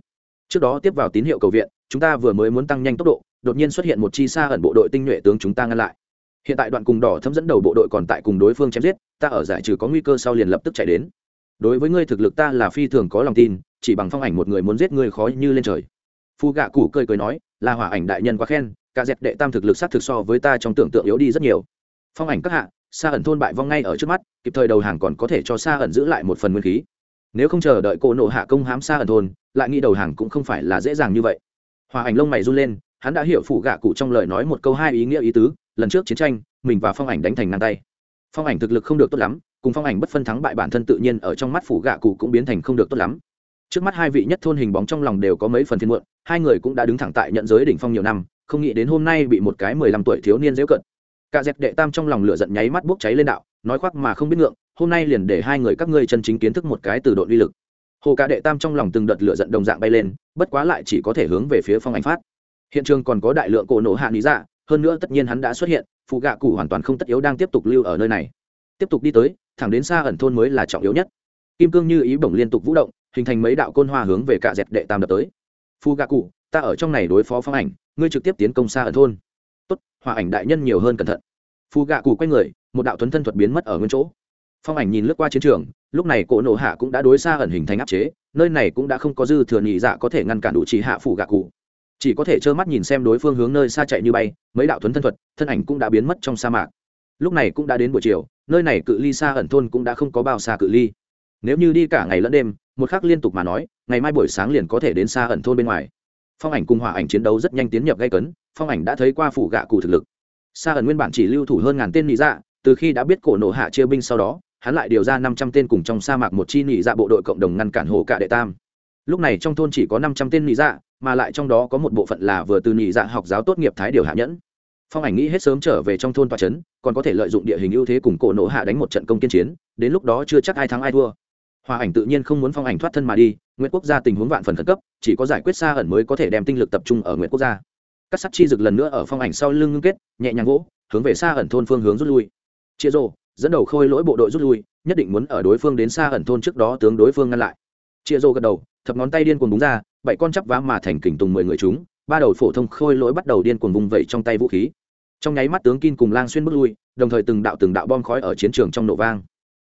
A: Trước đó tiếp vào tín hiệu cầu viện, chúng ta vừa mới muốn tăng nhanh tốc độ, đột nhiên xuất hiện một chi xa ẩn bộ đội tinh nhuệ tướng chúng ta ngăn lại. Hiện tại đoạn cùng đỏ thấm dẫn đầu bộ đội còn tại cùng đối phương chém giết, ta ở giải trừ có nguy cơ sau liền lập tức chạy đến. Đối với ngươi thực lực ta là phi thường có lòng tin, chỉ bằng phong ảnh một người muốn giết ngươi khó như lên trời. Phu gạ cũ cười cười nói, là hỏa ảnh đại nhân quá khen, cả dẹp đệ tam thực lực sát thực so với ta trong tưởng tượng yếu đi rất nhiều. Phong ảnh các hạ xa ẩn thôn bại vong ngay ở trước mắt, kịp thời đầu hàng còn có thể cho xa ẩn giữ lại một phần nguyên khí. Nếu không chờ đợi cô nộ hạ công hám xa ẩn thôn, lại nghĩ đầu hàng cũng không phải là dễ dàng như vậy. Hòa ảnh lông mày run lên, hắn đã hiểu phụ gạ cụ trong lời nói một câu hai ý nghĩa ý tứ, lần trước chiến tranh, mình và phong ảnh đánh thành ngang tay. Phong ảnh thực lực không được tốt lắm, cùng phong ảnh bất phân thắng bại bản thân tự nhiên ở trong mắt phủ gạ cụ cũng biến thành không được tốt lắm. Trước mắt hai vị nhất thôn hình bóng trong lòng đều có mấy phần thiên muộn, hai người cũng đã đứng thẳng tại nhận giới đỉnh phong nhiều năm, không nghĩ đến hôm nay bị một cái mười lăm tuổi thiếu niên dễ cận cả dẹp đệ tam trong lòng lửa giận nháy mắt bốc cháy lên đạo, nói khoác mà không biết ngượng, hôm nay liền để hai người các ngươi chân chính kiến thức một cái từ độ uy lực. Hồ cả đệ tam trong lòng từng đợt lửa giận đồng dạng bay lên, bất quá lại chỉ có thể hướng về phía phong ảnh phát. Hiện trường còn có đại lượng cổ nổ hạ lý dạ hơn nữa tất nhiên hắn đã xuất hiện, phụ gạ cụ hoàn toàn không tất yếu đang tiếp tục lưu ở nơi này. Tiếp tục đi tới, thẳng đến xa ẩn thôn mới là trọng yếu nhất. Kim cương như ý bổng liên tục vũ động, hình thành mấy đạo côn hoa hướng về cả dẹp đệ tam đập tới. Phụ gạ cụ, ta ở trong này đối phó phong ảnh, ngươi trực tiếp tiến công xa ẩn thôn hòa ảnh đại nhân nhiều hơn cẩn thận. Phù gạ cụ quay người, một đạo tuấn thân thuật biến mất ở nguyên chỗ. Phong ảnh nhìn lướt qua chiến trường, lúc này cổ nổ hạ cũng đã đối xa ẩn hình thành áp chế, nơi này cũng đã không có dư thừa nhị dạ có thể ngăn cản đủ chỉ hạ phủ gạ cụ chỉ có thể trơ mắt nhìn xem đối phương hướng nơi xa chạy như bay, mấy đạo thuấn thân thuật, thân ảnh cũng đã biến mất trong sa mạc. Lúc này cũng đã đến buổi chiều, nơi này cự ly xa ẩn thôn cũng đã không có bao xa cự ly. Nếu như đi cả ngày lẫn đêm, một khắc liên tục mà nói, ngày mai buổi sáng liền có thể đến xa ẩn thôn bên ngoài. Phong ảnh cùng hỏa ảnh chiến đấu rất nhanh tiến nhập gây cấn phong ảnh đã thấy qua phủ gạ cụ thực lực. Sa ẩn nguyên bản chỉ lưu thủ hơn ngàn tên nị dạ từ khi đã biết cổ nổ hạ chia binh sau đó, hắn lại điều ra năm trăm tên cùng trong sa mạc một chi nị dạ bộ đội cộng đồng ngăn cản hồ cạ đệ tam. Lúc này trong thôn chỉ có năm trăm tên nị dạ mà lại trong đó có một bộ phận là vừa từ nị dạ học giáo tốt nghiệp thái điều hạ nhẫn. Phong ảnh nghĩ hết sớm trở về trong thôn tòa trấn còn có thể lợi dụng địa hình ưu thế cùng cổ nổ hạ đánh một trận công kiên chiến, đến lúc đó chưa chắc ai thắng ai thua. Hòa ảnh tự nhiên không muốn phong ảnh thoát thân mà đi nguyễn quốc gia tình huống vạn phần khẩn cấp, chỉ có giải quyết xa ẩn mới có thể đem tinh lực tập trung ở nguyễn quốc gia cắt sắt chi rực lần nữa ở phong ảnh sau lưng ngưng kết, nhẹ nhàng gỗ hướng về xa ẩn thôn phương hướng rút lui. Chia rô dẫn đầu khôi lỗi bộ đội rút lui, nhất định muốn ở đối phương đến xa ẩn thôn trước đó tướng đối phương ngăn lại. Chia rô gật đầu, thập ngón tay điên cuồng búng ra, bảy con chắp vá mà thành kình tùng mười người chúng, ba đầu phổ thông khôi lỗi bắt đầu điên cuồng vùng vẩy trong tay vũ khí. Trong nháy mắt tướng kin cùng lang xuyên bước lui, đồng thời từng đạo từng đạo bom khói ở chiến trường trong nổ vang.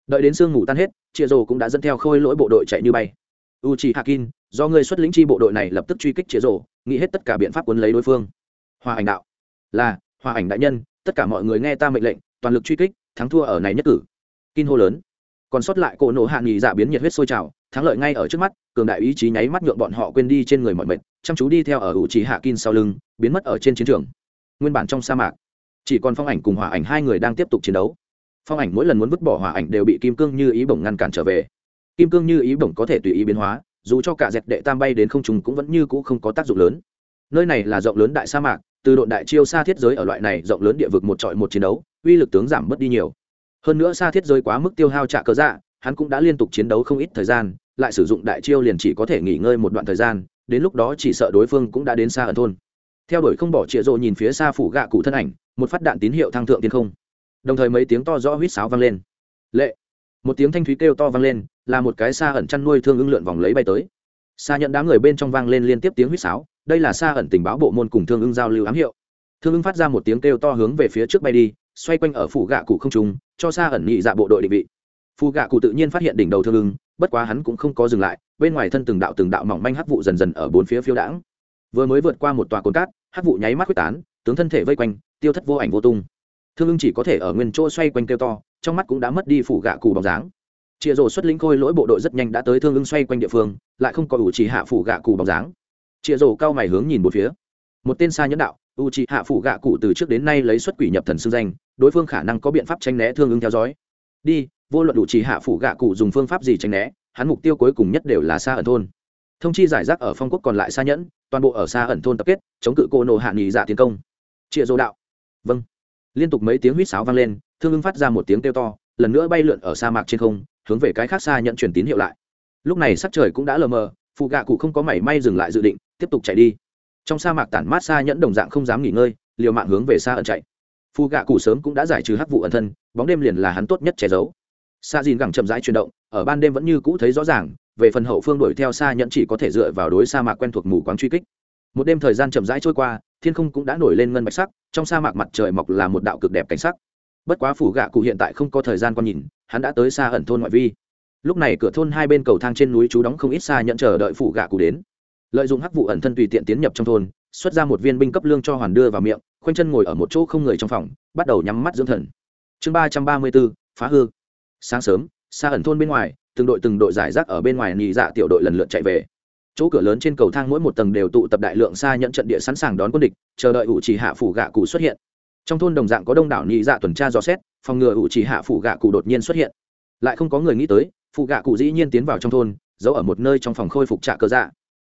A: Đợi đến sương ngủ tan hết, chia rồ cũng đã dẫn theo khôi lỗi bộ đội chạy như bay. U chi hakin do ngươi xuất lĩnh chi bộ đội này lập tức truy kích chế rổ, nghĩ hết tất cả biện pháp quân lấy đối phương. Hòa ảnh đạo. Là hòa ảnh đại nhân, tất cả mọi người nghe ta mệnh lệnh, toàn lực truy kích, thắng thua ở này nhất cử. Kin hô lớn. Còn sót lại cỗ nổ hạ nghỉ giả dạ biến nhiệt huyết sôi trào, thắng lợi ngay ở trước mắt, cường đại ý chí nháy mắt nhượng bọn họ quên đi trên người mọi mệnh, chăm chú đi theo ở ủ trí hạ kin sau lưng, biến mất ở trên chiến trường. Nguyên bản trong sa mạc, chỉ còn phong ảnh cùng hòa ảnh hai người đang tiếp tục chiến đấu. Phong ảnh mỗi lần muốn vứt bỏ hòa ảnh đều bị kim cương như ý bổng ngăn cản trở về. Kim cương như ý bổng có thể tùy ý biến hóa dù cho cả dẹp đệ tam bay đến không trùng cũng vẫn như cũ không có tác dụng lớn. Nơi này là rộng lớn đại sa mạc, từ độn đại chiêu xa thiết giới ở loại này rộng lớn địa vực một trọi một chiến đấu, uy lực tướng giảm mất đi nhiều. Hơn nữa xa thiết giới quá mức tiêu hao trả cớ dạ hắn cũng đã liên tục chiến đấu không ít thời gian, lại sử dụng đại chiêu liền chỉ có thể nghỉ ngơi một đoạn thời gian, đến lúc đó chỉ sợ đối phương cũng đã đến xa ẩn thôn. Theo đuổi không bỏ chĩa rộ nhìn phía xa phủ gạ cụ thân ảnh, một phát đạn tín hiệu thăng thượng tiên không. Đồng thời mấy tiếng to rõ huýt sáo vang lên. Lệ. Một tiếng thanh thúy kêu to vang lên là một cái xa ẩn chăn nuôi thương ưng lượn vòng lấy bay tới. Xa nhận đám người bên trong vang lên liên tiếp tiếng huýt sáo, đây là xa ẩn tình báo bộ môn cùng thương ưng giao lưu ám hiệu. Thương ưng phát ra một tiếng kêu to hướng về phía trước bay đi, xoay quanh ở phủ gạ cụ không trùng cho xa ẩn nhị dạ bộ đội định vị. Phù gạ cụ tự nhiên phát hiện đỉnh đầu thương ưng bất quá hắn cũng không có dừng lại, bên ngoài thân từng đạo từng đạo mỏng manh hắc vụ dần dần ở bốn phía phiêu đãng. Vừa mới vượt qua một tòa cồn cát, hắc vụ nháy mắt quyết tán, tướng thân thể vây quanh, tiêu thất vô ảnh vô tung. Thương ưng chỉ có thể ở nguyên chỗ xoay quanh kêu to, trong mắt cũng đã mất đi phủ gạ cụ bóng dáng. Chia rổ xuất lĩnh khôi lỗi bộ đội rất nhanh đã tới thương ưng xoay quanh địa phương, lại không có ủ chỉ hạ phủ gạ cụ bóng dáng. Chia rổ cao mày hướng nhìn một phía. Một tên xa nhẫn đạo u chỉ hạ phủ gạ cụ từ trước đến nay lấy xuất quỷ nhập thần xưng danh, đối phương khả năng có biện pháp tranh né thương ưng theo dõi. Đi, vô luận đủ chỉ hạ phủ gạ cụ dùng phương pháp gì tránh né, hắn mục tiêu cuối cùng nhất đều là xa ẩn thôn. Thông chi giải rác ở phong quốc còn lại xa nhẫn, toàn bộ ở xa ẩn thôn tập kết, chống cự cô nộ hạ nghỉ dạ tiến công. Chia rồ đạo vâng. Liên tục mấy tiếng huýt sáo vang lên, thương ưng phát ra một tiếng kêu to, lần nữa bay lượn ở sa mạc trên không hướng về cái khác xa nhận truyền tín hiệu lại. Lúc này sắc trời cũng đã lờ mờ, phụ gạ cụ không có mảy may dừng lại dự định, tiếp tục chạy đi. Trong sa mạc tản mát xa nhẫn đồng dạng không dám nghỉ ngơi, liều mạng hướng về xa ẩn chạy. Phụ gạ cụ sớm cũng đã giải trừ hắc vụ ẩn thân, bóng đêm liền là hắn tốt nhất che giấu. Xa dìn gẳng chậm rãi chuyển động, ở ban đêm vẫn như cũ thấy rõ ràng, về phần hậu phương đuổi theo xa nhẫn chỉ có thể dựa vào đối sa mạc quen thuộc mù quáng truy kích. Một đêm thời gian chậm rãi trôi qua, thiên không cũng đã nổi lên ngân bạch sắc, trong sa mạc mặt trời mọc là một đạo cực đẹp cảnh sắc bất quá phủ gạ cụ hiện tại không có thời gian quan nhìn, hắn đã tới xa ẩn thôn ngoại vi. Lúc này cửa thôn hai bên cầu thang trên núi chú đóng không ít xa nhận chờ đợi phủ gạ cụ đến. Lợi dụng hắc vụ ẩn thân tùy tiện tiến nhập trong thôn, xuất ra một viên binh cấp lương cho hoàn đưa vào miệng, khoanh chân ngồi ở một chỗ không người trong phòng, bắt đầu nhắm mắt dưỡng thần. Chương ba trăm ba mươi bốn, phá hư. Sáng sớm, xa ẩn thôn bên ngoài, từng đội từng đội giải rác ở bên ngoài nhị dạ tiểu đội lần lượt chạy về. Chỗ cửa lớn trên cầu thang mỗi một tầng đều tụ tập đại lượng xa nhận trận địa sẵn sàng đón quân địch, chờ đợi ủ chỉ hạ phủ gạ cụ xuất hiện trong thôn đồng dạng có đông đảo nhị dạ tuần tra dò xét, phòng ngừa ủ chỉ hạ phủ gạ cụ đột nhiên xuất hiện. Lại không có người nghĩ tới, phụ gạ cụ dĩ nhiên tiến vào trong thôn, giấu ở một nơi trong phòng khôi phục trạ cơ dạ.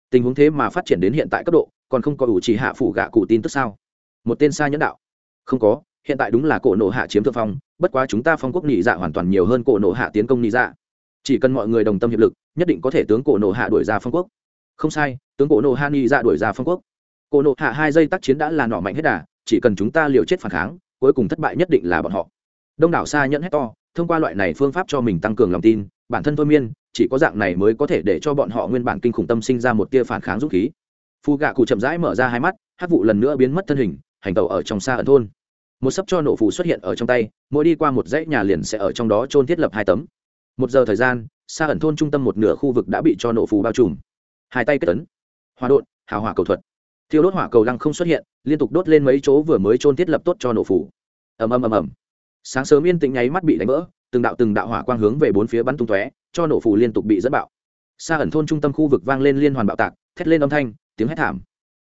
A: Tình huống thế mà phát triển đến hiện tại cấp độ, còn không có ủ chỉ hạ phủ gạ cụ tin tức sao? Một tên xa nhẫn đạo. Không có, hiện tại đúng là cổ nộ hạ chiếm thượng phong, bất quá chúng ta phong quốc nhị dạ hoàn toàn nhiều hơn cổ nộ hạ tiến công nhị dạ. Chỉ cần mọi người đồng tâm hiệp lực, nhất định có thể tướng cổ nộ hạ đuổi ra phong quốc. Không sai, tướng cổ nộ hạ nhị dạ đuổi ra phong quốc. Cổ nộ hạ hai giây tác chiến đã là nỏ mạnh hết đà chỉ cần chúng ta liều chết phản kháng, cuối cùng thất bại nhất định là bọn họ. Đông đảo xa nhẫn hết to, thông qua loại này phương pháp cho mình tăng cường lòng tin, bản thân thôi miên, chỉ có dạng này mới có thể để cho bọn họ nguyên bản kinh khủng tâm sinh ra một tia phản kháng dũng khí. Phù gạ cụ chậm rãi mở ra hai mắt, hát vụ lần nữa biến mất thân hình, hành tàu ở trong xa ẩn thôn. Một sấp cho nổ phù xuất hiện ở trong tay, mỗi đi qua một dãy nhà liền sẽ ở trong đó trôn thiết lập hai tấm. Một giờ thời gian, xa ẩn thôn trung tâm một nửa khu vực đã bị cho nổ phù bao trùm. Hai tay kết tấn hòa đột hào hỏa cầu thuật thiêu đốt hỏa cầu lăng không xuất hiện, liên tục đốt lên mấy chỗ vừa mới trôn thiết lập tốt cho nổ phù ầm ầm ầm ầm. Sáng sớm yên tĩnh nháy mắt bị đánh vỡ, từng đạo từng đạo hỏa quang hướng về bốn phía bắn tung tóe, cho nổ phù liên tục bị dẫn bạo. Xa ẩn thôn trung tâm khu vực vang lên liên hoàn bạo tạc, thét lên âm thanh, tiếng hét thảm.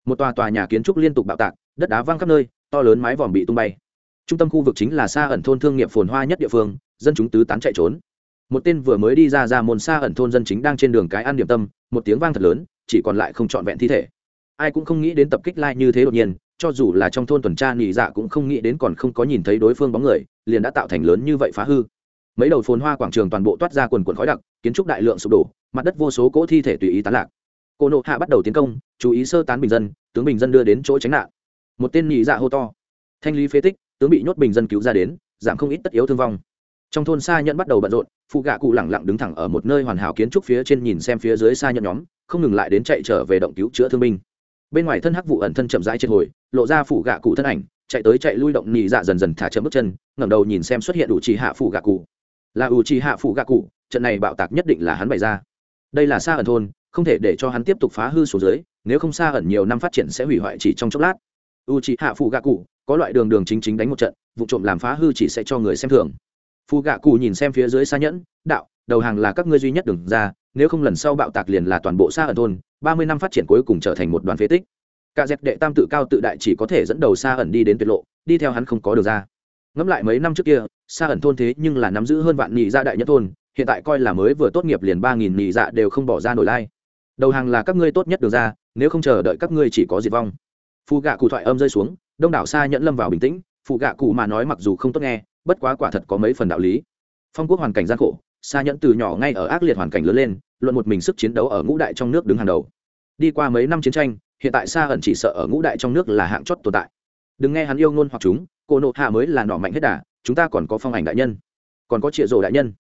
A: Một tòa tòa nhà kiến trúc liên tục bạo tạc, đất đá văng khắp nơi, to lớn mái vòm bị tung bay. Trung tâm khu vực chính là xa ẩn thôn thương nghiệp phồn hoa nhất địa phương, dân chúng tứ tán chạy trốn. Một tên vừa mới đi ra ra môn xa ẩn thôn dân chính đang trên đường cái ăn điểm tâm, một tiếng vang thật lớn, chỉ còn lại không trọn vẹn thi thể ai cũng không nghĩ đến tập kích lai như thế đột nhiên, cho dù là trong thôn tuần tra nhị dạ cũng không nghĩ đến còn không có nhìn thấy đối phương bóng người, liền đã tạo thành lớn như vậy phá hư. Mấy đầu phồn hoa quảng trường toàn bộ toát ra quần quần khói đặc, kiến trúc đại lượng sụp đổ, mặt đất vô số cỗ thi thể tùy ý tán lạc. Cô nộ hạ bắt đầu tiến công, chú ý sơ tán bình dân, tướng bình dân đưa đến chỗ tránh nạn. Một tên nhị dạ hô to. Thanh lý phế tích, tướng bị nhốt bình dân cứu ra đến, giảm không ít tất yếu thương vong. Trong thôn xa nhận bắt đầu bận rộn, phụ gạ cụ lẳng lặng đứng thẳng ở một nơi hoàn hảo kiến trúc phía trên nhìn xem phía dưới xa nhận nhóm, không ngừng lại đến chạy trở về động cứu chữa thương binh bên ngoài thân hắc vụ ẩn thân chậm rãi trên hồi, lộ ra phủ gạ cụ thân ảnh, chạy tới chạy lui động nhị dạ dần dần thả chậm bước chân, ngẩng đầu nhìn xem xuất hiện ủ trì hạ phủ gạ cụ. Là ủ trì hạ phủ gạ cụ, trận này bạo tạc nhất định là hắn bày ra. Đây là xa ẩn thôn, không thể để cho hắn tiếp tục phá hư số dưới nếu không xa ẩn nhiều năm phát triển sẽ hủy hoại chỉ trong chốc lát. U trì hạ phủ gạ cụ, có loại đường đường chính chính đánh một trận, vụ trộm làm phá hư chỉ sẽ cho người xem thường. Phù gạ cụ nhìn xem phía dưới xa nhẫn, đạo đầu hàng là các ngươi duy nhất đừng ra, nếu không lần sau bạo tạc liền là toàn bộ xa ẩn thôn, ba mươi năm phát triển cuối cùng trở thành một đoàn phế tích. Cả dẹp đệ tam tự cao tự đại chỉ có thể dẫn đầu xa ẩn đi đến tuyệt lộ, đi theo hắn không có được ra. Ngẫm lại mấy năm trước kia xa ẩn thôn thế nhưng là nắm giữ hơn vạn nhị gia dạ đại nhất thôn, hiện tại coi là mới vừa tốt nghiệp liền ba nghìn nhị dạ đều không bỏ ra nổi lai. Đầu hàng là các ngươi tốt nhất được ra, nếu không chờ đợi các ngươi chỉ có diệt vong. Phụ gạ cụ thoại âm rơi xuống, đông đảo xa nhẫn lâm vào bình tĩnh phụ gạ cụ mà nói mặc dù không tốt nghe, bất quá quả thật có mấy phần đạo lý. Phong quốc hoàn cảnh gian khổ xa nhẫn từ nhỏ ngay ở ác liệt hoàn cảnh lớn lên, luận một mình sức chiến đấu ở ngũ đại trong nước đứng hàng đầu. Đi qua mấy năm chiến tranh, hiện tại xa ẩn chỉ sợ ở ngũ đại trong nước là hạng chót tồn tại. Đừng nghe hắn yêu ngôn hoặc chúng, cô nộ hạ mới là nọ mạnh hết đà, chúng ta còn có phong ảnh đại nhân. Còn có trịa rồ đại nhân.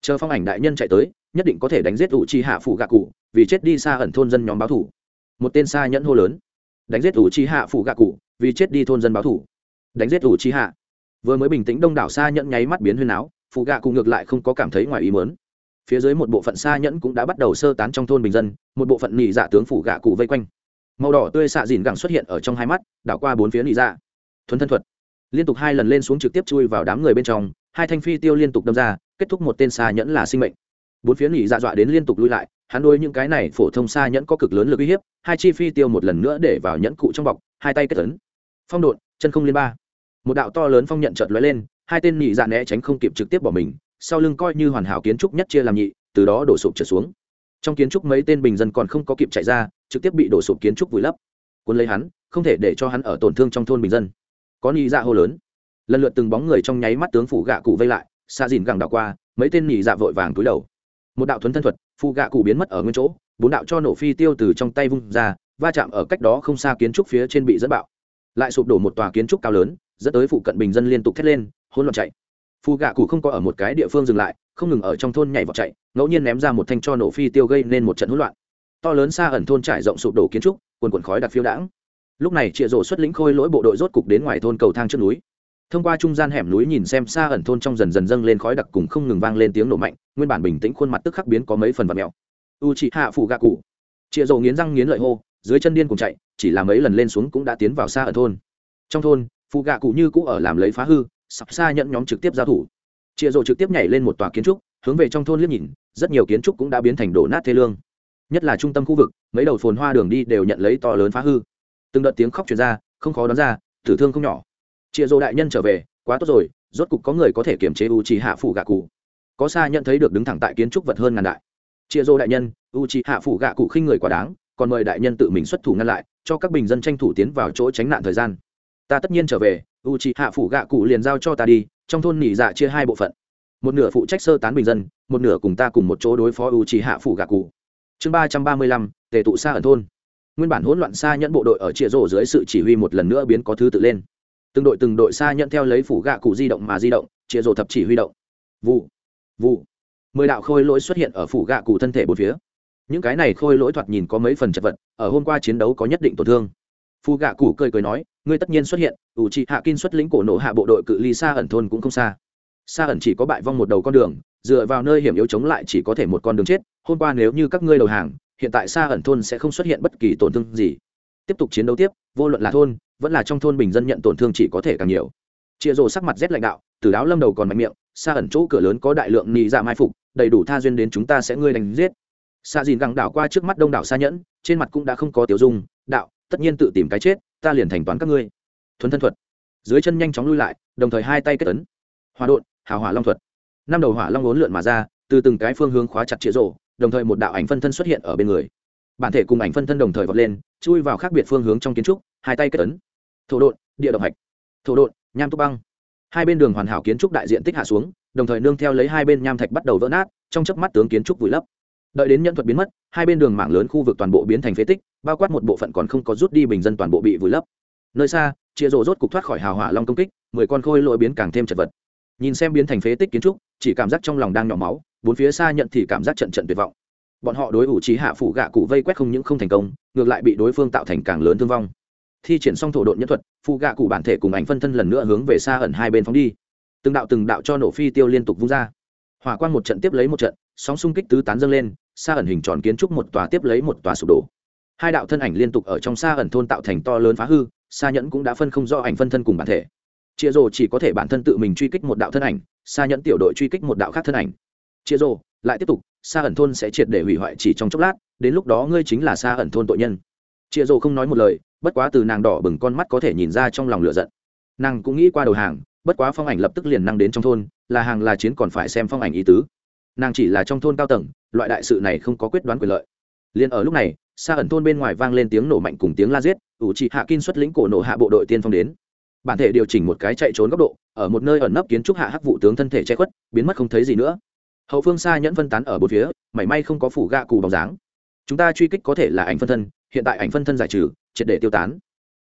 A: Chờ phong ảnh đại nhân chạy tới, nhất định có thể đánh giết ủ chi hạ phủ gạ cụ, vì chết đi xa ẩn thôn dân nhóm báo thủ. Một tên xa nhẫn hô lớn. Đánh giết ủ chi hạ phủ gạ cụ, vì chết đi thôn dân báo thủ. Đánh giết ủ chi hạ. Vừa mới bình tĩnh đông đảo xa nhẫn nháy mắt biến huyên áo phụ gạ cụ ngược lại không có cảm thấy ngoài ý mớn phía dưới một bộ phận xa nhẫn cũng đã bắt đầu sơ tán trong thôn bình dân, một bộ phận nỉ dạ tướng phủ gạ cụ vây quanh. Màu đỏ tươi xạ dìn gẳng xuất hiện ở trong hai mắt, đảo qua bốn phía nỉ dạ. Thuần thân thuật. Liên tục hai lần lên xuống trực tiếp chui vào đám người bên trong, hai thanh phi tiêu liên tục đâm ra, kết thúc một tên xa nhẫn là sinh mệnh. Bốn phía nỉ dạ dọa đến liên tục lui lại, hắn đôi những cái này phổ thông xa nhẫn có cực lớn lực uy hiếp, hai chi phi tiêu một lần nữa để vào nhẫn cụ trong bọc, hai tay kết tấn phong độn, chân không liên ba. Một đạo to lớn phong nhận chợt lóe lên hai tên nhị dạ né tránh không kịp trực tiếp bỏ mình, sau lưng coi như hoàn hảo kiến trúc nhất chia làm nhị, từ đó đổ sụp trở xuống. Trong kiến trúc mấy tên bình dân còn không có kịp chạy ra, trực tiếp bị đổ sụp kiến trúc vùi lấp. Cuốn lấy hắn, không thể để cho hắn ở tổn thương trong thôn bình dân. Có nhị dạ hô lớn. Lần lượt từng bóng người trong nháy mắt tướng phủ gạ cụ vây lại, xa dìn gẳng đảo qua, mấy tên nhị dạ vội vàng túi đầu. Một đạo thuấn thân thuật phụ gạ cụ biến mất ở nguyên chỗ, bốn đạo cho nổ phi tiêu từ trong tay vung ra, va chạm ở cách đó không xa kiến trúc phía trên bị dẫn bạo. Lại sụp đổ một tòa kiến trúc cao lớn, dẫn tới phụ cận bình dân liên tục thét lên hỗn loạn chạy. Phù gạ cụ không có ở một cái địa phương dừng lại, không ngừng ở trong thôn nhảy vào chạy, ngẫu nhiên ném ra một thanh cho nổ phi tiêu gây nên một trận hỗn loạn. To lớn xa ẩn thôn trải rộng sụp đổ kiến trúc, quần quần khói đặc phiêu đãng. Lúc này trịa rổ xuất lĩnh khôi lỗi bộ đội rốt cục đến ngoài thôn cầu thang trước núi. Thông qua trung gian hẻm núi nhìn xem xa ẩn thôn trong dần dần dâng lên khói đặc cùng không ngừng vang lên tiếng nổ mạnh, nguyên bản bình tĩnh khuôn mặt tức khắc biến có mấy phần vật mèo u chị hạ phụ gạ cụ. Trịa rổ nghiến răng nghiến lợi hô, dưới chân điên cùng chạy, chỉ là mấy lần lên xuống cũng đã tiến vào xa ẩn thôn. Trong thôn phụ gạ cụ như cũ ở làm lấy phá hư sắp xa nhận nhóm trực tiếp giao thủ. Chịa rồ trực tiếp nhảy lên một tòa kiến trúc, hướng về trong thôn liếc nhìn, rất nhiều kiến trúc cũng đã biến thành đổ nát thê lương. Nhất là trung tâm khu vực, mấy đầu phồn hoa đường đi đều nhận lấy to lớn phá hư. Từng đợt tiếng khóc chuyển ra, không khó đoán ra, tử thương không nhỏ. Chịa rồ đại nhân trở về, quá tốt rồi, rốt cục có người có thể kiểm chế u trì hạ phủ gạ cụ có xa nhận thấy được đứng thẳng tại kiến trúc vật hơn ngàn đại. Chịa rồ đại nhân u trì hạ phủ gạ cụ khinh người quá đáng, còn mời đại nhân tự mình xuất thủ ngăn lại, cho các bình dân tranh thủ tiến vào chỗ tránh nạn thời gian. Ta tất nhiên trở về u c h ị hạ phủ gạ cụ liền giao cho ta đi, trong thôn nỉ dạ chia hai bộ phận. Một nửa phụ trách sơ tán bình dân, một nửa cùng ta cùng một chỗ đối phó u c h ị hạ phủ gạ cụ. Chương ba trăm ba mươi lăm, tề tụ xa ở thôn. Nguyên bản hỗn loạn xa nhận bộ đội ở chĩa rổ dưới sự chỉ huy một lần nữa biến có thứ tự lên. Từng đội từng đội xa nhận theo lấy phủ gạ cụ di động mà di động chĩa rổ thập chỉ huy động. Vụ vụ. Mười đạo khôi lỗi xuất hiện ở phủ gạ cụ thân thể bốn phía. Những cái này khôi lỗi thoạt nhìn có mấy phần chật vật, ở hôm qua chiến đấu có nhất định tổn thương. Phù gạ cụ cười cười nói ngươi tất nhiên xuất hiện, ủ trị hạ kinh xuất lĩnh cổ nộ hạ bộ đội cự ly xa ẩn thôn cũng không xa. Xa ẩn chỉ có bại vong một đầu con đường, dựa vào nơi hiểm yếu chống lại chỉ có thể một con đường chết, hôm qua nếu như các ngươi đầu hàng, hiện tại xa ẩn thôn sẽ không xuất hiện bất kỳ tổn thương gì. Tiếp tục chiến đấu tiếp, vô luận là thôn, vẫn là trong thôn bình dân nhận tổn thương chỉ có thể càng nhiều. Chia rồ sắc mặt rét lãnh đạo từ đáo lâm đầu còn mạnh miệng xa ẩn chỗ cửa lớn có đại lượng nị dạ mai phục, đầy đủ tha duyên đến chúng ta sẽ ngươi đánh giết. Xa dìn găng đảo qua trước mắt đông đảo xa nhẫn, trên mặt cũng đã không có tiểu dung, đạo, tất nhiên tự tìm cái chết ta liền thành toán các ngươi. Thuấn thân thuật. Dưới chân nhanh chóng lui lại, đồng thời hai tay kết tấn hòa đột hào hỏa long thuật. Năm đầu hỏa long ốn lượn mà ra, từ từng cái phương hướng khóa chặt chĩa rổ, đồng thời một đạo ảnh phân thân xuất hiện ở bên người. Bản thể cùng ảnh phân thân đồng thời vọt lên, chui vào khác biệt phương hướng trong kiến trúc, hai tay kết tấn thổ đột địa động hạch. Thổ đột nham túc băng. Hai bên đường hoàn hảo kiến trúc đại diện tích hạ xuống, đồng thời nương theo lấy hai bên nham thạch bắt đầu vỡ nát, trong chớp mắt tướng kiến trúc vùi lấp đợi đến nhẫn thuật biến mất, hai bên đường mảng lớn khu vực toàn bộ biến thành phế tích, bao quát một bộ phận còn không có rút đi bình dân toàn bộ bị vùi lấp. Nơi xa, chia rổ rốt cục thoát khỏi hào hỏa long công kích, mười con khôi lội biến càng thêm chật vật. Nhìn xem biến thành phế tích kiến trúc, chỉ cảm giác trong lòng đang nhỏ máu, bốn phía xa nhận thì cảm giác trận trận tuyệt vọng. Bọn họ đối ủ trí hạ phủ gạ cụ vây quét không những không thành công, ngược lại bị đối phương tạo thành càng lớn thương vong. Thi triển xong thổ độn nhân thuật phụ gạ cụ bản thể cùng ảnh phân thân lần nữa hướng về xa ẩn hai bên phóng đi. Từng đạo từng đạo cho nổ phi tiêu liên tục vung ra. Hỏa quan một trận tiếp lấy một trận, sóng xung kích tứ tán dâng lên xa ẩn hình tròn kiến trúc một tòa tiếp lấy một tòa sụp đổ. Hai đạo thân ảnh liên tục ở trong xa ẩn thôn tạo thành to lớn phá hư xa nhẫn cũng đã phân không do ảnh phân thân cùng bản thể. Chia rồ chỉ có thể bản thân tự mình truy kích một đạo thân ảnh xa nhẫn tiểu đội truy kích một đạo khác thân ảnh. Chia rồ, lại tiếp tục xa ẩn thôn sẽ triệt để hủy hoại chỉ trong chốc lát, đến lúc đó ngươi chính là xa ẩn thôn tội nhân. Chia rồ không nói một lời, bất quá từ nàng đỏ bừng con mắt có thể nhìn ra trong lòng lửa giận. Nàng cũng nghĩ qua đầu hàng, bất quá phong ảnh lập tức liền năng đến trong thôn, là hàng là chiến còn phải xem phong ảnh ý tứ nàng chỉ là trong thôn cao tầng, loại đại sự này không có quyết đoán quyền lợi. Liền ở lúc này xa ẩn thôn bên ngoài vang lên tiếng nổ mạnh cùng tiếng la giết, ủ trị hạ kinh xuất lĩnh cổ nổ hạ bộ đội tiên phong đến. Bản thể điều chỉnh một cái chạy trốn góc độ, ở một nơi ẩn nấp kiến trúc hạ hắc vụ tướng thân thể che khuất, biến mất không thấy gì nữa. Hậu phương xa nhẫn phân tán ở bốn phía, mảy may không có phủ gạ cù bóng dáng. Chúng ta truy kích có thể là ảnh phân thân, hiện tại ảnh phân thân giải trừ, triệt để tiêu tán.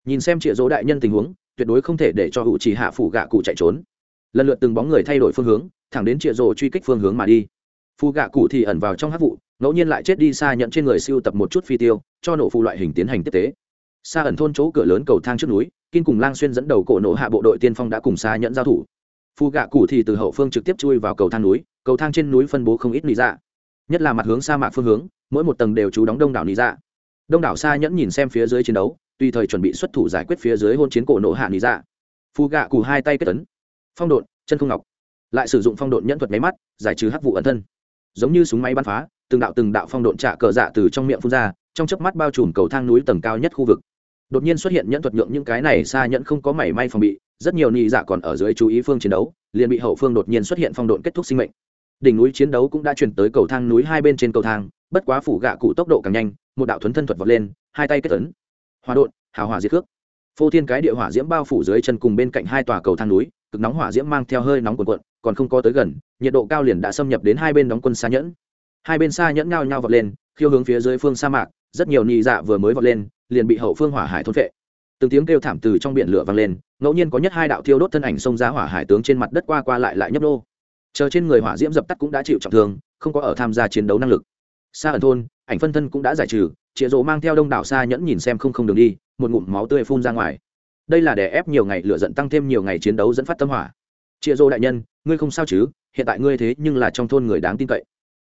A: Nhìn xem trịa dỗ đại nhân tình huống, tuyệt đối không thể để cho hữu chỉ hạ phủ gạ cụ chạy trốn. Lần lượt từng bóng người thay đổi phương hướng, thẳng đến trịa rồ truy kích phương hướng mà đi phù gạ cụ thì ẩn vào trong hát vụ, ngẫu nhiên lại chết đi xa nhận trên người siêu tập một chút phi tiêu, cho nổ phù loại hình tiến hành tiếp tế. Xa ẩn thôn chỗ cửa lớn cầu thang trước núi, kinh cùng lang xuyên dẫn đầu cổ nổ hạ bộ đội tiên phong đã cùng xa nhận giao thủ. Phù gạ cụ thì từ hậu phương trực tiếp chui vào cầu thang núi, cầu thang trên núi phân bố không ít lý dạ. Nhất là mặt hướng sa mạc phương hướng, mỗi một tầng đều trú đóng đông đảo lý dạ. Đông đảo xa nhẫn nhìn xem phía dưới chiến đấu, tùy thời chuẩn bị xuất thủ giải quyết phía dưới hôn chiến cổ nổ hạ lý dạ. Phù gạ cụ hai tay kết tấn phong độn, chân không ngọc. Lại sử dụng phong độn nhẫn thuật máy mắt, giải trừ hắc vụ ẩn thân giống như súng máy bắn phá, từng đạo từng đạo phong độn trả cờ dạ từ trong miệng phun ra, trong chớp mắt bao trùm cầu thang núi tầng cao nhất khu vực. Đột nhiên xuất hiện nhẫn thuật nhượng những cái này xa nhẫn không có mảy may phòng bị, rất nhiều nị dạ còn ở dưới chú ý phương chiến đấu, liền bị hậu phương đột nhiên xuất hiện phong độn kết thúc sinh mệnh. Đỉnh núi chiến đấu cũng đã chuyển tới cầu thang núi hai bên trên cầu thang, bất quá phủ gạ cụ tốc độ càng nhanh, một đạo thuấn thân thuật vọt lên, hai tay kết tấn hòa đột hào hòa diệt cước phô thiên cái địa hỏa diễm bao phủ dưới chân cùng bên cạnh hai tòa cầu thang núi cực nóng hỏa diễm mang theo hơi nóng cuồn cuộn, còn không có tới gần, nhiệt độ cao liền đã xâm nhập đến hai bên đóng quân xa nhẫn. Hai bên xa nhẫn nhao nhao vọt lên, khiêu hướng phía dưới phương sa mạc, rất nhiều nhị dạ vừa mới vọt lên, liền bị hậu phương hỏa hải thôn vệ từng tiếng kêu thảm từ trong biển lửa vang lên, ngẫu nhiên có nhất hai đạo thiêu đốt thân ảnh xông ra hỏa hải tướng trên mặt đất qua qua lại lại nhấp nô. Chờ trên người hỏa diễm dập tắt cũng đã chịu trọng thương, không có ở tham gia chiến đấu năng lực. Xa ẩn thôn, ảnh phân thân cũng đã giải trừ chĩa rỗ mang theo đông đảo xa nhẫn nhìn xem không không đường đi, một ngụm máu tươi phun ra ngoài đây là để ép nhiều ngày lửa giận tăng thêm nhiều ngày chiến đấu dẫn phát tâm hỏa. Chịa rô đại nhân, ngươi không sao chứ? Hiện tại ngươi thế nhưng là trong thôn người đáng tin cậy.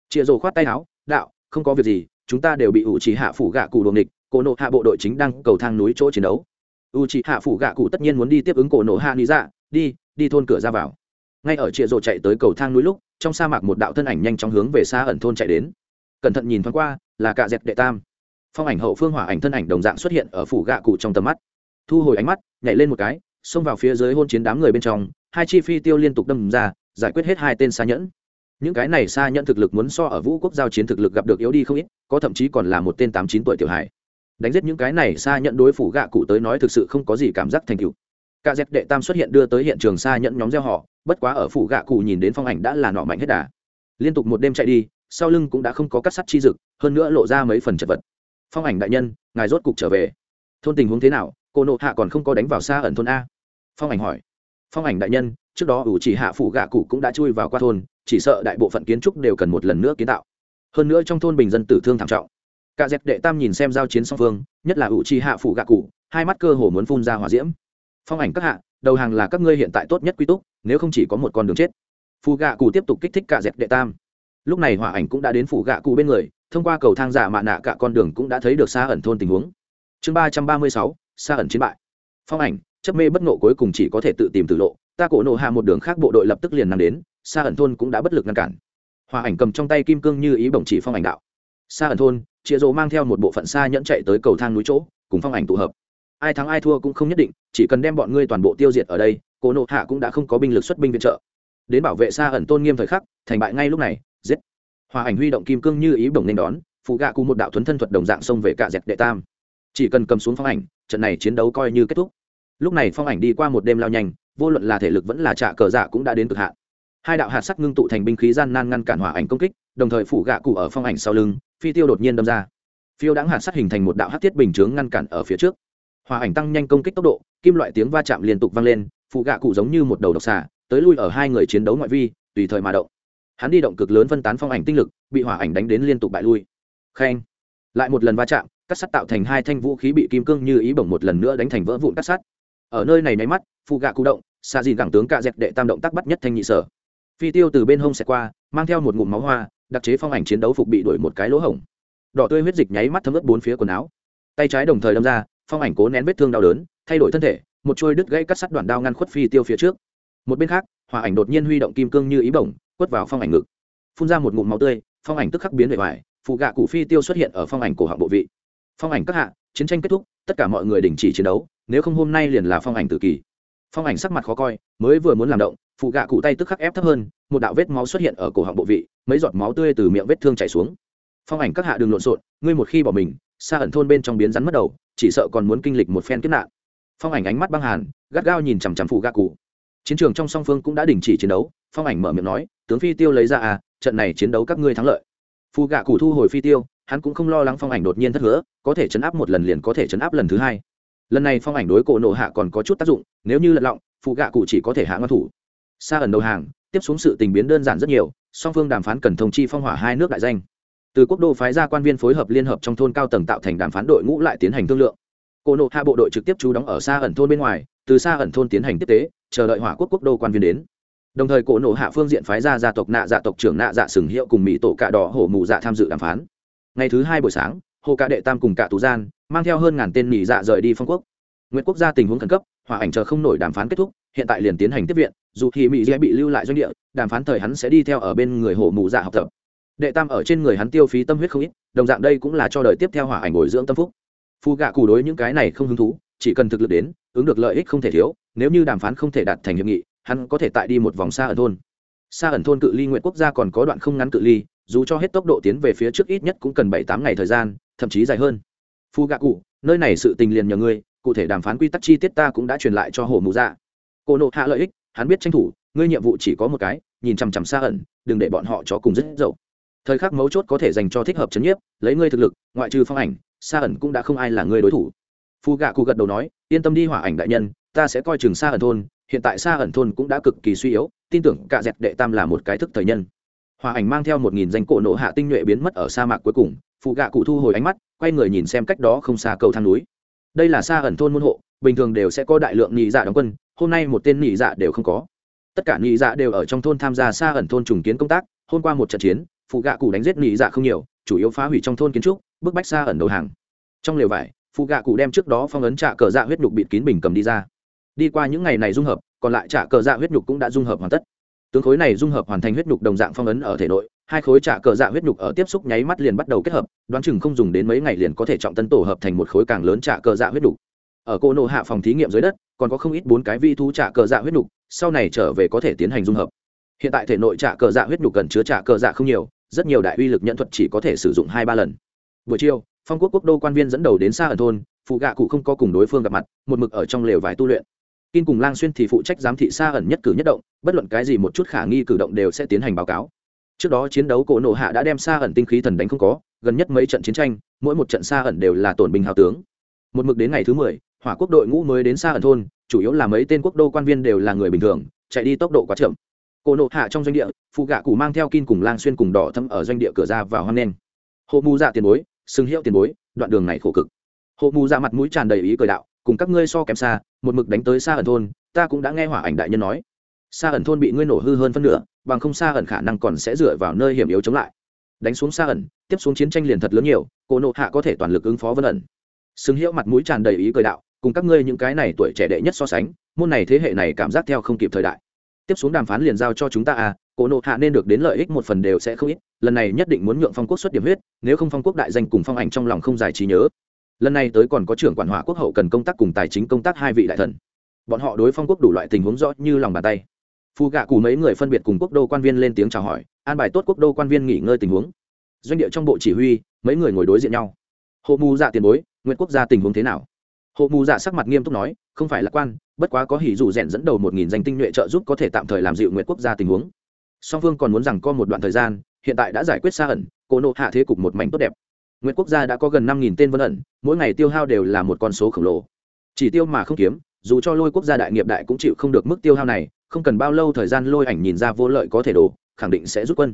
A: Chịa rô khoát tay áo, đạo, không có việc gì, chúng ta đều bị ủ trì hạ phủ gạ cụ đuồng địch cổ nộ hạ bộ đội chính đang cầu thang núi chỗ chiến đấu. U trì hạ phủ gạ cụ tất nhiên muốn đi tiếp ứng cổ nộ hạ lý dạ đi đi thôn cửa ra vào. Ngay ở chịa rô chạy tới cầu thang núi lúc, trong sa mạc một đạo thân ảnh nhanh chóng hướng về xa ẩn thôn chạy đến. Cẩn thận nhìn thoáng qua, là cạ dẹt đệ tam. Phong ảnh hậu phương hỏa ảnh thân ảnh đồng dạng xuất hiện ở phủ gạ cụ trong tầm mắt thu hồi ánh mắt, nhảy lên một cái, xông vào phía dưới hôn chiến đám người bên trong, hai chi phi tiêu liên tục đâm ra, giải quyết hết hai tên xa nhẫn. Những cái này xa nhẫn thực lực muốn so ở vũ quốc giao chiến thực lực gặp được yếu đi không ít, có thậm chí còn là một tên tám chín tuổi tiểu hải đánh giết những cái này xa nhẫn đối phủ gạ cụ tới nói thực sự không có gì cảm giác thành cựu cả dẹp đệ tam xuất hiện đưa tới hiện trường xa nhẫn nhóm gieo họ, bất quá ở phủ gạ cụ nhìn đến phong ảnh đã là nọ mạnh hết đà. Liên tục một đêm chạy đi, sau lưng cũng đã không có cắt sắt chi dực, hơn nữa lộ ra mấy phần chật vật. Phong ảnh đại nhân, ngài rốt cục trở về. Thôn tình huống thế nào? Cô nộ hạ còn không có đánh vào xa ẩn thôn a. Phong ảnh hỏi. Phong ảnh đại nhân, trước đó ủ chỉ hạ phủ gạ cụ cũng đã chui vào qua thôn, chỉ sợ đại bộ phận kiến trúc đều cần một lần nữa kiến tạo. Hơn nữa trong thôn bình dân tử thương thảm trọng. Cả dẹp đệ tam nhìn xem giao chiến song phương, nhất là ủ chỉ hạ phủ gạ cụ, hai mắt cơ hồ muốn phun ra hỏa diễm. Phong ảnh các hạ, đầu hàng là các ngươi hiện tại tốt nhất quy túc, nếu không chỉ có một con đường chết. Phù gạ cụ tiếp tục kích thích cả dẹp đệ tam. Lúc này hỏa ảnh cũng đã đến phủ gạ cụ bên người, thông qua cầu thang giả mạ nạ cả con đường cũng đã thấy được xa ẩn thôn tình huống. Chương ba trăm ba mươi sáu xa ẩn chiến bại. Phong ảnh, chấp mê bất nộ cuối cùng chỉ có thể tự tìm tự lộ. Ta cổ nộ hạ một đường khác bộ đội lập tức liền nằm đến xa ẩn thôn cũng đã bất lực ngăn cản. Hòa ảnh cầm trong tay kim cương như ý bổng chỉ phong ảnh đạo. Xa ẩn thôn chịa rộ mang theo một bộ phận xa nhẫn chạy tới cầu thang núi chỗ, cùng phong ảnh tụ hợp. Ai thắng ai thua cũng không nhất định, chỉ cần đem bọn ngươi toàn bộ tiêu diệt ở đây, cổ nộ hạ cũng đã không có binh lực xuất binh viện trợ. Đến bảo vệ xa ẩn tôn nghiêm thời khắc, thành bại ngay lúc này, giết. Hòa ảnh huy động kim cương như ý bổng nên đón phụ gạ cùng một đạo thuấn thân thuật đồng dạng xông về cả dẹt đệ tam. Chỉ cần cầm xuống phong ảnh trận này chiến đấu coi như kết thúc. Lúc này phong ảnh đi qua một đêm lao nhanh, vô luận là thể lực vẫn là trạ cờ dạ cũng đã đến cực hạn. Hai đạo hạt sắc ngưng tụ thành binh khí gian nan ngăn cản hỏa ảnh công kích, đồng thời phủ gạ cụ ở phong ảnh sau lưng, phi tiêu đột nhiên đâm ra. Phiêu đáng hạt sắc hình thành một đạo hát thiết bình chướng ngăn cản ở phía trước. Hỏa ảnh tăng nhanh công kích tốc độ, kim loại tiếng va chạm liên tục vang lên phụ gạ cụ giống như một đầu độc xà, tới lui ở hai người chiến đấu ngoại vi, tùy thời mà động. Hắn đi động cực lớn phân tán phong ảnh tinh lực, bị hỏa ảnh đánh đến liên tục bại lui. Khen. Lại một lần va chạm cắt sắt tạo thành hai thanh vũ khí bị kim cương như ý bổng một lần nữa đánh thành vỡ vụn cắt sắt. Ở nơi này nháy mắt phụ gạ cụ động xa dìn gẳng tướng cạ dẹp đệ tam động tác bắt nhất thanh nhị sở. Phi tiêu từ bên hông xẹt qua, mang theo một ngụm máu hoa, đặc chế phong ảnh chiến đấu phục bị đuổi một cái lỗ hổng. Đỏ tươi huyết dịch nháy mắt thấm ướt bốn phía quần áo. Tay trái đồng thời đâm ra, phong ảnh cố nén vết thương đau đớn, thay đổi thân thể, một trôi đứt gãy cắt sắt đoạn đao ngăn khuất phi tiêu phía trước. Một bên khác hòa ảnh đột nhiên huy động kim cương như ý bổng, quất vào phong ảnh ngực. Phun ra một ngụm máu tươi, phong ảnh tức khắc biến về ngoài phụ gạ cụ phi tiêu xuất hiện ở phong ảnh cổ họng bộ vị phong ảnh các hạ, chiến tranh kết thúc, tất cả mọi người đình chỉ chiến đấu, nếu không hôm nay liền là phong ảnh tự kỳ. Phong ảnh sắc mặt khó coi, mới vừa muốn làm động, phụ gạ cụ tay tức khắc ép thấp hơn, một đạo vết máu xuất hiện ở cổ họng bộ vị, mấy giọt máu tươi từ miệng vết thương chảy xuống. Phong ảnh các hạ đường lộn xộn, ngươi một khi bỏ mình, xa ẩn thôn bên trong biến rắn mất đầu, chỉ sợ còn muốn kinh lịch một phen kiếp nạn. Phong ảnh ánh mắt băng hàn, gắt gao nhìn chằm chằm phụ gạ cụ. Chiến trường trong song phương cũng đã đình chỉ chiến đấu, phong ảnh mở miệng nói, tướng phi tiêu lấy ra à trận này chiến đấu các ngươi thắng lợi. Phụ gạ cụ thu hồi phi tiêu hắn cũng không lo lắng phong ảnh đột nhiên thất hứa, có thể chấn áp một lần liền có thể chấn áp lần thứ hai. Lần này phong ảnh đối cổ nộ hạ còn có chút tác dụng, nếu như lật lọng, phụ gạ cụ chỉ có thể hạ ngăn thủ. Xa ẩn đầu hàng, tiếp xuống sự tình biến đơn giản rất nhiều, song phương đàm phán cần thông chi phong hỏa hai nước đại danh. Từ quốc đô phái ra quan viên phối hợp liên hợp trong thôn cao tầng tạo thành đàm phán đội ngũ lại tiến hành thương lượng. Cổ nộ hạ bộ đội trực tiếp trú đóng ở xa ẩn thôn bên ngoài, từ xa ẩn thôn tiến hành tiếp tế, chờ đợi hỏa quốc quốc đô quan viên đến. Đồng thời cổ nộ hạ phương diện phái ra gia tộc nạ dạ tộc trưởng nạ dạ sừng hiệu cùng mỹ tổ cạ đỏ hổ mù dạ tham dự đàm phán ngày thứ hai buổi sáng, hồ cạ đệ tam cùng cả tú gian mang theo hơn ngàn tên nỉ dạ rời đi phong quốc. Nguyễn quốc gia tình huống khẩn cấp, hòa ảnh chờ không nổi đàm phán kết thúc, hiện tại liền tiến hành tiếp viện, dù thì mỹ dễ bị lưu lại doanh địa, đàm phán thời hắn sẽ đi theo ở bên người hồ mù dạ học tập. Đệ tam ở trên người hắn tiêu phí tâm huyết không ít, đồng dạng đây cũng là cho đời tiếp theo hỏa ảnh bồi dưỡng tâm phúc. Phu gạ cù đối những cái này không hứng thú, chỉ cần thực lực đến, ứng được lợi ích không thể thiếu, nếu như đàm phán không thể đạt thành hiệp nghị, hắn có thể tại đi một vòng xa ở thôn. Xa ẩn thôn cự ly nguyện quốc gia còn có đoạn không ngắn cự ly dù cho hết tốc độ tiến về phía trước ít nhất cũng cần bảy tám ngày thời gian, thậm chí dài hơn. Phu gạ cụ, nơi này sự tình liền nhờ ngươi, cụ thể đàm phán quy tắc chi tiết ta cũng đã truyền lại cho hồ mù dạ. Cô nộ hạ lợi ích, hắn biết tranh thủ, ngươi nhiệm vụ chỉ có một cái, nhìn chằm chằm xa ẩn, đừng để bọn họ chó cùng rất dậu. Thời khắc mấu chốt có thể dành cho thích hợp chấn nhiếp, lấy ngươi thực lực, ngoại trừ phong ảnh, xa ẩn cũng đã không ai là ngươi đối thủ. Phu gạ cụ gật đầu nói, yên tâm đi hỏa ảnh đại nhân, ta sẽ coi chừng xa ẩn thôn, hiện tại xa ẩn thôn cũng đã cực kỳ suy yếu, tin tưởng cả dẹp đệ tam là một cái thức thời nhân hòa ảnh mang theo một nghìn danh cổ nộ hạ tinh nhuệ biến mất ở sa mạc cuối cùng, phụ gạ cụ thu hồi ánh mắt, quay người nhìn xem cách đó không xa cầu thang núi. Đây là xa ẩn thôn môn hộ, bình thường đều sẽ có đại lượng nhị dạ đóng quân, hôm nay một tên nhị dạ đều không có. Tất cả nhị dạ đều ở trong thôn tham gia xa ẩn thôn trùng kiến công tác, hôm qua một trận chiến, phụ gạ cụ đánh giết nhị dạ không nhiều, chủ yếu phá hủy trong thôn kiến trúc, bức bách xa ẩn đầu hàng. Trong lều vải, phụ gạ cụ đem trước đó phong ấn trả cờ dạ huyết nhục bịt kín bình cầm đi ra. Đi qua những ngày này dung hợp, còn lại trả cờ dạ huyết nhục cũng đã dung hợp hoàn tất tướng khối này dung hợp hoàn thành huyết nhục đồng dạng phong ấn ở thể nội, hai khối trạ cờ dạ huyết nhục ở tiếp xúc nháy mắt liền bắt đầu kết hợp, đoán chừng không dùng đến mấy ngày liền có thể trọng tân tổ hợp thành một khối càng lớn trạ cờ dạ huyết nhục. Ở cô nộ hạ phòng thí nghiệm dưới đất, còn có không ít bốn cái vi thú trạ cờ dạ huyết nhục, sau này trở về có thể tiến hành dung hợp. Hiện tại thể nội trạ cờ dạ huyết nhục cần chứa trạ cờ dạ không nhiều, rất nhiều đại uy lực nhận thuật chỉ có thể sử dụng hai ba lần. Buổi chiều, phong quốc quốc đô quan viên dẫn đầu đến xa ẩn thôn, phụ gạ cụ không có cùng đối phương gặp mặt, một mực ở trong lều vải tu luyện kin cùng Lang Xuyên thì phụ trách giám thị xa ẩn nhất cử nhất động, bất luận cái gì một chút khả nghi cử động đều sẽ tiến hành báo cáo. Trước đó chiến đấu cổ nổ hạ đã đem xa ẩn tinh khí thần đánh không có, gần nhất mấy trận chiến tranh, mỗi một trận xa ẩn đều là tổn binh hào tướng. Một mực đến ngày thứ mười, hỏa quốc đội ngũ mới đến xa ẩn thôn, chủ yếu là mấy tên quốc đô quan viên đều là người bình thường, chạy đi tốc độ quá chậm. Cổ nổ hạ trong doanh địa, phụ gạ cụ mang theo kin cùng Lang Xuyên cùng đỏ thâm ở doanh địa cửa ra vào hoang nên. Hộ mù dạ tiền bối, sừng hiệu tiền bối, đoạn đường này khổ cực. Hộ mù dạ mặt mũi tràn đầy ý cười đạo, cùng các ngươi so kém xa, một mực đánh tới xa ẩn thôn, ta cũng đã nghe hỏa ảnh đại nhân nói. Xa ẩn thôn bị ngươi nổ hư hơn phân nửa, bằng không xa ẩn khả năng còn sẽ dựa vào nơi hiểm yếu chống lại. Đánh xuống xa ẩn, tiếp xuống chiến tranh liền thật lớn nhiều cô nộ hạ có thể toàn lực ứng phó vân ẩn. Xứng hiệu mặt mũi tràn đầy ý cười đạo, cùng các ngươi những cái này tuổi trẻ đệ nhất so sánh, môn này thế hệ này cảm giác theo không kịp thời đại. Tiếp xuống đàm phán liền giao cho chúng ta à cổ nộ hạ nên được đến lợi ích một phần đều sẽ không ít, lần này nhất định muốn nhượng phong quốc xuất điểm huyết, nếu không phong quốc đại danh cùng phong ảnh trong lòng không giải trí nhớ lần này tới còn có trưởng quản hỏa quốc hậu cần công tác cùng tài chính công tác hai vị đại thần. Bọn họ đối phong quốc đủ loại tình huống rõ như lòng bàn tay. Phù gạ cù mấy người phân biệt cùng quốc đô quan viên lên tiếng chào hỏi, an bài tốt quốc đô quan viên nghỉ ngơi tình huống. Doanh địa trong bộ chỉ huy, mấy người ngồi đối diện nhau. Hộ mù dạ tiền bối, nguyện quốc gia tình huống thế nào? Hộ mù dạ sắc mặt nghiêm túc nói, không phải lạc quan, bất quá có hỉ dù rèn dẫn đầu một nghìn danh tinh nhuệ trợ giúp có thể tạm thời làm dịu nguyện quốc gia tình huống. Song phương còn muốn rằng có một đoạn thời gian, hiện tại đã giải quyết xa ẩn, cô nộ hạ thế cục một mảnh tốt đẹp. Nguyệt quốc gia đã có gần năm nghìn tên vân ẩn, mỗi ngày tiêu hao đều là một con số khổng lồ. Chỉ tiêu mà không kiếm, dù cho Lôi quốc gia đại nghiệp đại cũng chịu không được mức tiêu hao này, không cần bao lâu thời gian Lôi ảnh nhìn ra vô lợi có thể đổ, khẳng định sẽ rút quân.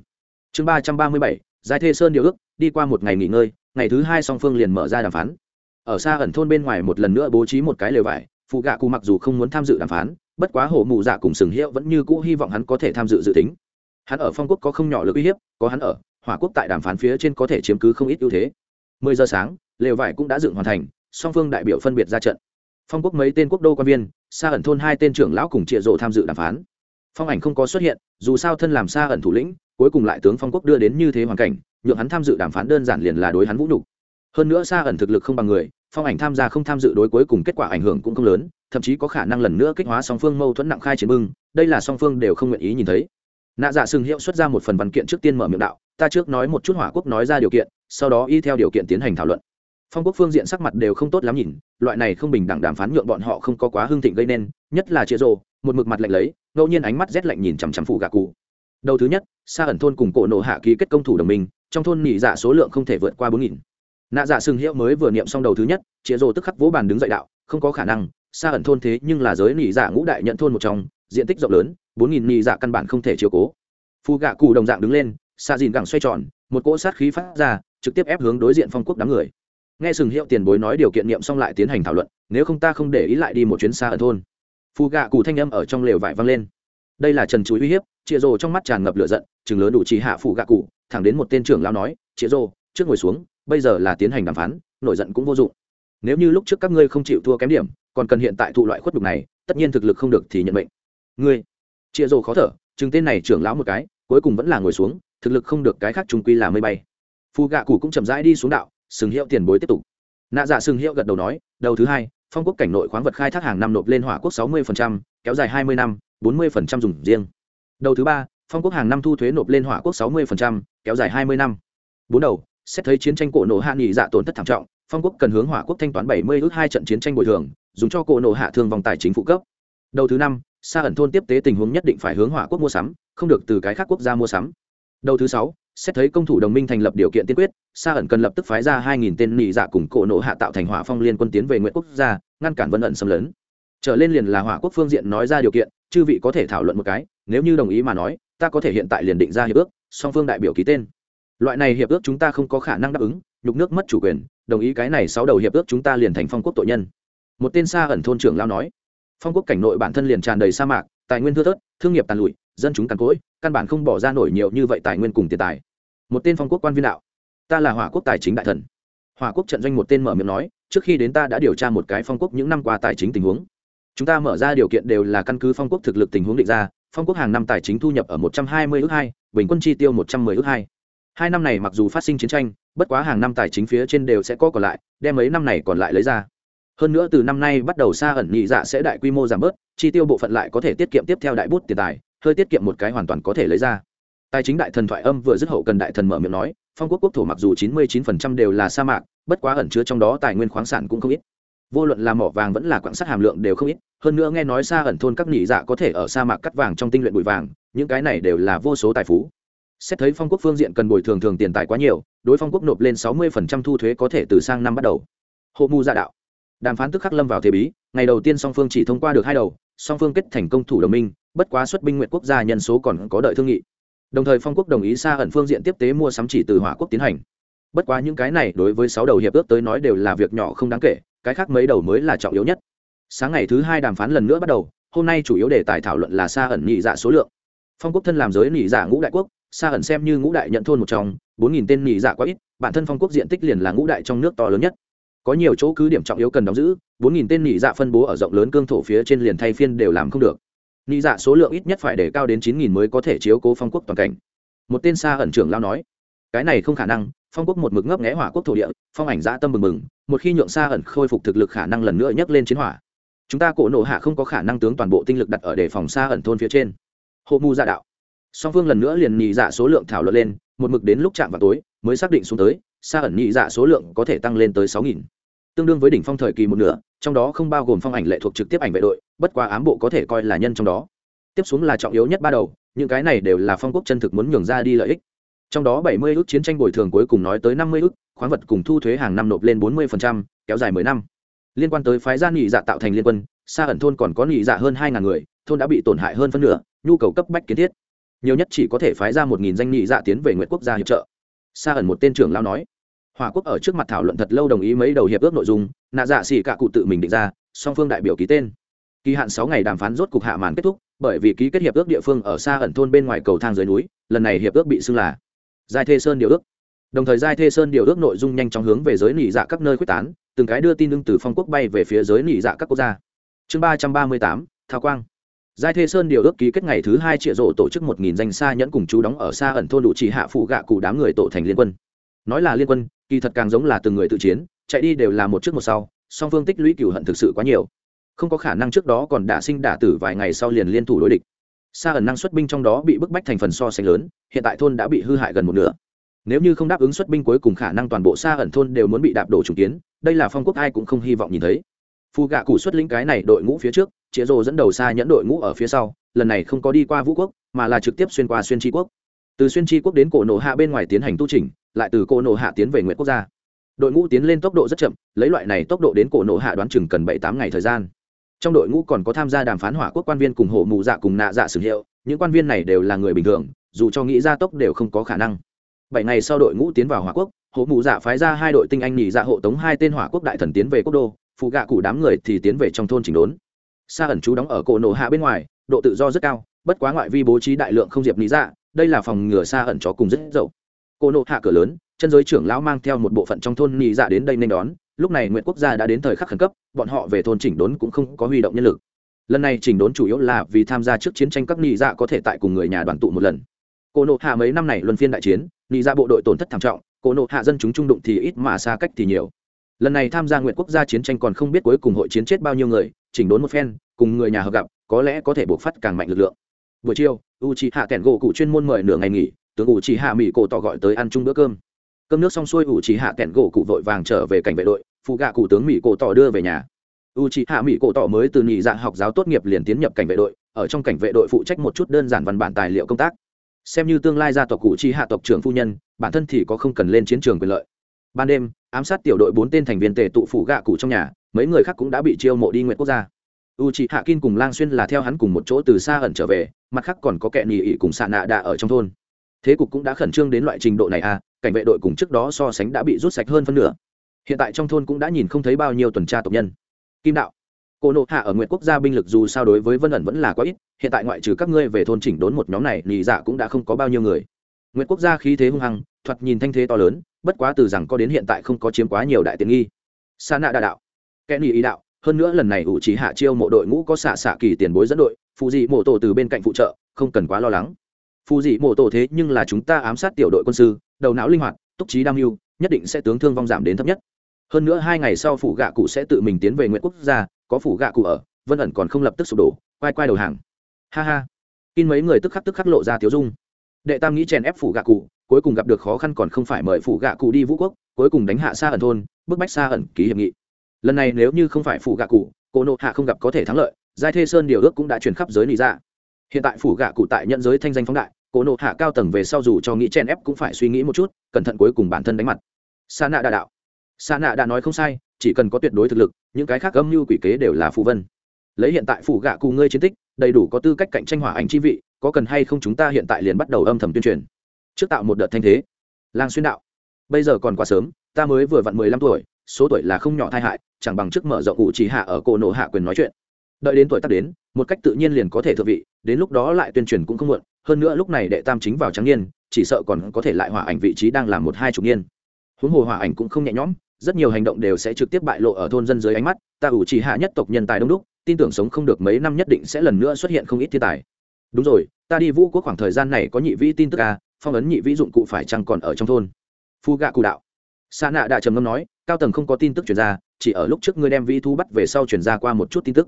A: Chương ba trăm ba mươi bảy, Giai Thê Sơn điều ước, đi qua một ngày nghỉ ngơi, ngày thứ hai song phương liền mở ra đàm phán. Ở xa ẩn thôn bên ngoài một lần nữa bố trí một cái lều vải, phụ gạ cụ mặc dù không muốn tham dự đàm phán, bất quá hổ mù dạ cùng sừng hiệu vẫn như cũ hy vọng hắn có thể tham dự dự tính. Hắn ở phong quốc có không nhỏ lực uy hiếp, có hắn ở, hỏa quốc tại đàm phán phía trên có thể chiếm cứ không ít ưu thế. Mười giờ sáng, lều vải cũng đã dựng hoàn thành, song phương đại biểu phân biệt ra trận. Phong quốc mấy tên quốc đô quan viên xa ẩn thôn hai tên trưởng lão cùng trịa rộ tham dự đàm phán. Phong ảnh không có xuất hiện, dù sao thân làm xa ẩn thủ lĩnh, cuối cùng lại tướng phong quốc đưa đến như thế hoàn cảnh, nhượng hắn tham dự đàm phán đơn giản liền là đối hắn vũ nhục. Hơn nữa xa ẩn thực lực không bằng người, phong ảnh tham gia không tham dự đối cuối cùng kết quả ảnh hưởng cũng không lớn, thậm chí có khả năng lần nữa kích hóa song phương mâu thuẫn nặng khai chiến bưng, đây là song phương đều không nguyện ý nhìn thấy. Nạ dạ sừng hiệu xuất ra một phần văn kiện trước tiên mở miệng đạo ta trước nói một chút hỏa quốc nói ra điều kiện, sau đó y theo điều kiện tiến hành thảo luận. Phong quốc phương diện sắc mặt đều không tốt lắm nhìn, loại này không bình đẳng đàm phán nhượng bọn họ không có quá hưng thịnh gây nên, nhất là chia rô một mực mặt lạnh lấy, ngẫu nhiên ánh mắt rét lạnh nhìn chằm chằm phụ gà cụ. Đầu thứ nhất xa ẩn thôn cùng cổ nộ hạ ký kết công thủ đồng minh, trong thôn nhị dạ số lượng không thể vượt qua bốn nghìn. Nạ dạ sừng hiệu mới vừa niệm xong đầu thứ nhất chĩa rồ tức khắc vỗ bàn đứng dậy đạo, không có khả năng xa ẩn thôn thế nhưng là giới nhị dạ ngũ đại nhận thôn một trong, diện tích rộng lớn, bốn nghìn nhị dạ căn bản không thể chiều cố. Phụ gà cụ đồng dạng đứng lên xạ dìn gẳng xoay tròn, một cỗ sát khí phát ra, trực tiếp ép hướng đối diện phong quốc đám người. Nghe sừng hiệu tiền bối nói điều kiện niệm xong lại tiến hành thảo luận, nếu không ta không để ý lại đi một chuyến xa ở thôn. Phù gạ cụ thanh âm ở trong lều vải vang lên. Đây là trần chuối uy hiếp chịa rồ trong mắt tràn ngập lửa giận, chừng lớn đủ trí hạ phù gạ cụ thẳng đến một tên trưởng lao nói chịa rồ trước ngồi xuống, bây giờ là tiến hành đàm phán, nổi giận cũng vô dụng. Nếu như lúc trước các ngươi không chịu thua kém điểm, còn cần hiện tại thụ loại khuất đục này, tất nhiên thực lực không được thì nhận mệnh. Ngươi? Chịa rồ khó thở, chừng tên này trưởng lão một cái, cuối cùng vẫn là ngồi xuống thực lực không được cái khác trung quy là mây bay. Phù gạ cụ cũng chậm rãi đi xuống đạo, sừng hiệu tiền bối tiếp tục. Nạ dạ sừng hiệu gật đầu nói, đầu thứ hai, phong quốc cảnh nội khoáng vật khai thác hàng năm nộp lên hỏa quốc sáu mươi kéo dài hai mươi năm, bốn mươi dùng riêng. Đầu thứ ba, phong quốc hàng năm thu thuế nộp lên hỏa quốc sáu mươi kéo dài hai mươi năm. Bốn đầu, xét thấy chiến tranh cổ nổ hạ nghị dạ tổn thất thảm trọng, phong quốc cần hướng hỏa quốc thanh toán bảy mươi ước hai trận chiến tranh bồi thường, dùng cho cổ nổ hạ thương vòng tài chính phụ cấp. Đầu thứ năm xa ẩn thôn tiếp tế tình huống nhất định phải hướng hỏa quốc mua sắm, không được từ cái khác quốc gia mua sắm đầu thứ sáu, xét thấy công thủ đồng minh thành lập điều kiện tiên quyết, sa ẩn cần lập tức phái ra hai nghìn tên nị dạ cùng cổ nộ hạ tạo thành hỏa phong liên quân tiến về nguyễn quốc gia, ngăn cản vân ẩn xâm lấn. Trở lên liền là hỏa quốc phương diện nói ra điều kiện, chư vị có thể thảo luận một cái, nếu như đồng ý mà nói, ta có thể hiện tại liền định ra hiệp ước, song phương đại biểu ký tên. Loại này hiệp ước chúng ta không có khả năng đáp ứng, nhục nước mất chủ quyền, đồng ý cái này sáu đầu hiệp ước chúng ta liền thành phong quốc tội nhân. Một tên xa ẩn thôn trưởng lao nói. Phong quốc cảnh nội bản thân liền tràn đầy sa mạc, tài nguyên thưa thớt, thương nghiệp tàn lụi dân chúng càn cỗi, căn bản không bỏ ra nổi nhiều như vậy tài nguyên cùng tiền tài. Một tên phong quốc quan viên đạo, ta là hỏa quốc tài chính đại thần. Hỏa quốc trận doanh một tên mở miệng nói, trước khi đến ta đã điều tra một cái phong quốc những năm qua tài chính tình huống. Chúng ta mở ra điều kiện đều là căn cứ phong quốc thực lực tình huống định ra, phong quốc hàng năm tài chính thu nhập ở một trăm hai mươi ước hai, bình quân chi tiêu một trăm mười ước hai. Hai năm này mặc dù phát sinh chiến tranh, bất quá hàng năm tài chính phía trên đều sẽ có còn lại, đem mấy năm này còn lại lấy ra. Hơn nữa từ năm nay bắt đầu xa ẩn nhị dạ sẽ đại quy mô giảm bớt, chi tiêu bộ phận lại có thể tiết kiệm tiếp theo đại bút tiền tài hơi tiết kiệm một cái hoàn toàn có thể lấy ra. Tài chính đại thần thoại âm vừa dứt hậu cần đại thần mở miệng nói, phong quốc quốc thổ mặc dù chín mươi chín phần trăm đều là sa mạc, bất quá ẩn chứa trong đó tài nguyên khoáng sản cũng không ít. Vô luận là mỏ vàng vẫn là quạng sắt hàm lượng đều không ít, hơn nữa nghe nói xa ẩn thôn các nhị dạ có thể ở sa mạc cắt vàng trong tinh luyện bụi vàng, những cái này đều là vô số tài phú. Xét thấy phong quốc phương diện cần bồi thường thường tiền tài quá nhiều, đối phong quốc nộp lên sáu mươi phần trăm thu thuế có thể từ sang năm bắt đầu. Hộ mù gia đạo đàm phán tức khắc lâm vào thế bí, ngày đầu tiên song phương chỉ thông qua được hai đầu, song phương kết thành công thủ đồng minh, bất quá xuất binh nguyện quốc gia nhân số còn có đợi thương nghị. Đồng thời phong quốc đồng ý xa ẩn phương diện tiếp tế mua sắm chỉ từ hỏa quốc tiến hành. Bất quá những cái này đối với sáu đầu hiệp ước tới nói đều là việc nhỏ không đáng kể, cái khác mấy đầu mới là trọng yếu nhất. Sáng ngày thứ hai đàm phán lần nữa bắt đầu, hôm nay chủ yếu đề tài thảo luận là xa ẩn nhị dạ số lượng. Phong quốc thân làm giới nhị dạ ngũ đại quốc, xa ẩn xem như ngũ đại nhận thôn một trong, bốn nghìn tên nhị dạ quá ít, bản thân phong quốc diện tích liền là ngũ đại trong nước to lớn nhất có nhiều chỗ cứ điểm trọng yếu cần đóng giữ, bốn nghìn tên nị dạ phân bố ở rộng lớn cương thổ phía trên liền thay phiên đều làm không được. Nị dạ số lượng ít nhất phải để cao đến chín nghìn mới có thể chiếu cố phong quốc toàn cảnh. Một tên xa ẩn trưởng lao nói, cái này không khả năng, phong quốc một mực ngấp nghẽ hỏa quốc thổ địa, phong ảnh dã tâm mừng mừng một khi nhượng xa ẩn khôi phục thực lực khả năng lần nữa nhấc lên chiến hỏa. Chúng ta cổ nổ hạ không có khả năng tướng toàn bộ tinh lực đặt ở đề phòng xa ẩn thôn phía trên. Hộ mu dạ đạo. Song phương lần nữa liền nhì dạ số lượng thảo luận lên, một mực đến lúc chạm vào tối, mới xác định xuống tới xa ẩn nhị dạ số lượng có thể tăng lên tới sáu nghìn. Tương đương với đỉnh phong thời kỳ một nửa, trong đó không bao gồm phong ảnh lệ thuộc trực tiếp ảnh vệ đội, bất quá ám bộ có thể coi là nhân trong đó. Tiếp xuống là trọng yếu nhất ba đầu, những cái này đều là phong quốc chân thực muốn nhường ra đi lợi ích. Trong đó bảy mươi ước chiến tranh bồi thường cuối cùng nói tới năm mươi ước, khoáng vật cùng thu thuế hàng năm nộp lên bốn mươi kéo dài mười năm. Liên quan tới phái gia nghị dạ tạo thành liên quân xa ẩn thôn còn có nghị dạ hơn hai ngàn người, thôn đã bị tổn hại hơn phân nửa, nhu cầu cấp bách kiến thiết. Nhiều nhất chỉ có thể phái ra một nghìn danh nghị dạ tiến về nguyện quốc gia hiệp trợ. Xa ẩn một tên trưởng lao nói hòa quốc ở trước mặt thảo luận thật lâu đồng ý mấy đầu hiệp ước nội dung, nạ dạ xỉ cả cụ tự mình định ra, song phương đại biểu ký tên. Kỳ hạn sáu ngày đàm phán rốt cục hạ màn kết thúc, bởi vì ký kết hiệp ước địa phương ở xa ẩn thôn bên ngoài cầu thang dưới núi, lần này hiệp ước bị xưng là giai thê sơn điều ước. Đồng thời giai thê sơn điều ước nội dung nhanh chóng hướng về giới nỉ dạ các nơi quyết tán, từng cái đưa tin lưng từ phong quốc bay về phía giới nỉ dạ các quốc gia. Chương ba trăm ba mươi tám, thao quang. Giai thê sơn điều ước ký kết ngày thứ hai triệu rộ tổ chức một nghìn danh xa nhẫn cùng chú đóng ở xa ẩn thôn đủ chỉ hạ phụ gạ cụ đám người tổ thành liên quân nói là liên quân, kỳ thật càng giống là từng người tự chiến, chạy đi đều là một trước một sau, song phương tích lũy cửu hận thực sự quá nhiều. Không có khả năng trước đó còn đả sinh đả tử vài ngày sau liền liên thủ đối địch. Xa ẩn năng xuất binh trong đó bị bức bách thành phần so sánh lớn, hiện tại thôn đã bị hư hại gần một nửa. Nếu như không đáp ứng xuất binh cuối cùng khả năng toàn bộ xa ẩn thôn đều muốn bị đạp đổ trùng kiến, đây là phong quốc ai cũng không hy vọng nhìn thấy. Phù gạ cụ xuất lĩnh cái này đội ngũ phía trước, chĩa rồ dẫn đầu xa nhẫn đội ngũ ở phía sau, lần này không có đi qua vũ quốc, mà là trực tiếp xuyên qua xuyên tri quốc. Từ xuyên tri quốc đến cổ nổ hạ bên ngoài tiến hành tu trình lại từ cổ nộ hạ tiến về nguyện quốc gia. Đội ngũ tiến lên tốc độ rất chậm, lấy loại này tốc độ đến cổ nộ hạ đoán chừng cần bảy tám ngày thời gian. Trong đội ngũ còn có tham gia đàm phán hỏa quốc quan viên cùng hộ mụ dạ cùng nạ dạ sử hiệu, những quan viên này đều là người bình thường, dù cho nghĩ ra tốc đều không có khả năng. Bảy ngày sau đội ngũ tiến vào hỏa quốc, hộ mụ dạ phái ra hai đội tinh anh nhị dạ hộ tống hai tên hỏa quốc đại thần tiến về quốc đô, phụ gạ cụ đám người thì tiến về trong thôn chỉnh đốn. Xa ẩn chú đóng ở cổ nổ hạ bên ngoài, độ tự do rất cao, bất quá ngoại vi bố trí đại lượng không diệp lý dạ đây là phòng ngừa xa ẩn chó cùng rất dậu. Cô Nộ hạ cửa lớn, chân giới trưởng lão mang theo một bộ phận trong thôn nhị dạ đến đây nên đón. Lúc này nguyện quốc gia đã đến thời khắc khẩn cấp, bọn họ về thôn chỉnh đốn cũng không có huy động nhân lực. Lần này chỉnh đốn chủ yếu là vì tham gia trước chiến tranh các nhị dạ có thể tại cùng người nhà đoàn tụ một lần. Cô nộ hạ mấy năm này luân phiên đại chiến, nhị dạ bộ đội tổn thất thảm trọng, cô nộ hạ dân chúng trung đụng thì ít mà xa cách thì nhiều. Lần này tham gia nguyện quốc gia chiến tranh còn không biết cuối cùng hội chiến chết bao nhiêu người, chỉnh đốn một phen, cùng người nhà hợp gặp, có lẽ có thể buộc phát càng mạnh lực lượng. Buổi chiều u c hạ kẻn gỗ cụ chuyên môn mời nửa ngày nghỉ tướng ủ chỉ hạ mỹ cổ tỏ gọi tới ăn chung bữa cơm. Cơm nước xong xuôi ủ chỉ hạ kẹn gỗ cụ vội vàng trở về cảnh vệ đội, phụ gạ cụ tướng mỹ cổ tỏ đưa về nhà. U chỉ hạ mỹ cổ tỏ mới từ nhị dạ học giáo tốt nghiệp liền tiến nhập cảnh vệ đội, ở trong cảnh vệ đội phụ trách một chút đơn giản văn bản tài liệu công tác. Xem như tương lai gia tộc cụ chi hạ tộc trưởng phu nhân, bản thân thì có không cần lên chiến trường quyền lợi. Ban đêm, ám sát tiểu đội bốn tên thành viên tề tụ phủ gạ cụ trong nhà, mấy người khác cũng đã bị chiêu mộ đi nguyện quốc gia. U chị hạ kin cùng lang xuyên là theo hắn cùng một chỗ từ xa ẩn trở về, mặt khác còn có kẹ nhì ỉ cùng xạ nạ đạ ở trong thôn thế cục cũng đã khẩn trương đến loại trình độ này à cảnh vệ đội cùng trước đó so sánh đã bị rút sạch hơn phân nửa. Hiện tại trong thôn cũng đã nhìn không thấy bao nhiêu tuần tra tộc nhân. Kim đạo cô nộ hạ ở nguyện quốc gia binh lực dù sao đối với vân ẩn vẫn là quá ít, hiện tại ngoại trừ các ngươi về thôn chỉnh đốn một nhóm này nhị dạ cũng đã không có bao nhiêu người. Nguyện quốc gia khí thế hung hăng, thoạt nhìn thanh thế to lớn, bất quá từ rằng có đến hiện tại không có chiếm quá nhiều đại tiện nghi. Sa nạ đa đạo kẽ nhị ý đạo, hơn nữa lần này ủ trí hạ chiêu mộ đội ngũ có xạ xạ kỳ tiền bối dẫn đội, phụ dị mộ tổ từ bên cạnh phụ trợ, không cần quá lo lắng phụ dị mộ tổ thế nhưng là chúng ta ám sát tiểu đội quân sư, đầu não linh hoạt, túc trí đam mưu, nhất định sẽ tướng thương vong giảm đến thấp nhất. Hơn nữa hai ngày sau phủ gạ cụ sẽ tự mình tiến về nguyễn quốc gia, có phủ gạ cụ ở, vân ẩn còn không lập tức sụp đổ, quay quay đầu hàng. Ha ha. In mấy người tức khắc tức khắc lộ ra tiếu dung. Đệ tam nghĩ chèn ép phủ gạ cụ, cuối cùng gặp được khó khăn còn không phải mời phủ gạ cụ đi vũ quốc, cuối cùng đánh hạ xa ẩn thôn, bức bách xa ẩn ký hiệp nghị. Lần này nếu như không phải phủ gạ cụ, cô nộ hạ không gặp có thể thắng lợi, giai thê sơn điều ước cũng đã truyền khắp giới lý ra dạ hiện tại phủ gạ cụ tại nhận giới thanh danh phóng đại cô nộ hạ cao tầng về sau dù cho nghĩ chen ép cũng phải suy nghĩ một chút, cẩn thận cuối cùng bản thân đánh mặt. Sa nạ đà đạo. Sa nạ đã nói không sai, chỉ cần có tuyệt đối thực lực, những cái khác âm mưu quỷ kế đều là phù vân. Lấy hiện tại phủ gạ cụ ngươi chiến tích, đầy đủ có tư cách cạnh tranh hỏa ảnh chi vị, có cần hay không chúng ta hiện tại liền bắt đầu âm thầm tuyên truyền. Trước tạo một đợt thanh thế. Lang xuyên đạo. Bây giờ còn quá sớm, ta mới vừa vặn mười lăm tuổi, số tuổi là không nhỏ thai hại, chẳng bằng trước mở rộng cụ chỉ hạ ở cổ nổ hạ quyền nói chuyện. Đợi đến tuổi tác đến một cách tự nhiên liền có thể thượng vị, đến lúc đó lại tuyên truyền cũng không muộn, hơn nữa lúc này đệ tam chính vào trắng niên, chỉ sợ còn có thể lại hỏa ảnh vị trí đang làm một hai chục niên. Huống hồ hỏa ảnh cũng không nhẹ nhõm, rất nhiều hành động đều sẽ trực tiếp bại lộ ở thôn dân dưới ánh mắt, ta ủ chỉ hạ nhất tộc nhân tài đông đúc, tin tưởng sống không được mấy năm nhất định sẽ lần nữa xuất hiện không ít thiên tài. Đúng rồi, ta đi vũ quốc khoảng thời gian này có nhị vĩ tin tức à phong ấn nhị vĩ dụng cụ phải chăng còn ở trong thôn? Phu gạ cụ đạo. Sa nạ đã trầm ngâm nói, cao tầng không có tin tức chuyển ra, chỉ ở lúc trước ngươi đem vĩ thu bắt về sau chuyển ra qua một chút tin tức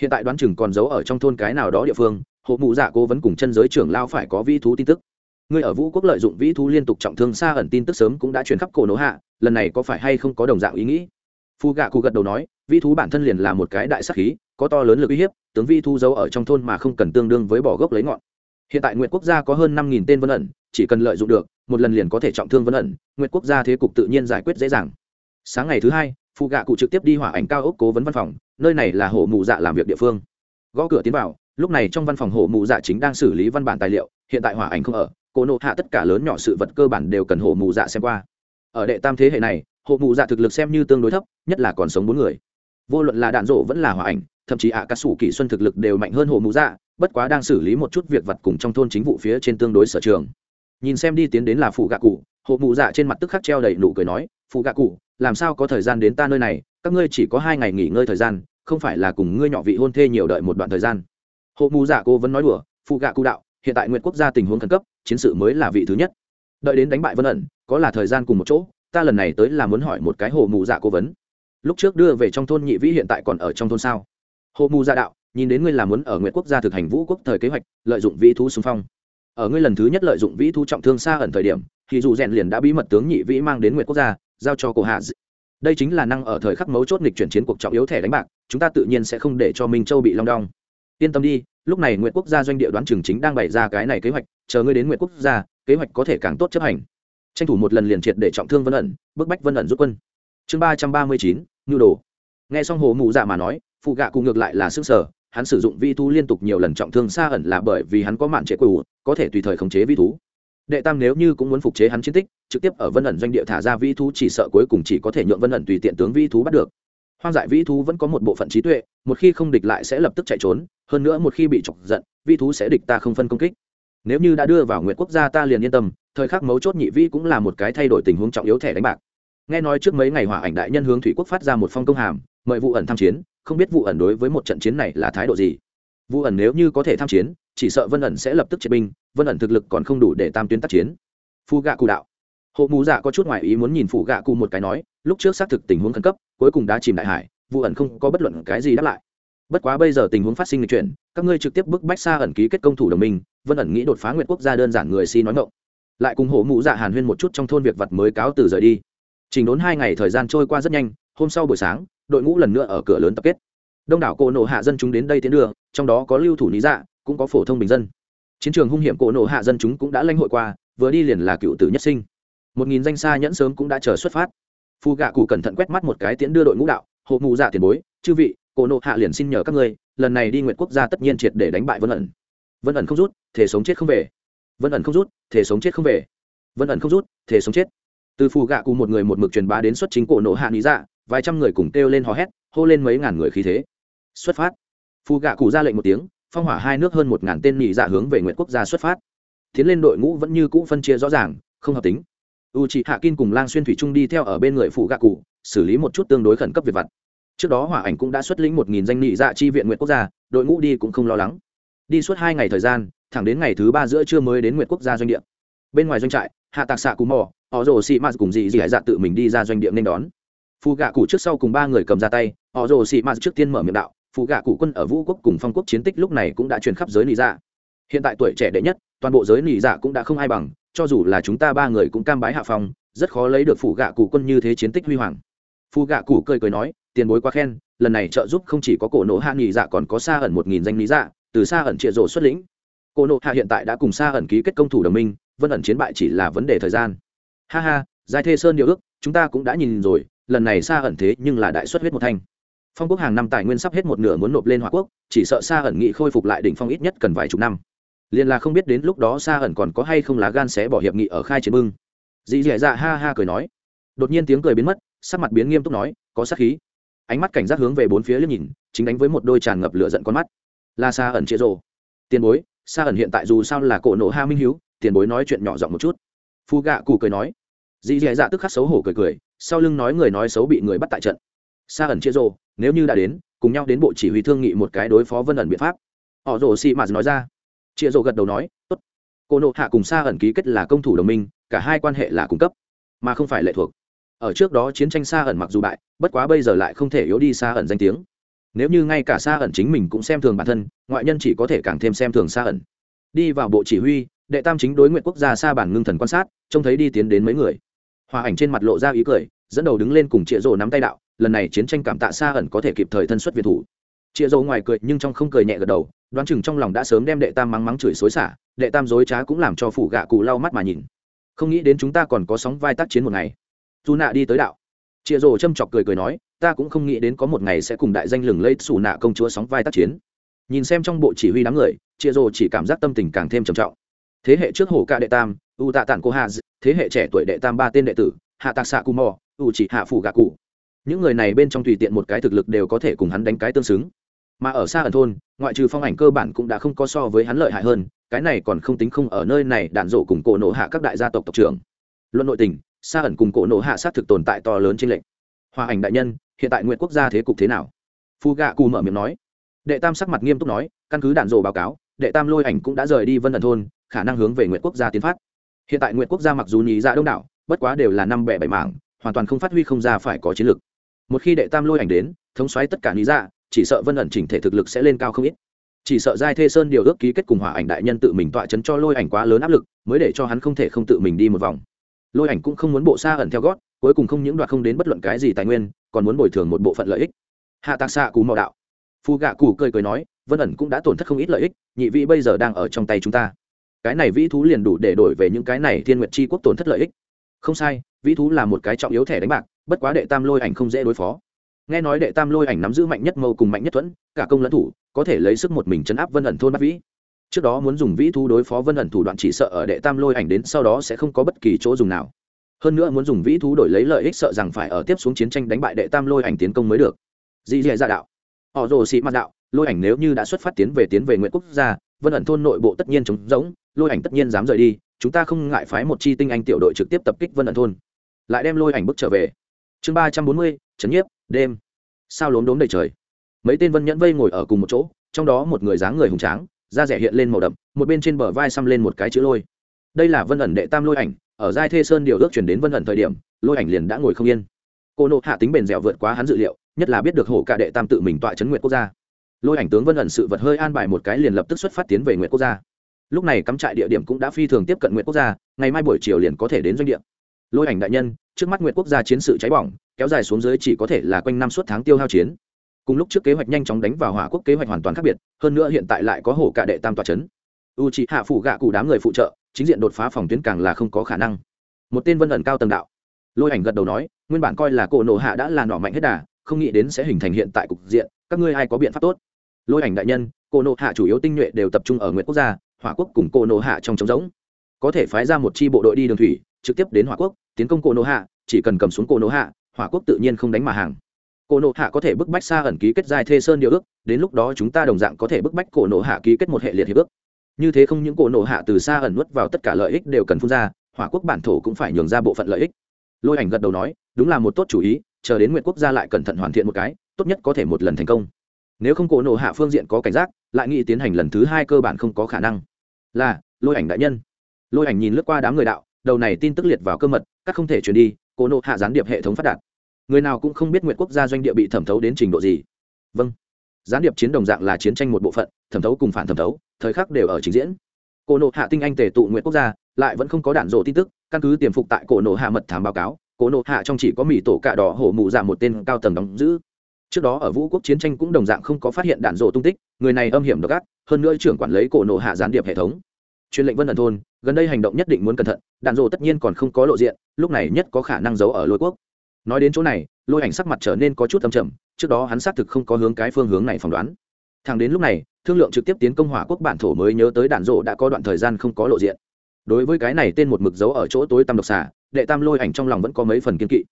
A: hiện tại đoán chừng còn giấu ở trong thôn cái nào đó địa phương, hộ mụ dạ cố vấn cùng chân giới trưởng lao phải có vĩ thú tin tức. Người ở vũ quốc lợi dụng vĩ thú liên tục trọng thương xa ẩn tin tức sớm cũng đã chuyển khắp cổ nổ hạ, lần này có phải hay không có đồng dạng ý nghĩ? Phu gạ cụ gật đầu nói, vĩ thú bản thân liền là một cái đại sắc khí, có to lớn lực uy hiếp, tướng vĩ thú giấu ở trong thôn mà không cần tương đương với bỏ gốc lấy ngọn. Hiện tại nguyện quốc gia có hơn năm nghìn tên vân ẩn, chỉ cần lợi dụng được, một lần liền có thể trọng thương vân ẩn nguyện quốc gia thế cục tự nhiên giải quyết dễ dàng. Sáng ngày thứ hai phụ gạ cụ trực tiếp đi hỏa ảnh cao ốc cố vấn văn phòng nơi này là hộ mụ dạ làm việc địa phương. Gõ cửa tiến vào lúc này trong văn phòng hộ mụ dạ chính đang xử lý văn bản tài liệu hiện tại hỏa ảnh không ở cô nộ hạ tất cả lớn nhỏ sự vật cơ bản đều cần hộ mụ dạ xem qua. Ở đệ tam thế hệ này hộ mụ dạ thực lực xem như tương đối thấp nhất là còn sống bốn người. Vô luận là đạn rộ vẫn là hỏa ảnh thậm chí ạ à, các sủ kỷ xuân thực lực đều mạnh hơn hộ mụ dạ bất quá đang xử lý một chút việc vặt cùng trong thôn chính vụ phía trên tương đối sở trường. Nhìn xem đi tiến đến là phụ gạ cụ hộ mụ dạ trên mặt tức khắc treo đầy nụ cười nói phụ gạ cụ làm sao có thời gian đến ta nơi này, các ngươi chỉ có hai ngày nghỉ ngơi thời gian, không phải là cùng ngươi nhỏ vị hôn thê nhiều đợi một đoạn thời gian. Hộ mù dạ cô vẫn nói đùa, phụ gạ cụ đạo, hiện tại nguyện quốc gia tình huống khẩn cấp, chiến sự mới là vị thứ nhất. Đợi đến đánh bại vân ẩn, có là thời gian cùng một chỗ, ta lần này tới là muốn hỏi một cái hồ mù dạ cố vấn. Lúc trước đưa về trong thôn nhị vĩ hiện tại còn ở trong thôn sao? Hồ mù dạ đạo, nhìn đến ngươi là muốn ở nguyện quốc gia thực hành vũ quốc thời kế hoạch, lợi dụng vĩ thú xung phong. Ở ngươi lần thứ nhất lợi dụng vĩ thú trọng thương xa ẩn thời điểm, thì dù rèn liền đã bí mật tướng nhị vĩ mang đến nguyện quốc gia giao cho cổ hạ đây chính là năng ở thời khắc mấu chốt nghịch chuyển chiến cuộc trọng yếu thẻ đánh bạc, chúng ta tự nhiên sẽ không để cho minh châu bị long đong. Yên tâm đi, lúc này nguyện quốc gia doanh địa đoán trường chính đang bày ra cái này kế hoạch, chờ ngươi đến nguyện quốc gia, kế hoạch có thể càng tốt chấp hành. Tranh thủ một lần liền triệt để trọng thương vân ẩn, bức bách vân ẩn rút quân. Chương ba trăm ba mươi chín ngư đồ. Nghe xong hồ mụ dạ mà nói, phụ gạ cùng ngược lại là sức sở, hắn sử dụng vi thú liên tục nhiều lần trọng thương xa ẩn là bởi vì hắn có mạn chế quỷ, có thể tùy thời khống chế vi thú đệ tam nếu như cũng muốn phục chế hắn chiến tích, trực tiếp ở vân ẩn doanh địa thả ra vi thú chỉ sợ cuối cùng chỉ có thể nhượng vân ẩn tùy tiện tướng vi thú bắt được. Hoang dại vi thú vẫn có một bộ phận trí tuệ, một khi không địch lại sẽ lập tức chạy trốn, hơn nữa một khi bị chọc giận vi thú sẽ địch ta không phân công kích. Nếu như đã đưa vào nguyện quốc gia ta liền yên tâm, thời khắc mấu chốt nhị vi cũng là một cái thay đổi tình huống trọng yếu thẻ đánh bạc. Nghe nói trước mấy ngày hỏa ảnh đại nhân hướng thủy quốc phát ra một phong công hàm, mời vụ ẩn tham chiến, không biết vụ ẩn đối với một trận chiến này là thái độ gì. Vụ ẩn nếu như có thể tham chiến chỉ sợ vân ẩn sẽ lập tức triệt binh, vân ẩn thực lực còn không đủ để tam tuyến tác chiến. Phu gạ cụ đạo. Hộ mù dạ có chút ngoại ý muốn nhìn phụ gạ cụ một cái nói, lúc trước xác thực tình huống khẩn cấp, cuối cùng đã chìm đại hải, vụ ẩn không có bất luận cái gì đáp lại. Bất quá bây giờ tình huống phát sinh lịch chuyển, các ngươi trực tiếp bức bách xa ẩn ký kết công thủ đồng minh, vân ẩn nghĩ đột phá nguyện quốc gia đơn giản người si nói ngộng lại cùng hộ mụ dạ hàn huyên một chút trong thôn việc vật mới cáo từ rời đi. Trình đốn hai ngày thời gian trôi qua rất nhanh, hôm sau buổi sáng, đội ngũ lần nữa ở cửa lớn tập kết. Đông đảo cô nộ hạ dân chúng đến đây tiến đường, trong đó có lưu thủ lý dạ cũng có phổ thông bình dân. Chiến trường hung hiểm cổ nộ hạ dân chúng cũng đã lãnh hội qua, vừa đi liền là cựu tử nhất sinh. Một nghìn danh xa nhẫn sớm cũng đã chờ xuất phát. Phu gạ cụ cẩn thận quét mắt một cái tiễn đưa đội ngũ đạo hộ mù dạ tiền bối, chư vị, cổ nộ hạ liền xin nhờ các ngươi, lần này đi nguyện quốc gia tất nhiên triệt để đánh bại vân ẩn. Vân ẩn không rút thể sống chết không về. Vân ẩn không rút thể sống chết không về. Vân ẩn không rút thể sống chết. Từ phù gạ cụ một người một mực truyền bá đến xuất chính cổ nộ hạ lý dạ vài trăm người cùng kêu lên hò hét, hô lên mấy ngàn người khí thế. Xuất phát. Phù gạ cụ ra lệnh một tiếng phong hỏa hai nước hơn một ngàn tên nhị dạ hướng về nguyện quốc gia xuất phát. Tiến lên đội ngũ vẫn như cũ phân chia rõ ràng, không hợp tính. U c hạ kin cùng lang xuyên thủy trung đi theo ở bên người phụ gạ cụ, xử lý một chút tương đối khẩn cấp việc vặt. Trước đó hỏa ảnh cũng đã xuất lĩnh một nghìn danh nhị dạ chi viện nguyện quốc gia, đội ngũ đi cũng không lo lắng. Đi suốt hai ngày thời gian, thẳng đến ngày thứ ba giữa trưa mới đến nguyện quốc gia doanh địa. Bên ngoài doanh trại, hạ tạc xạ cù mò, họ rồ xị mạt cùng dị dị hải dạ tự mình đi ra doanh địa nên đón. Phù gạ cụ trước sau cùng ba người cầm ra tay, họ rồ xị mạt trước tiên mở miệng đạo Phụ gạ cụ quân ở vũ quốc cùng phong quốc chiến tích lúc này cũng đã truyền khắp giới nị dạ. Hiện tại tuổi trẻ đệ nhất, toàn bộ giới nị dạ cũng đã không ai bằng, cho dù là chúng ta ba người cũng cam bái hạ phong, rất khó lấy được phụ gạ cụ quân như thế chiến tích huy hoàng. Phù gạ cụ cười cười nói, tiền bối quá khen, lần này trợ giúp không chỉ có cổ nộ hạ nghỉ dạ còn có xa ẩn một nghìn danh lý dạ từ xa ẩn trịa rổ xuất lĩnh. Cổ nộ hạ hiện tại đã cùng xa ẩn ký kết công thủ đồng minh, vân ẩn chiến bại chỉ là vấn đề thời gian. Ha ha, giai thê sơn điều ước, chúng ta cũng đã nhìn rồi, lần này xa ẩn thế nhưng là đại xuất huyết một thanh phong quốc hàng năm tài nguyên sắp hết một nửa muốn nộp lên hòa quốc, chỉ sợ xa ẩn nghị khôi phục lại đỉnh phong ít nhất cần vài chục năm. Liền là không biết đến lúc đó xa ẩn còn có hay không lá gan sẽ bỏ hiệp nghị ở khai chiến bưng. Dì dì dạ ha ha cười nói. Đột nhiên tiếng cười biến mất, sắc mặt biến nghiêm túc nói, có sát khí. Ánh mắt cảnh giác hướng về bốn phía liếc nhìn, chính đánh với một đôi tràn ngập lửa giận con mắt. Là xa ẩn chĩa rồ. Tiền bối xa ẩn hiện tại dù sao là cổ nộ ha minh hiếu, tiền bối nói chuyện nhỏ giọng một chút. Phu gạ cù cười nói. Dì dì dạ tức khắc xấu hổ cười cười, sau lưng nói người nói xấu bị người bắt tại trận xa ẩn chia rồ, nếu như đã đến, cùng nhau đến bộ chỉ huy thương nghị một cái đối phó vân ẩn biện pháp. Họ rồ xị mạt nói ra. Chia rồ gật đầu nói, tốt. Cô nộ hạ cùng xa ẩn ký kết là công thủ đồng minh, cả hai quan hệ là cung cấp, mà không phải lệ thuộc. Ở trước đó chiến tranh xa ẩn mặc dù bại, bất quá bây giờ lại không thể yếu đi xa ẩn danh tiếng. Nếu như ngay cả xa ẩn chính mình cũng xem thường bản thân, ngoại nhân chỉ có thể càng thêm xem thường xa ẩn. Đi vào bộ chỉ huy, đệ tam chính đối nguyện quốc gia xa bản ngưng thần quan sát, trông thấy đi tiến đến mấy người. Hòa ảnh trên mặt lộ ra ý cười, dẫn đầu đứng lên cùng chĩa rổ nắm tay đạo lần này chiến tranh cảm tạ xa ẩn có thể kịp thời thân xuất việt thủ. Chịa dầu ngoài cười nhưng trong không cười nhẹ gật đầu, đoán chừng trong lòng đã sớm đem đệ tam mắng mắng chửi xối xả, đệ tam dối trá cũng làm cho phủ gạ cụ lau mắt mà nhìn. Không nghĩ đến chúng ta còn có sóng vai tác chiến một ngày. Dù nạ đi tới đạo. Chịa rồ châm chọc cười cười nói, ta cũng không nghĩ đến có một ngày sẽ cùng đại danh lừng lây xù nạ công chúa sóng vai tác chiến. Nhìn xem trong bộ chỉ huy đám người, chịa rồ chỉ cảm giác tâm tình càng thêm trầm trọng. Thế hệ trước hổ ca đệ tam u tạ tản cô hà thế hệ trẻ tuổi đệ tam ba tên đệ tử, hạ tạc xạ cù mò u chỉ hạ phủ gạ cụ những người này bên trong tùy tiện một cái thực lực đều có thể cùng hắn đánh cái tương xứng. Mà ở xa ẩn thôn, ngoại trừ phong ảnh cơ bản cũng đã không có so với hắn lợi hại hơn, cái này còn không tính không ở nơi này đạn rộ cùng cổ nổ hạ các đại gia tộc tộc trưởng. Luận nội tình, xa ẩn cùng cổ nổ hạ sát thực tồn tại to lớn trên lệnh hòa ảnh đại nhân, hiện tại nguyện quốc gia thế cục thế nào? Phu gạ cù mở miệng nói. Đệ tam sắc mặt nghiêm túc nói, căn cứ đạn rộ báo cáo, đệ tam lôi ảnh cũng đã rời đi vân ẩn thôn, khả năng hướng về nguyện quốc gia tiến phát. Hiện tại nguyện quốc gia mặc dù nhì ra dạ đông đảo, bất quá đều là năm bẻ bảy mảng, hoàn toàn không phát huy không ra phải có chiến lược một khi đệ tam lôi ảnh đến, thống xoáy tất cả lý ra chỉ sợ vân ẩn chỉnh thể thực lực sẽ lên cao không ít. Chỉ sợ giai thê sơn điều ước ký kết cùng hỏa ảnh đại nhân tự mình tọa chấn cho lôi ảnh quá lớn áp lực, mới để cho hắn không thể không tự mình đi một vòng. Lôi ảnh cũng không muốn bộ xa ẩn theo gót, cuối cùng không những đoạt không đến bất luận cái gì tài nguyên, còn muốn bồi thường một bộ phận lợi ích. Hạ tạc xạ cú mò đạo. Phu gạ cù cười cười nói, vân ẩn cũng đã tổn thất không ít lợi ích, nhị vị bây giờ đang ở trong tay chúng ta. Cái này vĩ thú liền đủ để đổi về những cái này thiên nguyệt c quốc tổn thất lợi ích. Không sai, vĩ thú là một cái trọng yếu thẻ đánh bạc bất quá đệ tam lôi ảnh không dễ đối phó. Nghe nói đệ tam lôi ảnh nắm giữ mạnh nhất mâu cùng mạnh nhất thuẫn, cả công lẫn thủ, có thể lấy sức một mình chấn áp vân ẩn thôn bắt vĩ. Trước đó muốn dùng vĩ thú đối phó vân ẩn thủ đoạn chỉ sợ ở đệ tam lôi ảnh đến sau đó sẽ không có bất kỳ chỗ dùng nào. Hơn nữa muốn dùng vĩ thú đổi lấy lợi ích sợ rằng phải ở tiếp xuống chiến tranh đánh bại đệ tam lôi ảnh tiến công mới được. Dì dì dạ đạo. Họ rồ sĩ mặt đạo, lôi ảnh nếu như đã xuất phát tiến về tiến về nguyễn quốc gia, vân ẩn thôn nội bộ tất nhiên trống rỗng, lôi ảnh tất nhiên dám rời đi, chúng ta không ngại phái một chi tinh anh tiểu đội trực tiếp tập kích vân ẩn thôn. Lại đem lôi ảnh bước trở về chương ba trăm bốn mươi trấn nhiếp, đêm. Sao lốm đốm đầy trời? Mấy tên vân nhẫn vây ngồi ở cùng một chỗ, trong đó một người dáng người hùng tráng, da rẻ hiện lên màu đậm, một bên trên bờ vai xăm lên một cái chữ lôi. Đây là vân ẩn đệ tam lôi ảnh, ở giai thê sơn điều ước chuyển đến vân ẩn thời điểm, lôi ảnh liền đã ngồi không yên. Cô nộ hạ tính bền dẻo vượt quá hắn dự liệu, nhất là biết được hổ cả đệ tam tự mình tọa chấn nguyện quốc gia. Lôi ảnh tướng vân ẩn sự vật hơi an bài một cái liền lập tức xuất phát tiến về nguyện quốc gia. Lúc này cắm trại địa điểm cũng đã phi thường tiếp cận nguyện quốc gia, ngày mai buổi chiều liền có thể đến doanh địa. Lôi ảnh đại nhân trước mắt nguyệt quốc gia chiến sự cháy bỏng, kéo dài xuống dưới chỉ có thể là quanh năm suốt tháng tiêu hao chiến. Cùng lúc trước kế hoạch nhanh chóng đánh vào hỏa quốc kế hoạch hoàn toàn khác biệt, hơn nữa hiện tại lại có hổ cả đệ tam tòa trấn. U trị hạ phủ gạ cụ đám người phụ trợ, chính diện đột phá phòng tuyến càng là không có khả năng. Một tên vân ẩn cao tầng đạo. Lôi ảnh gật đầu nói, nguyên bản coi là cổ nổ hạ đã là nỏ mạnh hết đà, không nghĩ đến sẽ hình thành hiện tại cục diện, các ngươi ai có biện pháp tốt? Lôi ảnh đại nhân, cổ nổ hạ chủ yếu tinh nhuệ đều tập trung ở nguyện quốc gia, hỏa quốc cùng cổ nổ hạ trong trống giống có thể phái ra một chi bộ đội đi đường thủy trực tiếp đến hỏa quốc, tiến công cổ nộ hạ, chỉ cần cầm xuống cổ nộ hạ, hỏa quốc tự nhiên không đánh mà hàng. Cổ nộ hạ có thể bức bách xa ẩn ký kết giai thê sơn điều ước, đến lúc đó chúng ta đồng dạng có thể bức bách cổ nộ hạ ký kết một hệ liệt hiệp ước. Như thế không những cổ nộ hạ từ xa ẩn nuốt vào tất cả lợi ích đều cần phun ra, hỏa quốc bản thổ cũng phải nhường ra bộ phận lợi ích. Lôi ảnh gật đầu nói, đúng là một tốt chủ ý, chờ đến nguyện quốc gia lại cẩn thận hoàn thiện một cái, tốt nhất có thể một lần thành công. Nếu không cổ nộ hạ phương diện có cảnh giác, lại nghĩ tiến hành lần thứ hai cơ bản không có khả năng. Là, lôi ảnh đại nhân. Lôi ảnh nhìn lướt qua đám người đạo đầu này tin tức liệt vào cơ mật, các không thể chuyển đi cổ nộ hạ gián điệp hệ thống phát đạt. Người nào cũng không biết nguyện quốc gia doanh địa bị thẩm thấu đến trình độ gì. Vâng. Gián điệp chiến đồng dạng là chiến tranh một bộ phận, thẩm thấu cùng phản thẩm thấu, thời khắc đều ở trình diễn. Cổ nộ hạ tinh anh tề tụ nguyện quốc gia, lại vẫn không có đạn rộ tin tức, căn cứ tiềm phục tại cổ nộ hạ mật thám báo cáo cổ nộ hạ trong chỉ có mỹ tổ cạ đỏ hổ mụ giảm một tên cao tầng đóng giữ. Trước đó ở vũ quốc chiến tranh cũng đồng dạng không có phát hiện đạn rộ tung tích, người này âm hiểm độc ác, hơn nữa trưởng quản lấy cổ nộ hạ gián điệp hệ thống truyền lệnh vân ẩn thôn, gần đây hành động nhất định muốn cẩn thận, đạn dộ tất nhiên còn không có lộ diện, lúc này nhất có khả năng giấu ở lôi quốc. Nói đến chỗ này, lôi ảnh sắc mặt trở nên có chút âm trầm, trước đó hắn xác thực không có hướng cái phương hướng này phỏng đoán. Thẳng đến lúc này, thương lượng trực tiếp tiến công hỏa quốc bản thổ mới nhớ tới đạn dộ đã có đoạn thời gian không có lộ diện. Đối với cái này tên một mực dấu ở chỗ tối tăm độc xà, đệ tam lôi ảnh trong lòng vẫn có mấy phần kiên kỵ.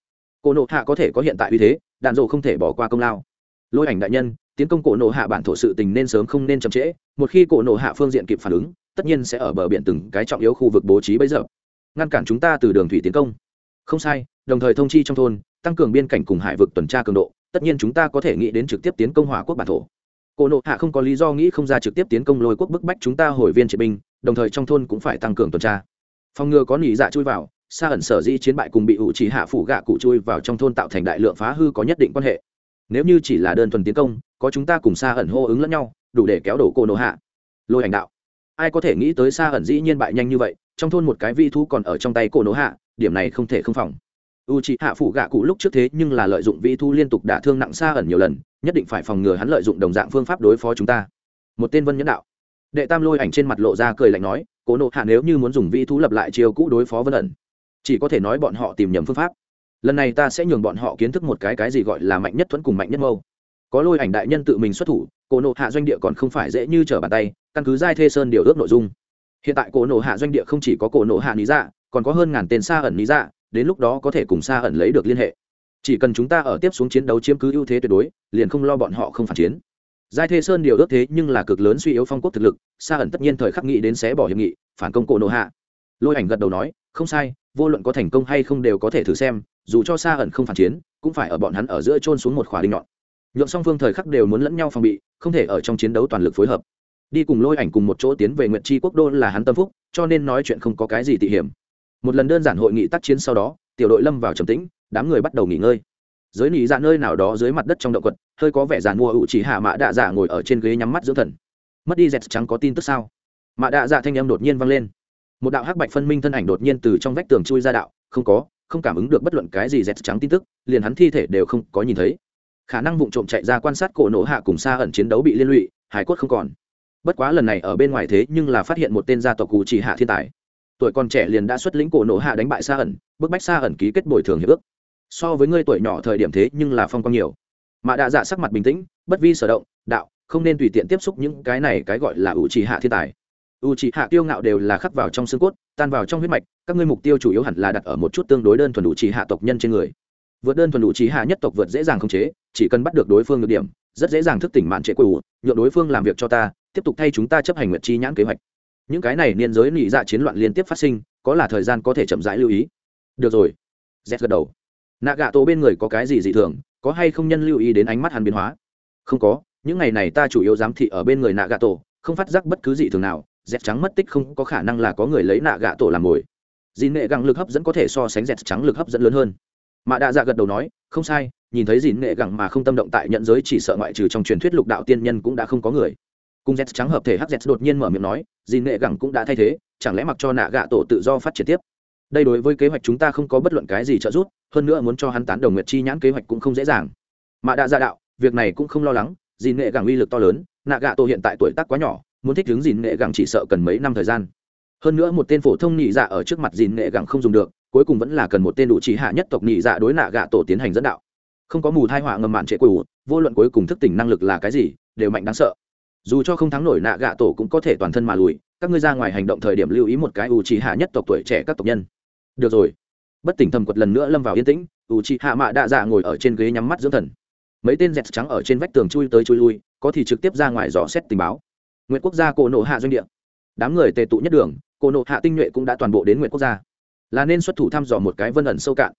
A: Cô nộ hạ có thể có hiện tại uy thế, đạn dộ không thể bỏ qua công lao. Lôi ảnh đại nhân tiến công cổ nộ hạ bản thổ sự tình nên sớm không nên chậm trễ, một khi cổ nộ hạ phương diện kịp phản ứng, tất nhiên sẽ ở bờ biển từng cái trọng yếu khu vực bố trí bấy giờ. Ngăn cản chúng ta từ đường thủy tiến công. Không sai, đồng thời thông chi trong thôn, tăng cường biên cảnh cùng hải vực tuần tra cường độ, tất nhiên chúng ta có thể nghĩ đến trực tiếp tiến công hỏa quốc bản thổ. Cổ nộ hạ không có lý do nghĩ không ra trực tiếp tiến công lôi quốc bức bách chúng ta hồi viên triệt binh, đồng thời trong thôn cũng phải tăng cường tuần tra. Phòng ngừa có nỉ dạ chui vào xa ẩn sở di chiến bại cùng bị ủ chỉ hạ phủ gạ cụ chui vào trong thôn tạo thành đại lượng phá hư có nhất định quan hệ. Nếu như chỉ là đơn thuần tiến công có chúng ta cùng xa ẩn hô ứng lẫn nhau, đủ để kéo đổ Cô Nô hạ. Lôi ảnh đạo. Ai có thể nghĩ tới xa ẩn dĩ nhiên bại nhanh như vậy, trong thôn một cái vi thu còn ở trong tay Cô Nô hạ, điểm này không thể không phòng. U c h ị hạ phủ gạ cụ lúc trước thế nhưng là lợi dụng Vi thu liên tục đả thương nặng xa ẩn nhiều lần, nhất định phải phòng ngừa hắn lợi dụng đồng dạng phương pháp đối phó chúng ta. Một tên vân nhẫn đạo. Đệ tam lôi ảnh trên mặt lộ ra cười lạnh nói cố nộ hạ nếu như muốn dùng Vi thu lập lại chiêu cũ đối phó vân ẩn, chỉ có thể nói bọn họ tìm nhầm phương pháp. Lần này ta sẽ nhường bọn họ kiến thức một cái cái gì gọi là mạnh nhất thuẫn cùng mạnh nhất mâu có lôi ảnh đại nhân tự mình xuất thủ, cổ nộ hạ doanh địa còn không phải dễ như trở bàn tay, căn cứ giai thê sơn điều ước nội dung. Hiện tại cổ nộ hạ doanh địa không chỉ có cổ nộ hạ lý dạ còn có hơn ngàn tên xa ẩn lý dạ đến lúc đó có thể cùng xa ẩn lấy được liên hệ. Chỉ cần chúng ta ở tiếp xuống chiến đấu chiếm cứ ưu thế tuyệt đối, liền không lo bọn họ không phản chiến. Giai thê sơn điều ước thế nhưng là cực lớn suy yếu phong quốc thực lực xa ẩn tất nhiên thời khắc nghĩ đến xé bỏ hiệp nghị, phản công cổ nộ hạ. Lôi ảnh gật đầu nói, không sai, vô luận có thành công hay không đều có thể thử xem, dù cho xa ẩn không phản chiến, cũng phải ở bọn hắn ở giữa trôn xuống một khỏa đinh nhọn nhuộm song phương thời khắc đều muốn lẫn nhau phòng bị, không thể ở trong chiến đấu toàn lực phối hợp. Đi cùng lôi ảnh cùng một chỗ tiến về nguyện tri quốc đô là hắn tâm phúc, cho nên nói chuyện không có cái gì tị hiểm. Một lần đơn giản hội nghị tác chiến sau đó, tiểu đội lâm vào trầm tĩnh, đám người bắt đầu nghỉ ngơi. Giới nỉ dạ nơi nào đó dưới mặt đất trong động quật, hơi có vẻ giàn mua ủ chỉ hạ mạ đạ dạ ngồi ở trên ghế nhắm mắt dưỡng thần. Mất đi dẹt trắng có tin tức sao? Mạ đạ dạ thanh âm đột nhiên vang lên. Một đạo hắc bạch phân minh thân ảnh đột nhiên từ trong vách tường chui ra đạo, không có, không cảm ứng được bất luận cái gì dẹt trắng tin tức, liền hắn thi thể đều không có nhìn thấy khả năng vụ trộm chạy ra quan sát cổ nổ hạ cùng xa ẩn chiến đấu bị liên lụy, hải cốt không còn. Bất quá lần này ở bên ngoài thế nhưng là phát hiện một tên gia tộc cụ chỉ hạ thiên tài. Tuổi còn trẻ liền đã xuất lĩnh cổ nổ hạ đánh bại xa ẩn, bức bách xa ẩn ký kết bồi thường hiệp ước. So với ngươi tuổi nhỏ thời điểm thế nhưng là phong quang nhiều. Mà đạ dạ sắc mặt bình tĩnh, bất vi sở động, đạo, không nên tùy tiện tiếp xúc những cái này cái gọi là ủ trì hạ thiên tài. Ủ trì hạ tiêu ngạo đều là khắc vào trong xương cốt, tan vào trong huyết mạch, các ngươi mục tiêu chủ yếu hẳn là đặt ở một chút tương đối đơn thuần ủ trì hạ tộc nhân trên người vượt đơn thuần đủ trí hạ nhất tộc vượt dễ dàng khống chế, chỉ cần bắt được đối phương được điểm, rất dễ dàng thức tỉnh mạn trệ quỷ nhượng đối phương làm việc cho ta, tiếp tục thay chúng ta chấp hành nguyện chi nhãn kế hoạch. Những cái này niên giới nị dạ chiến loạn liên tiếp phát sinh, có là thời gian có thể chậm rãi lưu ý? Được rồi. Z gật đầu. Nạ gạ tổ bên người có cái gì dị thường, có hay không nhân lưu ý đến ánh mắt hắn biến hóa? Không có, những ngày này ta chủ yếu giám thị ở bên người nạ gạ tổ, không phát giác bất cứ dị thường nào dẹt trắng mất tích không có khả năng là có người lấy nạ gạ tổ làm mồi. Dì nệ găng lực hấp dẫn có thể so sánh dẹt trắng lực hấp dẫn lớn hơn mạ đạ dạ gật đầu nói, không sai, nhìn thấy dìn nghệ gẳng mà không tâm động tại nhận giới chỉ sợ ngoại trừ trong truyền thuyết lục đạo tiên nhân cũng đã không có người. Cùng z trắng hợp thể hz đột nhiên mở miệng nói, dìn nghệ gẳng cũng đã thay thế, chẳng lẽ mặc cho nạ gạ tổ tự do phát triển tiếp? Đây đối với kế hoạch chúng ta không có bất luận cái gì trợ giúp, hơn nữa muốn cho hắn tán đồng nguyệt chi nhãn kế hoạch cũng không dễ dàng. Mạ đạ dạ đạo, việc này cũng không lo lắng, dìn nghệ gẳng uy lực to lớn, nạ gạ tổ hiện tại tuổi tác quá nhỏ, muốn thích ứng dìn nghệ gẳng chỉ sợ cần mấy năm thời gian. Hơn nữa một tên phổ thông nhị dạ ở trước mặt dìn nghệ gẳng không dùng được cuối cùng vẫn là cần một tên đủ trí hạ nhất tộc nhị dạ đối nạ gạ tổ tiến hành dẫn đạo. Không có mù thai họa ngầm mạn trệ quỷ, vô luận cuối cùng thức tỉnh năng lực là cái gì, đều mạnh đáng sợ. Dù cho không thắng nổi nạ gạ tổ cũng có thể toàn thân mà lùi, các ngươi ra ngoài hành động thời điểm lưu ý một cái u trí hạ nhất tộc tuổi trẻ các tộc nhân. Được rồi. Bất tỉnh thầm quật lần nữa lâm vào yên tĩnh u trí hạ mạ đạ dạ ngồi ở trên ghế nhắm mắt dưỡng thần. Mấy tên dẹt trắng ở trên vách tường chui tới chui lui, có thì trực tiếp ra ngoài dò xét tình báo. Nguyện quốc gia cổ nộ hạ doanh địa. Đám người tề tụ nhất đường, cổ nộ hạ tinh nhuệ cũng đã toàn bộ đến nguyện quốc gia là nên xuất thủ thăm dò một cái vân ẩn sâu cạn.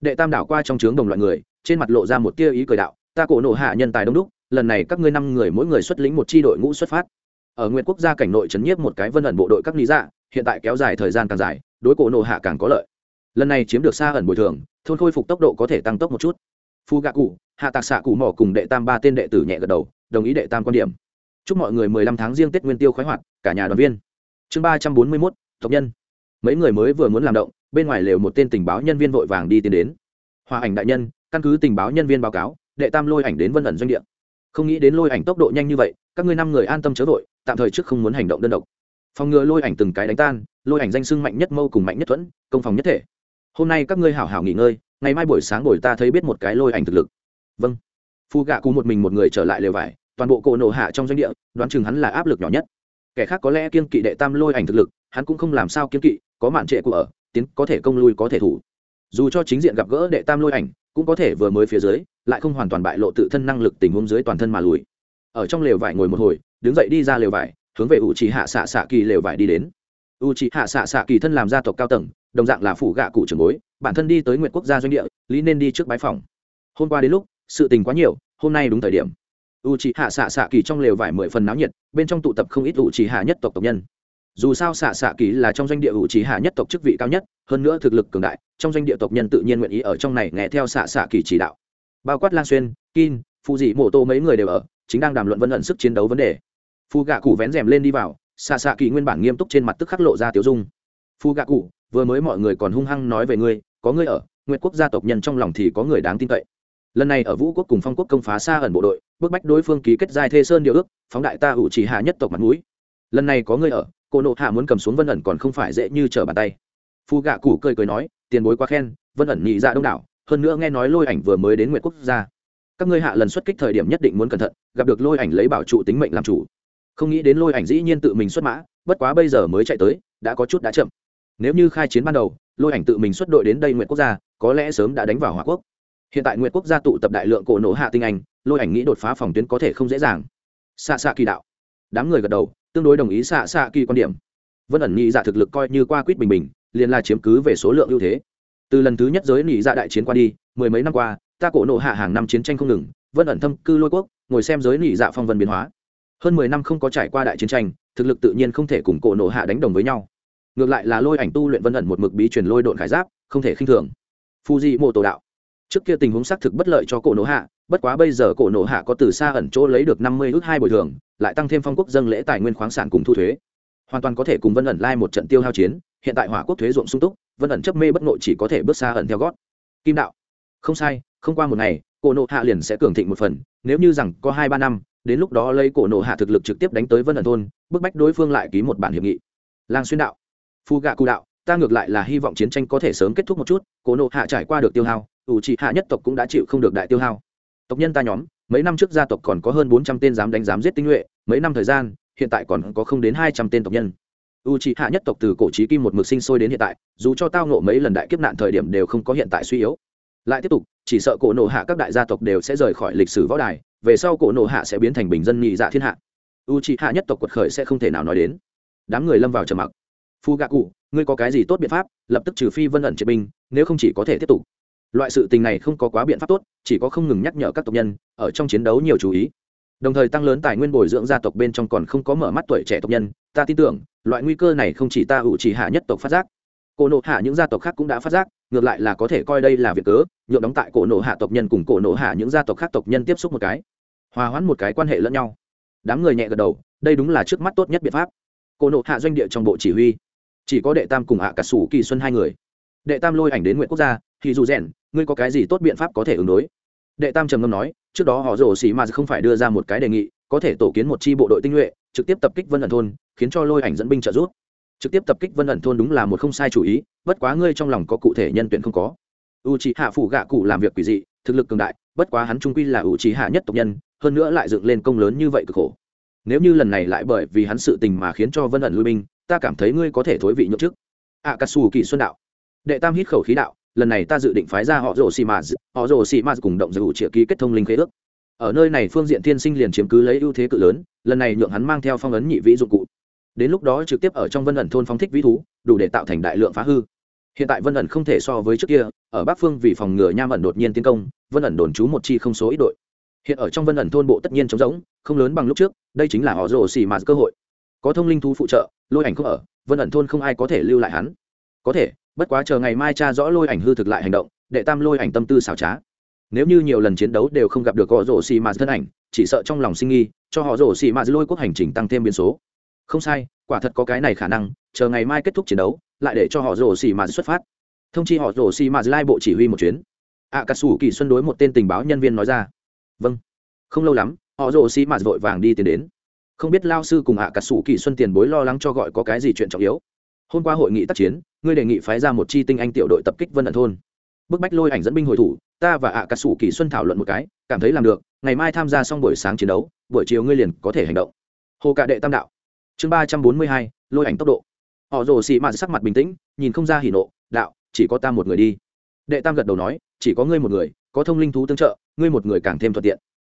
A: Đệ tam đảo qua trong trướng đồng loại người, trên mặt lộ ra một tia ý cười đạo, ta cổ nộ hạ nhân tài đông đúc, lần này các ngươi năm người mỗi người xuất lĩnh một chi đội ngũ xuất phát. Ở nguyện quốc gia cảnh nội trấn nhiếp một cái vân ẩn bộ đội các lý dạ hiện tại kéo dài thời gian càng dài, đối cổ nộ hạ càng có lợi. Lần này chiếm được xa ẩn bồi thường, thôn khôi phục tốc độ có thể tăng tốc một chút. Phu gạ cụ, hạ tạc xạ cụ mỏ cùng đệ tam ba tên đệ tử nhẹ gật đầu, đồng ý đệ tam quan điểm. Chúc mọi người mười lăm tháng riêng tết nguyên tiêu khoái hoạt, cả nhà đoàn viên. Chương ba trăm bốn mươi mốt, tộc nhân mấy người mới vừa muốn làm động, bên ngoài lều một tên tình báo nhân viên vội vàng đi tiến đến. Hòa ảnh đại nhân, căn cứ tình báo nhân viên báo cáo, đệ tam lôi ảnh đến vân ẩn doanh địa. Không nghĩ đến lôi ảnh tốc độ nhanh như vậy, các ngươi năm người an tâm chớ vội, tạm thời trước không muốn hành động đơn độc. Phòng ngừa lôi ảnh từng cái đánh tan, lôi ảnh danh sưng mạnh nhất mâu cùng mạnh nhất thuẫn, công phòng nhất thể. Hôm nay các ngươi hảo hảo nghỉ ngơi, ngày mai buổi sáng buổi ta thấy biết một cái lôi ảnh thực lực. Vâng. Phu gạ cù một mình một người trở lại lều vải, toàn bộ cỗ nổ hạ trong doanh địa, đoán chừng hắn là áp lực nhỏ nhất. Kẻ khác có lẽ kiên kỵ đệ tam lôi ảnh thực lực, hắn cũng không làm sao kiên kỵ có mạn trệ của ở, tiến có thể công lui, có thể thủ. Dù cho chính diện gặp gỡ đệ tam lôi ảnh, cũng có thể vừa mới phía dưới, lại không hoàn toàn bại lộ tự thân năng lực tình huống dưới toàn thân mà lùi. Ở trong lều vải ngồi một hồi, đứng dậy đi ra lều vải, hướng về u trì hạ xạ xạ kỳ lều vải đi đến. U trì hạ xạ xạ kỳ thân làm gia tộc cao tầng, đồng dạng là phủ gạ cụ trưởng bối, bản thân đi tới nguyện quốc gia doanh địa, lý nên đi trước bái phòng. Hôm qua đến lúc, sự tình quá nhiều, hôm nay đúng thời điểm. U trì hạ xạ xạ kỳ trong lều vải mười phần náo nhiệt, bên trong tụ tập không ít u trì hạ nhất tộc tộc nhân dù sao xạ xạ kỳ là trong doanh địa hữu trí hạ nhất tộc chức vị cao nhất, hơn nữa thực lực cường đại, trong doanh địa tộc nhân tự nhiên nguyện ý ở trong này nghe theo xạ xạ kỳ chỉ đạo. Bao quát lan xuyên, kin phụ dị, mộ tô mấy người đều ở, chính đang đàm luận vân ẩn sức chiến đấu vấn đề. Phù gạ cụ vén rèm lên đi vào, xạ xạ kỳ nguyên bản nghiêm túc trên mặt tức khắc lộ ra tiểu dung. Phù gạ cụ, vừa mới mọi người còn hung hăng nói về ngươi, có ngươi ở nguyện quốc gia tộc nhân trong lòng thì có người đáng tin cậy. Lần này ở vũ quốc cùng phong quốc công phá xa ẩn bộ đội, bức bách đối phương ký kết giai thê sơn điều ước, phóng đại ta ủ chỉ hạ nhất tộc mặt mũi. Lần này có ngươi ở cô nộ hạ muốn cầm xuống vân ẩn còn không phải dễ như trở bàn tay. Phu gạ cụ cười cười nói, tiền bối quá khen, vân ẩn nhị ra đông đảo, hơn nữa nghe nói lôi ảnh vừa mới đến nguyện quốc gia. Các ngươi hạ lần xuất kích thời điểm nhất định muốn cẩn thận, gặp được lôi ảnh lấy bảo trụ tính mệnh làm chủ. Không nghĩ đến lôi ảnh dĩ nhiên tự mình xuất mã, bất quá bây giờ mới chạy tới, đã có chút đã chậm. Nếu như khai chiến ban đầu, lôi ảnh tự mình xuất đội đến đây nguyện quốc gia, có lẽ sớm đã đánh vào hòa quốc. Hiện tại nguyện quốc gia tụ tập đại lượng cổ nổ hạ tinh anh, lôi ảnh nghĩ đột phá phòng tuyến có thể không dễ dàng. Xa xa kỳ đạo. Đám người gật đầu tương đối đồng ý xạ xạ kỳ quan điểm. Vân ẩn nhị giả thực lực coi như qua quýt bình bình, liền là chiếm cứ về số lượng ưu thế. Từ lần thứ nhất giới nhị dạ đại chiến qua đi, mười mấy năm qua, ta cổ nộ hạ hàng năm chiến tranh không ngừng, vân ẩn thâm cư lôi quốc, ngồi xem giới nhị dạ phong vân biến hóa. Hơn mười năm không có trải qua đại chiến tranh, thực lực tự nhiên không thể cùng cổ nộ hạ đánh đồng với nhau. Ngược lại là lôi ảnh tu luyện vân ẩn một mực bí truyền lôi độn khải giáp, không thể khinh thường. Phu di mô tổ đạo. Trước kia tình huống xác thực bất lợi cho cổ nộ hạ bất quá bây giờ cổ nộ hạ có từ xa ẩn chỗ lấy được năm mươi ước hai bồi thường, lại tăng thêm phong quốc dâng lễ tài nguyên khoáng sản cùng thu thuế. Hoàn toàn có thể cùng vân ẩn lai một trận tiêu hao chiến, hiện tại hỏa quốc thuế ruộng sung túc, vân ẩn chấp mê bất nội chỉ có thể bước xa ẩn theo gót. Kim đạo. Không sai, không qua một ngày, cổ nộ hạ liền sẽ cường thịnh một phần, nếu như rằng có hai ba năm, đến lúc đó lấy cổ nộ hạ thực lực trực tiếp đánh tới vân ẩn thôn, bức bách đối phương lại ký một bản hiệp nghị. Lang xuyên đạo. Phu gạ cụ đạo, ta ngược lại là hy vọng chiến tranh có thể sớm kết thúc một chút, cổ nộ hạ trải qua được tiêu hao, ủ trị hạ nhất tộc cũng đã chịu không được đại tiêu hao tộc nhân ta nhóm, mấy năm trước gia tộc còn có hơn bốn trăm tên dám đánh dám giết tinh nhuệ, mấy năm thời gian, hiện tại còn có không đến hai trăm tên tộc nhân. U trị hạ nhất tộc từ cổ trí kim một mực sinh sôi đến hiện tại, dù cho tao nộ mấy lần đại kiếp nạn thời điểm đều không có hiện tại suy yếu. Lại tiếp tục, chỉ sợ cổ nộ hạ các đại gia tộc đều sẽ rời khỏi lịch sử võ đài, về sau cổ nộ hạ sẽ biến thành bình dân nhị dạ thiên hạ. U trị hạ nhất tộc quật khởi sẽ không thể nào nói đến. Đám người lâm vào trầm mặc. Phu gạ cụ ngươi có cái gì tốt biện pháp, lập tức trừ phi vân ẩn triệt binh, nếu không chỉ có thể tiếp tục loại sự tình này không có quá biện pháp tốt, chỉ có không ngừng nhắc nhở các tộc nhân, ở trong chiến đấu nhiều chú ý. Đồng thời tăng lớn tài nguyên bồi dưỡng gia tộc bên trong còn không có mở mắt tuổi trẻ tộc nhân, ta tin tưởng, loại nguy cơ này không chỉ ta ủ chỉ hạ nhất tộc phát giác, cổ nộ hạ những gia tộc khác cũng đã phát giác, ngược lại là có thể coi đây là việc cớ, nhượng đóng tại cổ nộ hạ tộc nhân cùng cổ nộ hạ những gia tộc khác tộc nhân tiếp xúc một cái, hòa hoãn một cái quan hệ lẫn nhau. Đám người nhẹ gật đầu, đây đúng là trước mắt tốt nhất biện pháp. Cổ nộ hạ doanh địa trong bộ chỉ huy, chỉ có đệ tam cùng hạ cả sủ kỳ xuân hai người. Đệ tam lôi ảnh đến nguyện quốc gia thì dù rèn, ngươi có cái gì tốt biện pháp có thể ứng đối? Đệ tam trầm ngâm nói, trước đó họ rổ xì mà không phải đưa ra một cái đề nghị, có thể tổ kiến một chi bộ đội tinh nhuệ, trực tiếp tập kích vân ẩn thôn, khiến cho lôi ảnh dẫn binh trợ giúp. Trực tiếp tập kích vân ẩn thôn đúng là một không sai chủ ý, bất quá ngươi trong lòng có cụ thể nhân tuyển không có. U trí hạ phủ gạ cụ làm việc quỷ dị, thực lực cường đại, bất quá hắn trung quy là u trí hạ nhất tộc nhân, hơn nữa lại dựng lên công lớn như vậy cực khổ. Nếu như lần này lại bởi vì hắn sự tình mà khiến cho vân ẩn lui binh, ta cảm thấy ngươi có thể thối vị nhậu trước a cà sù kỳ xuân đạo. Đệ tam hít khẩu khí đạo lần này ta dự định phái ra họ rồ xì mạt, họ rồ xì mạt cùng động giữ triệu ký kết thông linh khế ước. Ở nơi này phương diện thiên sinh liền chiếm cứ lấy ưu thế cự lớn, lần này nhượng hắn mang theo phong ấn nhị vĩ dụng cụ. Đến lúc đó trực tiếp ở trong vân ẩn thôn phóng thích vĩ thú, đủ để tạo thành đại lượng phá hư. Hiện tại vân ẩn không thể so với trước kia, ở bắc phương vì phòng ngừa nham ẩn đột nhiên tiến công, vân ẩn đồn trú một chi không số ít đội. Hiện ở trong vân ẩn thôn bộ tất nhiên trống rỗng, không lớn bằng lúc trước, đây chính là họ rồ xì mạt cơ hội. Có thông linh thú phụ trợ, lôi ảnh không ở, vân ẩn thôn không ai có thể lưu lại hắn. Có thể bất quá chờ ngày mai cha rõ lôi ảnh hư thực lại hành động, đệ tam lôi ảnh tâm tư xảo trá. Nếu như nhiều lần chiến đấu đều không gặp được họ rổ xì mà thân ảnh, chỉ sợ trong lòng sinh nghi, cho họ rổ xì mà lôi quốc hành trình tăng thêm biến số. Không sai, quả thật có cái này khả năng, chờ ngày mai kết thúc chiến đấu, lại để cho họ rổ xì mà xuất phát. Thông chi họ rổ xì mà lai bộ chỉ huy một chuyến. Ạ cà sủ kỳ xuân đối một tên tình báo nhân viên nói ra. Vâng. Không lâu lắm, họ rổ xì mà vội vàng đi tiến đến. Không biết lao sư cùng ạ cà sủ kỳ xuân tiền bối lo lắng cho gọi có cái gì chuyện trọng yếu hôm qua hội nghị tác chiến, ngươi đề nghị phái ra một chi tinh anh tiểu đội tập kích vân ẩn thôn. Bức bách lôi ảnh dẫn binh hồi thủ, ta và ạ à cà sủ kỳ xuân thảo luận một cái, cảm thấy làm được, ngày mai tham gia xong buổi sáng chiến đấu, buổi chiều ngươi liền có thể hành động. Hồ cạ đệ tam đạo. Chương ba trăm bốn mươi hai, lôi ảnh tốc độ. Họ rồ xị mạt sắc mặt bình tĩnh, nhìn không ra hỉ nộ, đạo, chỉ có ta một người đi. Đệ tam gật đầu nói, chỉ có ngươi một người, có thông linh thú tương trợ, ngươi một người càng thêm thuận tiện.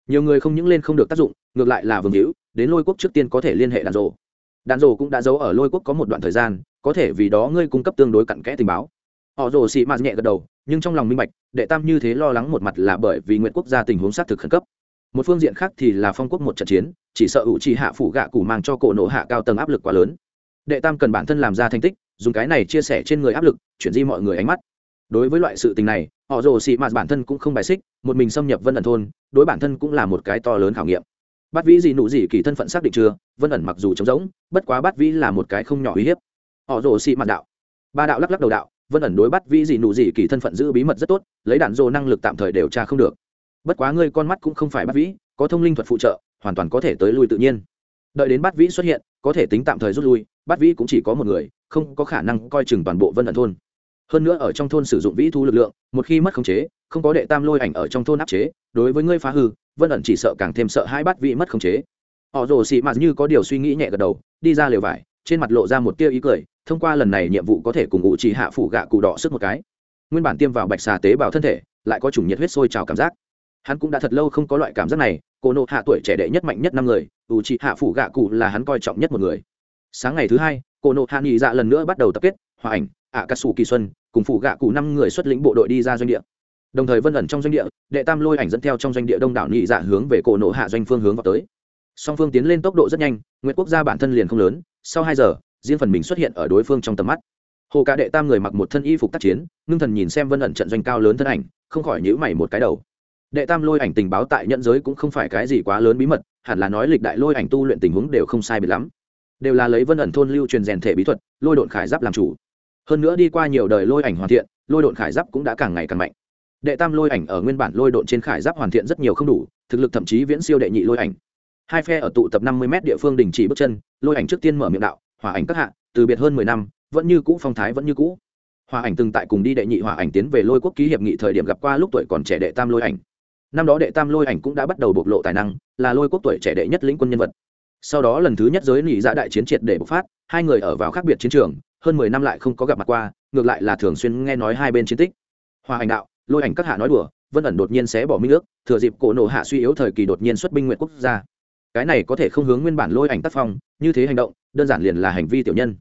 A: Nhiều người không những lên không được tác dụng, ngược lại là vương hữu, đến lôi quốc trước tiên có thể liên hệ đàn rộ đàn rồ cũng đã giấu ở lôi quốc có một đoạn thời gian, có thể vì đó ngươi cung cấp tương đối cặn kẽ tình báo. Họ rồ xị mạt nhẹ gật đầu, nhưng trong lòng minh bạch, đệ tam như thế lo lắng một mặt là bởi vì nguyện quốc gia tình huống xác thực khẩn cấp. Một phương diện khác thì là phong quốc một trận chiến, chỉ sợ ủ trì hạ phủ gạ cụ mang cho cổ nộ hạ cao tầng áp lực quá lớn. Đệ tam cần bản thân làm ra thành tích, dùng cái này chia sẻ trên người áp lực, chuyển di mọi người ánh mắt. Đối với loại sự tình này, họ rồ xị mạt bản thân cũng không bài xích, một mình xâm nhập vân ẩn thôn, đối bản thân cũng là một cái to lớn khảo nghiệm bát vĩ gì nụ gì kỳ thân phận xác định chưa? Vân ẩn mặc dù trống rỗng, bất quá bát vĩ là một cái không nhỏ uy hiếp. Họ rồ xị mặt đạo. Ba đạo lắc lắc đầu đạo, vân ẩn đối bắt vĩ gì nụ gì kỳ thân phận giữ bí mật rất tốt, lấy đạn dô năng lực tạm thời điều tra không được. Bất quá ngươi con mắt cũng không phải bắt vĩ, có thông linh thuật phụ trợ, hoàn toàn có thể tới lui tự nhiên. Đợi đến bắt vĩ xuất hiện, có thể tính tạm thời rút lui bắt vĩ cũng chỉ có một người, không có khả năng coi chừng toàn bộ vân ẩn thôn. Hơn nữa ở trong thôn sử dụng vĩ thu lực lượng, một khi mất khống chế, không có đệ tam lôi ảnh ở trong thôn áp chế, đối với ngươi phá hư vân ẩn chỉ sợ càng thêm sợ hai bát vị mất khống chế. Họ rồ xị mạt như có điều suy nghĩ nhẹ gật đầu, đi ra lều vải, trên mặt lộ ra một tia ý cười, thông qua lần này nhiệm vụ có thể cùng ngụ chỉ hạ phủ gạ cụ đỏ sức một cái. Nguyên bản tiêm vào bạch xà tế bào thân thể, lại có chủng nhiệt huyết sôi trào cảm giác. Hắn cũng đã thật lâu không có loại cảm giác này, cô nộ hạ tuổi trẻ đệ nhất mạnh nhất năm người, ủ trị hạ phủ gạ cụ là hắn coi trọng nhất một người. Sáng ngày thứ hai, cô nộ hạ nghỉ dạ lần nữa bắt đầu tập kết, hòa ảnh, ạ cà sủ kỳ xuân, cùng phủ gạ cụ năm người xuất lĩnh bộ đội đi ra doanh địa đồng thời vân ẩn trong doanh địa, đệ tam lôi ảnh dẫn theo trong doanh địa đông đảo nhị dạ hướng về cổ nộ hạ doanh phương hướng vào tới. Song phương tiến lên tốc độ rất nhanh nguyễn quốc gia bản thân liền không lớn, sau hai giờ, riêng phần mình xuất hiện ở đối phương trong tầm mắt. Hồ cả đệ tam người mặc một thân y phục tác chiến, ngưng thần nhìn xem vân ẩn trận doanh cao lớn thân ảnh, không khỏi nhữ mày một cái đầu. Đệ tam lôi ảnh tình báo tại nhận giới cũng không phải cái gì quá lớn bí mật, hẳn là nói lịch đại lôi ảnh tu luyện tình huống đều không sai biệt lắm. Đều là lấy vân ẩn thôn lưu truyền rèn thể bí thuật, lôi độn khải giáp làm chủ. Hơn nữa đi qua nhiều đời lôi ảnh hoàn thiện, lôi độn khải giáp cũng đã càng ngày càng mạnh đệ tam lôi ảnh ở nguyên bản lôi độn trên khải giáp hoàn thiện rất nhiều không đủ, thực lực thậm chí viễn siêu đệ nhị lôi ảnh. Hai phe ở tụ tập năm mươi m địa phương đình chỉ bước chân, lôi ảnh trước tiên mở miệng đạo, hỏa ảnh các hạ, từ biệt hơn mười năm, vẫn như cũ phong thái vẫn như cũ. Hòa ảnh từng tại cùng đi đệ nhị hòa ảnh tiến về lôi quốc ký hiệp nghị thời điểm gặp qua lúc tuổi còn trẻ đệ tam lôi ảnh. Năm đó đệ tam lôi ảnh cũng đã bắt đầu bộc lộ tài năng, là lôi quốc tuổi trẻ đệ nhất lĩnh quân nhân vật. Sau đó lần thứ nhất giới nỉ giã dạ đại chiến triệt để bộc phát, hai người ở vào khác biệt chiến trường, hơn mười năm lại không có gặp mặt qua, ngược lại là thường xuyên nghe nói hai bên chiến tích. Hòa ảnh đạo lôi ảnh các hạ nói đùa, vân ẩn đột nhiên sẽ bỏ minh ước, thừa dịp cổ nổ hạ suy yếu thời kỳ đột nhiên xuất binh nguyện quốc gia. Cái này có thể không hướng nguyên bản lôi ảnh tác phong, như thế hành động, đơn giản liền là hành vi tiểu nhân.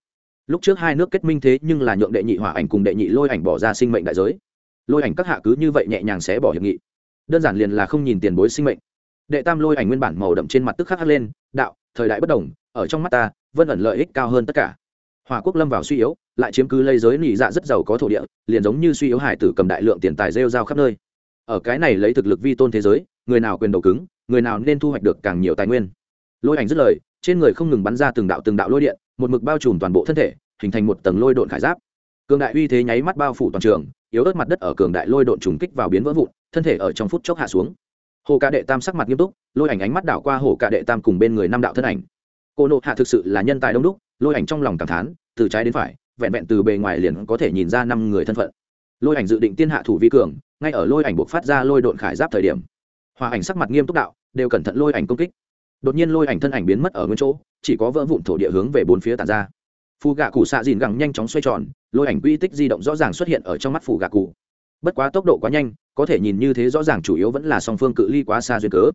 A: Lúc trước hai nước kết minh thế nhưng là nhượng đệ nhị hỏa ảnh cùng đệ nhị lôi ảnh bỏ ra sinh mệnh đại giới. Lôi ảnh các hạ cứ như vậy nhẹ nhàng sẽ bỏ hiệp nghị. Đơn giản liền là không nhìn tiền bối sinh mệnh. Đệ tam lôi ảnh nguyên bản màu đậm trên mặt tức khắc hắc lên, đạo, thời đại bất đồng, ở trong mắt ta, vân ẩn lợi ích cao hơn tất cả. Hòa quốc lâm vào suy yếu lại chiếm cứ lấy giới nỉ dạ rất giàu có thổ địa, liền giống như suy yếu hải tử cầm đại lượng tiền tài rêu rao khắp nơi. Ở cái này lấy thực lực vi tôn thế giới, người nào quyền đầu cứng, người nào nên thu hoạch được càng nhiều tài nguyên. Lôi ảnh dứt lời, trên người không ngừng bắn ra từng đạo từng đạo lôi điện, một mực bao trùm toàn bộ thân thể, hình thành một tầng lôi độn khải giáp. Cường đại uy thế nháy mắt bao phủ toàn trường, yếu ớt mặt đất ở cường đại lôi độn trùng kích vào biến vỡ vụn, thân thể ở trong phút chốc hạ xuống. Hồ ca đệ tam sắc mặt nghiêm túc, lôi ảnh ánh mắt đảo qua hồ ca đệ tam cùng bên người năm đạo thân ảnh. Cô nộ hạ thực sự là nhân tài đông đúc, lôi ảnh trong lòng cảm thán, từ trái đến phải vẹn vẹn từ bề ngoài liền có thể nhìn ra năm người thân phận. Lôi ảnh dự định tiên hạ thủ vi cường, ngay ở lôi ảnh buộc phát ra lôi độn khải giáp thời điểm, hòa ảnh sắc mặt nghiêm túc đạo, đều cẩn thận lôi ảnh công kích. Đột nhiên lôi ảnh thân ảnh biến mất ở nguyên chỗ, chỉ có vỡ vụn thổ địa hướng về bốn phía tàn ra. Phù gạ cụ xạ dìn gẳng nhanh chóng xoay tròn, lôi ảnh quy tích di động rõ ràng xuất hiện ở trong mắt phù gạ cụ. Bất quá tốc độ quá nhanh, có thể nhìn như thế rõ ràng chủ yếu vẫn là song phương cự ly quá xa duyên cớ.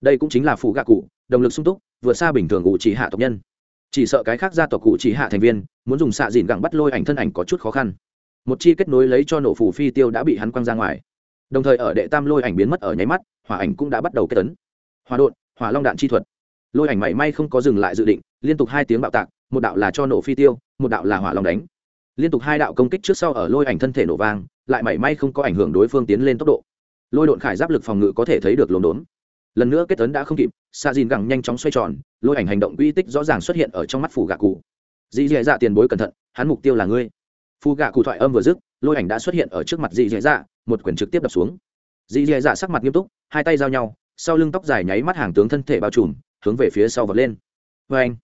A: Đây cũng chính là phù gạ cụ, động lực sung túc, vượt xa bình thường cụ chỉ hạ tộc nhân chỉ sợ cái khác gia tộc cụ chỉ hạ thành viên, muốn dùng xạ dìn gẳng bắt lôi ảnh thân ảnh có chút khó khăn. Một chi kết nối lấy cho nổ phủ phi tiêu đã bị hắn quăng ra ngoài. Đồng thời ở đệ tam lôi ảnh biến mất ở nháy mắt, hỏa ảnh cũng đã bắt đầu kết tấn. Hòa đột hỏa long đạn chi thuật. Lôi ảnh mảy may không có dừng lại dự định, liên tục hai tiếng bạo tạc, một đạo là cho nổ phi tiêu, một đạo là hỏa long đánh. Liên tục hai đạo công kích trước sau ở lôi ảnh thân thể nổ vang, lại mảy may không có ảnh hưởng đối phương tiến lên tốc độ. Lôi độn khải giáp lực phòng ngự có thể thấy được lồn đốn lần nữa kết tấn đã không kịp xa dìn gẳng nhanh chóng xoay tròn, lôi ảnh hành động uy tích rõ ràng xuất hiện ở trong mắt phủ gạ cụ. Dì dì dạ tiền bối cẩn thận, hắn mục tiêu là ngươi. Phù gạ cụ thoại âm vừa dứt, lôi ảnh đã xuất hiện ở trước mặt dì dì dạ một quyền trực tiếp đập xuống. Dì dì dạ sắc mặt nghiêm túc, hai tay giao nhau, sau lưng tóc dài nháy mắt hàng tướng thân thể bao trùm, hướng về phía sau vật lên. Vê anh,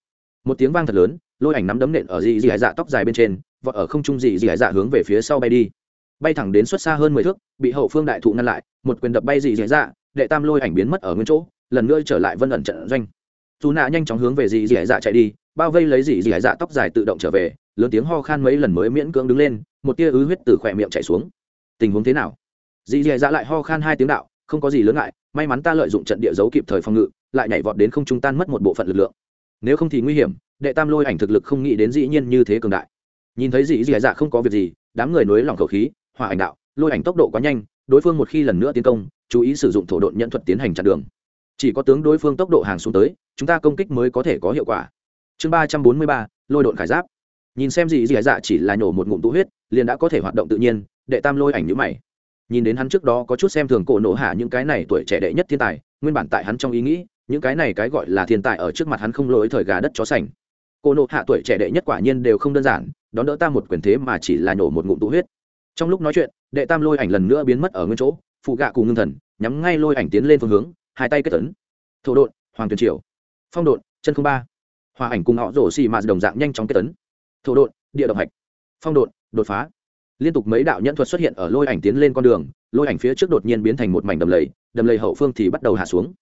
A: một tiếng vang thật lớn, lôi ảnh nắm đấm nện ở dì dì dạ tóc dài bên trên, vọt ở không trung dì dì dạ hướng về phía sau bay đi. Bay thẳng đến xuất xa hơn mười thước, bị hậu phương đại thụ ngăn lại, một quyền đập bay dì dì dạ đệ tam lôi ảnh biến mất ở nguyên chỗ, lần nữa trở lại vân ẩn trận doanh. Dù nạ nhanh chóng hướng về dì dì dạ chạy đi, bao vây lấy dì dì dạ tóc dài tự động trở về, lớn tiếng ho khan mấy lần mới miễn cưỡng đứng lên, một tia ứ huyết từ khỏe miệng chảy xuống. Tình huống thế nào? Dì dì dạ lại ho khan hai tiếng đạo, không có gì lớn ngại, may mắn ta lợi dụng trận địa giấu kịp thời phòng ngự, lại nhảy vọt đến không trung tan mất một bộ phận lực lượng. Nếu không thì nguy hiểm, đệ tam lôi ảnh thực lực không nghĩ đến dĩ nhiên như thế cường đại. Nhìn thấy dì dì dạ không có việc gì, đám người nối lòng khẩu khí, hòa ảnh đạo, lôi ảnh tốc độ quá nhanh đối phương một khi lần nữa tiến công, chú ý sử dụng thổ độn nhận thuật tiến hành chặn đường. Chỉ có tướng đối phương tốc độ hàng xuống tới, chúng ta công kích mới có thể có hiệu quả. Chương ba trăm bốn mươi ba, lôi độn khải giáp. Nhìn xem gì gì dạ chỉ là nhổ một ngụm tụ huyết, liền đã có thể hoạt động tự nhiên, đệ tam lôi ảnh nhữ mày. Nhìn đến hắn trước đó có chút xem thường cổ nổ hạ những cái này tuổi trẻ đệ nhất thiên tài, nguyên bản tại hắn trong ý nghĩ, những cái này cái gọi là thiên tài ở trước mặt hắn không lỗi thời gà đất chó sành. Cổ nổ hạ tuổi trẻ đệ nhất quả nhiên đều không đơn giản, đón đỡ ta một quyền thế mà chỉ là nhổ một ngụm tụ huyết. Trong lúc nói chuyện đệ tam lôi ảnh lần nữa biến mất ở nguyên chỗ, phụ gạ cùng ngưng thần nhắm ngay lôi ảnh tiến lên phương hướng, hai tay kết tấn thổ đột hoàng tuyền triều. Phong đột chân không ba. Hòa ảnh cùng họ rổ xì mạt đồng dạng nhanh chóng kết tấn thổ đột địa động hạch. Phong đột đột phá. Liên tục mấy đạo nhẫn thuật xuất hiện ở lôi ảnh tiến lên con đường, lôi ảnh phía trước đột nhiên biến thành một mảnh đầm lầy đầm lầy hậu phương thì bắt đầu hạ xuống.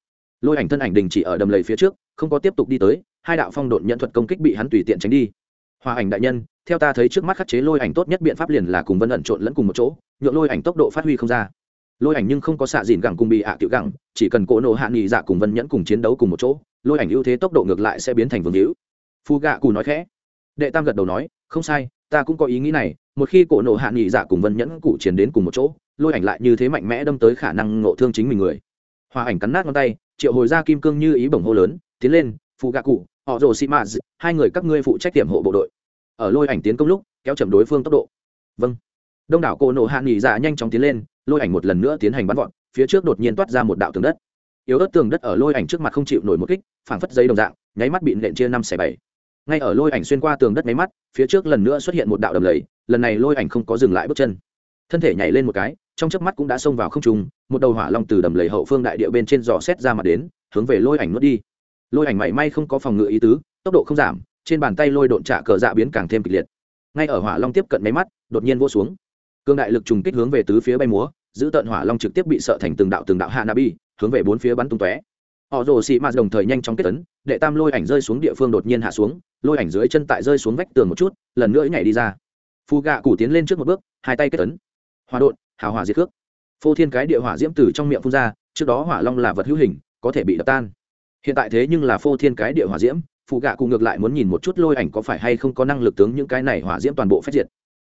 A: Lôi ảnh thân ảnh đình chỉ ở đầm lầy phía trước, không có tiếp tục đi tới, hai đạo phong đột nhận thuật công kích bị hắn tùy tiện tránh đi. Hòa ảnh đại nhân theo ta thấy trước mắt khắc chế lôi ảnh tốt nhất biện pháp liền là cùng vân ẩn trộn lẫn cùng một chỗ nhượng lôi ảnh tốc độ phát huy không ra. Lôi ảnh nhưng không có xạ dìn gẳng cùng bị ạ à tiểu gẳng chỉ cần cỗ nổ hạ nghị dạ cùng vân nhẫn cùng chiến đấu cùng một chỗ lôi ảnh ưu thế tốc độ ngược lại sẽ biến thành vương hữu. Phu gạ cù nói khẽ. Đệ tam gật đầu nói không sai ta cũng có ý nghĩ này một khi cỗ nổ hạ nghị dạ cùng vân nhẫn cụ chiến đến cùng một chỗ lôi ảnh lại như thế mạnh mẽ đâm tới khả năng ngộ thương chính mình người. Hòa ảnh cắn nát ngón tay triệu hồi ra kim cương như ý bổng hô lớn tiến lên phụ gạ cụ họ rồ sĩ mã, hai người các ngươi phụ trách tiềm hộ bộ đội ở lôi ảnh tiến công lúc, kéo chậm đối phương tốc độ. Vâng. Đông đảo cổ nộ hạ nghỉ dạ nhanh chóng tiến lên, lôi ảnh một lần nữa tiến hành bắn vọt, phía trước đột nhiên toát ra một đạo tường đất. Yếu ớt tường đất ở lôi ảnh trước mặt không chịu nổi một kích, phảng phất giấy đồng dạng, nháy mắt bị nện chia năm xẻ bảy. Ngay ở lôi ảnh xuyên qua tường đất nháy mắt, phía trước lần nữa xuất hiện một đạo đầm lầy, lần này lôi ảnh không có dừng lại bước chân. Thân thể nhảy lên một cái, trong chớp mắt cũng đã xông vào không trung, một đầu hỏa long từ đầm lầy hậu phương đại địa bên trên dò xét ra mặt đến, hướng về lôi ảnh nuốt đi. Lôi ảnh mảy may không có phòng ngự ý tứ, tốc độ không giảm trên bàn tay lôi độn trạ cờ dạ biến càng thêm kịch liệt. Ngay ở hỏa long tiếp cận máy mắt, đột nhiên vô xuống. Cương đại lực trùng kích hướng về tứ phía bay múa, giữ tận hỏa long trực tiếp bị sợ thành từng đạo từng đạo hạ nabi hướng về bốn phía bắn tung tóe. Họ rồ xị mạt đồng thời nhanh chóng kết tấn, đệ tam lôi ảnh rơi xuống địa phương đột nhiên hạ xuống, lôi ảnh dưới chân tại rơi xuống vách tường một chút, lần nữa nhảy đi ra. Phù gạ củ tiến lên trước một bước, hai tay kết tấn. Hòa đột hào hòa diệt cước phô thiên cái địa hỏa diễm từ trong miệng phun ra, trước đó hỏa long là vật hữu hình, có thể bị đập tan. Hiện tại thế nhưng là phô thiên cái địa hỏa diễm Phụ gạ cụ ngược lại muốn nhìn một chút lôi ảnh có phải hay không có năng lực tướng những cái này hỏa diễm toàn bộ phát diệt.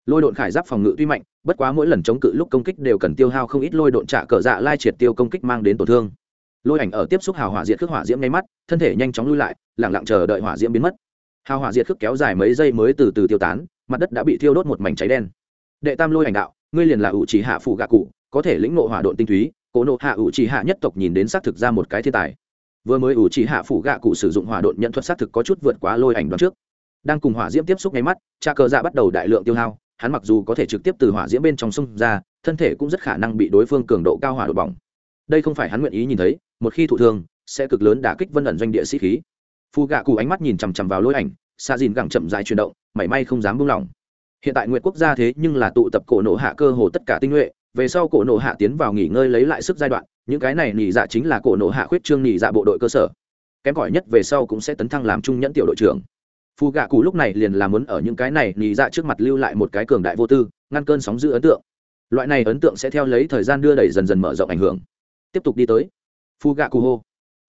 A: Lôi độn khải giáp phòng ngự tuy mạnh, bất quá mỗi lần chống cự lúc công kích đều cần tiêu hao không ít lôi độn trả cờ dạ lai triệt tiêu công kích mang đến tổn thương. Lôi ảnh ở tiếp xúc hào hỏa diệt khước hỏa diễm ngay mắt, thân thể nhanh chóng lui lại lẳng lặng chờ đợi hỏa diễm biến mất. Hào hỏa diệt khước kéo dài mấy giây mới từ từ tiêu tán, mặt đất đã bị thiêu đốt một mảnh cháy đen. Đệ tam lôi ảnh đạo, ngươi liền là ủ chỉ hạ phụ gạ cụ, có thể lĩnh nộ hỏa độn tinh túy, cố nộ hạ ủ chỉ hạ nhất tộc nhìn đến xác thực ra một cái thiên tài vừa mới ủ chỉ hạ phủ gạ cụ sử dụng hỏa độn nhận thuật xác thực có chút vượt quá lôi ảnh đoạn trước. Đang cùng hỏa diễm tiếp xúc ngay mắt, cha cờ dạ bắt đầu đại lượng tiêu hao, hắn mặc dù có thể trực tiếp từ hỏa diễm bên trong sông ra, thân thể cũng rất khả năng bị đối phương cường độ cao hỏa đột bỏng. Đây không phải hắn nguyện ý nhìn thấy, một khi thụ thương, sẽ cực lớn đả kích vân ẩn doanh địa sĩ khí. Phù gạ cụ ánh mắt nhìn chằm chằm vào lôi ảnh xa dìn gẳng chậm dài chuyển động, mảy may không dám buông lỏng. Hiện tại nguyện quốc gia thế nhưng là tụ tập cổ nổ hạ cơ hồ tất cả tinh nhuệ về sau cổ nộ hạ tiến vào nghỉ ngơi lấy lại sức giai đoạn, những cái này nghỉ dạ chính là cổ nộ hạ khuyết trương nghỉ dạ bộ đội cơ sở. Kém cỏi nhất về sau cũng sẽ tấn thăng làm trung nhẫn tiểu đội trưởng. Phù gạ cụ lúc này liền làm muốn ở những cái này nghỉ dạ trước mặt lưu lại một cái cường đại vô tư, ngăn cơn sóng giữ ấn tượng. Loại này ấn tượng sẽ theo lấy thời gian đưa đẩy dần dần mở rộng ảnh hưởng. Tiếp tục đi tới. Phù gạ cụ hô.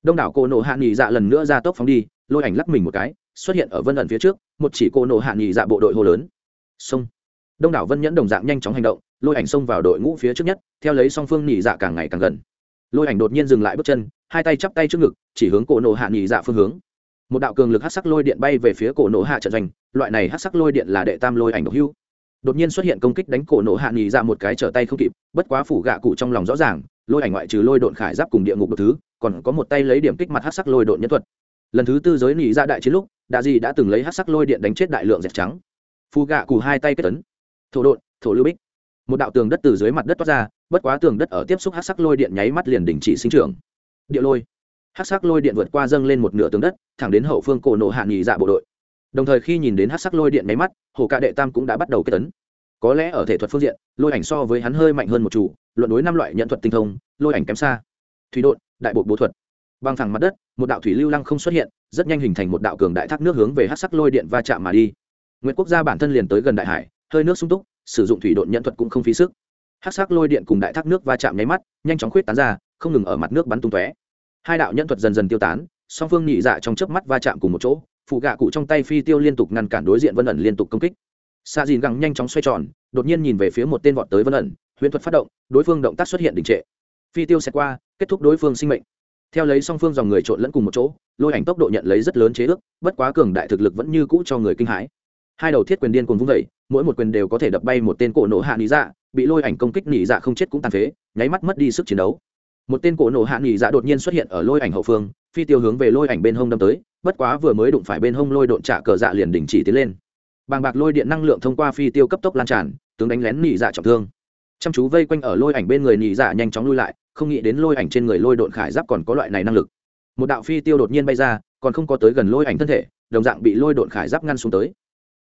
A: Đông đảo cổ nộ hạ nghỉ dạ lần nữa ra tốc phóng đi, lôi ảnh lắc mình một cái, xuất hiện ở vân ẩn phía trước, một chỉ cổ nộ hạ nghỉ dạ bộ đội hô lớn. Sông đông đảo vân nhẫn đồng dạng nhanh chóng hành động lôi ảnh xông vào đội ngũ phía trước nhất, theo lấy song phương nhị dạ càng ngày càng gần. Lôi ảnh đột nhiên dừng lại bước chân, hai tay chắp tay trước ngực, chỉ hướng cổ nộ hạ nhị dạ phương hướng. Một đạo cường lực hát sắc lôi điện bay về phía cổ nộ hạ trận doanh, loại này hát sắc lôi điện là đệ tam lôi ảnh độc hưu đột nhiên xuất hiện công kích đánh cổ nộ hạ nhị dạ một cái trở tay không kịp, bất quá phủ gạ cụ trong lòng rõ ràng, lôi ảnh ngoại trừ lôi độn khải giáp cùng địa ngục một thứ, còn có một tay lấy điểm kích mặt hát sắc lôi độn nhân thuật. Lần thứ tư giới nhị dạ đại chiến lúc, đạ gì đã từng lấy hát sắc lôi điện đánh chết đại lượng dẹp trắng. Phù gạ cụ hai tay kết tấn thổ độn, thổ lưu bích một đạo tường đất từ dưới mặt đất toát ra, bất quá tường đất ở tiếp xúc hát sắc lôi điện nháy mắt liền đình chỉ sinh trưởng. Địa lôi. Hát sắc lôi điện vượt qua dâng lên một nửa tường đất, thẳng đến hậu phương cổ nộ hạ nghỉ dạ bộ đội. Đồng thời khi nhìn đến hát sắc lôi điện nháy mắt, hồ ca đệ tam cũng đã bắt đầu kết tấn. Có lẽ ở thể thuật phương diện, lôi ảnh so với hắn hơi mạnh hơn một chủ, luận đối năm loại nhận thuật tinh thông, lôi ảnh kém xa. Thủy đột đại bộ bố thuật. Bằng thẳng mặt đất, một đạo thủy lưu lăng không xuất hiện, rất nhanh hình thành một đạo cường đại thác nước hướng về hát sắc lôi điện va chạm mà đi. Nguyễn quốc gia bản thân liền tới gần đại hải, hơi nước sung túc sử dụng thủy độn nhận thuật cũng không phí sức. Hát sắc lôi điện cùng đại thác nước va chạm nháy mắt, nhanh chóng khuyết tán ra, không ngừng ở mặt nước bắn tung tóe. Hai đạo nhận thuật dần dần tiêu tán, song phương nhị dạ trong chớp mắt va chạm cùng một chỗ phụ gạ cụ trong tay phi tiêu liên tục ngăn cản đối diện vân ẩn liên tục công kích. Xa dìn găng nhanh chóng xoay tròn, đột nhiên nhìn về phía một tên vọt tới vân ẩn huyễn thuật phát động, đối phương động tác xuất hiện đình trệ. Phi tiêu xẹt qua, kết thúc đối phương sinh mệnh. Theo lấy song phương dòng người trộn lẫn cùng một chỗ, lôi ảnh tốc độ nhận lấy rất lớn chế ước, bất quá cường đại thực lực vẫn như cũ cho người kinh hãi hai đầu thiết quyền điên cùng vung vẩy mỗi một quyền đều có thể đập bay một tên cổ nổ hạ nỉ dạ bị lôi ảnh công kích nỉ dạ không chết cũng tàn phế, nháy mắt mất đi sức chiến đấu. Một tên cổ nổ hạ nỉ dạ đột nhiên xuất hiện ở lôi ảnh hậu phương, phi tiêu hướng về lôi ảnh bên hông đâm tới, bất quá vừa mới đụng phải bên hông lôi độn trả cờ dạ liền đình chỉ tiến lên. Bàng bạc lôi điện năng lượng thông qua phi tiêu cấp tốc lan tràn, tướng đánh lén nỉ dạ trọng thương. Chăm chú vây quanh ở lôi ảnh bên người nỉ dạ nhanh chóng lui lại, không nghĩ đến lôi ảnh trên người lôi độn khải giáp còn có loại này năng lực. Một đạo phi tiêu đột nhiên bay ra, còn không có tới gần lôi ảnh thân thể, đồng dạng bị lôi độn khải giáp ngăn xuống tới.